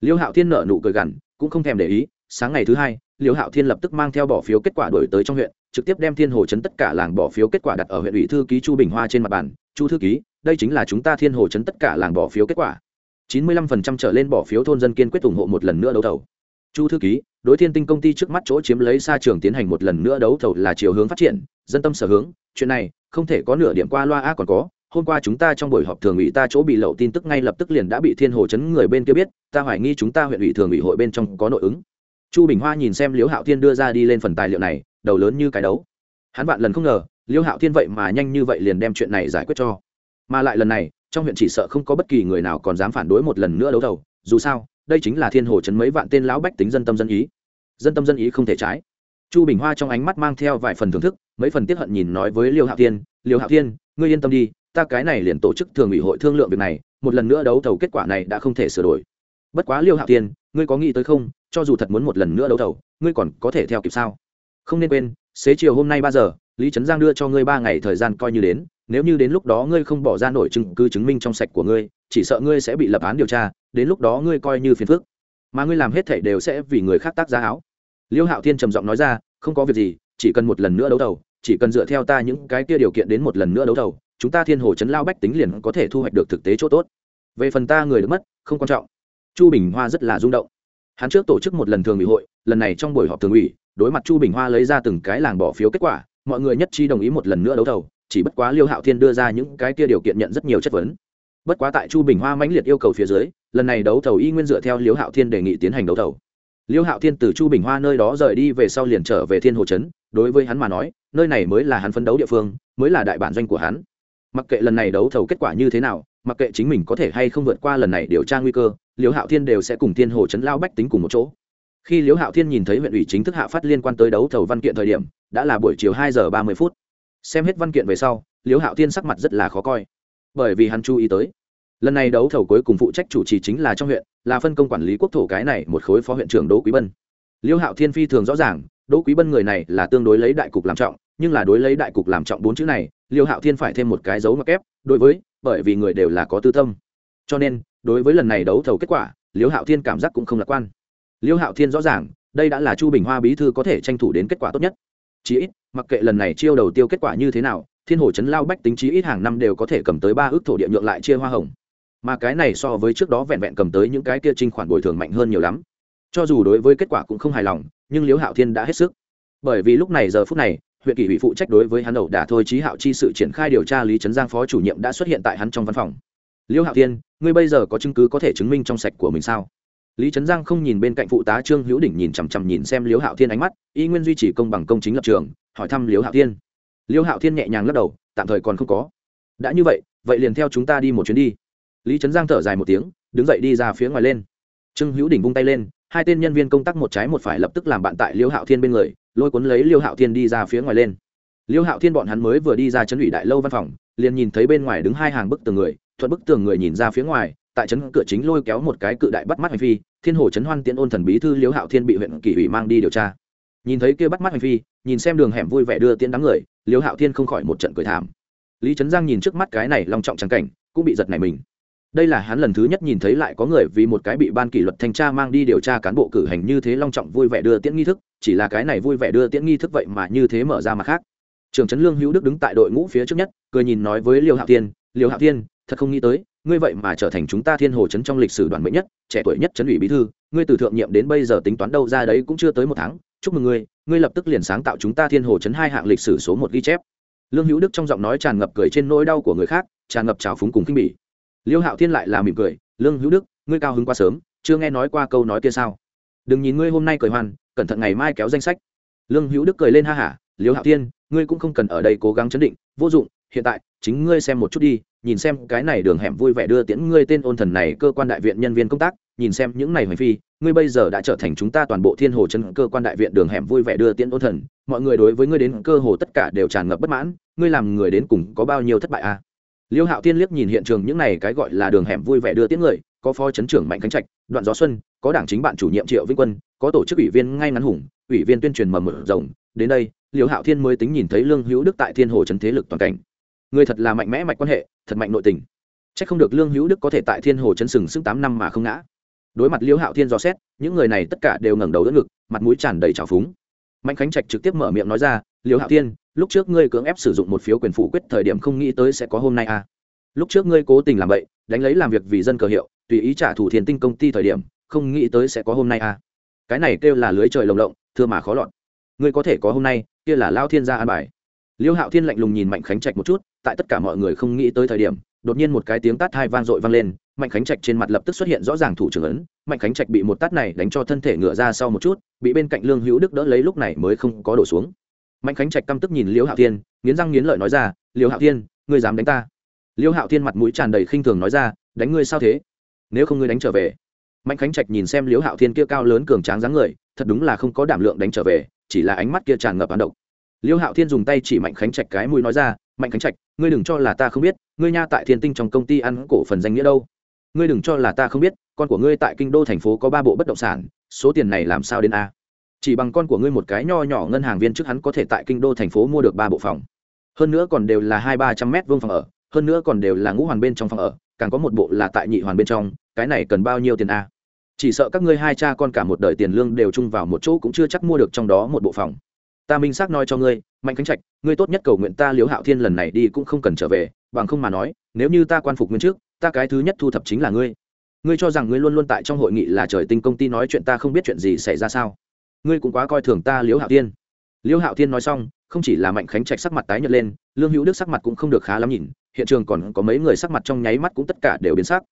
Liêu hạo thiên nợ nụ cười gằn, cũng không thèm để ý sáng ngày thứ hai liêu hạo thiên lập tức mang theo bỏ phiếu kết quả đổi tới trong huyện, trực tiếp đem thiên hồ chấn tất cả làng bỏ phiếu kết quả đặt ở huyện ủy thư ký chu bình hoa trên mặt bàn. Chu thư ký, đây chính là chúng ta thiên hồ chấn tất cả làng bỏ phiếu kết quả. Chín mươi lăm phần trăm trở lên bỏ phiếu thôn dân kiên quyết ủng hộ một lần nữa đấu thầu. Chu thư ký, đối thiên tinh công ty trước mắt chỗ chiếm lấy xa trường tiến hành một lần nữa đấu thầu là chiều hướng phát triển, dân tâm sở hướng. Chuyện này, không thể có nửa điểm qua loa a còn có. Hôm qua chúng ta trong buổi họp thường ủy ta chỗ bị lậu tin tức ngay lập tức liền đã bị thiên hồ chấn người bên kia biết. Ta hoài nghi chúng ta huyện ủy thường ủy hội bên trong có nội ứng chu bình hoa nhìn xem liễu hạo thiên đưa ra đi lên phần tài liệu này, đầu lớn như cái đấu. Hắn vạn lần không ngờ, liễu hạo thiên vậy mà nhanh như vậy liền đem chuyện này giải quyết cho. Mà lại lần này, trong huyện chỉ sợ không có bất kỳ người nào còn dám phản đối một lần nữa đấu thầu. Dù sao, đây chính là thiên hồ chấn mấy vạn tên lão bách tính dân tâm dân ý. Dân tâm dân ý không thể trái. Chu bình hoa trong ánh mắt mang theo vài phần thưởng thức, mấy phần tiếp hận nhìn nói với liêu hạo thiên liêu hạo thiên, ngươi yên tâm đi, ta cái này liền tổ chức thường ủy hội thương lượng việc này, một lần nữa đấu thầu kết quả này đã không thể sửa đổi bất quá liêu hạo thiên, ngươi có nghĩ tới không? Cho dù thật muốn một lần nữa đấu thầu, ngươi còn có thể theo kịp sao? Không nên quên, xế chiều hôm nay ba giờ, lý trấn giang đưa cho ngươi ba ngày thời gian coi như đến. Nếu như đến lúc đó ngươi không bỏ ra nổi chứng cứ chứng minh trong sạch của ngươi, chỉ sợ ngươi sẽ bị lập án điều tra, đến lúc đó ngươi coi như phiền phức. Mà ngươi làm hết thảy đều sẽ vì người khác tác giá áo. Liêu hạo thiên trầm giọng nói ra, không có việc gì, chỉ cần một lần nữa đấu thầu, chỉ cần dựa theo ta những cái kia điều kiện đến một lần nữa đấu thầu, chúng ta thiên hồ chấn lao bách tính liền có thể thu hoạch được thực tế chỗ tốt. Về phần ta người được mất, không quan trọng chu bình hoa rất là rung động. Hắn trước tổ chức một lần thường ủy hội, lần này trong buổi họp thường ủy, đối mặt chu bình hoa lấy ra từng cái làng bỏ phiếu kết quả, mọi người nhất trí đồng ý một lần nữa đấu thầu, chỉ bất quá liêu hạo thiên đưa ra những cái kia điều kiện nhận rất nhiều chất vấn. Bất quá tại chu bình hoa mãnh liệt yêu cầu phía dưới, lần này đấu thầu y nguyên dựa theo liêu hạo thiên đề nghị tiến hành đấu thầu. Liêu hạo thiên từ chu bình hoa nơi đó rời đi về sau liền trở về thiên hồ trấn, đối với hắn mà nói, nơi này mới là hắn phấn đấu địa phương, mới là đại bản doanh của hắn mặc kệ lần này đấu thầu kết quả như thế nào, mặc kệ chính mình có thể hay không vượt qua lần này điều tra nguy cơ, Liễu hạo thiên đều sẽ cùng thiên hồ trấn lao bách tính cùng một chỗ. Khi Liễu hạo thiên nhìn thấy huyện ủy chính thức hạ phát liên quan tới đấu thầu văn kiện thời điểm, đã là buổi chiều hai giờ ba mươi phút. Xem hết văn kiện về sau, Liễu hạo thiên sắc mặt rất là khó coi. Bởi vì hắn chú ý tới, lần này đấu thầu cuối cùng phụ trách chủ trì chính là trong huyện, là phân công quản lý quốc thổ cái này một khối phó huyện trưởng đỗ quý bân. Liễu hạo thiên phi thường rõ ràng, đỗ quý bân người này là tương đối lấy đại cục làm trọng nhưng là đối lấy đại cục làm trọng bốn chữ này, liêu hạo thiên phải thêm một cái dấu mặc kép, đối với, bởi vì người đều là có tư tâm. Cho nên, đối với lần này đấu thầu kết quả, liêu hạo thiên cảm giác cũng không lạc quan. Liêu hạo thiên rõ ràng, đây đã là chu bình hoa bí thư có thể tranh thủ đến kết quả tốt nhất. Chí ít, mặc kệ lần này chiêu đầu tiêu kết quả như thế nào, thiên hồ chấn lao bách tính chí ít hàng năm đều có thể cầm tới ba ước thổ địa nhượng lại chia hoa hồng. Mà cái này so với trước đó vẹn vẹn cầm tới những cái kia trinh khoản bồi thường mạnh hơn nhiều lắm. Cho dù đối với kết quả cũng không hài lòng, nhưng liễu hạo thiên đã hết sức. Bởi vì lúc này giờ phút này huyện kỷ ủy phụ trách đối với hắn ẩu đả thôi trí hạo chi sự triển khai điều tra lý trấn giang phó chủ nhiệm đã xuất hiện tại hắn trong văn phòng. Liễu hạo thiên, ngươi bây giờ có chứng cứ có thể chứng minh trong sạch của mình sao? Lý trấn giang không nhìn bên cạnh phụ tá trương hữu đỉnh nhìn chằm chằm nhìn xem liễu hạo thiên ánh mắt, y nguyên duy trì công bằng công chính lập trường, hỏi thăm liễu hạo thiên. Liễu hạo thiên nhẹ nhàng lắc đầu, tạm thời còn không có. Đã như vậy vậy liền theo chúng ta đi một chuyến đi. Lý trấn giang thở dài một tiếng, đứng dậy đi ra phía ngoài lên. Trương hữu Đỉnh vung tay lên, hai tên nhân viên công tác một trái một phải lập tức làm bạn tại liêu hạo thiên bên người lôi cuốn lấy liêu hạo thiên đi ra phía ngoài lên. Liêu hạo thiên bọn hắn mới vừa đi ra chấn ủy đại lâu văn phòng, liền nhìn thấy bên ngoài đứng hai hàng bức tường người, thuận bức tường người nhìn ra phía ngoài, tại trấn cửa chính lôi kéo một cái cự đại bắt mắt hành phi, thiên hồ trấn hoan tiễn ôn thần bí thư liêu hạo thiên bị huyện kỷ ủy mang đi điều tra. Nhìn thấy kia bắt mắt hành phi, nhìn xem đường hẻm vui vẻ đưa tiễn đám người, liêu hạo thiên không khỏi một trận cười thảm. Lý trấn giang nhìn trước mắt cái này long trọng trắng cảnh, cũng bị giật này mình đây là hắn lần thứ nhất nhìn thấy lại có người vì một cái bị ban kỷ luật thanh tra mang đi điều tra cán bộ cử hành như thế long trọng vui vẻ đưa tiễn nghi thức, chỉ là cái này vui vẻ đưa tiễn nghi thức vậy mà như thế mở ra mặt khác. Trường trấn lương hữu đức đứng tại đội ngũ phía trước nhất, cười nhìn nói với liêu hạo thiên, liêu hạo thiên, thật không nghĩ tới, ngươi vậy mà trở thành chúng ta thiên hồ trấn trong lịch sử đoàn mệnh nhất, trẻ tuổi nhất trấn ủy bí thư, ngươi từ thượng nhiệm đến bây giờ tính toán đâu ra đấy cũng chưa tới một tháng, chúc mừng ngươi ngươi lập tức liền sáng tạo chúng ta thiên hồ trấn hai hạng lịch sử số một ghi chép. Lương hữu đức trong giọng nói tràn ngập cười trên nỗi đau của người khác, tràn ngập trào phúng cùng khinh bỉ liêu hạo thiên lại là mỉm cười, lương hữu đức, ngươi cao hứng quá sớm, chưa nghe nói qua câu nói kia sao? Đừng nhìn ngươi hôm nay cười hoan, cẩn thận ngày mai kéo danh sách. Lương hữu đức cười lên ha hả, liêu hạo thiên, ngươi cũng không cần ở đây cố gắng chấn định, vô dụng, hiện tại, chính ngươi xem một chút đi, nhìn xem cái này đường hẻm vui vẻ đưa tiễn ngươi tên ôn thần này cơ quan đại viện nhân viên công tác, nhìn xem những này hoành phi, ngươi bây giờ đã trở thành chúng ta toàn bộ thiên hồ chân cơ quan đại viện đường hẻm vui vẻ đưa tiễn ôn thần, mọi người đối với ngươi đến cơ hồ tất cả đều tràn ngập bất mãn, ngươi làm người đến cùng có bao nhiêu thất bại à? Liêu hạo tiên liếc nhìn hiện trường những này cái gọi là đường hẻm vui vẻ đưa tiễn người, có phó chấn trưởng mạnh khánh trạch, đoạn gió xuân, có đảng chính bạn chủ nhiệm triệu vĩnh quân, có tổ chức ủy viên ngay ngắn hùng, ủy viên tuyên truyền mầm mở rộng đến đây, liêu hạo thiên mới tính nhìn thấy lương hữu đức tại thiên hồ trấn thế lực toàn cảnh. Người thật là mạnh mẽ mạch quan hệ, thật mạnh nội tình. Chắc không được lương hữu đức có thể tại thiên hồ trấn sừng sững tám năm mà không ngã. Đối mặt liêu hạo thiên dò xét, những người này tất cả đều ngẩng đầu đỡ ngực, mặt mũi tràn đầy trào phúng. Mạnh khánh trạch trực tiếp mở miệng nói ra, liêu hạo thiên lúc trước ngươi cưỡng ép sử dụng một phiếu quyền phủ quyết thời điểm không nghĩ tới sẽ có hôm nay à. lúc trước ngươi cố tình làm vậy, đánh lấy làm việc vì dân cờ hiệu, tùy ý trả thù thiền tinh công ty thời điểm, không nghĩ tới sẽ có hôm nay à. cái này kêu là lưới trời lồng lộng, thưa mà khó lọt ngươi có thể có hôm nay, kia là lao thiên gia an bài liêu hạo thiên lạnh lùng nhìn mạnh khánh trạch một chút, tại tất cả mọi người không nghĩ tới thời điểm, đột nhiên một cái tiếng tát hai vang dội vang lên, mạnh khánh trạch trên mặt lập tức xuất hiện rõ ràng thủ trưởng ấn, mạnh khánh trạch bị một tát này đánh cho thân thể ngựa ra sau một chút, bị bên cạnh lương hữu đức đỡ lấy lúc này mới không có đổ xuống mạnh khánh trạch căm tức nhìn liễu hạo thiên, nghiến răng nghiến lợi nói ra, liễu hạo thiên, ngươi dám đánh ta? Liễu hạo thiên mặt mũi tràn đầy khinh thường nói ra, đánh ngươi sao thế? Nếu không ngươi đánh trở về. Mạnh khánh trạch nhìn xem liễu hạo thiên kia cao lớn cường tráng dáng người, thật đúng là không có đảm lượng đánh trở về, chỉ là ánh mắt kia tràn ngập án độc. Liễu hạo thiên dùng tay chỉ mạnh khánh trạch cái mũi nói ra, mạnh khánh trạch, ngươi đừng cho là ta không biết, ngươi nha tại thiên tinh trong công ty ăn cổ phần danh nghĩa đâu. Ngươi đừng cho là ta không biết, con của ngươi tại kinh đô thành phố có ba bộ bất động sản, số tiền này làm sao đến a? Chỉ bằng con của ngươi một cái nho nhỏ ngân hàng viên trước hắn có thể tại kinh đô thành phố mua được ba bộ phòng. Hơn nữa còn đều là hai ba trăm mét vuông phòng ở, hơn nữa còn đều là ngũ hoàn bên trong phòng ở, càng có một bộ là tại nhị hoàn bên trong, cái này cần bao nhiêu tiền a? Chỉ sợ các ngươi hai cha con cả một đời tiền lương đều chung vào một chỗ cũng chưa chắc mua được trong đó một bộ phòng. Ta minh xác nói cho ngươi, mạnh khánh trạch, ngươi tốt nhất cầu nguyện ta liếu hạo thiên lần này đi cũng không cần trở về, bằng không mà nói, nếu như ta quan phục nguyên trước, ta cái thứ nhất thu thập chính là ngươi. Ngươi cho rằng ngươi luôn luôn tại trong hội nghị là trời tinh công ty nói chuyện ta không biết chuyện gì xảy ra sao? Ngươi cũng quá coi thường ta liễu hạo tiên liễu hạo tiên nói xong, không chỉ là mạnh khánh trạch sắc mặt tái nhợt lên, lương hữu đức sắc mặt cũng không được khá lắm nhìn, hiện trường còn có mấy người sắc mặt trong nháy mắt cũng tất cả đều biến sắc.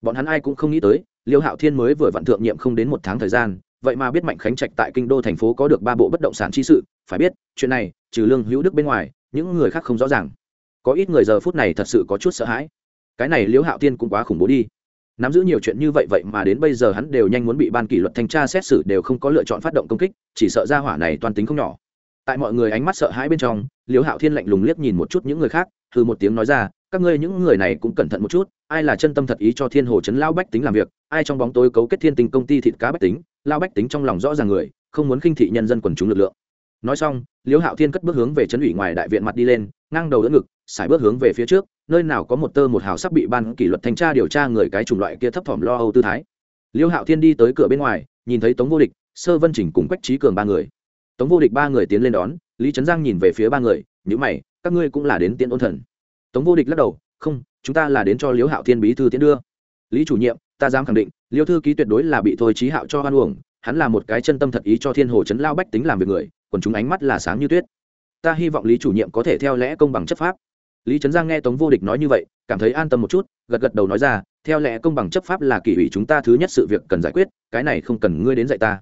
Bọn hắn ai cũng không nghĩ tới, liễu hạo thiên mới vừa vặn thượng nhiệm không đến một tháng thời gian, vậy mà biết mạnh khánh trạch tại kinh đô thành phố có được ba bộ bất động sản chi sự, phải biết, chuyện này, trừ lương hữu đức bên ngoài, những người khác không rõ ràng. Có ít người giờ phút này thật sự có chút sợ hãi. Cái này liễu hạo Thiên cũng quá khủng bố đi nắm giữ nhiều chuyện như vậy vậy mà đến bây giờ hắn đều nhanh muốn bị ban kỷ luật thanh tra xét xử đều không có lựa chọn phát động công kích, chỉ sợ ra hỏa này toàn tính không nhỏ. Tại mọi người ánh mắt sợ hãi bên trong, liễu hạo thiên lạnh lùng liếc nhìn một chút những người khác từ một tiếng nói ra, các ngươi những người này cũng cẩn thận một chút, ai là chân tâm thật ý cho thiên hồ chấn lao bách tính làm việc, ai trong bóng tối cấu kết thiên tình công ty thịt cá bách tính, lao bách tính trong lòng rõ ràng người, không muốn khinh thị nhân dân quần chúng lực lượng. Nói xong, liễu hạo thiên cất bước hướng về chấn ủy ngoài đại viện mặt đi lên, ngang đầu đỡ ngực xài bước hướng về phía trước nơi nào có một tơ một hào sắp bị ban kỷ luật thanh tra điều tra người cái chủng loại kia thấp thỏm lo âu tư thái. Liêu hạo thiên đi tới cửa bên ngoài, nhìn thấy tống vô địch, sơ vân chỉnh cùng quách trí cường ba người. Tống vô địch ba người tiến lên đón, lý trấn giang nhìn về phía ba người nhữ mày, các ngươi cũng là đến tiễn ôn thần. Tống vô địch lắc đầu, không, chúng ta là đến cho liêu hạo thiên bí thư tiến đưa. Lý chủ nhiệm, ta dám khẳng định, liêu thư ký tuyệt đối là bị thôi trí hạo cho hoan uổng, hắn là một cái chân tâm thật ý cho thiên hồ chấn lao bách tính làm việc người còn chúng ánh mắt là sáng như tuyết. Ta hy vọng lý chủ nhiệm có thể theo lẽ công bằng chấp pháp lý trấn giang nghe tống vô địch nói như vậy, cảm thấy an tâm một chút, gật gật đầu nói ra, theo lẽ công bằng chấp pháp là kỷ ủy chúng ta thứ nhất sự việc cần giải quyết, cái này không cần ngươi đến dạy ta.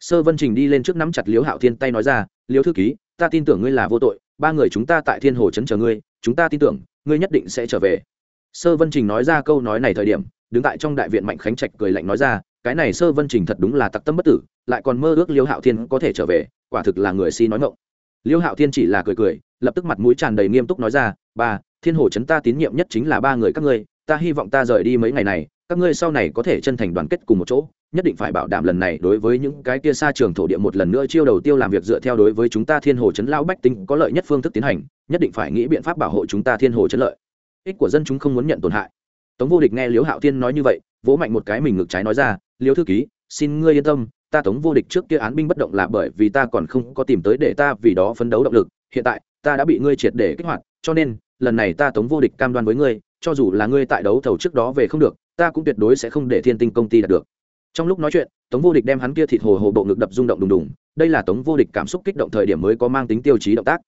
Sơ vân trình đi lên trước nắm chặt liếu hạo thiên tay nói ra liếu thư ký, ta tin tưởng ngươi là vô tội, ba người chúng ta tại thiên hồ trấn chờ ngươi, chúng ta tin tưởng, ngươi nhất định sẽ trở về. Sơ vân trình nói ra câu nói này thời điểm, đứng tại trong đại viện mạnh khánh trạch cười lạnh nói ra, cái này sơ vân trình thật đúng là tặc tâm bất tử, lại còn mơ ước liêu hạo thiên có thể trở về, quả thực là người si nói ngộng liêu hạo thiên chỉ là cười cười, lập tức mặt mũi tràn đầy nghiêm túc nói ra ba, thiên hồ chấn ta tín nhiệm nhất chính là ba người các ngươi, ta hy vọng ta rời đi mấy ngày này, các ngươi sau này có thể chân thành đoàn kết cùng một chỗ, nhất định phải bảo đảm lần này đối với những cái kia xa trường thổ địa một lần nữa chiêu đầu tiêu làm việc dựa theo đối với chúng ta thiên hồ chấn lão bách tính có lợi nhất phương thức tiến hành, nhất định phải nghĩ biện pháp bảo hộ chúng ta thiên hồ chấn lợi. Ích của dân chúng không muốn nhận tổn hại. Tống vô địch nghe liễu hạo thiên nói như vậy, vỗ mạnh một cái mình ngực trái nói ra, liễu thư ký, xin ngươi yên tâm, ta tống vô địch trước kia án binh bất động là bởi vì ta còn không có tìm tới để ta vì đó phấn đấu động lực, hiện tại ta đã bị ngươi triệt để kích hoạt, cho nên lần này ta tống vô địch cam đoan với ngươi, cho dù là ngươi tại đấu thầu trước đó về không được, ta cũng tuyệt đối sẽ không để thiên tinh công ty đạt được. Trong lúc nói chuyện, tống vô địch đem hắn kia thịt hồ hồ bộ ngực đập rung động đùng đùng, đây là tống vô địch cảm xúc kích động thời điểm mới có mang tính tiêu chí động tác.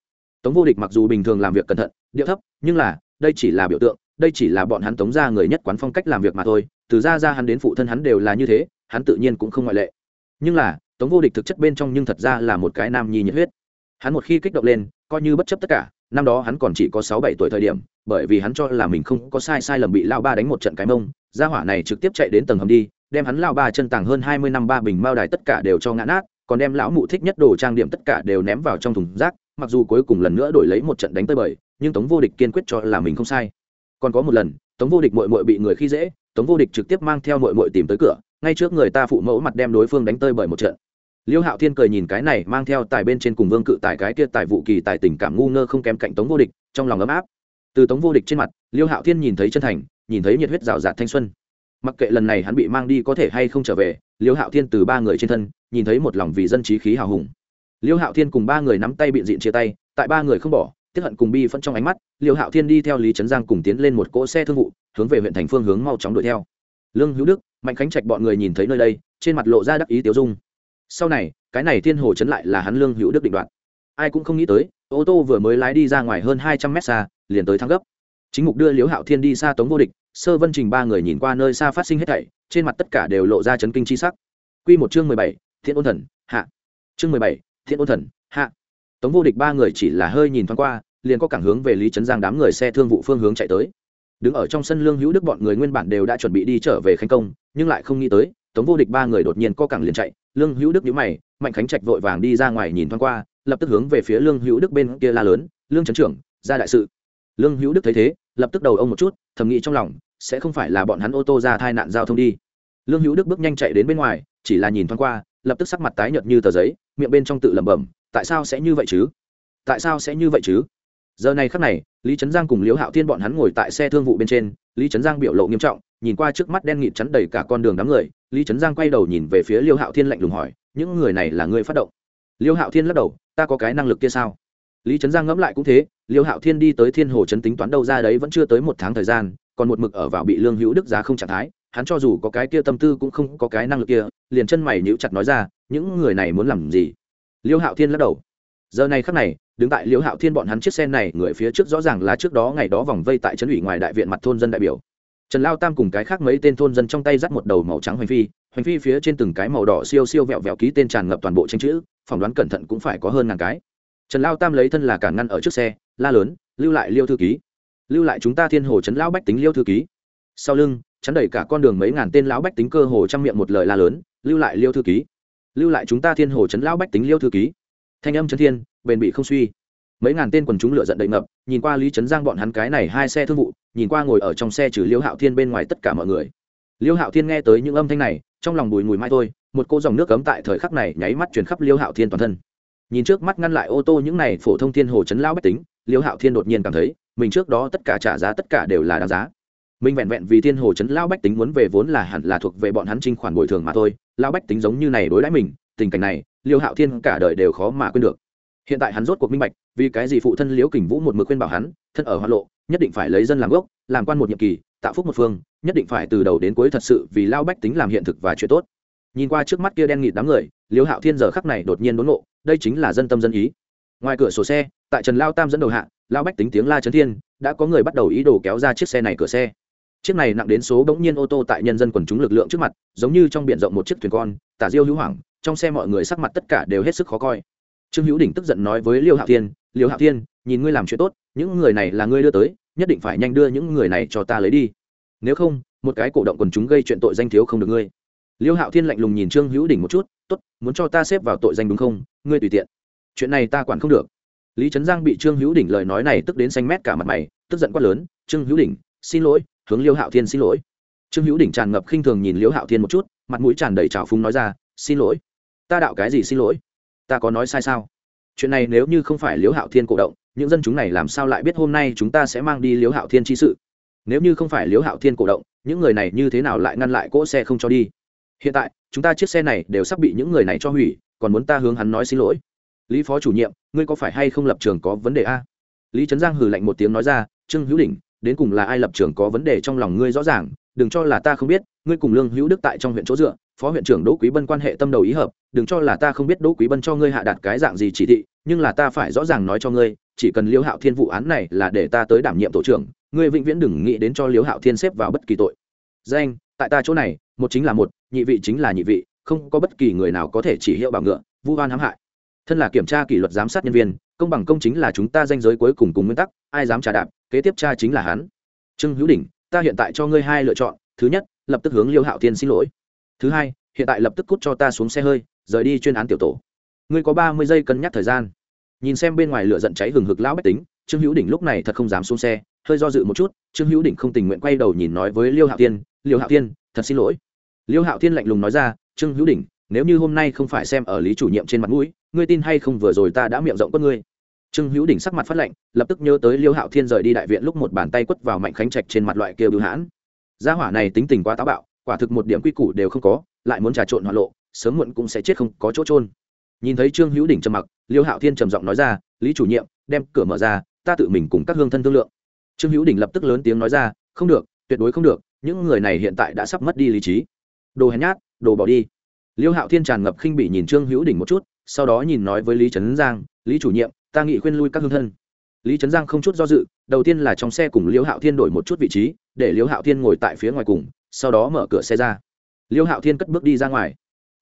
Tống vô địch mặc dù bình thường làm việc cẩn thận, điệu thấp, nhưng là, đây chỉ là biểu tượng, đây chỉ là bọn hắn tống ra người nhất quán phong cách làm việc mà thôi, từ ra ra hắn đến phụ thân hắn đều là như thế, hắn tự nhiên cũng không ngoại lệ. Nhưng là, tống vô địch thực chất bên trong nhưng thật ra là một cái nam nhi nhiệt huyết hắn một khi kích động lên, coi như bất chấp tất cả, năm đó hắn còn chỉ có sáu bảy tuổi thời điểm, bởi vì hắn cho là mình không có sai sai lầm bị lao ba đánh một trận cái mông, gia hỏa này trực tiếp chạy đến tầng hầm đi, đem hắn lao ba chân tàng hơn hai mươi năm ba bình mao đài tất cả đều cho ngã nát, còn đem lão mụ thích nhất đồ trang điểm tất cả đều ném vào trong thùng rác, mặc dù cuối cùng lần nữa đổi lấy một trận đánh tơi bời, nhưng tống vô địch kiên quyết cho là mình không sai. Còn có một lần, tống vô địch mội mội bị người khi dễ, tống vô địch trực tiếp mang theo mội mội tìm tới cửa, ngay trước người ta phụ mẫu mặt đem đối phương đánh tơi bởi một trận liêu hạo thiên cười nhìn cái này mang theo tài bên trên cùng vương cự tài cái kia tài vụ kỳ tài tình cảm ngu ngơ không kém cạnh tống vô địch, trong lòng ấm áp. Từ tống vô địch trên mặt, liêu hạo thiên nhìn thấy chân thành, nhìn thấy nhiệt huyết rào rạt thanh xuân. Mặc kệ lần này hắn bị mang đi có thể hay không trở về, liêu hạo thiên từ ba người trên thân, nhìn thấy một lòng vì dân trí khí hào hùng. Liêu hạo thiên cùng ba người nắm tay biện diện chia tay, tại ba người không bỏ tiếp hận cùng bi phân trong ánh mắt, liêu hạo thiên đi theo lý trấn giang cùng tiến lên một cỗ xe thương vụ, hướng về huyện thành phương hướng mau chóng đuổi theo. Lương hữu đức, mạnh khánh trạch bọn người nhìn thấy nơi đây, trên mặt lộ ra đắc ý tiêu dung sau này, cái này thiên hồ chấn lại là hắn lương hữu đức định đoạt. Ai cũng không nghĩ tới, ô tô vừa mới lái đi ra ngoài hơn hai trăm mét xa, liền tới thắng gấp. Chính mục đưa liễu hạo thiên đi xa tống vô địch, sơ vân trình ba người nhìn qua nơi xa phát sinh hết thảy, trên mặt tất cả đều lộ ra chấn kinh c h i sắc. Q một chương mười bảy thiện ôn thần, hạ. Chương mười bảy thiện ôn thần, hạ. Tống vô địch ba người chỉ là hơi nhìn thoáng qua, liền có cảng hướng về lý trấn giang đám người xe thương vụ phương hướng chạy tới. Đứng ở trong sân lương hữu đức bọn người nguyên bản đều đã chuẩn bị đi trở về khánh công, nhưng lại không nghĩ tới, tống vô địch ba người đột nhiên có cảng liền chạy lương hữu đức nhíu mày, mạnh khánh trạch vội vàng đi ra ngoài nhìn thoáng qua, lập tức hướng về phía lương hữu đức bên kia la lớn, lương trấn trưởng, ra đại sự. Lương hữu đức thấy thế, lập tức đầu ông một chút, thầm nghĩ trong lòng, sẽ không phải là bọn hắn ô tô ra tai nạn giao thông đi. Lương hữu đức bước nhanh chạy đến bên ngoài, chỉ là nhìn thoáng qua, lập tức sắc mặt tái nhợt như tờ giấy, miệng bên trong tự lẩm bẩm, tại sao sẽ như vậy chứ? Tại sao sẽ như vậy chứ? Giờ này khắc này, lý trấn giang cùng liễu hạo thiên bọn hắn ngồi tại xe thương vụ bên trên, lý trấn giang biểu lộ nghiêm trọng nhìn qua trước mắt đen nghịt chắn đầy cả con đường đám người, lý trấn giang quay đầu nhìn về phía liêu hạo thiên lạnh lùng hỏi, những người này là người phát động? Liêu hạo thiên lắc đầu, ta có cái năng lực kia sao? Lý trấn giang ngẫm lại cũng thế, liêu hạo thiên đi tới thiên hồ chấn tính toán đâu ra đấy vẫn chưa tới một tháng thời gian, còn một mực ở vào bị lương hữu đức giá không trạng thái, hắn cho dù có cái kia tâm tư cũng không có cái năng lực kia, liền chân mày nhíu chặt nói ra, những người này muốn làm gì? Liêu hạo thiên lắc đầu, giờ này khắc này, đứng tại liêu hạo thiên bọn hắn chiếc xe này, người phía trước rõ ràng là trước đó ngày đó vòng vây tại trấn ủy ngoài đại viện mặt thôn dân đại biểu trần lao tam cùng cái khác mấy tên thôn dân trong tay dắt một đầu màu trắng hoành phi hoành phi phía trên từng cái màu đỏ siêu siêu vẹo vẹo ký tên tràn ngập toàn bộ tranh chữ, phỏng đoán cẩn thận cũng phải có hơn ngàn cái. Trần lao tam lấy thân là cản ngăn ở trước xe, la lớn, lưu lại liêu thư ký. Lưu lại chúng ta thiên hồ trấn lão bách tính liêu thư ký. Sau lưng, chắn đẩy cả con đường mấy ngàn tên lão bách tính cơ hồ trong miệng một lời la lớn, lưu lại liêu thư ký. Lưu lại chúng ta thiên hồ trấn lão bách tính liêu thư ký. Thanh âm trấn thiên, bền bị không suy. Mấy ngàn tên quần chúng lựa giận đầy ngập, nhìn qua lý trấn giang bọn hắn cái này hai xe thương vụ nhìn qua ngồi ở trong xe trừ liêu hạo thiên bên ngoài tất cả mọi người. Liêu hạo thiên nghe tới những âm thanh này, trong lòng bùi mùi mai thôi, một cô dòng nước cấm tại thời khắc này nháy mắt chuyển khắp liêu hạo thiên toàn thân. Nhìn trước mắt ngăn lại ô tô những này phổ thông thiên hồ chấn lão bách tính liêu hạo thiên đột nhiên cảm thấy, mình trước đó tất cả trả giá tất cả đều là đáng giá. Mình vẹn vẹn vì thiên hồ chấn lão bách tính muốn về vốn là hẳn là thuộc về bọn hắn trinh khoản bồi thường mà thôi, lão bách tính giống như này đối đãi mình, tình cảnh này liêu hạo thiên cả đời đều khó mà quên được hiện tại hắn rốt cuộc minh bạch, vì cái gì phụ thân liễu kình vũ một mực khuyên bảo hắn, thân ở hoa lộ, nhất định phải lấy dân làm gốc, làm quan một nhiệm kỳ, tạo phúc một phương, nhất định phải từ đầu đến cuối thật sự vì lao bách tính làm hiện thực và chuyện tốt. Nhìn qua trước mắt kia đen nghịt đám người, liễu hạo thiên giờ khắc này đột nhiên đốn nộ đây chính là dân tâm dân ý. Ngoài cửa sổ xe, tại trần lao tam dẫn đầu hạ, lao bách tính tiếng la trấn thiên, đã có người bắt đầu ý đồ kéo ra chiếc xe này cửa xe. Chiếc này nặng đến số bỗng nhiên ô tô tại nhân dân quần chúng lực lượng trước mặt, giống như trong b rộng một chiếc thuyền con, tả diêu hữu hoảng, trong xe mọi người sắc mặt tất cả đều hết sức khó coi trương hữu đỉnh tức giận nói với liêu hạo thiên, Liêu hạo thiên, nhìn ngươi làm chuyện tốt, những người này là ngươi đưa tới, nhất định phải nhanh đưa những người này cho ta lấy đi. Nếu không, một cái cổ động quần chúng gây chuyện tội danh thiếu không được ngươi. Liêu hạo thiên lạnh lùng nhìn trương hữu đỉnh một chút t ố t muốn cho ta xếp vào tội danh đúng không? Ngươi tùy tiện. Chuyện này ta quản không được. Lý trấn giang bị trương hữu đỉnh lời nói này tức đến xanh mét cả mặt mày, tức giận quát lớn, trương hữu đỉnh, xin lỗi, hướng liêu hạo thiên xin lỗi. Trương hữu đỉnh tràn ngập khinh thường nhìn liêu hạo thiên một chút, mặt mũi tràn đầy trào phúng nói ra, xin lỗi. Ta đạo cái gì xin lỗi? Ta có nói sai sao? Chuyện này nếu như không phải Liễu hạo thiên cổ động, những dân chúng này làm sao lại biết hôm nay chúng ta sẽ mang đi Liễu hạo thiên chi sự? Nếu như không phải Liễu hạo thiên cổ động, những người này như thế nào lại ngăn lại cỗ xe không cho đi? Hiện tại, chúng ta chiếc xe này đều sắp bị những người này cho hủy, còn muốn ta hướng hắn nói xin lỗi? Lý phó chủ nhiệm, ngươi có phải hay không lập trường có vấn đề a? Lý trấn giang hừ lạnh một tiếng nói ra, trương hữu đình đến cùng là ai lập trường có vấn đề trong lòng ngươi rõ ràng, đừng cho là ta không biết, ngươi cùng lương hữu đức tại trong huyện chỗ dựa, phó huyện trưởng đỗ quý bân quan hệ tâm đầu ý hợp, đừng cho là ta không biết đỗ quý bân cho ngươi hạ đạt cái dạng gì chỉ thị, nhưng là ta phải rõ ràng nói cho ngươi, chỉ cần liêu hạo thiên vụ án này là để ta tới đảm nhiệm tổ trưởng, ngươi vĩnh viễn đừng nghĩ đến cho liêu hạo thiên xếp vào bất kỳ tội. Danh, tại ta chỗ này, một chính là một, nhị vị chính là nhị vị, không có bất kỳ người nào có thể chỉ hiệu bảo ngựa, vu oan hãm hại. Thân là kiểm tra kỷ luật giám sát nhân viên, công bằng công chính là chúng ta danh giới cuối cùng cùng nguyên tắc, ai dám trả đạp kế tiếp cha chính là hắn. Trương hữu đỉnh, ta hiện tại cho ngươi hai lựa chọn, thứ nhất, lập tức hướng liêu hạo thiên xin lỗi. Thứ hai, hiện tại lập tức cút cho ta xuống xe hơi, rời đi chuyên án tiểu tổ. Ngươi có ba mươi giây cân nhắc thời gian. Nhìn xem bên ngoài lửa giận cháy hừng hực lão bách tính, trương hữu đỉnh lúc này thật không dám xuống xe, hơi do dự một chút, trương hữu đỉnh không tình nguyện quay đầu nhìn nói với liêu hạo tiên liêu hạo tiên thật xin lỗi. Liêu hạo tiên lạnh lùng nói ra, trương hữu đỉnh, nếu như hôm nay không phải xem ở lý chủ nhiệm trên mặt mũi, ngươi tin hay không vừa rồi ta đã miệng rộng con ngươi? Trương hữu đỉnh sắc mặt phát lạnh, lập tức nhớ tới liêu hạo thiên rời đi đại viện lúc một bàn tay quất vào mạnh khánh trạch trên mặt loại kia bưu hãn. Gia hỏa này tính tình quá táo bạo, quả thực một điểm quy củ đều không có, lại muốn trà trộn hoạn lộ, sớm muộn cũng sẽ chết không có chỗ trôn nhìn thấy trương hữu đỉnh trầm mặc, liêu hạo thiên trầm giọng nói ra, lý chủ nhiệm, đem cửa mở ra, ta tự mình cùng các hương thân thương lượng. Trương hữu đỉnh lập tức lớn tiếng nói ra, không được, tuyệt đối không được, những người này hiện tại đã sắp mất đi lý trí. Đồ hèn nhát, đồ bỏ đi. Liêu hạo thiên tràn ngập khinh bị nhìn trương hữu đỉnh một chút, sau đó nhìn nói với lý trấn giang, lý chủ nhiệm ta nghị khuyên lui các hương thân. Lý trấn giang không chút do dự, đầu tiên là trong xe cùng liêu hạo thiên đổi một chút vị trí, để liêu hạo thiên ngồi tại phía ngoài cùng, sau đó mở cửa xe ra. Liêu hạo thiên cất bước đi ra ngoài.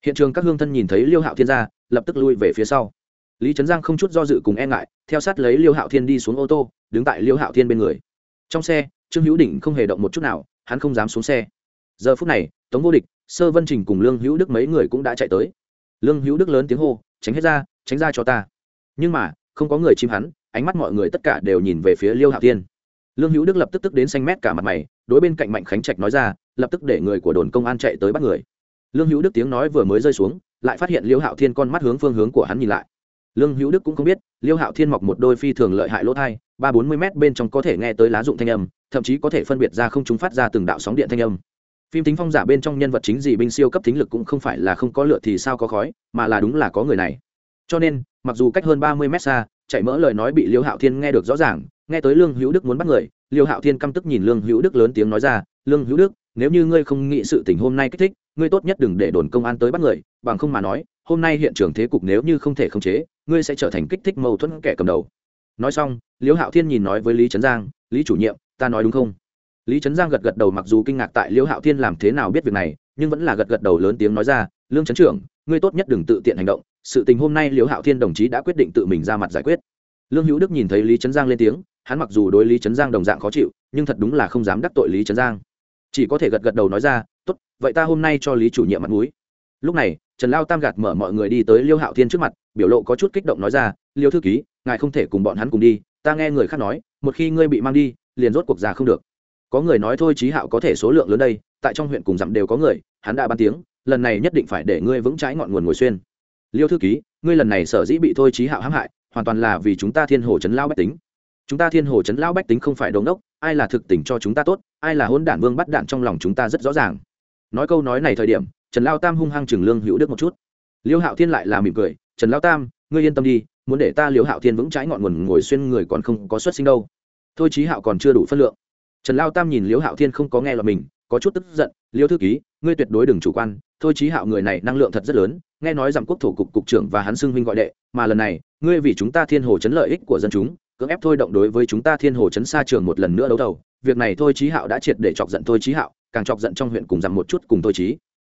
Hiện trường các hương thân nhìn thấy liêu hạo thiên ra, lập tức lui về phía sau. Lý trấn giang không chút do dự cùng e ngại, theo sát lấy liêu hạo thiên đi xuống ô tô, đứng tại liêu hạo thiên bên người. Trong xe, trương hữu đỉnh không hề động một chút nào, hắn không dám xuống xe. Giờ phút này, tống vô địch, sơ vân trình cùng lương hữu đức mấy người cũng đã chạy tới. Lương hữu đức lớn tiếng hô, tránh hết ra, tránh ra cho ta. Nhưng mà không có người chim hắn, ánh mắt mọi người tất cả đều nhìn về phía liêu hạo thiên. Lương hữu đức lập tức tức đến xanh mét cả mặt mày, đối bên cạnh mạnh khánh trạch nói ra, lập tức để người của đồn công an chạy tới bắt người. Lương hữu đức tiếng nói vừa mới rơi xuống, lại phát hiện liêu hạo thiên con mắt hướng phương hướng của hắn nhìn lại. Lương hữu đức cũng không biết, liêu hạo thiên mọc một đôi phi thường lợi hại lỗ thai, ba bốn mươi m bên trong có thể nghe tới lá dụng thanh âm, thậm chí có thể phân biệt ra không chúng phát ra từng đạo sóng điện thanh âm. Phim tính phong giả bên trong nhân vật chính gì binh siêu cấp thính lực cũng không phải là không có lựa thì sao có khói, mà là đúng là có người này. Cho nên mặc dù cách hơn ba mươi mét xa, chạy mỡ lời nói bị liêu hạo thiên nghe được rõ ràng, nghe tới lương hữu đức muốn bắt người, liêu hạo thiên căm tức nhìn lương hữu đức lớn tiếng nói ra, lương hữu đức, nếu như ngươi không nghĩ sự tình hôm nay kích thích, ngươi tốt nhất đừng để đồn công an tới bắt người, bằng không mà nói, hôm nay hiện trường thế cục nếu như không thể khống chế, ngươi sẽ trở thành kích thích mâu thuẫn kẻ cầm đầu. Nói xong, liêu hạo thiên nhìn nói với lý trấn giang, lý chủ nhiệm, ta nói đúng không? Lý trấn giang gật gật đầu mặc dù kinh ngạc tại liêu hạo thiên làm thế nào biết việc này, nhưng vẫn là gật gật đầu lớn tiếng nói ra, lương trấn trưởng, ngươi tốt nhất đừng tự tiện hành động sự tình hôm nay liêu hạo thiên đồng chí đã quyết định tự mình ra mặt giải quyết. Lương hữu đức nhìn thấy lý trấn giang lên tiếng, hắn mặc dù đối lý trấn giang đồng dạng khó chịu, nhưng thật đúng là không dám đắc tội lý trấn giang. Chỉ có thể gật gật đầu nói ra, tốt, vậy ta hôm nay cho lý chủ nhiệm mặt mũi. Lúc này, trần lao tam gạt mở mọi người đi tới liêu hạo thiên trước mặt, biểu lộ có chút kích động nói ra liêu thư ký, ngài không thể cùng bọn hắn cùng đi, ta nghe người khác nói, một khi ngươi bị mang đi, liền rốt cuộc già không được. Có người nói thôi trí hạo có thể số lượng lớn đây, tại trong huyện cùng dặm đều có người, hắn đã ban tiếng, lần này nhất định phải để ngươi vững trái ngọn nguồn ngồi xuyên liêu thư ký, ngươi lần này sở dĩ bị thôi trí hạo hãm hại, hoàn toàn là vì chúng ta thiên hồ chấn lao bách tính. Chúng ta thiên hồ chấn lao bách tính không phải đống đốc ai là thực tình cho chúng ta tốt, ai là hôn đản vương bắt đạn trong lòng chúng ta rất rõ ràng. Nói câu nói này thời điểm, trần lao tam hung hăng chừng lương hữu đức một chút. Liêu hạo thiên lại là mỉm cười, trần lao tam, ngươi yên tâm đi, muốn để ta liêu hạo thiên vững trái ngọn nguồn ngồi xuyên người còn không có xuất sinh đâu. Thôi chí hạo còn chưa đủ phân lượng. Trần lao tam nhìn liêu hạo thiên không có nghe là mình, có chút tức giận, liêu thư ký, ngươi tuyệt đối đừng chủ quan thôi chí hạo người này năng lượng thật rất lớn, nghe nói rằng quốc thổ cục cục trưởng và hắn xưng huynh gọi đệ, mà lần này, ngươi vì chúng ta thiên hồ chấn lợi ích của dân chúng, cưỡng ép thôi động đối với chúng ta thiên hồ chấn xa trường một lần nữa đấu đầu việc này thôi chí hạo đã triệt để chọc giận thôi chí hạo, càng chọc giận trong huyện cùng rằng một chút cùng thôi chí.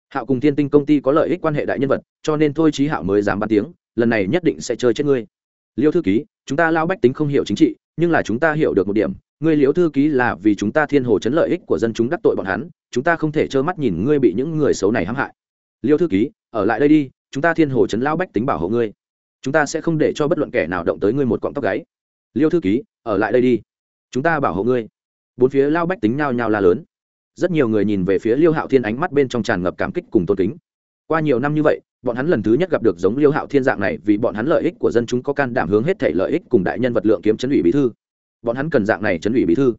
Hạo cùng thiên tinh công ty có lợi ích quan hệ đại nhân vật, cho nên thôi chí hạo mới dám bán tiếng, lần này nhất định sẽ chơi chết ngươi. Liêu thư ký, chúng ta lao bách tính không hiểu chính trị, nhưng là chúng ta hiểu được một điểm ngươi liễu thư ký là vì chúng ta thiên hồ chấn lợi ích của dân chúng đắc tội bọn hắn, chúng ta không thể trơ mắt nhìn ngươi bị những người xấu này hãm hại. Liêu thư ký, ở lại đây đi, chúng ta thiên hồ chấn lão bách tính bảo hộ ngươi. Chúng ta sẽ không để cho bất luận kẻ nào động tới ngươi một cọng tóc gáy. Liêu thư ký, ở lại đây đi. Chúng ta bảo hộ ngươi. Bốn phía lao bách tính nhao nhao la lớn. Rất nhiều người nhìn về phía liêu hạo thiên ánh mắt bên trong tràn ngập cảm kích cùng tôn kính. Qua nhiều năm như vậy, bọn hắn lần thứ nhất gặp được giống liêu hạo thiên dạng này vì bọn hắn lợi ích của dân chúng có can đảm hướng hết thể lợi ích cùng đại nhân vật lượng kiếm chấn ủy bí thư bọn hắn cần dạng này chấn ủy bí thư.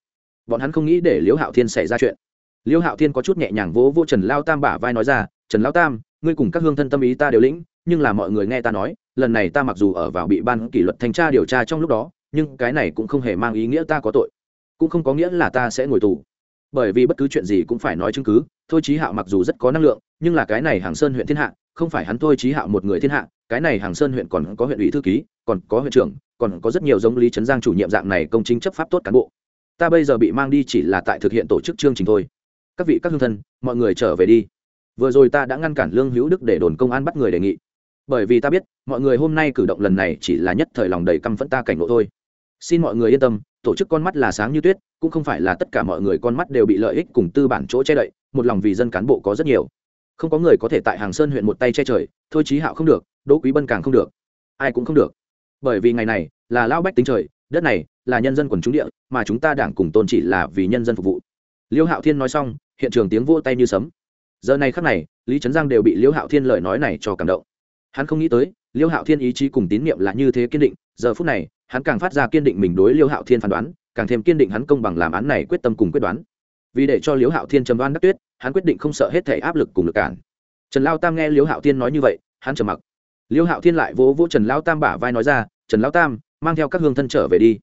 Bọn hắn không nghĩ để liêu hạo thiên xảy ra chuyện. Liêu hạo thiên có chút nhẹ nhàng vỗ vỗ trần lao tam bả vai nói ra, trần lao tam, ngươi cùng các hương thân tâm ý ta đều lĩnh, nhưng là mọi người nghe ta nói, lần này ta mặc dù ở vào bị ban kỷ luật thanh tra điều tra trong lúc đó, nhưng cái này cũng không hề mang ý nghĩa ta có tội. Cũng không có nghĩa là ta sẽ ngồi tù. Bởi vì bất cứ chuyện gì cũng phải nói chứng cứ, thôi chí hạo mặc dù rất có năng lượng, nhưng là cái này hàng sơn huyện thiên hạ, không phải hắn thôi chí hạo một người thiên hạ, cái này hàng sơn huyện còn có huyện ủy thư ký, còn có huyện trưởng còn có rất nhiều giống lý trấn giang chủ nhiệm dạng này công chính chấp pháp tốt cán bộ. Ta bây giờ bị mang đi chỉ là tại thực hiện tổ chức chương trình thôi. Các vị, các hương thân, mọi người trở về đi. Vừa rồi ta đã ngăn cản lương hữu đức để đồn công an bắt người đề nghị. Bởi vì ta biết, mọi người hôm nay cử động lần này chỉ là nhất thời lòng đầy căm phẫn ta cảnh ngộ thôi. Xin mọi người yên tâm, tổ chức con mắt là sáng như tuyết, cũng không phải là tất cả mọi người con mắt đều bị lợi ích cùng tư bản chỗ che đậy, một lòng vì dân cán bộ có rất nhiều. Không có người có thể tại hàng sơn huyện một tay che trời, thôi chí hạo không được, đỗ quý bân càng không được. Ai cũng không được bởi vì ngày này là lao bách tính trời, đất này là nhân dân quần chúng địa, mà chúng ta đảng cùng tôn chỉ là vì nhân dân phục vụ. Liêu hạo thiên nói xong, hiện trường tiếng vỗ tay như sấm. Giờ này khắc này, lý trấn giang đều bị liêu hạo thiên lời nói này cho cảm động. Hắn không nghĩ tới, liêu hạo thiên ý chí cùng tín nhiệm là như thế kiên định, giờ phút này, hắn càng phát ra kiên định mình đối liêu hạo thiên phán đoán, càng thêm kiên định hắn công bằng làm án này quyết tâm cùng quyết đoán. Vì để cho liêu hạo thiên trầm đoan đắc tuyết, hắn quyết định không sợ hết thể áp lực cùng lực cản. Trần lao tam nghe liêu hạo thiên nói như vậy, hắn trầm mặc liêu hạo thiên lại vỗ vỗ trần lao tam bả vai nói ra, trần lao tam, mang theo các hương thân trở về đi.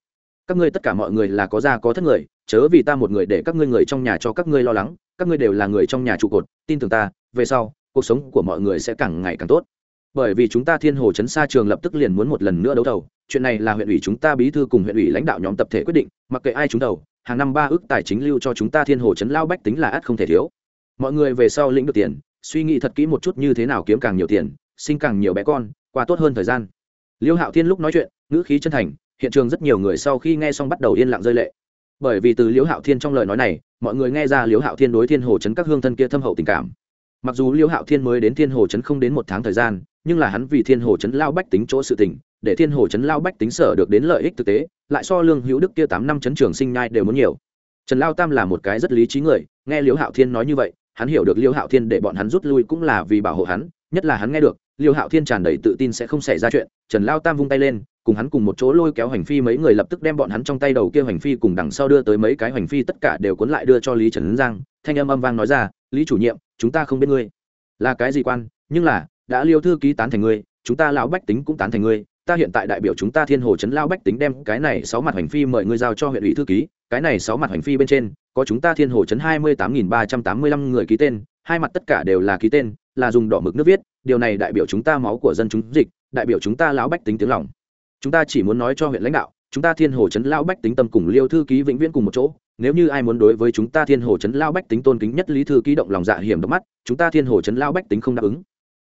Các ngươi tất cả mọi người là có gia có thất người, chớ vì ta một người để các ngươi người trong nhà cho các ngươi lo lắng, các ngươi đều là người trong nhà trụ cột, tin tưởng ta, về sau, cuộc sống của mọi người sẽ càng ngày càng tốt. Bởi vì chúng ta thiên hồ chấn xa trường lập tức liền muốn một lần nữa đấu thầu, chuyện này là huyện ủy chúng ta bí thư cùng huyện ủy lãnh đạo nhóm tập thể quyết định, mặc kệ ai chúng đầu hàng năm ba ước tài chính lưu cho chúng ta thiên hồ chấn lao bách tính là ắt không thể thiếu. Mọi người về sau lĩnh được tiền, suy nghĩ thật kỹ một chút như thế nào kiếm càng nhiều tiền sinh càng nhiều bé con, qua tốt hơn thời gian. Liêu hạo thiên lúc nói chuyện, ngữ khí chân thành, hiện trường rất nhiều người sau khi nghe xong bắt đầu yên lặng rơi lệ. Bởi vì từ liễu hạo thiên trong lời nói này, mọi người nghe ra liễu hạo thiên đối thiên hồ chấn các hương thân kia thâm hậu tình cảm. Mặc dù liễu hạo thiên mới đến thiên hồ chấn không đến một tháng thời gian, nhưng là hắn vì thiên hồ chấn lao bách tính chỗ sự tình, để thiên hồ chấn lao bách tính sở được đến lợi ích thực tế, lại so lương hữu đức kia tám năm chấn trường sinh nhai đều muốn nhiều. Trần lao tam là một cái rất lý trí người, nghe liễu hạo thiên nói như vậy, hắn hiểu được liễu hạo thiên để bọn hắn rút lui cũng là vì bảo hộ hắn, nhất là hắn nghe được Liêu hạo thiên tràn đầy tự tin sẽ không xảy ra chuyện, trần lao tam vung tay lên, cùng hắn cùng một chỗ lôi kéo hành phi, mấy người lập tức đem bọn hắn trong tay đầu kia hành phi cùng đằng sau đưa tới mấy cái hành phi tất cả đều cuốn lại đưa cho lý trần giang, thanh âm âm vang nói ra, lý chủ nhiệm, chúng ta không biết ngươi. Là cái gì quan? Nhưng là, đã liêu thư ký tán thành ngươi, chúng ta lão bách tính cũng tán thành ngươi, ta hiện tại đại biểu chúng ta thiên hồ Trấn lao bách tính đem cái này sáu mặt hành phi mời ngươi giao cho huyện ủy thư ký, cái này sáu mặt hành phi bên trên, có chúng ta thiên hồ Trấn hai mươi tám nghìn ba trăm tám mươi lăm người ký tên, hai mặt tất cả đều là ký tên là dùng đỏ mực nước viết, điều này đại biểu chúng ta máu của dân chúng dịch, đại biểu chúng ta lão bách tính tiếng lòng. Chúng ta chỉ muốn nói cho huyện lãnh đạo, chúng ta thiên hồ chấn lão bách tính tâm cùng liêu thư ký vĩnh viễn cùng một chỗ, nếu như ai muốn đối với chúng ta thiên hồ chấn lão bách tính tôn kính nhất lý thư ký động lòng dạ hiểm độc mắt, chúng ta thiên hồ chấn lão bách tính không đáp ứng.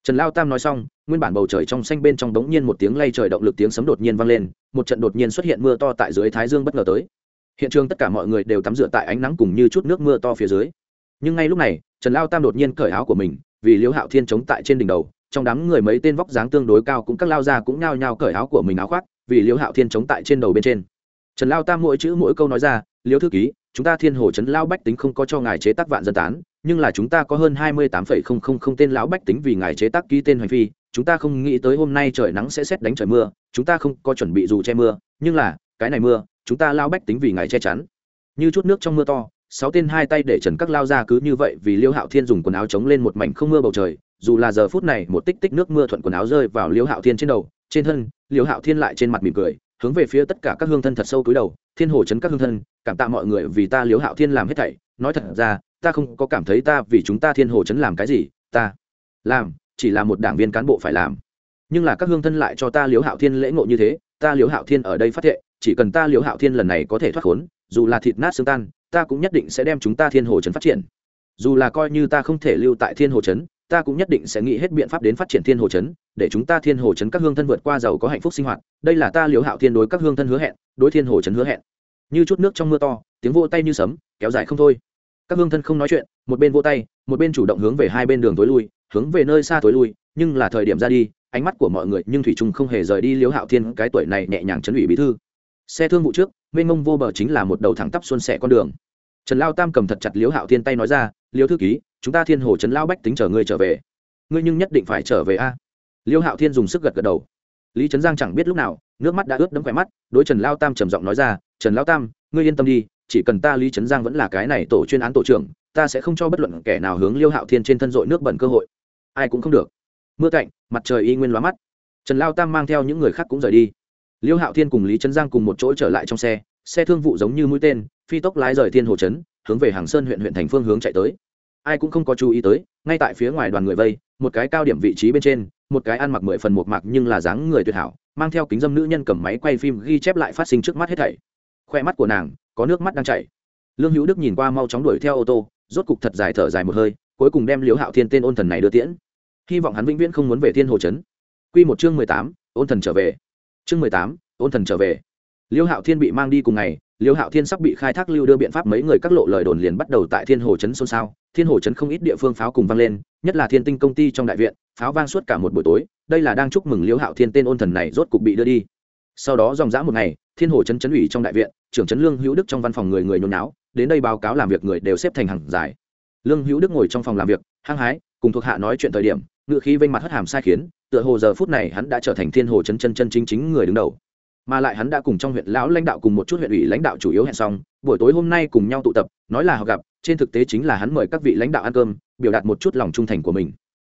Trần lao tam nói xong, nguyên bản bầu trời trong xanh bên trong đống nhiên một tiếng lay trời động lực tiếng sấm đột nhiên vang lên, một trận đột nhiên xuất hiện mưa to tại dưới thái dương bất ngờ tới. Hiện trường tất cả mọi người đều tắm rửa tại ánh nắng cùng như chút nước mưa to phía dưới. Nhưng ngay lúc này, trần lao tam đột nhiên cởi áo của mình vì liễu hạo thiên chống tại trên đỉnh đầu, trong đám người mấy tên vóc dáng tương đối cao cũng các lao ra cũng nhao nhao cởi áo của mình áo khoác, vì liễu hạo thiên chống tại trên đầu bên trên. Trần lao tam mỗi chữ mỗi câu nói ra, liễu thư ký, chúng ta thiên hồ trấn lao bách tính không có cho ngài chế tác vạn dân tán, nhưng là chúng ta có hơn hai mươi tám phẩy không không không tên lão bách tính vì ngài chế tác ký tên hành phi, chúng ta không nghĩ tới hôm nay trời nắng sẽ xét đánh trời mưa, chúng ta không có chuẩn bị dù che mưa, nhưng là, cái này mưa, chúng ta lao bách tính vì ngài che chắn. Như chút nước trong mưa to sáu tên hai tay để trần các lao ra cứ như vậy vì liêu hạo thiên dùng quần áo chống lên một mảnh không mưa bầu trời, dù là giờ phút này một tích tích nước mưa thuận quần áo rơi vào liêu hạo thiên trên đầu, trên thân, liêu hạo thiên lại trên mặt mỉm cười, hướng về phía tất cả các hương thân thật sâu cúi đầu, thiên hồ chấn các hương thân, cảm tạ mọi người vì ta liêu hạo thiên làm hết thảy. Nói thật ra, ta không có cảm thấy ta vì chúng ta thiên hồ chấn làm cái gì, ta làm chỉ là một đảng viên cán bộ phải làm. Nhưng là các hương thân lại cho ta Liêu hạo thiên lễ ngộ như thế, ta Liêu hạo thiên ở đây phát thệ chỉ cần ta liếu hạo thiên lần này có thể thoát khốn, dù là thịt nát xương tan, ta cũng nhất định sẽ đem chúng ta thiên hồ chấn phát triển. Dù là coi như ta không thể lưu tại thiên hồ chấn ta cũng nhất định sẽ nghĩ hết biện pháp đến phát triển thiên hồ chấn để chúng ta thiên hồ chấn các hương thân vượt qua giàu có hạnh phúc sinh hoạt. Đây là ta liễu hạo thiên đối các hương thân hứa hẹn, đối thiên hồ chấn hứa hẹn. Như chút nước trong mưa to, tiếng vô tay như sấm, kéo dài không thôi. Các hương thân không nói chuyện, một bên vô tay, một bên chủ động hướng về hai bên đường tối lui, hướng về nơi xa tối lui, nhưng là thời điểm ra đi, ánh mắt của mọi người nhưng thủy trung không hề rời đi liễu hạo thiên, cái tuổi này nhẹ nhàng chấn ủy bí thư xe thương vụ trước, mênh mông vô bờ chính là một đầu thẳng tắp xuân sẻ con đường. Trần lao tam cầm thật chặt liếu hạo thiên tay nói ra Liêu thư ký, chúng ta thiên hồ trấn lao bách tính chờ ngươi trở về. Ngươi nhưng nhất định phải trở về a. Liêu hạo thiên dùng sức gật gật đầu. Lý trấn giang chẳng biết lúc nào, nước mắt đã ướt đẫm khỏe mắt, đối trần lao tam trầm giọng nói ra, trần lao tam, ngươi yên tâm đi, chỉ cần ta lý trấn giang vẫn là cái này tổ chuyên án tổ trưởng, ta sẽ không cho bất luận kẻ nào hướng liêu hạo thiên trên thân dội nước bẩn cơ hội. Ai cũng không được. Mưa cạnh mặt trời y nguyên lóa mắt. Trần lao tam mang theo những người khác cũng rời đi liêu hạo thiên cùng lý trấn giang cùng một chỗ trở lại trong xe xe thương vụ giống như mũi tên, phi tốc lái rời thiên hồ trấn, hướng về hàng sơn huyện huyện thành phương hướng chạy tới. Ai cũng không có chú ý tới, ngay tại phía ngoài đoàn người vây, một cái cao điểm vị trí bên trên, một cái ăn mặc mười phần một mặc nhưng là dáng người tuyệt hảo, mang theo kính dâm nữ nhân cầm máy quay phim ghi chép lại phát sinh trước mắt hết thảy. Khoe mắt của nàng, có nước mắt đang chảy. Lương hữu đức nhìn qua mau chóng đuổi theo ô tô, rốt cục thật dài thở dài một hơi, cuối cùng đem liễu hạo thiên tên ôn thần này đưa tiễn. Hy vọng hắn vĩnh viễn không muốn về thiên hồ trấn. Q một chương mười tám, ôn thần trở về chương mười tám, ôn thần trở về. Liêu hạo thiên bị mang đi cùng ngày, liêu hạo thiên sắp bị khai thác lưu đưa biện pháp mấy người các lộ lời đồn liền bắt đầu tại thiên hồ trấn xôn xao. Thiên hồ trấn không ít địa phương pháo cùng vang lên, nhất là thiên tinh công ty trong đại viện, pháo vang suốt cả một buổi tối. Đây là đang chúc mừng liêu hạo thiên tên ôn thần này rốt cục bị đưa đi. Sau đó dòng dã một ngày, thiên hồ trấn trấn ủy trong đại viện, trưởng trấn lương hữu đức trong văn phòng người người nhôn náo đến đây báo cáo làm việc người đều xếp thành hàng dài. Lương hữu đức ngồi trong phòng làm việc, hăng hái, cùng thuộc hạ nói chuyện thời điểm ngự khí vênh mặt hất hàm sai khiến, tựa hồ giờ phút này hắn đã trở thành thiên hồ chân chân chân chính chính người đứng đầu. Mà lại hắn đã cùng trong huyện lão lãnh đạo cùng một chút huyện ủy lãnh đạo chủ yếu hẹn xong, buổi tối hôm nay cùng nhau tụ tập, nói là họ gặp, trên thực tế chính là hắn mời các vị lãnh đạo ăn cơm, biểu đạt một chút lòng trung thành của mình.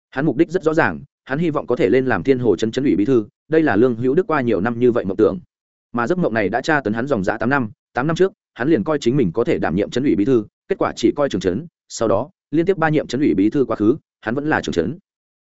Hắn mục đích rất rõ ràng, hắn hy vọng có thể lên làm thiên hồ chân chân ủy bí thư, đây là lương hữu đức qua nhiều năm như vậy mộng tưởng. Mà giấc mộng này đã tra tấn hắn dòng dã tám năm tám năm trước, hắn liền coi chính mình có thể đảm nhiệm chân ủy bí thư, kết quả chỉ coi trường trấn sau đó, liên tiếp ba nhiệm chân ủy bí thư quá khứ, hắn vẫn là trường trấn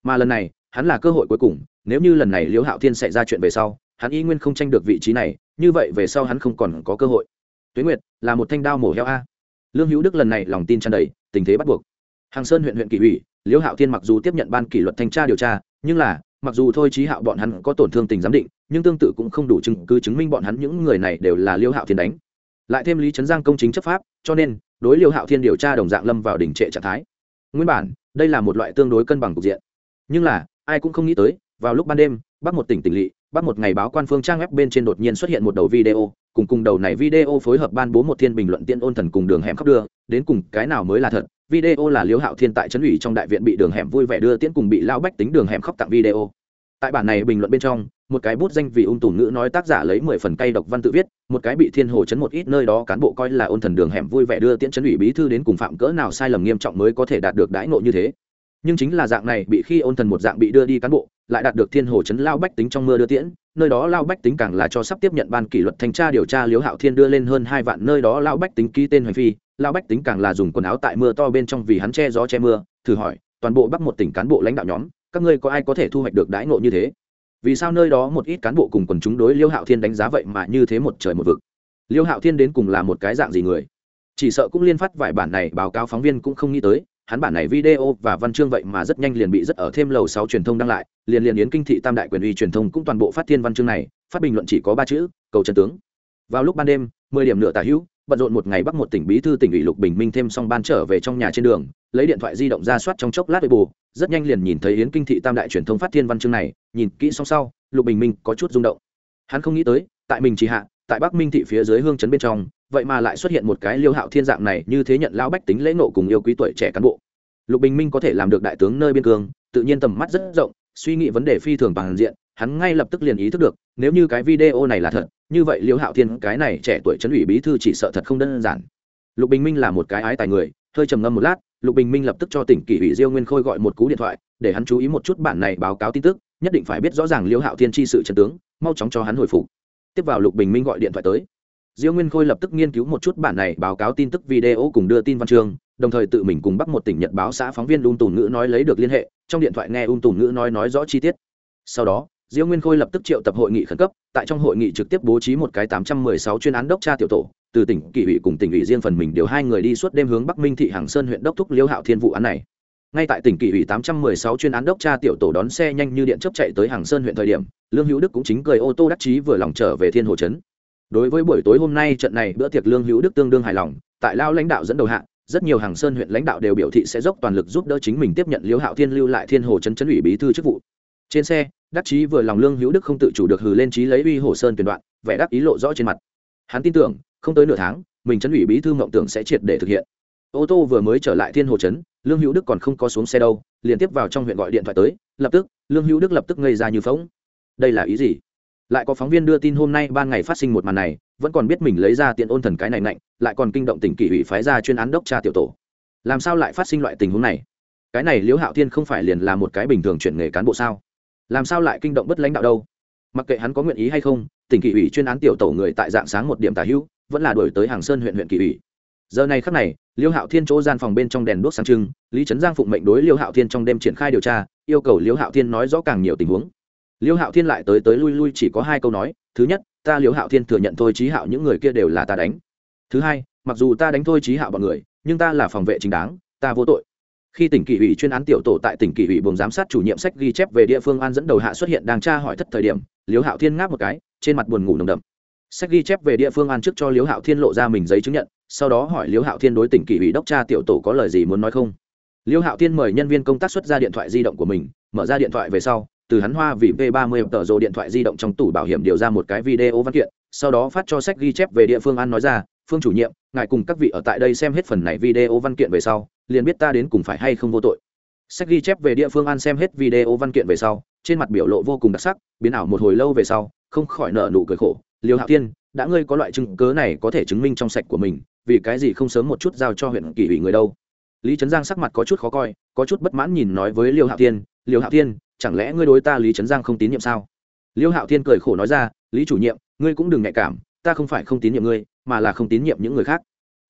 mà lần này, hắn là cơ hội cuối cùng, nếu như lần này liễu hạo thiên xảy ra chuyện về sau, hắn y nguyên không tranh được vị trí này, như vậy về sau hắn không còn có cơ hội. Tuế nguyệt, là một thanh đao mổ heo a. Lương hữu đức lần này lòng tin tràn đầy, tình thế bắt buộc. Hàng sơn huyện huyện kỷ ủy, liễu hạo thiên mặc dù tiếp nhận ban kỷ luật thanh tra điều tra, nhưng là, mặc dù thôi trí hạo bọn hắn có tổn thương tình giám định, nhưng tương tự cũng không đủ chứng cứ chứng minh bọn hắn những người này đều là liễu hạo thiên đánh. Lại thêm lý trấn giang công chính chấp pháp, cho nên, đối Liễu hạo thiên điều tra đồng dạng lâm vào đỉnh trệ trạng thái. Nguyên bản, đây là một loại tương đối cân bằng cục diện nhưng là, ai cũng không nghĩ tới, vào lúc ban đêm bắt một tỉnh tỉnh lỵ bắt một ngày báo quan phương trang web bên trên đột nhiên xuất hiện một đầu video, cùng cùng đầu này video phối hợp ban bố một thiên bình luận tiên ôn thần cùng đường hẻm khóc đưa, đến cùng cái nào mới là thật? Video là liêu hạo thiên tại trấn ủy trong đại viện bị đường hẻm vui vẻ đưa tiễn cùng bị lao bách tính đường hẻm khóc tặng video. Tại bản này bình luận bên trong, một cái bút danh vì ung tùn ngữ nói tác giả lấy mười phần cây độc văn tự viết, một cái bị thiên hồ chấn một ít nơi đó cán bộ coi là ôn thần đường hẻm vui vẻ đưa tiễn chấn ủy bí thư đến cùng phạm cỡ nào sai lầm nghiêm trọng mới có thể đạt được đãi ngộ như thế nhưng chính là dạng này bị khi ôn thần một dạng bị đưa đi cán bộ, lại đạt được thiên hồ chấn lao bách tính trong mưa đưa tiễn, nơi đó lao bách tính càng là cho sắp tiếp nhận ban kỷ luật thanh tra điều tra liếu hạo thiên đưa lên hơn hai vạn nơi đó lao bách tính ký tên hành phi, lao bách tính càng là dùng quần áo tại mưa to bên trong vì hắn che gió che mưa, thử hỏi, toàn bộ bắc một tỉnh cán bộ lãnh đạo nhóm, các ngươi có ai có thể thu hoạch được đãi ngộ như thế? Vì sao nơi đó một ít cán bộ cùng quần chúng đối liêu hạo thiên đánh giá vậy mà như thế một trời một vực? Liêu hạo thiên đến cùng là một cái dạng gì người? Chỉ sợ cũng liên phát vài bản này báo cáo phóng viên cũng không nghĩ tới hắn bản này video và văn chương vậy mà rất nhanh liền bị rất ở thêm lầu sáu truyền thông đăng lại, liền liền yến kinh thị tam đại quyền uy truyền thông cũng toàn bộ phát thiên văn chương này, phát bình luận chỉ có ba chữ, cầu chân tướng. Vào lúc ban đêm, mười điểm nửa tả hữu, bận rộn một ngày bắc một tỉnh bí thư tỉnh ủy lục bình minh thêm xong ban trở về trong nhà trên đường, lấy điện thoại di động ra soát trong chốc lát bù rất nhanh liền nhìn thấy yến kinh thị tam đại truyền thông phát thiên văn chương này, nhìn kỹ xong sau, lục bình minh có chút rung động. Hắn không nghĩ tới, tại mình chỉ hạ, tại bắc minh thị phía dưới hương trấn bên trong vậy mà lại xuất hiện một cái liêu hạo thiên dạng này như thế nhận lao bách tính lễ nộ cùng yêu quý tuổi trẻ cán bộ. Lục bình minh có thể làm được đại tướng nơi biên cương, tự nhiên tầm mắt rất rộng, suy nghĩ vấn đề phi thường bằng diện, hắn ngay lập tức liền ý thức được, nếu như cái video này là thật, như vậy liêu hạo thiên cái này trẻ tuổi trấn ủy bí thư chỉ sợ thật không đơn giản. Lục bình minh là một cái ái tài người, hơi trầm ngâm một lát, lục bình minh lập tức cho tỉnh kỷ ủy diêu nguyên khôi gọi một cú điện thoại, để hắn chú ý một chút bản này báo cáo tin tức, nhất định phải biết rõ ràng liêu hạo thiên chi sự trần tướng, mau chóng cho hắn hồi phục. Tiếp vào lục bình minh gọi điện thoại tới diêu nguyên khôi lập tức nghiên cứu một chút bản này báo cáo tin tức video cùng đưa tin văn chương, đồng thời tự mình cùng bắt một tỉnh nhật báo xã phóng viên ung tùn ngữ nói lấy được liên hệ, trong điện thoại nghe ung tùn ngữ nói nói rõ chi tiết. Sau đó, diêu nguyên khôi lập tức triệu tập hội nghị khẩn cấp, tại trong hội nghị trực tiếp bố trí một cái tám trăm mười sáu chuyên án đốc tra tiểu tổ, từ tỉnh kỷ ủy cùng tỉnh ủy riêng phần mình điều hai người đi suốt đêm hướng bắc minh thị hàng sơn huyện đốc thúc liêu hạo thiên vụ án này. Ngay tại tỉnh kỷ ủy 816 chuyên án đốc tra tiểu tổ đón xe nhanh như điện chớp chạy tới hàng sơn huyện thời điểm, lương hữu đức cũng chính cười ô tô đắc chí vừa lòng trở về thiên hồ trấn đối với buổi tối hôm nay trận này bữa tiệc lương hữu đức tương đương hài lòng, tại lao lãnh đạo dẫn đầu hạng rất nhiều hàng sơn huyện lãnh đạo đều biểu thị sẽ dốc toàn lực giúp đỡ chính mình tiếp nhận liễu hạo thiên lưu lại thiên hồ trấn trấn ủy bí thư chức vụ. Trên xe, đắc chí vừa lòng lương hữu đức không tự chủ được hừ lên trí lấy uy hồ sơn tuyển đoạn, vẻ đắc ý lộ rõ trên mặt. Hắn tin tưởng, không tới nửa tháng, mình trấn ủy bí thư mộng tưởng sẽ triệt để thực hiện. Ô tô vừa mới trở lại thiên hồ trấn, lương hữu đức còn không có xuống xe đâu, liền tiếp vào trong huyện gọi điện thoại tới, lập tức, lương hữu đức lập tức ngây ra như phóng đây là ý gì? Lại có phóng viên đưa tin hôm nay ban ngày phát sinh một màn này, vẫn còn biết mình lấy ra tiện ôn thần cái này nạnh, lại còn kinh động tỉnh kỷ ủy phái ra chuyên án đốc tra tiểu tổ. Làm sao lại phát sinh loại tình huống này? Cái này liễu hạo thiên không phải liền là một cái bình thường chuyển nghề cán bộ sao? Làm sao lại kinh động bất lãnh đạo đâu? Mặc kệ hắn có nguyện ý hay không, tỉnh kỷ ủy chuyên án tiểu tổ người tại dạng sáng một điểm tả hữu, vẫn là đổi tới hàng sơn huyện huyện kỷ ủy. Giờ này khắc này liêu hạo thiên chỗ gian phòng bên trong đèn đuốc sáng trưng, lý trấn giang phụng mệnh đối liêu hạo thiên trong đêm triển khai điều tra, yêu cầu liêu hạo thiên nói rõ càng nhiều tình huống liêu hạo thiên lại tới tới lui lui chỉ có hai câu nói, thứ nhất, ta liêu hạo thiên thừa nhận thôi trí hạo những người kia đều là ta đánh. Thứ hai, mặc dù ta đánh thôi trí hạo bọn người, nhưng ta là phòng vệ chính đáng, ta vô tội. Khi tỉnh kỷ ủy chuyên án tiểu tổ tại tỉnh kỷ ủy buồng giám sát chủ nhiệm sách ghi chép về địa phương an dẫn đầu hạ xuất hiện đang tra hỏi thất thời điểm, liêu hạo thiên ngáp một cái, trên mặt buồn ngủ nồng đậm. Sách ghi chép về địa phương an trước cho liêu hạo thiên lộ ra mình giấy chứng nhận, sau đó hỏi liêu hạo thiên đối tỉnh kỷ ủy đốc tra tiểu tổ có lời gì muốn nói không. Liêu hạo thiên mời nhân viên công tác xuất ra điện thoại di động của mình, mở ra điện thoại về sau từ hắn hoa vì v 30 tờ rồ điện thoại di động trong tủ bảo hiểm điều ra một cái video văn kiện sau đó phát cho sách ghi chép về địa phương an nói ra phương chủ nhiệm ngài cùng các vị ở tại đây xem hết phần này video văn kiện về sau liền biết ta đến cùng phải hay không vô tội sách ghi chép về địa phương an xem hết video văn kiện về sau trên mặt biểu lộ vô cùng đặc sắc biến ảo một hồi lâu về sau không khỏi nợ nụ cười khổ liêu hạo Tiên, đã ngươi có loại chứng cớ này có thể chứng minh trong sạch của mình vì cái gì không sớm một chút giao cho huyện kỷ ủy người đâu lý trấn giang sắc mặt có chút khó coi có chút bất mãn nhìn nói với liêu hạo Tiên, liêu hạo Tiên chẳng lẽ ngươi đối ta lý trấn giang không tín nhiệm sao? Liêu hạo thiên cười khổ nói ra, lý chủ nhiệm, ngươi cũng đừng nhạy cảm, ta không phải không tín nhiệm ngươi, mà là không tín nhiệm những người khác.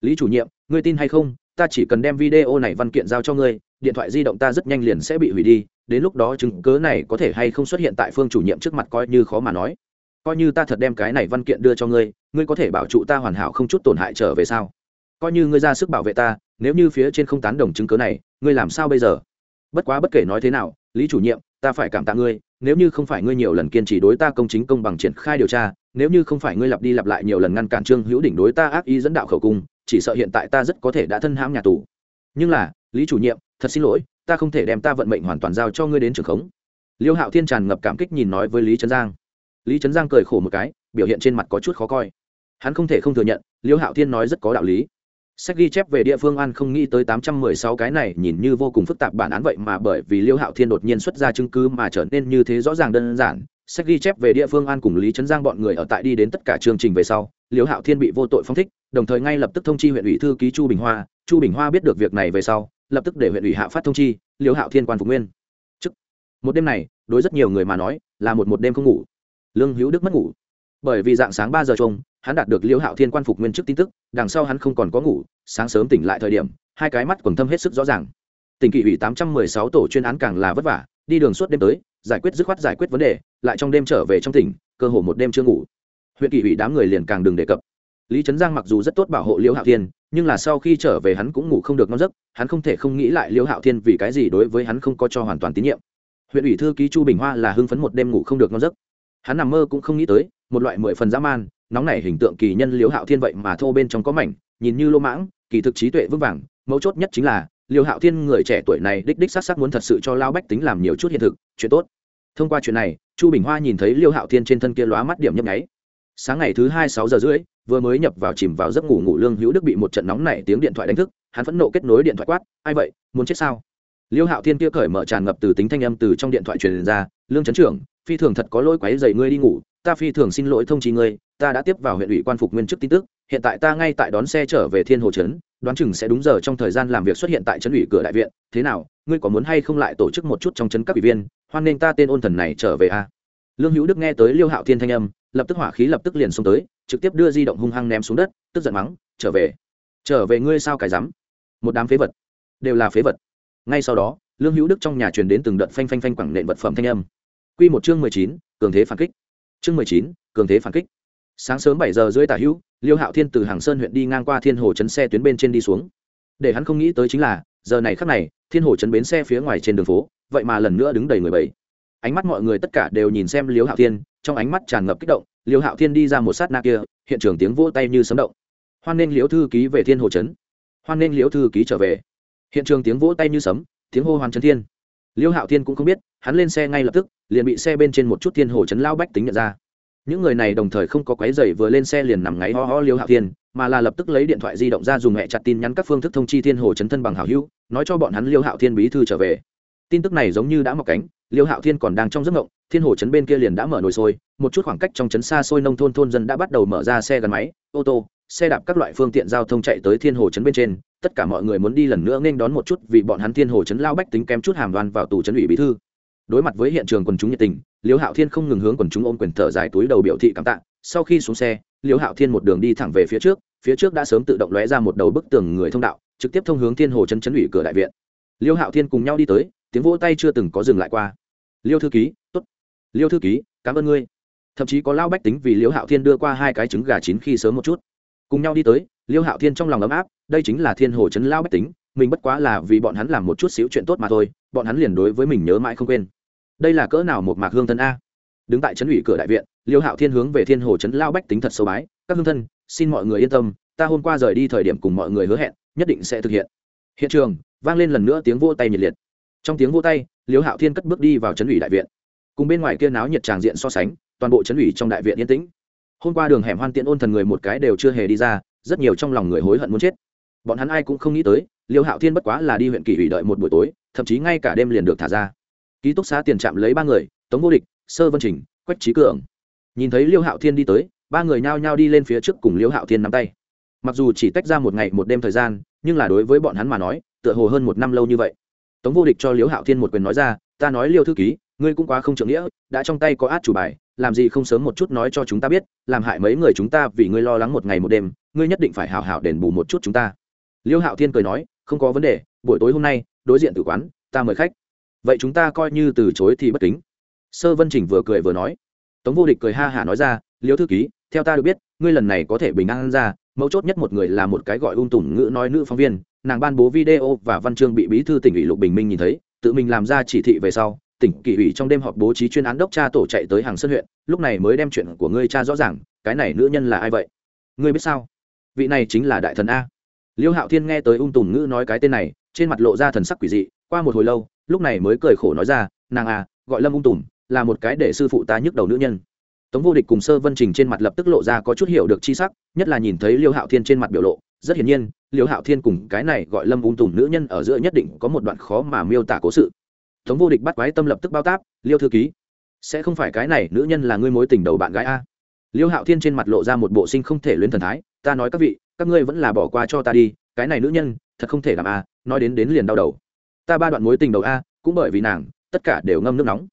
Lý chủ nhiệm, ngươi tin hay không, ta chỉ cần đem video này văn kiện giao cho ngươi, điện thoại di động ta rất nhanh liền sẽ bị hủy đi, đến lúc đó chứng cớ này có thể hay không xuất hiện tại phương chủ nhiệm trước mặt coi như khó mà nói. Coi như ta thật đem cái này văn kiện đưa cho ngươi ngươi có thể bảo trụ ta hoàn hảo không chút tổn hại trở về sao? Coi như ngươi ra sức bảo vệ ta, nếu như phía trên không tán đồng chứng cớ này, ngươi làm sao bây giờ? Bất quá bất kể nói thế nào, lý chủ nhiệm ta phải cảm tạ ngươi, nếu như không phải ngươi nhiều lần kiên trì đối ta công chính công bằng triển khai điều tra, nếu như không phải ngươi lặp đi lặp lại nhiều lần ngăn cản trương hữu đỉnh đối ta ác ý dẫn đạo khẩu cung, chỉ sợ hiện tại ta rất có thể đã thân hãm nhà tù. Nhưng là, lý chủ nhiệm, thật xin lỗi, ta không thể đem ta vận mệnh hoàn toàn giao cho ngươi đến trường khống. Liêu hạo thiên tràn ngập cảm kích nhìn nói với lý trấn giang. Lý trấn giang cười khổ một cái, biểu hiện trên mặt có chút khó coi. Hắn không thể không thừa nhận, liêu hạo thiên nói rất có đạo lý sách ghi chép về địa phương an không nghĩ tới tám trăm mười sáu cái này nhìn như vô cùng phức tạp bản án vậy mà bởi vì liêu hạo thiên đột nhiên xuất ra chứng cứ mà trở nên như thế rõ ràng đơn giản. Sách ghi chép về địa phương an cùng lý trấn giang bọn người ở tại đi đến tất cả chương trình về sau, liêu hạo thiên bị vô tội phong thích, đồng thời ngay lập tức thông chi huyện ủy thư ký chu bình hoa. Chu bình hoa biết được việc này về sau, lập tức để huyện ủy hạ phát thông chi, liêu hạo thiên quan phục nguyên. Chức. một đêm này, đối rất nhiều người mà nói là một một đêm không ngủ. Lương hữu đức mất ngủ. Bởi vì dạng sáng ba giờ chung hắn đạt được liêu hạo thiên quan phục nguyên chức tin tức, đằng sau hắn không còn có ngủ, sáng sớm tỉnh lại thời điểm, hai cái mắt quần thâm hết sức rõ ràng. Tỉnh kỷ ủy tám trăm mười sáu tổ chuyên án càng là vất vả, đi đường suốt đêm tới, giải quyết dứt khoát giải quyết vấn đề, lại trong đêm trở về trong tỉnh, cơ hồ một đêm chưa ngủ. Huyện kỷ ủy đám người liền càng đừng đề cập. Lý trấn giang mặc dù rất tốt bảo hộ liễu hạo thiên, nhưng là sau khi trở về hắn cũng ngủ không được ngon giấc, hắn không thể không nghĩ lại liễu hạo thiên vì cái gì đối với hắn không có cho hoàn toàn tín nhiệm. Huyện ủy thư ký chu bình hoa là hưng phấn một đêm ngủ không được ngon giấc. Hắn nằm mơ cũng không nghĩ tới, một loại mười phần dã man nóng nảy hình tượng kỳ nhân liễu hạo thiên vậy mà thô bên trong có mảnh, nhìn như lô mãng, kỳ thực trí tuệ vững vàng, mấu chốt nhất chính là, liễu hạo thiên người trẻ tuổi này đích đích s á c s á c muốn thật sự cho lao bách tính làm nhiều chút hiện thực, chuyện tốt. Thông qua chuyện này, chu bình hoa nhìn thấy liễu hạo thiên trên thân kia lóa mắt điểm nhấp nháy. Sáng ngày thứ hai sáu giờ rưỡi, vừa mới nhập vào chìm vào giấc ngủ ngủ lương hữu đức bị một trận nóng nảy tiếng điện thoại đánh thức, hắn phẫn nộ kết nối điện thoại quát, ai vậy, muốn chết sao? Liêu hạo thiên kia cởi mở tràn ngập từ tính thanh âm từ trong điện thoại truyền ra, lương trấn trưởng, phi thường thật có lỗi quáy dày ngươi đi ngủ ta phi thường xin lỗi thông trí ngươi, ta đã tiếp vào huyện ủy quan phục nguyên chức tin tức, hiện tại ta ngay tại đón xe trở về thiên hồ trấn, đoán chừng sẽ đúng giờ trong thời gian làm việc xuất hiện tại trấn ủy cửa đại viện, thế nào, ngươi có muốn hay không lại tổ chức một chút trong trấn các ủy viên, hoan nên ta tên ôn thần này trở về a à? lương hữu đức nghe tới liêu hạo thiên thanh âm, lập tức hỏa khí lập tức liền xông tới, trực tiếp đưa di động hung hăng ném xuống đất, tức giận mắng, trở về trở về ngươi sao cái rắm? Một đám phế vật, đều là phế vật. Ngay sau đó, lương hữu đức trong nhà truyền đến từng đợt phanh phanh phanh quẳng nện vật phẩm thanh âm. Quy một chương mười chín, cường thế phản kích chương mười chín, cường thế phản kích. Sáng sớm bảy giờ rưỡi tả hữu, liêu hạo thiên từ hàng sơn huyện đi ngang qua thiên hồ chấn xe tuyến bên trên đi xuống. Để hắn không nghĩ tới chính là, giờ này khắc này, thiên hồ chấn bến xe phía ngoài trên đường phố, vậy mà lần nữa đứng đầy người bảy ánh mắt mọi người tất cả đều nhìn xem liêu hạo thiên, trong ánh mắt tràn ngập kích động, liêu hạo thiên đi ra một sát na kia, hiện trường tiếng vỗ tay như sấm động. Hoan nên liễu thư ký về thiên hồ chấn. Hoan nên liễu thư ký trở về. Hiện trường tiếng vỗ tay như sấm, tiếng hô hoàn chấn thiên liêu hạo thiên cũng không biết, hắn lên xe ngay lập tức, liền bị xe bên trên một chút thiên hồ chấn lao bách tính nhận ra. Những người này đồng thời không có quái dày vừa lên xe liền nằm ngáy ho ho liêu hạo thiên, mà là lập tức lấy điện thoại di động ra dùng mẹ chặt tin nhắn các phương thức thông chi thiên hồ chấn thân bằng hảo hữu, nói cho bọn hắn liêu hạo thiên bí thư trở về. Tin tức này giống như đã mọc cánh, liêu hạo thiên còn đang trong giấc ngộng thiên hồ chấn bên kia liền đã mở nồi sôi, một chút khoảng cách trong chấn xa xôi nông thôn thôn dân đã bắt đầu mở ra xe gắn máy, ô tô, xe đạp các loại phương tiện giao thông chạy tới thiên hồ chấn bên trên tất cả mọi người muốn đi lần nữa nên đón một chút vì bọn hắn thiên hồ chấn lao bách tính kém chút hàm đoan vào tù chấn ủy bí thư. Đối mặt với hiện trường quần chúng nhiệt tình, liêu hạo thiên không ngừng hướng quần chúng ôm quyền thở dài túi đầu biểu thị cảm tạ. Sau khi xuống xe, liêu hạo thiên một đường đi thẳng về phía trước phía trước đã sớm tự động lóe ra một đầu bức tường người thông đạo, trực tiếp thông hướng thiên hồ chân chấn ủy cửa đại viện. Liêu hạo thiên cùng nhau đi tới, tiếng vỗ tay chưa từng có dừng lại qua. Liêu thư ký, tốt. Liêu thư ký, cảm ơn ngươi. Thậm chí có lao bách tính vì liêu hạo thiên đưa qua hai cái trứng gà chín khi sớm một chút cùng nhau đi tới, liêu hạo thiên trong lòng ấm áp, đây chính là thiên hồ chấn lao bách tính, mình bất quá là vì bọn hắn làm một chút xíu chuyện tốt mà thôi, bọn hắn liền đối với mình nhớ mãi không quên. Đây là cỡ nào một mạc hương thân a? Đứng tại trấn ủy cửa đại viện, liêu hạo thiên hướng về thiên hồ trấn lao bách tính thật sâu bái, các hương thân, xin mọi người yên tâm, ta hôm qua rời đi thời điểm cùng mọi người hứa hẹn, nhất định sẽ thực hiện. Hiện trường, vang lên lần nữa tiếng vô tay nhiệt liệt. Trong tiếng vô tay, liêu hạo thiên cất bước đi vào trấn ủy đại viện. Cùng bên ngoài kia náo nhiệt tràng diện so sánh, toàn bộ trấn ủy trong đại viện yên tĩnh hôm qua đường hẻm hoan tiện ôn thần người một cái đều chưa hề đi ra, rất nhiều trong lòng người hối hận muốn chết. Bọn hắn ai cũng không nghĩ tới, liêu hạo thiên bất quá là đi huyện kỷ ủy đợi một buổi tối, thậm chí ngay cả đêm liền được thả ra. Ký túc xá tiền trạm lấy ba người, tống vô địch, sơ vân trình, quách trí cường. Nhìn thấy liêu hạo thiên đi tới, ba người nhao nhao đi lên phía trước cùng liêu hạo thiên nắm tay. Mặc dù chỉ tách ra một ngày một đêm thời gian, nhưng là đối với bọn hắn mà nói, tựa hồ hơn một năm lâu như vậy. Tống vô địch cho liêu hạo thiên một quyền nói ra, ta nói liêu thư ký, ngươi cũng quá không trưởng nghĩa, đã trong tay có át chủ bài làm gì không sớm một chút nói cho chúng ta biết, làm hại mấy người chúng ta vì ngươi lo lắng một ngày một đêm, ngươi nhất định phải hào hào đền bù một chút chúng ta. Liêu hạo thiên cười nói, không có vấn đề, buổi tối hôm nay, đối diện tử quán, ta mời khách. Vậy chúng ta coi như từ chối thì bất kính. Sơ vân trình vừa cười vừa nói. Tống vô địch cười ha hả nói ra, liêu thư ký, theo ta được biết, ngươi lần này có thể bình an ra, mấu chốt nhất một người là một cái gọi ung tùng ngữ nói nữ phóng viên, nàng ban bố video và văn chương bị bí thư tỉnh ủy lục bình minh nhìn thấy, tự mình làm ra chỉ thị về sau tỉnh kỷ ủy trong đêm họp bố trí chuyên án đốc cha tổ chạy tới hàng sơn huyện, lúc này mới đem chuyện của ngươi cha rõ ràng, cái này nữ nhân là ai vậy? Ngươi biết sao? Vị này chính là đại thần a. Liêu hạo thiên nghe tới ung tùng ngữ nói cái tên này, trên mặt lộ ra thần sắc quỷ dị, qua một hồi lâu, lúc này mới cười khổ nói ra, nàng à gọi lâm ung tùm, là một cái để sư phụ ta nhức đầu nữ nhân. Tống vô địch cùng sơ vân trình trên mặt lập tức lộ ra có chút hiểu được chi sắc, nhất là nhìn thấy liêu hạo thiên trên mặt biểu lộ, rất hiển nhiên, liêu hạo thiên cùng cái này gọi lâm ung tùm nữ nhân ở giữa nhất định có một đoạn khó mà miêu tả cố sự tống vô địch bắt quái tâm lập tức bao táp, liêu thư ký, sẽ không phải cái này nữ nhân là ngươi mối tình đầu bạn gái a? Liêu hạo thiên trên mặt lộ ra một bộ sinh không thể luyến thần thái, ta nói các vị, các ngươi vẫn là bỏ qua cho ta đi, cái này nữ nhân, thật không thể làm a, nói đến đến liền đau đầu. Ta ba đoạn mối tình đầu a, cũng bởi vì nàng, tất cả đều ngâm nước nóng.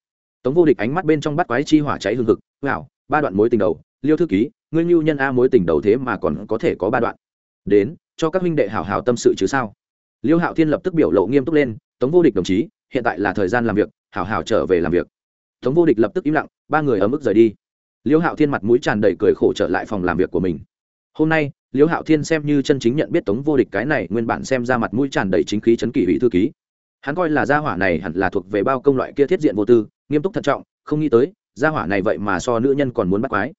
Tống vô địch ánh mắt bên trong bắt quái chi hỏa cháy hương thực hảo, ba đoạn mối tình đầu, liêu thư ký, ngươi nhu nhân a mối tình đầu thế mà còn có thể có ba đoạn. Đến, cho các huynh đệ hảo hảo tâm sự chứ sao? Liêu hạo thiên lập tức biểu lộ nghiêm túc lên, tống vô địch đồng chí hiện tại là thời gian làm việc, hảo hảo trở về làm việc. Tống vô địch lập tức im lặng, ba người ở mức rời đi. Liêu hạo thiên mặt mũi tràn đầy cười khổ trở lại phòng làm việc của mình. Hôm nay, liêu hạo thiên xem như chân chính nhận biết tống vô địch cái này, nguyên bản xem ra mặt mũi tràn đầy chính khí chấn kỷ ủy thư ký. Hắn coi là gia hỏa này hẳn là thuộc về bao công loại kia thiết diện vô tư, nghiêm túc thận trọng, không nghĩ tới, gia hỏa này vậy mà so nữ nhân còn muốn bắt quái.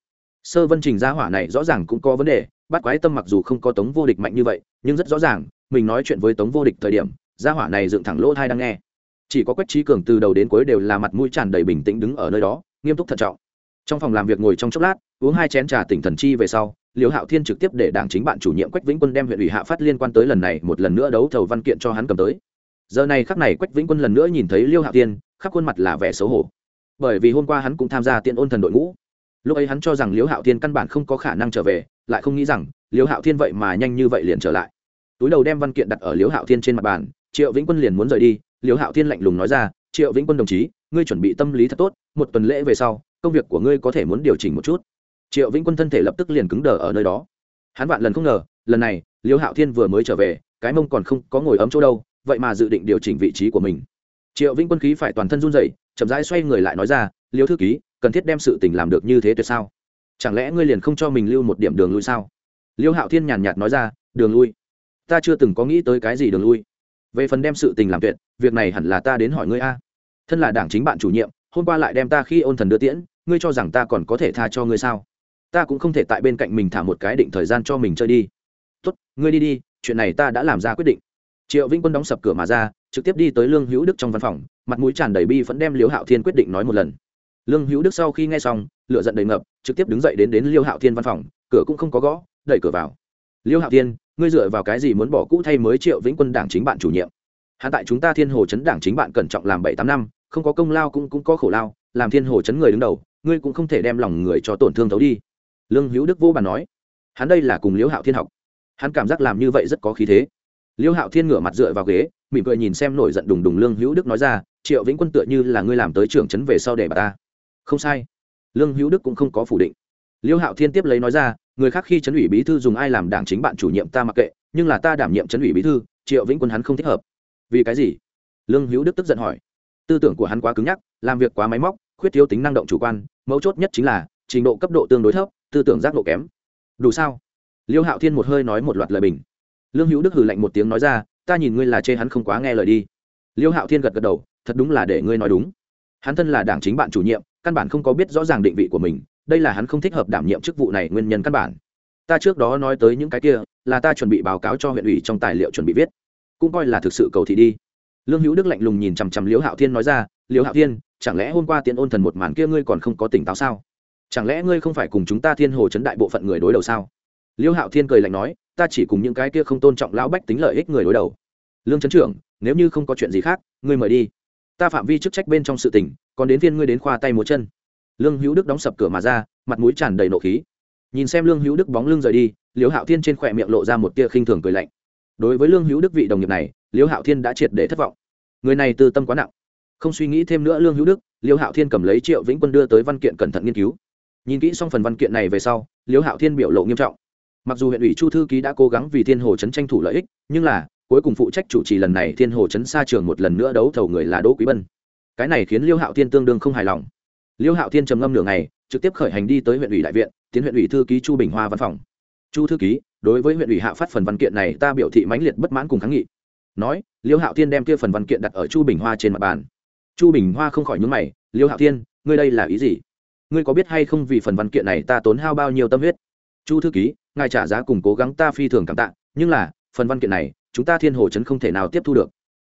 Sơ vân trình gia hỏa này rõ ràng cũng có vấn đề, bắt quái tâm mặc dù không có tống vô địch mạnh như vậy, nhưng rất rõ ràng, mình nói chuyện với tống vô địch thời điểm, gia hỏa này dựng thẳng lỗ thai đang nghe chỉ có quách trí cường từ đầu đến cuối đều là mặt mũi tràn đầy bình tĩnh đứng ở nơi đó, nghiêm túc thận trọng. Trong phòng làm việc ngồi trong chốc lát, uống hai chén trà tỉnh thần chi về sau liều hạo thiên trực tiếp để đảng chính bạn chủ nhiệm quách vĩnh quân đem huyện ủy hạ phát liên quan tới lần này một lần nữa đấu thầu văn kiện cho hắn cầm tới. Giờ này khắc này quách vĩnh quân lần nữa nhìn thấy liêu hạo thiên, khắp khuôn mặt là vẻ xấu hổ. Bởi vì hôm qua hắn cũng tham gia tiện ôn thần đội ngũ. Lúc ấy hắn cho rằng liêu hạo thiên căn bản không có khả năng trở về, lại không nghĩ rằng liêu hạo thiên vậy mà nhanh như vậy liền trở lại. Túi đầu đem văn kiện đặt ở liêu hạo thiên trên mặt bàn, triệu vĩnh quân liền muốn rời đi liêu hạo thiên lạnh lùng nói ra, triệu vĩnh quân đồng chí, ngươi chuẩn bị tâm lý thật tốt, một tuần lễ về sau, công việc của ngươi có thể muốn điều chỉnh một chút. Triệu vĩnh quân thân thể lập tức liền cứng đờ ở nơi đó. Hắn vạn lần không ngờ, lần này, liêu hạo thiên vừa mới trở về, cái mông còn không có ngồi ấm chỗ đâu, vậy mà dự định điều chỉnh vị trí của mình. Triệu vĩnh quân khí phải toàn thân run dậy chậm rãi xoay người lại nói ra, liêu thư ký, cần thiết đem sự tình làm được như thế tuyệt sao? Chẳng lẽ ngươi liền không cho mình lưu một điểm đường lui sao? Liêu hạo thiên nhàn nhạt nói ra, đường lui? Ta chưa từng có nghĩ tới cái gì đường lui. Về phần đem sự tình làm tuyệt việc này hẳn là ta đến hỏi ngươi a. Thân là đảng chính bạn chủ nhiệm, hôm qua lại đem ta khi ôn thần đưa tiễn, ngươi cho rằng ta còn có thể tha cho ngươi sao? Ta cũng không thể tại bên cạnh mình thả một cái định thời gian cho mình chơi đi. Tốt, ngươi đi đi, chuyện này ta đã làm ra quyết định. Triệu vĩnh quân đóng sập cửa mà ra, trực tiếp đi tới lương hữu đức trong văn phòng, mặt mũi tràn đầy bi vẫn đem liêu hạo thiên quyết định nói một lần. Lương hữu đức sau khi nghe xong lựa giận đầy ngập, trực tiếp đứng dậy đến đến liêu hạo thiên văn phòng, cửa cũng không có gõ, đẩy cửa vào. Liêu hạo thiên, ngươi dựa vào cái gì muốn bỏ cũ thay mới triệu vĩnh quân đảng chính bạn chủ nhiệm? Hạ tại chúng ta thiên hồ chấn đảng chính bạn cẩn trọng làm bảy tám năm, không có công lao cũng cũng có khổ lao, làm thiên hồ chấn người đứng đầu, ngươi cũng không thể đem lòng người cho tổn thương thấu đi. Lương hữu đức vô bàn nói. Hắn đây là cùng liễu hạo thiên học. Hắn cảm giác làm như vậy rất có khí thế. Liễu hạo thiên ngửa mặt dựa vào ghế, mỉm cười nhìn xem nổi giận đùng đùng lương hữu đức nói ra, triệu vĩnh quân tựa như là ngươi làm tới trưởng chấn về sau để bà ta. Không sai. Lương hữu đức cũng không có phủ định. Liễu hạo thiên tiếp lấy nói ra, người khác khi chấn ủy bí thư dùng ai làm đảng chính bạn chủ nhiệm ta mặc kệ, nhưng là ta đảm nhiệm chấn ủy bí thư, triệu vĩnh quân hắn không thích hợp vì cái gì? Lương hữu đức tức giận hỏi. Tư tưởng của hắn quá cứng nhắc, làm việc quá máy móc, khuyết thiếu tính năng động chủ quan, mấu chốt nhất chính là, trình độ cấp độ tương đối thấp, tư tưởng giác độ kém. Đủ sao? Liêu hạo thiên một hơi nói một loạt lời bình. Lương hữu đức hừ lạnh một tiếng nói ra, ta nhìn ngươi là chê hắn không quá nghe lời đi. Liêu hạo thiên gật gật đầu, thật đúng là để ngươi nói đúng. Hắn thân là đảng chính bạn chủ nhiệm, căn bản không có biết rõ ràng định vị của mình, đây là hắn không thích hợp đảm nhiệm chức vụ này nguyên nhân căn bản. Ta trước đó nói tới những cái kia, là ta chuẩn bị báo cáo cho huyện ủy trong tài liệu chuẩn bị viết cũng coi là thực sự cầu thị đi. Lương hữu đức lạnh lùng nhìn chằm chằm liễu hạo thiên nói ra, liễu hạo thiên, chẳng lẽ hôm qua tiện ôn thần một màn kia ngươi còn không có tỉnh táo sao? Chẳng lẽ ngươi không phải cùng chúng ta thiên hồ chấn đại bộ phận người đối đầu sao? Liễu hạo thiên cười lạnh nói, ta chỉ cùng những cái kia không tôn trọng lão bách tính lợi ích người đối đầu. Lương trấn trưởng, nếu như không có chuyện gì khác, ngươi mời đi. Ta phạm vi chức trách bên trong sự tình, còn đến viên ngươi đến khoa tay múa chân. Lương hữu đức đóng sập cửa mà ra, mặt mũi tràn đầy nộ khí. Nhìn xem lương hữu đức bóng lưng rời đi, liễu hạo thiên trên khỏe miệng lộ ra một tia khinh thường cười lạnh đối với lương hữu đức vị đồng nghiệp này, liêu hạo thiên đã triệt để thất vọng. Người này tư tâm quá nặng. Không suy nghĩ thêm nữa lương hữu đức, liêu hạo thiên cầm lấy triệu vĩnh quân đưa tới văn kiện cẩn thận nghiên cứu. Nhìn kỹ xong phần văn kiện này về sau, liêu hạo thiên biểu lộ nghiêm trọng. Mặc dù huyện ủy chu thư ký đã cố gắng vì thiên hồ chấn tranh thủ lợi ích, nhưng là, cuối cùng phụ trách chủ trì lần này thiên hồ chấn xa trường một lần nữa đấu thầu người là đỗ quý bân. Cái này khiến liêu hạo thiên tương đương không hài lòng. Liêu hạo thiên trầm ngâm nửa ngày, trực tiếp khởi hành đi tới huyện ủy đại viện, tiến huyện ủy thư ký chu bình hoa văn phòng. Chu thư ký đối với huyện ủy hạ phát phần văn kiện này ta biểu thị mãnh liệt bất mãn cùng kháng nghị. Nói, liêu hạo thiên đem kia phần văn kiện đặt ở chu bình hoa trên mặt bàn. Chu bình hoa không khỏi nhúng mày, liêu hạo thiên, ngươi đây là ý gì? Ngươi có biết hay không vì phần văn kiện này ta tốn hao bao nhiêu tâm huyết? Chu thư ký, ngài trả giá cùng cố gắng ta phi thường cảm tạ, nhưng là, phần văn kiện này, chúng ta thiên hồ chấn không thể nào tiếp thu được.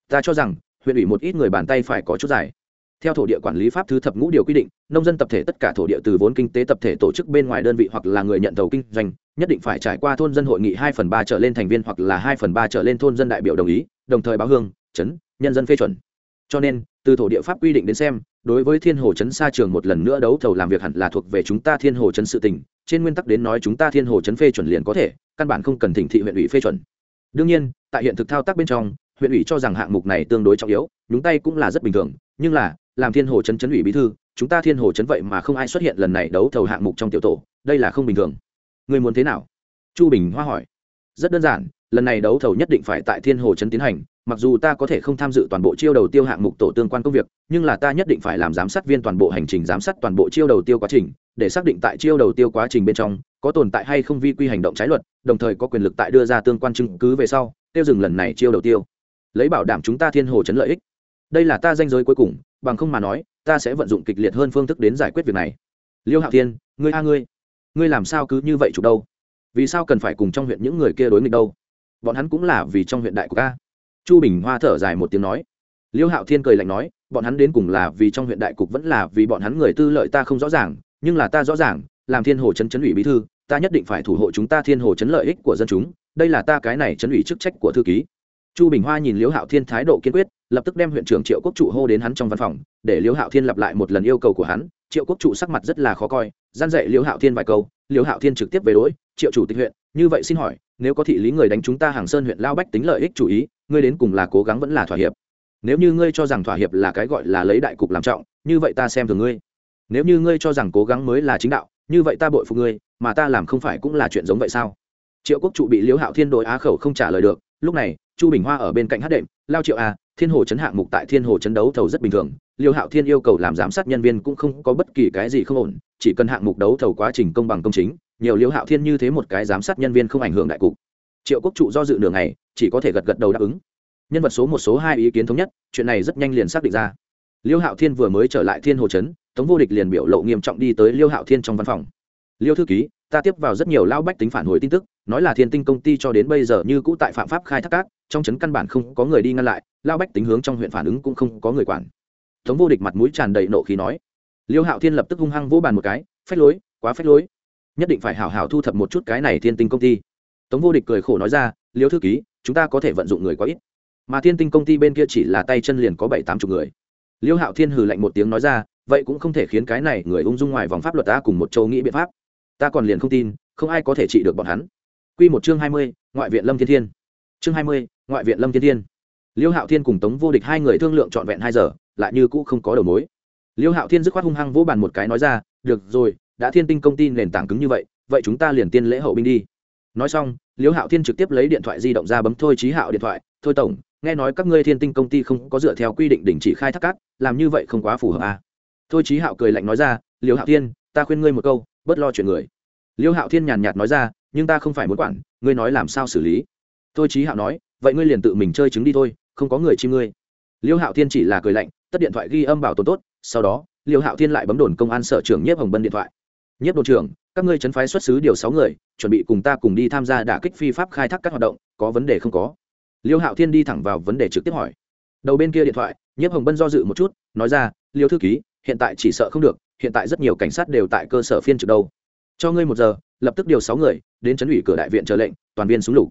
Ta cho rằng, huyện ủy một ít người bàn tay phải có chút dài theo thổ địa quản lý pháp thứ thập ngũ điều quy định, nông dân tập thể tất cả thổ địa từ vốn kinh tế tập thể tổ chức bên ngoài đơn vị hoặc là người nhận thầu kinh doanh, nhất định phải trải qua thôn dân hội nghị hai phần ba trở lên thành viên hoặc là hai phần ba trở lên thôn dân đại biểu đồng ý, đồng thời báo hương, chấn, nhân dân phê chuẩn. Cho nên, từ thổ địa pháp quy định đến xem, đối với thiên hồ chấn xa trường một lần nữa đấu thầu làm việc hẳn là thuộc về chúng ta thiên hồ chấn sự tình, trên nguyên tắc đến nói chúng ta thiên hồ chấn phê chuẩn liền có thể, căn bản không cần thỉnh thị huyện ủy phê chuẩn. Đương nhiên, tại hiện thực thao tác bên trong, huyện ủy cho rằng hạng mục này tương đối trọng yếu, nhúng tay cũng là rất bình thường, nhưng là làm thiên hồ chấn chấn ủy bí thư, chúng ta thiên hồ chấn vậy mà không ai xuất hiện lần này đấu thầu hạng mục trong tiểu tổ, đây là không bình thường. Người muốn thế nào? Chu bình hoa hỏi. Rất đơn giản, lần này đấu thầu nhất định phải tại thiên hồ chấn tiến hành, mặc dù ta có thể không tham dự toàn bộ chiêu đầu tiêu hạng mục tổ tương quan công việc, nhưng là ta nhất định phải làm giám sát viên toàn bộ hành trình, giám sát toàn bộ chiêu đầu tiêu quá trình, để xác định tại chiêu đầu tiêu quá trình bên trong, có tồn tại hay không vi quy hành động trái luật, đồng thời có quyền lực tại đưa ra tương quan chứng cứ về sau, tiêu dừng lần này chiêu đầu tiêu. Lấy bảo đảm chúng ta thiên hồ chấn lợi ích. Đây là ta danh giới cuối cùng bằng không mà nói, ta sẽ vận dụng kịch liệt hơn phương thức đến giải quyết việc này. Liêu hạo thiên, ngươi a ngươi ngươi làm sao cứ như vậy chủ đâu? Vì sao cần phải cùng trong huyện những người kia đối nghịch đâu? Bọn hắn cũng là vì trong huyện đại của ca chu bình hoa thở dài một tiếng nói. Liêu hạo thiên cười lạnh nói, bọn hắn đến cùng là vì trong huyện đại cục vẫn là vì bọn hắn người tư lợi ta không rõ ràng, nhưng là ta rõ ràng, làm thiên hồ chấn chấn ủy bí thư, ta nhất định phải thủ hộ chúng ta thiên hồ chấn lợi ích của dân chúng, đây là ta cái này chấn ủy chức trách của thư ký chu bình hoa nhìn liễu hạo thiên thái độ kiên quyết, lập tức đem huyện trưởng triệu quốc trụ hô đến hắn trong văn phòng, để liễu hạo thiên lặp lại một lần yêu cầu của hắn. Triệu quốc trụ sắc mặt rất là khó coi, gian dạy liễu hạo thiên vài câu, liễu hạo thiên trực tiếp về đối, triệu chủ tịch huyện, như vậy xin hỏi, nếu có thị lý người đánh chúng ta hàng sơn huyện lao bách tính lợi ích chủ ý, ngươi đến cùng là cố gắng vẫn là thỏa hiệp? Nếu như ngươi cho rằng thỏa hiệp là cái gọi là lấy đại cục làm trọng, như vậy ta xem thường ngươi. Nếu như ngươi cho rằng cố gắng mới là chính đạo, như vậy ta bội phục ngươi, mà ta làm không phải cũng là chuyện giống vậy sao? Triệu quốc trụ bị liễu hạo thiên đội á khẩu không trả lời được lúc này chu bình hoa ở bên cạnh hát đệm lao triệu a thiên hồ chấn hạng mục tại thiên hồ chấn đấu thầu rất bình thường liêu hạo thiên yêu cầu làm giám sát nhân viên cũng không có bất kỳ cái gì không ổn chỉ cần hạng mục đấu thầu quá trình công bằng công chính nhiều liêu hạo thiên như thế một cái giám sát nhân viên không ảnh hưởng đại cục. Triệu quốc trụ do dự nửa ngày chỉ có thể gật gật đầu đáp ứng. Nhân vật số một số hai ý kiến thống nhất chuyện này rất nhanh liền xác định ra. Liêu hạo thiên vừa mới trở lại thiên hồ chấn, tống vô địch liền biểu lộ nghiêm trọng đi tới liêu hạo thiên trong văn phòng. Liêu thư ký ta tiếp vào rất nhiều lao bách tính phản hồi tin tức, nói là thiên tinh công ty cho đến bây giờ như cũ tại phạm pháp khai thác cát, trong trấn căn bản không có người đi ngăn lại lao bách tính hướng trong huyện phản ứng cũng không có người quản. Tống vô địch mặt mũi tràn đầy nộ khí nói. Liêu hạo thiên lập tức hung hăng vỗ bàn một cái, phách lối, quá phách lối. Nhất định phải hảo hảo thu thập một chút cái này thiên tinh công ty. Tống vô địch cười khổ nói ra, liêu thư ký, chúng ta có thể vận dụng người quá ít. Mà thiên tinh công ty bên kia chỉ là tay chân liền có bảy tám chục người. Liêu hạo thiên hừ lạnh một tiếng nói ra, vậy cũng không thể khiến cái này người ung dung ngoài vòng pháp luật ta cùng một châu nghĩ biện pháp ta còn liền không tin, không ai có thể trị được bọn hắn. Q một chương hai mươi, ngoại viện lâm thiên thiên. Chương hai mươi, ngoại viện lâm thiên thiên. Liêu hạo thiên cùng tống vô địch hai người thương lượng trọn vẹn hai giờ, lại như cũ không có đầu mối. Liêu hạo thiên dứt khoát hung hăng vỗ bàn một cái nói ra, được rồi, đã thiên tinh công ty nền tảng cứng như vậy vậy chúng ta liền tiên lễ hậu binh đi. Nói xong, liêu hạo thiên trực tiếp lấy điện thoại di động ra bấm thôi trí hạo điện thoại, thôi tổng, nghe nói các ngươi thiên tinh công ty không có dựa theo quy định đình chỉ khai thác cát, làm như vậy không quá phù hợp à. thôi trí hạo cười lạnh nói ra, liêu hạo thiên, ta khuyên ngươi một câu, bớt lo chuyện người liêu hạo thiên nhàn nhạt nói ra, nhưng ta không phải muốn quản, ngươi nói làm sao xử lý? Thôi trí hạo nói, vậy ngươi liền tự mình chơi chứng đi thôi, không có người chim ngươi. Liêu hạo thiên chỉ là cười lạnh, tất điện thoại ghi âm bảo tồn tốt, sau đó, liêu hạo thiên lại bấm đồn công an sở trưởng nhiếp hồng bân điện thoại. Nhiếp đồn trưởng, các ngươi chấn phái xuất xứ điều sáu người, chuẩn bị cùng ta cùng đi tham gia đả kích phi pháp khai thác các hoạt động, có vấn đề không có? Liêu hạo thiên đi thẳng vào vấn đề trực tiếp hỏi. Đầu bên kia điện thoại, nhiếp hồng bân do dự một chút, nói ra, liêu thư ký, hiện tại chỉ sợ không được, hiện tại rất nhiều cảnh sát đều tại cơ sở phiên trực đâu cho ngươi một giờ, lập tức điều sáu người, đến chấn ủy cửa đại viện chờ lệnh, toàn viên súng lục.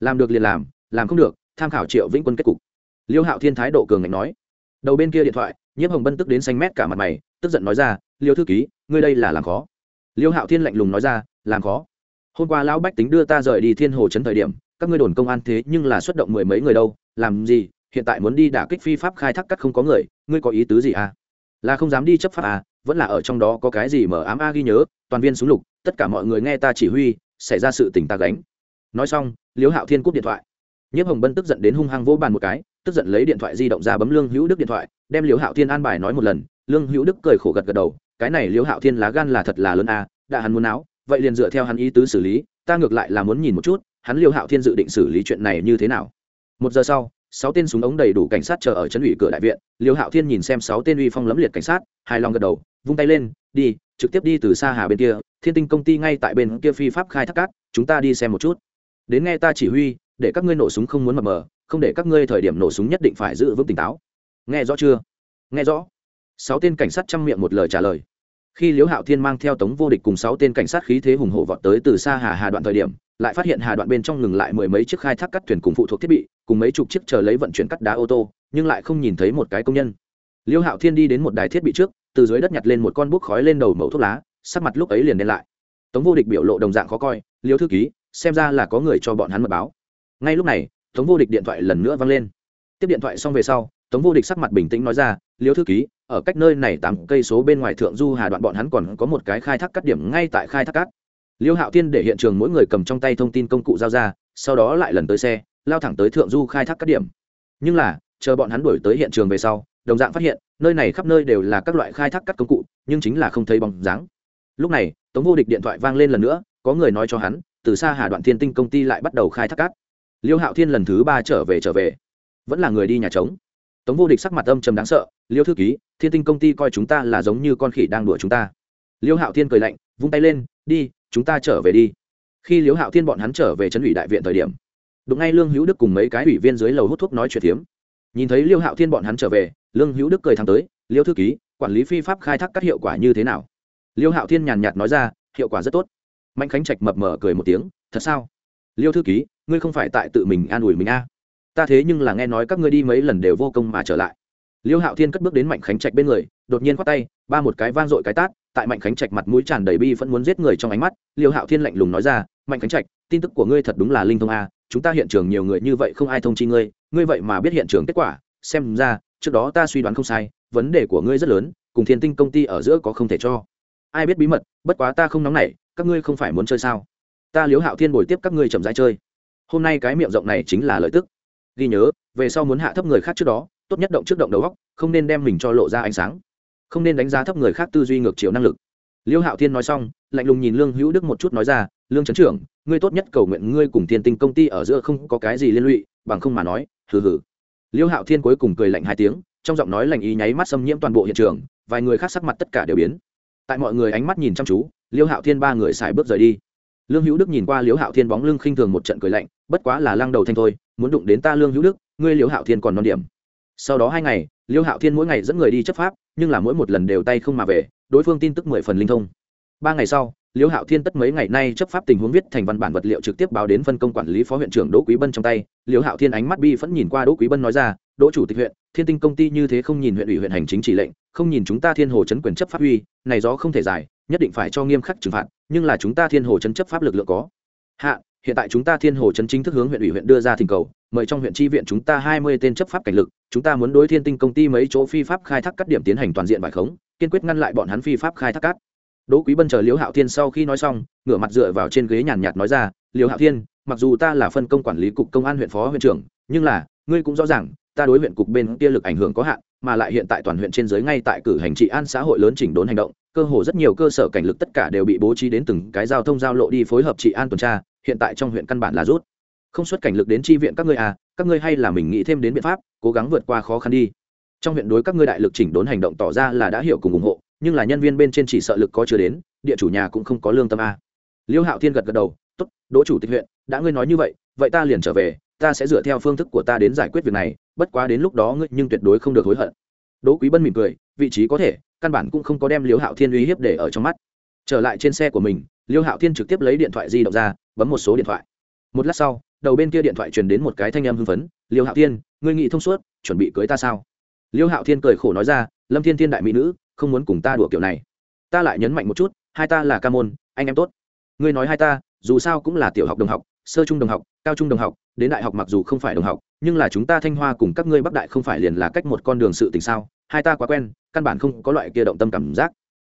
Làm được liền làm làm không được, tham khảo triệu vĩnh quân kết cục. Liêu hạo thiên thái độ cường ngạnh nói. Đầu bên kia điện thoại nhiễm hồng bân tức đến xanh mét cả mặt mày, tức giận nói ra, liêu thư ký, ngươi đây là làm khó. Liêu hạo thiên lạnh lùng nói ra, làm khó. Hôm qua lão bách tính đưa ta rời đi thiên hồ trấn thời điểm, các ngươi đồn công an thế nhưng là xuất động mười mấy người đâu, làm gì, hiện tại muốn đi đả kích phi pháp khai thác cắt không có người, ngươi có ý tứ gì à? Là không dám đi chấp pháp à vẫn là ở trong đó có cái gì mở ám a ghi nhớ, toàn viên súng lục, tất cả mọi người nghe ta chỉ huy, xảy ra sự tình ta gánh. Nói xong liêu hạo thiên cúp điện thoại. Nhiếp hồng bân tức giận đến hung hăng vỗ bàn một cái, tức giận lấy điện thoại di động ra bấm lương hữu đức điện thoại, đem liêu hạo thiên an bài nói một lần, lương hữu đức cười khổ gật gật đầu, cái này liêu hạo thiên lá gan là thật là lớn à đã hắn muốn áo, vậy liền dựa theo hắn ý tứ xử lý, ta ngược lại là muốn nhìn một chút, hắn liêu hạo thiên dự định xử lý chuyện này như thế nào. Một giờ sau, sáu tên súng ống đầy đủ cảnh sát chờ ở trấn ủy cửa đại viện liêu hạo thiên nhìn xem sáu tên uy phong lấm liệt cảnh sát, hài lòng gật đầu vung tay lên, đi, trực tiếp đi từ xa hà bên kia, thiên tinh công ty ngay tại bên kia phi pháp khai thác cát, chúng ta đi xem một chút. Đến nghe ta chỉ huy, để các ngươi nổ súng không muốn mập mờ, không để các ngươi thời điểm nổ súng nhất định phải giữ vững tỉnh táo. Nghe rõ chưa? Nghe rõ. Sáu tên cảnh sát chăm miệng một lời trả lời. Khi liễu hạo thiên mang theo tống vô địch cùng sáu tên cảnh sát khí thế hùng hổ vọt tới từ xa hà hà đoạn thời điểm, lại phát hiện hà đoạn bên trong ngừng lại mười mấy chiếc khai thác cắt thuyền cùng phụ thuộc thiết bị, cùng mấy chục chiếc chờ lấy vận chuyển cắt đá ô tô, nhưng lại không nhìn thấy một cái công nhân. Liễu hạo thiên đi đến một đài thiết bị trước từ dưới đất nhặt lên một con bút khói lên đầu mẫu thuốc lá, sắc mặt lúc ấy liền đen lại. Tống vô địch biểu lộ đồng dạng khó coi, liêu thư ký, xem ra là có người cho bọn hắn mật báo. Ngay lúc này, tống vô địch điện thoại lần nữa vang lên. Tiếp điện thoại xong về sau, tống vô địch sắc mặt bình tĩnh nói ra, liêu thư ký, ở cách nơi này tám cây số bên ngoài thượng du hà đoạn bọn hắn còn có một cái khai thác cắt điểm ngay tại khai thác cát. Liêu hạo tiên để hiện trường mỗi người cầm trong tay thông tin công cụ giao ra, sau đó lại lần tới xe, lao thẳng tới thượng du khai thác cắt điểm. Nhưng là, chờ bọn hắn đuổi tới hiện trường về sau, đồng dạng phát hiện nơi này khắp nơi đều là các loại khai thác cắt công cụ, nhưng chính là không thấy bóng dáng. Lúc này, tống vô địch điện thoại vang lên lần nữa, có người nói cho hắn, từ xa hà đoạn thiên tinh công ty lại bắt đầu khai thác cát. Liêu hạo thiên lần thứ ba trở về trở về. Vẫn là người đi nhà trống. Tống vô địch sắc mặt âm trầm đáng sợ, liêu thư ký, thiên tinh công ty coi chúng ta là giống như con khỉ đang đùa chúng ta. Liêu hạo thiên cười lạnh, vung tay lên, đi, chúng ta trở về đi. Khi liêu hạo thiên bọn hắn trở về trấn ủy đại viện thời điểm, đụng ngay lương hữu đức cùng mấy cái ủy viên dưới lầu hút thuốc nói chuyện tiếm nhìn thấy liêu hạo thiên bọn hắn trở về, lương hữu đức cười thắng tới, liêu thư ký, quản lý phi pháp khai thác các hiệu quả như thế nào? Liêu hạo thiên nhàn nhạt nói ra, hiệu quả rất tốt. Mạnh khánh trạch mập mờ cười một tiếng, thật sao? Liêu thư ký, ngươi không phải tại tự mình an ủi mình a à. ta thế nhưng là nghe nói các ngươi đi mấy lần đều vô công mà trở lại. Liêu hạo thiên cất bước đến mạnh khánh trạch bên người, đột nhiên khoát tay, ba một cái vang dội cái tát, tại mạnh khánh trạch mặt mũi tràn đầy bi vẫn muốn giết người trong ánh mắt, liêu hạo thiên lạnh lùng nói ra, mạnh khánh trạch, tin tức của ngươi thật đúng là linh thông a, chúng ta hiện trường nhiều người như vậy không ai thông chi ngươi ngươi vậy mà biết hiện trường kết quả, xem ra, trước đó ta suy đoán không sai, vấn đề của ngươi rất lớn, cùng thiên tinh công ty ở giữa có không thể cho. Ai biết bí mật, bất quá ta không nóng nảy, các ngươi không phải muốn chơi sao? Ta liếu hạo thiên bồi tiếp các ngươi chậm rãi chơi. Hôm nay cái miệng rộng này chính là lợi tức. Ghi nhớ, về sau muốn hạ thấp người khác trước đó, tốt nhất động trước động đầu góc không nên đem mình cho lộ ra ánh sáng. Không nên đánh giá thấp người khác tư duy ngược chiều năng lực liêu hạo thiên nói xong, lạnh lùng nhìn lương hữu đức một chút nói ra, lương trấn trưởng, ngươi tốt nhất cầu nguyện ngươi cùng thiên tinh công ty ở giữa không có cái gì liên lụy, bằng không mà nói, hừ hừ. Liêu hạo thiên cuối cùng cười lạnh hai tiếng, trong giọng nói lạnh ý nháy mắt xâm nhiễm toàn bộ hiện trường, vài người khác sắc mặt tất cả đều biến. Tại mọi người ánh mắt nhìn chăm chú, liêu hạo thiên ba người xài bước rời đi. Lương hữu đức nhìn qua liêu hạo thiên bóng lưng khinh thường một trận cười lạnh, bất quá là lăng đầu thanh thôi, muốn đụng đến ta lương hữu đức, ngươi liêu hạo thiên còn non điểm. Sau đó hai ngày, liêu hạo thiên mỗi ngày dẫn người đi chấp pháp, nhưng là mỗi một lần đều tay không mà về đối phương tin tức mười phần linh thông. Ba ngày sau, Liễu hạo thiên tất mấy ngày nay chấp pháp tình huống viết thành văn bản vật liệu trực tiếp báo đến phân công quản lý phó huyện trưởng đỗ quý bân trong tay. Liễu hạo thiên ánh mắt bi vẫn nhìn qua đỗ quý bân nói ra, đỗ chủ tịch huyện, thiên tinh công ty như thế không nhìn huyện ủy huyện hành chính chỉ lệnh, không nhìn chúng ta thiên hồ chấn quyền chấp pháp uy, này gió không thể giải, nhất định phải cho nghiêm khắc trừng phạt, nhưng là chúng ta thiên hồ chấn chấp pháp lực lượng có. Hạ, hiện tại chúng ta thiên hồ chấn chính thức hướng huyện ủy huyện đưa ra thỉnh cầu, mời trong huyện tri viện chúng ta hai mươi tên chấp pháp cảnh lực, chúng ta muốn đối thiên tinh công ty mấy chỗ phi pháp khai thác các điểm tiến hành toàn diện bài khống kiên quyết ngăn lại bọn hắn phi pháp khai thác cát. Đỗ quý bân chờ liễu hạo thiên sau khi nói xong, ngửa mặt dựa vào trên ghế nhàn nhạt nói ra, liễu hạo thiên, mặc dù ta là phân công quản lý cục công an huyện phó huyện trưởng, nhưng là, ngươi cũng rõ ràng, ta đối huyện cục bên kia lực ảnh hưởng có hạn, mà lại hiện tại toàn huyện trên giới ngay tại cử hành trị an xã hội lớn chỉnh đốn hành động, cơ hồ rất nhiều cơ sở cảnh lực tất cả đều bị bố trí đến từng cái giao thông giao lộ đi phối hợp trị an tuần tra, hiện tại trong huyện căn bản là rút. Không xuất cảnh lực đến tri viện các ngươi à các ngươi hay là mình nghĩ thêm đến biện pháp, cố gắng vượt qua khó khăn đi trong huyện đối các ngươi đại lực chỉnh đốn hành động tỏ ra là đã hiểu cùng ủng hộ, nhưng là nhân viên bên trên chỉ sợ lực có chưa đến, địa chủ nhà cũng không có lương tâm a. Liêu hạo thiên gật gật đầu, tốt, đỗ chủ tịch huyện, đã ngươi nói như vậy vậy ta liền trở về, ta sẽ dựa theo phương thức của ta đến giải quyết việc này, bất quá đến lúc đó ngươi nhưng tuyệt đối không được hối hận. Đỗ quý bân mỉm cười, vị trí có thể, căn bản cũng không có đem liêu hạo thiên uy hiếp để ở trong mắt. Trở lại trên xe của mình, liêu hạo thiên trực tiếp lấy điện thoại di động ra, bấm một số điện thoại. Một lát sau, đầu bên kia điện thoại truyền đến một cái thanh âm hưng phấn, liêu hạo thiên, ngươi nghĩ thông suốt, chuẩn bị cưới ta sao? Liêu hạo thiên cười khổ nói ra, lâm thiên thiên đại mỹ nữ, không muốn cùng ta đùa kiểu này. Ta lại nhấn mạnh một chút, hai ta là ca môn, anh em tốt. Ngươi nói hai ta, dù sao cũng là tiểu học đồng học, sơ trung đồng học, cao trung đồng học, đến đại học mặc dù không phải đồng học, nhưng là chúng ta thanh hoa cùng các ngươi bắc đại không phải liền là cách một con đường sự tình sao? Hai ta quá quen, căn bản không có loại kia động tâm cảm giác.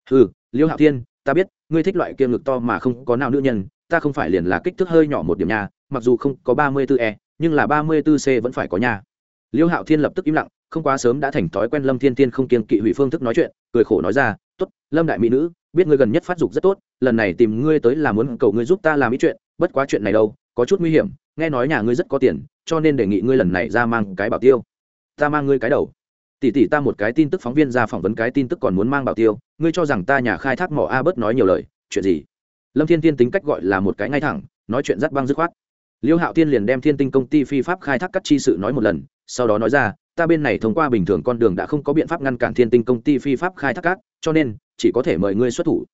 Ừ liêu hạo thiên, ta biết, ngươi thích loại kia ngực to mà không có nào nữ nhân, ta không phải liền là kích thước hơi nhỏ một điểm nhà mặc dù không có ba mươi 34 e nhưng là ba mươi 34 c vẫn phải có nhà liêu hạo thiên lập tức im lặng không quá sớm đã thành thói quen lâm thiên thiên không kiên kỵ hủy phương thức nói chuyện, cười khổ nói ra, tốt, lâm đại mỹ nữ, biết ngươi gần nhất phát dục rất tốt, lần này tìm ngươi tới là muốn cầu ngươi giúp ta làm ý chuyện, bất quá chuyện này đâu, có chút nguy hiểm, nghe nói nhà ngươi rất có tiền, cho nên đề nghị ngươi lần này ra mang cái bảo tiêu. Ta mang ngươi cái đầu. Tỷ tỷ ta một cái tin tức phóng viên ra phỏng vấn cái tin tức còn muốn mang bảo tiêu, ngươi cho rằng ta nhà khai thác mỏ a bớt nói nhiều lời, chuyện gì? Lâm thiên tiên tính cách gọi là một cái ngay thẳng, nói chuyện rất băng dứt khoát. Liêu hạo tiên liền đem thiên tinh công ty phi pháp khai thác cắt chi sự nói một lần, sau đó nói ra ta bên này thông qua bình thường con đường đã không có biện pháp ngăn cản thiên tinh công ty phi pháp khai thác cát, cho nên, chỉ có thể mời ngươi xuất thủ.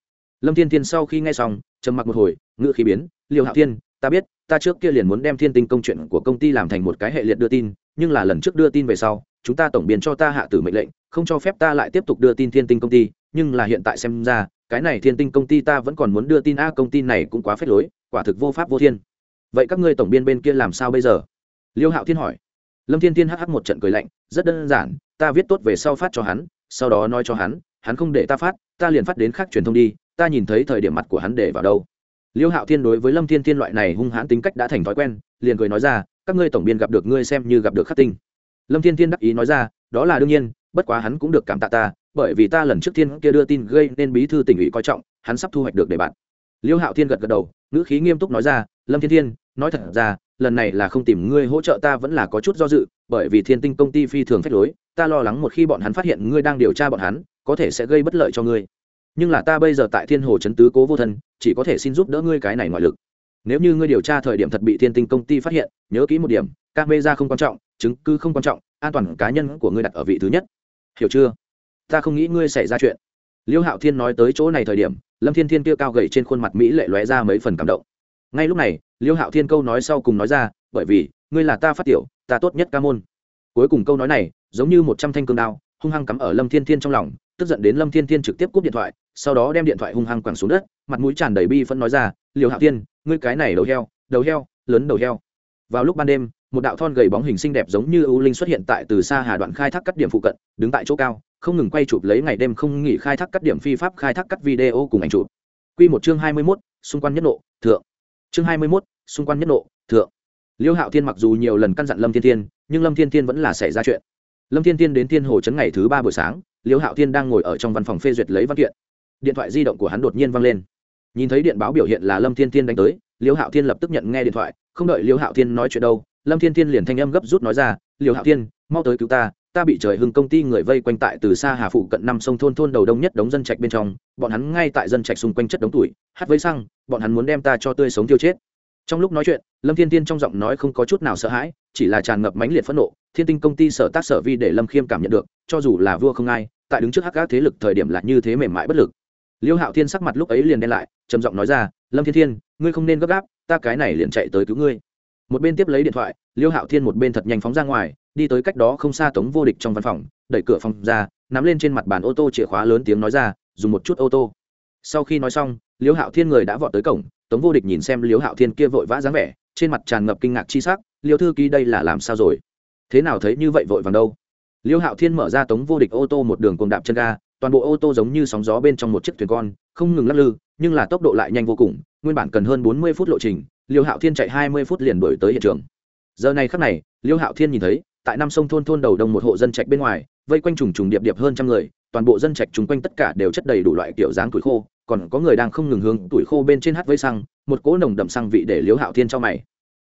Lâm thiên thiên sau khi nghe xong, trầm mặc một hồi ngự khí biến, liêu hạo thiên, ta biết, ta trước kia liền muốn đem thiên tinh công chuyện của công ty làm thành một cái hệ liệt đưa tin, nhưng là lần trước đưa tin về sau, chúng ta tổng biên cho ta hạ tử mệnh lệnh, không cho phép ta lại tiếp tục đưa tin thiên tinh công ty, nhưng là hiện tại xem ra, cái này thiên tinh công ty ta vẫn còn muốn đưa tin a công ty này cũng quá phết lối, quả thực vô pháp vô thiên. Vậy các ngươi tổng biên bên kia làm sao bây giờ? Liêu hạo thiên hỏi lâm thiên thiên hh một trận cười lạnh, rất đơn giản, ta viết tốt về sau phát cho hắn, sau đó nói cho hắn hắn không để ta phát, ta liền phát đến khác truyền thông đi, ta nhìn thấy thời điểm mặt của hắn để vào đâu. Liêu hạo thiên đối với lâm thiên thiên loại này hung hãn tính cách đã thành thói quen, liền cười nói ra, các ngươi tổng biên gặp được ngươi xem như gặp được khắc tinh. Lâm thiên thiên đắc ý nói ra, đó là đương nhiên, bất quá hắn cũng được cảm tạ ta, bởi vì ta lần trước thiên kia đưa tin gây nên bí thư tỉnh ủy coi trọng, hắn sắp thu hoạch được để bạn liêu hạo thiên gật gật đầu, ngữ khí nghiêm túc nói ra, lâm thiên thiên, nói thật ra lần này là không tìm ngươi hỗ trợ ta vẫn là có chút do dự, bởi vì thiên tinh công ty phi thường phép lối, ta lo lắng một khi bọn hắn phát hiện ngươi đang điều tra bọn hắn, có thể sẽ gây bất lợi cho ngươi. Nhưng là ta bây giờ tại thiên hồ chấn tứ cố vô thân, chỉ có thể xin giúp đỡ ngươi cái này ngoại lực. Nếu như ngươi điều tra thời điểm thật bị thiên tinh công ty phát hiện, nhớ kỹ một điểm các mê ra không quan trọng, chứng cứ không quan trọng, an toàn cá nhân của ngươi đặt ở vị thứ nhất. Hiểu chưa? Ta không nghĩ ngươi xảy ra chuyện. Liêu hạo thiên nói tới chỗ này thời điểm, lâm thiên thiên kia cao gậy trên khuôn mặt mỹ lệ lóe ra mấy phần cảm động. Ngay lúc này liêu hạo thiên câu nói sau cùng nói ra bởi vì ngươi là ta phát tiểu ta tốt nhất ca môn. Cuối cùng câu nói này giống như một trăm thanh cương đao hung hăng cắm ở lâm thiên thiên trong lòng tức giận đến lâm thiên thiên trực tiếp cúp điện thoại sau đó đem điện thoại hung hăng quẳng xuống đất mặt mũi tràn đầy bi phân nói ra liều hạo thiên ngươi cái này đầu heo đầu heo lớn đầu heo. Vào lúc ban đêm một đạo thon gầy bóng hình xinh đẹp giống như ưu linh xuất hiện tại từ xa hà đoạn khai thác cắt điểm phụ cận đứng tại chỗ cao không ngừng quay chụp lấy ngày đêm không nghỉ khai thác cắt điểm phi pháp khai thác cắt video cùng ảnh chụp. Quy một chương hai mươi 21, xung quanh nhất nộ, thượng. Chương hai mươi 21, xung quanh nhất nộ, thượng. Liêu Hạo Thiên mặc dù nhiều lần căn dặn Lâm Thiên Thiên, nhưng Lâm Thiên Thiên vẫn là xảy ra chuyện. Lâm Thiên Thiên đến Thiên Hồ trấn ngày thứ ba buổi sáng, Liêu Hạo Thiên đang ngồi ở trong văn phòng phê duyệt lấy văn kiện. Điện thoại di động của hắn đột nhiên vang lên. Nhìn thấy điện báo biểu hiện là Lâm Thiên Thiên đánh tới, Liêu Hạo Thiên lập tức nhận nghe điện thoại, không đợi Liêu Hạo Thiên nói chuyện đâu, Lâm Thiên Thiên liền thanh âm gấp rút nói ra, "Liêu Hạo Thiên, mau tới cứu ta ta bị trời hưng công ty người vây quanh tại từ xa hà phụ cận năm sông thôn thôn đầu đông nhất đống dân trạch bên trong bọn hắn ngay tại dân trạch xung quanh chất đống tuổi hát với xăng bọn hắn muốn đem ta cho tươi sống tiêu chết trong lúc nói chuyện, lâm thiên tiên trong giọng nói không có chút nào sợ hãi, chỉ là tràn ngập mãnh liệt phẫn nộ. Thiên tinh công ty sở tác sở vi để lâm khiêm cảm nhận được, cho dù là vua không ai, tại đứng trước hắc các thế lực thời điểm là như thế mềm mại bất lực. Liêu hạo thiên sắc mặt lúc ấy liền đen lại, trầm giọng nói ra, lâm thiên thiên, ngươi không nên gấp gáp, ta cái này liền chạy tới cứu ngươi. Một bên tiếp lấy điện thoại, liêu hạo thiên một bên thật nhanh phóng ra ngoài, đi tới cách đó không xa tống vô địch trong văn phòng, đẩy cửa phòng ra, nắm lên trên mặt bàn ô tô chìa khóa lớn tiếng nói ra, dùng một chút ô tô. Sau khi nói xong, liêu hạo thiên người đã vọt tới cổng tống vô địch nhìn xem liêu hạo thiên kia vội vã dáng vẻ, trên mặt tràn ngập kinh ngạc chi sắc, liêu thư ký đây là làm sao rồi? Thế nào thấy như vậy vội vàng đâu? Liêu hạo thiên mở ra tống vô địch ô tô một đường cùng đạp chân ga, toàn bộ ô tô giống như sóng gió bên trong một chiếc thuyền con, không ngừng lắc lư, nhưng là tốc độ lại nhanh vô cùng, nguyên bản cần hơn bốn mươi phút lộ trình, liêu hạo thiên chạy hai mươi phút liền đổi tới hiện trường. Giờ này khắc này, liêu hạo thiên nhìn thấy, tại năm sông thôn thôn đầu đông một hộ dân trạch bên ngoài, vây quanh trùng trùng điệp điệp hơn trăm người, toàn bộ dân trạch chung quanh tất cả đều chất đầy đủ loại kiểu dáng tuổi khô còn có người đang không ngừng hướng tuổi khô bên trên hát với xăng, một cỗ nồng đậm xăng vị để liêu hạo thiên cho mày.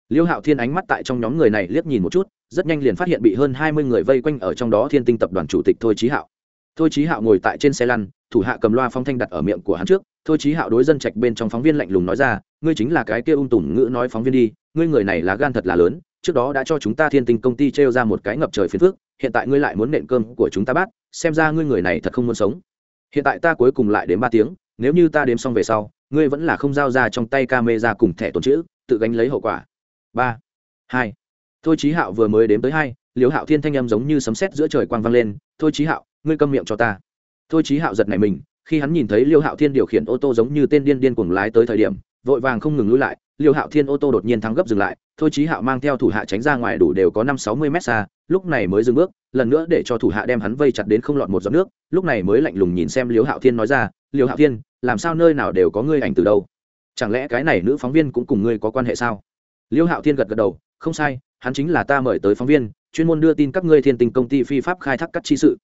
Liêu hạo thiên ánh mắt tại trong nhóm người này liếc nhìn một chút, rất nhanh liền phát hiện bị hơn hai mươi người vây quanh ở trong đó thiên tinh tập đoàn chủ tịch thôi trí hạo. Thôi trí hạo ngồi tại trên xe lăn, thủ hạ cầm loa phong thanh đặt ở miệng của hắn trước. Thôi trí hạo đối dân trạch bên trong phóng viên lạnh lùng nói ra, ngươi chính là cái kia ung tùng ngữ nói phóng viên đi, ngươi người này là gan thật là lớn, trước đó đã cho chúng ta thiên tinh công ty trêu ra một cái ngập trời phiền phước hiện tại ngươi lại muốn nện cơm của chúng ta bát, xem ra ngươi người này thật không muốn sống. Hiện tại ta cuối cùng lại đến ba tiếng nếu như ta đếm xong về sau, ngươi vẫn là không giao ra trong tay ca mê ra cùng thẻ tồn chữ, tự gánh lấy hậu quả. Ba, hai, thôi trí hạo vừa mới đếm tới hai liều hạo thiên thanh âm giống như sấm sét giữa trời quang vang lên, thôi trí hạo, ngươi câm miệng cho ta. Thôi trí hạo giật nảy mình, khi hắn nhìn thấy liêu hạo thiên điều khiển ô tô giống như tên điên điên cuồng lái tới thời điểm, vội vàng không ngừng lui lại liêu hạo thiên ô tô đột nhiên thắng gấp dừng lại, thôi Chí hạo mang theo thủ hạ tránh ra ngoài đủ đều có năm sáu mươi mét xa, lúc này mới dừng bước, lần nữa để cho thủ hạ đem hắn vây chặt đến không lọt một giọt nước, lúc này mới lạnh lùng nhìn xem liêu hạo thiên nói ra, liêu hạo thiên, làm sao nơi nào đều có ngươi ảnh từ đâu? Chẳng lẽ cái này nữ phóng viên cũng cùng ngươi có quan hệ sao? Liêu hạo thiên gật gật đầu, không sai, hắn chính là ta mời tới phóng viên, chuyên môn đưa tin các ngươi thiên tinh công ty phi pháp khai thác các chi sự.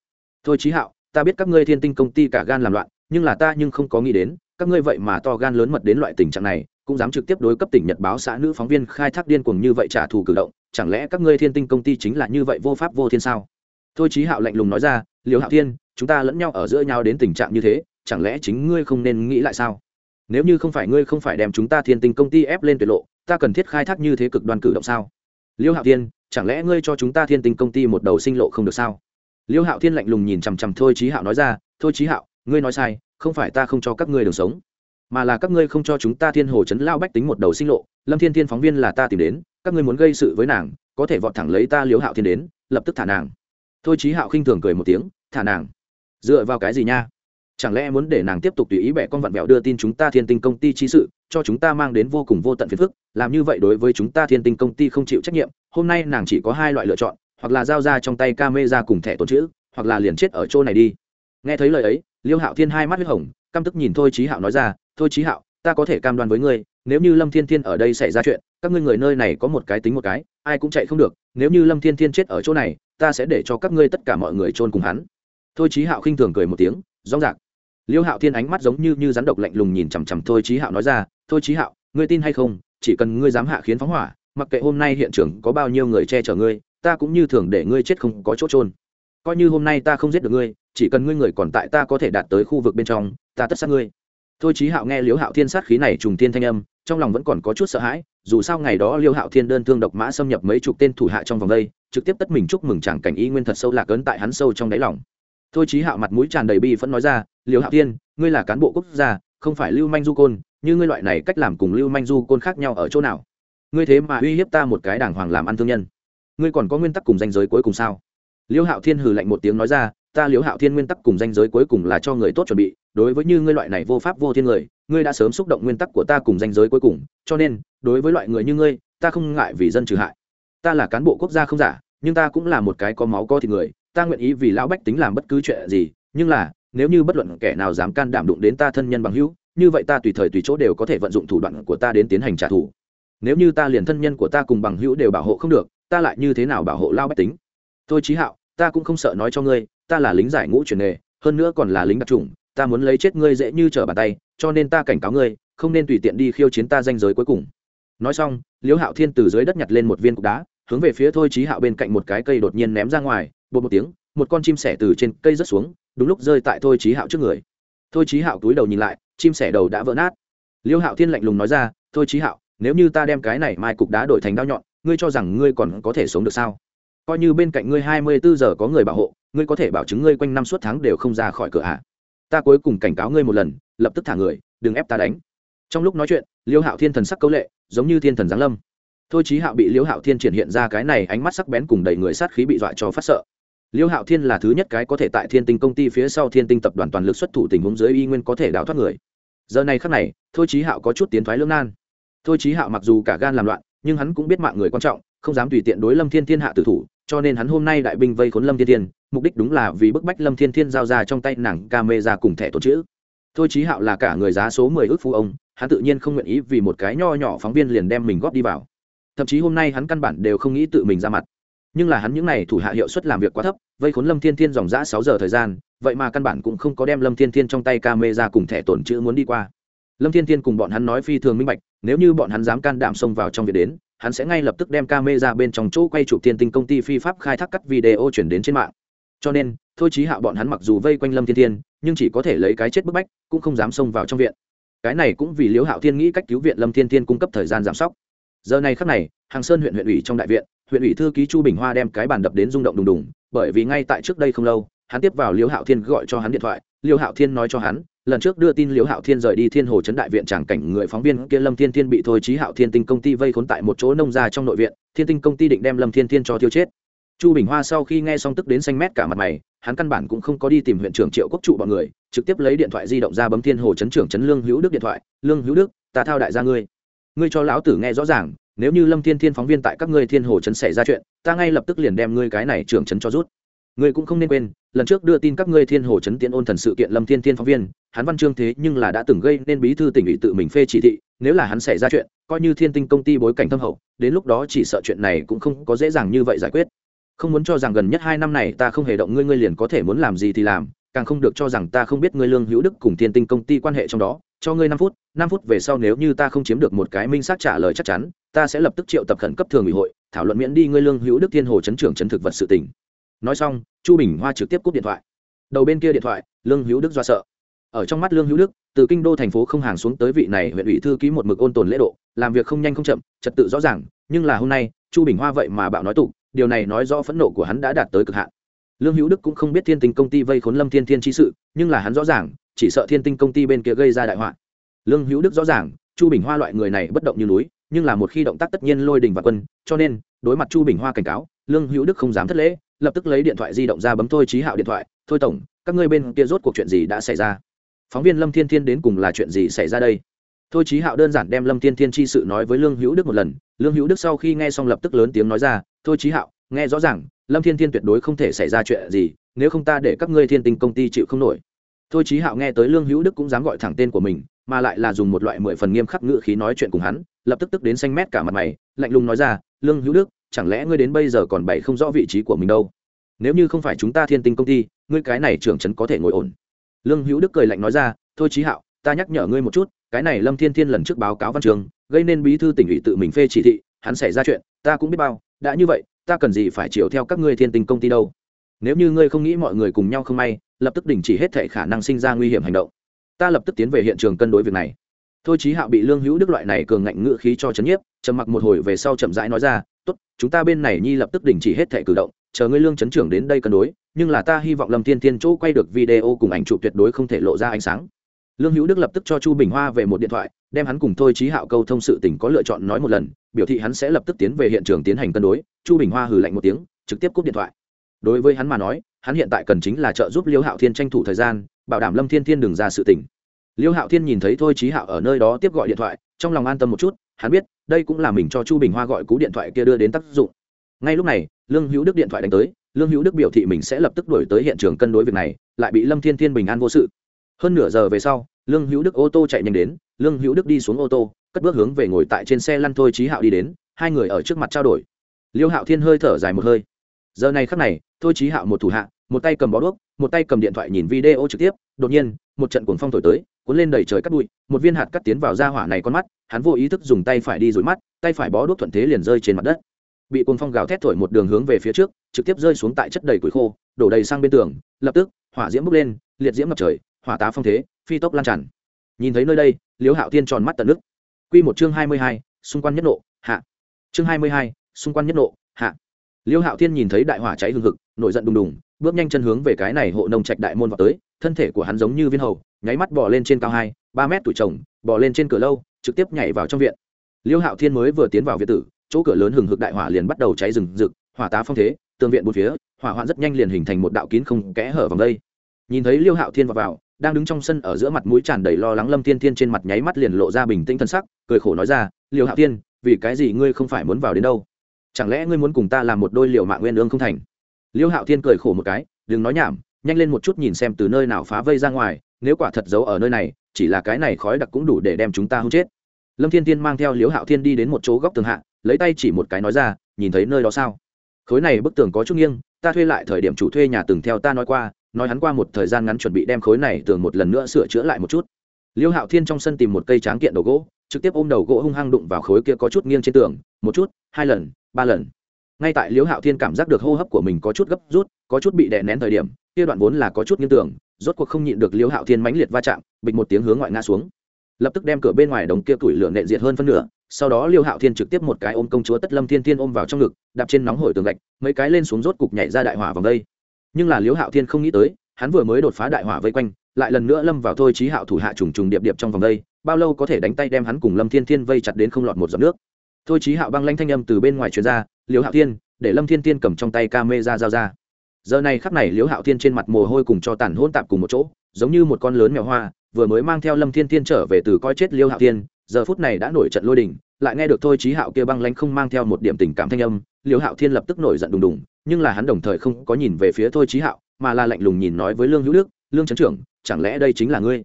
Thôi Chí hạo, ta biết các ngươi thiên tinh công ty cả gan làm loạn, nhưng là ta nhưng không có nghĩ đến, các ngươi vậy mà to gan lớn mật đến loại tình trạng này cũng dám trực tiếp đối cấp tỉnh nhật báo xã nữ phóng viên khai thác điên cuồng như vậy trả thù cử động, chẳng lẽ các ngươi thiên tinh công ty chính là như vậy vô pháp vô thiên sao? Thôi Chí hạo lạnh lùng nói ra liều hạo thiên, chúng ta lẫn nhau ở giữa nhau đến tình trạng như thế, chẳng lẽ chính ngươi không nên nghĩ lại sao? Nếu như không phải ngươi không phải đem chúng ta thiên tinh công ty ép lên tuyệt lộ, ta cần thiết khai thác như thế cực đoan cử động sao? Liêu hạo thiên, chẳng lẽ ngươi cho chúng ta thiên tinh công ty một đầu sinh lộ không được sao? Liêu hạo thiên lạnh lùng nhìn chằm chằm thôi Chí hạo nói ra, thôi Chí hạo, ngươi nói sai, không phải ta không cho các ngươi đường sống mà là các ngươi không cho chúng ta thiên hồ chấn lao bách tính một đầu sinh lộ, lâm thiên thiên phóng viên là ta tìm đến, các ngươi muốn gây sự với nàng, có thể vọt thẳng lấy ta liếu hạo thiên đến, lập tức thả nàng. Thôi trí hạo khinh thường cười một tiếng, thả nàng. Dựa vào cái gì nha? Chẳng lẽ muốn để nàng tiếp tục tùy ý bẻ con vặn vẹo đưa tin chúng ta thiên tinh công ty chi sự, cho chúng ta mang đến vô cùng vô tận phiền phức, làm như vậy đối với chúng ta thiên tinh công ty không chịu trách nhiệm, hôm nay nàng chỉ có hai loại lựa chọn, hoặc là giao ra trong tay ca mê ra cùng thẻ tồn chữ, hoặc là liền chết ở chỗ này đi. Nghe thấy lời ấy liêu hạo thiên hai mắt huyết hồng, căm tức nhìn thôi trí hạo nói ra, thôi trí hạo, ta có thể cam đoan với ngươi, nếu như lâm thiên thiên ở đây xảy ra chuyện, các ngươi người nơi này có một cái tính một cái, ai cũng chạy không được, nếu như lâm thiên thiên chết ở chỗ này, ta sẽ để cho các ngươi tất cả mọi người chôn cùng hắn. Thôi trí hạo khinh thường cười một tiếng rõ rạc. Liêu hạo thiên ánh mắt giống như như rắn độc lạnh lùng nhìn chằm chằm thôi trí hạo nói ra, thôi trí hạo, ngươi tin hay không, chỉ cần ngươi dám hạ khiến phóng hỏa, mặc kệ hôm nay hiện trường có bao nhiêu người che chở ngươi, ta cũng như thường để ngươi chết không có chỗ trôn coi như hôm nay ta không giết được ngươi chỉ cần ngươi người còn tại ta có thể đạt tới khu vực bên trong, ta tất sát ngươi. Thôi chí hạo nghe liễu hạo thiên sát khí này trùng tiên thanh âm, trong lòng vẫn còn có chút sợ hãi, dù sao ngày đó liêu hạo thiên đơn thương độc mã xâm nhập mấy chục tên thủ hạ trong vòng đây, trực tiếp tất mình chúc mừng chàng cảnh y nguyên thật sâu lạc ấn tại hắn sâu trong đáy lòng. Thôi chí hạo mặt mũi tràn đầy bi vẫn nói ra liêu hạo thiên, ngươi là cán bộ quốc gia, không phải lưu manh du côn, như ngươi loại này cách làm cùng lưu manh du côn khác nhau ở chỗ nào? Ngươi thế mà uy hiếp ta một cái đàng hoàng làm ăn thương nhân. Ngươi còn có nguyên tắc cùng danh giới cuối cùng sao? Liêu hạo thiên hừ lạnh một tiếng nói ra ta liễu hạo thiên nguyên tắc cùng danh giới cuối cùng là cho người tốt chuẩn bị, đối với như ngươi loại này vô pháp vô thiên người, ngươi đã sớm xúc động nguyên tắc của ta cùng danh giới cuối cùng, cho nên, đối với loại người như ngươi, ta không ngại vì dân trừ hại. Ta là cán bộ quốc gia không giả, nhưng ta cũng là một cái có máu có thịt người, ta nguyện ý vì lão bách tính làm bất cứ chuyện gì, nhưng là, nếu như bất luận kẻ nào dám can đảm đụng đến ta thân nhân bằng hữu, như vậy ta tùy thời tùy chỗ đều có thể vận dụng thủ đoạn của ta đến tiến hành trả thù. Nếu như ta liền thân nhân của ta cùng bằng hữu đều bảo hộ không được, ta lại như thế nào bảo hộ lao bách tính? Tôi trí hạo, ta cũng không sợ nói cho ngươi ta là lính giải ngũ truyền nghề, hơn nữa còn là lính đặc trùng ta muốn lấy chết ngươi dễ như trở bàn tay, cho nên ta cảnh cáo ngươi, không nên tùy tiện đi khiêu chiến ta danh giới cuối cùng. Nói xong, liễu hạo thiên từ dưới đất nhặt lên một viên cục đá, hướng về phía thôi trí hạo bên cạnh một cái cây đột nhiên ném ra ngoài bột một tiếng, một con chim sẻ từ trên cây rớt xuống, đúng lúc rơi tại thôi trí hạo trước người. Thôi trí hạo túi đầu nhìn lại, chim sẻ đầu đã vỡ nát. Liễu hạo thiên lạnh lùng nói ra, thôi trí hạo, nếu như ta đem cái này mai cục đá đổi thành đao nhọn, ngươi cho rằng ngươi còn có thể sống được sao? Coi như bên cạnh ngươi hai mươi bốn giờ có người bảo hộ, ngươi có thể bảo chứng ngươi quanh năm suốt tháng đều không ra khỏi cửa hạ ta cuối cùng cảnh cáo ngươi một lần, lập tức thả người, đừng ép ta đánh. Trong lúc nói chuyện, liêu hạo thiên thần sắc câu lệ, giống như thiên thần giáng lâm. Thôi chí hạo bị liêu hạo thiên triển hiện ra cái này ánh mắt sắc bén cùng đầy người sát khí bị dọa cho phát sợ. Liêu hạo thiên là thứ nhất cái có thể tại thiên tinh công ty phía sau thiên tinh tập đoàn toàn lực xuất thủ tình huống dưới y nguyên có thể đào thoát người. Giờ này khắc này, thôi chí hạo có chút tiến thoái lưỡng nan. Thôi chí hạo mặc dù cả gan làm loạn, nhưng hắn cũng biết mạng người quan trọng, không dám tùy tiện đối lâm thiên thiên hạ tử thủ cho nên hắn hôm nay đại binh vây khốn lâm thiên thiên, mục đích đúng là vì bức bách lâm thiên thiên giao ra trong tay nàng ca mê ra cùng thẻ tổ chữ. Thôi chí hạo là cả người giá số mười ước phu ông, hắn tự nhiên không nguyện ý vì một cái nho nhỏ phóng viên liền đem mình góp đi vào. Thậm chí hôm nay hắn căn bản đều không nghĩ tự mình ra mặt. Nhưng là hắn những n à y thủ hạ hiệu suất làm việc quá thấp, vây khốn lâm thiên thiên dòng g sáu giờ thời gian, vậy mà căn bản cũng không có đem lâm thiên thiên trong tay ca mê ra cùng thẻ tổn chữ muốn đi qua. Lâm thiên thiên cùng bọn hắn nói phi thường minh bạch, nếu như bọn hắn dám can đảm xông vào trong việc đến hắn sẽ ngay lập tức đem camera bên trong chỗ quay chụp thiên tinh công ty phi pháp khai thác cắt video chuyển đến trên mạng. Cho nên, thôi chí hạo bọn hắn mặc dù vây quanh lâm thiên thiên, nhưng chỉ có thể lấy cái chết bức bách, cũng không dám xông vào trong viện. Cái này cũng vì liễu hạo thiên nghĩ cách cứu viện lâm thiên thiên cung cấp thời gian giảm sóc. Giờ này khắc này, hàng sơn huyện huyện ủy trong đại viện, huyện ủy thư ký chu bình hoa đem cái bàn đập đến rung động đùng đùng, bởi vì ngay tại trước đây không lâu, hắn tiếp vào liễu hạo thiên gọi cho hắn điện thoại Liêu hạo thiên nói cho hắn, lần trước đưa tin Liêu hạo thiên rời đi thiên hồ trấn đại viện tràng cảnh người phóng viên kia lâm thiên thiên bị thôi trí hạo thiên tinh công ty vây khốn tại một chỗ nông gia trong nội viện, thiên tinh công ty định đem lâm thiên thiên cho tiêu chết. Chu bình hoa sau khi nghe xong tức đến xanh mét cả mặt mày, hắn căn bản cũng không có đi tìm huyện trưởng triệu quốc trụ bọn người, trực tiếp lấy điện thoại di động ra bấm thiên hồ Trấn trưởng Trấn lương hữu đức điện thoại, lương hữu đức, ta thao đại gia ngươi. Ngươi cho lão tử nghe rõ ràng, nếu như lâm thiên thiên phóng viên tại các ngươi thiên hồ Trấn xảy ra chuyện, ta ngay lập tức liền đem ngươi cái này trưởng trấn cho rút ngươi cũng không nên quên, lần trước đưa tin các ngươi thiên hồ chấn tiễn ôn thần sự kiện lâm thiên thiên phóng viên, hắn văn chương thế nhưng là đã từng gây nên bí thư tỉnh ủy tự mình phê chỉ thị, nếu là hắn xảy ra chuyện, coi như thiên tinh công ty bối cảnh thâm hậu, đến lúc đó chỉ sợ chuyện này cũng không có dễ dàng như vậy giải quyết. Không muốn cho rằng gần nhất hai năm này ta không hề động ngươi ngươi liền có thể muốn làm gì thì làm, càng không được cho rằng ta không biết ngươi lương hữu đức cùng thiên tinh công ty quan hệ trong đó, cho ngươi năm phút năm phút về sau nếu như ta không chiếm được một cái minh xác trả lời chắc chắn, ta sẽ lập tức triệu tập khẩn cấp thường ủy hội, thảo luận miễn đi ngươi lương hữu đức thiên hồ chấn trưởng chấn thực vật sự tỉnh nói xong, chu bình hoa trực tiếp cúp điện thoại. Đầu bên kia điện thoại, lương hữu đức do sợ. Ở trong mắt lương hữu đức, từ kinh đô thành phố không hàng xuống tới vị này huyện ủy thư ký một mực ôn tồn lễ độ, làm việc không nhanh không chậm, trật tự rõ ràng, nhưng là hôm nay, chu bình hoa vậy mà bạo nói tục, điều này nói rõ phẫn nộ của hắn đã đạt tới cực hạn. Lương hữu đức cũng không biết thiên tinh công ty vây khốn lâm thiên thiên chi sự, nhưng là hắn rõ ràng, chỉ sợ thiên tinh công ty bên kia gây ra đại họa. Lương hữu đức rõ ràng, chu bình hoa loại người này bất động như núi, nhưng là một khi động tác tất nhiên lôi đình và quân, cho nên, đối mặt chu bình hoa cảnh cáo lương hữu đức không dám thất lễ, lập tức lấy điện thoại di động ra bấm thôi trí hạo điện thoại, thôi tổng, các ngươi bên kia rốt cuộc chuyện gì đã xảy ra? Phóng viên lâm thiên thiên đến cùng là chuyện gì xảy ra đây? Thôi trí hạo đơn giản đem lâm thiên thiên chi sự nói với lương hữu đức một lần, lương hữu đức sau khi nghe xong lập tức lớn tiếng nói ra, thôi trí hạo, nghe rõ ràng, lâm thiên thiên tuyệt đối không thể xảy ra chuyện gì, nếu không ta để các ngươi thiên tinh công ty chịu không nổi. Thôi trí hạo nghe tới lương hữu đức cũng dám gọi thẳng tên của mình, mà lại là dùng một loại mười phần nghiêm khắc ngữ khí nói chuyện cùng hắn, lập tức tức đến xanh mét cả mặt mày, lạnh lùng nói ra, lương hữu đức chẳng lẽ ngươi đến bây giờ còn bày không rõ vị trí của mình đâu? Nếu như không phải chúng ta thiên tinh công ty, ngươi cái này trưởng trấn có thể ngồi ổn. Lương hữu đức cười lạnh nói ra, thôi trí hạo, ta nhắc nhở ngươi một chút, cái này lâm thiên thiên lần trước báo cáo văn trường, gây nên bí thư tỉnh ủy tự mình phê chỉ thị, hắn xảy ra chuyện, ta cũng biết bao, đã như vậy, ta cần gì phải chiều theo các ngươi thiên tinh công ty đâu? Nếu như ngươi không nghĩ mọi người cùng nhau không may, lập tức đình chỉ hết thể khả năng sinh ra nguy hiểm hành động. Ta lập tức tiến về hiện trường cân đối việc này. Thôi chí hạo bị lương hữu đức loại này cường ngạnh ngự khí cho chấn nhiếp, trầm mặc một hồi về sau chậm rãi nói ra tốt, chúng ta bên này nhi lập tức đình chỉ hết thẻ cử động, chờ ngươi lương chấn trưởng đến đây cân đối, nhưng là ta hy vọng lâm thiên thiên chỗ quay được video cùng ảnh chụp tuyệt đối không thể lộ ra ánh sáng. Lương hữu đức lập tức cho chu bình hoa về một điện thoại, đem hắn cùng thôi trí hạo câu thông sự tình có lựa chọn nói một lần, biểu thị hắn sẽ lập tức tiến về hiện trường tiến hành cân đối. Chu bình hoa hừ lạnh một tiếng, trực tiếp cúp điện thoại. Đối với hắn mà nói, hắn hiện tại cần chính là trợ giúp liêu hạo thiên tranh thủ thời gian, bảo đảm lâm thiên thiên đừng ra sự tình. Liêu hạo thiên nhìn thấy thôi trí hạo ở nơi đó tiếp gọi điện thoại, trong lòng an tâm một chút, hắn biết đây cũng là mình cho chu bình hoa gọi cú điện thoại kia đưa đến tác dụng. Ngay lúc này, lương hữu đức điện thoại đánh tới, lương hữu đức biểu thị mình sẽ lập tức đổi tới hiện trường cân đối việc này, lại bị lâm thiên thiên bình an vô sự. Hơn nửa giờ về sau, lương hữu đức ô tô chạy nhanh đến, lương hữu đức đi xuống ô tô, cất bước hướng về ngồi tại trên xe lăn thôi trí hạo đi đến, hai người ở trước mặt trao đổi. Liêu hạo thiên hơi thở dài một hơi. Giờ này khắc này, thôi trí hạo một thủ hạ, một tay cầm bó đuốc, một tay cầm điện thoại nhìn video trực tiếp, đột nhiên, một trận cuồng phong thổi tới cuốn lên đầy trời cắt bụi, một viên hạt cắt tiến vào da hỏa này con mắt, hắn vô ý thức dùng tay phải đi rủi mắt, tay phải bó đuốc thuận thế liền rơi trên mặt đất. Bị cồn phong gào thét thổi một đường hướng về phía trước, trực tiếp rơi xuống tại chất đầy củi khô, đổ đầy sang bên tường, lập tức, hỏa diễm bốc lên, liệt diễm ngập trời, hỏa tá phong thế, phi tốc lan tràn. Nhìn thấy nơi đây liếu hạo thiên tròn mắt tận nước. Q một chương hai mươi hai, xung quanh nhất nộ, hạ. Chương hai mươi hai, xung quanh nhất nộ, hạ. Liêu hạo thiên nhìn thấy đại hỏa cháy hừng hực, nổi giận đùng đùng, bước nhanh chân hướng về cái này hộ nông trạch đại môn vào tới, thân thể của hắn giống như viên hầu nháy mắt bỏ lên trên cao hai ba mét tuổi chồng bỏ lên trên cửa lâu trực tiếp nhảy vào trong viện. Liêu hạo thiên mới vừa tiến vào viện tử chỗ cửa lớn hừng hực đại hỏa liền bắt đầu cháy rừng rực hỏa tá phong thế tường viện bốn phía hỏa hoạn rất nhanh liền hình thành một đạo kín không kẽ hở vòng đây. Nhìn thấy liêu hạo thiên vào, vào đang đứng trong sân ở giữa mặt mũi tràn đầy lo lắng lâm thiên thiên trên mặt nháy mắt liền lộ ra bình tĩnh thân sắc cười khổ nói ra liêu hạo thiên vì cái gì ngươi không phải muốn vào đến đâu? Chẳng lẽ ngươi muốn cùng ta làm một đôi liều mạng nguyên ương không thành? Liêu hạo thiên cười khổ một cái đừng nói nhảm nhanh lên một chút nhìn xem từ nơi nào phá vây ra ngoài nếu quả thật giấu ở nơi này, chỉ là cái này khói đặc cũng đủ để đem chúng ta hung chết. Lâm thiên tiên mang theo liễu hạo thiên đi đến một chỗ góc tường hạ, lấy tay chỉ một cái nói ra, nhìn thấy nơi đó sao? Khối này bức tường có chút nghiêng, ta thuê lại thời điểm chủ thuê nhà từng theo ta nói qua, nói hắn qua một thời gian ngắn chuẩn bị đem khối này tường một lần nữa sửa chữa lại một chút. Liễu hạo thiên trong sân tìm một cây tráng kiện đầu gỗ, trực tiếp ôm đầu gỗ hung hăng đụng vào khối kia có chút nghiêng trên tường, một chút, hai lần, ba lần. Ngay tại liễu hạo thiên cảm giác được hô hấp của mình có chút gấp rút, có chút bị đè nén thời điểm, kia đoạn vốn là có chút nghiêng tường rốt cuộc không nhịn được Liêu hạo thiên mãnh liệt va chạm, bịch một tiếng hướng ngoại ngã xuống. Lập tức đem cửa bên ngoài đống kia tuổi lửa nện diệt hơn phân nửa, sau đó liêu hạo thiên trực tiếp một cái ôm công chúa tất lâm thiên thiên ôm vào trong ngực, đạp trên nóng hổi tường gạch, mấy cái lên xuống rốt cục nhảy ra đại hỏa vòng đây. Nhưng là liêu hạo thiên không nghĩ tới, hắn vừa mới đột phá đại hỏa vây quanh, lại lần nữa lâm vào thôi trí hạo thủ hạ trùng trùng điệp điệp trong vòng đây, bao lâu có thể đánh tay đem hắn cùng lâm thiên thiên vây chặt đến không lọt một giọt nước. Thôi trí hạo băng lanh thanh âm từ bên ngoài truyền ra, liêu hạo thiên, để lâm thiên thiên cầm trong tay ca mê ra giao ra giờ này khắc này liêu hạo thiên trên mặt mồ hôi cùng cho tàn hôn tạp cùng một chỗ, giống như một con lớn mèo hoa, vừa mới mang theo lâm thiên thiên trở về từ coi chết liêu hạo thiên, giờ phút này đã nổi trận lôi đình, lại nghe được thôi trí hạo kia băng lánh không mang theo một điểm tình cảm thanh âm liêu hạo thiên lập tức nổi giận đùng đùng, nhưng là hắn đồng thời không có nhìn về phía thôi trí hạo, mà là lạnh lùng nhìn nói với lương hữu đức, lương trấn trưởng, chẳng lẽ đây chính là ngươi?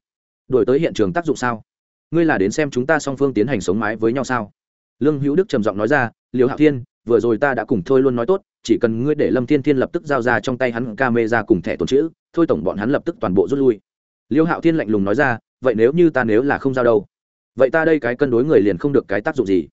Đổi tới hiện trường tác dụng sao? Ngươi là đến xem chúng ta song phương tiến hành sống mái với nhau sao? Lương hữu đức trầm giọng nói ra liêu hạo thiên, vừa rồi ta đã cùng thôi luôn nói tốt, chỉ cần ngươi để lâm thiên thiên lập tức giao ra trong tay hắn ca mê ra cùng thẻ tồn chữ, thôi tổng bọn hắn lập tức toàn bộ rút lui. Liêu hạo thiên lạnh lùng nói ra, vậy nếu như ta nếu là không giao đâu? Vậy ta đây cái cân đối người liền không được cái tác dụng gì?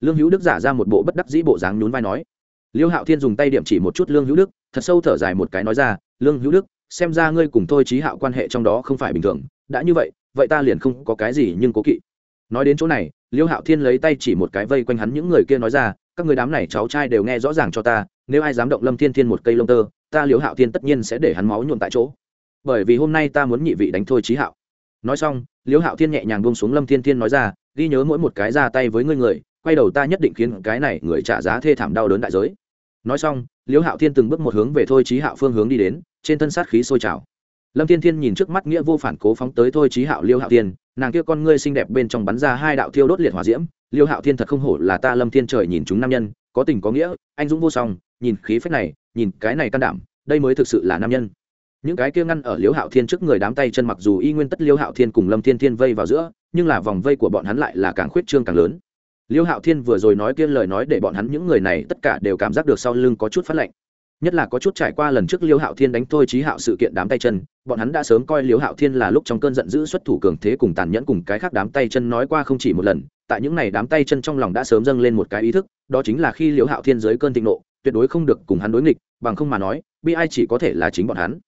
Lương hữu đức giả ra một bộ bất đắc dĩ bộ dáng nhún vai nói. Liêu hạo thiên dùng tay điểm chỉ một chút lương hữu đức, thật sâu thở dài một cái nói ra, lương hữu đức, xem ra ngươi cùng tôi trí hạo quan hệ trong đó không phải bình thường, đã như vậy vậy ta liền không có cái gì nhưng cố kỵ. Nói đến chỗ này, liêu hạo thiên lấy tay chỉ một cái vây quanh hắn, những người kia nói ra các người đám này cháu trai đều nghe rõ ràng cho ta, nếu ai dám động lâm thiên thiên một cây lông tơ, ta liễu hạo thiên tất nhiên sẽ để hắn máu nhuộn tại chỗ. Bởi vì hôm nay ta muốn nhị vị đánh thôi trí hạo. Nói xong, liễu hạo thiên nhẹ nhàng buông xuống lâm thiên thiên nói ra, ghi nhớ mỗi một cái ra tay với ngươi người, quay đầu ta nhất định khiến cái này người trả giá thê thảm đau đớn đại giới. Nói xong, liễu hạo thiên từng bước một hướng về thôi trí hạo phương hướng đi đến, trên thân sát khí sôi trào. Lâm thiên thiên nhìn trước mắt nghĩa vô phản cố phóng tới thôi trí hạo liêu hạo thiên, nàng kia con ngươi xinh đẹp bên trong bắn ra hai đạo thiêu đốt liệt hỏa diễm liêu hạo thiên thật không hổ là ta lâm thiên trời nhìn chúng nam nhân, có tình có nghĩa, anh dũng vô song, nhìn khí phách này, nhìn cái này can đảm, đây mới thực sự là nam nhân. Những cái kia ngăn ở Liêu hạo thiên trước người đám tay chân mặc dù y nguyên tất Liêu hạo thiên cùng lâm thiên thiên vây vào giữa, nhưng là vòng vây của bọn hắn lại là càng khuyết trương càng lớn. Liêu hạo thiên vừa rồi nói kia lời nói để bọn hắn những người này tất cả đều cảm giác được sau lưng có chút phát lạnh. Nhất là có chút trải qua lần trước Liêu hạo thiên đánh thôi trí hạo sự kiện đám tay chân, bọn hắn đã sớm coi Liêu hạo thiên là lúc trong cơn giận dữ xuất thủ cường thế cùng tàn nhẫn cùng cái khác đám tay chân nói qua không chỉ một lần tại những này đám tay chân trong lòng đã sớm dâng lên một cái ý thức, đó chính là khi liễu hạo thiên dưới cơn thịnh nộ, tuyệt đối không được cùng hắn đối nghịch, bằng không mà nói, bi ai chỉ có thể là chính bọn hắn.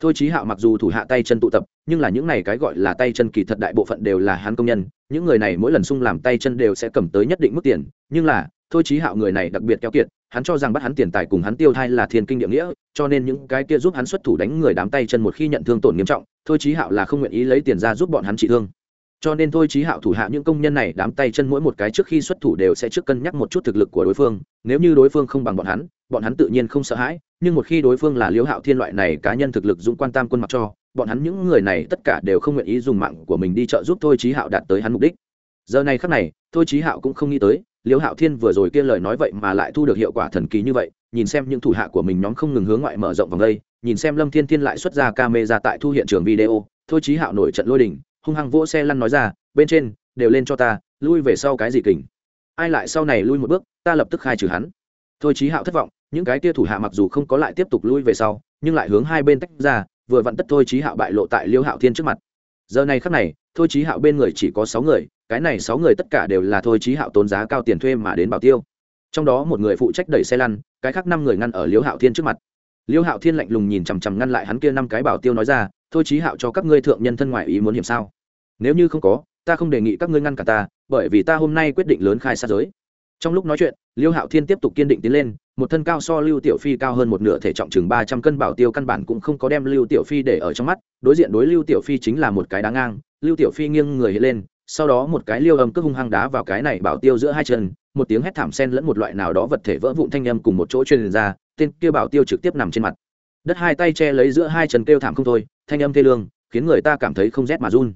Thôi chí hạo mặc dù thủ hạ tay chân tụ tập, nhưng là những này cái gọi là tay chân kỳ thật đại bộ phận đều là hắn công nhân, những người này mỗi lần sung làm tay chân đều sẽ cầm tới nhất định mức tiền, nhưng là, thôi chí hạo người này đặc biệt keo kiệt, hắn cho rằng bắt hắn tiền tài cùng hắn tiêu thai là thiên kinh địa nghĩa, cho nên những cái kia giúp hắn xuất thủ đánh người đám tay chân một khi nhận thương tổn nghiêm trọng, thôi chí hạo là không nguyện ý lấy tiền ra giúp bọn hắn trị thương cho nên thôi chí hạo thủ hạ những công nhân này đám tay chân mỗi một cái trước khi xuất thủ đều sẽ trước cân nhắc một chút thực lực của đối phương, nếu như đối phương không bằng bọn hắn bọn hắn tự nhiên không sợ hãi, nhưng một khi đối phương là liễu hạo thiên loại này cá nhân thực lực dũng quan tam quân mặc cho, bọn hắn những người này tất cả đều không nguyện ý dùng mạng của mình đi trợ giúp thôi chí hạo đạt tới hắn mục đích. Giờ này khắc này, thôi chí hạo cũng không nghĩ tới, liễu hạo thiên vừa rồi kia lời nói vậy mà lại thu được hiệu quả thần kỳ như vậy, nhìn xem những thủ hạ của mình nhóm không ngừng hướng ngoại mở rộng vòng đây, nhìn xem lâm thiên thiên lại xuất ra ca mê ra tại thu hiện trường video, thôi chí hạo nổi trận lôi đình hung hăng vỗ xe lăn nói ra, bên trên, đều lên cho ta, lui về sau cái gì kình? Ai lại sau này lui một bước, ta lập tức khai trừ hắn. Thôi chí hạo thất vọng, những cái tia thủ hạ mặc dù không có lại tiếp tục lui về sau, nhưng lại hướng hai bên tách ra, vừa vặn tất thôi chí hạo bại lộ tại liêu hạo thiên trước mặt. Giờ này khắc này, thôi chí hạo bên người chỉ có sáu người, cái này sáu người tất cả đều là thôi chí hạo tốn giá cao tiền thuê mà đến bảo tiêu. Trong đó một người phụ trách đẩy xe lăn, cái khác năm người ngăn ở liêu hạo thiên trước mặt. Liêu hạo thiên lạnh lùng nhìn chằm chằm ngăn lại hắn kia năm cái bảo tiêu nói ra thôi trí hạo cho các ngươi thượng nhân thân ngoại ý muốn hiểm sao? Nếu như không có, ta không đề nghị các ngươi ngăn cả ta, bởi vì ta hôm nay quyết định lớn khai sát giới. Trong lúc nói chuyện, liêu hạo thiên tiếp tục kiên định tiến lên, một thân cao so lưu tiểu phi cao hơn một nửa thể trọng chừng ba trăm cân bảo tiêu căn bản cũng không có đem lưu tiểu phi để ở trong mắt, đối diện đối lưu tiểu phi chính là một cái đá ngang, lưu tiểu phi nghiêng người lên, sau đó một cái liêu âm cước hung hăng đá vào cái này bảo tiêu giữa hai chân, một tiếng hét thảm sen lẫn một loại nào đó vật thể vỡ vụn thanh âm cùng một chỗ truyền ra, tên kia bảo tiêu trực tiếp nằm trên mặt đất hai tay che lấy giữa hai chân kêu thảm không thôi, thanh âm thê lương, khiến người ta cảm thấy không rét mà run.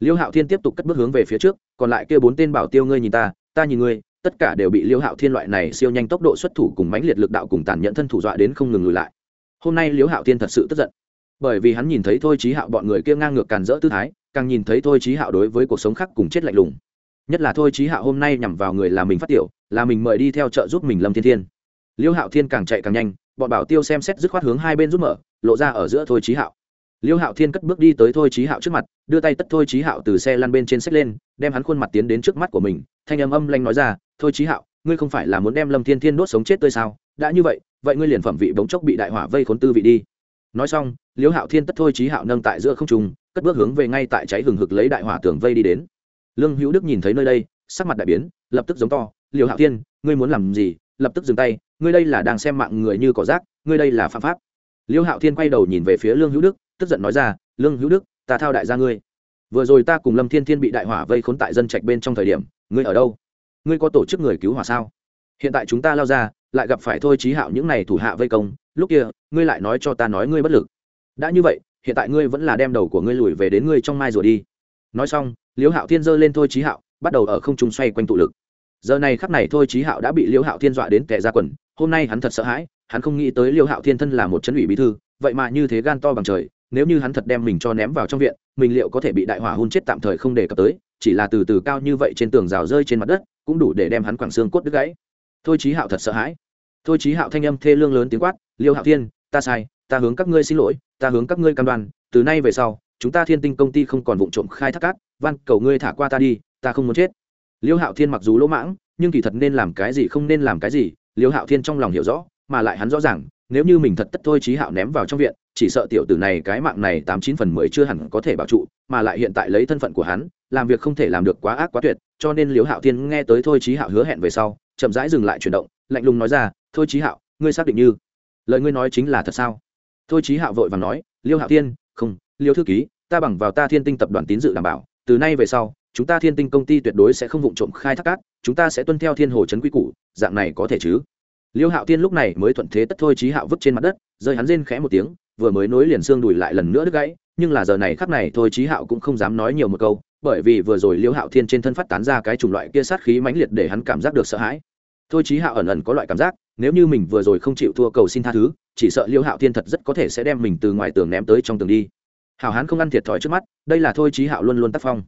Liêu hạo thiên tiếp tục cất bước hướng về phía trước, còn lại kia bốn tên bảo tiêu ngươi nhìn ta ta nhìn ngươi, tất cả đều bị liêu hạo thiên loại này siêu nhanh tốc độ xuất thủ cùng mãnh liệt lực đạo cùng tàn nhẫn thân thủ dọa đến không ngừng lùi lại. Hôm nay liêu hạo thiên thật sự tức giận. Bởi vì hắn nhìn thấy thôi trí hạo bọn người kia ngang ngược càn rỡ tư thái, càng nhìn thấy thôi trí hạo đối với cuộc sống khác cùng chết lạnh lùng. Nhất là thôi trí hạo hôm nay nhằm vào người là mình phát tiểu, là mình mời đi theo chợ giúp mình lâm thiên thiên liêu hạo thiên càng chạy càng nhanh, bọn bảo tiêu xem xét dứt khoát hướng hai bên rút mở, lộ ra ở giữa thôi trí hạo. Liêu hạo thiên cất bước đi tới thôi trí hạo trước mặt, đưa tay tất thôi trí hạo từ xe lăn bên trên xách lên, đem hắn khuôn mặt tiến đến trước mắt của mình, thanh âm âm lanh nói ra, thôi trí hạo, ngươi không phải là muốn đem lâm thiên thiên đốt sống chết tươi sao? Đã như vậy vậy ngươi liền phẩm vị bỗng chốc bị đại hỏa vây khốn tư vị đi. Nói xong, liêu hạo thiên tất thôi trí hạo nâng tại giữa không trùng cất bước hướng về ngay tại cháy hừng hực lấy đại hỏa tường vây đi đến. Lương hữu đức nhìn thấy nơi đây, sắc mặt đại biến, lập tức giống to, liêu hạo thiên, ngươi muốn làm gì? Lập tức dừng tay ngươi đây là đang xem mạng người như cỏ rác, ngươi đây là phạm pháp. Liêu hạo thiên quay đầu nhìn về phía lương hữu đức, tức giận nói ra, lương hữu đức, ta thao đại gia ngươi. Vừa rồi ta cùng lâm thiên thiên bị đại hỏa vây khốn tại dân trạch bên trong thời điểm, ngươi ở đâu? Ngươi có tổ chức người cứu hỏa sao? Hiện tại chúng ta lao ra, lại gặp phải thôi trí hạo những n à y thủ hạ vây công, lúc kia, ngươi lại nói cho ta nói ngươi bất lực. Đã như vậy, hiện tại ngươi vẫn là đem đầu của ngươi lùi về đến ngươi trong mai rồi đi. Nói xong liễu hạo thiên giơ lên thôi trí hạo, bắt đầu ở không trung xoay quanh tụ lực. Giờ này khắp này thôi trí hạo đã bị liễu hạo thiên dọa đến kẻ ra quần hôm nay hắn thật sợ hãi, hắn không nghĩ tới liêu hạo thiên thân là một chấn ủy bí thư, vậy mà như thế gan to bằng trời, nếu như hắn thật đem mình cho ném vào trong viện, mình liệu có thể bị đại hỏa hôn chết tạm thời không đề cập tới, chỉ là từ từ cao như vậy trên tường rào rơi trên mặt đất, cũng đủ để đem hắn quảng xương cốt đứt gãy. Thôi chí hạo thật sợ hãi. Thôi chí hạo thanh âm thê lương lớn tiếng quát, liêu hạo thiên, ta sai, ta hướng các ngươi xin lỗi, ta hướng các ngươi cam đoan, từ nay về sau, chúng ta thiên tinh công ty không còn vụ trộm khai thác cát, van cầu ngươi thả qua ta đi, ta không muốn chết. Liêu hạo thiên mặc dù lỗ mãng, nhưng kỳ thật nên làm cái gì không nên làm cái gì liêu hạo thiên trong lòng hiểu rõ, mà lại hắn rõ ràng, nếu như mình thật tất thôi trí hạo ném vào trong viện, chỉ sợ tiểu tử này cái mạng này tám chín phần mười chưa hẳn có thể bảo trụ, mà lại hiện tại lấy thân phận của hắn, làm việc không thể làm được quá ác quá tuyệt, cho nên Liêu hạo thiên nghe tới thôi trí hạo hứa hẹn về sau, chậm rãi dừng lại chuyển động, lạnh lùng nói ra, thôi trí hạo, ngươi xác định như, lời ngươi nói chính là thật sao? Thôi trí hạo vội và nói, liêu hạo thiên, không, liêu thư ký, ta bằng vào ta thiên tinh tập đoàn tín dự đảm bảo, từ nay về sau chúng ta thiên tinh công ty tuyệt đối sẽ không vụng trộm khai thác cát, chúng ta sẽ tuân theo thiên hồ chấn quy củ, dạng này có thể chứ? Liêu hạo tiên lúc này mới thuận thế tất thôi trí hạo vứt trên mặt đất, rơi hắn rên khẽ một tiếng, vừa mới nối liền xương đùi lại lần nữa đứt gãy, nhưng là giờ này khắc này thôi trí hạo cũng không dám nói nhiều một câu, bởi vì vừa rồi liêu hạo thiên trên thân phát tán ra cái chủng loại kia sát khí mãnh liệt để hắn cảm giác được sợ hãi. Thôi trí hạo ẩn ẩn có loại cảm giác, nếu như mình vừa rồi không chịu thua cầu xin tha thứ, chỉ sợ liêu hạo thiên thật rất có thể sẽ đem mình từ ngoài tường ném tới trong tường đi. Hảo hán không ăn thiệt thòi trước mắt, đây là thôi trí hạo luôn luôn tác phong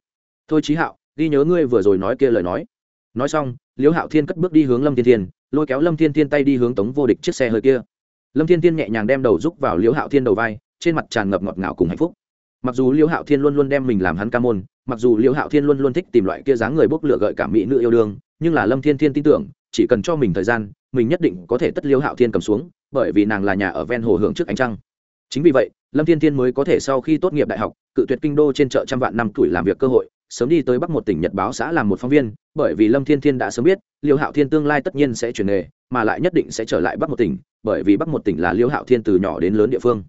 thôi trí hạo, ghi nhớ ngươi vừa rồi nói kia lời nói. Nói xong, Liễu hạo thiên cất bước đi hướng lâm thiên thiên, lôi kéo lâm thiên thiên tay đi hướng tống vô địch chiếc xe hơi kia. Lâm thiên thiên nhẹ nhàng đem đầu rúc vào liễu hạo thiên đầu vai, trên mặt tràn ngập ngọt ngào cùng hạnh phúc. Mặc dù liễu hạo thiên luôn luôn đem mình làm hắn ca môn, mặc dù liễu hạo thiên luôn luôn thích tìm loại kia dáng người bốc lửa gợi cảm mỹ nữ yêu đương, nhưng là lâm thiên thiên tin tưởng, chỉ cần cho mình thời gian, mình nhất định có thể tất liễu hạo thiên cầm xuống, bởi vì nàng là nhà ở ven hồ hưởng trước ánh trăng. Chính vì vậy, lâm thiên thiên mới có thể sau khi tốt nghiệp đại học, cự tuyệt kinh đô trên chợ trăm vạn năm tuổi làm việc cơ hội sớm đi tới bắc một tỉnh nhật báo xã làm một phóng viên bởi vì lâm thiên thiên đã sớm biết liêu hạo thiên tương lai tất nhiên sẽ chuyển nghề mà lại nhất định sẽ trở lại bắc một tỉnh bởi vì bắc một tỉnh là liêu hạo thiên từ nhỏ đến lớn địa phương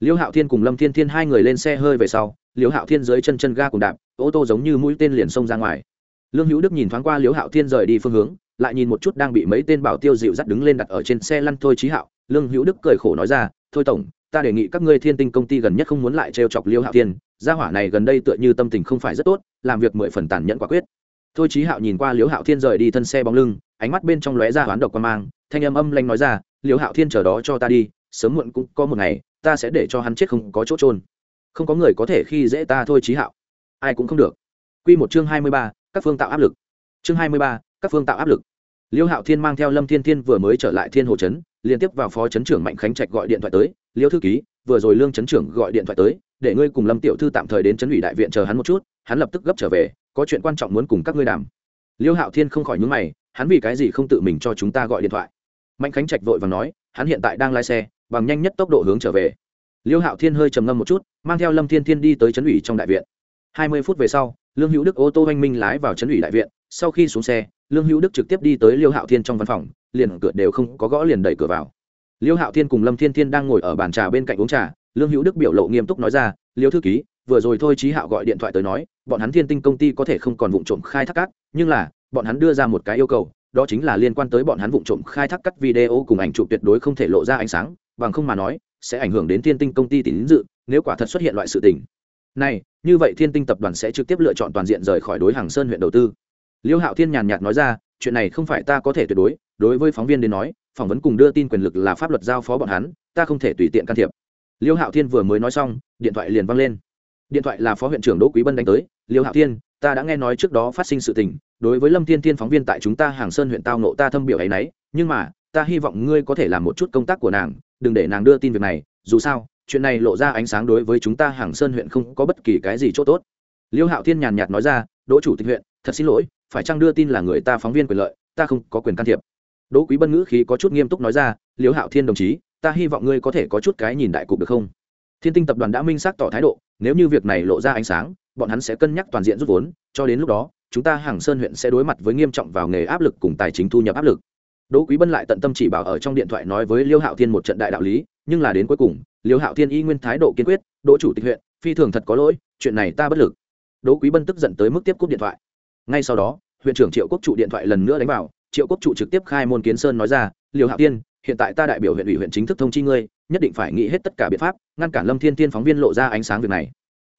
liêu hạo thiên cùng lâm thiên thiên hai người lên xe hơi về sau liêu hạo thiên dưới chân chân ga cùng đạp ô tô giống như mũi tên liền xông ra ngoài lương hữu đức nhìn thoáng qua liêu hạo thiên rời đi phương hướng lại nhìn một chút đang bị mấy tên bảo tiêu dịu dắt đứng lên đặt ở trên xe lăn thôi trí hạo lương hữu đức cười khổ nói ra thôi tổng ta đề nghị các ngươi thiên tinh công ty gần nhất không muốn lại trêu chọc liêu hạo thiên, gia hỏa này gần đây tựa như tâm tình không phải rất tốt, làm việc mười phần tàn nhẫn quả quyết. Thôi chí hạo nhìn qua liễu hạo thiên rời đi thân xe bóng lưng, ánh mắt bên trong lóe ra hoán độc quan mang, thanh âm âm lanh nói ra liễu hạo thiên chờ đó cho ta đi, sớm muộn cũng có một ngày, ta sẽ để cho hắn chết không có chỗ trôn không có người có thể khi dễ ta thôi chí hạo. Ai cũng không được. Quy một chương hai mươi ba, các phương tạo áp lực. Chương hai mươi ba, các phương tạo áp lực. Liêu hạo thiên mang theo lâm thiên thiên vừa mới trở lại thiên hồ trấn, liên tiếp vào phó trấn trưởng mạnh khánh trạch gọi điện thoại tới, Liêu thư ký, vừa rồi lương trấn trưởng gọi điện thoại tới, để ngươi cùng lâm tiểu thư tạm thời đến trấn ủy đại viện chờ hắn một chút, hắn lập tức gấp trở về, có chuyện quan trọng muốn cùng các ngươi đàm. Liêu hạo thiên không khỏi nhúng mày, hắn vì cái gì không tự mình cho chúng ta gọi điện thoại? Mạnh khánh trạch vội và nói, hắn hiện tại đang lái xe, bằng nhanh nhất tốc độ hướng trở về. Liêu hạo thiên hơi trầm ngâm một chút, mang theo lâm thiên thiên đi tới trấn ủy trong đại viện. Hai mươi phút về sau, lương hữu đức ô tô oanh minh lái vào trấn ủy đại viện, sau khi xuống xe lương hữu đức trực tiếp đi tới liêu hạo thiên trong văn phòng, liền cửa đều không có gõ liền đẩy cửa vào. Liêu hạo thiên cùng lâm thiên thiên đang ngồi ở bàn trà bên cạnh uống trà, lương hữu đức biểu lộ nghiêm túc nói ra, liêu thư ký, vừa rồi thôi trí hạo gọi điện thoại tới nói, bọn hắn thiên tinh công ty có thể không còn vụ trộm khai thác cát, nhưng là, bọn hắn đưa ra một cái yêu cầu, đó chính là liên quan tới bọn hắn vụ trộm khai thác cắt video cùng ảnh chụp tuyệt đối không thể lộ ra ánh sáng, bằng không mà nói, sẽ ảnh hưởng đến thiên tinh công ty tín dự, nếu quả thật xuất hiện loại sự tình. Này, như vậy thiên tinh tập đoàn sẽ trực tiếp lựa chọn toàn diện rời khỏi đối hàng sơn huyện đầu tư liêu hạo thiên nhàn nhạt nói ra, chuyện này không phải ta có thể tuyệt đối đối với phóng viên đến nói, phỏng vấn cùng đưa tin quyền lực là pháp luật giao phó bọn hắn, ta không thể tùy tiện can thiệp. Liêu hạo thiên vừa mới nói xong, điện thoại liền văng lên. Điện thoại là phó huyện trưởng đỗ quý bân đánh tới, liêu hạo thiên, ta đã nghe nói trước đó phát sinh sự tình, đối với lâm thiên thiên phóng viên tại chúng ta hàng sơn huyện tao nộ ta thâm biểu ấy nấy, nhưng mà, ta hy vọng ngươi có thể làm một chút công tác của nàng, đừng để nàng đưa tin việc này, dù sao, chuyện này lộ ra ánh sáng đối với chúng ta hàng sơn huyện không có bất kỳ cái gì chỗ tốt. Liêu hạo thiên nhàn nhạt nói ra, đỗ chủ tịch huyện, thật xin lỗi phải chăng đưa tin là người ta phóng viên quyền lợi, ta không có quyền can thiệp. Đỗ quý bân ngữ khí có chút nghiêm túc nói ra, liêu hạo thiên đồng chí, ta hy vọng ngươi có thể có chút cái nhìn đại cục được không? Thiên tinh tập đoàn đã minh xác tỏ thái độ, nếu như việc này lộ ra ánh sáng, bọn hắn sẽ cân nhắc toàn diện rút vốn, cho đến lúc đó, chúng ta hàng sơn huyện sẽ đối mặt với nghiêm trọng vào nghề áp lực cùng tài chính thu nhập áp lực. Đỗ quý bân lại tận tâm chỉ bảo ở trong điện thoại nói với liêu hạo thiên một trận đại đạo lý, nhưng là đến cuối cùng, liêu hạo thiên y nguyên thái độ kiên quyết, đỗ chủ tịch huyện, phi thường thật có lỗi, chuyện này ta bất lực. Đỗ quý bân tức giận tới mức tiếp cúp điện thoại. Ngay sau đó huyện trưởng triệu quốc trụ điện thoại lần nữa đánh vào, triệu quốc trụ trực tiếp khai môn kiến sơn nói ra, liêu hạo thiên, hiện tại ta đại biểu huyện ủy huyện chính thức thông chi ngươi, nhất định phải nghĩ hết tất cả biện pháp, ngăn cản lâm thiên thiên phóng viên lộ ra ánh sáng việc này.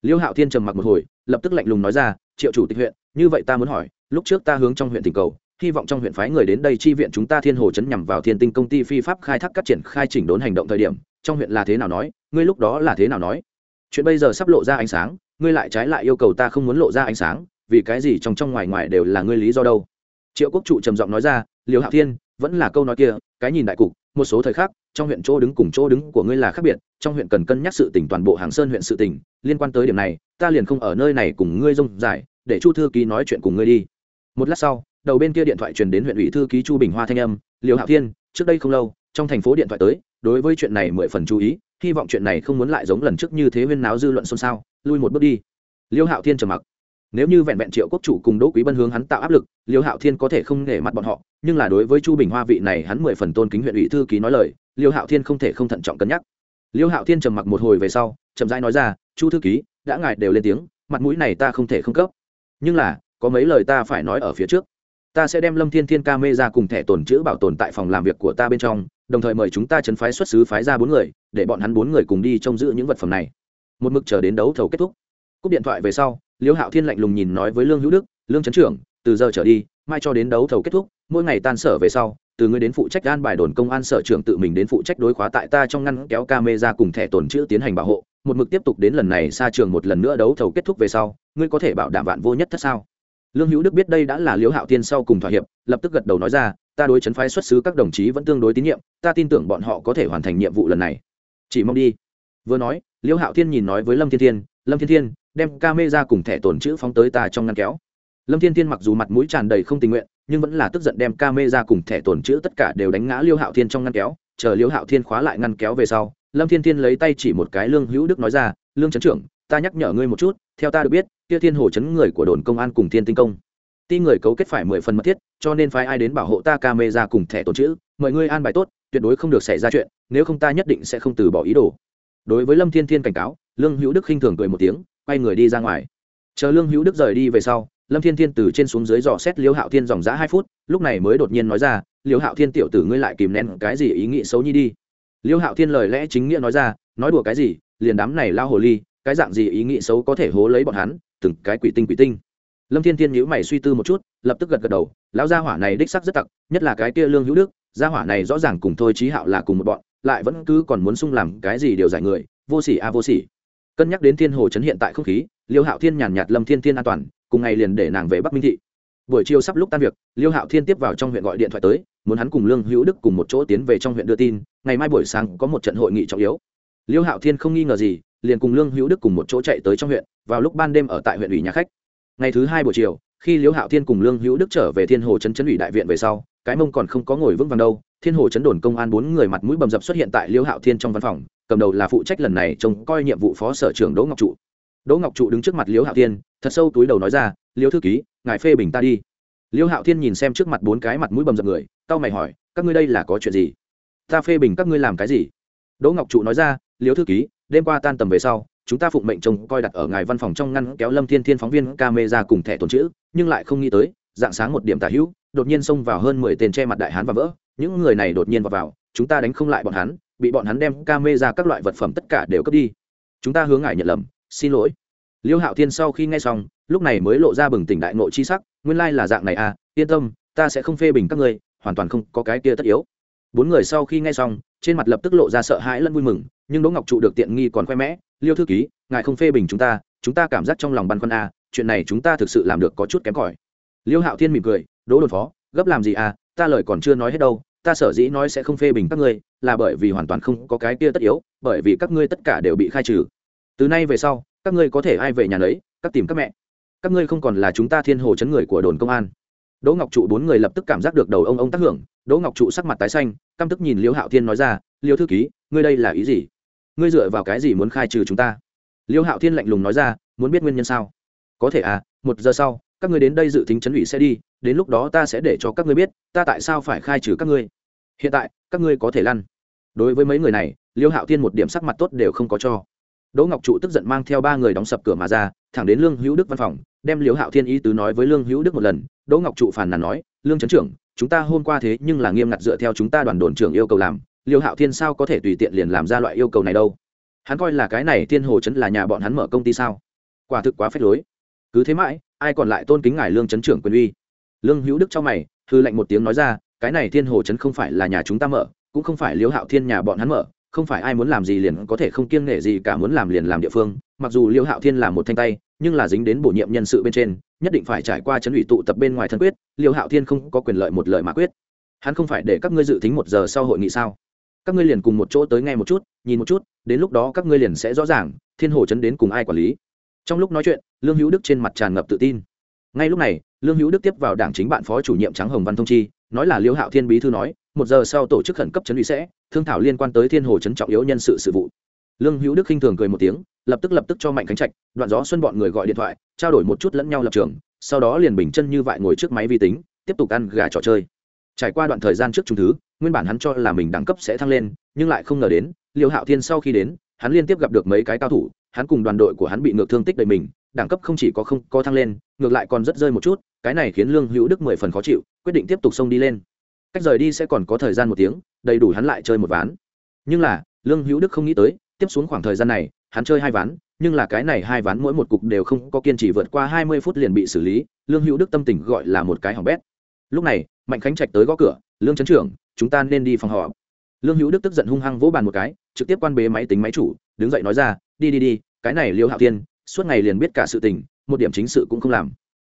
Liêu hạo thiên trầm mặc một hồi, lập tức lạnh lùng nói ra, triệu chủ tịch huyện, như vậy ta muốn hỏi, lúc trước ta hướng trong huyện tỉnh cầu, hy vọng trong huyện phái người đến đây chi viện chúng ta thiên hồ chấn nhằm vào thiên tinh công ty phi pháp khai thác các triển khai chỉnh đốn hành động thời điểm, trong huyện là thế nào nói, ngươi lúc đó là thế nào nói? Chuyện bây giờ sắp lộ ra ánh sáng, ngươi lại trái lại yêu cầu ta không muốn lộ ra ánh sáng vì cái gì trong trong ngoài ngoài đều là ngươi lý do đâu? Triệu quốc trụ trầm giọng nói ra liều hạo thiên, vẫn là câu nói kia, cái nhìn đại cục, một số thời khắc, trong huyện chỗ đứng cùng chỗ đứng của ngươi là khác biệt, trong huyện cần cân nhắc sự tỉnh toàn bộ hàng sơn huyện sự tỉnh liên quan tới điểm này, ta liền không ở nơi này cùng ngươi rông dài, để chu thư ký nói chuyện cùng ngươi đi. Một lát sau, đầu bên kia điện thoại truyền đến huyện ủy thư ký chu bình hoa thanh âm liều hạo thiên, trước đây không lâu, trong thành phố điện thoại tới, đối với chuyện này mười phần chú ý, hy vọng chuyện này không muốn lại giống lần trước như thế huyên náo dư luận xôn xao, lui một bước đi. Liêu hạo thiên trầm mặc nếu như vẹn vẹn triệu quốc chủ cùng đỗ quý bân hướng hắn tạo áp lực, liêu hạo thiên có thể không nể mặt bọn họ, nhưng là đối với chu bình hoa vị này hắn mười phần tôn kính huyện ủy thư ký nói lời, liêu hạo thiên không thể không thận trọng cân nhắc. Liêu hạo thiên trầm mặc một hồi về sau, chậm rãi nói ra, chu thư ký, đã ngài đều lên tiếng, mặt mũi này ta không thể không cấp. Nhưng là, có mấy lời ta phải nói ở phía trước. Ta sẽ đem lâm thiên thiên ca mê ra cùng thẻ tồn chữ bảo tồn tại phòng làm việc của ta bên trong, đồng thời mời chúng ta chấn phái xuất xứ phái ra bốn người, để bọn hắn bốn người cùng đi trông giữ những vật phẩm này. Một mực chờ đến đấu thầu kết thúc. Cúp điện thoại về sau liêu hạo thiên lạnh lùng nhìn nói với lương hữu đức, lương trấn trưởng, từ giờ trở đi, mai cho đến đấu thầu kết thúc, mỗi ngày tan sở về sau, từ ngươi đến phụ trách an bài đồn công an sở trưởng tự mình đến phụ trách đối khóa tại ta trong ngăn kéo ca mê ra cùng thẻ tồn chữ tiến hành bảo hộ, một mực tiếp tục đến lần này xa trường một lần nữa đấu thầu kết thúc về sau, ngươi có thể bảo đảm vạn vô nhất thất sao? Lương hữu đức biết đây đã là liễu hạo tiên sau cùng thỏa hiệp, lập tức gật đầu nói ra, ta đối chấn phái xuất xứ các đồng chí vẫn tương đối tín nhiệm, ta tin tưởng bọn họ có thể hoàn thành nhiệm vụ lần này. Chỉ mong đi. Vừa nói liễu hạo thiên nhìn nói với lâm thiên thiên, lâm thiên thiên đem ca mê ra cùng thẻ tổn chữ phóng tới ta trong ngăn kéo. Lâm thiên thiên mặc dù mặt mũi tràn đầy không tình nguyện, nhưng vẫn là tức giận đem ca mê ra cùng thẻ tổn chữ tất cả đều đánh ngã liêu hạo thiên trong ngăn kéo. Chờ liêu hạo thiên khóa lại ngăn kéo về sau, lâm thiên thiên lấy tay chỉ một cái lương hữu đức nói ra, lương trấn trưởng, ta nhắc nhở ngươi một chút, theo ta được biết, kia thiên hồ chấn người của đồn công an cùng thiên tinh công. Ti người cấu kết phải mười phần mật thiết, cho nên phái ai đến bảo hộ ta ca mê ra cùng thẻ tổn chữ, mời ngươi an bài tốt, tuyệt đối không được xảy ra chuyện, nếu không ta nhất định sẽ không từ bỏ ý đồ. Đối với lâm thiên thiên cảnh cáo, lương hữu đức khinh thường cười một tiếng quay người đi ra ngoài. Chờ lương hữu đức rời đi về sau, lâm thiên thiên từ trên xuống dưới dò xét liêu hạo thiên dòng g hai phút, lúc này mới đột nhiên nói ra liêu hạo thiên tiểu tử ngươi lại kìm nén cái gì ý nghĩ xấu nhi đi? Liêu hạo thiên lời lẽ chính nghĩa nói ra, nói đùa cái gì, liền đám này lao hồ ly, cái dạng gì ý nghĩ xấu có thể hố lấy bọn hắn, từng cái quỷ tinh quỷ tinh. Lâm thiên thiên nhữ mày suy tư một chút, lập tức gật gật đầu, lão gia hỏa này đích sắc rất tặc, nhất là cái kia lương hữu đức, gia hỏa này rõ ràng cùng thôi trí hạo là cùng một bọn, lại vẫn cứ còn muốn sung làm cái gì điều giải người, vô sỉ a, vô sỉ cân nhắc đến thiên hồ chấn hiện tại không khí, liêu hạo thiên nhàn nhạt lâm thiên thiên an toàn, cùng ngày liền để nàng về bắc minh thị. Buổi chiều sắp lúc tan việc, liêu hạo thiên tiếp vào trong huyện gọi điện thoại tới, muốn hắn cùng lương hữu đức cùng một chỗ tiến về trong huyện đưa tin, ngày mai buổi sáng có một trận hội nghị trọng yếu. Liêu hạo thiên không nghi ngờ gì, liền cùng lương hữu đức cùng một chỗ chạy tới trong huyện, vào lúc ban đêm ở tại huyện ủy nhà khách. Ngày thứ hai buổi chiều, khi liêu hạo thiên cùng lương hữu đức trở về thiên hồ chấn chấn ủy đại viện về sau, cái mông còn không có ngồi vững vàng đâu, thiên hồ chấn đồn công an bốn người mặt mũi bầm dập xuất hiện tại liêu hạo thiên trong văn phòng cầm đầu là phụ trách lần này trông coi nhiệm vụ phó sở trưởng đỗ ngọc trụ. Đỗ ngọc trụ đứng trước mặt liễu hạo thiên thật sâu túi đầu nói ra liễu thư ký ngài phê bình ta đi. Liễu hạo thiên nhìn xem trước mặt bốn cái mặt mũi bầm dập người tao mày hỏi các ngươi đây là có chuyện gì? Ta phê bình các ngươi làm cái gì? Đỗ ngọc trụ nói ra liễu thư ký đêm qua tan tầm về sau chúng ta phụng mệnh trông coi đặt ở ngài văn phòng trong ngăn kéo lâm thiên thiên phóng viên camera cùng thẻ tồn chữ nhưng lại không nghĩ tới dạng sáng một điểm tả hữu đột nhiên xông vào hơn mười tên che mặt đại hán và vỡ những người này đột nhiên vào, vào chúng ta đánh không lại bọn hắn bị bọn hắn đem camera các loại vật phẩm tất cả đều cướp đi. Chúng ta hướng ngài nhận lầm xin lỗi. Liêu hạo thiên sau khi nghe xong lúc này mới lộ ra bừng tỉnh đại ngộ chi sắc nguyên lai là dạng này à yên tâm ta sẽ không phê bình các ngươi hoàn toàn không có cái kia tất yếu. Bốn người sau khi nghe xong trên mặt lập tức lộ ra sợ hãi lẫn vui mừng nhưng đỗ ngọc trụ được tiện nghi còn khoe mẽ liêu thư ký ngài không phê bình chúng ta chúng ta cảm giác trong lòng băn khoăn à, chuyện này chúng ta thực sự làm được có chút kém cỏi. Liêu hạo thiên mỉm cười đỗ đồn phó gấp làm gì à ta lời còn chưa nói hết đâu ta sở dĩ nói sẽ không phê bình các ngươi, là bởi vì hoàn toàn không có cái kia tất yếu, bởi vì các ngươi tất cả đều bị khai trừ. Từ nay về sau, các ngươi có thể ai về nhà lấy các tìm các mẹ. Các ngươi không còn là chúng ta thiên hồ chấn người của đồn công an. Đỗ ngọc trụ bốn người lập tức cảm giác được đầu ông ông tác hưởng, đỗ ngọc trụ sắc mặt tái xanh, căm tức nhìn liễu hạo thiên nói ra liễu thư ký, ngươi đây là ý gì? Ngươi dựa vào cái gì muốn khai trừ chúng ta? Liễu hạo thiên lạnh lùng nói ra, muốn biết nguyên nhân sao? Có thể à một giờ sau các ngươi đến đây dự tính chấn ủy sẽ đi, đến lúc đó ta sẽ để cho các ngươi biết, ta tại sao phải khai trừ các ngươi. Hiện tại, các ngươi có thể lăn. Đối với mấy người này, liêu hạo thiên một điểm sắc mặt tốt đều không có cho. Đỗ ngọc trụ tức giận mang theo ba người đóng sập cửa mà ra, thẳng đến lương hữu đức văn phòng, đem liêu hạo thiên ý tứ nói với lương hữu đức một lần. Đỗ ngọc trụ phàn nàn nói, lương trấn trưởng, chúng ta hôm qua thế nhưng là nghiêm ngặt dựa theo chúng ta đoàn đồn trưởng yêu cầu làm. Liêu hạo thiên sao có thể tùy tiện liền làm ra loại yêu cầu này đâu? Hắn coi là cái này thiên hồ chấn là nhà bọn hắn mở công ty sao? Quả thực quá phép lối. Cứ thế mãi ai còn lại tôn kính ngài lương trấn trưởng quyền uy? Lương hữu đức cho mày thư lệnh một tiếng nói ra, cái này thiên hồ chấn không phải là nhà chúng ta mở, cũng không phải liêu hạo thiên nhà bọn hắn mở, không phải ai muốn làm gì liền có thể không kiêng nể gì cả muốn làm liền làm địa phương, mặc dù liêu hạo thiên là một thanh tay, nhưng là dính đến bổ nhiệm nhân sự bên trên, nhất định phải trải qua chấn ủy tụ tập bên ngoài thân quyết, liêu hạo thiên không có quyền lợi một lời mà quyết. Hắn không phải để các ngươi dự tính một giờ sau hội nghị sao? Các ngươi liền cùng một chỗ tới ngay một chút, nhìn một chút, đến lúc đó các ngươi liền sẽ rõ ràng, thiên hồ chấn đến cùng ai quản lý trong lúc nói chuyện, lương hữu đức trên mặt tràn ngập tự tin. Ngay lúc này, lương hữu đức tiếp vào đảng chính bạn phó chủ nhiệm trắng hồng văn thông chi, nói là liêu hạo thiên bí thư nói, một giờ sau tổ chức khẩn cấp chấn ủy sẽ, thương thảo liên quan tới thiên hồ chấn trọng yếu nhân sự sự vụ. Lương hữu đức khinh thường cười một tiếng, lập tức lập tức cho mạnh khánh trạch, đoạn gió xuân bọn người gọi điện thoại, trao đổi một chút lẫn nhau lập trường, sau đó liền bình chân như vậy ngồi trước máy vi tính, tiếp tục ăn gà trò chơi. Trải qua đoạn thời gian trước trung thứ, nguyên bản hắn cho là mình đẳng cấp sẽ thăng lên, nhưng lại không ngờ đến, liêu hạo thiên sau khi đến hắn liên tiếp gặp được mấy cái cao thủ, hắn cùng đoàn đội của hắn bị ngược thương tích đầy mình, đẳng cấp không chỉ có không, có thăng lên, ngược lại còn rất rơi một chút, cái này khiến lương hữu đức mười phần khó chịu, quyết định tiếp tục xông đi lên. Cách rời đi sẽ còn có thời gian một tiếng, đầy đủ hắn lại chơi một ván. Nhưng là, lương hữu đức không nghĩ tới, tiếp xuống khoảng thời gian này, hắn chơi hai ván, nhưng là cái này hai ván mỗi một cục đều không có kiên trì vượt qua hai mươi phút liền bị xử lý, lương hữu đức tâm tình gọi là một cái hỏng bét. Lúc này, mạnh khánh trạch tới gõ cửa, lương trấn trưởng, chúng ta nên đi phòng họp. Lương hữu đức tức giận hung hăng vỗ bàn một cái trực tiếp quan bế máy tính máy chủ, đứng dậy nói ra, đi đi đi, cái này liêu hạo thiên, suốt ngày liền biết cả sự tình, một điểm chính sự cũng không làm.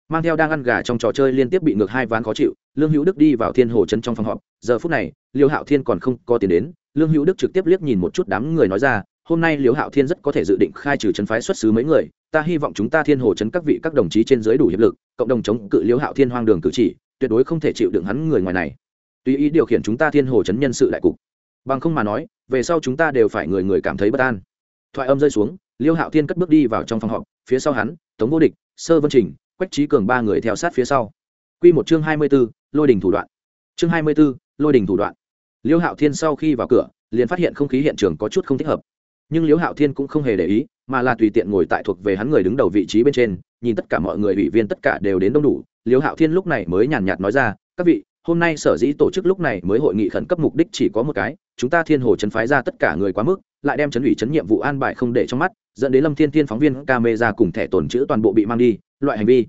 Mang theo đang ăn gà trong trò chơi liên tiếp bị ngược hai ván khó chịu, lương hữu đức đi vào thiên hồ chân trong phòng họp. Giờ phút này, liêu hạo thiên còn không có tiền đến, lương hữu đức trực tiếp liếc nhìn một chút đám người nói ra, hôm nay liêu hạo thiên rất có thể dự định khai trừ chân phái xuất xứ mấy người, ta hy vọng chúng ta thiên hồ chân các vị các đồng chí trên dưới đủ hiệp lực, cộng đồng chống cự liêu hạo thiên hoang đường cử chỉ, tuyệt đối không thể chịu đựng hắn người ngoài này. Tùy ý điều khiển chúng ta thiên hồ chấn nhân sự đại cục. Bằng không mà nói về sau chúng ta đều phải người người cảm thấy bất an. Thoại âm rơi xuống, liêu hạo thiên cất bước đi vào trong phòng họp, phía sau hắn, tống vô địch, sơ vân trình, quách trí cường ba người theo sát phía sau. Q một chương hai mươi b ố lôi đình thủ đoạn. Chương hai mươi b ố lôi đình thủ đoạn. Liêu hạo thiên sau khi vào cửa, liền phát hiện không khí hiện trường có chút không thích hợp. Nhưng liêu hạo thiên cũng không hề để ý, mà là tùy tiện ngồi tại thuộc về hắn người đứng đầu vị trí bên trên, nhìn tất cả mọi người, ủy viên tất cả đều đến đông đủ. Liêu hạo thiên lúc này mới nhàn nhạt nói ra, các vị hôm nay sở dĩ tổ chức lúc này mới hội nghị khẩn cấp mục đích chỉ có một cái, chúng ta thiên hồ chấn phái ra tất cả người quá mức, lại đem chấn ủy chấn nhiệm vụ an bài không để trong mắt, dẫn đến lâm thiên thiên phóng viên camera cùng thẻ tồn chữ toàn bộ bị mang đi, loại hành vi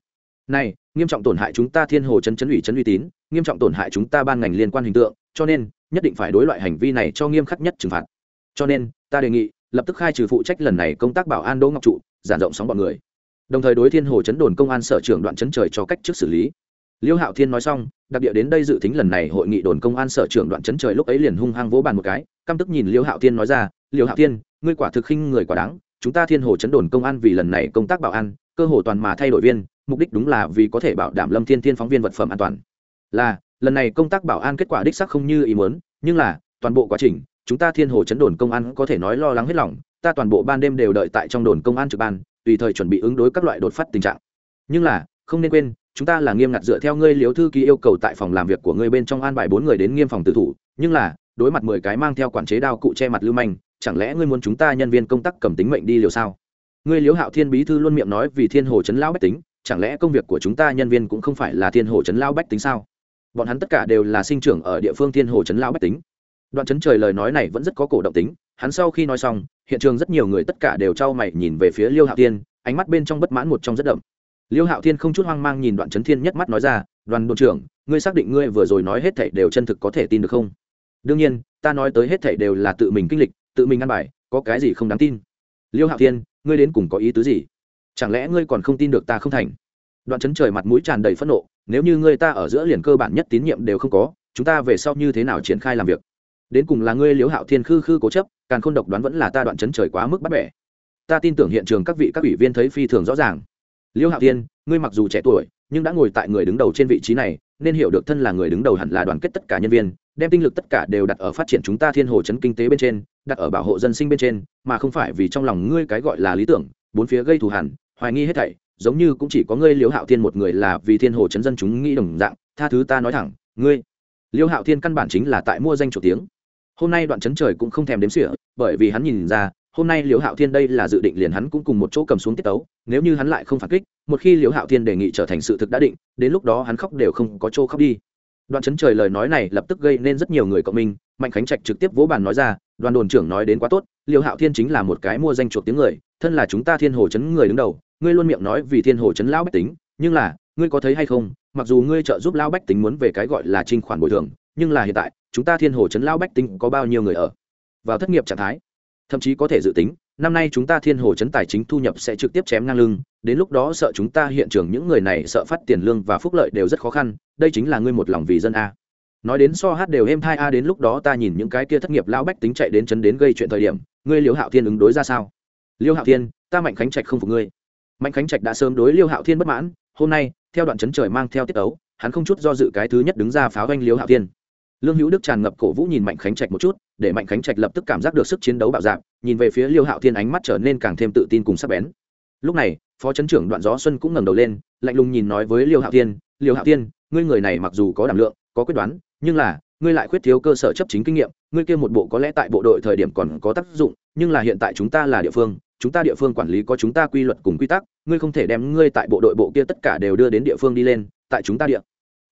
này, nghiêm trọng tổn hại chúng ta thiên hồ chấn chấn ủy chấn uy tín, nghiêm trọng tổn hại chúng ta ban ngành liên quan hình tượng, cho nên, nhất định phải đối loại hành vi này cho nghiêm khắc nhất trừng phạt. Cho nên, ta đề nghị, lập tức khai trừ phụ trách lần này công tác bảo an đỗ ngọc trụ, giản rộng sóng bọn người. Đồng thời đối thiên hồ chấn đồn công an sở trưởng đoạn chấn trời cho cách trước xử lý. Liêu hạo thiên nói xong đặc địa đến đây dự tính lần này hội nghị đồn công an sở trưởng đoạn chấn trời lúc ấy liền hung hăng vỗ bàn một cái, căm tức nhìn liêu hạo thiên nói ra, liêu hạo thiên, ngươi quả thực khinh người quả đáng, chúng ta thiên hồ chấn đồn công an vì lần này công tác bảo an, cơ hồ toàn mà thay đổi viên, mục đích đúng là vì có thể bảo đảm lâm thiên thiên phóng viên vật phẩm an toàn. Là, lần này công tác bảo an kết quả đích sắc không như ý muốn, nhưng là, toàn bộ quá trình, chúng ta thiên hồ chấn đồn công an có thể nói lo lắng hết lòng, ta toàn bộ ban đêm đều đợi tại trong đồn công an trực ban, tùy thời chuẩn bị ứng đối các loại đột phát tình trạng. Nhưng là, không nên quên chúng ta là nghiêm ngặt dựa theo ngươi liếu thư ký yêu cầu tại phòng làm việc của ngươi bên trong an bài bốn người đến nghiêm phòng tự thủ, nhưng là, đối mặt mười cái mang theo quản chế đao cụ che mặt lưu manh, chẳng lẽ ngươi muốn chúng ta nhân viên công tác cầm tính mệnh đi liều sao? Ngươi liếu hạo thiên bí thư luôn miệng nói vì thiên hồ chấn lão bách tính, chẳng lẽ công việc của chúng ta nhân viên cũng không phải là thiên hồ chấn lão bách tính sao? Bọn hắn tất cả đều là sinh trưởng ở địa phương thiên hồ chấn lão bách tính. Đoạn chấn trời lời nói này vẫn rất có cổ động tính, hắn sau khi nói xong, hiện trường rất nhiều người tất cả đều trao mày nhìn về phía liêu hạo thiên, ánh mắt bên trong bất mãn một trong rất đậm liêu hạo thiên không chút hoang mang nhìn đoạn chấn thiên nhất mắt nói ra, đoàn đội trưởng, ngươi xác định ngươi vừa rồi nói hết thảy đều chân thực có thể tin được không? Đương nhiên, ta nói tới hết thảy đều là tự mình kinh lịch, tự mình ăn bài, có cái gì không đáng tin? Liêu hạo thiên, ngươi đến cùng có ý tứ gì? Chẳng lẽ ngươi còn không tin được ta không thành? Đoạn chấn trời mặt mũi tràn đầy phẫn nộ, nếu như ngươi ta ở giữa liền cơ bản nhất tín nhiệm đều không có, chúng ta về sau như thế nào triển khai làm việc? Đến cùng là ngươi liễu hạo thiên khư khư cố chấp càng k h ô n độc đoán vẫn là ta đoạn chấn trời quá mức bắt bẻ. Ta tin tưởng hiện trường các vị các ủy viên thấy phi thường rõ ràng. Liêu hạo thiên, ngươi mặc dù trẻ tuổi, nhưng đã ngồi tại người đứng đầu trên vị trí này, nên hiểu được thân là người đứng đầu hẳn là đoàn kết tất cả nhân viên, đem tinh lực tất cả đều đặt ở phát triển chúng ta thiên hồ chấn kinh tế bên trên, đặt ở bảo hộ dân sinh bên trên, mà không phải vì trong lòng ngươi cái gọi là lý tưởng, bốn phía gây thù hẳn hoài nghi hết thảy, giống như cũng chỉ có ngươi liễu hạo thiên một người là vì thiên hồ chấn dân chúng nghĩ đồng dạng, tha thứ ta nói thẳng, ngươi. Liễu hạo thiên căn bản chính là tại mua danh chủ tiếng. Hôm nay đoạn chấn trời cũng không thèm đếm xỉa, bởi vì hắn nhìn ra hôm nay liễu hạo thiên đây là dự định liền hắn cũng cùng một chỗ cầm xuống tiết tấu, nếu như hắn lại không phản kích, một khi liễu hạo thiên đề nghị trở thành sự thực đã định, đến lúc đó hắn khóc đều không có chỗ khóc đi. Đoạn chấn trời lời nói này lập tức gây nên rất nhiều người cộng minh, mạnh khánh trạch trực tiếp vỗ bàn nói ra, đoàn đồn trưởng nói đến quá tốt, liễu hạo thiên chính là một cái mua danh chuộc tiếng người, thân là chúng ta thiên hồ chấn người đứng đầu, ngươi luôn miệng nói vì thiên hồ chấn lão bách tính, nhưng là, ngươi có thấy hay không, mặc dù ngươi trợ giúp lão bách tính muốn về cái gọi là trinh khoản bồi thường, nhưng là hiện tại, chúng ta thiên hồ chấn lão bách tính có bao nhiêu người ở? Vào thất nghiệp trạng thái thậm chí có thể dự tính, năm nay chúng ta thiên hồ chấn tài chính thu nhập sẽ trực tiếp chém ngang lưng, đến lúc đó sợ chúng ta hiện trường những người này sợ phát tiền lương và phúc lợi đều rất khó khăn, đây chính là ngươi một lòng vì dân a. Nói đến so hát đều êm thai a đến lúc đó ta nhìn những cái kia thất nghiệp lão bách tính chạy đến chấn đến gây chuyện thời điểm, ngươi liêu hạo thiên ứng đối ra sao? Liêu hạo thiên, ta mạnh khánh trạch không phục ngươi. Mạnh khánh trạch đã sớm đối liêu hạo thiên bất mãn, hôm nay, theo đoạn chấn trời mang theo tiết ấu, hắn không chút do dự cái thứ nhất đứng ra pháo anh liêu hạo thiên lương hữu đức tràn ngập cổ vũ nhìn mạnh khánh trạch một chút, để mạnh khánh trạch lập tức cảm giác được sức chiến đấu bạo dạng nhìn về phía liêu hạo thiên ánh mắt trở nên càng thêm tự tin cùng sắc bén. Lúc này, phó chấn trưởng đoạn gió xuân cũng ngẩng đầu lên, lạnh lùng nhìn nói với liêu hạo thiên, liêu hạo thiên, ngươi người này mặc dù có đảm lượng, có quyết đoán, nhưng là, ngươi lại khuyết thiếu cơ sở chấp chính kinh nghiệm, ngươi kia một bộ có lẽ tại bộ đội thời điểm còn có tác dụng, nhưng là hiện tại chúng ta là địa phương, chúng ta địa phương quản lý có chúng ta quy luật cùng quy tắc, ngươi không thể đem ngươi tại bộ đội bộ kia tất cả đều đưa đến địa phương đi lên, tại chúng ta địa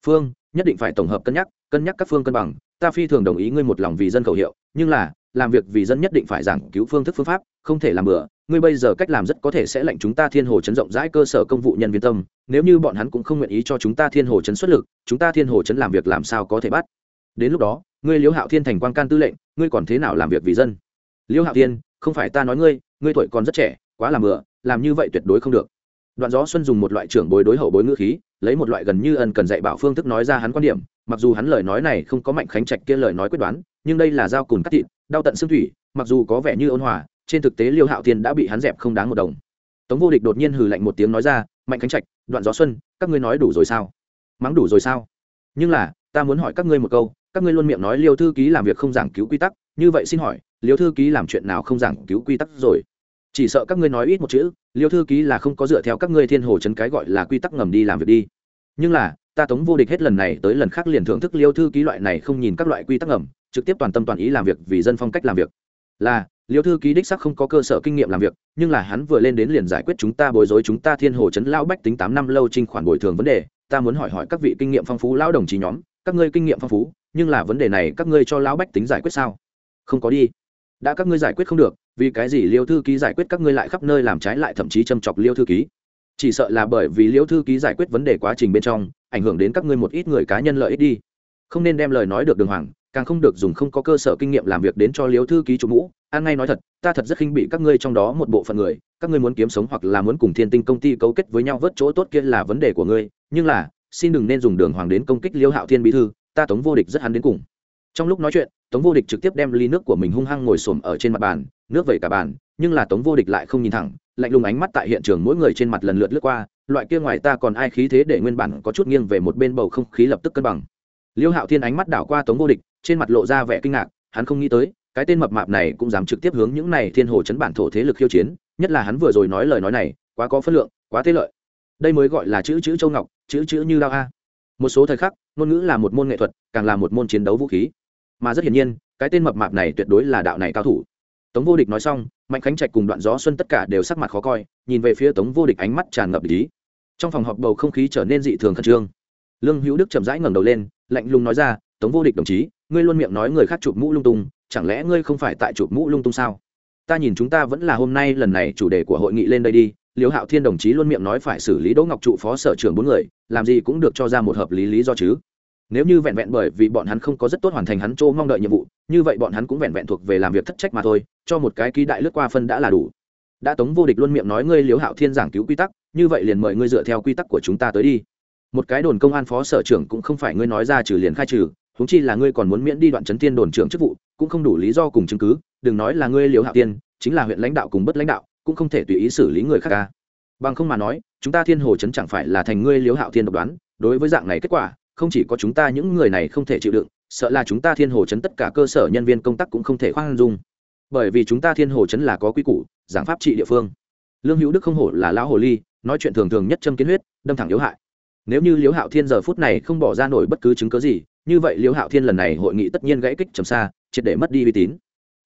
phương nhất định phải tổng hợp cân nhắc cân nhắc các phương cân bằng. Ta phi thường đồng ý ngươi một lòng vì dân khẩu hiệu, nhưng là, làm việc vì dân nhất định phải giảng cứu phương thức phương pháp, không thể làm bừa. Ngươi bây giờ cách làm rất có thể sẽ lệnh chúng ta thiên hồ chấn rộng rãi cơ sở công vụ nhân viên tâm. Nếu như bọn hắn cũng không nguyện ý cho chúng ta thiên hồ chấn xuất lực, chúng ta thiên hồ chấn làm việc làm sao có thể bắt? Đến lúc đó, ngươi liễu hạo thiên thành quan can tư lệnh, ngươi còn thế nào làm việc vì dân? Liễu hạo thiên, không phải ta nói ngươi ngươi tuổi còn rất trẻ, quá làm bừa, làm như vậy tuyệt đối không được. Đoạn gió xuân dùng một loại trưởng bối đối hậu bối ngữ khí lấy một loại gần như ân cần dạy bảo phương thức nói ra hắn quan điểm, mặc dù hắn lời nói này không có mạnh khánh trạch kia lời nói quyết đoán, nhưng đây là dao cùn cắt thịt, đau tận xương thủy, mặc dù có vẻ như ôn hòa, trên thực tế liêu hạo thiên đã bị hắn dẹp không đáng một đồng. Tống vô địch đột nhiên hừ lạnh một tiếng nói ra, mạnh khánh trạch, đoạn gió xuân, các ngươi nói đủ rồi sao? Mắng đủ rồi sao? Nhưng là, ta muốn hỏi các ngươi một câu, các ngươi luôn miệng nói liêu thư ký làm việc không giảng cứu quy tắc, như vậy xin hỏi, liêu thư ký làm chuyện nào không giảng cứu quy tắc rồi? Chỉ sợ các ngươi nói ít một chữ, liêu thư ký là không có dựa theo các ngươi thiên hồ chấn cái gọi là quy tắc ngầm đi làm việc đi. Nhưng là, ta tống vô địch hết lần này tới lần khác liền thưởng thức liêu thư ký loại này không nhìn các loại quy tắc ngầm, trực tiếp toàn tâm toàn ý làm việc vì dân phong cách làm việc. Là, liêu thư ký đích sắc không có cơ sở kinh nghiệm làm việc, nhưng là hắn vừa lên đến liền giải quyết chúng ta bối rối chúng ta thiên hồ chấn lão bách tính tám năm lâu trinh khoản bồi thường vấn đề, ta muốn hỏi hỏi các vị kinh nghiệm phong phú lão đồng chí nhóm, các ngươi kinh nghiệm phong phú, nhưng là vấn đề này các ngươi cho lão bách tính giải quyết sao? Không có đi đã các ngươi giải quyết không được, vì cái gì liêu thư ký giải quyết các ngươi lại khắp nơi làm trái lại thậm chí châm chọc liêu thư ký? Chỉ sợ là bởi vì liêu thư ký giải quyết vấn đề quá trình bên trong, ảnh hưởng đến các ngươi một ít người cá nhân lợi ích đi. Không nên đem lời nói được đường hoàng, càng không được dùng không có cơ sở kinh nghiệm làm việc đến cho liêu thư ký chủ mũ. An ngay nói thật, ta thật rất khinh bị các ngươi trong đó một bộ phận người, các ngươi muốn kiếm sống hoặc là muốn cùng thiên tinh công ty cấu kết với nhau vớt chỗ tốt kia là vấn đề của ngươi, nhưng là, xin đừng nên dùng đường hoàng đến công kích liêu hạo thiên bí thư, ta tống vô địch rất hắn đến cùng. Trong lúc nói chuyện tống vô địch trực tiếp đem ly nước của mình hung hăng ngồi xổm ở trên mặt bàn, nước vẩy cả bàn, nhưng là tống vô địch lại không nhìn thẳng, lạnh lùng ánh mắt tại hiện trường mỗi người trên mặt lần lượt lướt qua, loại kia ngoài ta còn ai khí thế để nguyên bản có chút nghiêng về một bên bầu không khí lập tức cân bằng. Liêu hạo thiên ánh mắt đảo qua tống vô địch, trên mặt lộ ra vẻ kinh ngạc, hắn không nghĩ tới, cái tên mập mạp này cũng dám trực tiếp hướng những này thiên hồ chấn bản thổ thế lực khiêu chiến, nhất là hắn vừa rồi nói lời nói này, quá có phân lượng, quá thế lợi. Đây mới gọi là chữ chữ châu ngọc, chữ chữ như lao a. Một số thời khắc, ngôn ngữ là một môn nghệ thuật, càng là một môn chiến đấu vũ khí mà rất hiển nhiên, cái tên mập mạp này tuyệt đối là đạo này cao thủ. Tống vô địch nói xong, mạnh khánh trạch cùng đoạn gió xuân tất cả đều sắc mặt khó coi, nhìn về phía tống vô địch ánh mắt tràn ngập lý trong phòng họp bầu không khí trở nên dị thường khẩn trương. Lương hữu đức chậm rãi ngẩng đầu lên, lạnh lùng nói ra, tống vô địch đồng chí, ngươi luôn miệng nói người khác chụp mũ lung tung, chẳng lẽ ngươi không phải tại chụp mũ lung tung sao? Ta nhìn chúng ta vẫn là hôm nay lần này chủ đề của hội nghị lên đây đi, liễu hạo thiên đồng chí luôn miệng nói phải xử lý đỗ ngọc trụ phó sở trưởng bốn người, làm gì cũng được cho ra một hợp lý lý do chứ nếu như vẹn vẹn bởi vì bọn hắn không có rất tốt hoàn thành hắn chỗ mong đợi nhiệm vụ, như vậy bọn hắn cũng vẹn vẹn thuộc về làm việc thất trách mà thôi, cho một cái ký đại lướt qua phân đã là đủ. Đã tống vô địch luôn miệng nói ngươi liếu hạo thiên giảng cứu quy tắc, như vậy liền mời ngươi dựa theo quy tắc của chúng ta tới đi. Một cái đồn công an phó sở trưởng cũng không phải ngươi nói ra trừ liền khai trừ húng chi là ngươi còn muốn miễn đi đoạn chấn thiên đồn trưởng chức vụ, cũng không đủ lý do cùng chứng cứ, đừng nói là ngươi liếu hạo tiên chính là huyện lãnh đạo cùng bất lãnh đạo, cũng không thể tùy ý xử lý người khác ca bằng không mà nói, chúng ta thiên hồ chấn chẳng phải là thành ngươi liếu hạo thiên độc đoán, đối với dạng này kết quả không chỉ có chúng ta những người này không thể chịu đựng, sợ là chúng ta thiên hồ chấn tất cả cơ sở nhân viên công tác cũng không thể khoan dung. Bởi vì chúng ta thiên hồ chấn là có quy củ, giảng pháp trị địa phương. Lương hữu đức không hổ là lão hồ ly, nói chuyện thường thường nhất châm kiến huyết, đâm thẳng yếu hại. Nếu như liễu hạo thiên giờ phút này không bỏ ra nổi bất cứ chứng cớ gì, như vậy liễu hạo thiên lần này hội nghị tất nhiên gãy kích trầm xa, triệt để mất đi uy tín.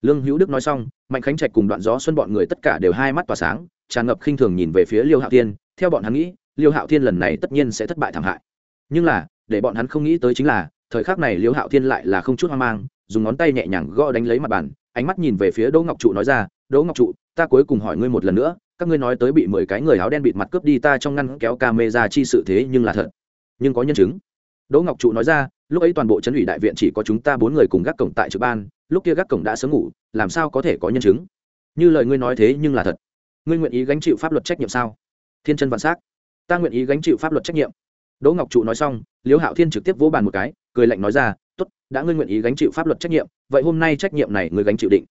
Lương hữu đức nói xong, mạnh khánh trạch cùng đoạn gió xuân bọn người tất cả đều hai mắt tỏa sáng, tràn ngập khinh thường nhìn về phía liêu hạo thiên. Theo bọn hắn nghĩ liêu hạo thiên lần này tất nhiên sẽ thất bại thảm hại. Nhưng là để bọn hắn không nghĩ tới chính là, thời khắc này liêu hạo thiên lại là không chút hoang mang, dùng ngón tay nhẹ nhàng gõ đánh lấy mặt bàn, ánh mắt nhìn về phía đỗ ngọc trụ nói ra, đỗ ngọc trụ, ta cuối cùng hỏi ngươi một lần nữa, các ngươi nói tới bị mười cái người áo đen bịt mặt cướp đi ta trong ngăn kéo camera chi sự thế nhưng là thật. Nhưng có nhân chứng. Đỗ ngọc trụ nói ra, lúc ấy toàn bộ chấn ủy đại viện chỉ có chúng ta bốn người cùng gác cổng tại trực ban, lúc kia gác cổng đã sớm ngủ, làm sao có thể có nhân chứng? Như lời ngươi nói thế nhưng là thật. Ngươi nguyện ý gánh chịu pháp luật trách nhiệm sao? Thiên chân vạn s á c ta nguyện ý gánh chịu pháp luật trách nhiệm đỗ ngọc trụ nói xong, liễu hạo thiên trực tiếp vỗ bàn một cái, cười lạnh nói ra t ố t đã ngươi nguyện ý gánh chịu pháp luật trách nhiệm, vậy hôm nay trách nhiệm này ngươi gánh chịu định.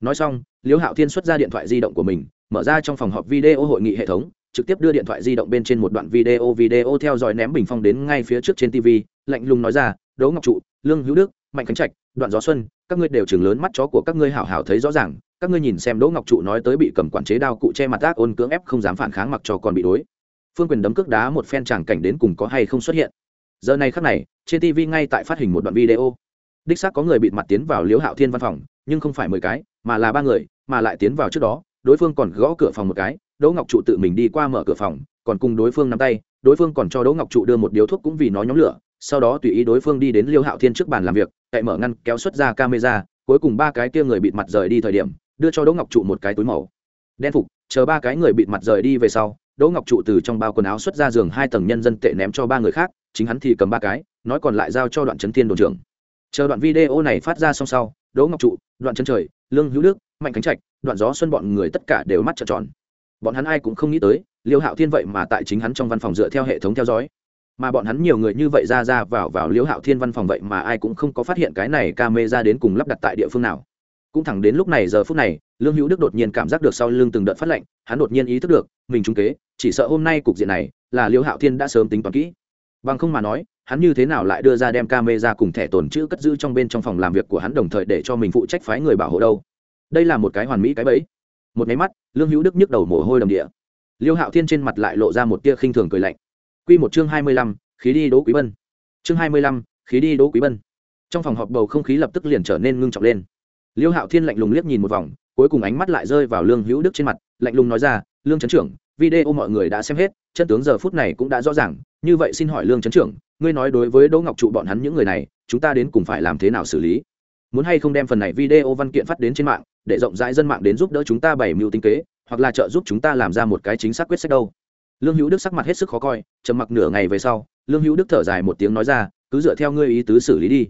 Nói xong, liễu hạo thiên xuất ra điện thoại di động của mình, mở ra trong phòng họp video hội nghị hệ thống, trực tiếp đưa điện thoại di động bên trên một đoạn video video theo dõi ném bình phong đến ngay phía trước trên tv, lạnh lùng nói ra, đỗ ngọc trụ, lương hữu đức, mạnh khánh trạch, đoạn gió xuân, các ngươi đều chừng lớn mắt chó của các ngươi hảo hảo thấy rõ ràng, các ngươi nhìn xem đỗ ngọc trụ nói tới bị cầm quản chế đao cụ che mặt ác ôn cưỡng ép không dám phản kháng mặc cho còn bị đối phương quyền đấm cước đá một phen tràng cảnh đến cùng có hay không xuất hiện. Giờ này khắc này, trên tv ngay tại phát hình một đoạn video. Đích xác có người bịt mặt tiến vào liễu hạo thiên văn phòng, nhưng không phải mười cái, mà là ba người, mà lại tiến vào trước đó, đối phương còn gõ cửa phòng một cái, đỗ ngọc trụ tự mình đi qua mở cửa phòng, còn cùng đối phương nắm tay, đối phương còn cho đỗ ngọc trụ đưa một điếu thuốc cũng vì nó nhóm lửa, sau đó tùy ý đối phương đi đến liêu hạo thiên trước bàn làm việc chạy mở ngăn kéo xuất ra camera, cuối cùng ba cái kia người bịt mặt rời đi thời điểm, đưa cho đỗ ngọc trụ một cái túi màu. Đen phục, chờ ba cái người bịt mặt rời đi về sau đỗ ngọc trụ từ trong bao quần áo xuất ra giường hai tầng nhân dân tệ ném cho ba người khác, chính hắn thì cầm ba cái, nói còn lại giao cho đoạn trấn thiên đồn trưởng. Chờ đoạn video này phát ra xong sau, đỗ ngọc trụ, đoạn trấn trời, lương hữu đức, mạnh khánh trạch, đoạn gió xuân bọn người tất cả đều mắt trợn tròn. Bọn hắn ai cũng không nghĩ tới, liêu hạo thiên vậy mà tại chính hắn trong văn phòng dựa theo hệ thống theo dõi. Mà bọn hắn nhiều người như vậy ra ra vào vào liễu hạo thiên văn phòng vậy mà ai cũng không có phát hiện cái này ca mê ra đến cùng lắp đặt tại địa phương nào cũng thẳng đến lúc này giờ phút này lương hữu đức đột nhiên cảm giác được sau lưng từng đợt phát lệnh hắn đột nhiên ý thức được mình trung kế chỉ sợ hôm nay cục diện này là liêu hạo thiên đã sớm tính toán kỹ bằng không mà nói hắn như thế nào lại đưa ra đem ca mê ra cùng thẻ tồn chữ cất giữ trong bên trong phòng làm việc của hắn đồng thời để cho mình phụ trách phái người bảo hộ đâu đây là một cái hoàn mỹ cái bẫy một máy mắt lương hữu đức nhức đầu mồ hôi đầm địa liêu hạo thiên trên mặt lại lộ ra một tia khinh thường cười lạnh Quy một chương 25, khí đi Đỗ Quý Bân. Chương 25, khí đi Đỗ Quý Bân. Trong phòng họp bầu không khí lập tức liền trở nên ngưng trọng lên. Liêu Hạo Thiên lạnh lùng liếc nhìn một vòng, cuối cùng ánh mắt lại rơi vào Lương Hữu Đức trên mặt, lạnh lùng nói ra, "Lương trấn trưởng, video mọi người đã xem hết, chân tướng giờ phút này cũng đã rõ ràng, như vậy xin hỏi Lương trấn trưởng, ngươi nói đối với Đỗ Ngọc trụ bọn hắn những người này, chúng ta đến cùng phải làm thế nào xử lý? Muốn hay không đem phần này video văn kiện phát đến trên mạng, để rộng rãi dân mạng đến giúp đỡ chúng ta bày mưu tính kế, hoặc là trợ giúp chúng ta làm ra một cái chính xác quyết sách đâu?" lương hữu đức sắc mặt hết sức khó coi trầm mặc nửa ngày về sau lương hữu đức thở dài một tiếng nói ra cứ dựa theo ngươi ý tứ xử lý đi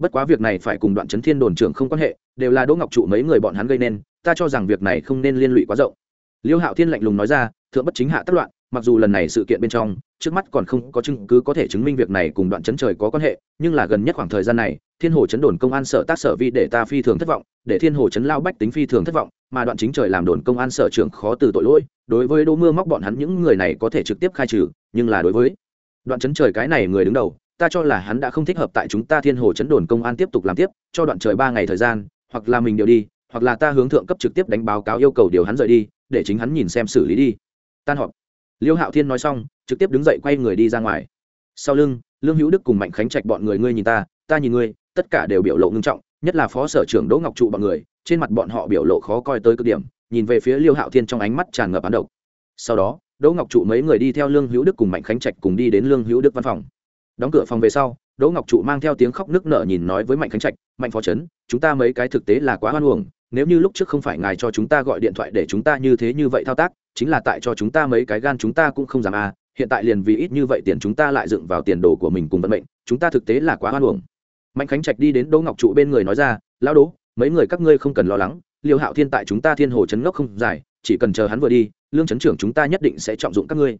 bất quá việc này phải cùng đoạn chấn thiên đồn trưởng không quan hệ, đều là đỗ ngọc trụ mấy người bọn hắn gây nên, ta cho rằng việc này không nên liên lụy quá rộng. Liêu hạo thiên lạnh lùng nói ra, thượng bất chính hạ tất loạn, mặc dù lần này sự kiện bên trong, trước mắt còn không có chứng cứ có thể chứng minh việc này cùng đoạn chấn trời có quan hệ, nhưng là gần nhất khoảng thời gian này, thiên hồ chấn đồn công an sở tác sở vi để ta phi thường thất vọng, để thiên hồ chấn lao bách tính phi thường thất vọng, mà đoạn chính trời làm đồn công an sở trưởng khó từ tội lỗi, đối với đỗ mưa móc bọn hắn những người này có thể trực tiếp khai trừ, nhưng là đối với đoạn chấn trời cái này người đứng đầu ta cho là hắn đã không thích hợp tại chúng ta thiên hồ chấn đồn công an tiếp tục làm tiếp, cho đoạn trời ba ngày thời gian, hoặc là mình điều đi, hoặc là ta hướng thượng cấp trực tiếp đánh báo cáo yêu cầu điều hắn rời đi, để chính hắn nhìn xem xử lý đi. Tan họp. Liêu hạo thiên nói xong, trực tiếp đứng dậy quay người đi ra ngoài. Sau lưng, lương hữu đức cùng mạnh khánh trạch bọn người ngươi nhìn ta ta nhìn ngươi, tất cả đều biểu lộ ngưng trọng, nhất là phó sở trưởng đỗ ngọc trụ bọn người, trên mặt bọn họ biểu lộ khó coi tới cực điểm, nhìn về phía liêu hạo thiên trong ánh mắt tràn ngập án độc. Sau đó, đỗ ngọc trụ mấy người đi theo lương hữu đức cùng mạnh khánh trạch cùng đi đến lương hữu đức văn phòng đóng cửa phòng về sau, đỗ ngọc trụ mang theo tiếng khóc nức nở nhìn nói với mạnh khánh trạch, mạnh phó trấn, chúng ta mấy cái thực tế là quá hoan hồng nếu như lúc trước không phải ngài cho chúng ta gọi điện thoại để chúng ta như thế như vậy thao tác, chính là tại cho chúng ta mấy cái gan chúng ta cũng không dám à hiện tại liền vì ít như vậy tiền chúng ta lại dựng vào tiền đồ của mình cùng vận mệnh, chúng ta thực tế là quá hoan hồng mạnh khánh trạch đi đến đỗ ngọc trụ bên người nói ra, lão đỗ, mấy người các ngươi không cần lo lắng, liêu hạo thiên tại chúng ta thiên hồ chấn ngốc không dài, chỉ cần chờ hắn vừa đi, lương chấn trưởng chúng ta nhất định sẽ trọng dụng các ngươi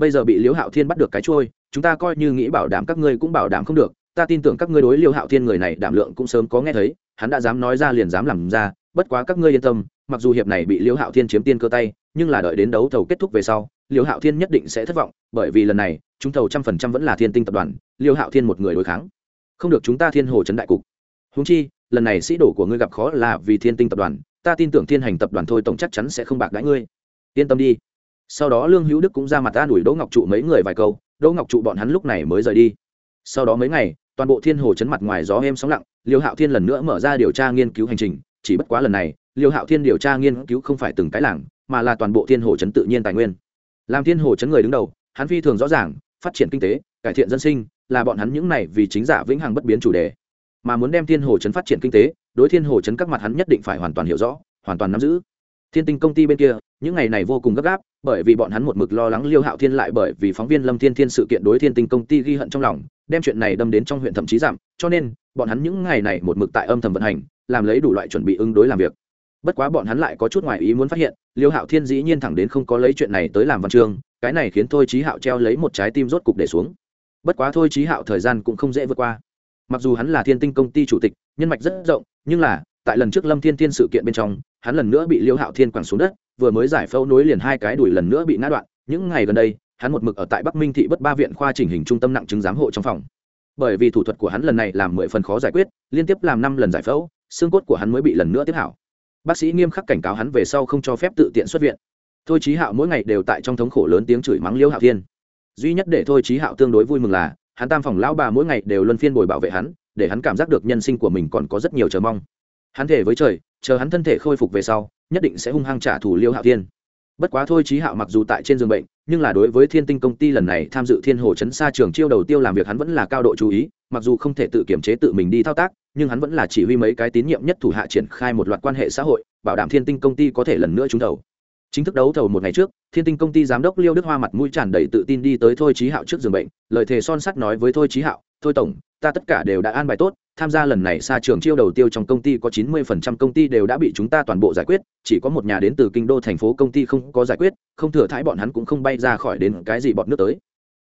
bây giờ bị liêu hạo thiên bắt được cái trôi, chúng ta coi như nghĩ bảo đảm các ngươi cũng bảo đảm không được. Ta tin tưởng các ngươi đối liêu hạo thiên người này đảm lượng cũng sớm có nghe thấy, hắn đã dám nói ra liền dám làm ra, bất quá các ngươi yên tâm, mặc dù hiệp này bị liêu hạo thiên chiếm tiên cơ tay, nhưng là đợi đến đấu thầu kết thúc về sau liêu hạo thiên nhất định sẽ thất vọng, bởi vì lần này, chúng thầu trăm phần trăm vẫn là thiên tinh tập đoàn liêu hạo thiên một người đối kháng. Không được chúng ta thiên hồ trấn đại cục. Húng chi, lần này sĩ đổ của ngươi gặp khó là vì thiên tinh tập đoàn, ta tin tưởng thiên hành tập đoàn thôi tổng chắc chắn sẽ không bạc đãi ngươi. Yên tâm đi sau đó lương hữu đức cũng ra mặt ta đuổi đỗ ngọc trụ mấy người vài câu đỗ ngọc trụ bọn hắn lúc này mới rời đi sau đó mấy ngày toàn bộ thiên hồ chấn mặt ngoài gió êm sóng lặng liêu hạo thiên lần nữa mở ra điều tra nghiên cứu hành trình chỉ bất quá lần này liêu hạo thiên điều tra nghiên cứu không phải từng cái làng mà là toàn bộ thiên hồ chấn tự nhiên tài nguyên làm thiên hồ chấn người đứng đầu hắn phi thường rõ ràng phát triển kinh tế cải thiện dân sinh là bọn hắn những này vì chính giả vĩnh hằng bất biến chủ đề mà muốn đem thiên hồ chấn phát triển kinh tế đối thiên hồ chấn các mặt hắn nhất định phải hoàn toàn hiểu rõ hoàn toàn nắm giữ thiên tinh công ty bên kia, những ngày này vô cùng gấp gáp, bởi vì bọn hắn một mực lo lắng liêu hạo thiên lại bởi vì phóng viên lâm thiên thiên sự kiện đối thiên tinh công ty ghi hận trong lòng, đem chuyện này đâm đến trong huyện thậm chí giảm, cho nên, bọn hắn những ngày này một mực tại âm thầm vận hành, làm lấy đủ loại chuẩn bị ứng đối làm việc. Bất quá bọn hắn lại có chút ngoài ý muốn phát hiện, liêu hạo thiên dĩ nhiên thẳng đến không có lấy chuyện này tới làm văn chương, cái này khiến thôi trí hạo treo lấy một trái tim rốt cục để xuống. Bất quá thôi trí hạo thời gian cũng không dễ vượt qua. Mặc dù hắn là thiên tinh công ty chủ tịch, nhân mạch rất rộng, nhưng là tại lần trước lâm thiên thiên sự kiện bên trong, hắn lần nữa bị liêu hạo thiên quẳng xuống đất, vừa mới giải phẫu nối liền hai cái đùi lần nữa bị ngã đoạn. Những ngày gần đây, hắn một mực ở tại bắc minh thị bất ba viện khoa chỉnh hình trung tâm nặng chứng giám hộ trong phòng. Bởi vì thủ thuật của hắn lần này làm mười phần khó giải quyết, liên tiếp làm năm lần giải phẫu, xương cốt của hắn mới bị lần nữa tiếp hảo. Bác sĩ nghiêm khắc cảnh cáo hắn về sau không cho phép tự tiện xuất viện. Thôi chí hạo mỗi ngày đều tại trong thống khổ lớn tiếng chửi mắng liêu hạo thiên. Duy nhất để thôi chí hạo tương đối vui mừng là, hắn tam phòng lão bà mỗi ngày đều luân phiên bồi bảo vệ hắn, để hắn cảm giác được nhân sinh của mình còn có rất nhiều chờ mong hắn thể với trời, chờ hắn thân thể khôi phục về sau, nhất định sẽ hung hăng trả thù liêu hạo thiên. Bất quá thôi trí hạo mặc dù tại trên giường bệnh, nhưng là đối với thiên tinh công ty lần này tham dự thiên hồ chấn xa trường chiêu đầu tiêu làm việc hắn vẫn là cao độ chú ý, mặc dù không thể tự kiểm chế tự mình đi thao tác, nhưng hắn vẫn là chỉ huy mấy cái tín nhiệm nhất thủ hạ triển khai một loạt quan hệ xã hội, bảo đảm thiên tinh công ty có thể lần nữa trúng đầu chính thức đấu thầu một ngày trước, thiên tinh công ty giám đốc liêu đức hoa mặt mũi tràn đầy tự tin đi tới thôi trí hạo trước giường bệnh, lời thề son sắt nói với thôi trí hạo, thôi tổng ta tất cả đều đã an bài tốt, tham gia lần này xa trường chiêu đầu tiêu trong công ty có chín mươi phần trăm công ty đều đã bị chúng ta toàn bộ giải quyết, chỉ có một nhà đến từ kinh đô thành phố công ty không có giải quyết, không thừa thái bọn hắn cũng không bay ra khỏi đến cái gì bọn nước tới.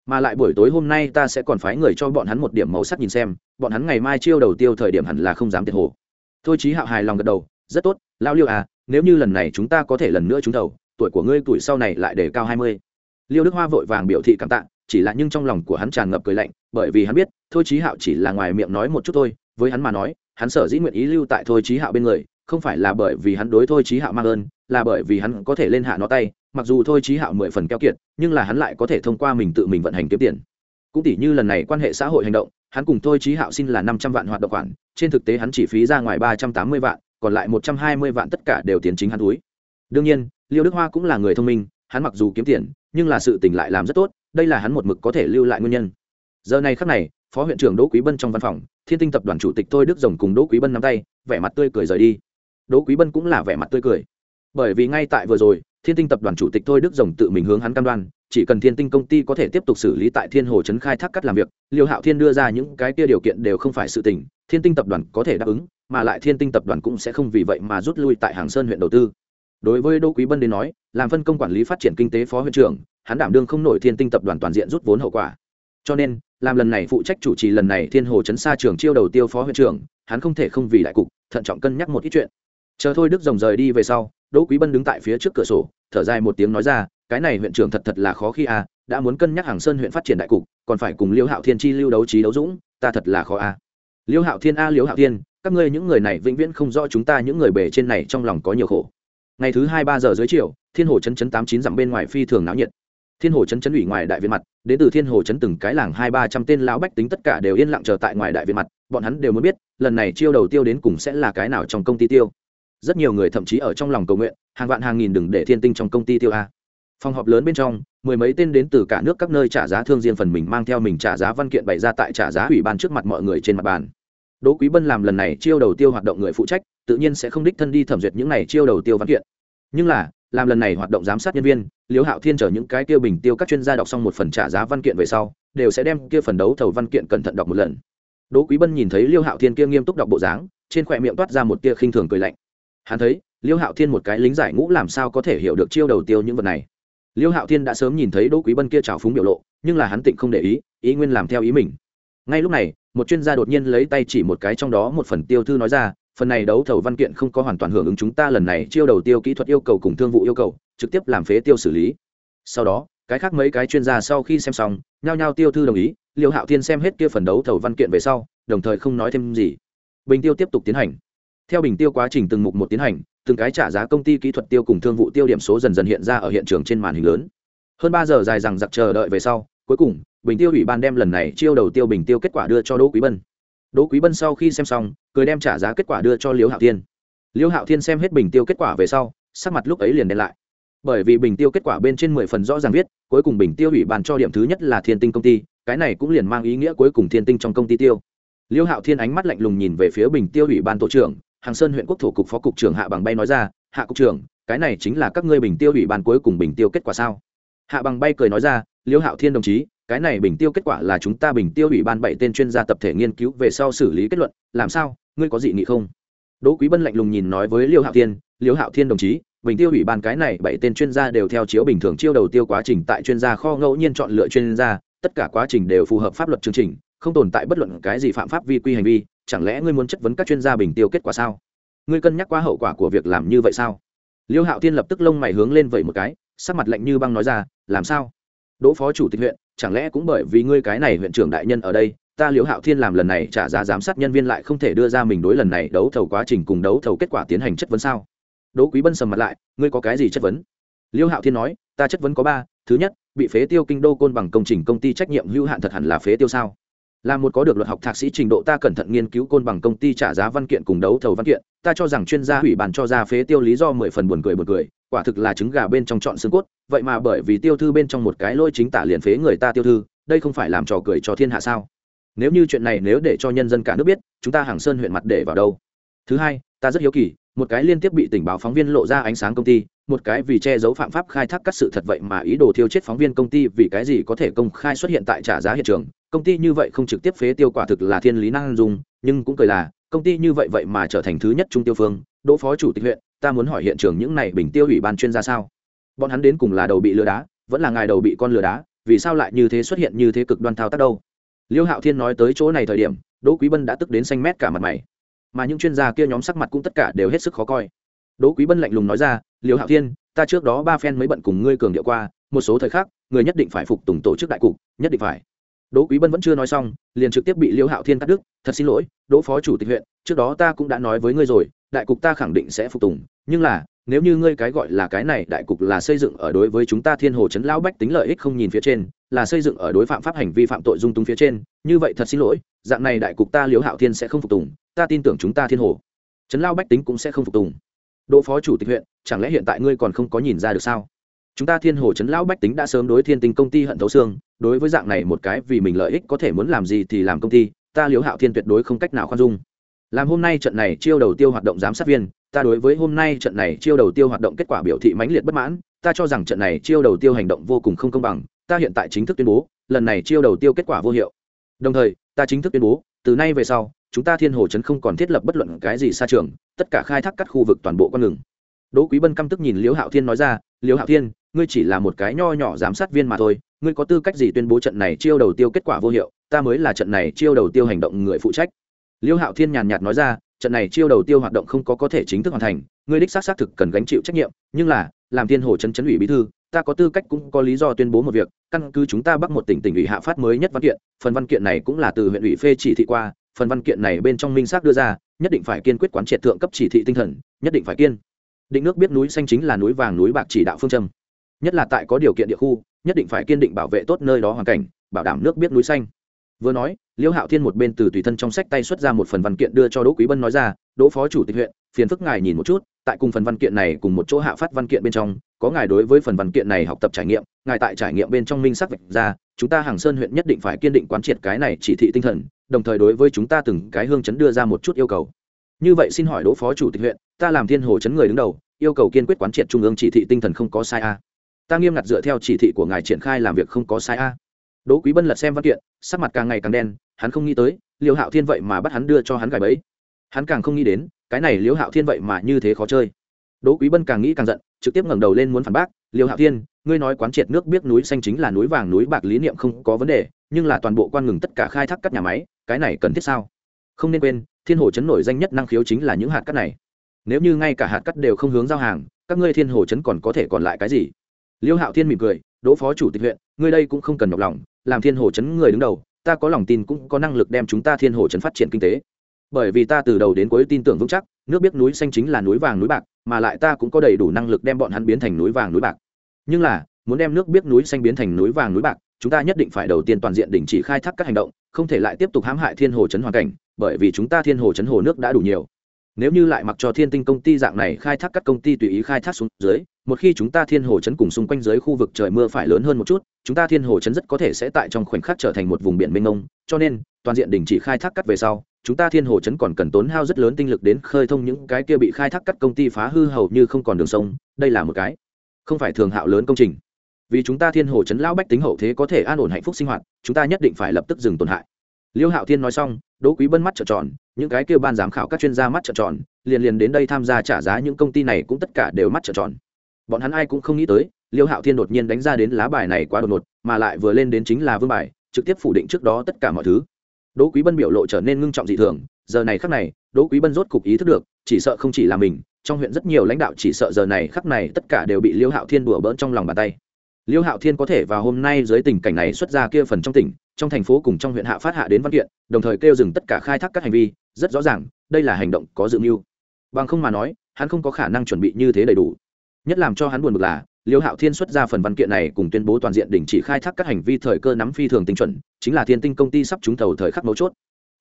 Mà lại buổi tối hôm nay ta sẽ còn phái người cho bọn hắn một điểm màu sắc nhìn xem, bọn hắn ngày mai chiêu đầu tiêu thời điểm hẳn là không dám tiệt hồ. Thôi chí hạo hài lòng gật đầu, rất tốt lao liêu à nếu như lần này chúng ta có thể lần nữa trúng đầu tuổi của ngươi tuổi sau này lại để cao hai mươi. Liêu đức hoa vội vàng biểu thị cảm tạ, chỉ là nhưng trong lòng của hắn tràn ngập cười lạnh, bởi vì hắn biết thôi chí hạo chỉ là ngoài miệng nói một chút thôi, với hắn mà nói, hắn sở dĩ nguyện ý lưu tại thôi chí hạo bên người, không phải là bởi vì hắn đối thôi chí hạo mang ơn, là bởi vì hắn có thể lên hạ nó tay, mặc dù thôi chí hạo mười phần keo kiệt, nhưng là hắn lại có thể thông qua mình tự mình vận hành kiếm tiền. Cũng tỷ như lần này quan hệ xã hội hành động, hắn cùng thôi chí hạo xin là năm trăm vạn hoạt động khoản, trên thực tế hắn chỉ phí ra ngoài ba trăm tám mươi vạn, còn lại một trăm hai mươi vạn tất cả đều tiến chính hắn túi. Đương nhiên, liêu đức hoa cũng là người thông minh, hắn mặc dù kiếm tiền, nhưng là sự tình lại làm rất tốt, đây là hắn một mực có thể lưu lại nguyên nhân. Giờ này khắc này phó huyện trưởng đỗ quý bân trong văn phòng, thiên tinh tập đoàn chủ tịch thôi đức rồng cùng đỗ quý bân nắm tay, vẻ mặt tươi cười rời đi. Đỗ quý bân cũng là vẻ mặt tươi cười. Bởi vì ngay tại vừa rồi, thiên tinh tập đoàn chủ tịch thôi đức rồng tự mình hướng hắn cam đoan, chỉ cần thiên tinh công ty có thể tiếp tục xử lý tại thiên hồ trấn khai thác cắt làm việc, liêu hạo thiên đưa ra những cái kia điều kiện đều không phải sự tình, thiên tinh tập đoàn có thể đáp ứng, mà lại thiên tinh tập đoàn cũng sẽ không vì vậy mà rút lui tại hàng sơn huyện đầu tư. Đối với đỗ quý bân đến nói, làm phân công quản lý phát triển kinh tế phó huyện trưởng, hắn đảm đương không nổi thiên tinh tập đoàn toàn diện rút vốn hậu quả cho nên, làm lần này phụ trách chủ trì lần này thiên hồ chấn xa trường chiêu đầu tiêu phó huyện trưởng, hắn không thể không vì đại cục, thận trọng cân nhắc một ít chuyện. Chờ thôi đức rồng rời đi về sau, đỗ quý bân đứng tại phía trước cửa sổ, thở dài một tiếng nói ra, cái này huyện trưởng thật thật là khó khi à đã muốn cân nhắc hàng sơn huyện phát triển đại cục, còn phải cùng liêu hạo thiên chi lưu đấu trí đấu dũng, ta thật là khó à liêu hạo thiên a, liêu hạo thiên, các ngươi những người này vĩnh viễn không rõ chúng ta những người bề trên này trong lòng có nhiều khổ. Ngày thứ hai ba giờ dưới chiều, thiên hồ chấn chấn tám chín dặm bên ngoài phi thường náo nhiệt thiên hồ chấn chấn ủy ngoài đại viện mặt, đến từ thiên hồ chấn từng cái làng hai ba trăm tên lão bách tính tất cả đều yên lặng chờ tại ngoài đại viện mặt, bọn hắn đều muốn biết, lần này chiêu đầu tiêu đến cùng sẽ là cái nào trong công ty tiêu. Rất nhiều người thậm chí ở trong lòng cầu nguyện, hàng vạn hàng nghìn đừng để thiên tinh trong công ty tiêu a. Phòng họp lớn bên trong, mười mấy tên đến từ cả nước các nơi trả giá thương diên phần mình mang theo mình trả giá văn kiện bày ra tại trả giá ủy ban trước mặt mọi người trên mặt bàn. Đỗ quý bân làm lần này chiêu đầu tiêu hoạt động người phụ trách, tự nhiên sẽ không đích thân đi thẩm duyệt những này chiêu đầu tiêu văn kiện. Nhưng là làm lần này hoạt động giám sát nhân viên, liễu hạo thiên chở những cái tiêu bình tiêu các chuyên gia đọc xong một phần trả giá văn kiện về sau, đều sẽ đem kia phần đấu thầu văn kiện cẩn thận đọc một lần. Đỗ quý bân nhìn thấy liêu hạo thiên kia nghiêm túc đọc bộ dáng, trên khỏe miệng toát ra một tia khinh thường cười lạnh. Hắn thấy liêu hạo thiên một cái lính giải ngũ làm sao có thể hiểu được chiêu đầu tiêu những vật này. Liêu hạo thiên đã sớm nhìn thấy đỗ quý bân kia trào phúng biểu lộ, nhưng là hắn tịnh không để ý ý nguyên làm theo ý mình. Ngay lúc này, một chuyên gia đột nhiên lấy tay chỉ một cái trong đó một phần tiêu thư nói ra phần này đấu thầu văn kiện không có hoàn toàn hưởng ứng chúng ta lần này chiêu đầu tiêu kỹ thuật yêu cầu cùng thương vụ yêu cầu, trực tiếp làm phế tiêu xử lý. Sau đó, cái khác mấy cái chuyên gia sau khi xem xong, nhao nhao tiêu thư đồng ý, liêu hạo thiên xem hết kia phần đấu thầu văn kiện về sau, đồng thời không nói thêm gì. Bình tiêu tiếp tục tiến hành. Theo bình tiêu quá trình từng mục một tiến hành, từng cái trả giá công ty kỹ thuật tiêu cùng thương vụ tiêu điểm số dần dần hiện ra ở hiện trường trên màn hình lớn. Hơn ba giờ dài rằng giặc chờ đợi về sau, cuối cùng, bình tiêu ủy ban đem lần này chiêu đầu tiêu bình tiêu kết quả đưa cho đỗ quý bân đỗ quý bân sau khi xem xong, cười đem trả giá kết quả đưa cho liễu hạo thiên. Liễu hạo thiên xem hết bình tiêu kết quả về sau, sắc mặt lúc ấy liền đen lại. Bởi vì bình tiêu kết quả bên trên mười phần rõ ràng viết, cuối cùng bình tiêu ủy ban cho điểm thứ nhất là thiên tinh công ty, cái này cũng liền mang ý nghĩa cuối cùng thiên tinh trong công ty tiêu. Liễu hạo thiên ánh mắt lạnh lùng nhìn về phía bình tiêu ủy ban tổ trưởng, hàng sơn huyện quốc thổ cục phó cục trưởng hạ bằng bay nói ra, hạ cục trưởng, cái này chính là các ngươi bình tiêu ủy ban cuối cùng bình tiêu kết quả sao? Hạ bằng bay cười nói ra, liễu hạo thiên đồng chí cái này bình tiêu kết quả là chúng ta bình tiêu ủy ban bảy tên chuyên gia tập thể nghiên cứu về sau xử lý kết luận, làm sao? Ngươi có dị nghị không? Đỗ quý bân lạnh lùng nhìn nói với liêu hạo thiên, liêu hạo thiên đồng chí, bình tiêu ủy ban cái này bảy tên chuyên gia đều theo chiếu bình thường chiêu đầu tiêu quá trình tại chuyên gia kho ngẫu nhiên chọn lựa chuyên gia, tất cả quá trình đều phù hợp pháp luật chương trình, không tồn tại bất luận cái gì phạm pháp vi quy hành vi, chẳng lẽ ngươi muốn chất vấn các chuyên gia bình tiêu kết quả sao? Ngươi cân nhắc qua hậu quả của việc làm như vậy sao? Liêu hạo thiên lập tức lông mày hướng lên vậy một cái, sắc mặt lạnh như băng nói ra, làm sao? Đỗ phó chủ tịch huyện chẳng lẽ cũng bởi vì ngươi cái này huyện trưởng đại nhân ở đây, ta liễu hạo thiên làm lần này trả giá giám sát nhân viên lại không thể đưa ra mình đối lần này đấu thầu quá trình cùng đấu thầu kết quả tiến hành chất vấn sao? Đỗ quý bân sầm mặt lại, ngươi có cái gì chất vấn? Liễu hạo thiên nói, ta chất vấn có ba, thứ nhất, bị phế tiêu kinh đô côn bằng công trình công ty trách nhiệm hữu hạn thật hẳn là phế tiêu sao? Là một có được luật học thạc sĩ trình độ, ta cẩn thận nghiên cứu côn bằng công ty trả giá văn kiện cùng đấu thầu văn kiện, ta cho rằng chuyên gia hủy bàn cho ra phế tiêu lý do mười phần buồn cười buồn cười quả thực là trứng gà bên trong chọn xương cốt, vậy mà bởi vì tiêu thư bên trong một cái lôi chính tả liền phế người ta tiêu thư, đây không phải làm trò cười cho thiên hạ sao? Nếu như chuyện này nếu để cho nhân dân cả nước biết, chúng ta hàng sơn huyện mặt để vào đâu? Thứ hai, ta rất hiếu kỳ, một cái liên tiếp bị tình báo phóng viên lộ ra ánh sáng công ty, một cái vì che giấu phạm pháp khai thác các sự thật vậy mà ý đồ thiêu chết phóng viên công ty vì cái gì có thể công khai xuất hiện tại trả giá hiện trường? Công ty như vậy không trực tiếp phế tiêu quả thực là thiên lý năng dùng, nhưng cũng cười là, công ty như vậy vậy mà trở thành thứ nhất trung tiêu phương, đỗ phó chủ tịch huyện ta muốn hỏi hiện trường những này bình tiêu ủy ban chuyên gia sao? Bọn hắn đến cùng là đầu bị lừa đá, vẫn là ngài đầu bị con lừa đá, vì sao lại như thế xuất hiện như thế cực đoan thao tác đâu? Liêu hạo thiên nói tới chỗ này thời điểm, đỗ quý bân đã tức đến xanh mét cả mặt mày. Mà những chuyên gia kia nhóm sắc mặt cũng tất cả đều hết sức khó coi. Đỗ quý bân lạnh lùng nói ra, liêu hạo thiên, ta trước đó ba phen mới bận cùng ngươi cường điệu qua, một số thời khắc, người nhất định phải phục tùng tổ chức đại cục, nhất định phải. Đỗ quý bân vẫn chưa nói xong, liền trực tiếp bị liêu hạo thiên cắt đứt, thật xin lỗi, đỗ phó chủ tịch huyện, trước đó ta cũng đã nói với ngươi rồi đại cục ta khẳng định sẽ phục tùng, nhưng là, nếu như ngươi cái gọi là cái này đại cục là xây dựng ở đối với chúng ta thiên hồ chấn lão bách tính lợi ích không nhìn phía trên, là xây dựng ở đối phạm pháp hành vi phạm tội dung túng phía trên, như vậy thật xin lỗi, dạng này đại cục ta Liếu hạo thiên sẽ không phục tùng, ta tin tưởng chúng ta thiên hồ chấn lao bách tính cũng sẽ không phục tùng. Đỗ phó chủ tịch huyện, chẳng lẽ hiện tại ngươi còn không có nhìn ra được sao? Chúng ta thiên hồ chấn lão bách tính đã sớm đối thiên tinh công ty hận thấu xương, đối với dạng này một cái vì mình lợi ích có thể muốn làm gì thì làm công ty, ta Liếu hạo thiên tuyệt đối không cách nào khoan dung làm hôm nay trận này chiêu đầu tiêu hoạt động giám sát viên, ta đối với hôm nay trận này chiêu đầu tiêu hoạt động kết quả biểu thị mãnh liệt bất mãn, ta cho rằng trận này chiêu đầu tiêu hành động vô cùng không công bằng, ta hiện tại chính thức tuyên bố, lần này chiêu đầu tiêu kết quả vô hiệu. Đồng thời, ta chính thức tuyên bố, từ nay về sau, chúng ta thiên hồ chấn không còn thiết lập bất luận cái gì xa trường, tất cả khai thác các khu vực toàn bộ con ngừng đỗ quý bân căm tức nhìn liễu hạo thiên nói ra, liễu hạo thiên, ngươi chỉ là một cái nho nhỏ giám sát viên mà thôi, ngươi có tư cách gì tuyên bố trận này chiêu đầu tiêu kết quả vô hiệu? Ta mới là trận này chiêu đầu tiêu hành động người phụ trách liêu hạo thiên nhàn nhạt nói ra, trận này chiêu đầu tiêu hoạt động không có có thể chính thức hoàn thành, ngươi đích xác xác thực cần gánh chịu trách nhiệm, nhưng là, làm thiên hồ chấn chấn ủy bí thư, ta có tư cách cũng có lý do tuyên bố một việc, căn cứ chúng ta bắc một tỉnh tỉnh ủy hạ phát mới nhất văn kiện, phần văn kiện này cũng là từ huyện ủy phê chỉ thị qua, phần văn kiện này bên trong minh xác đưa ra, nhất định phải kiên quyết quán triệt thượng cấp chỉ thị tinh thần, nhất định phải kiên. Định nước biết núi xanh chính là núi vàng núi bạc chỉ đạo phương châm. Nhất là tại có điều kiện địa khu, nhất định phải kiên định bảo vệ tốt nơi đó hoàn cảnh, bảo đảm nước biết núi xanh vừa nói, liêu hạo thiên một bên từ tùy thân trong sách tay xuất ra một phần văn kiện đưa cho đỗ quý bân nói ra, đỗ phó chủ tịch huyện, phiền phức ngài nhìn một chút, tại cùng phần văn kiện này cùng một chỗ hạ phát văn kiện bên trong, có ngài đối với phần văn kiện này học tập trải nghiệm, ngài tại trải nghiệm bên trong minh sắc vạch ra, chúng ta hàng sơn huyện nhất định phải kiên định quán triệt cái này chỉ thị tinh thần, đồng thời đối với chúng ta từng cái hương chấn đưa ra một chút yêu cầu. Như vậy xin hỏi đỗ phó chủ tịch huyện, ta làm thiên hồ chấn người đứng đầu, yêu cầu kiên quyết quán triệt trung ương chỉ thị tinh thần không có sai a? Ta nghiêm ngặt dựa theo chỉ thị của ngài triển khai làm việc không có sai a đỗ quý bân lật xem văn kiện, sắc mặt càng ngày càng đen, hắn không nghĩ tới, liêu hạo thiên vậy mà bắt hắn đưa cho hắn gài bẫy. Hắn càng không nghĩ đến, cái này liêu hạo thiên vậy mà như thế khó chơi. Đỗ quý bân càng nghĩ càng giận, trực tiếp ngẩng đầu lên muốn phản bác, liêu hạo thiên, ngươi nói quán triệt nước biết núi xanh chính là núi vàng núi bạc lý niệm không có vấn đề, nhưng là toàn bộ quan ngừng tất cả khai thác các nhà máy, cái này cần thiết sao? Không nên quên, thiên hồ chấn nổi danh nhất năng khiếu chính là những hạt cát này. Nếu như ngay cả hạt cát đều không hướng giao hàng, các ngươi thiên hồ chấn còn có thể còn lại cái gì? Liêu hạo thiên mỉm cười, đỗ phó chủ tịch huyện, ngươi đây cũng không cần nhọc lòng làm thiên hồ chấn người đứng đầu, ta có lòng tin cũng có năng lực đem chúng ta thiên hồ chấn phát triển kinh tế. Bởi vì ta từ đầu đến cuối tin tưởng vững chắc, nước biết núi xanh chính là núi vàng núi bạc, mà lại ta cũng có đầy đủ năng lực đem bọn hắn biến thành núi vàng núi bạc. Nhưng là, muốn đem nước biết núi xanh biến thành núi vàng núi bạc, chúng ta nhất định phải đầu tiên toàn diện đình chỉ khai thác các hành động, không thể lại tiếp tục hãm hại thiên hồ chấn hoàn cảnh, bởi vì chúng ta thiên hồ chấn hồ nước đã đủ nhiều. Nếu như lại mặc cho thiên tinh công ty dạng này khai thác các công ty tùy ý khai thác xuống dưới một khi chúng ta thiên hồ chấn cùng xung quanh dưới khu vực trời mưa phải lớn hơn một chút, chúng ta thiên hồ chấn rất có thể sẽ tại trong khoảnh khắc trở thành một vùng biển mênh mông. Cho nên, toàn diện đình chỉ khai thác cắt về sau, chúng ta thiên hồ chấn còn cần tốn hao rất lớn tinh lực đến khơi thông những cái kia bị khai thác cắt công ty phá hư hầu như không còn đường sông. Đây là một cái không phải thường hạo lớn công trình. Vì chúng ta thiên hồ chấn lão bách tính hậu thế có thể an ổn hạnh phúc sinh hoạt, chúng ta nhất định phải lập tức dừng tổn hại. Liêu hạo thiên nói xong, đỗ quý bân mắt trợn tròn, những cái kêu ban giám khảo các chuyên gia mắt trợn tròn, liền liền đến đây tham gia trả giá những công ty này cũng tất cả đều mắt trợn tròn bọn hắn ai cũng không nghĩ tới, liêu hạo thiên đột nhiên đánh ra đến lá bài này quá đột ngột, mà lại vừa lên đến chính là vương bài, trực tiếp phủ định trước đó tất cả mọi thứ. Đỗ quý bân biểu lộ trở nên ngưng trọng dị thường, giờ này khắc này, đỗ quý bân rốt cục ý thức được, chỉ sợ không chỉ là mình, trong huyện rất nhiều lãnh đạo chỉ sợ giờ này khắc này tất cả đều bị liêu hạo thiên đùa bỡn trong lòng bàn tay. Liêu hạo thiên có thể vào hôm nay dưới tình cảnh này xuất ra kia phần trong tỉnh, trong thành phố cùng trong huyện hạ phát hạ đến văn kiện, đồng thời kêu dừng tất cả khai thác các hành vi, rất rõ ràng, đây là hành động có dự mưu. Bằng không mà nói, hắn không có khả năng chuẩn bị như thế đầy đủ nhất làm cho hắn buồn bực là, liêu hạo thiên xuất ra phần văn kiện này cùng tuyên bố toàn diện đình chỉ khai thác các hành vi thời cơ nắm phi thường tinh chuẩn, chính là thiên tinh công ty sắp trúng thầu thời khắc mấu chốt.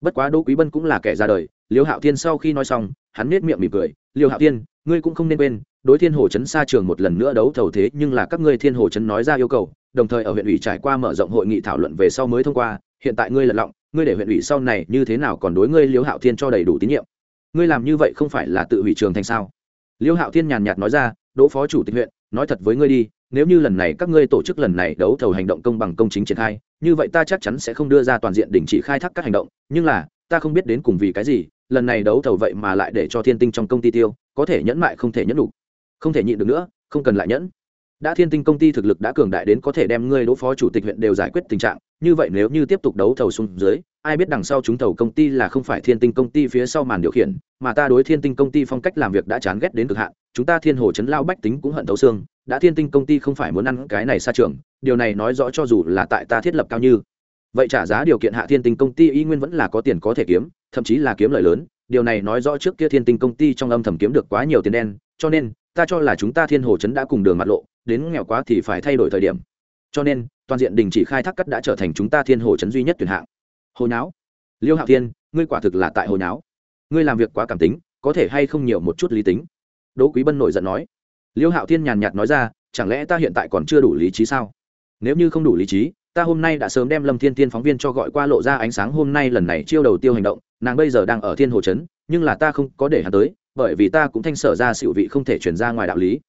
Bất quá đỗ quý bân cũng là kẻ ra đời, liêu hạo thiên sau khi nói xong, hắn nết miệng mỉm cười, liêu hạo thiên, ngươi cũng không nên quên, đối thiên hồ chấn xa trường một lần nữa đấu thầu thế nhưng là các ngươi thiên hồ chấn nói ra yêu cầu, đồng thời ở huyện ủy trải qua mở rộng hội nghị thảo luận về sau mới thông qua, hiện tại ngươi lật lọng, ngươi để huyện ủy sau này như thế nào còn đối ngươi liêu hạo thiên cho đầy đủ tín nhiệm? Ngươi làm như vậy không phải là tự hủy trường thành sao? Liêu hạo thiên nhàn nhạt nói ra đỗ phó chủ tịch huyện, nói thật với ngươi đi, nếu như lần này các ngươi tổ chức lần này đấu thầu hành động công bằng công chính triển khai, như vậy ta chắc chắn sẽ không đưa ra toàn diện đình chỉ khai thác các hành động, nhưng là, ta không biết đến cùng vì cái gì, lần này đấu thầu vậy mà lại để cho thiên tinh trong công ty tiêu, có thể nhẫn mại không thể nhẫn đủ không thể nhịn được nữa, không cần lại nhẫn. Đã thiên tinh công ty thực lực đã cường đại đến có thể đem ngươi đỗ phó chủ tịch huyện đều giải quyết tình trạng, như vậy nếu như tiếp tục đấu thầu xuống dưới, ai biết đằng sau chúng thầu công ty là không phải thiên tinh công ty phía sau màn điều khiển mà ta đối thiên tinh công ty phong cách làm việc đã chán ghét đến cực hạn, chúng ta thiên hồ chấn lao bách tính cũng hận thấu xương, đã thiên tinh công ty không phải muốn ăn cái này xa trường, điều này nói rõ cho dù là tại ta thiết lập cao như. Vậy trả giá điều kiện hạ thiên tinh công ty y nguyên vẫn là có tiền có thể kiếm, thậm chí là kiếm lời lớn, điều này nói rõ trước kia thiên tinh công ty trong âm thầm kiếm được quá nhiều tiền đen, cho nên, ta cho là chúng ta thiên hồ chấn đã cùng đường mặt lộ, đến nghèo quá thì phải thay đổi thời điểm. Cho nên, toàn diện đình chỉ khai thác cắt đã trở thành chúng ta thiên hồ chấn duy nhất tuyển hạng. Hồi não liêu hạo thiên, ngươi quả thực là tại hồi não ngươi làm việc quá cảm tính, có thể hay không nhiều một chút lý tính? Đỗ quý bân nổi giận nói. Liêu hạo thiên nhàn nhạt nói ra, chẳng lẽ ta hiện tại còn chưa đủ lý trí sao? Nếu như không đủ lý trí, ta hôm nay đã sớm đem lâm thiên tiên phóng viên cho gọi qua lộ ra ánh sáng hôm nay lần này chiêu đầu tiêu hành động, nàng bây giờ đang ở thiên hồ trấn, nhưng là ta không có để hắn tới, bởi vì ta cũng thanh sở ra sự vị không thể chuyển ra ngoài đạo lý.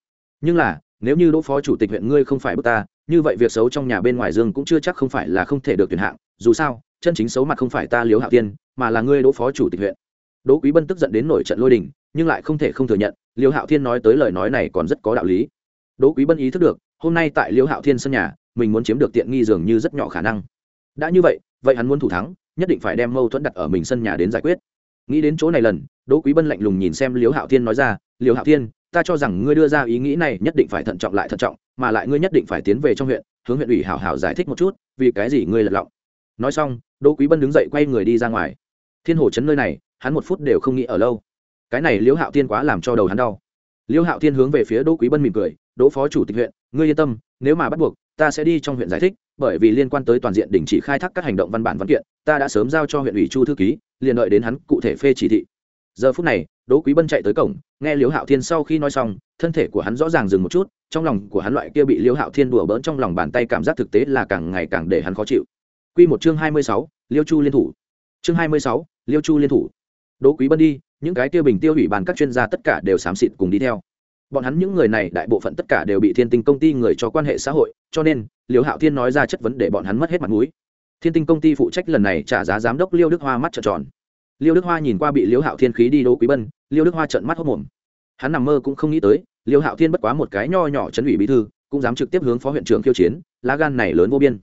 Nhưng là, nếu như đỗ phó chủ tịch huyện ngươi không phải bước ta, như vậy việc xấu trong nhà bên ngoài dương cũng chưa chắc không phải là không thể được tuyển hạng. Dù sao, chân chính xấu mặt không phải ta liếu hạo tiên mà là ngươi đỗ phó chủ tịch huyện đỗ quý bân tức giận đến nổi trận lôi đình, nhưng lại không thể không thừa nhận, liêu hạo thiên nói tới lời nói này còn rất có đạo lý. Đỗ quý bân ý thức được, hôm nay tại liêu hạo thiên sân nhà, mình muốn chiếm được tiện nghi dường như rất nhỏ khả năng. Đã như vậy vậy hắn muốn thủ thắng, nhất định phải đem mâu thuẫn đặt ở mình sân nhà đến giải quyết. Nghĩ đến chỗ này lần, đỗ quý bân lạnh lùng nhìn xem Liêu hạo thiên nói ra, Liêu hạo thiên, ta cho rằng ngươi đưa ra ý nghĩ này nhất định phải thận trọng lại thận trọng, mà lại ngươi nhất định phải tiến về trong huyện, hướng huyện ủy hảo hảo giải thích một chút, vì cái gì ngươi lật lọng. Nói xong, đỗ quý bân đứng dậy quay người đi ra ngoài. Thiên hồ chấn nơi này hắn một phút đều không nghĩ ở lâu cái này liễu hạo thiên quá làm cho đầu hắn đau liễu hạo thiên hướng về phía đỗ quý bân mỉm cười đỗ phó chủ tịch huyện ngươi yên tâm nếu mà bắt buộc ta sẽ đi trong huyện giải thích bởi vì liên quan tới toàn diện đình chỉ khai thác các hành động văn bản văn kiện ta đã sớm giao cho huyện ủy chu thư ký liền đợi đến hắn cụ thể phê chỉ thị giờ phút này đỗ quý bân chạy tới cổng nghe liễu hạo thiên sau khi nói xong thân thể của hắn rõ ràng dừng một chút trong lòng của hắn loại kia bị liễu hạo thiên đùa bỡn trong lòng bàn tay cảm giác thực tế là càng ngày càng để hắn khó chịu Quy một chương hai mươi sáu, Liêu Chu liên thủ. Chương hai mươi sáu, Liêu Chu liên thủ. Đỗ Quý Bân đi, những cái tiêu bình tiêu hủy bàn các chuyên gia tất cả đều xám xịt cùng đi theo. Bọn hắn những người này đại bộ phận tất cả đều bị Thiên Tinh công ty người cho quan hệ xã hội, cho nên, Liễu Hạo Thiên nói ra chất vấn để bọn hắn mất hết mặt mũi. Thiên Tinh công ty phụ trách lần này trả giá giám đốc Liêu Đức Hoa mắt trợn tròn. Liêu Đức Hoa nhìn qua bị Liễu Hạo Thiên khí đi Đỗ Quý Bân, Liêu Đức Hoa trợn mắt hốt mồm. Hắn nằm mơ cũng không nghĩ tới, Liêu Hạo Thiên bất quá một cái nho nhỏ trấn ủy bí thư, cũng dám trực tiếp hướng phó huyện trưởng khiêu chiến, lá gan này lớn vô biên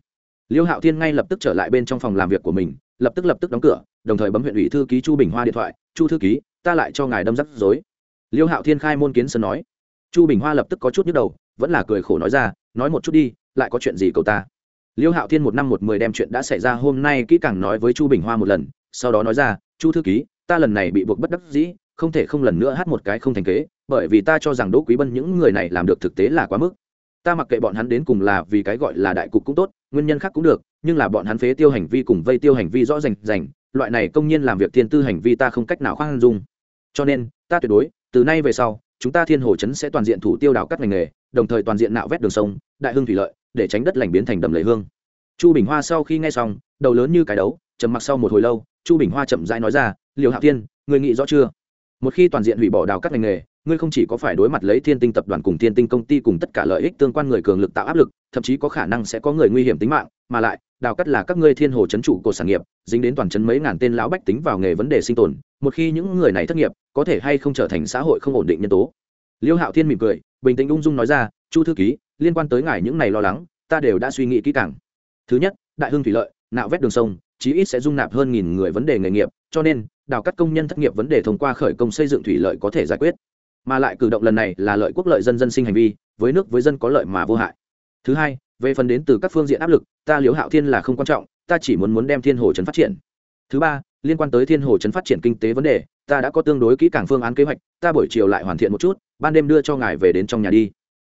liêu hạo thiên ngay lập tức trở lại bên trong phòng làm việc của mình lập tức lập tức đóng cửa đồng thời bấm huyện ủy thư ký chu bình hoa điện thoại, chu thư ký, ta lại cho ngài đâm rắc rối. Liêu hạo thiên khai môn kiến sơn nói. Chu bình hoa lập tức có chút nhức đầu, vẫn là cười khổ nói ra, nói một chút đi, lại có chuyện gì cậu ta? Liêu hạo thiên một năm một mười đem chuyện đã xảy ra hôm nay kỹ càng nói với chu bình hoa một lần, sau đó nói ra, chu thư ký, ta lần này bị buộc bất đắc dĩ, không thể không lần nữa hát một cái không thành kế, bởi vì ta cho rằng đỗ quý bân những người này làm được thực tế là quá mức. Ta mặc kệ bọn hắn đến cùng là vì cái gọi là đại cục cũng tốt, nguyên nhân khác cũng được, nhưng là bọn hắn phế tiêu hành vi cùng vây tiêu hành vi rõ rành rành loại này công nhân làm việc thiên tư hành vi ta không cách nào khoan dung. Cho nên, ta tuyệt đối, từ nay về sau, chúng ta thiên hồ chấn sẽ toàn diện thủ tiêu đào cắt ngành nghề, đồng thời toàn diện nạo vét đường sông, đại hương thủy lợi, để tránh đất lành biến thành đầm lầy hương. Chu bình hoa sau khi nghe xong, đầu lớn như cái đấu, trầm mặc sau một hồi lâu, chu bình hoa chậm rãi nói ra liều hạo thiên người nghĩ rõ chưa? Một khi toàn diện hủy bỏ đào cắt ngành nghề, ngươi không chỉ có phải đối mặt lấy thiên tinh tập đoàn cùng thiên tinh công ty cùng tất cả lợi ích tương quan người cường lực tạo áp lực thậm chí có khả năng sẽ có người nguy hiểm tính mạng, mà lại, đào cắt là các ngươi thiên hồ c h ấ n trụ cột sản nghiệp, dính đến toàn chấn mấy ngàn tên lão bách tính vào nghề vấn đề sinh tồn, một khi những người này thất nghiệp, có thể hay không trở thành xã hội không ổn định nhân tố. Liêu hạo thiên mỉm cười, bình tĩnh ung dung nói ra, chu thư ký, liên quan tới ngài những này lo lắng, ta đều đã suy nghĩ kỹ càng. Thứ nhất, đại hưng thủy lợi, nạo vét đường sông, chí ít sẽ dung nạp hơn nghìn người vấn đề nghề nghiệp, cho nên, đào cắt công nhân thất nghiệp vấn đề thông qua khởi công xây dựng thủy lợi có thể giải quyết. Mà lại cử động lần này là lợi quốc lợi dân dân sinh hành vi, với nước với dân có lợi mà vô hại thứ hai, về phần đến từ các phương diện áp lực, ta liễu hạo thiên là không quan trọng, ta chỉ muốn muốn đem thiên hồ trấn phát triển. Thứ ba, liên quan tới thiên hồ trấn phát triển kinh tế vấn đề, ta đã có tương đối kỹ càng phương án kế hoạch, ta buổi chiều lại hoàn thiện một chút, ban đêm đưa cho ngài về đến trong nhà đi.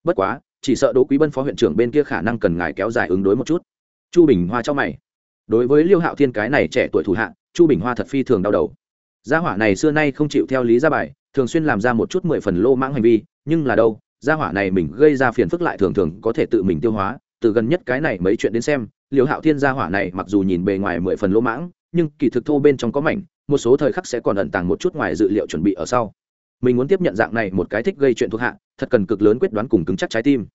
Bất quá, chỉ sợ đỗ quý bân phó huyện trưởng bên kia khả năng cần ngài kéo dài ứng đối một chút. Chu bình hoa cho mày. Đối với liêu hạo thiên cái này trẻ tuổi thủ hạ, chu bình hoa thật phi thường đau đầu. Gia hỏa này xưa nay không chịu theo lý ra bài, thường xuyên làm ra một chút mười phần lô mãng hành vi, nhưng là đâu gia hỏa này mình gây ra phiền phức lại thường thường có thể tự mình tiêu hóa, từ gần nhất cái này mấy chuyện đến xem liều hạo thiên gia hỏa này mặc dù nhìn bề ngoài mười phần lỗ mãng, nhưng kỳ thực thô bên trong có mảnh, một số thời khắc sẽ còn ẩn tàng một chút ngoài dự liệu chuẩn bị ở sau. Mình muốn tiếp nhận dạng này một cái thích gây chuyện thuộc hạ, thật cần cực lớn quyết đoán cùng cứng chắc trái tim.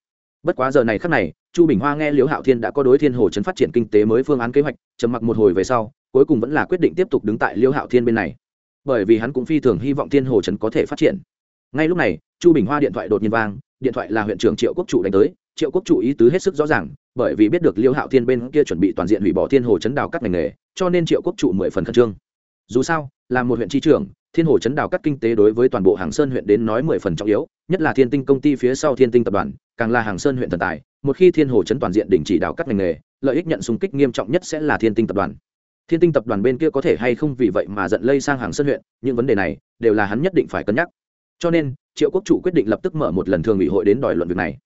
Bất quá giờ này khắc này, chu bình hoa nghe liễu hạo thiên đã có đối thiên hồ chấn phát triển kinh tế mới phương án kế hoạch, trầm mặc một hồi về sau, cuối cùng vẫn là quyết định tiếp tục đứng tại liễu hạo thiên bên này. Bởi vì hắn cũng phi thường hy vọng thiên hồ chấn có thể phát triển ngay lúc này, chu bình hoa điện thoại đột nhiên vang, điện thoại là huyện trưởng triệu quốc chủ đánh tới. Triệu quốc chủ ý tứ hết sức rõ ràng, bởi vì biết được liêu hạo thiên bên kia chuẩn bị toàn diện hủy bỏ thiên hồ chấn đào cắt ngành nghề, cho nên triệu quốc chủ mười phần khẩn trương. Dù sao, là một huyện tri trưởng, thiên hồ chấn đào cắt kinh tế đối với toàn bộ hàng sơn huyện đến nói mười phần trọng yếu, nhất là thiên tinh công ty phía sau thiên tinh tập đoàn, càng là hàng sơn huyện thần tài, một khi thiên hồ chấn toàn diện đình chỉ đào cắt ngành nghề, lợi ích nhận xung kích nghiêm trọng nhất sẽ là thiên tinh tập đoàn. Thiên tinh tập đoàn bên kia có thể hay không vì vậy mà giận lây sang hàng Sơn huyện, những vấn đề này đều là hắn nhất định phải cân nhắc cho nên, triệu quốc chủ quyết định lập tức mở một lần thường ủy hội đến đòi luận việc này.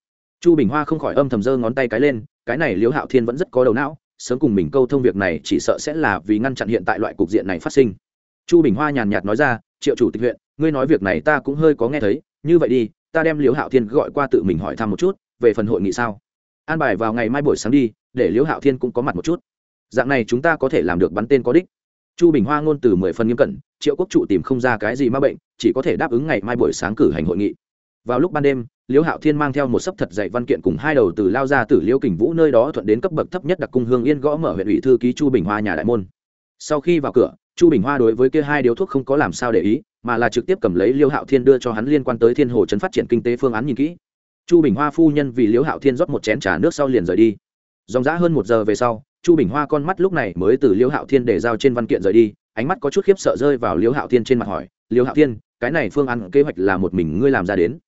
Chu bình hoa không khỏi âm thầm giơ ngón tay cái lên, cái này liễu hạo thiên vẫn rất có đầu não, sớm cùng mình câu thông việc này chỉ sợ sẽ là vì ngăn chặn hiện tại loại cục diện này phát sinh. Chu bình hoa nhàn nhạt nói ra, triệu chủ tịch huyện, ngươi nói việc này ta cũng hơi có nghe thấy, như vậy đi, ta đem liễu hạo thiên gọi qua tự mình hỏi thăm một chút, về phần hội nghị sao? An bài vào ngày mai buổi sáng đi, để liễu hạo thiên cũng có mặt một chút. Dạng này chúng ta có thể làm được bắn tên có đích. Chu bình hoa ngôn từ mười phần nghiêm cẩn, triệu quốc trụ tìm không ra cái gì ma bệnh chỉ có thể đáp ứng ngày mai buổi sáng cử hành hội nghị. Vào lúc ban đêm, liễu hạo thiên mang theo một sấp thật dạy văn kiện cùng hai đầu từ lao ra từ liễu kình vũ nơi đó thuận đến cấp bậc thấp nhất đặc cung hương yên gõ mở huyện ủy thư ký chu bình hoa nhà đại môn. Sau khi vào cửa, chu bình hoa đối với kia hai điếu thuốc không có làm sao để ý, mà là trực tiếp cầm lấy liễu hạo thiên đưa cho hắn liên quan tới thiên hồ trấn phát triển kinh tế phương án nhìn kỹ. Chu bình hoa phu nhân vì liễu hạo thiên rót một chén trà nước sau liền rời đi. Dòng rã hơn một giờ về sau, chu bình hoa con mắt lúc này mới từ liêu hạo thiên để giao trên văn kiện rời đi, ánh mắt có chút khiếp sợ rơi vào liêu hạo thiên trên mặt hỏi liêu hạo thiên cái này phương án kế hoạch là một mình ngươi làm ra đến.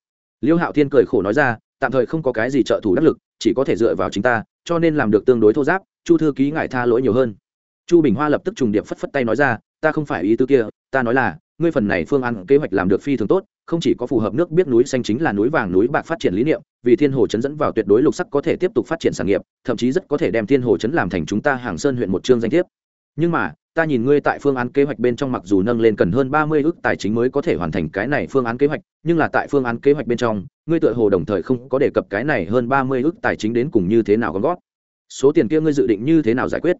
Liêu hạo thiên cười khổ nói ra, tạm thời không có cái gì trợ thủ đắc lực, chỉ có thể dựa vào chính ta, cho nên làm được tương đối thô giáp, chu thư ký ngại tha lỗi nhiều hơn. Chu bình hoa lập tức trùng điệp phất phất tay nói ra, ta không phải ý tư kia, ta nói là, ngươi phần này phương án kế hoạch làm được phi thường tốt, không chỉ có phù hợp nước biết núi xanh chính là núi vàng núi bạc phát triển lý niệm, vì thiên hồ chấn dẫn vào tuyệt đối lục sắc có thể tiếp tục phát triển sản nghiệp, thậm chí rất có thể đem thiên hồ chấn làm thành chúng ta hàng sơn huyện một chương danh thiếp. Nhưng mà ta nhìn ngươi tại phương án kế hoạch bên trong mặc dù nâng lên cần hơn ba mươi ước tài chính mới có thể hoàn thành cái này phương án kế hoạch, nhưng là tại phương án kế hoạch bên trong, ngươi tựa hồ đồng thời không có đề cập cái này hơn ba mươi ước tài chính đến cùng như thế nào gom gót số tiền kia ngươi dự định như thế nào giải quyết?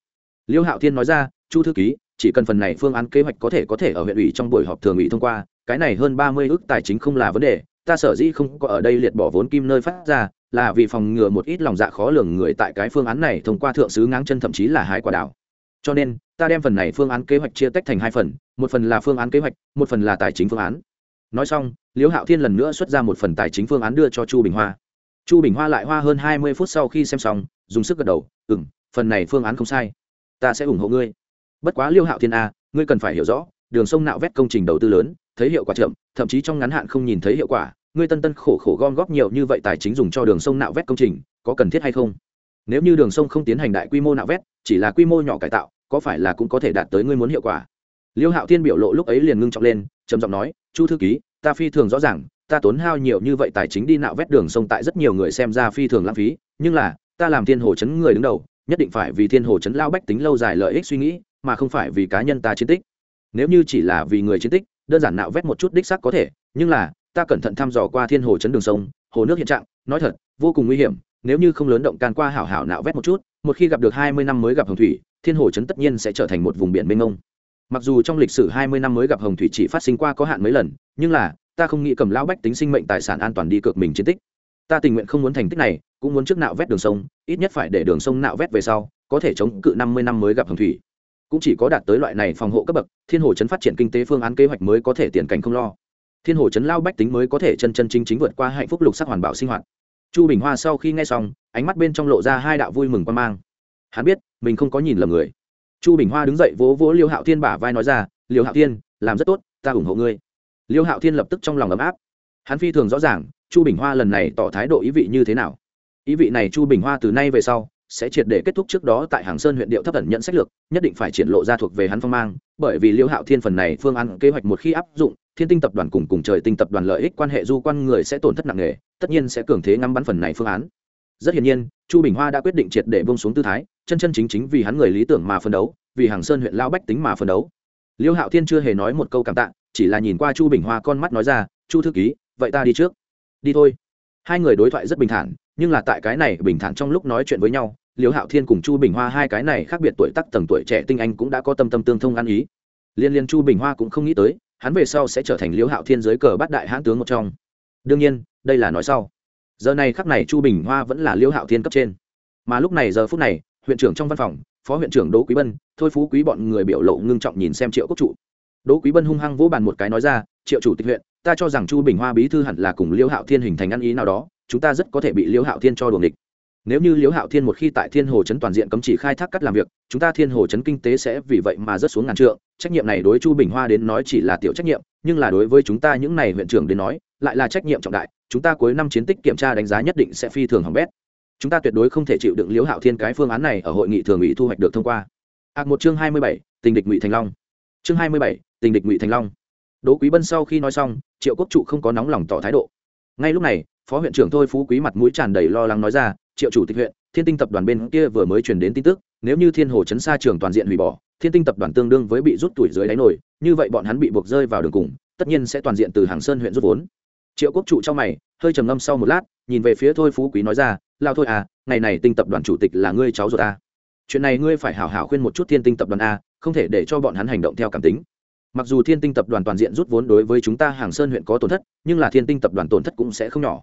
Liêu hạo thiên nói ra, chu thư ký, chỉ cần phần này phương án kế hoạch có thể có thể ở huyện ủy trong buổi họp thường ủy thông qua, cái này hơn ba mươi ước tài chính không là vấn đề, ta sở dĩ không có ở đây liệt bỏ vốn kim nơi phát ra, là vì phòng ngừa một ít lòng dạ khó lường người tại cái phương án này thông qua thượng sứ ngáng chân thậm chí là hái quả đảo cho nên ta đem phần này phương án kế hoạch chia tách thành hai phần, một phần là phương án kế hoạch, một phần là tài chính phương án. Nói xong, liễu hạo thiên lần nữa xuất ra một phần tài chính phương án đưa cho chu bình hoa. Chu bình hoa lại hoa hơn hai mươi phút sau khi xem xong, dùng sức gật đầu ừ m phần này phương án không sai. Ta sẽ ủng hộ ngươi. Bất quá liêu hạo thiên a ngươi cần phải hiểu rõ, đường sông nạo vét công trình đầu tư lớn, thấy hiệu quả chậm, thậm chí trong ngắn hạn không nhìn thấy hiệu quả, ngươi tân tân khổ khổ gom góp nhiều như vậy tài chính dùng cho đường sông nạo vét công trình, có cần thiết hay không? Nếu như đường sông không tiến hành đại quy mô nạo vét, chỉ là quy mô nhỏ cải tạo có phải là cũng có thể đạt tới ngươi muốn hiệu quả? Liêu hạo thiên biểu lộ lúc ấy liền ngưng trọng lên, trầm giọng nói, chu thư ký, ta phi thường rõ ràng, ta tốn hao nhiều như vậy tài chính đi nạo vét đường sông tại rất nhiều người xem ra phi thường lãng phí, nhưng là, ta làm thiên hồ chấn người đứng đầu, nhất định phải vì thiên hồ chấn lao bách tính lâu dài lợi ích suy nghĩ, mà không phải vì cá nhân ta chiến tích. Nếu như chỉ là vì người chiến tích, đơn giản nạo vét một chút đích sắc có thể, nhưng là, ta cẩn thận thăm dò qua thiên hồ chấn đường sông, hồ nước hiện trạng, nói thật, vô cùng nguy hiểm, nếu như không lớn động can qua hảo hảo nạo vét một chút, một khi gặp được hai mươi năm mới gặp hồng thủy thiên hồ chấn tất nhiên sẽ trở thành một vùng biển mênh mông. Mặc dù trong lịch sử hai mươi năm mới gặp hồng thủy chỉ phát sinh qua có hạn mấy lần, nhưng là, ta không nghĩ cầm lão bách tính sinh mệnh tài sản an toàn đi cược mình chiến tích. Ta tình nguyện không muốn thành tích này, cũng muốn trước nạo vét đường sông, ít nhất phải để đường sông nạo vét về sau, có thể chống cự năm mươi năm mới gặp hồng thủy. Cũng chỉ có đạt tới loại này phòng hộ cấp bậc, thiên hồ chấn phát triển kinh tế phương án kế hoạch mới có thể tiền cảnh không lo. Thiên hồ chấn lao bách tính mới có thể chân chân chính chính vượt qua hạnh phúc lục sắc hoàn bảo sinh hoạt. Chu bình hoa sau khi nghe xong, ánh mắt bên trong lộ ra hai đạo vui mừng quan mang. Hắn biết mình không có nhìn lầm người. Chu bình hoa đứng dậy vỗ vỗ liêu hạo thiên bả vai nói ra, liêu hạo thiên, làm rất tốt, ta ủng hộ ngươi. Liêu hạo thiên lập tức trong lòng ấm áp. Hắn phi thường rõ ràng, chu bình hoa lần này tỏ thái độ ý vị như thế nào. Ý vị này chu bình hoa từ nay về sau sẽ triệt để kết thúc trước đó tại hàng sơn huyện điệu thấp tẩn nhận sách lược, nhất định phải triển lộ ra thuộc về hắn phong mang, bởi vì liêu hạo thiên phần này phương án kế hoạch một khi áp dụng, thiên tinh tập đoàn cùng cùng trời tinh tập đoàn lợi ích quan hệ du quan người sẽ tổn thất nặng nề, tất nhiên sẽ cường thế ngắm bắn phần này phương án rất hiển nhiên, chu bình hoa đã quyết định triệt để bông xuống tư thái, chân chân chính chính vì hắn người lý tưởng mà phân đấu, vì hàng sơn huyện lao bách tính mà phân đấu. Liêu hạo thiên chưa hề nói một câu cảm tạ, chỉ là nhìn qua chu bình hoa con mắt nói ra, chu thư ký, vậy ta đi trước. Đi thôi. Hai người đối thoại rất bình thản, nhưng là tại cái này bình thản trong lúc nói chuyện với nhau, liêu hạo thiên cùng chu bình hoa hai cái này khác biệt tuổi tắc tầng tuổi trẻ tinh anh cũng đã có tâm tâm tương thông ăn ý. Liên liên chu bình hoa cũng không nghĩ tới, hắn về sau sẽ trở thành liêu hạo thiên giới cờ bắt đại hãn tướng một trong. Đương nhiên, đây là nói sau giờ này khắc này chu bình hoa vẫn là liêu hạo thiên cấp trên mà lúc này giờ phút này huyện trưởng trong văn phòng phó huyện trưởng đỗ quý bân thôi phú quý bọn người biểu lộ ngưng trọng nhìn xem triệu quốc trụ đỗ quý bân hung hăng vỗ bàn một cái nói ra triệu chủ tịch huyện ta cho rằng chu bình hoa bí thư hẳn là cùng liêu hạo thiên hình thành ăn ý nào đó chúng ta rất có thể bị liêu hạo thiên cho đuồng địch nếu như liêu hạo thiên một khi tại thiên hồ chấn toàn diện cấm chỉ khai thác cắt làm việc chúng ta thiên hồ chấn kinh tế sẽ vì vậy mà rớt xuống ngàn trượng trách nhiệm này đối chu bình hoa đến nói chỉ là tiểu trách nhiệm nhưng là đối với chúng ta những này huyện trưởng đến nói lại là trách nhiệm trọng đại, chúng ta cuối năm chiến tích kiểm tra đánh giá nhất định sẽ phi thường hỏng bét. Chúng ta tuyệt đối không thể chịu đựng liễu hạo thiên cái phương án này ở hội nghị thường ủy thu hoạch được thông qua. Ạc một chương hai mươi bảy, tình địch ngụy thành long. Chương hai mươi bảy, tình địch ngụy thành long. Đỗ quý bân sau khi nói xong, triệu quốc trụ không có nóng lòng tỏ thái độ. Ngay lúc này, phó huyện trưởng thôi phú quý mặt mũi tràn đầy lo lắng nói ra, triệu chủ tịch huyện, thiên tinh tập đoàn bên kia vừa mới truyền đến tin tức, nếu như thiên hồ chấn xa trường toàn diện hủy bỏ, thiên tinh tập đoàn tương đương với bị rút tuổi dưới đáy nổi như vậy bọn hắn bị buộc rơi vào đường cùng, tất nhiên sẽ toàn diện từ hàng sơn huyện rút vốn triệu quốc trụ trong mày, hơi trầm ngâm sau một lát, nhìn về phía thôi phú quý nói ra lao thôi à ngày này tinh tập đoàn chủ tịch là ngươi cháu ruột à. chuyện này ngươi phải hảo hảo khuyên một chút thiên tinh tập đoàn a, không thể để cho bọn hắn hành động theo cảm tính. Mặc dù thiên tinh tập đoàn toàn diện rút vốn đối với chúng ta hàng sơn huyện có tổn thất, nhưng là thiên tinh tập đoàn tổn thất cũng sẽ không nhỏ.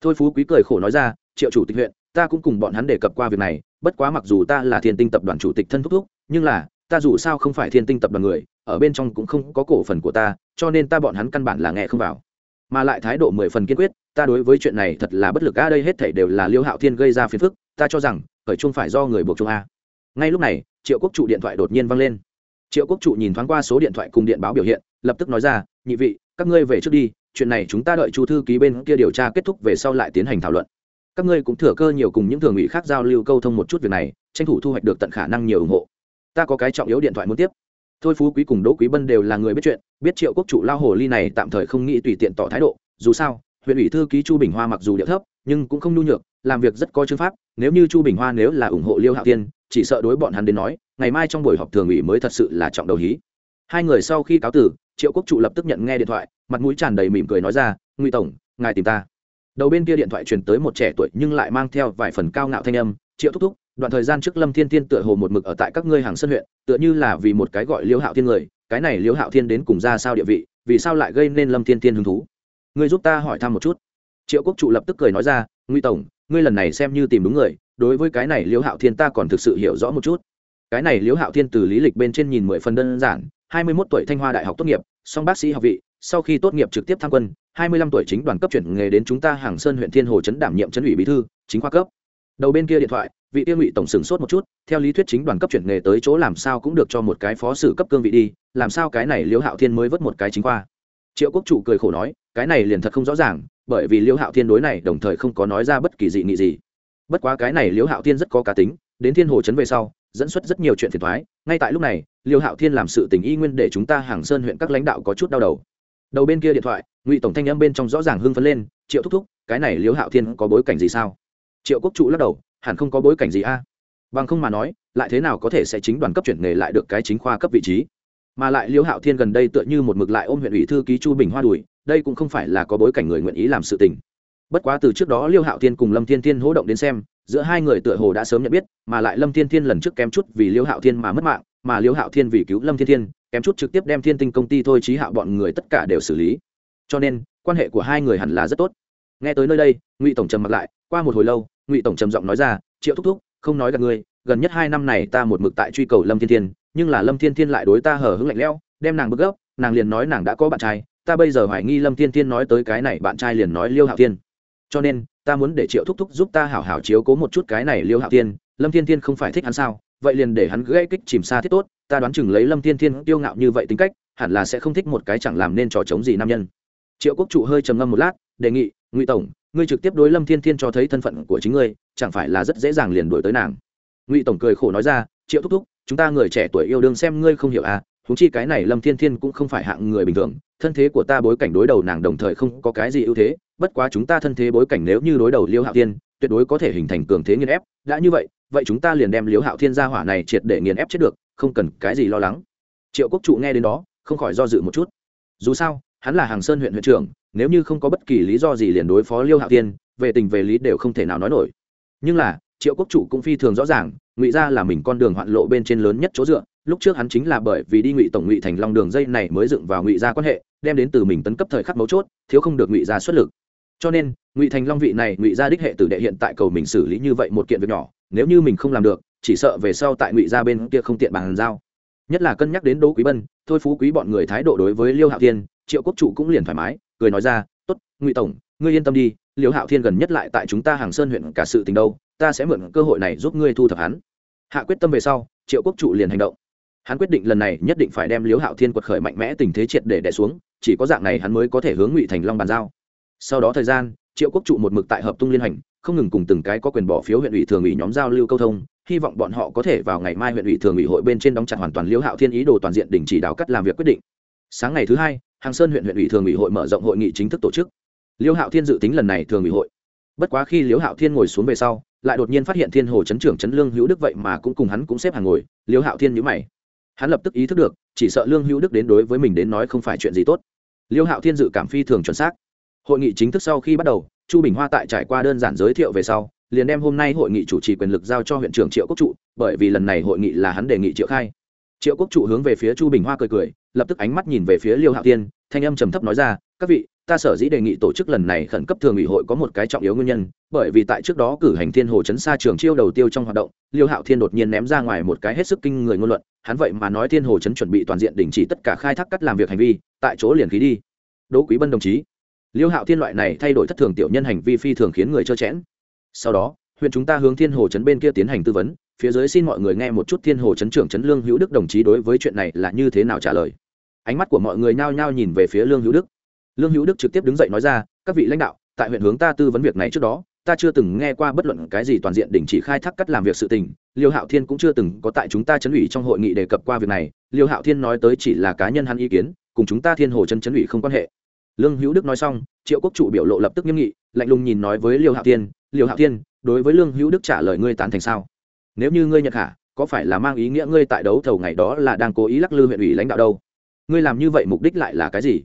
Thôi phú quý cười khổ nói ra, triệu chủ tịch huyện, ta cũng cùng bọn hắn đề cập qua việc này, bất quá mặc dù ta là thiên tinh tập đoàn chủ tịch thân thúc thúc, nhưng là, ta dù sao không phải thiên tinh tập đoàn người, ở bên trong cũng không có cổ phần của ta, cho nên ta bọn hắn căn bản là nghe không vào mà lại thái độ mười phần kiên quyết, ta đối với chuyện này thật là bất lực, a, đây hết thảy đều là liêu hạo thiên gây ra phiền phức, ta cho rằng, khởi chung phải do người buộc chung a. Ngay lúc này, triệu quốc trụ điện thoại đột nhiên văng lên. Triệu quốc trụ nhìn thoáng qua số điện thoại cùng điện báo biểu hiện, lập tức nói ra, nhị vị, các ngươi về trước đi, chuyện này chúng ta đợi chu thư ký bên kia điều tra kết thúc về sau lại tiến hành thảo luận. Các ngươi cũng thừa cơ nhiều cùng những thường ủy khác giao lưu câu thông một chút việc này, tranh thủ thu hoạch được tận khả năng nhiều ủng hộ. Ta có cái trọng yếu điện thoại muốn tiếp thôi phú quý cùng đỗ quý bân đều là người biết chuyện, biết triệu quốc trụ lao hồ ly này tạm thời không nghĩ tùy tiện tỏ thái độ. Dù sao, huyện ủy thư ký chu bình hoa mặc dù địa thấp, nhưng cũng không nhu nhược, làm việc rất có chương pháp. Nếu như chu bình hoa nếu là ủng hộ liêu hạo tiên chỉ sợ đối bọn hắn đến nói, ngày mai trong buổi họp thường ủy mới thật sự là trọng đầu hí. Hai người sau khi cáo tử, triệu quốc trụ lập tức nhận nghe điện thoại, mặt mũi tràn đầy mỉm cười nói ra, ngụy tổng, ngài tìm ta. Đầu bên kia điện thoại truyền tới một trẻ tuổi nhưng lại mang theo vài phần cao ngạo thanh âm, triệu thúc thúc đoạn thời gian trước lâm thiên thiên tựa hồ một mực ở tại các ngươi hàng sân huyện, tựa như là vì một cái gọi liễu hạo thiên người, cái này liễu hạo thiên đến cùng ra sao địa vị, vì sao lại gây nên lâm thiên thiên hứng thú? Ngươi giúp ta hỏi thăm một chút. Triệu quốc trụ lập tức cười nói ra nguy tổng, ngươi lần này xem như tìm đúng người, đối với cái này liễu hạo thiên ta còn thực sự hiểu rõ một chút. Cái này liễu hạo thiên từ lý lịch bên trên nhìn mười phần đơn giản, hai mươi mốt tuổi thanh hoa đại học tốt nghiệp, song bác sĩ học vị, sau khi tốt nghiệp trực tiếp tham quân, hai mươi lăm tuổi chính đoàn cấp chuyển nghề đến chúng ta hàng sơn huyện thiên hồ trấn đảm nhiệm trấn ủy bí thư, chính khoa cấp. Đầu bên kia điện thoại vị tiêu ngụy tổng sửng sốt một chút, theo lý thuyết chính đoàn cấp chuyển nghề tới chỗ làm sao cũng được cho một cái phó sử cấp cương vị đi, làm sao cái này liễu hạo thiên mới vớt một cái chính khoa? Triệu quốc chủ cười khổ nói, cái này liền thật không rõ ràng, bởi vì liễu hạo thiên đối này đồng thời không có nói ra bất kỳ dị nghị gì. Bất quá cái này liễu hạo thiên rất có cá tính, đến thiên hồ trấn về sau, dẫn xuất rất nhiều chuyện phiền thoái ngay tại lúc này, liễu hạo thiên làm sự tình y nguyên để chúng ta hàng sơn huyện các lãnh đạo có chút đau đầu. Đầu bên kia điện thoại, ngụy tổng thanh âm bên trong rõ ràng hưng phấn lên, triệu thúc thúc, cái này liễu hạo thiên có bối cảnh gì sao? Triệu quốc trụ lắc đầu hẳn không có bối cảnh gì a. Bằng không mà nói, lại thế nào có thể sẽ chính đoàn cấp chuyển nghề lại được cái chính khoa cấp vị trí? Mà lại liễu hạo thiên gần đây tựa như một mực lại ôm huyện ủy thư ký chu bình hoa đùi, đây cũng không phải là có bối cảnh người nguyện ý làm sự tình. Bất quá từ trước đó liêu hạo thiên cùng lâm thiên thiên hỗ động đến xem, giữa hai người tựa hồ đã sớm nhận biết, mà lại lâm thiên thiên lần trước kém chút vì liêu hạo thiên mà mất mạng, mà liêu hạo thiên vì cứu lâm thiên thiên, kém chút trực tiếp đem thiên tinh công ty thôi trí hạo bọn người tất cả đều xử lý. Cho nên, quan hệ của hai người hẳn là rất tốt. Nghe tới nơi đây, ngụy tổng trầm mặc lại, qua một hồi lâu ngụy tổng trầm giọng nói ra, triệu thúc thúc, không nói gặp ngươi, gần nhất hai năm này ta một mực tại truy cầu lâm thiên thiên, nhưng là lâm thiên thiên lại đối ta hở hứng lạnh lẽo, đem nàng bức gốc nàng liền nói nàng đã có bạn trai, ta bây giờ hoài nghi lâm thiên thiên nói tới cái này bạn trai liền nói liêu hạo thiên. Cho nên, ta muốn để triệu thúc thúc giúp ta hảo hảo chiếu cố một chút cái này liêu hạo thiên, lâm thiên thiên không phải thích hắn sao? Vậy liền để hắn gãy kích chìm xa thiết tốt, ta đoán chừng lấy lâm thiên thiên tiêu ngạo như vậy tính cách, hẳn là sẽ không thích một cái chẳng làm nên trò chống gì nam nhân. Triệu quốc trụ hơi trầm ngâm một lát, đề nghị, ngụy tổng ngươi trực tiếp đối lâm thiên thiên cho thấy thân phận của chính ngươi, chẳng phải là rất dễ dàng liền đuổi tới nàng? Ngụy tổng cười khổ nói ra, triệu thúc thúc, chúng ta người trẻ tuổi yêu đương xem ngươi không hiểu à thú chi cái này lâm thiên thiên cũng không phải hạng người bình thường, thân thế của ta bối cảnh đối đầu nàng đồng thời không có cái gì ưu thế, bất quá chúng ta thân thế bối cảnh nếu như đối đầu liêu hạo thiên, tuyệt đối có thể hình thành cường thế nghiên ép, đã như vậy vậy chúng ta liền đem liêu hạo thiên ra hỏa này triệt để nghiền ép chết được, không cần cái gì lo lắng. Triệu quốc trụ nghe đến đó, không khỏi do dự một chút. Dù sao, hắn là hàng sơn huyện huyện trưởng nếu như không có bất kỳ lý do gì liền đối phó liêu hạo thiên, về tình về lý đều không thể nào nói nổi. Nhưng là, triệu quốc chủ cũng phi thường rõ ràng, ngụy ra là mình con đường hoạn lộ bên trên lớn nhất chỗ dựa, lúc trước hắn chính là bởi vì đi ngụy tổng ngụy thành long đường dây này mới dựng vào ngụy ra quan hệ, đem đến từ mình tấn cấp thời khắc mấu chốt, thiếu không được ngụy ra xuất lực. Cho nên, ngụy thành long vị này, ngụy ra đích hệ tử đệ hiện tại cầu mình xử lý như vậy một kiện việc nhỏ, nếu như mình không làm được, chỉ sợ về sau tại ngụy ra bên kia không tiện bàn giao. Nhất là cân nhắc đến đỗ quý bân, thôi phú quý bọn người thái độ đối với liêu hạo thiên, triệu quốc chủ cũng liền thoải mái cười nói ra, tốt, ngụy tổng, ngươi yên tâm đi, liễu hạo thiên gần nhất lại tại chúng ta hàng sơn huyện cả sự tình đâu, ta sẽ mượn cơ hội này giúp ngươi thu thập hắn. Hạ quyết tâm về sau, triệu quốc trụ liền hành động. Hắn quyết định lần này nhất định phải đem liễu hạo thiên quật khởi mạnh mẽ tình thế triệt để đẻ xuống, chỉ có dạng này hắn mới có thể hướng ngụy thành long bàn giao. Sau đó thời gian, triệu quốc trụ một mực tại hợp tung liên hành, không ngừng cùng từng cái có quyền bỏ phiếu huyện ủy thường ủy nhóm giao lưu câu thông, hy vọng bọn họ có thể vào ngày mai huyện ủy thường ủy hội bên trên đóng chặt hoàn toàn liễu hạo thiên ý đồ toàn diện đình chỉ đào cắt làm việc quyết định. Sáng ngày thứ hai hàng sơn huyện huyện ủy thường ủy hội mở rộng hội nghị chính thức tổ chức. Liêu hạo thiên dự tính lần này thường ủy hội. Bất quá khi Liêu hạo thiên ngồi xuống về sau, lại đột nhiên phát hiện thiên hồ chấn trưởng chấn lương hữu đức vậy mà cũng cùng hắn cũng xếp hàng ngồi, Liêu hạo thiên nhữ mày. Hắn lập tức ý thức được, chỉ sợ lương hữu đức đến đối với mình đến nói không phải chuyện gì tốt. Liêu hạo thiên dự cảm phi thường chuẩn xác. Hội nghị chính thức sau khi bắt đầu, chu bình hoa tại trải qua đơn giản giới thiệu về sau, liền đem hôm nay hội nghị chủ trì quyền lực giao cho huyện trưởng triệu quốc trụ, bởi vì lần này hội nghị là hắn đề nghị triệu khai triệu quốc trụ hướng về phía chu bình hoa cười cười, lập tức ánh mắt nhìn về phía liêu hạo tiên thanh âm trầm thấp nói ra, các vị, ta sở dĩ đề nghị tổ chức lần này khẩn cấp thường ủy hội có một cái trọng yếu nguyên nhân, bởi vì tại trước đó cử hành thiên hồ chấn xa trường chiêu đầu tiêu trong hoạt động, liêu hạo thiên đột nhiên ném ra ngoài một cái hết sức kinh người ngôn luận, hắn vậy mà nói thiên hồ chấn chuẩn bị toàn diện đình chỉ tất cả khai thác cắt làm việc hành vi, tại chỗ liền khí đi. Đỗ quý bân đồng chí. Liêu hạo thiên loại này thay đổi thất thường tiểu nhân hành vi phi thường khiến người trơ chẽn. Sau đó, huyện chúng ta hướng thiên hồ chấn bên kia tiến hành tư vấn phía dưới xin mọi người nghe một chút thiên hồ chấn trưởng chấn lương hữu đức đồng chí đối với chuyện này là như thế nào trả lời. Ánh mắt của mọi người nhao nhao nhìn về phía lương hữu đức. Lương hữu đức trực tiếp đứng dậy nói ra, các vị lãnh đạo, tại huyện hướng ta tư vấn việc này trước đó, ta chưa từng nghe qua bất luận cái gì toàn diện đình chỉ khai thác cắt làm việc sự tình. Liêu hạo thiên cũng chưa từng có tại chúng ta chấn ủy trong hội nghị đề cập qua việc này. Liêu hạo thiên nói tới chỉ là cá nhân hắn ý kiến, cùng chúng ta thiên hồ chân chấn ủy không quan hệ. Lương hữu đức nói xong, triệu quốc trụ biểu lộ lập tức nghiêm nghị, lạnh lùng nhìn nói với liêu hạo thiên, liêu hạo thiên, đối với lương hữu đức trả lời ngươi tán thành sao? Nếu như ngươi nhận khả, có phải là mang ý nghĩa ngươi tại đấu thầu ngày đó là đang cố ý lắc lư huyện ủy lãnh đạo đâu? Ngươi làm như vậy mục đích lại là cái gì?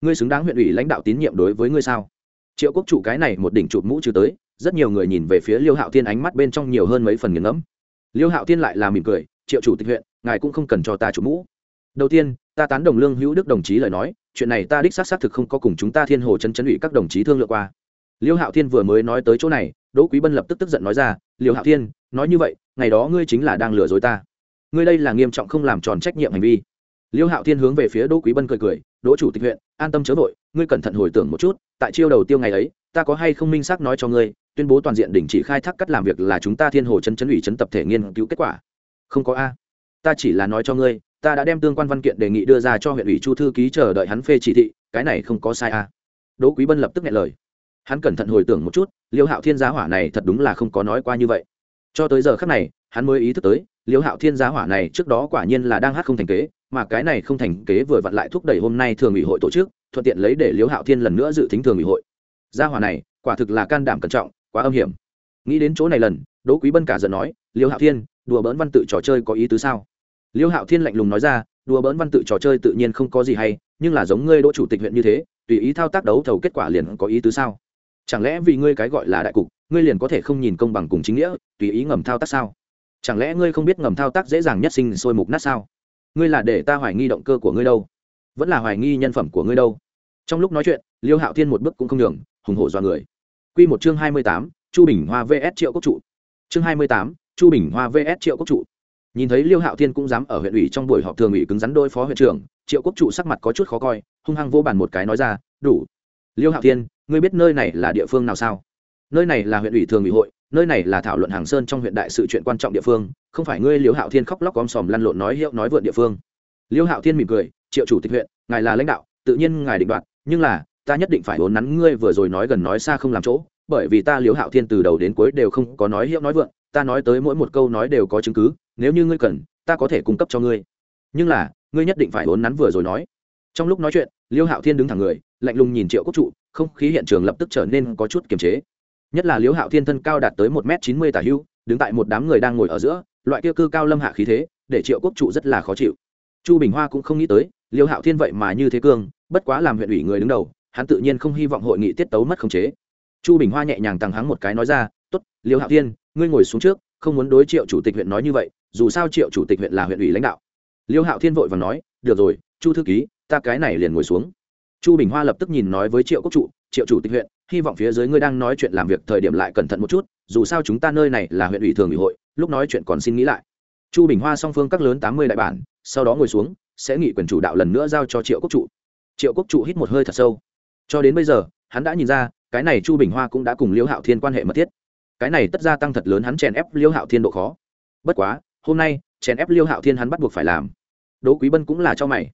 Ngươi xứng đáng huyện ủy lãnh đạo tín nhiệm đối với ngươi sao? Triệu quốc chủ cái này một đỉnh chụp mũ trừ tới, rất nhiều người nhìn về phía liêu hạo thiên ánh mắt bên trong nhiều hơn mấy phần nghiền ngẫm. Liêu hạo thiên lại là mỉm cười, triệu chủ tịch huyện, ngài cũng không cần cho ta chụp mũ. Đầu tiên, ta tán đồng lương hữu đức đồng chí lời nói, chuyện này ta đích xác xác thực không có cùng chúng ta thiên hồ chân chấn ủy các đồng chí thương lượng qua. Liêu hạo thiên vừa mới nói tới chỗ này, đỗ quý bân lập tức tức giận nói ra, liêu hạo thiên, nói như vậy ngày đó ngươi chính là đang lừa dối ta. Ngươi đây là nghiêm trọng không làm tròn trách nhiệm hành vi. Liêu hạo thiên hướng về phía đỗ quý bân cười cười, đỗ chủ tịch huyện, an tâm chớ vội, ngươi cẩn thận hồi tưởng một chút, tại chiêu đầu tiêu ngày ấy, ta có hay không minh xác nói cho ngươi, tuyên bố toàn diện đình chỉ khai thác cắt làm việc là chúng ta thiên hồ chân chấn ủy chấn tập thể nghiên cứu kết quả. Không có a. Ta chỉ là nói cho ngươi, ta đã đem tương quan văn kiện đề nghị đưa ra cho huyện ủy chu thư ký chờ đợi hắn phê chỉ thị, cái này không có sai a. Đỗ quý bân lập tức nghe lời. Hắn cẩn thận hồi tưởng một chút, liêu hạo thiên giá hỏa này thật đúng là không có nói qua như vậy cho tới giờ khắc này, hắn mới ý thức tới, liễu hạo thiên giá hỏa này trước đó quả nhiên là đang hát không thành kế, mà cái này không thành kế vừa vặn lại thúc đẩy hôm nay thường ủy hội tổ chức, thuận tiện lấy để liễu hạo thiên lần nữa dự tính thường ủy hội. Gia hỏa này, quả thực là can đảm cẩn trọng, quá âm hiểm. Nghĩ đến chỗ này lần, đỗ quý bân cả giận nói, liễu hạo thiên, đùa bỡn văn tự trò chơi có ý tứ sao? Liễu hạo thiên lạnh lùng nói ra, đùa bỡn văn tự trò chơi tự nhiên không có gì hay, nhưng là giống ngươi đỗ chủ tịch huyện như thế, tùy ý thao tác đấu thầu kết quả liền có ý tứ sao? Chẳng lẽ vì ngươi cái gọi là đại cục ngươi liền có thể không nhìn công bằng cùng chính nghĩa, tùy ý ngầm thao tác sao? Chẳng lẽ ngươi không biết ngầm thao tác dễ dàng nhất sinh sôi mục nát sao? Ngươi là để ta hoài nghi động cơ của ngươi đâu? Vẫn là hoài nghi nhân phẩm của ngươi đâu? Trong lúc nói chuyện, liêu hạo thiên một bước cũng không nhường, hùng hổ do người. Q một chương hai mươi tám, chu bình hoa vs triệu quốc trụ. Chương hai mươi tám, chu bình hoa vs triệu quốc trụ. Nhìn thấy liêu hạo thiên cũng dám ở huyện ủy trong buổi họp thường ủy cứng rắn đôi phó huyện trưởng, triệu quốc trụ sắc mặt có chút khó coi, hung hăng vô bàn một cái nói ra, đủ. Liêu hạo thiên, ngươi biết nơi này là địa phương nào sao? Nơi này là huyện ủy thường ủy hội, nơi này là thảo luận hàng sơn trong huyện đại sự chuyện quan trọng địa phương, không phải ngươi liễu hạo thiên khóc lóc om sòm lăn lộn nói hiệu nói vượn địa phương. Liễu hạo thiên mỉm cười, triệu chủ tịch huyện, ngài là lãnh đạo, tự nhiên ngài định đoạt, nhưng là, ta nhất định phải vốn nắn ngươi vừa rồi nói gần nói xa không làm chỗ, bởi vì ta liễu hạo thiên từ đầu đến cuối đều không có nói hiệu nói vượn, ta nói tới mỗi một câu nói đều có chứng cứ, nếu như ngươi cần, ta có thể cung cấp cho ngươi. Nhưng là, ngươi nhất định phải vốn nắn vừa rồi nói. Trong lúc nói chuyện, liêu hạo thiên đứng thẳng người, lạnh lùng nhìn triệu quốc trụ, không khí hiện trường lập tức trở nên có chút kiềm chế nhất là liêu hạo thiên thân cao đạt tới một m chín mươi tả hưu, đứng tại một đám người đang ngồi ở giữa, loại kia cư cao lâm hạ khí thế, để triệu quốc trụ rất là khó chịu. Chu bình hoa cũng không nghĩ tới liêu hạo thiên vậy mà như thế cương, bất quá làm huyện ủy người đứng đầu, hắn tự nhiên không hy vọng hội nghị tiết tấu mất khống chế. Chu bình hoa nhẹ nhàng tăng hắng một cái nói ra t ố t liêu hạo thiên, ngươi ngồi xuống trước, không muốn đối triệu chủ tịch huyện nói như vậy, dù sao triệu chủ tịch huyện là huyện ủy lãnh đạo. Liêu hạo thiên vội và nói, được rồi, chu thư ký, ta cái này liền ngồi xuống. Chu bình hoa lập tức nhìn nói với triệu quốc trụ, triệu chủ tịch huyện hy vọng phía dưới ngươi đang nói chuyện làm việc thời điểm lại cẩn thận một chút, dù sao chúng ta nơi này là huyện ủy thường ủy hội, lúc nói chuyện còn xin nghĩ lại. Chu bình hoa song phương các lớn tám mươi đại bản, sau đó ngồi xuống, sẽ nghị quyền chủ đạo lần nữa giao cho triệu quốc trụ. Triệu quốc trụ hít một hơi thật sâu. Cho đến bây giờ, hắn đã nhìn ra, cái này chu bình hoa cũng đã cùng liêu hạo thiên quan hệ mật thiết. Cái này tất ra tăng thật lớn hắn chèn ép liêu hạo thiên độ khó. Bất quá, hôm nay, chèn ép liêu hạo thiên hắn bắt buộc phải làm. Đỗ quý bân cũng là cho mày.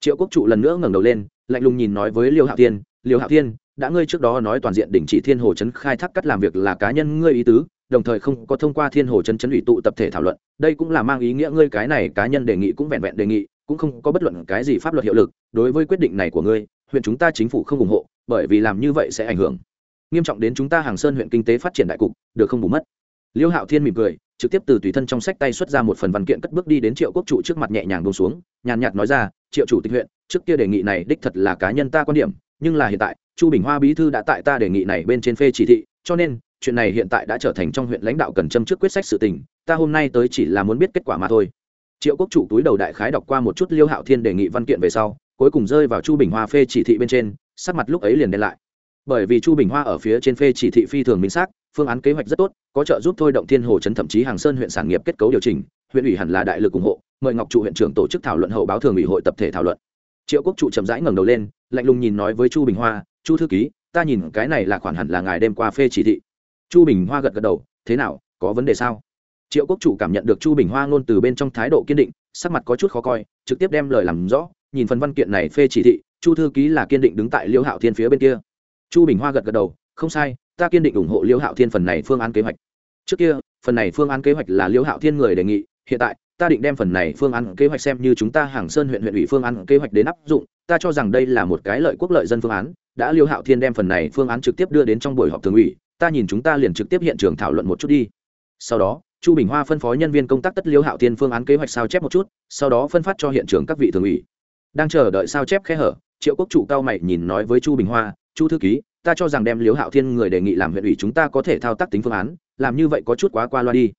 Triệu quốc trụ lần nữa ngẩng đầu lên, lạnh lùng nhìn nói với liêu hạo thiên, liêu hạo thiên đã ngươi trước đó nói toàn diện đình chỉ thiên hồ chấn khai thác cắt làm việc là cá nhân ngươi ý tứ, đồng thời không có thông qua thiên hồ chấn chấn ủy tụ tập thể thảo luận, đây cũng là mang ý nghĩa ngươi cái này cá nhân đề nghị cũng vẹn vẹn đề nghị, cũng không có bất luận cái gì pháp luật hiệu lực, đối với quyết định này của ngươi, huyện chúng ta chính phủ không ủng hộ, bởi vì làm như vậy sẽ ảnh hưởng. Nghiêm trọng đến chúng ta hàng sơn huyện kinh tế phát triển đại cục, được không bù mất. Liêu hạo thiên mỉm cười, trực tiếp từ tùy thân trong sách tay xuất ra một phần văn kiện cất bước đi đến triệu quốc trụ trước mặt nhẹ nhàng bông xuống, nhàn nhạt nói ra, triệu chủ tịch huyện, trước kia đề nghị này đích thật là cá nhân ta quan điểm, nhưng là hiện tại chu bình hoa bí thư đã tại ta đề nghị này bên trên phê chỉ thị, cho nên, chuyện này hiện tại đã trở thành trong huyện lãnh đạo cần châm trước quyết sách sự tình, ta hôm nay tới chỉ là muốn biết kết quả mà thôi. Triệu quốc chủ túi đầu đại khái đọc qua một chút liêu hạo thiên đề nghị văn kiện về sau, cuối cùng rơi vào chu bình hoa phê chỉ thị bên trên, sắc mặt lúc ấy liền đen lại. Bởi vì chu bình hoa ở phía trên phê chỉ thị phi thường minh xác, phương án kế hoạch rất tốt, có trợ giúp thôi động thiên hồ chấn thậm chí hàng sơn huyện sản nghiệp kết cấu điều chỉnh, huyện ủy hẳn là đại lực ủng hộ, mời ngọc trụ huyện trưởng tổ chức thảo luận hậu báo thường ủy hội tập thể thảo luận. Triệu quốc trụ chậm rãi ngẩng đầu lên, lạnh lùng nhìn nói với chu bình hoa chu thư ký, ta nhìn cái này là khoản hẳn là ngài đêm qua phê chỉ thị. Chu bình hoa gật gật đầu, thế nào, có vấn đề sao? Triệu quốc chủ cảm nhận được chu bình hoa ngôn từ bên trong thái độ kiên định, sắc mặt có chút khó coi, trực tiếp đem lời làm rõ, nhìn phần văn kiện này phê chỉ thị, chu thư ký là kiên định đứng tại liêu hạo thiên phía bên kia. Chu bình hoa gật gật đầu, không sai, ta kiên định ủng hộ liêu hạo thiên phần này phương án kế hoạch. Trước kia, phần này phương án kế hoạch là liêu hạo thiên người đề nghị, hiện tại, ta định đem phần này phương án kế hoạch xem như chúng ta hàng sơn huyện huyện ủy phương án kế hoạch đến áp dụng ta cho rằng đây là một cái lợi quốc lợi dân phương án, đã liêu hạo thiên đem phần này phương án trực tiếp đưa đến trong buổi họp thường ủy, ta nhìn chúng ta liền trực tiếp hiện trường thảo luận một chút đi. Sau đó, chu bình hoa phân phó nhân viên công tác tất liêu hạo thiên phương án kế hoạch sao chép một chút, sau đó phân phát cho hiện trường các vị thường ủy. Đang chờ đợi sao chép khe hở, triệu quốc chủ cao mày nhìn nói với chu bình hoa, chu thư ký, ta cho rằng đem liêu hạo thiên người đề nghị làm huyện ủy chúng ta có thể thao tác tính phương án, làm như vậy có chút quá qua loa đi.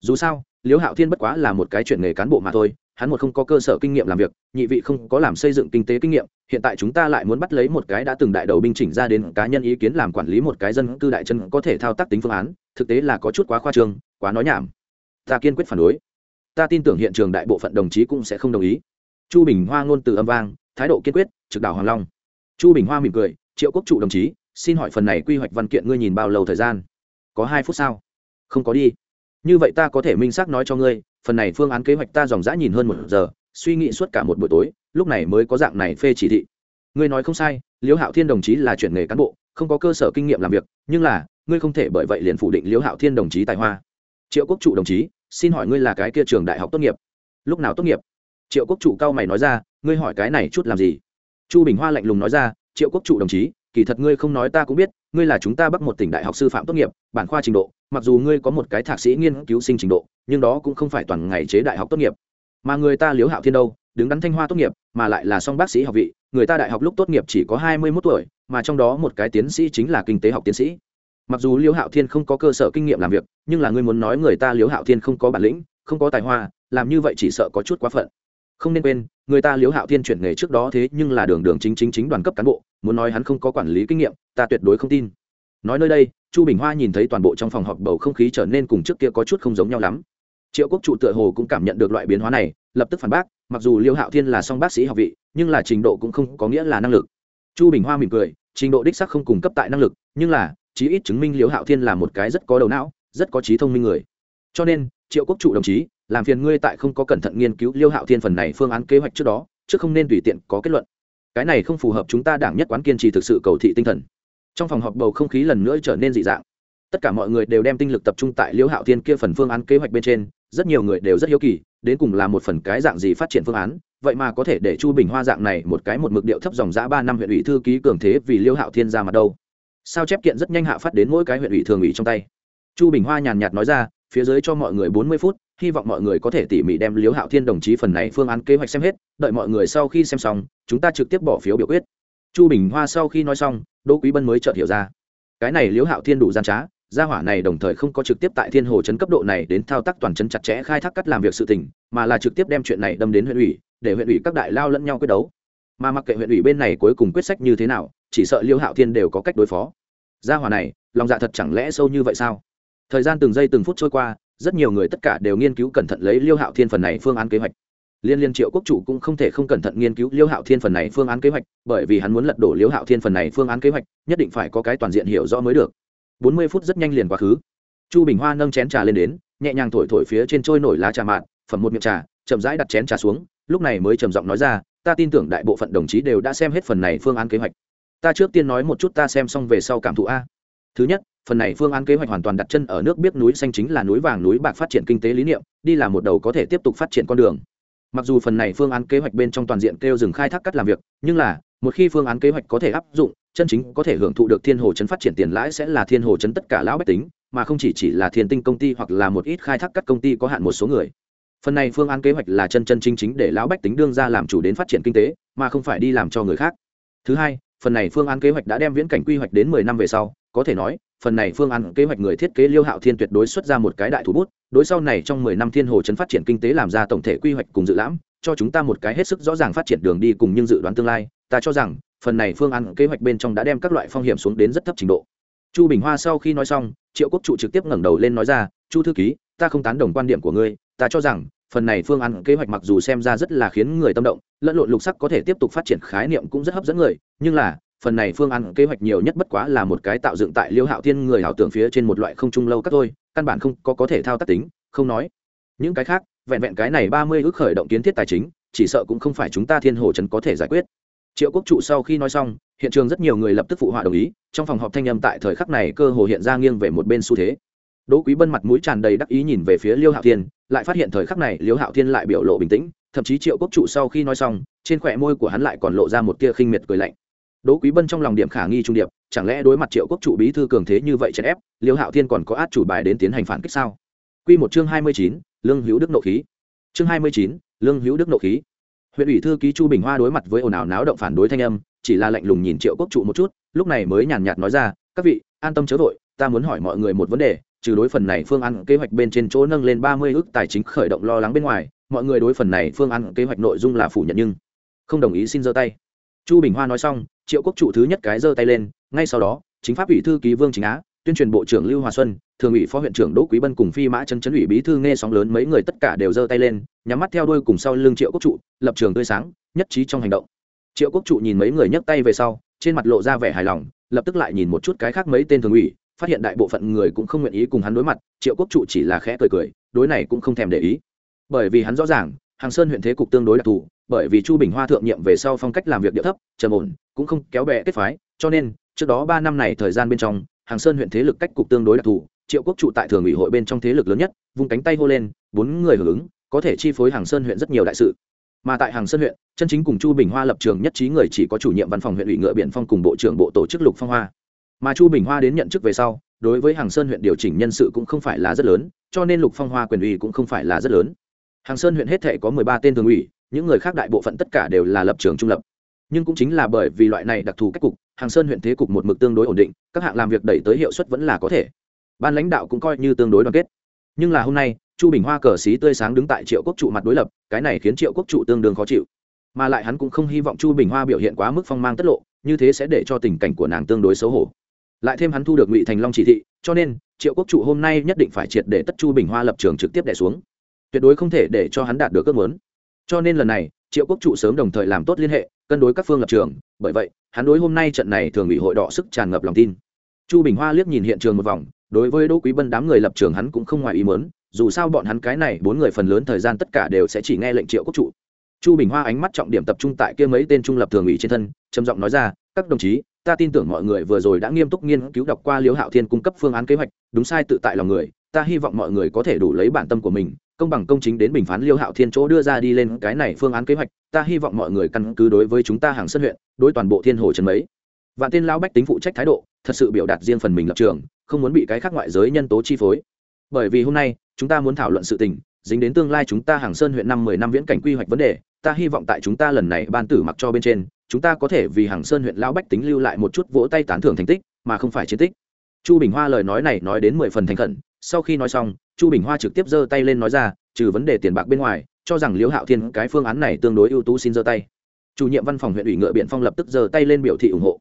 Dù sao, liêu hạo thiên bất quá là một cái chuyện nghề cán bộ mà thôi hắn một không có cơ sở kinh nghiệm làm việc, nhị vị không có làm xây dựng kinh tế kinh nghiệm, hiện tại chúng ta lại muốn bắt lấy một cái đã từng đại đầu binh chỉnh ra đến cá nhân ý kiến làm quản lý một cái dân cư đại chân có thể thao tác tính phương án, thực tế là có chút quá khoa trương, quá nói nhảm. Ta kiên quyết phản đối. Ta tin tưởng hiện trường đại bộ phận đồng chí cũng sẽ không đồng ý. Chu bình hoa ngôn từ âm vang, thái độ kiên quyết, trực đảo hoàng long. Chu bình hoa mỉm cười, triệu quốc trụ đồng chí, xin hỏi phần này quy hoạch văn kiện ngươi nhìn bao lâu thời gian? Có hai phút sao? Không có đi. Như vậy ta có thể minh xác nói cho ngươi phần này phương án kế hoạch ta dòng dã nhìn hơn một giờ, suy nghĩ suốt cả một buổi tối, lúc này mới có dạng này phê chỉ thị. Ngươi nói không sai, liễu hạo thiên đồng chí là chuyển nghề cán bộ, không có cơ sở kinh nghiệm làm việc, nhưng là, ngươi không thể bởi vậy liền phủ định liễu hạo thiên đồng chí tài hoa. Triệu quốc trụ đồng chí, xin hỏi ngươi là cái kia trường đại học tốt nghiệp? Lúc nào tốt nghiệp? Triệu quốc trụ cao mày nói ra, ngươi hỏi cái này chút làm gì? Chu bình hoa lạnh lùng nói ra, triệu quốc trụ đồng chí, kỳ thật ngươi không nói ta cũng biết ngươi là chúng ta bắc một tỉnh đại học sư phạm tốt nghiệp, bản khoa trình độ, mặc dù ngươi có một cái thạc sĩ nghiên cứu sinh trình độ, nhưng đó cũng không phải toàn ngày chế đại học tốt nghiệp. Mà người ta liếu hạo thiên đâu, đứng đắn thanh hoa tốt nghiệp, mà lại là song bác sĩ học vị, người ta đại học lúc tốt nghiệp chỉ có hai mươi mốt tuổi, mà trong đó một cái tiến sĩ chính là kinh tế học tiến sĩ. Mặc dù liêu hạo thiên không có cơ sở kinh nghiệm làm việc, nhưng là ngươi muốn nói người ta liêu hạo thiên không có bản lĩnh, không có tài hoa, làm như vậy chỉ sợ có chút quá phận không nên quên, người ta liếu hạo thiên chuyển nghề trước đó thế nhưng là đường đường chính chính chính đoàn cấp cán bộ, muốn nói hắn không có quản lý kinh nghiệm, ta tuyệt đối không tin. Nói nơi đây, chu bình hoa nhìn thấy toàn bộ trong phòng họp bầu không khí trở nên cùng trước kia có chút không giống nhau lắm. Triệu quốc trụ tựa hồ cũng cảm nhận được loại biến hóa này, lập tức phản bác, mặc dù liêu hạo thiên là song bác sĩ học vị, nhưng là trình độ cũng không có nghĩa là năng lực. Chu bình hoa mỉm cười, trình độ đích sắc không cung cấp tại năng lực, nhưng là, chí ít chứng minh liêu hạo thiên là một cái rất có đầu não, rất có trí thông minh người. Cho nên, triệu quốc trụ đồng chí làm phiền ngươi tại không có cẩn thận nghiên cứu liêu hạo thiên phần này phương án kế hoạch trước đó, chứ không nên tùy tiện có kết luận. Cái này không phù hợp chúng ta đảng nhất quán kiên trì thực sự cầu thị tinh thần. Trong phòng họp bầu không khí lần nữa trở nên dị dạng. Tất cả mọi người đều đem tinh lực tập trung tại liêu hạo thiên kia phần phương án kế hoạch bên trên, rất nhiều người đều rất hiếu kỳ, đến cùng là một phần cái dạng gì phát triển phương án, vậy mà có thể để chu bình hoa dạng này một cái một mực điệu thấp dòng giã ba năm huyện ủy thư ký cường thế vì liêu hạo thiên ra mặt đâu. Sao chép kiện rất nhanh hạ phát đến mỗi cái huyện ủy thường ủy trong tay. Chu bình hoa nhàn nhạt nói ra, phía dưới cho mọi người bốn mươi phút hy vọng mọi người có thể tỉ mỉ đem liếu hạo thiên đồng chí phần này phương án kế hoạch xem hết, đợi mọi người sau khi xem xong, chúng ta trực tiếp bỏ phiếu biểu quyết. Chu bình hoa sau khi nói xong, đỗ quý bân mới chợt hiểu ra. Cái này liếu hạo thiên đủ gian trá, gia hỏa này đồng thời không có trực tiếp tại thiên hồ chấn cấp độ này đến thao tác toàn chân chặt chẽ khai thác cắt làm việc sự tình, mà là trực tiếp đem chuyện này đâm đến huyện ủy, để huyện ủy các đại lao lẫn nhau quyết đấu. Mà mặc kệ huyện ủy bên này cuối cùng quyết sách như thế nào, chỉ sợ liêu hạo thiên đều có cách đối phó. Gia hỏa này, lòng dạ thật chẳng lẽ sâu như vậy sao? Thời gian từng giây từng phút trôi qua rất nhiều người tất cả đều nghiên cứu cẩn thận lấy liêu hạo thiên phần này phương án kế hoạch. Liên liên triệu quốc chủ cũng không thể không cẩn thận nghiên cứu liêu hạo thiên phần này phương án kế hoạch, bởi vì hắn muốn lật đổ liêu hạo thiên phần này phương án kế hoạch, nhất định phải có cái toàn diện hiểu rõ mới được. Bốn mươi phút rất nhanh liền quá khứ. Chu bình hoa nâng chén trà lên đến, nhẹ nhàng thổi thổi phía trên trôi nổi lá trà mạn phẩm một miệng trà, chậm rãi đặt chén trà xuống, lúc này mới trầm giọng nói ra, ta tin tưởng đại bộ phận đồng chí đều đã xem hết phần này phương án kế hoạch. Ta trước tiên nói một chút ta xem xong về sau cảm thụ a thứ nhất, phần này phương án kế hoạch hoàn toàn đặt chân ở nước biết núi xanh chính là núi vàng núi bạc phát triển kinh tế lý niệm, đi là một đầu có thể tiếp tục phát triển con đường. Mặc dù phần này phương án kế hoạch bên trong toàn diện kêu dừng khai thác cắt làm việc, nhưng là, một khi phương án kế hoạch có thể áp dụng, chân chính có thể hưởng thụ được thiên hồ chấn phát triển tiền lãi sẽ là thiên hồ chấn tất cả lão bách tính, mà không chỉ chỉ là thiên tinh công ty hoặc là một ít khai thác các công ty có hạn một số người. Phần này phương án kế hoạch là chân chân chính chính để lão bách tính đương ra làm chủ đến phát triển kinh tế, mà không phải đi làm cho người khác. Thứ hai phần này phương án kế hoạch đã đem viễn cảnh quy hoạch đến mười năm về sau, có thể nói, phần này phương án kế hoạch người thiết kế liêu hạo thiên tuyệt đối xuất ra một cái đại thủ bút, đối sau này trong mười năm thiên hồ chấn phát triển kinh tế làm ra tổng thể quy hoạch cùng dự lãm, cho chúng ta một cái hết sức rõ ràng phát triển đường đi cùng nhưng dự đoán tương lai, ta cho rằng, phần này phương án kế hoạch bên trong đã đem các loại phong hiểm xuống đến rất thấp trình độ. Chu bình hoa sau khi nói xong, triệu quốc trụ trực tiếp ngẩng đầu lên nói ra, chu thư ký, ta không tán đồng quan điểm của ngươi, ta cho rằng phần này phương án kế hoạch mặc dù xem ra rất là khiến người tâm động, lẫn lộn lục sắc có thể tiếp tục phát triển khái niệm cũng rất hấp dẫn người, nhưng là, phần này phương án kế hoạch nhiều nhất bất quá là một cái tạo dựng tại liêu hạo thiên người hảo tưởng phía trên một loại không trung lâu các thôi, căn bản không có có thể thao tác tính, không nói. Những cái khác, vẹn vẹn cái này ba mươi ước khởi động kiến thiết tài chính, chỉ sợ cũng không phải chúng ta thiên hồ trấn có thể giải quyết. Triệu quốc trụ sau khi nói xong, hiện trường rất nhiều người lập tức phụ họa đồng ý, trong phòng họp thanh âm tại thời khắc này cơ hồ hiện ra nghiêng về một bên xu thế. Đỗ quý bân mặt mũi tràn đầy đắc ý nhìn về phía liêu hạo thiên lại phát hiện thời khắc này Liễu hạo thiên lại biểu lộ bình tĩnh, thậm chí triệu quốc trụ sau khi nói xong, trên khỏe môi của hắn lại còn lộ ra một tia khinh miệt cười lạnh. Đỗ quý bân trong lòng điểm khả nghi trung điệp, chẳng lẽ đối mặt triệu quốc trụ bí thư cường thế như vậy chèn ép Liễu hạo thiên còn có át chủ bài đến tiến hành phản kích sao? Q một chương hai mươi chín, lương hữu đức nộ khí. Chương hai mươi chín, lương hữu đức nộ khí. Huyện ủy thư ký chu bình hoa đối mặt với ồn ào náo động phản đối thanh âm, chỉ là lạnh lùng nhìn triệu quốc trụ một chút, lúc này mới nhàn nhạt nói ra, các vị, an tâm chớ vội, ta muốn hỏi mọi người một vấn đề trừ đối phần này phương án kế hoạch bên trên chỗ nâng lên ba mươi ước tài chính khởi động lo lắng bên ngoài, mọi người đối phần này phương án kế hoạch nội dung là phủ nhận nhưng không đồng ý xin giơ tay. Chu bình hoa nói xong, triệu quốc trụ thứ nhất cái giơ tay lên, ngay sau đó, chính pháp ủy thư ký vương chính á, tuyên truyền bộ trưởng lưu hòa xuân, thường ủy phó huyện trưởng đỗ quý bân cùng phi mã chân chấn ủy bí thư nghe sóng lớn mấy người tất cả đều giơ tay lên, nhắm mắt theo đuôi cùng sau lưng triệu quốc trụ, lập trường tươi sáng, nhất trí trong hành động. Triệu quốc trụ nhìn mấy người nhấc tay về sau, trên mặt lộ ra vẻ hài lòng, lập tức lại nhìn một chút cái khác mấy tên thường ủy phát hiện đại bộ phận người cũng không nguyện ý cùng hắn đối mặt, triệu quốc trụ chỉ là khẽ cười cười, đối này cũng không thèm để ý. Bởi vì hắn rõ ràng, hàng sơn huyện thế cục tương đối đặc thù, bởi vì chu bình hoa thượng nhiệm về sau phong cách làm việc địa thấp, trầm ổn, cũng không kéo bè kết phái, cho nên, trước đó ba năm này thời gian bên trong, hàng sơn huyện thế lực cách cục tương đối đặc thù, triệu quốc trụ tại thường ủy hội bên trong thế lực lớn nhất, vung cánh tay hô lên, bốn người hưởng ứng, có thể chi phối hàng sơn huyện rất nhiều đại sự. Mà tại hàng sơn huyện, chân chính cùng chu bình hoa lập trường nhất trí người chỉ có chủ nhiệm văn phòng huyện ủy ngựa biển phong cùng bộ trưởng bộ tổ chức lục phong hoa mà chu bình hoa đến nhận chức về sau, đối với hàng sơn huyện điều chỉnh nhân sự cũng không phải là rất lớn, cho nên lục phong hoa quyền ủy cũng không phải là rất lớn. Hàng sơn huyện hết thể có mười ba tên thường ủy, những người khác đại bộ phận tất cả đều là lập trường trung lập. Nhưng cũng chính là bởi vì loại này đặc thù cách cục, hàng sơn huyện thế cục một mực tương đối ổn định, các hạng làm việc đẩy tới hiệu suất vẫn là có thể. Ban lãnh đạo cũng coi như tương đối đoàn kết. Nhưng là hôm nay, chu bình hoa cờ xí tươi sáng đứng tại triệu quốc trụ mặt đối lập, cái này khiến triệu quốc trụ tương đương khó chịu. Mà lại hắn cũng không hy vọng chu bình hoa biểu hiện quá mức phong mang tất lộ, như thế sẽ để cho tình cảnh của nàng tương đối xấu hổ lại thêm hắn thu được ngụy thành long chỉ thị, cho nên, triệu quốc trụ hôm nay nhất định phải triệt để tất chu bình hoa lập trường trực tiếp đẻ xuống. Tuyệt đối không thể để cho hắn đạt được ước muốn. Cho nên lần này, triệu quốc trụ sớm đồng thời làm tốt liên hệ, cân đối các phương lập trường, bởi vậy, hắn đối hôm nay trận này thường bị hội đỏ sức tràn ngập lòng tin. Chu bình hoa liếc nhìn hiện trường một vòng, đối với đỗ quý bân đám người lập trường hắn cũng không ngoài ý mớn dù sao bọn hắn cái này bốn người phần lớn thời gian tất cả đều sẽ chỉ nghe lệnh triệu quốc trụ. Chu bình hoa ánh mắt trọng điểm tập trung tại kia mấy tên trung lập thường ủy trên thân, trầm giọng nói ra, các đồng chí ta tin tưởng mọi người vừa rồi đã nghiêm túc nghiên cứu đọc qua liễu hạo thiên cung cấp phương án kế hoạch, đúng sai tự tại lòng người, ta hy vọng mọi người có thể đủ lấy bản tâm của mình, công bằng công chính đến bình phán liêu hạo thiên chỗ đưa ra đi lên cái này phương án kế hoạch, ta hy vọng mọi người căn cứ đối với chúng ta hàng sân huyện, đối toàn bộ thiên hồ trần mấy. Vạn tên lão bách tính phụ trách thái độ, thật sự biểu đạt riêng phần mình lập trường, không muốn bị cái khác ngoại giới nhân tố chi phối. Bởi vì hôm nay, chúng ta muốn thảo luận sự tình, dính đến tương lai chúng ta hàng sơn huyện năm mười năm viễn cảnh quy hoạch vấn đề, ta hy vọng tại chúng ta lần này ban tử mặc cho bên trên chúng ta có thể vì hàng sơn huyện lão bách tính lưu lại một chút vỗ tay tán thưởng thành tích, mà không phải chiến tích. Chu bình hoa lời nói này nói đến mười phần thành khẩn, sau khi nói xong, chu bình hoa trực tiếp giơ tay lên nói ra, trừ vấn đề tiền bạc bên ngoài, cho rằng liễu hạo thiên cái phương án này tương đối ưu tú xin giơ tay. Chủ nhiệm văn phòng huyện ủy ngựa biện phong lập tức giơ tay lên biểu thị ủng hộ.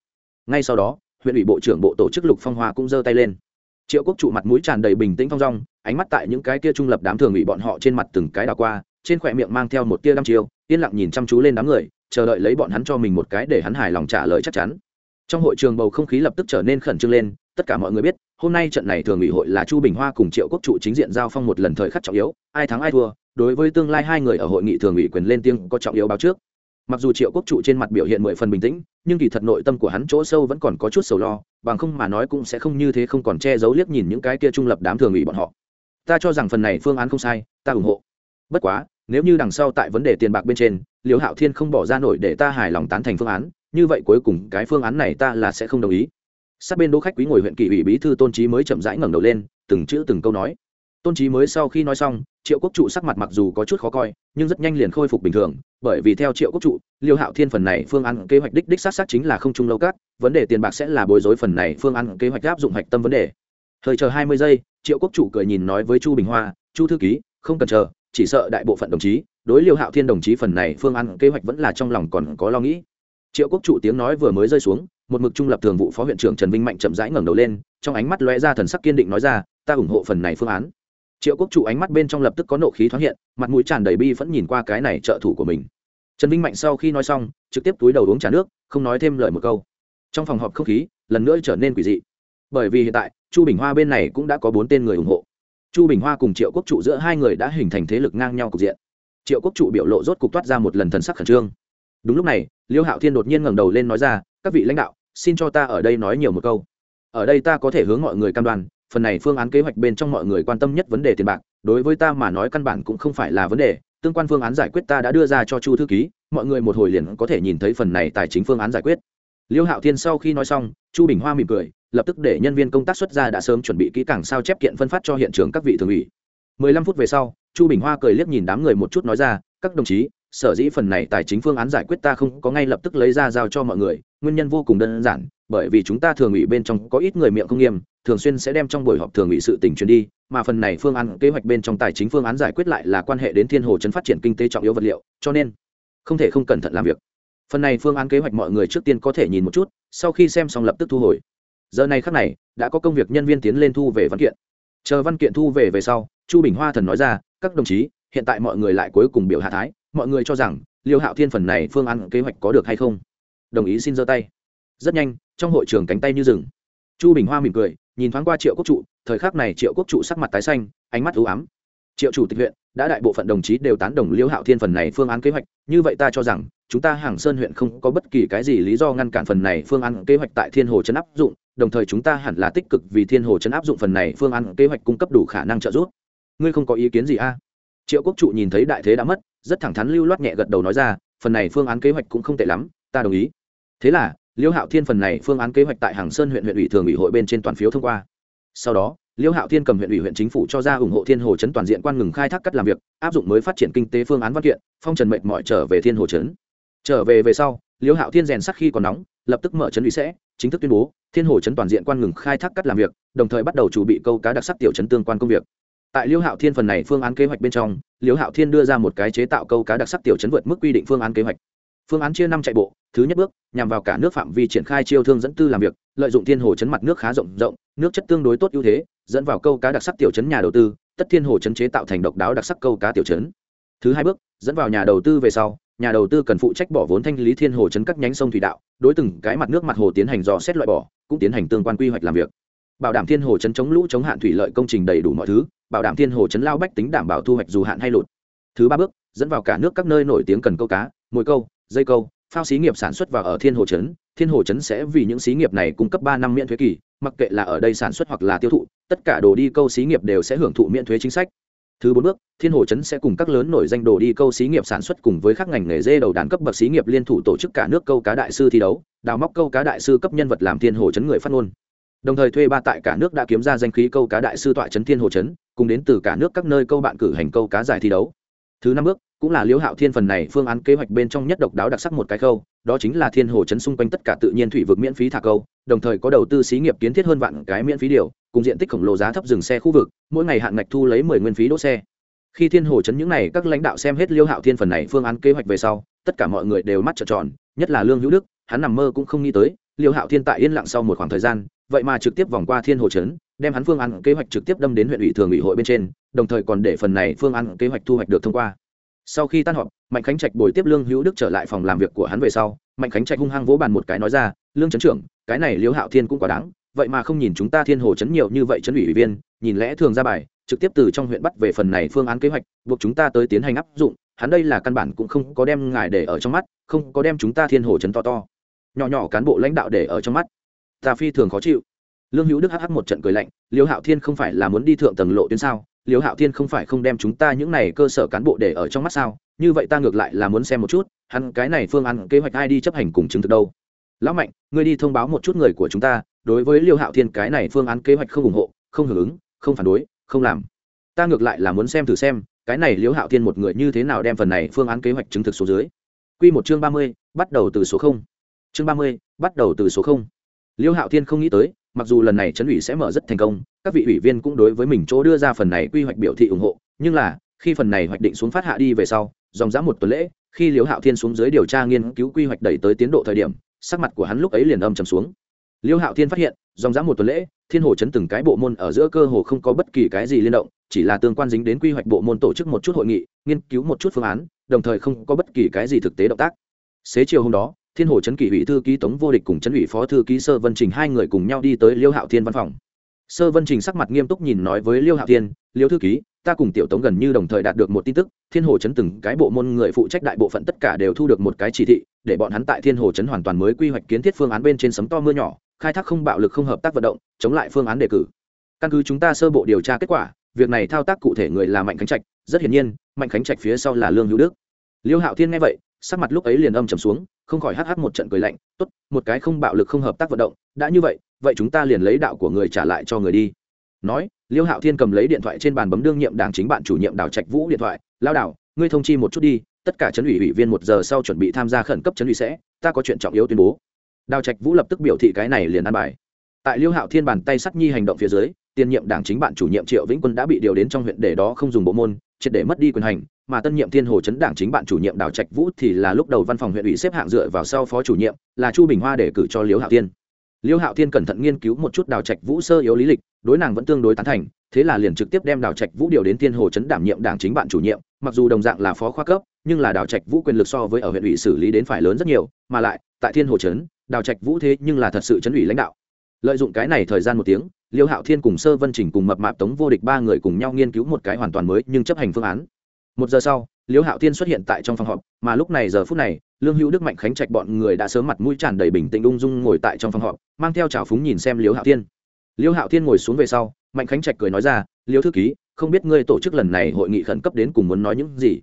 Ngay sau đó, huyện ủy bộ trưởng bộ tổ chức lục phong hoa cũng giơ tay lên. Triệu quốc trụ mặt mũi tràn đầy bình tĩnh phong rong ánh mắt tại những cái kia trung lập đám thường ủy bọn họ trên mặt từng cái đào qua, trên khỏe miệng mang theo một tia đăm chiêu yên lặng nhìn chăm chú lên đám người, chờ đợi lấy bọn hắn cho mình một cái để hắn hài lòng trả lời chắc chắn. Trong hội trường bầu không khí lập tức trở nên khẩn trương lên, tất cả mọi người biết, hôm nay trận này thường ủy hội là chu bình hoa cùng triệu quốc trụ chính diện giao phong một lần thời khắc trọng yếu, ai thắng ai thua, đối với tương lai hai người ở hội nghị thường ủy quyền lên tiếng có trọng yếu báo trước. Mặc dù triệu quốc trụ trên mặt biểu hiện mười phần bình tĩnh, nhưng kỳ thật nội tâm của hắn chỗ sâu vẫn còn có chút sầu lo, bằng không mà nói cũng sẽ không như thế không còn che giấu liếc nhìn những cái kia trung lập đám thường ủy bọn họ. Ta cho rằng phần này phương án không sai, ta ủng hộ. Bất quá nếu như đằng sau tại vấn đề tiền bạc bên trên, liễu hạo thiên không bỏ ra nổi để ta hài lòng tán thành phương án, như vậy cuối cùng cái phương án này ta là sẽ không đồng ý. Sát bên đỗ khách quý ngồi huyện kỷ ủy bí thư tôn trí mới chậm rãi ngẩng đầu lên, từng chữ từng câu nói. Tôn trí mới sau khi nói xong, triệu quốc trụ sắc mặt mặc dù có chút khó coi, nhưng rất nhanh liền khôi phục bình thường, bởi vì theo triệu quốc trụ liêu hạo thiên phần này phương án kế hoạch đích đích sát sát chính là không trung lâu cát vấn đề tiền bạc sẽ là bối rối phần này phương án kế hoạch áp dụng hạch tâm vấn đề. Thời chờ hai mươi giây, triệu quốc trụ cười nhìn nói với chu bình hoa, chu thư ký, không cần chờ chỉ sợ đại bộ phận đồng chí, đối liêu hạo thiên đồng chí phần này phương án kế hoạch vẫn là trong lòng còn có lo nghĩ. Triệu quốc trụ tiếng nói vừa mới rơi xuống, một mực trung lập thường vụ phó huyện trưởng trần vinh mạnh chậm rãi ngẩng đầu lên, trong ánh mắt lóe ra thần sắc kiên định nói ra, ta ủng hộ phần này phương án. Triệu quốc trụ ánh mắt bên trong lập tức có nộ khí thoáng hiện, mặt mũi tràn đầy bi vẫn nhìn qua cái này trợ thủ của mình. Trần vinh mạnh sau khi nói xong, trực tiếp túi đầu uống trà nước, không nói thêm lời một câu. Trong phòng họp không khí, lần nữa trở nên quỷ dị. Bởi vì hiện tại, chu bình hoa bên này cũng đã có bốn tên người ủng hộ chu bình hoa cùng triệu quốc trụ giữa hai người đã hình thành thế lực ngang nhau cục diện. Triệu quốc trụ biểu lộ rốt cục toát ra một lần thần sắc khẩn trương. Đúng lúc này, liêu hạo thiên đột nhiên ngẩng đầu lên nói ra, các vị lãnh đạo, xin cho ta ở đây nói nhiều một câu. Ở đây ta có thể hướng mọi người cam đoan, phần này phương án kế hoạch bên trong mọi người quan tâm nhất vấn đề tiền bạc, đối với ta mà nói căn bản cũng không phải là vấn đề. Tương quan phương án giải quyết ta đã đưa ra cho chu thư ký, mọi người một hồi liền có thể nhìn thấy phần này tài chính phương án giải quyết. Liêu hạo thiên sau khi nói xong, chu bình hoa mỉm cười lập tức để nhân viên công tác xuất ra đã sớm chuẩn bị kỹ càng sao chép kiện phân phát cho hiện trường các vị thường ủy. Mười lăm phút về sau, chu bình hoa cười liếc nhìn đám người một chút nói ra, các đồng chí, sở dĩ phần này tài chính phương án giải quyết ta không có ngay lập tức lấy ra giao cho mọi người, nguyên nhân vô cùng đơn giản, bởi vì chúng ta thường ủy bên trong có ít người miệng không nghiêm, thường xuyên sẽ đem trong buổi họp thường ủy sự tình truyền đi, mà phần này phương án, kế hoạch bên trong tài chính phương án giải quyết lại là quan hệ đến thiên hồ chấn phát triển kinh tế trọng yếu vật liệu, cho nên không thể không cẩn thận làm việc. Phần này phương án kế hoạch mọi người trước tiên có thể nhìn một chút, sau khi xem xong lập tức thu hồi giờ này khắc này, đã có công việc nhân viên tiến lên thu về văn kiện. Chờ văn kiện thu về về sau, chu bình hoa thần nói ra, các đồng chí, hiện tại mọi người lại cuối cùng biểu hạ thái, mọi người cho rằng liêu hạo thiên phần này phương án kế hoạch có được hay không? Đồng ý xin giơ tay. Rất nhanh, trong hội trường cánh tay như rừng. Chu bình hoa mỉm cười, nhìn thoáng qua triệu quốc trụ, thời khắc này triệu quốc trụ sắc mặt tái xanh, ánh mắt ưu ám. Triệu chủ tịch huyện, đã đại bộ phận đồng chí đều tán đồng liêu hạo thiên phần này phương án kế hoạch, như vậy ta cho rằng chúng ta hàng sơn huyện không có bất kỳ cái gì lý do ngăn cản phần này phương án kế hoạch tại thiên hồ trấn áp dụng, đồng thời chúng ta hẳn là tích cực vì thiên hồ trấn áp dụng phần này phương án kế hoạch cung cấp đủ khả năng trợ giúp. Ngươi không có ý kiến gì a triệu quốc trụ nhìn thấy đại thế đã mất, rất thẳng thắn lưu loát nhẹ gật đầu nói ra, phần này phương án kế hoạch cũng không tệ lắm, ta đồng ý. Thế là, liêu hạo thiên phần này phương án kế hoạch tại hàng sơn huyện huyện ủy thường ủy hội bên trên toàn phiếu thông qua. Sau đó, liêu hạo thiên cầm huyện ủy huyện chính phủ cho ra ủng hộ thiên hồ chấn toàn diện quan ngừng khai thác cắt làm việc, áp dụng mới phát triển kinh tế phương án văn kiện, phong trần mệnh mọi trở về thiên hồ chấn trở về về sau liêu hạo thiên rèn sắc khi còn nóng, lập tức mở trấn ủy sẽ, chính thức tuyên bố, thiên hồ trấn toàn diện quan ngừng khai thác cắt làm việc, đồng thời bắt đầu chuẩn bị câu cá đặc sắc tiểu trấn tương quan công việc. Tại liêu hạo thiên phần này phương án kế hoạch bên trong liêu hạo thiên đưa ra một cái chế tạo câu cá đặc sắc tiểu trấn vượt mức quy định phương án kế hoạch. Phương án chia năm chạy bộ, thứ nhất bước, nhằm vào cả nước phạm vi triển khai chiêu thương dẫn tư làm việc, lợi dụng thiên hồ chấn mặt nước khá rộng rộng, nước chất tương đối tốt ưu thế, dẫn vào câu cá đặc sắc tiểu chấn nhà đầu tư, tất thiên hồ chấn chế tạo thành độc đáo đặc sắc câu cá tiểu chấn thứ hai bước, dẫn vào nhà đầu tư về sau nhà đầu tư cần phụ trách bỏ vốn thanh lý thiên hồ chấn các nhánh sông thủy đạo, đối từng cái mặt nước mặt hồ tiến hành dò xét loại bỏ, cũng tiến hành tương quan quy hoạch làm việc. Bảo đảm thiên hồ chấn chống lũ chống hạn thủy lợi công trình đầy đủ mọi thứ, bảo đảm thiên hồ chấn lao bách tính đảm bảo thu hoạch dù hạn hay lụt. Thứ ba bước, dẫn vào cả nước các nơi nổi tiếng cần câu cá, mồi câu, dây câu, phao xí nghiệp sản xuất và ở thiên hồ chấn. Thiên hồ chấn sẽ vì những xí nghiệp này cung cấp ba năm miễn thuế kỳ, mặc kệ là ở đây sản xuất hoặc là tiêu thụ, tất cả đồ đi câu xí nghiệp đều sẽ hưởng thụ miễn thuế chính sách thứ bốn bước, thiên hồ chấn sẽ cùng các lớn nổi danh đồ đi câu xí nghiệp sản xuất cùng với các ngành nghề dê đầu đàn cấp bậc xí nghiệp liên thủ tổ chức cả nước câu cá đại sư thi đấu, đào móc câu cá đại sư cấp nhân vật làm thiên hồ chấn người phát ngôn. Đồng thời thuê ba tại cả nước đã kiếm ra danh khí câu cá đại sư tọa chấn thiên hồ chấn, cùng đến từ cả nước các nơi câu bạn cử hành câu cá giải thi đấu. Thứ năm bước, cũng là liễu hạo thiên phần này phương án kế hoạch bên trong nhất độc đáo đặc sắc một cái câu đó chính là thiên hồ chấn xung quanh tất cả tự nhiên thủy vực miễn phí thả câu, đồng thời có đầu tư xí nghiệp kiến thiết hơn vạn cái miễn phí điều cùng diện tích khổng lồ giá thấp dừng xe khu vực, mỗi ngày hạn ngạch thu lấy mười nguyên phí đỗ xe. Khi thiên hồ chấn những này các lãnh đạo xem hết liêu hạo thiên phần này phương án kế hoạch về sau, tất cả mọi người đều mắt trợn tròn, nhất là lương hữu đức, hắn nằm mơ cũng không nghĩ tới, liêu hạo thiên tại yên lặng sau một khoảng thời gian, vậy mà trực tiếp vòng qua thiên hồ chấn đem hắn phương án kế hoạch trực tiếp đâm đến huyện ủy thường ủy hội bên trên, đồng thời còn để phần này phương án kế hoạch thu hoạch được thông qua. Sau khi tan họp, mạnh khánh trạch bồi tiếp lương hữu đức trở lại phòng làm việc của hắn về sau, mạnh khánh trạch hung hăng vỗ bàn một cái nói ra, lương trấn trưởng, cái này liêu hạo thiên cũng quá đáng vậy mà không nhìn chúng ta thiên hồ chấn nhiều như vậy chấn ủy ủy viên, nhìn lẽ thường ra bài, trực tiếp từ trong huyện bắt về phần này phương án kế hoạch, buộc chúng ta tới tiến hành áp dụng, hắn đây là căn bản cũng không có đem ngài để ở trong mắt, không có đem chúng ta thiên hồ chấn to to. Nhỏ nhỏ cán bộ lãnh đạo để ở trong mắt. Ta phi thường khó chịu. Lương hữu đức hh một trận cười lạnh, liêu hạo thiên không phải là muốn đi thượng tầng lộ tuyến sao? Liêu hạo thiên không phải không đem chúng ta những này cơ sở cán bộ để ở trong mắt sao? Như vậy ta ngược lại là muốn xem một chút, hắn cái này phương án kế hoạch ai đi chấp hành cùng chứng thực đâu? Lão mạnh, ngươi đi thông báo một chút người của chúng ta đối với liêu hạo thiên cái này phương án kế hoạch không ủng hộ, không hưởng ứng, không phản đối, không làm. Ta ngược lại là muốn xem thử xem, cái này liêu hạo thiên một người như thế nào đem phần này phương án kế hoạch chứng thực số dưới. Q một chương ba mươi, bắt đầu từ số không. Chương ba mươi, bắt đầu từ số không. Liêu hạo thiên không nghĩ tới, mặc dù lần này chấn ủy sẽ mở rất thành công, các vị ủy viên cũng đối với mình chỗ đưa ra phần này quy hoạch biểu thị ủng hộ, nhưng là, khi phần này hoạch định xuống phát hạ đi về sau, dòng dã một tuần lễ, khi liễu hạo thiên xuống dưới điều tra nghiên cứu quy hoạch đẩy tới tiến độ thời điểm, sắc mặt của hắn lúc ấy liền âm trầm xuống. Liêu hạo thiên phát hiện, dòng dã một tuần lễ, thiên hồ chấn từng cái bộ môn ở giữa cơ hồ không có bất kỳ cái gì liên động, chỉ là tương quan dính đến quy hoạch bộ môn tổ chức một chút hội nghị, nghiên cứu một chút phương án, đồng thời không có bất kỳ cái gì thực tế động tác. Xế chiều hôm đó, thiên hồ chấn kỷ ủy thư ký tống vô địch cùng chấn ủy phó thư ký sơ vân trình hai người cùng nhau đi tới liêu hạo thiên văn phòng. Sơ vân trình sắc mặt nghiêm túc nhìn nói với liêu hạo thiên, liêu thư ký, ta cùng tiểu tống gần như đồng thời đạt được một tin tức, thiên hồ chấn từng cái bộ môn người phụ trách đại bộ phận tất cả đều thu được một cái chỉ thị, để bọn hắn tại thiên hồ chấn hoàn toàn mới quy hoạch kiến thiết phương án bên trên sấm to mưa nhỏ khai thác không bạo lực không hợp tác vận động, chống lại phương án đề cử. Căn cứ chúng ta sơ bộ điều tra kết quả, việc này thao tác cụ thể người là mạnh khánh trạch, rất hiển nhiên, mạnh khánh trạch phía sau là lương hữu đức. Liêu hạo thiên nghe vậy, sắc mặt lúc ấy liền âm trầm xuống, không khỏi hh một trận cười lạnh, tốt, một cái không bạo lực không hợp tác vận động, đã như vậy vậy chúng ta liền lấy đạo của người trả lại cho người đi. Nói, liêu hạo thiên cầm lấy điện thoại trên bàn bấm đương nhiệm đảng chính bạn chủ nhiệm đào trạch vũ điện thoại, lao đảo ngươi thông chi một chút đi, tất cả chấn ủy ủy viên một giờ sau chuẩn bị tham gia khẩn cấp chấn ủy sẽ, ta có chuyện trọng yếu tuyên bố đào trạch vũ lập tức biểu thị cái này liền ăn bài. Tại liêu hạo thiên bàn tay sắt nhi hành động phía dưới, tiền nhiệm đảng chính bạn chủ nhiệm triệu vĩnh quân đã bị điều đến trong huyện để đó không dùng bộ môn, triệt để mất đi quyền hành, mà tân nhiệm thiên hồ chấn đảng chính bạn chủ nhiệm đào trạch vũ thì là lúc đầu văn phòng huyện ủy xếp hạng dựa vào sau phó chủ nhiệm, là chu bình hoa để cử cho liêu hạo thiên. Liêu hạo thiên cẩn thận nghiên cứu một chút đào trạch vũ sơ yếu lý lịch, đối nàng vẫn tương đối tán thành, thế là liền trực tiếp đem đào trạch vũ điều đến thiên hồ chấn đảm nhiệm đảng chính bạn chủ nhiệm, mặc dù đồng dạng là phó khoa cấp, nhưng là đào trạch vũ quyền lực so với ở huyện ủy xử lý đến phải lớn rất nhiều, mà lại, tại thiên hồ chấn đào trạch vũ thế nhưng là thật sự chấn ủy lãnh đạo. Lợi dụng cái này thời gian một tiếng, liêu hạo thiên cùng sơ vân trình cùng mập mạp tống vô địch ba người cùng nhau nghiên cứu một cái hoàn toàn mới nhưng chấp hành phương án. Một giờ sau, liêu hạo thiên xuất hiện tại trong phòng họp, mà lúc này giờ phút này, lương hữu đức mạnh khánh trạch bọn người đã sớm mặt mũi tràn đầy bình tĩnh ung dung ngồi tại trong phòng họp, mang theo trào phúng nhìn xem liêu hạo thiên. Liêu hạo thiên ngồi xuống về sau, mạnh khánh trạch cười nói ra, liêu thư ký, không biết ngươi tổ chức lần này hội nghị khẩn cấp đến cùng muốn nói những gì?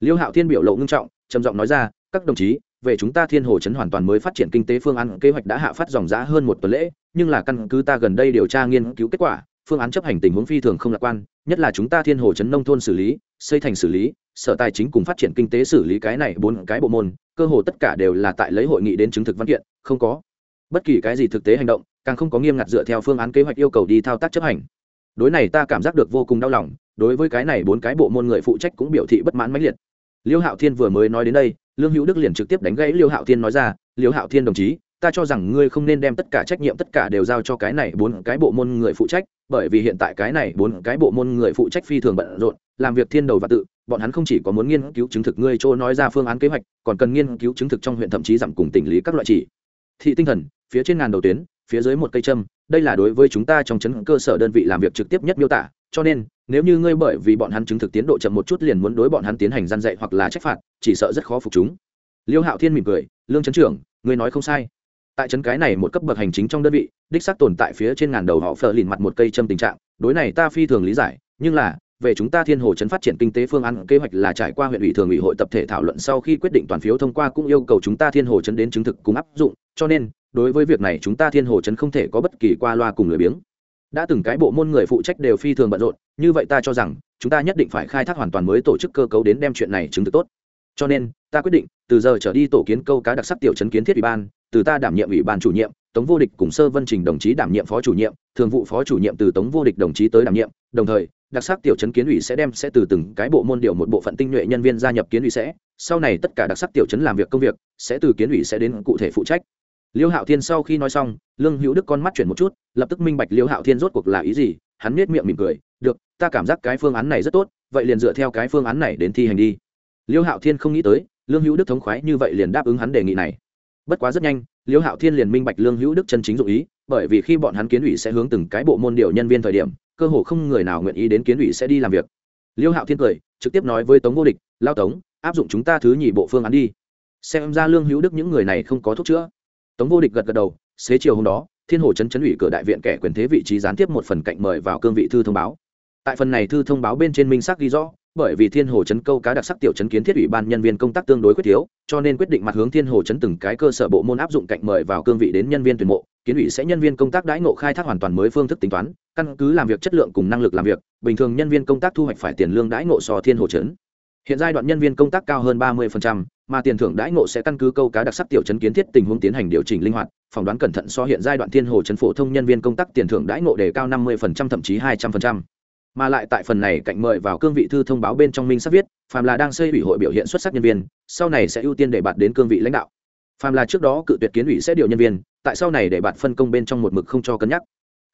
Liêu hạo thiên biểu lộ ngưng trọng, trầm giọng nói ra, các đồng chí về chúng ta thiên hồ chấn hoàn toàn mới phát triển kinh tế phương án, kế hoạch đã hạ phát dòng giá hơn một tuần lễ, nhưng là căn cứ ta gần đây điều tra nghiên cứu kết quả, phương án chấp hành tình huống phi thường không lạc quan, nhất là chúng ta thiên hồ chấn nông thôn xử lý, xây thành xử lý, sở tài chính cùng phát triển kinh tế xử lý cái này bốn cái bộ môn, cơ hồ tất cả đều là tại lấy hội nghị đến chứng thực văn kiện, không có bất kỳ cái gì thực tế hành động, càng không có nghiêm ngặt dựa theo phương án kế hoạch yêu cầu đi thao tác chấp hành. Đối này ta cảm giác được vô cùng đau lòng, đối với cái này bốn cái bộ môn người phụ trách cũng biểu thị bất mãn mãnh liệt. Liêu hạo thiên vừa mới nói đến đây lương hữu đức liền trực tiếp đánh gãy liêu hạo thiên nói ra, liêu hạo thiên đồng chí, ta cho rằng ngươi không nên đem tất cả trách nhiệm tất cả đều giao cho cái này bốn cái bộ môn người phụ trách, bởi vì hiện tại cái này bốn cái bộ môn người phụ trách phi thường bận rộn, làm việc thiên đầu và tự, bọn hắn không chỉ có muốn nghiên cứu chứng thực ngươi chỗ nói ra phương án kế hoạch, còn cần nghiên cứu chứng thực trong huyện thậm chí giảm cùng tỉnh lý các loại chỉ. Thị tinh thần, phía trên ngàn đầu tuyến, phía dưới một cây châm, đây là đối với chúng ta trong chấn cơ sở đơn vị làm việc trực tiếp nhất miêu tả cho nên, nếu như ngươi bởi vì bọn hắn chứng thực tiến độ chậm một chút liền muốn đối bọn hắn tiến hành gian dạy hoặc là trách phạt, chỉ sợ rất khó phục chúng. Liêu hạo thiên mỉm cười, lương chấn trưởng, ngươi nói không sai. Tại trấn cái này một cấp bậc hành chính trong đơn vị, đích xác tồn tại phía trên ngàn đầu họ phờ lìn mặt một cây châm tình trạng, đối này ta phi thường lý giải, nhưng là, về chúng ta thiên hồ chấn phát triển kinh tế phương án, kế hoạch là trải qua huyện ủy thường ủy hội tập thể thảo luận sau khi quyết định toàn phiếu thông qua cũng yêu cầu chúng ta thiên hồ chấn đến chứng thực cùng áp dụng, cho nên, đối với việc này chúng ta thiên hồ chấn không thể có bất kỳ qua loa cùng lười biếng đã từng cái bộ môn người phụ trách đều phi thường bận rộn, như vậy ta cho rằng, chúng ta nhất định phải khai thác hoàn toàn mới tổ chức cơ cấu đến đem chuyện này chứng thực tốt. Cho nên, ta quyết định, từ giờ trở đi tổ kiến câu cá đặc sắc tiểu chấn kiến thiết ủy ban, từ ta đảm nhiệm ủy ban chủ nhiệm, tống vô địch cùng sơ vân trình đồng chí đảm nhiệm phó chủ nhiệm, thường vụ phó chủ nhiệm từ tống vô địch đồng chí tới đảm nhiệm, đồng thời, đặc sắc tiểu chấn kiến ủy sẽ đem, sẽ từ từng cái bộ môn điều một bộ phận tinh nhuệ nhân viên gia nhập kiến ủy sẽ, sau này tất cả đặc sắc tiểu chấn làm việc công việc, sẽ từ kiến ủy sẽ đến cụ thể phụ trách liêu hạo thiên sau khi nói xong, lương hữu đức con mắt chuyển một chút, lập tức minh bạch liêu hạo thiên rốt cuộc là ý gì, hắn nết miệng mỉm cười, được, ta cảm giác cái phương án này rất tốt, vậy liền dựa theo cái phương án này đến thi hành đi. Liêu hạo thiên không nghĩ tới, lương hữu đức thống khoái như vậy liền đáp ứng hắn đề nghị này. Bất quá rất nhanh, liêu hạo thiên liền minh bạch lương hữu đức chân chính dụ ý, bởi vì khi bọn hắn kiến ủy sẽ hướng từng cái bộ môn điều nhân viên thời điểm, cơ hồ không người nào nguyện ý đến kiến ủy sẽ đi làm việc. Liêu hạo thiên cười, trực tiếp nói với tống vô địch, lao tống, áp dụng chúng ta thứ nhị bộ phương án đi. Xem ra lương hữu đức những người này không có thuốc chữa tống vô địch gật gật đầu, xế chiều hôm đó, thiên hồ chấn chấn ủy cửa đại viện kẻ quyền thế vị trí gián tiếp một phần cạnh mời vào cương vị thư thông báo. Tại phần này thư thông báo bên trên minh xác ghi rõ, bởi vì thiên hồ chấn câu cá đặc sắc tiểu chấn kiến thiết ủy ban nhân viên công tác tương đối quyết thiếu cho nên quyết định mặt hướng thiên hồ chấn từng cái cơ sở bộ môn áp dụng cạnh mời vào cương vị đến nhân viên tuyển mộ, kiến ủy sẽ nhân viên công tác đãi ngộ khai thác hoàn toàn mới phương thức tính toán, căn cứ làm việc chất lượng cùng năng lực làm việc, bình thường nhân viên công tác thu hoạch phải tiền lương đãi ngộ so thiên hồ chấn hiện giai đoạn nhân viên công tác cao hơn ba 30%, mà tiền thưởng đãi ngộ sẽ căn cứ câu cá đặc sắc tiểu chấn kiến thiết tình huống tiến hành điều chỉnh linh hoạt phỏng đoán cẩn thận so hiện giai đoạn thiên hồ chấn phổ thông nhân viên công tác tiền thưởng đãi ngộ đề cao năm 50% thậm chí hai trăm 200% mà lại tại phần này cạnh mời vào cương vị thư thông báo bên trong minh sắp viết phàm là đang xây ủy hội biểu hiện xuất sắc nhân viên sau này sẽ ưu tiên để bạt đến cương vị lãnh đạo. Phàm là trước đó cự tuyệt kiến ủy sẽ điều nhân viên tại sau này để bạt phân công bên trong một mực không cho cân nhắc.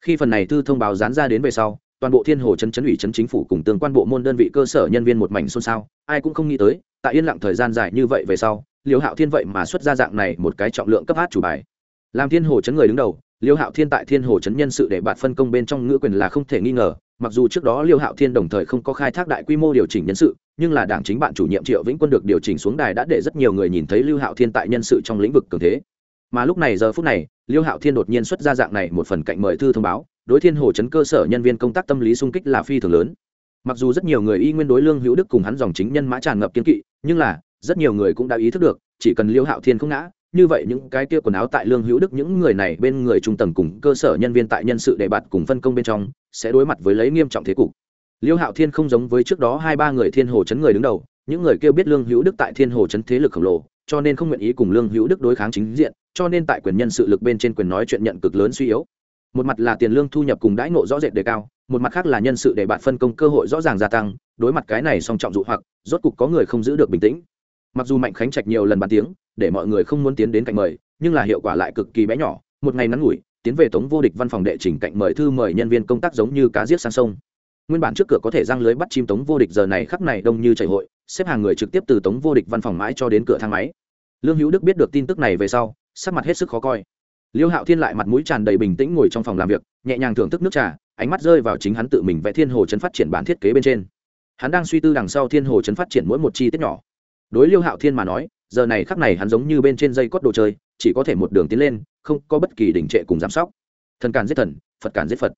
Khi phần này thư thông báo dán ra đến về sau toàn bộ thiên hồ chấn chấn ủy chấn chính phủ cùng tương quan bộ môn đơn vị cơ sở nhân viên một mảnh xôn xao, ai cũng không nghĩ tới, tại yên lặng thời gian dài như vậy về sau, liêu hạo thiên vậy mà xuất ra dạng này một cái trọng lượng cấp hát chủ bài. Làm thiên hồ chấn người đứng đầu, liêu hạo thiên tại thiên hồ chấn nhân sự để bạn phân công bên trong ngữ quyền là không thể nghi ngờ, mặc dù trước đó liêu hạo thiên đồng thời không có khai thác đại quy mô điều chỉnh nhân sự, nhưng là đảng chính bạn chủ nhiệm triệu vĩnh quân được điều chỉnh xuống đài đã để rất nhiều người nhìn thấy lưu hạo thiên tại nhân sự trong lĩnh vực cường thế mà lúc này giờ phút này, liêu hạo thiên đột nhiên xuất ra dạng này một phần cạnh mời thư thông báo, đối thiên hồ chấn cơ sở nhân viên công tác tâm lý sung kích là phi thường lớn. Mặc dù rất nhiều người y nguyên đối lương hữu đức cùng hắn dòng chính nhân mã tràn ngập kiên kỵ, nhưng là, rất nhiều người cũng đã ý thức được, chỉ cần liêu hạo thiên không ngã, như vậy những cái kia quần áo tại lương hữu đức những người này bên người trung tầng cùng cơ sở nhân viên tại nhân sự đề bạt cùng phân công bên trong, sẽ đối mặt với lấy nghiêm trọng thế cục. Liêu hạo thiên không giống với trước đó hai ba người thiên hồ chấn người đứng đầu, những người kêu biết lương hữu đức tại thiên hồ chấn thế lực khổng lồ cho nên không nguyện ý cùng lương hữu đức đối kháng chính diện, cho nên tại quyền nhân sự lực bên trên quyền nói chuyện nhận cực lớn suy yếu. Một mặt là tiền lương thu nhập cùng đãi ngộ rõ rệt đề cao, một mặt khác là nhân sự để bạn phân công cơ hội rõ ràng gia tăng, đối mặt cái này song trọng dụ hoặc, rốt cục có người không giữ được bình tĩnh. Mặc dù mạnh khánh trạch nhiều lần bàn tiếng, để mọi người không muốn tiến đến cạnh mời, nhưng là hiệu quả lại cực kỳ bé nhỏ, một ngày ngắn ngủi, tiến về tống vô địch văn phòng đệ trình cạnh mời thư mời nhân viên công tác giống như cá giết sang sông nguyên bản trước cửa có thể răng lưới bắt chim tống vô địch giờ này khắc này đông như chảy hội, xếp hàng người trực tiếp từ tống vô địch văn phòng mãi cho đến cửa thang máy. Lương hữu đức biết được tin tức này về sau, sắc mặt hết sức khó coi. Liêu hạo thiên lại mặt mũi tràn đầy bình tĩnh ngồi trong phòng làm việc, nhẹ nhàng thưởng thức nước trà, ánh mắt rơi vào chính hắn tự mình vẽ thiên hồ chấn phát triển bản thiết kế bên trên. Hắn đang suy tư đằng sau thiên hồ chấn phát triển mỗi một chi tiết nhỏ. Đối liêu hạo thiên mà nói, giờ này khắc này hắn giống như bên trên dây cót đồ chơi, chỉ có thể một đường tiến lên, không có bất kỳ đỉnh trệ cùng giám sóc thần càn giết thần, phật càn giết phật.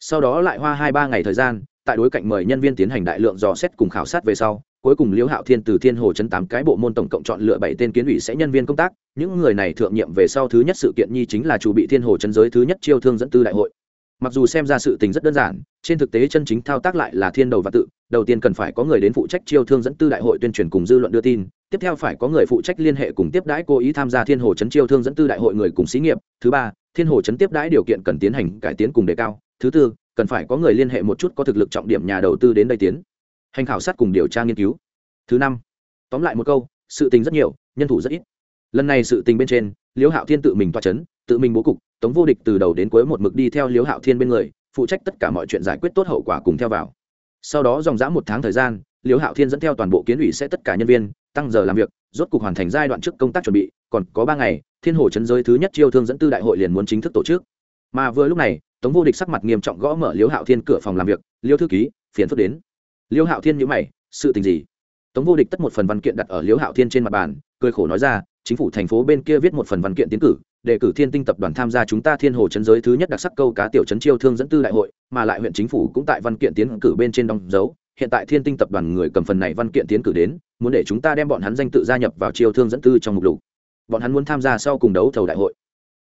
Sau đó lại hoa hai ba ngày thời gian tại đối cạnh mời nhân viên tiến hành đại lượng dò xét cùng khảo sát về sau, cuối cùng liễu hạo thiên từ thiên hồ chấn tám cái bộ môn tổng cộng chọn lựa bảy tên kiến ủy sẽ nhân viên công tác. Những người này thượng nhiệm về sau thứ nhất sự kiện nhi chính là chủ bị thiên hồ chấn giới thứ nhất chiêu thương dẫn tư đại hội. Mặc dù xem ra sự tình rất đơn giản, trên thực tế chân chính thao tác lại là thiên đầu và tự. Đầu tiên cần phải có người đến phụ trách chiêu thương dẫn tư đại hội tuyên truyền cùng dư luận đưa tin, tiếp theo phải có người phụ trách liên hệ cùng tiếp đãi cố ý tham gia thiên hồ chấn chiêu thương dẫn tư đại hội người cùng xí nghiệp. Thứ ba, thiên hồ chấn tiếp đãi điều kiện cần tiến hành cải tiến cùng đề cao thứ tư, cần phải có người liên hệ một chút có thực lực trọng điểm nhà đầu tư đến đây tiến. Hành khảo sát cùng điều tra nghiên cứu. Thứ năm, tóm lại một câu, sự tình rất nhiều, nhân thủ rất ít. Lần này sự tình bên trên, liễu hạo thiên tự mình toa c h ấ n tự mình bố cục, tống vô địch từ đầu đến cuối một mực đi theo liễu hạo thiên bên người, phụ trách tất cả mọi chuyện giải quyết tốt hậu quả cùng theo vào. Sau đó dòng dã một tháng thời gian, liễu hạo thiên dẫn theo toàn bộ kiến ủy sẽ tất cả nhân viên, tăng giờ làm việc, rốt cục hoàn thành giai đoạn trước công tác chuẩn bị, còn có ba ngày, thiên hồ chấn giới thứ nhất chiêu thương dẫn tư đại hội liền muốn chính thức tổ chức. Mà vừa lúc này tống vô địch sắc mặt nghiêm trọng gõ mở liêu hạo thiên cửa phòng làm việc, liêu thư ký, phiền phức đến. Liêu hạo thiên nhữ mày, sự tình gì? Tống vô địch tất một phần văn kiện đặt ở liêu hạo thiên trên mặt bàn, cười khổ nói ra, chính phủ thành phố bên kia viết một phần văn kiện tiến cử, đề cử thiên tinh tập đoàn tham gia chúng ta thiên hồ chấn giới thứ nhất đặc sắc câu cá tiểu chấn chiêu thương dẫn tư đại hội, mà lại huyện chính phủ cũng tại văn kiện tiến cử bên trên đóng dấu. Hiện tại thiên tinh tập đoàn người cầm phần này văn kiện tiến cử đến, muốn để chúng ta đem bọn hắn danh tự gia nhập vào chiêu thương dẫn tư trong mục lục. Bọn hắn muốn tham gia sau cùng đấu thầu đại hội.